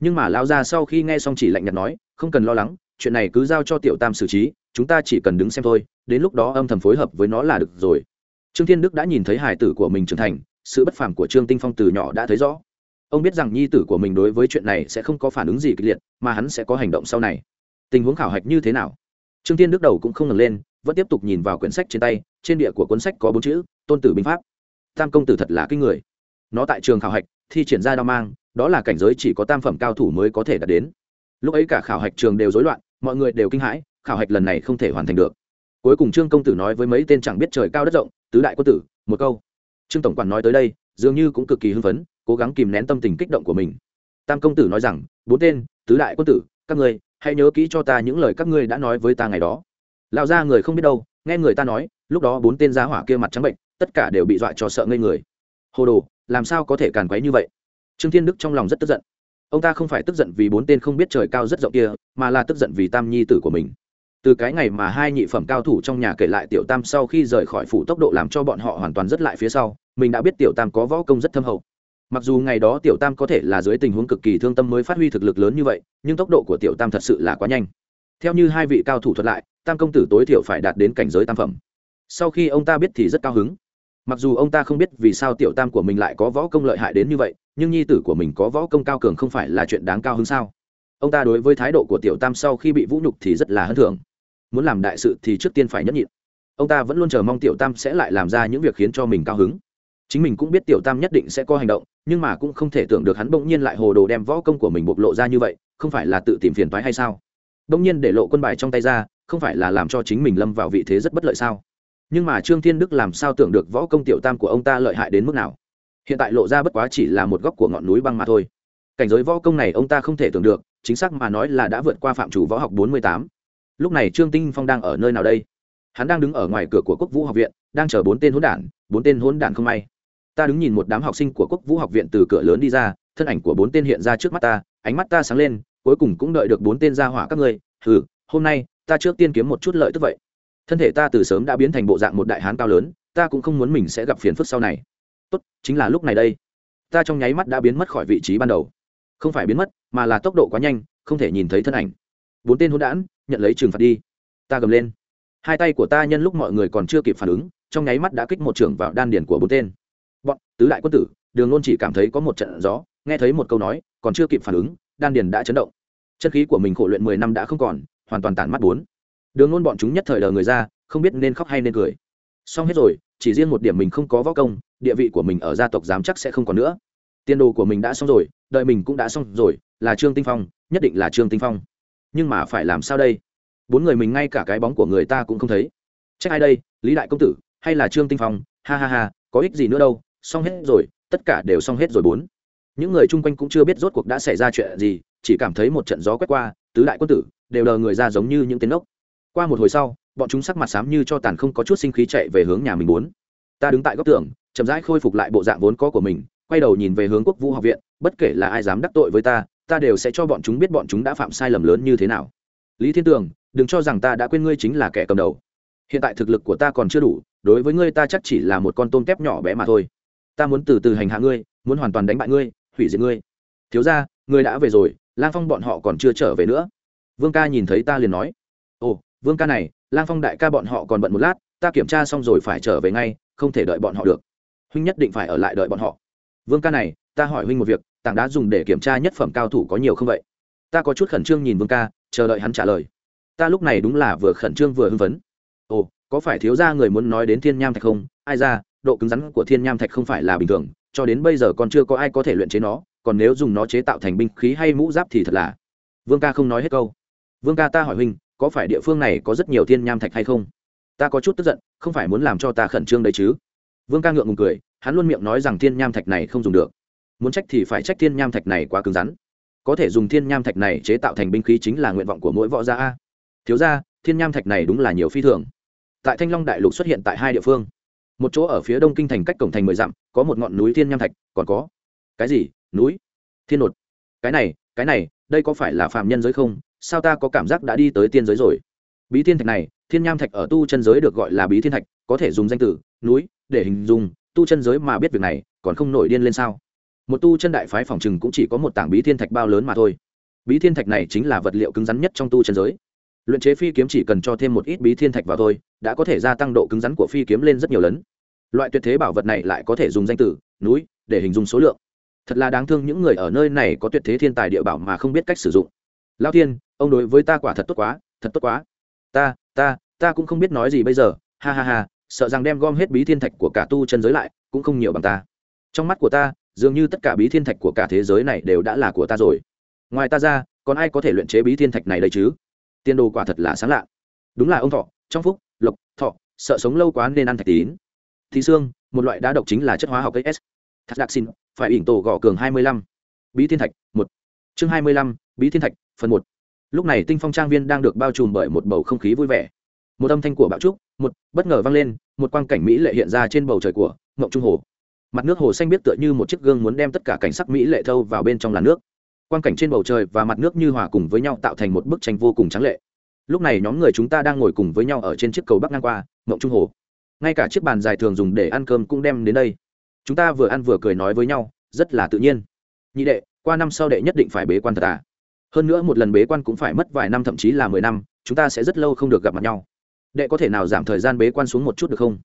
Nhưng mà lao ra sau khi nghe xong chỉ lạnh nhạt nói, không cần lo lắng, chuyện này cứ giao cho tiểu tam xử trí, chúng ta chỉ cần đứng xem thôi, đến lúc đó âm thầm phối hợp với nó là được rồi trương thiên đức đã nhìn thấy hải tử của mình trưởng thành, sự bất phàm của trương tinh phong từ nhỏ đã thấy rõ. Ông biết rằng nhi tử của mình đối với chuyện này sẽ không có phản ứng gì kịch liệt, mà hắn sẽ có hành động sau này. Tình huống khảo hạch như thế nào? Trương thiên đức đầu cũng không ngừng lên, vẫn tiếp tục nhìn vào quyển sách trên tay, trên địa của cuốn sách có bốn chữ, tôn tử binh pháp. Tam công tử thật là kinh người. Nó tại trường khảo hạch, thi triển ra đao mang, đó là cảnh giới chỉ có tam phẩm cao thủ mới có thể đạt đến. Lúc ấy cả khảo hạch trường đều rối loạn, mọi người đều kinh hãi, khảo hạch lần này không thể hoàn thành được. Cuối cùng trương công tử nói với mấy tên chẳng biết trời cao đất rộng tứ đại quân tử, một câu. Trương tổng quản nói tới đây, dường như cũng cực kỳ hưng phấn, cố gắng kìm nén tâm tình kích động của mình. Tam công tử nói rằng, bốn tên, tứ đại quân tử, các ngươi, hãy nhớ kỹ cho ta những lời các ngươi đã nói với ta ngày đó. Lão gia người không biết đâu, nghe người ta nói, lúc đó bốn tên giá hỏa kia mặt trắng bệnh, tất cả đều bị dọa cho sợ ngây người. Hồ đồ, làm sao có thể càn quấy như vậy? Trương thiên đức trong lòng rất tức giận. Ông ta không phải tức giận vì bốn tên không biết trời cao rất rộng kia, mà là tức giận vì tam nhi tử của mình từ cái ngày mà hai nhị phẩm cao thủ trong nhà kể lại tiểu tam sau khi rời khỏi phủ tốc độ làm cho bọn họ hoàn toàn rất lại phía sau, mình đã biết tiểu tam có võ công rất thâm hậu. Mặc dù ngày đó tiểu tam có thể là dưới tình huống cực kỳ thương tâm mới phát huy thực lực lớn như vậy, nhưng tốc độ của tiểu tam thật sự là quá nhanh. Theo như hai vị cao thủ thuật lại, tam công tử tối thiểu phải đạt đến cảnh giới tam phẩm. Sau khi ông ta biết thì rất cao hứng. Mặc dù ông ta không biết vì sao tiểu tam của mình lại có võ công lợi hại đến như vậy, nhưng nhi tử của mình có võ công cao cường không phải là chuyện đáng cao hứng sao? Ông ta đối với thái độ của tiểu tam sau khi bị vũ nhục thì rất là hân thưởng muốn làm đại sự thì trước tiên phải nhẫn nhịn. Ông ta vẫn luôn chờ mong tiểu tam sẽ lại làm ra những việc khiến cho mình cao hứng. Chính mình cũng biết tiểu tam nhất định sẽ có hành động, nhưng mà cũng không thể tưởng được hắn bỗng nhiên lại hồ đồ đem võ công của mình bộc lộ ra như vậy, không phải là tự tìm phiền toái hay sao? Bỗng nhiên để lộ quân bài trong tay ra, không phải là làm cho chính mình lâm vào vị thế rất bất lợi sao? Nhưng mà trương thiên đức làm sao tưởng được võ công tiểu tam của ông ta lợi hại đến mức nào? Hiện tại lộ ra bất quá chỉ là một góc của ngọn núi băng mà thôi. Cảnh giới võ công này ông ta không thể tưởng được, chính xác mà nói là đã vượt qua phạm chủ võ học bốn mươi tám lúc này trương tinh phong đang ở nơi nào đây? Hắn đang đứng ở ngoài cửa của quốc vũ học viện, đang chờ bốn tên hỗn đản, bốn tên hỗn đản không may. Ta đứng nhìn một đám học sinh của quốc vũ học viện từ cửa lớn đi ra, thân ảnh của bốn tên hiện ra trước mắt ta, ánh mắt ta sáng lên, cuối cùng cũng đợi được bốn tên ra hỏa các ngươi. Hừ, hôm nay, ta trước tiên kiếm một chút lợi tức vậy. Thân thể ta từ sớm đã biến thành bộ dạng một đại hán cao lớn, ta cũng không muốn mình sẽ gặp phiền phức sau này. Tốt, chính là lúc này đây. Ta trong nháy mắt đã biến mất khỏi vị trí ban đầu. Không phải biến mất, mà là tốc độ quá nhanh, không thể nhìn thấy thân ảnh bốn tên hôn đản, nhận lấy trừng phạt đi. Ta gầm lên. Hai tay của ta nhân lúc mọi người còn chưa kịp phản ứng, trong nháy mắt đã kích một trưởng vào đan điền của bốn tên. Bọn, tứ đại quân tử, đường luôn chỉ cảm thấy có một trận gió, nghe thấy một câu nói, còn chưa kịp phản ứng, đan điền đã chấn động. Chân khí của mình khổ luyện mười năm đã không còn, hoàn toàn tản mắt bốn. Đường luôn bọn chúng nhất thời đờ người ra, không biết nên khóc hay nên cười. Xong hết rồi, chỉ riêng một điểm mình không có võ công, địa vị của mình ở gia tộc dám chắc sẽ không còn nữa. Tiền đồ của mình đã xong rồi đợi mình cũng đã xong rồi, là trương tinh phong, nhất định là trương tinh phong nhưng mà phải làm sao đây? Bốn người mình ngay cả cái bóng của người ta cũng không thấy. Trách ai đây? Lý đại công tử, hay là trương tinh phong? Ha ha ha, có ích gì nữa đâu, xong hết rồi, tất cả đều xong hết rồi bốn. Những người chung quanh cũng chưa biết rốt cuộc đã xảy ra chuyện gì, chỉ cảm thấy một trận gió quét qua, tứ đại quân tử đều đờ người ra giống như những tên ốc. Qua một hồi sau, bọn chúng sắc mặt xám như cho tàn không có chút sinh khí chạy về hướng nhà mình muốn ta đứng tại góc tường, chậm rãi khôi phục lại bộ dạng vốn có của mình, quay đầu nhìn về hướng quốc vũ học viện, bất kể là ai dám đắc tội với ta ta đều sẽ cho bọn chúng biết bọn chúng đã phạm sai lầm lớn như thế nào. Lý thiên tường, đừng cho rằng ta đã quên ngươi chính là kẻ cầm đầu. Hiện tại thực lực của ta còn chưa đủ, đối với ngươi ta chắc chỉ là một con tôm tép nhỏ bé mà thôi. Ta muốn từ từ hành hạ ngươi, muốn hoàn toàn đánh bại ngươi, hủy diệt ngươi. Thiếu ra ngươi đã về rồi, lang phong bọn họ còn chưa trở về nữa. Vương ca nhìn thấy ta liền nói. Ồ, vương ca này, lang phong đại ca bọn họ còn bận một lát, ta kiểm tra xong rồi phải trở về ngay, không thể đợi bọn họ được. Huynh nhất định phải ở lại đợi bọn họ. Vương ca này, ta hỏi huynh một việc tảng đá dùng để kiểm tra nhất phẩm cao thủ có nhiều không vậy? Ta có chút khẩn trương nhìn vương ca, chờ đợi hắn trả lời. Ta lúc này đúng là vừa khẩn trương vừa hưng phấn. Ồ, có phải thiếu ra người muốn nói đến thiên nham thạch không? Ai ra, độ cứng rắn của thiên nham thạch không phải là bình thường, cho đến bây giờ còn chưa có ai có thể luyện chế nó, còn nếu dùng nó chế tạo thành binh khí hay mũ giáp thì thật là. Vương ca không nói hết câu. Vương ca ta hỏi huynh, có phải địa phương này có rất nhiều thiên nham thạch hay không? Ta có chút tức giận, không phải muốn làm cho ta khẩn trương đấy chứ. Vương ca ngượng ngùng cười, hắn luôn miệng nói rằng thiên nham thạch này không dùng được muốn trách thì phải trách thiên nham thạch này quá cứng rắn. Có thể dùng thiên nham thạch này chế tạo thành binh khí chính là nguyện vọng của mỗi võ gia a. Thiếu ra thiên nham thạch này đúng là nhiều phi thường. Tại thanh long đại lục xuất hiện tại hai địa phương. Một chỗ ở phía đông kinh thành cách cổng thành mười dặm, có một ngọn núi thiên nham thạch, còn có cái gì? Núi? Thiên nột. Cái này cái này, đây có phải là phạm nhân giới không? Sao ta có cảm giác đã đi tới tiên giới rồi? Bí thiên thạch này, thiên nham thạch ở tu chân giới được gọi là bí thiên thạch, có thể dùng danh từ, núi, để hình dung, tu chân giới mà biết việc này, còn không nổi điên lên sao? Một tu chân đại phái phòng trừng cũng chỉ có một tảng bí thiên thạch bao lớn mà thôi. Bí thiên thạch này chính là vật liệu cứng rắn nhất trong tu chân giới. Luyện chế phi kiếm chỉ cần cho thêm một ít bí thiên thạch vào thôi đã có thể gia tăng độ cứng rắn của phi kiếm lên rất nhiều lớn. Loại tuyệt thế bảo vật này lại có thể dùng danh từ núi để hình dung số lượng. Thật là đáng thương những người ở nơi này có tuyệt thế thiên tài địa bảo mà không biết cách sử dụng. Lao thiên, ông đối với ta quả thật tốt quá thật tốt quá. Ta ta ta cũng không biết nói gì bây giờ. Ha ha ha sợ rằng đem gom hết bí thiên thạch của cả tu chân giới lại cũng không nhiều bằng ta. Trong mắt của ta dường như tất cả bí thiên thạch của cả thế giới này đều đã là của ta rồi. Ngoài ta ra, còn ai có thể luyện chế bí thiên thạch này đây chứ? Tiên đồ quả thật là sáng lạ. Đúng là ông thọ, trong phúc, lộc, thọ, sợ sống lâu quá nên ăn thạch tín. Thì xương, một loại đá độc chính là chất hóa học s. Thạch đặc xin, phải ỉn tổ gõ cường hai mươi lăm. Bí thiên thạch, một. Chương hai mươi lăm, bí thiên thạch, phần một. Lúc này tinh phong trang viên đang được bao trùm bởi một bầu không khí vui vẻ. Một âm thanh của bạo trúc, một, bất ngờ vang lên, một quang cảnh mỹ lệ hiện ra trên bầu trời của ngộng trung hồ mặt nước hồ xanh biết tựa như một chiếc gương muốn đem tất cả cảnh sắc mỹ lệ thâu vào bên trong làn nước. Quang cảnh trên bầu trời và mặt nước như hòa cùng với nhau tạo thành một bức tranh vô cùng trắng lệ. Lúc này nhóm người chúng ta đang ngồi cùng với nhau ở trên chiếc cầu bắc ngang qua mộng trung hồ. Ngay cả chiếc bàn dài thường dùng để ăn cơm cũng đem đến đây. Chúng ta vừa ăn vừa cười nói với nhau, rất là tự nhiên. Nhị đệ, qua năm sau đệ nhất định phải bế quan thật à? Hơn nữa một lần bế quan cũng phải mất vài năm, thậm chí là mười năm, chúng ta sẽ rất lâu không được gặp mặt nhau. Đệ có thể nào giảm thời gian bế quan xuống một chút được không?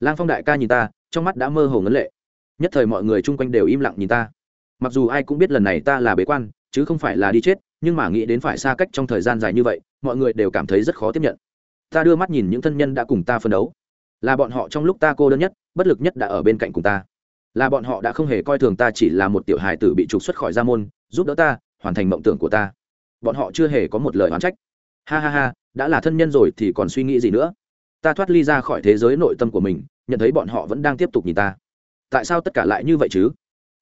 Lang phong đại ca nhìn ta, trong mắt đã mơ hồ ngấn lệ nhất thời mọi người chung quanh đều im lặng nhìn ta. Mặc dù ai cũng biết lần này ta là bế quan, chứ không phải là đi chết, nhưng mà nghĩ đến phải xa cách trong thời gian dài như vậy, mọi người đều cảm thấy rất khó tiếp nhận. Ta đưa mắt nhìn những thân nhân đã cùng ta phân đấu. Là bọn họ trong lúc ta cô đơn nhất, bất lực nhất đã ở bên cạnh cùng ta. Là bọn họ đã không hề coi thường ta chỉ là một tiểu hài tử bị trục xuất khỏi gia môn, giúp đỡ ta, hoàn thành mộng tưởng của ta. Bọn họ chưa hề có một lời oán trách. Ha ha ha, đã là thân nhân rồi thì còn suy nghĩ gì nữa? Ta thoát ly ra khỏi thế giới nội tâm của mình, nhận thấy bọn họ vẫn đang tiếp tục nhìn ta tại sao tất cả lại như vậy chứ?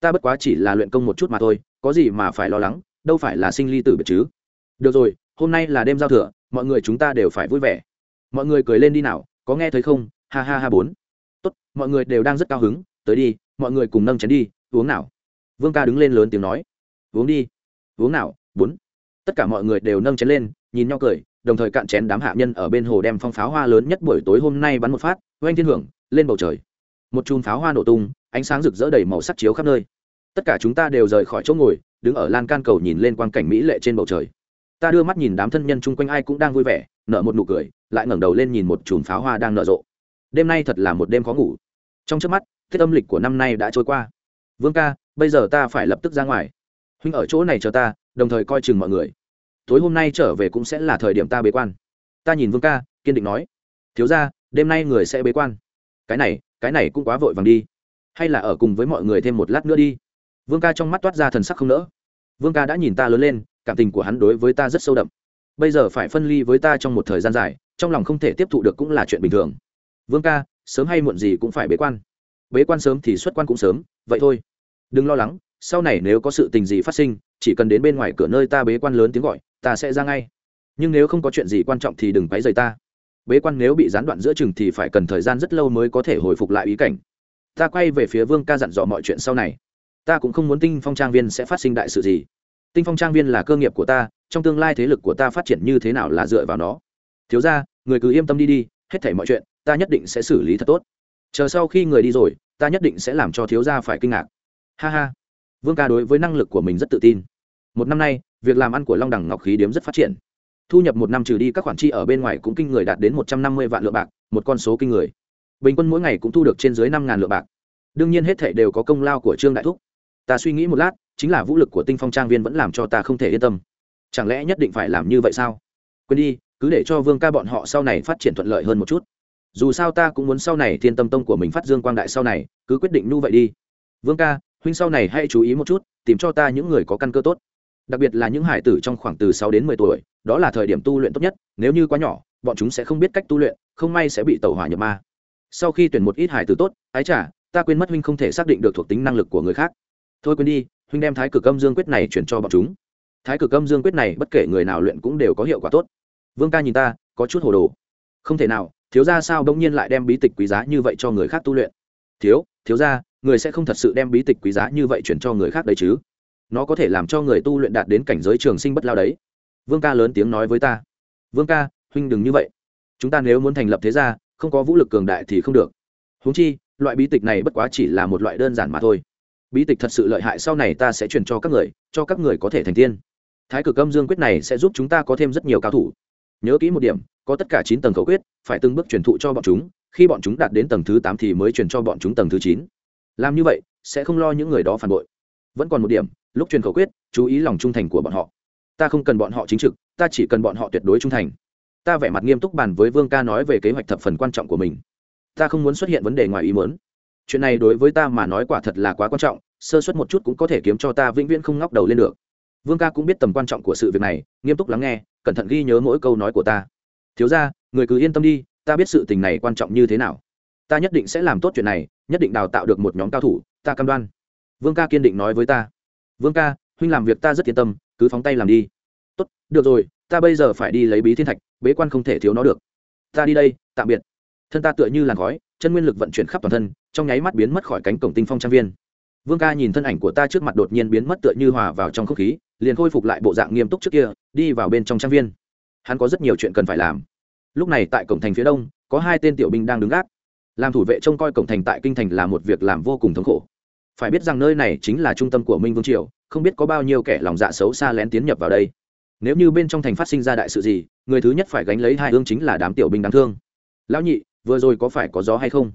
Ta bất quá chỉ là luyện công một chút mà thôi, có gì mà phải lo lắng, đâu phải là sinh ly tử biệt chứ? Được rồi, hôm nay là đêm giao thừa, mọi người chúng ta đều phải vui vẻ. Mọi người cười lên đi nào, có nghe thấy không? Ha ha ha bốn. Tốt, mọi người đều đang rất cao hứng, tới đi, mọi người cùng nâng chén đi, uống nào. Vương ca đứng lên lớn tiếng nói. Uống đi. Uống nào, bốn. Tất cả mọi người đều nâng chén lên, nhìn nhau cười, đồng thời cạn chén đám hạ nhân ở bên hồ đem phong pháo hoa lớn nhất buổi tối hôm nay bắn một phát, oanh thiên hưởng, lên bầu trời một chùm pháo hoa nổ tung, ánh sáng rực rỡ đầy màu sắc chiếu khắp nơi. Tất cả chúng ta đều rời khỏi chỗ ngồi, đứng ở lan can cầu nhìn lên quang cảnh mỹ lệ trên bầu trời. Ta đưa mắt nhìn đám thân nhân chung quanh ai cũng đang vui vẻ, nở một nụ cười, lại ngẩng đầu lên nhìn một chùm pháo hoa đang nở rộ. Đêm nay thật là một đêm khó ngủ. Trong trước mắt thiết âm lịch của năm nay đã trôi qua. Vương ca, bây giờ ta phải lập tức ra ngoài. Huynh ở chỗ này chờ ta, đồng thời coi chừng mọi người. Tối hôm nay trở về cũng sẽ là thời điểm ta bế quan. Ta nhìn vương ca, kiên định nói. Thiếu ra đêm nay người sẽ bế quan. Cái này cái này cũng quá vội vàng đi. Hay là ở cùng với mọi người thêm một lát nữa đi. Vương ca trong mắt toát ra thần sắc không nỡ. Vương ca đã nhìn ta lớn lên, cảm tình của hắn đối với ta rất sâu đậm. Bây giờ phải phân ly với ta trong một thời gian dài, trong lòng không thể tiếp thụ được cũng là chuyện bình thường. Vương ca, sớm hay muộn gì cũng phải bế quan. Bế quan sớm thì xuất quan cũng sớm, vậy thôi. Đừng lo lắng, sau này nếu có sự tình gì phát sinh, chỉ cần đến bên ngoài cửa nơi ta bế quan lớn tiếng gọi, ta sẽ ra ngay. Nhưng nếu không có chuyện gì quan trọng thì đừng quấy rầy ta bế quan nếu bị gián đoạn giữa chừng thì phải cần thời gian rất lâu mới có thể hồi phục lại ý cảnh. Ta quay về phía vương ca dặn dò mọi chuyện sau này. Ta cũng không muốn tinh phong trang viên sẽ phát sinh đại sự gì. Tinh phong trang viên là cơ nghiệp của ta, trong tương lai thế lực của ta phát triển như thế nào là dựa vào nó. Thiếu ra người cứ yên tâm đi đi, hết thảy mọi chuyện, ta nhất định sẽ xử lý thật tốt. Chờ sau khi người đi rồi, ta nhất định sẽ làm cho thiếu gia phải kinh ngạc. Ha ha. Vương ca đối với năng lực của mình rất tự tin. Một năm nay, việc làm ăn của long đẳng ngọc khí điếm rất phát triển thu nhập một năm trừ đi các khoản chi ở bên ngoài cũng kinh người đạt đến một trăm năm mươi vạn lượng bạc, một con số kinh người. Bình quân mỗi ngày cũng thu được trên dưới năm ngàn lượng bạc. Đương nhiên hết thảy đều có công lao của trương đại thúc. Ta suy nghĩ một lát, chính là vũ lực của tinh phong trang viên vẫn làm cho ta không thể yên tâm. Chẳng lẽ nhất định phải làm như vậy sao? Quên đi, cứ để cho vương ca bọn họ sau này phát triển thuận lợi hơn một chút. Dù sao ta cũng muốn sau này thiên tâm tông của mình phát dương quang đại sau này, cứ quyết định nu vậy đi. Vương ca, huynh sau này hãy chú ý một chút, tìm cho ta những người có căn cơ tốt đặc biệt là những hải tử trong khoảng từ sáu đến mười tuổi đó là thời điểm tu luyện tốt nhất nếu như quá nhỏ bọn chúng sẽ không biết cách tu luyện không may sẽ bị tẩu hỏa nhập ma. Sau khi tuyển một ít hải tử tốt ái trả, ta quên mất huynh không thể xác định được thuộc tính năng lực của người khác. Thôi quên đi huynh đem thái cực âm dương quyết này chuyển cho bọn chúng. Thái cực âm dương quyết này bất kể người nào luyện cũng đều có hiệu quả tốt. Vương ca nhìn ta có chút hồ đồ. Không thể nào thiếu ra sao bỗng nhiên lại đem bí tịch quý giá như vậy cho người khác tu luyện? Thiếu thiếu ra người sẽ không thật sự đem bí tịch quý giá như vậy chuyển cho người khác đấy chứ? Nó có thể làm cho người tu luyện đạt đến cảnh giới trường sinh bất lao đấy. Vương ca lớn tiếng nói với ta. Vương ca, huynh đừng như vậy. Chúng ta nếu muốn thành lập thế gia, không có vũ lực cường đại thì không được. Huống chi, loại bí tịch này bất quá chỉ là một loại đơn giản mà thôi. Bí tịch thật sự lợi hại, sau này ta sẽ truyền cho các người, cho các người có thể thành tiên. Thái cực âm dương quyết này sẽ giúp chúng ta có thêm rất nhiều cao thủ. Nhớ kỹ một điểm, có tất cả chín tầng khẩu quyết, phải từng bước truyền thụ cho bọn chúng, khi bọn chúng đạt đến tầng thứ tám thì mới truyền cho bọn chúng tầng thứ chín. Làm như vậy, sẽ không lo những người đó phản bội. Vẫn còn một điểm lúc truyền khẩu quyết, chú ý lòng trung thành của bọn họ. Ta không cần bọn họ chính trực, ta chỉ cần bọn họ tuyệt đối trung thành. Ta vẻ mặt nghiêm túc bàn với vương ca nói về kế hoạch thập phần quan trọng của mình. Ta không muốn xuất hiện vấn đề ngoài ý muốn. Chuyện này đối với ta mà nói quả thật là quá quan trọng, sơ suất một chút cũng có thể kiếm cho ta vĩnh viễn không ngóc đầu lên được. Vương ca cũng biết tầm quan trọng của sự việc này, nghiêm túc lắng nghe, cẩn thận ghi nhớ mỗi câu nói của ta. Thiếu ra người cứ yên tâm đi, ta biết sự tình này quan trọng như thế nào. Ta nhất định sẽ làm tốt chuyện này, nhất định đào tạo được một nhóm cao thủ, ta cam đoan. Vương ca kiên định nói với ta vương ca, huynh làm việc ta rất yên tâm, cứ phóng tay làm đi. Tốt, được rồi, ta bây giờ phải đi lấy bí thiên thạch, bế quan không thể thiếu nó được. Ta đi đây, tạm biệt. Thân ta tựa như làn khói, chân nguyên lực vận chuyển khắp toàn thân, trong nháy mắt biến mất khỏi cánh cổng tinh phong trang viên. Vương ca nhìn thân ảnh của ta trước mặt đột nhiên biến mất tựa như hòa vào trong không khí, liền khôi phục lại bộ dạng nghiêm túc trước kia, đi vào bên trong trang viên. Hắn có rất nhiều chuyện cần phải làm. Lúc này tại cổng thành phía đông, có hai tên tiểu binh đang đứng gác. Làm thủ vệ trông coi cổng thành tại kinh thành là một việc làm vô cùng thống khổ phải biết rằng nơi này chính là trung tâm của minh vương triều, không biết có bao nhiêu kẻ lòng dạ xấu xa lén tiến nhập vào đây. Nếu như bên trong thành phát sinh ra đại sự gì, người thứ nhất phải gánh lấy hai hương chính là đám tiểu binh đáng thương. Lão nhị, vừa rồi có phải có gió hay không?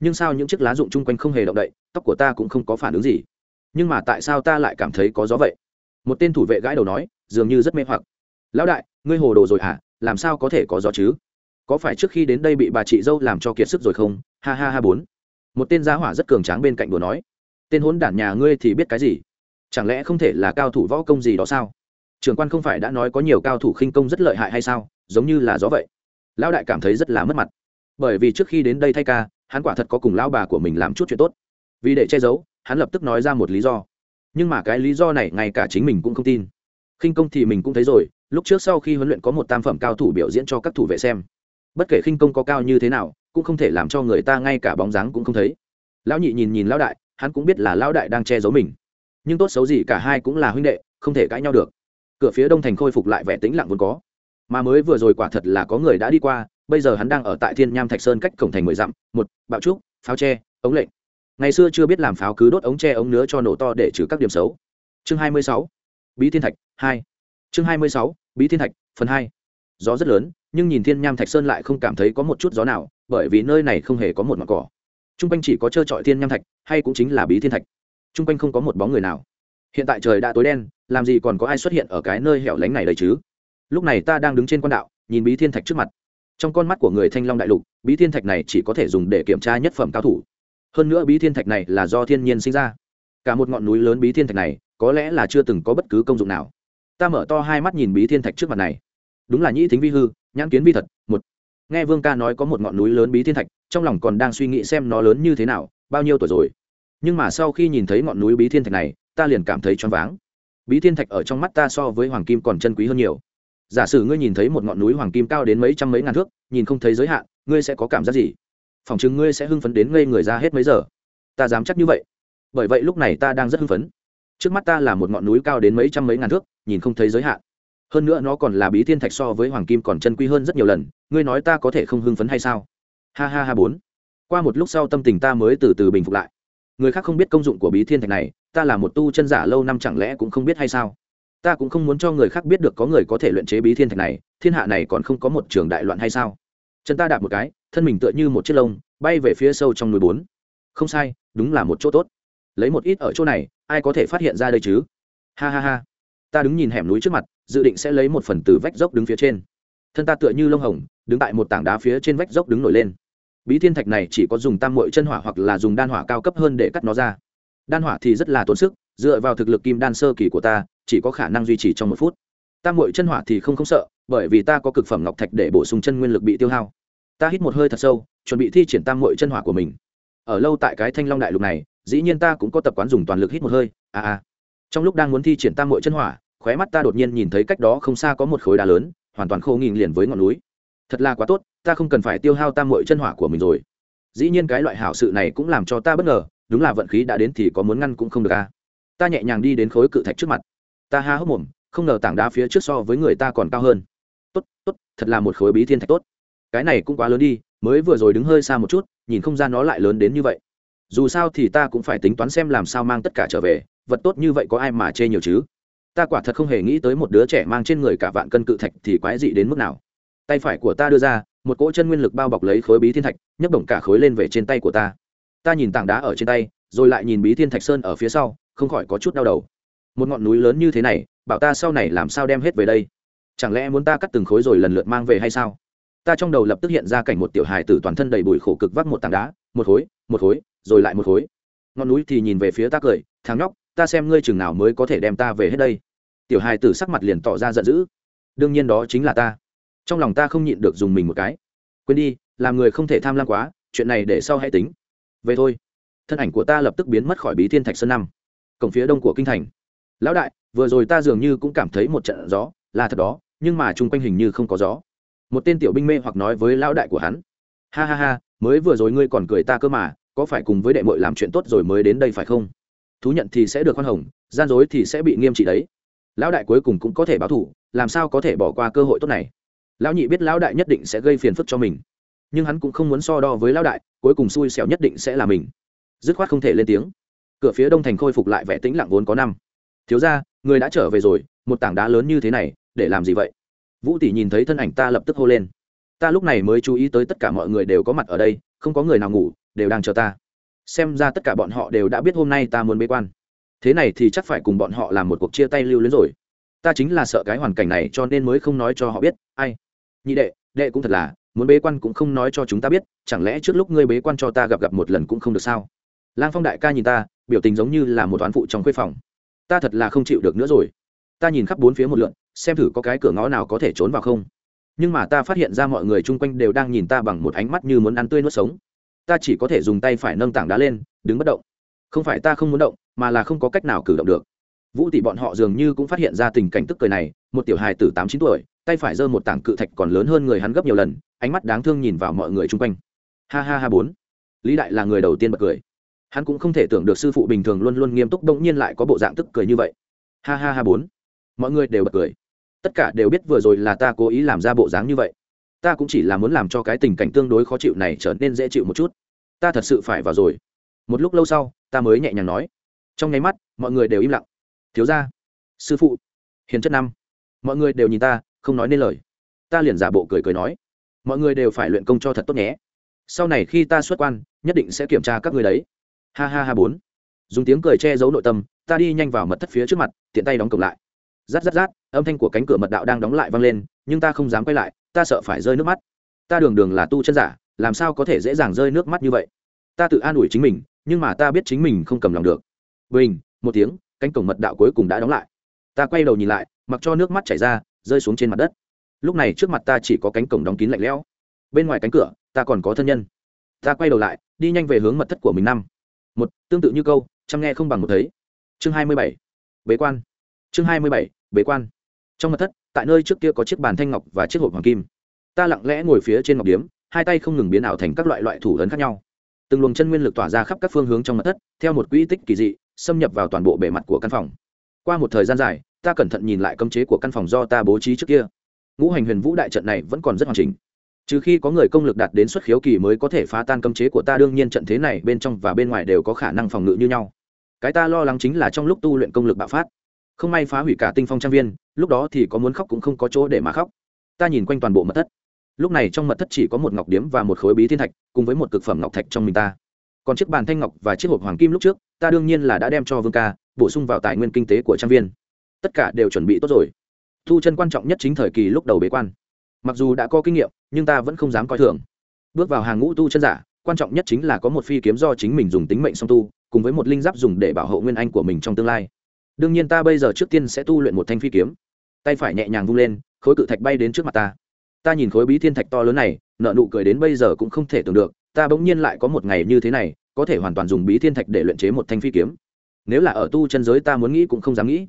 Nhưng sao những chiếc lá rụng chung quanh không hề động đậy, tóc của ta cũng không có phản ứng gì. Nhưng mà tại sao ta lại cảm thấy có gió vậy? Một tên thủ vệ gãi đầu nói, dường như rất mê hoặc. Lão đại, ngươi hồ đồ rồi hả? Làm sao có thể có gió chứ? Có phải trước khi đến đây bị bà chị dâu làm cho kiệt sức rồi không? Ha ha ha bốn. Một tên giá hỏa rất cường tráng bên cạnh đùa nói tên hốn đản nhà ngươi thì biết cái gì? Chẳng lẽ không thể là cao thủ võ công gì đó sao? Trường quan không phải đã nói có nhiều cao thủ khinh công rất lợi hại hay sao? Giống như là gió vậy. Lão đại cảm thấy rất là mất mặt. Bởi vì trước khi đến đây thay ca, hắn quả thật có cùng lão bà của mình làm chút chuyện tốt. Vì để che giấu, hắn lập tức nói ra một lý do. Nhưng mà cái lý do này ngay cả chính mình cũng không tin. Khinh công thì mình cũng thấy rồi, lúc trước sau khi huấn luyện có một tam phẩm cao thủ biểu diễn cho các thủ vệ xem. Bất kể khinh công có cao như thế nào, cũng không thể làm cho người ta ngay cả bóng dáng cũng không thấy. Lão nhị nhìn nhìn lão đại hắn cũng biết là lão đại đang che giấu mình. Nhưng tốt xấu gì cả hai cũng là huynh đệ, không thể cãi nhau được. Cửa phía đông thành khôi phục lại vẻ tĩnh lặng vốn có. Mà mới vừa rồi quả thật là có người đã đi qua, bây giờ hắn đang ở tại thiên nham thạch sơn cách cổng thành mười dặm, một, bạo trúc, pháo tre, ống lệnh. Ngày xưa chưa biết làm pháo cứ đốt ống tre ống nứa cho nổ to để trừ các điểm xấu. Chương hai mươi sáu, bí thiên thạch, hai. Chương hai mươi sáu, bí thiên thạch, phần hai. Gió rất lớn, nhưng nhìn thiên nham thạch sơn lại không cảm thấy có một chút gió nào, bởi vì nơi này không hề có một mặt cỏ t r u n g quanh chỉ có trơ trọi thiên nham thạch, hay cũng chính là bí thiên thạch. T r u n g quanh không có một bóng người nào. Hiện tại trời đã tối đen, làm gì còn có ai xuất hiện ở cái nơi hẻo lánh này đấy chứ? Lúc này ta đang đứng trên quan đạo, nhìn bí thiên thạch trước mặt. Trong con mắt của người thanh long đại lục, bí thiên thạch này chỉ có thể dùng để kiểm tra nhất phẩm cao thủ. Hơn nữa bí thiên thạch này là do thiên nhiên sinh ra. Cả một ngọn núi lớn bí thiên thạch này, có lẽ là chưa từng có bất cứ công dụng nào. Ta mở to hai mắt nhìn bí thiên thạch trước mặt này. Đúng là nhĩ thính vi hư, nhãn kiến vi thật, một. Nghe vương ca nói có một ngọn núi lớn bí thiên thạch trong lòng còn đang suy nghĩ xem nó lớn như thế nào, bao nhiêu tuổi rồi. Nhưng mà sau khi nhìn thấy ngọn núi bí thiên thạch này, ta liền cảm thấy choáng váng. Bí thiên thạch ở trong mắt ta so với hoàng kim còn chân quý hơn nhiều. Giả sử ngươi nhìn thấy một ngọn núi hoàng kim cao đến mấy trăm mấy ngàn thước, nhìn không thấy giới hạn, ngươi sẽ có cảm giác gì? Phòng chứng ngươi sẽ hưng phấn đến ngây người ra hết mấy giờ. Ta dám chắc như vậy. Bởi vậy lúc này ta đang rất hưng phấn. Trước mắt ta là một ngọn núi cao đến mấy trăm mấy ngàn thước, nhìn không thấy giới hạn. Hơn nữa nó còn là bí thiên thạch so với hoàng kim còn chân quý hơn rất nhiều lần, ngươi nói ta có thể không hưng phấn hay sao? Ha ha ha bốn. Qua một lúc sau tâm tình ta mới từ từ bình phục lại. Người khác không biết công dụng của bí thiên thạch này, ta là một tu chân giả lâu năm chẳng lẽ cũng không biết hay sao? Ta cũng không muốn cho người khác biết được có người có thể luyện chế bí thiên thạch này, thiên hạ này còn không có một trường đại loạn hay sao? Chân ta đạp một cái, thân mình tựa như một chiếc lông, bay về phía sâu trong núi bốn. Không sai, đúng là một chỗ tốt. Lấy một ít ở chỗ này, ai có thể phát hiện ra đây chứ? Ha ha ha. Ta đứng nhìn hẻm núi trước mặt, dự định sẽ lấy một phần từ vách dốc đứng phía trên. Thân ta tựa như lông hồng, đứng tại một tảng đá phía trên vách dốc đứng nổi lên bí thiên thạch này chỉ có dùng tam mội chân hỏa hoặc là dùng đan hỏa cao cấp hơn để cắt nó ra. Đan hỏa thì rất là tốn sức, dựa vào thực lực kim đan sơ kỳ của ta, chỉ có khả năng duy trì trong một phút. Tam mội chân hỏa thì không không sợ, bởi vì ta có cực phẩm ngọc thạch để bổ sung chân nguyên lực bị tiêu hao. Ta hít một hơi thật sâu, chuẩn bị thi triển tam mội chân hỏa của mình. Ở lâu tại cái thanh long đại lục này, dĩ nhiên ta cũng có tập quán dùng toàn lực hít một hơi à à trong lúc đang muốn thi triển tam mội chân hỏa, khóe mắt ta đột nhiên nhìn thấy cách đó không xa có một khối đá lớn, hoàn toàn khô nghìn liền với ngọn núi thật là quá tốt, ta không cần phải tiêu hao tam mội chân hỏa của mình rồi. Dĩ nhiên cái loại hảo sự này cũng làm cho ta bất ngờ, đúng là vận khí đã đến thì có muốn ngăn cũng không được a. À. ta nhẹ nhàng đi đến khối cự thạch trước mặt. Ta ha hốc mồm, không ngờ tảng đá phía trước so với người ta còn cao hơn. Tốt tốt, thật là một khối bí thiên thạch tốt. Cái này cũng quá lớn đi, mới vừa rồi đứng hơi xa một chút, nhìn không ra nó lại lớn đến như vậy. Dù sao thì ta cũng phải tính toán xem làm sao mang tất cả trở về, vật tốt như vậy có ai mà chê nhiều chứ? Ta quả thật không hề nghĩ tới một đứa trẻ mang trên người cả vạn cân cự thạch thì quái dị đến mức nào tay phải của ta đưa ra, một cỗ chân nguyên lực bao bọc lấy khối bí thiên thạch, nhấc bổng cả khối lên về trên tay của ta. Ta nhìn tảng đá ở trên tay, rồi lại nhìn bí thiên thạch sơn ở phía sau, không khỏi có chút đau đầu. Một ngọn núi lớn như thế này, bảo ta sau này làm sao đem hết về đây? Chẳng lẽ muốn ta cắt từng khối rồi lần lượt mang về hay sao? Ta trong đầu lập tức hiện ra cảnh một tiểu hài tử toàn thân đầy bụi khổ cực vác một tảng đá, một khối một khối, rồi lại một khối. Ngọn núi thì nhìn về phía ta cười, thằng nhóc, ta xem ngươi chừng nào mới có thể đem ta về hết đây. Tiểu hài tử sắc mặt liền tỏ ra giận dữ. Đương nhiên đó chính là ta trong lòng ta không nhịn được dùng mình một cái. Quên đi, làm người không thể tham lam quá, chuyện này để sau hãy tính. Về thôi. Thân ảnh của ta lập tức biến mất khỏi bí thiên thạch sơn năm. Cổng phía đông của kinh thành. Lão đại, vừa rồi ta dường như cũng cảm thấy một trận gió, là thật đó, nhưng mà chung quanh hình như không có gió. Một tên tiểu binh mê hoặc nói với lão đại của hắn. Ha ha ha, mới vừa rồi ngươi còn cười ta cơ mà, có phải cùng với đệ mội làm chuyện tốt rồi mới đến đây phải không? Thú nhận thì sẽ được khoan hồng, gian dối thì sẽ bị nghiêm trị đấy. Lão đại cuối cùng cũng có thể báo thủ làm sao có thể bỏ qua cơ hội tốt này? Lão nhị biết lão đại nhất định sẽ gây phiền phức cho mình. Nhưng hắn cũng không muốn so đo với lão đại, cuối cùng xui xẻo nhất định sẽ là mình. Dứt khoát không thể lên tiếng. Cửa phía đông thành khôi phục lại vẻ tĩnh lặng vốn có năm. Thiếu ra người đã trở về rồi, một tảng đá lớn như thế này, để làm gì vậy? Vũ tỷ nhìn thấy thân ảnh ta lập tức hô lên. Ta lúc này mới chú ý tới tất cả mọi người đều có mặt ở đây, không có người nào ngủ, đều đang chờ ta. Xem ra tất cả bọn họ đều đã biết hôm nay ta muốn bế quan. Thế này thì chắc phải cùng bọn họ làm một cuộc chia tay lưu luyến rồi. Ta chính là sợ cái hoàn cảnh này cho nên mới không nói cho họ biết. Ai? Nhị đệ đệ cũng thật là, muốn bế quan cũng không nói cho chúng ta biết, chẳng lẽ trước lúc ngươi bế quan cho ta gặp gặp một lần cũng không được sao? Lang phong đại ca nhìn ta, biểu tình giống như là một toán phụ trong khuê phòng. Ta thật là không chịu được nữa rồi. Ta nhìn khắp bốn phía một lượn, xem thử có cái cửa ngõ nào có thể trốn vào không. Nhưng mà ta phát hiện ra mọi người chung quanh đều đang nhìn ta bằng một ánh mắt như muốn ăn tươi nuốt sống. Ta chỉ có thể dùng tay phải nâng tảng đá lên, đứng bất động. Không phải ta không muốn động, mà là không có cách nào cử động được. Vũ tỷ bọn họ dường như cũng phát hiện ra tình cảnh tức cười này, một tiểu hài từ tám chín tuổi tay phải giơ một tảng cự thạch còn lớn hơn người hắn gấp nhiều lần, ánh mắt đáng thương nhìn vào mọi người chung quanh. Ha ha ha bốn. Lý đại là người đầu tiên bật cười. Hắn cũng không thể tưởng được sư phụ bình thường luôn luôn nghiêm túc đông nhiên lại có bộ dạng tức cười như vậy. Ha ha ha bốn. Mọi người đều bật cười. Tất cả đều biết vừa rồi là ta cố ý làm ra bộ dáng như vậy. Ta cũng chỉ là muốn làm cho cái tình cảnh tương đối khó chịu này trở nên dễ chịu một chút. Ta thật sự phải vào rồi. Một lúc lâu sau, ta mới nhẹ nhàng nói. Trong nháy mắt, mọi người đều im lặng. Thiếu ra sư phụ, hiền chất năm. Mọi người đều nhìn ta không nói nên lời. Ta liền giả bộ cười cười nói, mọi người đều phải luyện công cho thật tốt nhé. Sau này khi ta xuất quan, nhất định sẽ kiểm tra các người đấy. Ha ha ha bốn. Dùng tiếng cười che giấu nội tâm, ta đi nhanh vào mật thất phía trước mặt, tiện tay đóng cổng lại. Rát rát rát, âm thanh của cánh cửa mật đạo đang đóng lại vang lên, nhưng ta không dám quay lại, ta sợ phải rơi nước mắt. Ta đường đường là tu chân giả, làm sao có thể dễ dàng rơi nước mắt như vậy? Ta tự an ủi chính mình, nhưng mà ta biết chính mình không cầm lòng được. Bình, một tiếng, cánh cổng mật đạo cuối cùng đã đóng lại. Ta quay đầu nhìn lại, mặc cho nước mắt chảy ra rơi xuống trên mặt đất. Lúc này trước mặt ta chỉ có cánh cổng đóng kín lạnh lẽo. Bên ngoài cánh cửa, ta còn có thân nhân. Ta quay đầu lại, đi nhanh về hướng mật thất của mình năm. Một, tương tự như câu, chăm nghe không bằng một thấy. Chương hai mươi bảy, bế quan. Chương hai mươi bảy, bế quan. Trong mật thất, tại nơi trước kia có chiếc bàn thanh ngọc và chiếc hộp hoàng kim. Ta lặng lẽ ngồi phía trên ngọc điếm, hai tay không ngừng biến ảo thành các loại loại thủ ấn khác nhau. Từng luồng chân nguyên lực tỏa ra khắp các phương hướng trong mật thất, theo một quỹ tích kỳ dị, xâm nhập vào toàn bộ bề mặt của căn phòng. Qua một thời gian dài ta cẩn thận nhìn lại cấm chế của căn phòng do ta bố trí trước kia. Ngũ hành huyền vũ đại trận này vẫn còn rất hoàn chỉnh. Trừ khi có người công lực đạt đến xuất khiếu kỳ mới có thể phá tan cấm chế của ta, đương nhiên trận thế này bên trong và bên ngoài đều có khả năng phòng ngự như nhau. Cái ta lo lắng chính là trong lúc tu luyện công lực bạo phát, không may phá hủy cả tinh phong trang viên, lúc đó thì có muốn khóc cũng không có chỗ để mà khóc. Ta nhìn quanh toàn bộ mật thất. Lúc này trong mật thất chỉ có một ngọc điếm và một khối bí thiên thạch, cùng với một cực phẩm ngọc thạch trong mình ta. Còn chiếc bàn thanh ngọc và chiếc hộp hoàng kim lúc trước, ta đương nhiên là đã đem cho vương ca, bổ sung vào tài nguyên kinh tế của trang viên tất cả đều chuẩn bị tốt rồi. Thu chân quan trọng nhất chính thời kỳ lúc đầu bế quan. Mặc dù đã có kinh nghiệm, nhưng ta vẫn không dám coi thường. Bước vào hàng ngũ tu chân giả, quan trọng nhất chính là có một phi kiếm do chính mình dùng tính mệnh song tu, cùng với một linh giáp dùng để bảo hộ nguyên anh của mình trong tương lai. Đương nhiên ta bây giờ trước tiên sẽ tu luyện một thanh phi kiếm. Tay phải nhẹ nhàng vung lên, khối cự thạch bay đến trước mặt ta. Ta nhìn khối bí thiên thạch to lớn này, nợ nụ cười đến bây giờ cũng không thể tưởng được, ta bỗng nhiên lại có một ngày như thế này, có thể hoàn toàn dùng bí thiên thạch để luyện chế một thanh phi kiếm. Nếu là ở tu chân giới ta muốn nghĩ cũng không dám nghĩ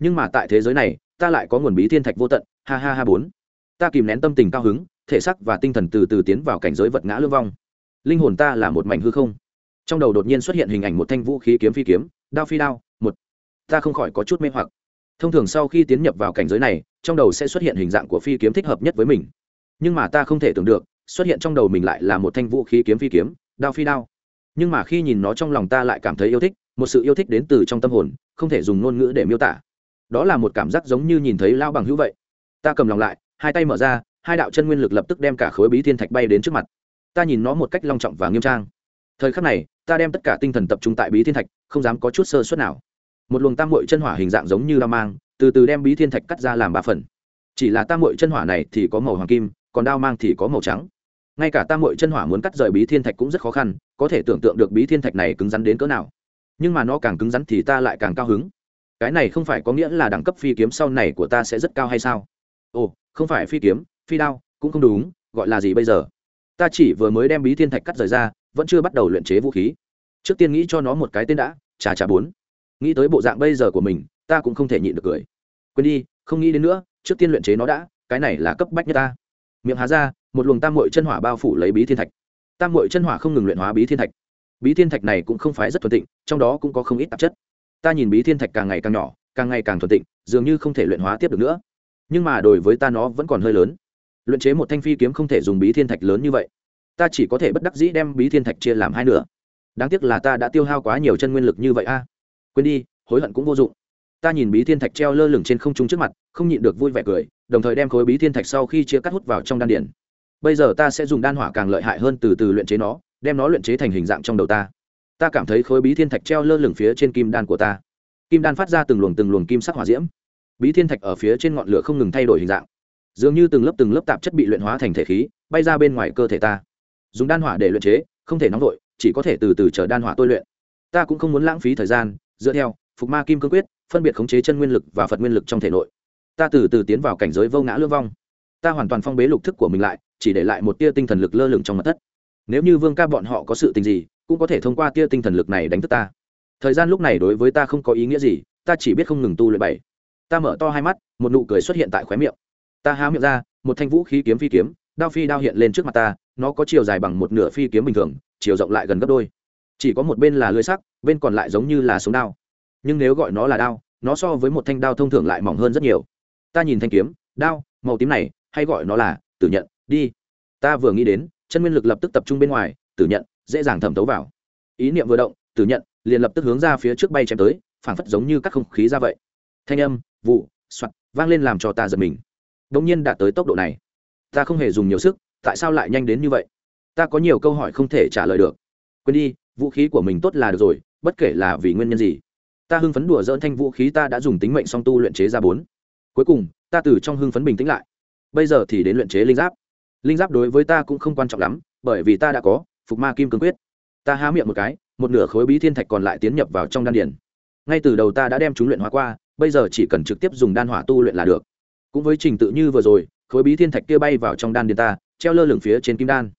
nhưng mà tại thế giới này, ta lại có nguồn bí thiên thạch vô tận, ha ha ha bốn. Ta kìm nén tâm tình cao hứng, thể sắc và tinh thần từ từ tiến vào cảnh giới vật ngã lương vong. Linh hồn ta là một mảnh hư không. Trong đầu đột nhiên xuất hiện hình ảnh một thanh vũ khí kiếm phi kiếm, đao phi đao, một. Ta không khỏi có chút mê hoặc. Thông thường sau khi tiến nhập vào cảnh giới này, trong đầu sẽ xuất hiện hình dạng của phi kiếm thích hợp nhất với mình. Nhưng mà ta không thể tưởng được, xuất hiện trong đầu mình lại là một thanh vũ khí kiếm phi kiếm, đao phi đao. Nhưng mà khi nhìn nó trong lòng ta lại cảm thấy yêu thích, một sự yêu thích đến từ trong tâm hồn, không thể dùng ngôn ngữ để miêu tả đó là một cảm giác giống như nhìn thấy lao bằng hữu vậy. Ta cầm lòng lại, hai tay mở ra, hai đạo chân nguyên lực lập tức đem cả khối bí thiên thạch bay đến trước mặt. Ta nhìn nó một cách long trọng và nghiêm trang. Thời khắc này, ta đem tất cả tinh thần tập trung tại bí thiên thạch, không dám có chút sơ suất nào. Một luồng tam mội chân hỏa hình dạng giống như la mang, từ từ đem bí thiên thạch cắt ra làm ba phần. Chỉ là tam mội chân hỏa này thì có màu hoàng kim, còn đao mang thì có màu trắng. Ngay cả tam mội chân hỏa muốn cắt rời bí thiên thạch cũng rất khó khăn, có thể tưởng tượng được bí thiên thạch này cứng rắn đến cỡ nào. Nhưng mà nó càng cứng rắn thì ta lại càng cao hứng cái này không phải có nghĩa là đẳng cấp phi kiếm sau này của ta sẽ rất cao hay sao? Ồ, không phải phi kiếm, phi đao, cũng không đúng, gọi là gì bây giờ? Ta chỉ vừa mới đem bí thiên thạch cắt rời ra, vẫn chưa bắt đầu luyện chế vũ khí. Trước tiên nghĩ cho nó một cái tên đã, trà trà bốn. Nghĩ tới bộ dạng bây giờ của mình, ta cũng không thể nhịn được cười. Quên đi, không nghĩ đến nữa, trước tiên luyện chế nó đã, cái này là cấp bách nhất ta. Miệng há ra, một luồng tam mội chân hỏa bao phủ lấy bí thiên thạch. Tam mội chân hỏa không ngừng luyện hóa bí thiên thạch. Bí thiên thạch này cũng không phải rất thuần tịnh trong đó cũng có không ít tạp chất ta nhìn bí thiên thạch càng ngày càng nhỏ, càng ngày càng thuận tịnh, dường như không thể luyện hóa tiếp được nữa. Nhưng mà đối với ta nó vẫn còn hơi lớn. Luyện chế một thanh phi kiếm không thể dùng bí thiên thạch lớn như vậy. Ta chỉ có thể bất đắc dĩ đem bí thiên thạch chia làm hai nửa. Đáng tiếc là ta đã tiêu hao quá nhiều chân nguyên lực như vậy a. Quên đi, hối hận cũng vô dụng. Ta nhìn bí thiên thạch treo lơ lửng trên không trung trước mặt, không nhịn được vui vẻ cười, đồng thời đem khối bí thiên thạch sau khi chia cắt hút vào trong đan điển bây giờ ta sẽ dùng đan hỏa càng lợi hại hơn từ từ luyện chế nó, đem nó luyện chế thành hình dạng trong đầu ta ta cảm thấy khối bí thiên thạch treo lơ lửng phía trên kim đan của ta. Kim đan phát ra từng luồng từng luồng kim sắc hỏa diễm. Bí thiên thạch ở phía trên ngọn lửa không ngừng thay đổi hình dạng. Dường như từng lớp từng lớp tạp chất bị luyện hóa thành thể khí, bay ra bên ngoài cơ thể ta. Dùng đan hỏa để luyện chế, không thể nóng vội, chỉ có thể từ từ chờ đan hỏa tôi luyện. Ta cũng không muốn lãng phí thời gian, dựa theo, phục ma kim cương quyết, phân biệt khống chế chân nguyên lực và phật nguyên lực trong thể nội. Ta từ từ tiến vào cảnh giới vô ngã lương vong. Ta hoàn toàn phong bế lục thức của mình lại, chỉ để lại một tia tinh thần lực lơ lửng trong mặt thất nếu như vương ca bọn họ có sự tình gì cũng có thể thông qua tia tinh thần lực này đánh thức ta. Thời gian lúc này đối với ta không có ý nghĩa gì, ta chỉ biết không ngừng tu luyện bảy. Ta mở to hai mắt, một nụ cười xuất hiện tại khóe miệng. Ta há miệng ra, một thanh vũ khí kiếm phi kiếm, đao phi đao hiện lên trước mặt ta, nó có chiều dài bằng một nửa phi kiếm bình thường, chiều rộng lại gần gấp đôi. Chỉ có một bên là lưới sắc, bên còn lại giống như là súng đao. Nhưng nếu gọi nó là đao, nó so với một thanh đao thông thường lại mỏng hơn rất nhiều. Ta nhìn thanh kiếm, đao, màu tím này, hay gọi nó là tử nhận, đi. Ta vừa nghĩ đến, chân nguyên lực lập tức tập trung bên ngoài, tử nhận dễ dàng thẩm thấu vào. Ý niệm vừa động, tử nhận liền lập tức hướng ra phía trước bay chém tới, phảng phất giống như các không khí ra vậy. Thanh âm, vụ, soạt, vang lên làm cho ta giật mình. Đông nhiên đạt tới tốc độ này, ta không hề dùng nhiều sức, tại sao lại nhanh đến như vậy? Ta có nhiều câu hỏi không thể trả lời được. Quên đi, vũ khí của mình tốt là được rồi, bất kể là vì nguyên nhân gì. Ta hưng phấn đùa dỡn thanh vũ khí ta đã dùng tính mệnh song tu luyện chế ra bốn. Cuối cùng, ta từ trong hưng phấn bình tĩnh lại. Bây giờ thì đến luyện chế linh giáp. Linh giáp đối với ta cũng không quan trọng lắm, bởi vì ta đã có phục ma kim cương quyết. Ta há miệng một cái, một nửa khối bí thiên thạch còn lại tiến nhập vào trong đan điền. Ngay từ đầu ta đã đem chúng luyện hóa qua, bây giờ chỉ cần trực tiếp dùng đan hỏa tu luyện là được. Cũng với trình tự như vừa rồi, khối bí thiên thạch kia bay vào trong đan điền ta, treo lơ lửng phía trên kim đan.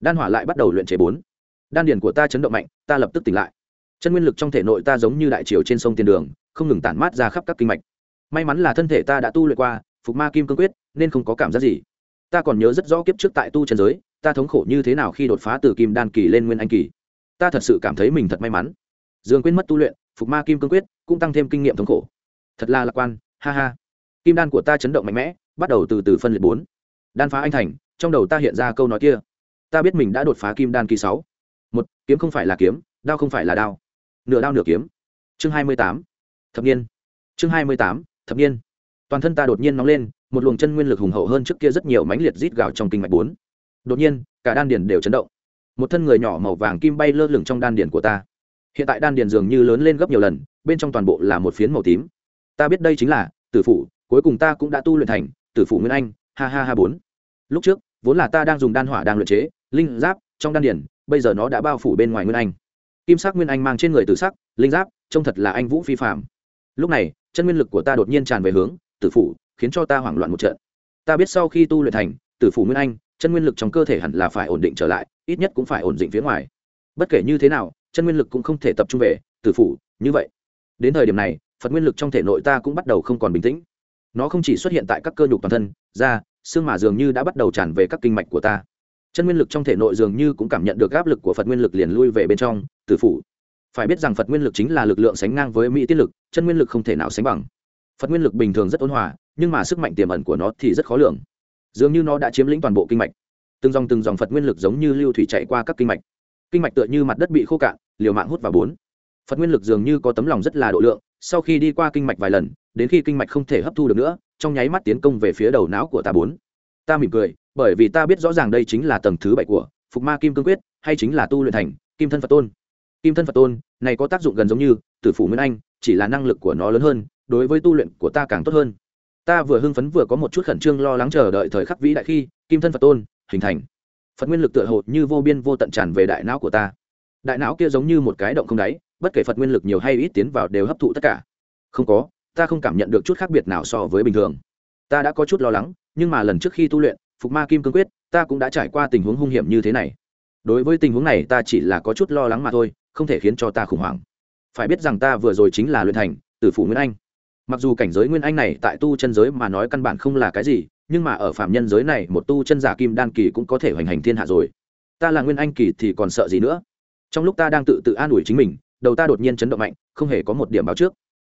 Đan hỏa lại bắt đầu luyện chế bốn. Đan điền của ta chấn động mạnh, ta lập tức tỉnh lại. Chân nguyên lực trong thể nội ta giống như đại triều trên sông tiền đường, không ngừng tản mát ra khắp các kinh mạch. May mắn là thân thể ta đã tu luyện qua, phục ma kim cương quyết, nên không có cảm giác gì. Ta còn nhớ rất rõ kiếp trước tại tu trần giới ta thống khổ như thế nào khi đột phá từ kim đan kỳ lên nguyên anh kỳ? Ta thật sự cảm thấy mình thật may mắn. Dương quên mất tu luyện, phục ma kim cương quyết cũng tăng thêm kinh nghiệm thống khổ. Thật là lạc quan, ha ha. Kim đan của ta chấn động mạnh mẽ, bắt đầu từ từ phân liệt bốn. Đan phá anh thành, trong đầu ta hiện ra câu nói kia. Ta biết mình đã đột phá kim đan kỳ sáu. Một, kiếm không phải là kiếm, đao không phải là đao. Nửa đao nửa kiếm. Chương hai mươi tám, thập niên. Chương hai mươi tám, thập niên. Toàn thân ta đột nhiên nóng lên, một luồng chân nguyên lực hùng hậu hơn trước kia rất nhiều mãnh liệt rít gào trong kinh mạch bốn đột nhiên, cả đan điền đều chấn động. Một thân người nhỏ màu vàng kim bay lơ lửng trong đan điền của ta. Hiện tại đan điền dường như lớn lên gấp nhiều lần, bên trong toàn bộ là một phiến màu tím. Ta biết đây chính là tử phủ, cuối cùng ta cũng đã tu luyện thành tử phủ nguyên anh. Ha ha ha bốn. Lúc trước, vốn là ta đang dùng đan hỏa đang luyện chế, linh giáp trong đan điền, bây giờ nó đã bao phủ bên ngoài nguyên anh. Kim sắc nguyên anh mang trên người tử sắc, linh giáp, trông thật là anh vũ phi phạm lúc này, chân nguyên lực của ta đột nhiên tràn về hướng tử phủ, khiến cho ta hoảng loạn một trận. Ta biết sau khi tu luyện thành tử phủ nguyên anh chân nguyên lực trong cơ thể hẳn là phải ổn định trở lại, ít nhất cũng phải ổn định phía ngoài. Bất kể như thế nào, chân nguyên lực cũng không thể tập trung về, tử phủ, như vậy. Đến thời điểm này, phật nguyên lực trong thể nội ta cũng bắt đầu không còn bình tĩnh. Nó không chỉ xuất hiện tại các cơ nhục toàn thân, da, xương mà dường như đã bắt đầu tràn về các kinh mạch của ta. Chân nguyên lực trong thể nội dường như cũng cảm nhận được áp lực của phật nguyên lực liền lui về bên trong, tử phủ. Phải biết rằng phật nguyên lực chính là lực lượng sánh ngang với mỹ tiết lực, chân nguyên lực không thể nào sánh bằng. Phật nguyên lực bình thường rất ôn hòa, nhưng mà sức mạnh tiềm ẩn của nó thì rất khó lường dường như nó đã chiếm lĩnh toàn bộ kinh mạch. Từng dòng từng dòng phật nguyên lực giống như lưu thủy chạy qua các kinh mạch. Kinh mạch tựa như mặt đất bị khô cạn, liều mạng hút vào bốn. Phật nguyên lực dường như có tấm lòng rất là độ lượng, sau khi đi qua kinh mạch vài lần, đến khi kinh mạch không thể hấp thu được nữa, trong nháy mắt tiến công về phía đầu não của ta bốn. Ta mỉm cười, bởi vì ta biết rõ ràng đây chính là tầng thứ bảy của phục ma kim cương quyết, hay chính là tu luyện thành kim thân phật tôn. Kim thân phật tôn này có tác dụng gần giống như tử phủ nguyên anh, chỉ là năng lực của nó lớn hơn, đối với tu luyện của ta càng tốt hơn ta vừa hưng phấn vừa có một chút khẩn trương lo lắng chờ đợi thời khắc vĩ đại khi, kim thân phật tôn, hình thành. Phật nguyên lực tựa hồ như vô biên vô tận tràn về đại não của ta. Đại não kia giống như một cái động không đáy, bất kể phật nguyên lực nhiều hay ít tiến vào đều hấp thụ tất cả. Không có, ta không cảm nhận được chút khác biệt nào so với bình thường. Ta đã có chút lo lắng, nhưng mà lần trước khi tu luyện, phục ma kim cương quyết, ta cũng đã trải qua tình huống hung hiểm như thế này. Đối với tình huống này ta chỉ là có chút lo lắng mà thôi, không thể khiến cho ta khủng hoảng. Phải biết rằng ta vừa rồi chính là luyện thành, tử phủ nguyễn anh mặc dù cảnh giới nguyên anh này tại tu chân giới mà nói căn bản không là cái gì, nhưng mà ở phạm nhân giới này, một tu chân giả kim đan kỳ cũng có thể hoành hành thiên hạ rồi. Ta là nguyên anh kỳ thì còn sợ gì nữa? Trong lúc ta đang tự tự an ủi chính mình, đầu ta đột nhiên chấn động mạnh, không hề có một điểm báo trước.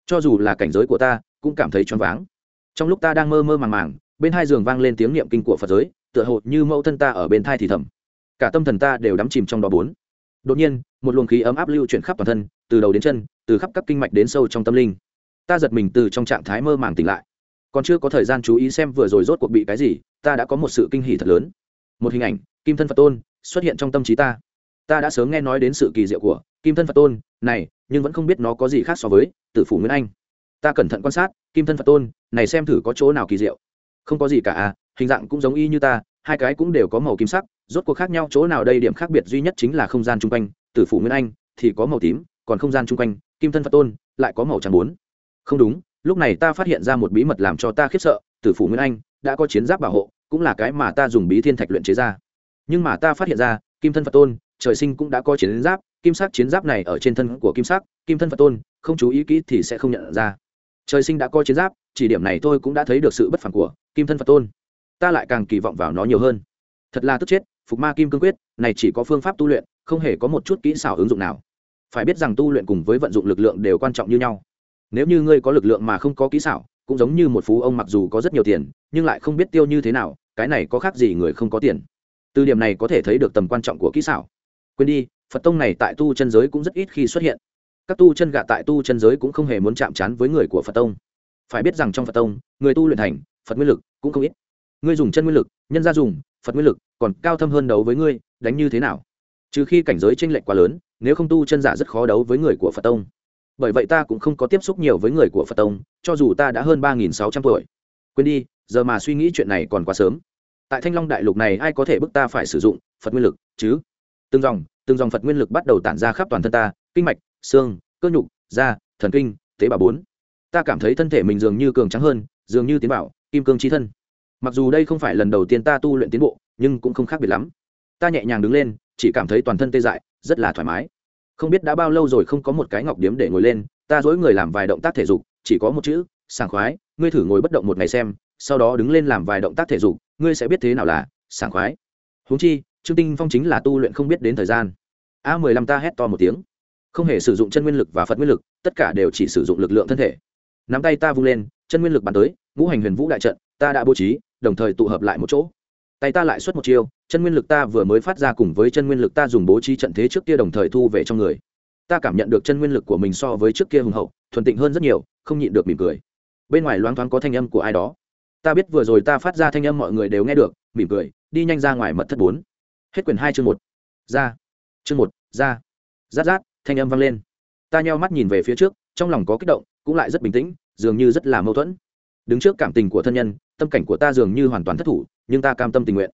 Cho dù là cảnh giới của ta, cũng cảm thấy choáng váng. Trong lúc ta đang mơ mơ màng màng, bên hai giường vang lên tiếng niệm kinh của phật giới, tựa hồ như mẫu thân ta ở bên thai thì thầm. Cả tâm thần ta đều đắm chìm trong đó bốn. Đột nhiên, một luồng khí ấm áp lưu chuyển khắp toàn thân, từ đầu đến chân, từ khắp các kinh mạch đến sâu trong tâm linh ta giật mình từ trong trạng thái mơ màng tỉnh lại. Còn chưa có thời gian chú ý xem vừa rồi rốt cuộc bị cái gì, ta đã có một sự kinh hỉ thật lớn. Một hình ảnh, kim thân phật tôn, xuất hiện trong tâm trí ta. Ta đã sớm nghe nói đến sự kỳ diệu của kim thân phật tôn, này, nhưng vẫn không biết nó có gì khác so với tử phủ nguyễn anh. Ta cẩn thận quan sát, kim thân phật tôn, này xem thử có chỗ nào kỳ diệu. Không có gì cả à hình dạng cũng giống y như ta, hai cái cũng đều có màu kim sắc, rốt cuộc khác nhau, chỗ nào đây điểm khác biệt duy nhất chính là không gian chung quanh, tử phủ nguyễn anh thì có màu tím, còn không gian chung quanh, kim thân phật tôn lại có màu trắng bốn không đúng, lúc này ta phát hiện ra một bí mật làm cho ta khiếp sợ, tử phủ nguyên anh đã có chiến giáp bảo hộ, cũng là cái mà ta dùng bí thiên thạch luyện chế ra. Nhưng mà ta phát hiện ra, kim thân phật tôn, trời sinh cũng đã có chiến giáp, kim sắc chiến giáp này ở trên thân của kim sắc, kim thân phật tôn, không chú ý kỹ thì sẽ không nhận ra. Trời sinh đã có chiến giáp, chỉ điểm này tôi cũng đã thấy được sự bất phản của kim thân phật tôn. Ta lại càng kỳ vọng vào nó nhiều hơn. Thật là tức chết, phục ma kim cương quyết, này chỉ có phương pháp tu luyện, không hề có một chút kỹ xảo ứng dụng nào. Phải biết rằng tu luyện cùng với vận dụng lực lượng đều quan trọng như nhau nếu như ngươi có lực lượng mà không có kỹ xảo, cũng giống như một phú ông mặc dù có rất nhiều tiền, nhưng lại không biết tiêu như thế nào, cái này có khác gì người không có tiền. Từ điểm này có thể thấy được tầm quan trọng của kỹ xảo. Quên đi, phật tông này tại tu chân giới cũng rất ít khi xuất hiện. Các tu chân gạ tại tu chân giới cũng không hề muốn chạm trán với người của phật tông. Phải biết rằng trong phật tông, người tu luyện thành, phật nguyên lực cũng không ít. Ngươi dùng chân nguyên lực, nhân gia dùng, phật nguyên lực còn cao thâm hơn đấu với ngươi, đánh như thế nào? Trừ khi cảnh giới tranh lệch quá lớn, nếu không tu chân giả rất khó đấu với người của phật tông bởi vậy ta cũng không có tiếp xúc nhiều với người của phật tông, cho dù ta đã hơn ba nghìn sáu trăm tuổi. Quên đi, giờ mà suy nghĩ chuyện này còn quá sớm. Tại thanh long đại lục này ai có thể bức ta phải sử dụng phật nguyên lực, chứ? Từng dòng từng dòng phật nguyên lực bắt đầu tản ra khắp toàn thân ta, kinh mạch, xương, cơ nhục, da, thần kinh, tế bào bốn. Ta cảm thấy thân thể mình dường như cường trắng hơn, dường như tiến bảo, kim cương trí thân. Mặc dù đây không phải lần đầu tiên ta tu luyện tiến bộ, nhưng cũng không khác biệt lắm. Ta nhẹ nhàng đứng lên, chỉ cảm thấy toàn thân tê dại, rất là thoải mái không biết đã bao lâu rồi không có một cái ngọc điếm để ngồi lên, ta dối người làm vài động tác thể dục, chỉ có một chữ, sảng khoái, ngươi thử ngồi bất động một ngày xem, sau đó đứng lên làm vài động tác thể dục, ngươi sẽ biết thế nào là sảng khoái. Huống chi, trương tinh phong chính là tu luyện không biết đến thời gian. A mười lăm ta hét to một tiếng. Không hề sử dụng chân nguyên lực và phật nguyên lực, tất cả đều chỉ sử dụng lực lượng thân thể. Nắm tay ta vung lên, chân nguyên lực bắn tới, ngũ hành huyền vũ đại trận, ta đã bố trí, đồng thời tụ hợp lại một chỗ tay ta lại xuất một chiêu, chân nguyên lực ta vừa mới phát ra cùng với chân nguyên lực ta dùng bố trí trận thế trước kia đồng thời thu về trong người. Ta cảm nhận được chân nguyên lực của mình so với trước kia hùng hậu, thuần tịnh hơn rất nhiều, không nhịn được mỉm cười. Bên ngoài loáng thoáng có thanh âm của ai đó. Ta biết vừa rồi ta phát ra thanh âm mọi người đều nghe được, mỉm cười, đi nhanh ra ngoài mật thất bốn. Hết quyển hai chương một. Ra. Chương một, ra. Rát rát, thanh âm vang lên. Ta nheo mắt nhìn về phía trước, trong lòng có kích động, cũng lại rất bình tĩnh, dường như rất là mâu thuẫn đứng trước cảm tình của thân nhân, tâm cảnh của ta dường như hoàn toàn thất thủ, nhưng ta cam tâm tình nguyện.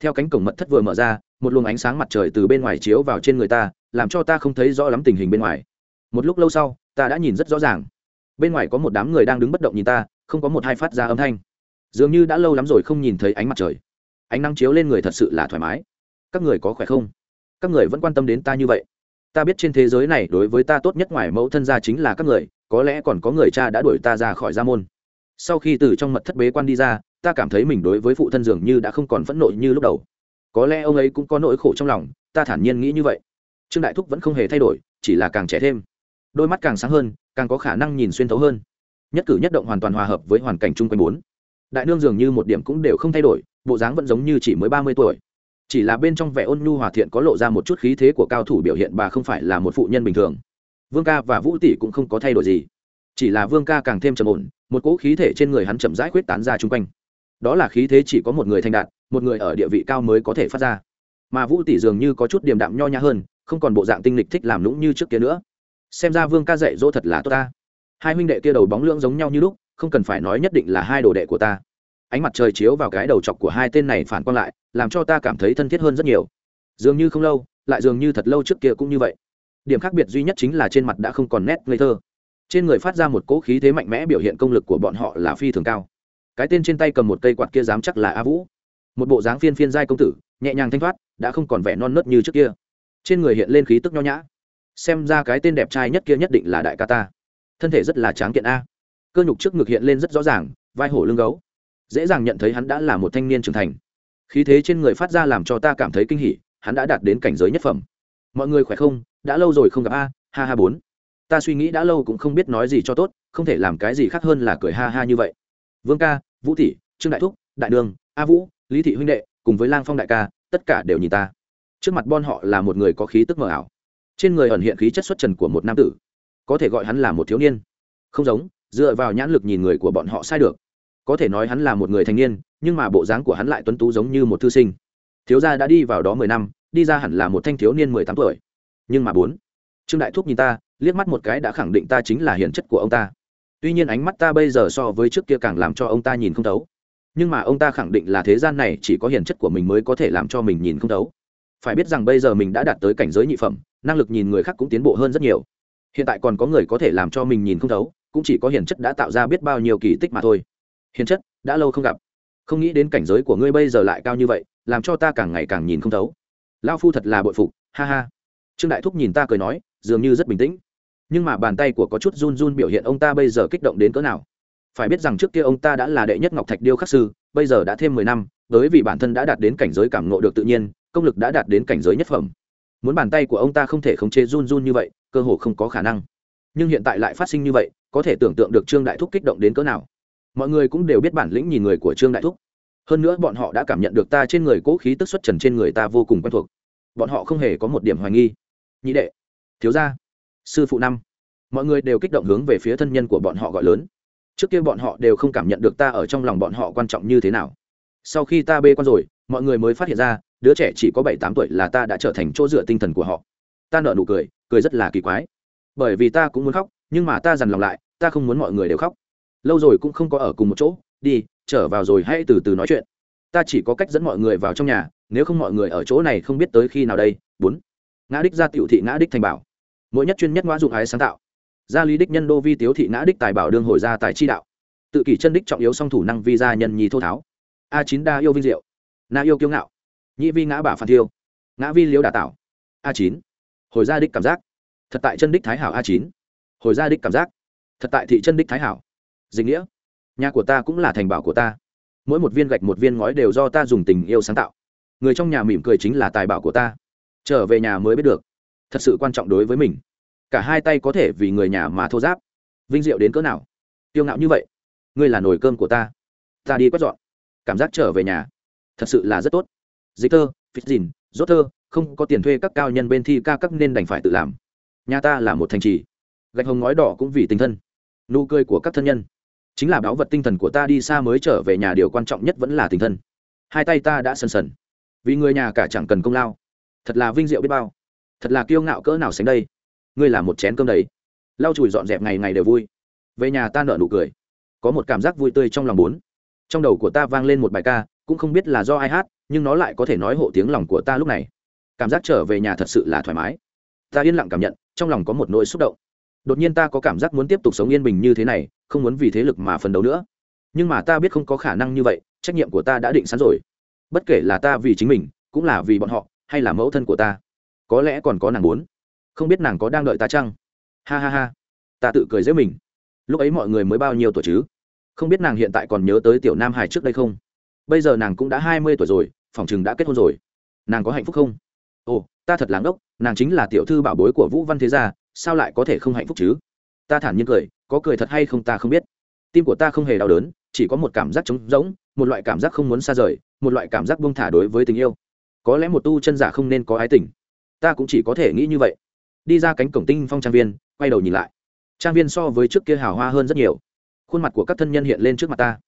Theo cánh cổng mật thất vừa mở ra, một luồng ánh sáng mặt trời từ bên ngoài chiếu vào trên người ta, làm cho ta không thấy rõ lắm tình hình bên ngoài. Một lúc lâu sau, ta đã nhìn rất rõ ràng. Bên ngoài có một đám người đang đứng bất động nhìn ta, không có một hai phát ra âm thanh. Dường như đã lâu lắm rồi không nhìn thấy ánh mặt trời. Ánh nắng chiếu lên người thật sự là thoải mái. Các người có khỏe không? Các người vẫn quan tâm đến ta như vậy. Ta biết trên thế giới này đối với ta tốt nhất ngoài mẫu thân gia chính là các người, có lẽ còn có người cha đã đuổi ta ra khỏi gia môn sau khi từ trong mật thất bế quan đi ra, ta cảm thấy mình đối với phụ thân dường như đã không còn phẫn nộ như lúc đầu. Có lẽ ông ấy cũng có nỗi khổ trong lòng, ta thản nhiên nghĩ như vậy. Trương đại thúc vẫn không hề thay đổi, chỉ là càng trẻ thêm. Đôi mắt càng sáng hơn, càng có khả năng nhìn xuyên thấu hơn. Nhất cử nhất động hoàn toàn hòa hợp với hoàn cảnh chung quanh bốn. Đại nương dường như một điểm cũng đều không thay đổi, bộ dáng vẫn giống như chỉ mới ba mươi tuổi. Chỉ là bên trong vẻ ôn nhu hòa thiện có lộ ra một chút khí thế của cao thủ biểu hiện bà không phải là một phụ nhân bình thường. Vương ca và vũ tỷ cũng không có thay đổi gì chỉ là vương ca càng thêm trầm ổn, một cỗ khí thể trên người hắn chậm rãi khuyết tán ra chung quanh. Đó là khí thế chỉ có một người thành đạt, một người ở địa vị cao mới có thể phát ra. Mà vũ tỷ dường như có chút điềm đạm nho nhã hơn, không còn bộ dạng tinh lịch thích làm lũng như trước kia nữa. Xem ra vương ca dạy dỗ thật là tốt ta. Hai huynh đệ kia đầu bóng lưỡng giống nhau như lúc, không cần phải nói nhất định là hai đồ đệ của ta. Ánh mặt trời chiếu vào cái đầu chọc của hai tên này phản quang lại, làm cho ta cảm thấy thân thiết hơn rất nhiều. Dường như không lâu, lại dường như thật lâu trước kia cũng như vậy. Điểm khác biệt duy nhất chính là trên mặt đã không còn nét ngây thơ trên người phát ra một cỗ khí thế mạnh mẽ biểu hiện công lực của bọn họ là phi thường cao. Cái tên trên tay cầm một cây quạt kia dám chắc là a vũ. Một bộ dáng phiên phiên giai công tử, nhẹ nhàng thanh thoát, đã không còn vẻ non nớt như trước kia. Trên người hiện lên khí tức nho nhã. Xem ra cái tên đẹp trai nhất kia nhất định là đại ca ta. Thân thể rất là tráng kiện a. Cơ nhục trước ngực hiện lên rất rõ ràng, vai hổ lưng gấu. Dễ dàng nhận thấy hắn đã là một thanh niên trưởng thành. Khí thế trên người phát ra làm cho ta cảm thấy kinh hỉ, hắn đã đạt đến cảnh giới nhất phẩm. Mọi người khỏe không? Đã lâu rồi không gặp a, ha ha bốn ta suy nghĩ đã lâu cũng không biết nói gì cho tốt, không thể làm cái gì khác hơn là cười ha ha như vậy. Vương ca, vũ tỷ trương đại thúc, đại đường, a vũ, lý thị huynh đệ, cùng với lang phong đại ca, tất cả đều nhìn ta. Trước mặt bon họ là một người có khí tức mờ ảo. Trên người ẩn hiện khí chất xuất trần của một nam tử. Có thể gọi hắn là một thiếu niên. Không giống, dựa vào nhãn lực nhìn người của bọn họ sai được. Có thể nói hắn là một người thanh niên, nhưng mà bộ dáng của hắn lại tuấn tú giống như một thư sinh. Thiếu gia đã đi vào đó mười năm, đi ra hẳn là một thanh thiếu niên mười tám tuổi. Nhưng mà bốn, trương đại thúc nhìn ta liếc mắt một cái đã khẳng định ta chính là hiền chất của ông ta. Tuy nhiên ánh mắt ta bây giờ so với trước kia càng làm cho ông ta nhìn không thấu. Nhưng mà ông ta khẳng định là thế gian này chỉ có hiền chất của mình mới có thể làm cho mình nhìn không thấu. Phải biết rằng bây giờ mình đã đạt tới cảnh giới nhị phẩm, năng lực nhìn người khác cũng tiến bộ hơn rất nhiều. Hiện tại còn có người có thể làm cho mình nhìn không thấu, cũng chỉ có hiền chất đã tạo ra biết bao nhiêu kỳ tích mà thôi. Hiền chất, đã lâu không gặp. Không nghĩ đến cảnh giới của ngươi bây giờ lại cao như vậy, làm cho ta càng ngày càng nhìn không thấu. Lao phu thật là bội phục, ha ha. Trương đại thúc nhìn ta cười nói, dường như rất bình tĩnh nhưng mà bàn tay của có chút run run biểu hiện ông ta bây giờ kích động đến cỡ nào. Phải biết rằng trước kia ông ta đã là đệ nhất ngọc thạch điêu khắc sư, bây giờ đã thêm mười năm, bởi vì bản thân đã đạt đến cảnh giới cảm nộ được tự nhiên, công lực đã đạt đến cảnh giới nhất phẩm. Muốn bàn tay của ông ta không thể khống chế run run như vậy, cơ hồ không có khả năng. Nhưng hiện tại lại phát sinh như vậy, có thể tưởng tượng được trương đại thúc kích động đến cỡ nào. Mọi người cũng đều biết bản lĩnh nhìn người của trương đại thúc. Hơn nữa bọn họ đã cảm nhận được ta trên người cố khí tức xuất trần trên người ta vô cùng quen thuộc. Bọn họ không hề có một điểm hoài nghi. Nhị đệ, thiếu gia sư phụ năm, mọi người đều kích động hướng về phía thân nhân của bọn họ gọi lớn. Trước kia bọn họ đều không cảm nhận được ta ở trong lòng bọn họ quan trọng như thế nào. Sau khi ta bê con rồi, mọi người mới phát hiện ra, đứa trẻ chỉ có bảy tám tuổi là ta đã trở thành chỗ dựa tinh thần của họ. Ta nợ nụ cười cười rất là kỳ quái. Bởi vì ta cũng muốn khóc, nhưng mà ta dằn lòng lại, ta không muốn mọi người đều khóc. Lâu rồi cũng không có ở cùng một chỗ, đi, trở vào rồi hãy từ từ nói chuyện. Ta chỉ có cách dẫn mọi người vào trong nhà, nếu không mọi người ở chỗ này không biết tới khi nào đây. Bốn, ngã đích ra tiểu thị ngã đích thành bảo mỗi nhất chuyên nhất ngoã dụng ái sáng tạo. Gia lý đích nhân đô vi tiếu thị ngã đích tài bảo đương hồi gia tài chi đạo. Tự kỷ chân đích trọng yếu song thủ năng vi gia nhân nhì thô tháo. A chín đa yêu vinh diệu. Na yêu kiêu ngạo. Nhị vi ngã bả phản thiêu. Ngã vi liễu đà tạo. A chín hồi gia đích cảm giác. Thật tại chân đích thái hảo a chín hồi gia đích cảm giác. Thật tại thị chân đích thái hảo. Dịch nghĩa. Nhà của ta cũng là thành bảo của ta. Mỗi một viên gạch một viên ngói đều do ta dùng tình yêu sáng tạo. Người trong nhà mỉm cười chính là tài bảo của ta. Trở về nhà mới biết được thật sự quan trọng đối với mình. Cả hai tay có thể vì người nhà mà thô giáp. Vinh diệu đến cỡ nào? Tiêu ngạo như vậy? Ngươi là nồi cơm của ta. Ta đi quét dọn. Cảm giác trở về nhà, thật sự là rất tốt. Dịch tơ, phít dìn, rốt thơ không có tiền thuê các cao nhân bên thi ca các nên đành phải tự làm. Nhà ta là một thành trì. Gạch hồng ngói đỏ cũng vì tình thân. Nụ cười của các thân nhân. Chính là báu vật tinh thần của ta đi xa mới trở về nhà, điều quan trọng nhất vẫn là tình thân. Hai tay ta đã sần sần. Vì người nhà cả chẳng cần công lao. Thật là vinh diệu biết bao thật là kiêu ngạo cỡ nào sánh đây. Ngươi là một chén cơm đầy. Lau chùi dọn dẹp ngày ngày đều vui. Về nhà ta nợ nụ cười. Có một cảm giác vui tươi trong lòng bốn. Trong đầu của ta vang lên một bài ca, cũng không biết là do ai hát, nhưng nó lại có thể nói hộ tiếng lòng của ta lúc này. Cảm giác trở về nhà thật sự là thoải mái. Ta yên lặng cảm nhận, trong lòng có một nỗi xúc động. Đột nhiên ta có cảm giác muốn tiếp tục sống yên bình như thế này, không muốn vì thế lực mà phấn đấu nữa. Nhưng mà ta biết không có khả năng như vậy, trách nhiệm của ta đã định sẵn rồi. Bất kể là ta vì chính mình, cũng là vì bọn họ, hay là mẫu thân của ta có lẽ còn có nàng muốn. Không biết nàng có đang đợi ta chăng? Ha ha ha. Ta tự cười dễ mình. Lúc ấy mọi người mới bao nhiêu tuổi chứ? Không biết nàng hiện tại còn nhớ tới tiểu nam hải trước đây không? Bây giờ nàng cũng đã hai mươi tuổi rồi, phòng chừng đã kết hôn rồi. Nàng có hạnh phúc không? Ồ, ta thật láng ốc nàng chính là tiểu thư bảo bối của vũ văn thế gia, sao lại có thể không hạnh phúc chứ? Ta thản nhiên cười, có cười thật hay không ta không biết. Tim của ta không hề đau đớn, chỉ có một cảm giác trống rỗng, một loại cảm giác không muốn xa rời, một loại cảm giác buông thả đối với tình yêu. Có lẽ một tu chân giả không nên có ái tình ta cũng chỉ có thể nghĩ như vậy. Đi ra cánh cổng tinh phong trang viên, quay đầu nhìn lại. Trang viên so với trước kia hào hoa hơn rất nhiều. Khuôn mặt của các thân nhân hiện lên trước mặt ta.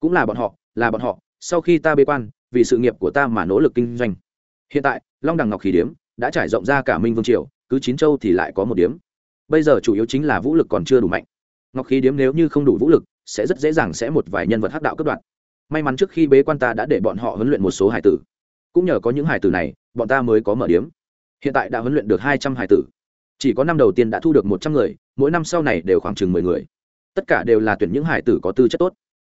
Cũng là bọn họ, là bọn họ, sau khi ta bế quan, vì sự nghiệp của ta mà nỗ lực kinh doanh. Hiện tại, long đằng ngọc khí điếm đã trải rộng ra cả minh vương triều, cứ chín châu thì lại có một điếm. Bây giờ chủ yếu chính là vũ lực còn chưa đủ mạnh. Ngọc khí điếm nếu như không đủ vũ lực, sẽ rất dễ dàng sẽ một vài nhân vật hắc đạo cấp đoạn may mắn trước khi bế quan ta đã để bọn họ huấn luyện một số hải tử. Cũng nhờ có những hải tử này, bọn ta mới có mở điếm hiện tại đã huấn luyện được hai trăm hải tử. Chỉ có năm đầu tiên đã thu được một trăm người, mỗi năm sau này đều khoảng chừng mười người. Tất cả đều là tuyển những hải tử có tư chất tốt.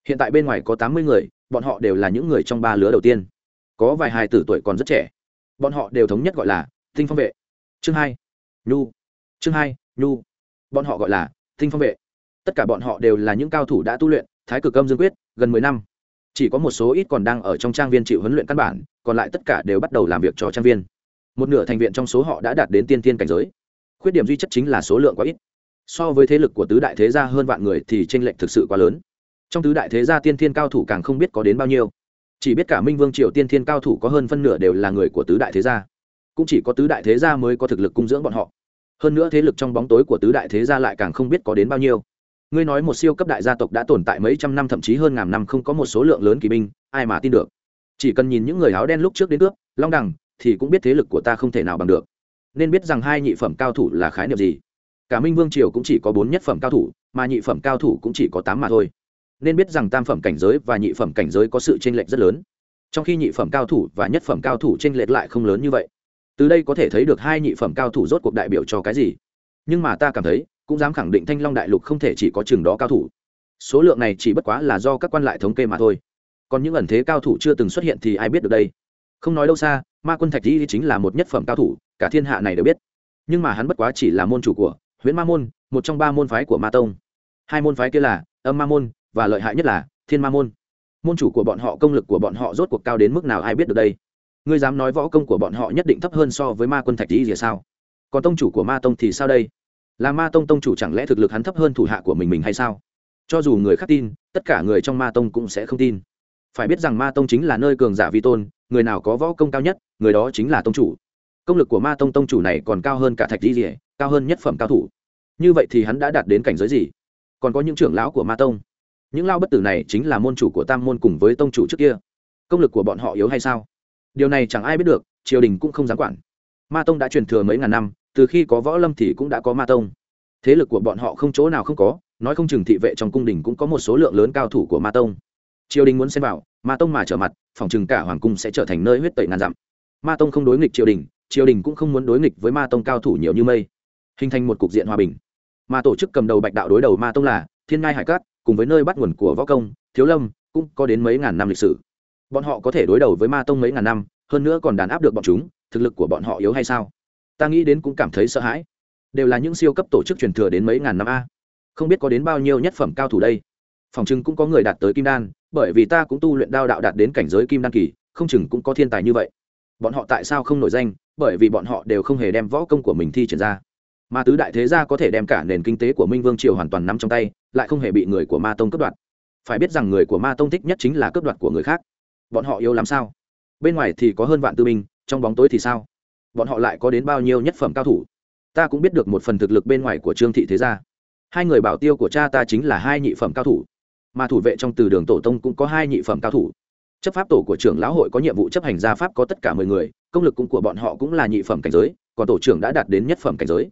Hiện tại bên ngoài có tám mươi người, bọn họ đều là những người trong ba lứa đầu tiên. Có vài hải tử tuổi còn rất trẻ. Bọn họ đều thống nhất gọi là tinh phong vệ. Chương hai, nhu. Chương hai, nhu. Bọn họ gọi là tinh phong vệ. Tất cả bọn họ đều là những cao thủ đã tu luyện, thái cực âm dương quyết, gần mười năm. Chỉ có một số ít còn đang ở trong trang viên chịu huấn luyện căn bản, còn lại tất cả đều bắt đầu làm việc cho trang viên một nửa thành viện trong số họ đã đạt đến tiên tiên cảnh giới. Khuyết điểm duy chất chính là số lượng quá ít. So với thế lực của tứ đại thế gia hơn vạn người thì tranh lệch thực sự quá lớn. Trong tứ đại thế gia tiên thiên cao thủ càng không biết có đến bao nhiêu. Chỉ biết cả minh vương triều tiên thiên cao thủ có hơn phân nửa đều là người của tứ đại thế gia. Cũng chỉ có tứ đại thế gia mới có thực lực cung dưỡng bọn họ. Hơn nữa thế lực trong bóng tối của tứ đại thế gia lại càng không biết có đến bao nhiêu. Ngươi nói một siêu cấp đại gia tộc đã tồn tại mấy trăm năm, thậm chí hơn ngàn năm không có một số lượng lớn kỳ binh, ai mà tin được? Chỉ cần nhìn những người áo đen lúc trước đến cướp, long đằng thì cũng biết thế lực của ta không thể nào bằng được. Nên biết rằng hai nhị phẩm cao thủ là khái niệm gì. Cả minh vương triều cũng chỉ có bốn nhất phẩm cao thủ, mà nhị phẩm cao thủ cũng chỉ có tám mà thôi. Nên biết rằng tam phẩm cảnh giới và nhị phẩm cảnh giới có sự tranh lệch rất lớn. Trong khi nhị phẩm cao thủ và nhất phẩm cao thủ tranh lệch lại không lớn như vậy. Từ đây có thể thấy được hai nhị phẩm cao thủ rốt cuộc đại biểu cho cái gì. Nhưng mà ta cảm thấy, cũng dám khẳng định thanh long đại lục không thể chỉ có chừng đó cao thủ. Số lượng này chỉ bất quá là do các quan lại thống kê mà thôi. Còn những ẩn thế cao thủ chưa từng xuất hiện thì ai biết được đây? Không nói đâu xa ma quân thạch di chính là một nhất phẩm cao thủ, cả thiên hạ này đều biết. Nhưng mà hắn bất quá chỉ là môn chủ của huyễn ma môn, một trong ba môn phái của ma tông. Hai môn phái kia là âm ma môn và lợi hại nhất là thiên ma môn. Môn chủ của bọn họ, công lực của bọn họ rốt cuộc cao đến mức nào ai biết được đây? Ngươi dám nói võ công của bọn họ nhất định thấp hơn so với ma quân thạch di thì sao? Còn tông chủ của ma tông thì sao đây? Là ma tông tông chủ chẳng lẽ thực lực hắn thấp hơn thủ hạ của mình mình hay sao? Cho dù người khác tin, tất cả người trong ma tông cũng sẽ không tin phải biết rằng ma tông chính là nơi cường giả vi tôn, người nào có võ công cao nhất, người đó chính là tông chủ. Công lực của ma tông tông chủ này còn cao hơn cả thạch di rỉa cao hơn nhất phẩm cao thủ. Như vậy thì hắn đã đạt đến cảnh giới gì? Còn có những trưởng lão của ma tông? Những lao bất tử này chính là môn chủ của tam môn cùng với tông chủ trước kia. Công lực của bọn họ yếu hay sao? Điều này chẳng ai biết được, triều đình cũng không dám quản. Ma tông đã truyền thừa mấy ngàn năm, từ khi có võ lâm thì cũng đã có ma tông. Thế lực của bọn họ không chỗ nào không có, nói không chừng thị vệ trong cung đình cũng có một số lượng lớn cao thủ của ma tông triều đình muốn xem vào, ma tông mà trở mặt phòng chừng cả hoàng cung sẽ trở thành nơi huyết tẩy ngàn dặm. Ma tông không đối nghịch triều đình triều đình cũng không muốn đối nghịch với ma tông cao thủ nhiều như mây. Hình thành một cục diện hòa bình. Mà tổ chức cầm đầu bạch đạo đối đầu ma tông là thiên ngai hải cát, cùng với nơi bắt nguồn của võ công, thiếu lâm, cũng có đến mấy ngàn năm lịch sử. Bọn họ có thể đối đầu với ma tông mấy ngàn năm, hơn nữa còn đàn áp được bọn chúng, thực lực của bọn họ yếu hay sao? Ta nghĩ đến cũng cảm thấy sợ hãi. Đều là những siêu cấp tổ chức truyền thừa đến mấy ngàn năm a. Không biết có đến bao nhiêu nhất phẩm cao thủ đây phòng chừng cũng có người đạt tới kim đan, bởi vì ta cũng tu luyện đao đạo đạt đến cảnh giới kim đan kỳ, không chừng cũng có thiên tài như vậy. Bọn họ tại sao không nổi danh? Bởi vì bọn họ đều không hề đem võ công của mình thi triển ra. Mà tứ đại thế gia có thể đem cả nền kinh tế của minh vương triều hoàn toàn nắm trong tay, lại không hề bị người của ma tông cướp đoạt. Phải biết rằng người của ma tông thích nhất chính là cướp đoạt của người khác. Bọn họ yêu làm sao? Bên ngoài thì có hơn vạn tư binh, trong bóng tối thì sao? Bọn họ lại có đến bao nhiêu nhất phẩm cao thủ? Ta cũng biết được một phần thực lực bên ngoài của trương thị thế gia. Hai người bảo tiêu của cha ta chính là hai nhị phẩm cao thủ mà thủ vệ trong từ đường tổ tông cũng có hai nhị phẩm cao thủ. Chấp pháp tổ của trưởng lão hội có nhiệm vụ chấp hành gia pháp có tất cả mười người, công lực cũng của bọn họ cũng là nhị phẩm cảnh giới, còn tổ trưởng đã đạt đến nhất phẩm cảnh giới.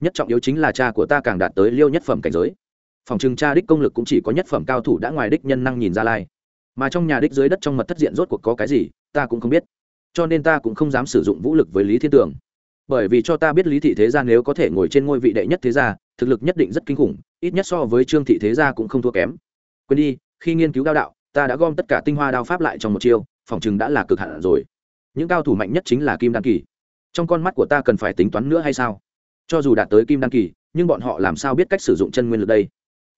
Nhất trọng yếu chính là cha của ta càng đạt tới liêu nhất phẩm cảnh giới. Phòng trừng cha đích công lực cũng chỉ có nhất phẩm cao thủ đã ngoài đích nhân năng nhìn ra lai. Mà trong nhà đích dưới đất trong mật thất diện rốt cuộc có cái gì, ta cũng không biết. Cho nên ta cũng không dám sử dụng vũ lực với lý thiên tường. Bởi vì cho ta biết lý thị thế gia nếu có thể ngồi trên ngôi vị đệ nhất thế gia, thực lực nhất định rất kinh khủng, ít nhất so với trương thị thế gia cũng không thua kém quên đi, khi nghiên cứu đao đạo, ta đã gom tất cả tinh hoa đao pháp lại trong một chiêu, phòng chừng đã là cực hạn rồi. Những cao thủ mạnh nhất chính là kim đan kỳ. Trong con mắt của ta cần phải tính toán nữa hay sao? Cho dù đạt tới kim đan kỳ, nhưng bọn họ làm sao biết cách sử dụng chân nguyên lực đây?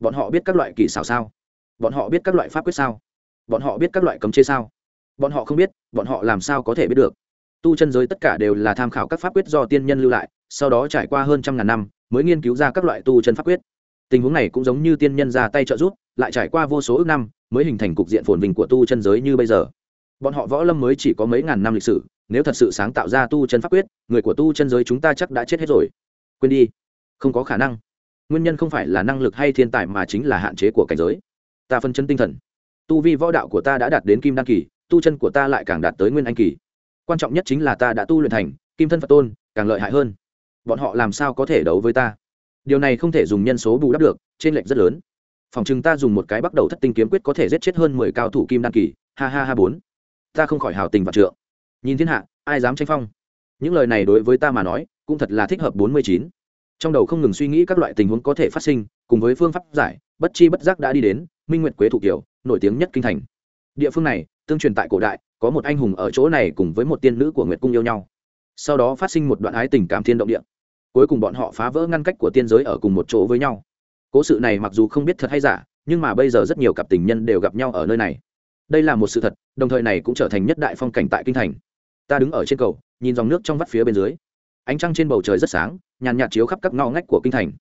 Bọn họ biết các loại kỳ xảo sao? Bọn họ biết các loại pháp quyết sao? Bọn họ biết các loại cấm chế sao? Bọn họ không biết, bọn họ làm sao có thể biết được? Tu chân giới tất cả đều là tham khảo các pháp quyết do tiên nhân lưu lại, sau đó trải qua hơn trăm ngàn năm, mới nghiên cứu ra các loại tu chân pháp quyết. Tình huống này cũng giống như tiên nhân ra tay trợ giúp lại trải qua vô số ước năm, mới hình thành cục diện phồn vinh của tu chân giới như bây giờ. Bọn họ võ lâm mới chỉ có mấy ngàn năm lịch sử, nếu thật sự sáng tạo ra tu chân pháp quyết, người của tu chân giới chúng ta chắc đã chết hết rồi. Quên đi. Không có khả năng. Nguyên nhân không phải là năng lực hay thiên tài mà chính là hạn chế của cảnh giới. Ta phân chân tinh thần. Tu vi võ đạo của ta đã đạt đến kim đăng kỳ, tu chân của ta lại càng đạt tới nguyên anh kỳ. Quan trọng nhất chính là ta đã tu luyện thành kim thân phật tôn, càng lợi hại hơn. Bọn họ làm sao có thể đấu với ta? Điều này không thể dùng nhân số bù đắp được trên lệnh rất lớn phòng chừng ta dùng một cái bắt đầu thất tinh kiếm quyết có thể giết chết hơn mười cao thủ kim đan kỳ. Ha ha ha bốn. Ta không khỏi hào tình và trượng. Nhìn thiên hạ, ai dám tranh phong? Những lời này đối với ta mà nói, cũng thật là thích hợp bốn mươi chín. Trong đầu không ngừng suy nghĩ các loại tình huống có thể phát sinh, cùng với phương pháp giải, bất chi bất giác đã đi đến, minh nguyệt quế thủ kiều, nổi tiếng nhất kinh thành. Địa phương này, tương truyền tại cổ đại, có một anh hùng ở chỗ này cùng với một tiên nữ của nguyệt cung yêu nhau. Sau đó phát sinh một đoạn ái tình cảm thiên động địa. Cuối cùng bọn họ phá vỡ ngăn cách của tiên giới ở cùng một chỗ với nhau cố sự này mặc dù không biết thật hay giả, nhưng mà bây giờ rất nhiều cặp tình nhân đều gặp nhau ở nơi này. Đây là một sự thật, đồng thời này cũng trở thành nhất đại phong cảnh tại kinh thành. Ta đứng ở trên cầu, nhìn dòng nước trong vắt phía bên dưới. Ánh trăng trên bầu trời rất sáng, nhàn nhạt chiếu khắp các ngõ ngách của kinh thành.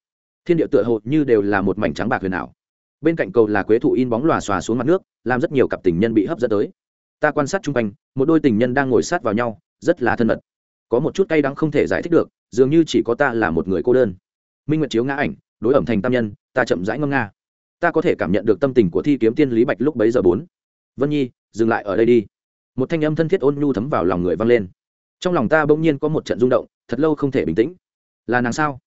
Thiên địa tựa hồ như đều là một mảnh trắng bạc huyền ảo. Bên cạnh cầu là quế thụ in bóng lòa xòa xuống mặt nước, làm rất nhiều cặp tình nhân bị hấp dẫn tới. Ta quan sát chung quanh, một đôi tình nhân đang ngồi sát vào nhau, rất là thân mật. Có một chút cay đắng không thể giải thích được, dường như chỉ có ta là một người cô đơn. Minh nguyệt chiếu ngã ảnh đối ẩm thành tam nhân, ta chậm rãi ngâm nga. Ta có thể cảm nhận được tâm tình của thi kiếm tiên lý bạch lúc bấy giờ bốn. Vân nhi, dừng lại ở đây đi. Một thanh âm thân thiết ôn nhu thấm vào lòng người vang lên. Trong lòng ta bỗng nhiên có một trận rung động, thật lâu không thể bình tĩnh. Là nàng sao?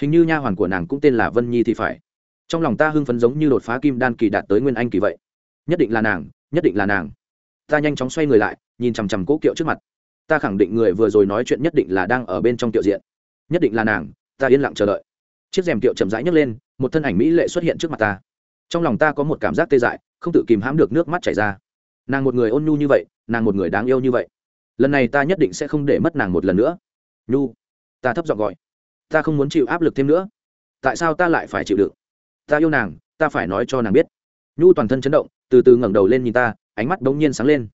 Hình như nha hoàn của nàng cũng tên là vân nhi thì phải. Trong lòng ta hưng phấn giống như đột phá kim đan kỳ đạt tới nguyên anh kỳ vậy. Nhất định là nàng, nhất định là nàng. Ta nhanh chóng xoay người lại, nhìn chằm chằm cố kiệu trước mặt. Ta khẳng định người vừa rồi nói chuyện nhất định là đang ở bên trong kiệu diện. Nhất định là nàng, ta yên lặng chờ đợi chiếc rèm kiệu chậm rãi nhấc lên, một thân ảnh mỹ lệ xuất hiện trước mặt ta. Trong lòng ta có một cảm giác tê dại, không tự kìm hãm được nước mắt chảy ra. Nàng một người ôn nhu như vậy, nàng một người đáng yêu như vậy. Lần này ta nhất định sẽ không để mất nàng một lần nữa. Nhu, ta thấp giọng gọi. Ta không muốn chịu áp lực thêm nữa. Tại sao ta lại phải chịu đựng? Ta yêu nàng, ta phải nói cho nàng biết. Nhu toàn thân chấn động, từ từ ngẩng đầu lên nhìn ta, ánh mắt bỗng nhiên sáng lên.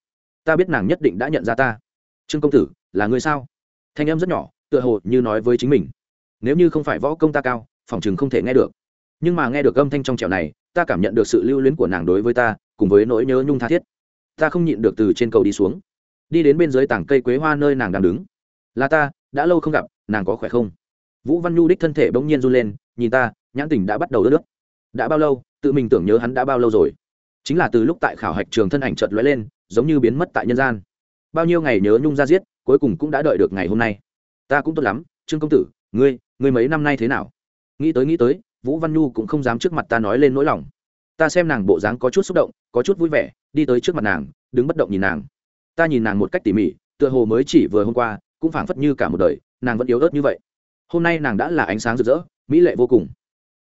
Ta biết nàng nhất định đã nhận ra ta. Trương công tử, là người sao? Thanh em rất nhỏ, tựa hồ như nói với chính mình nếu như không phải võ công ta cao, phòng chừng không thể nghe được. Nhưng mà nghe được âm thanh trong trẻo này, ta cảm nhận được sự lưu luyến của nàng đối với ta, cùng với nỗi nhớ nhung tha thiết. Ta không nhịn được từ trên cầu đi xuống. Đi đến bên dưới tảng cây quế hoa nơi nàng đang đứng. Là ta, đã lâu không gặp, nàng có khỏe không? Vũ văn nhu đích thân thể bỗng nhiên run lên, nhìn ta, nhãn tình đã bắt đầu ướt nước đã bao lâu? Tự mình tưởng nhớ hắn đã bao lâu rồi. Chính là từ lúc tại khảo hạch trường thân ảnh chợt lóe lên, giống như biến mất tại nhân gian. Bao nhiêu ngày nhớ nhung ra giết, cuối cùng cũng đã đợi được ngày hôm nay. Ta cũng tốt lắm, trương công tử, ngươi ngươi mấy năm nay thế nào? Nghĩ tới nghĩ tới, vũ văn nhu cũng không dám trước mặt ta nói lên nỗi lòng. Ta xem nàng bộ dáng có chút xúc động, có chút vui vẻ, đi tới trước mặt nàng, đứng bất động nhìn nàng. Ta nhìn nàng một cách tỉ mỉ, tựa hồ mới chỉ vừa hôm qua, cũng phảng phất như cả một đời, nàng vẫn yếu ớt như vậy. Hôm nay nàng đã là ánh sáng rực rỡ, mỹ lệ vô cùng.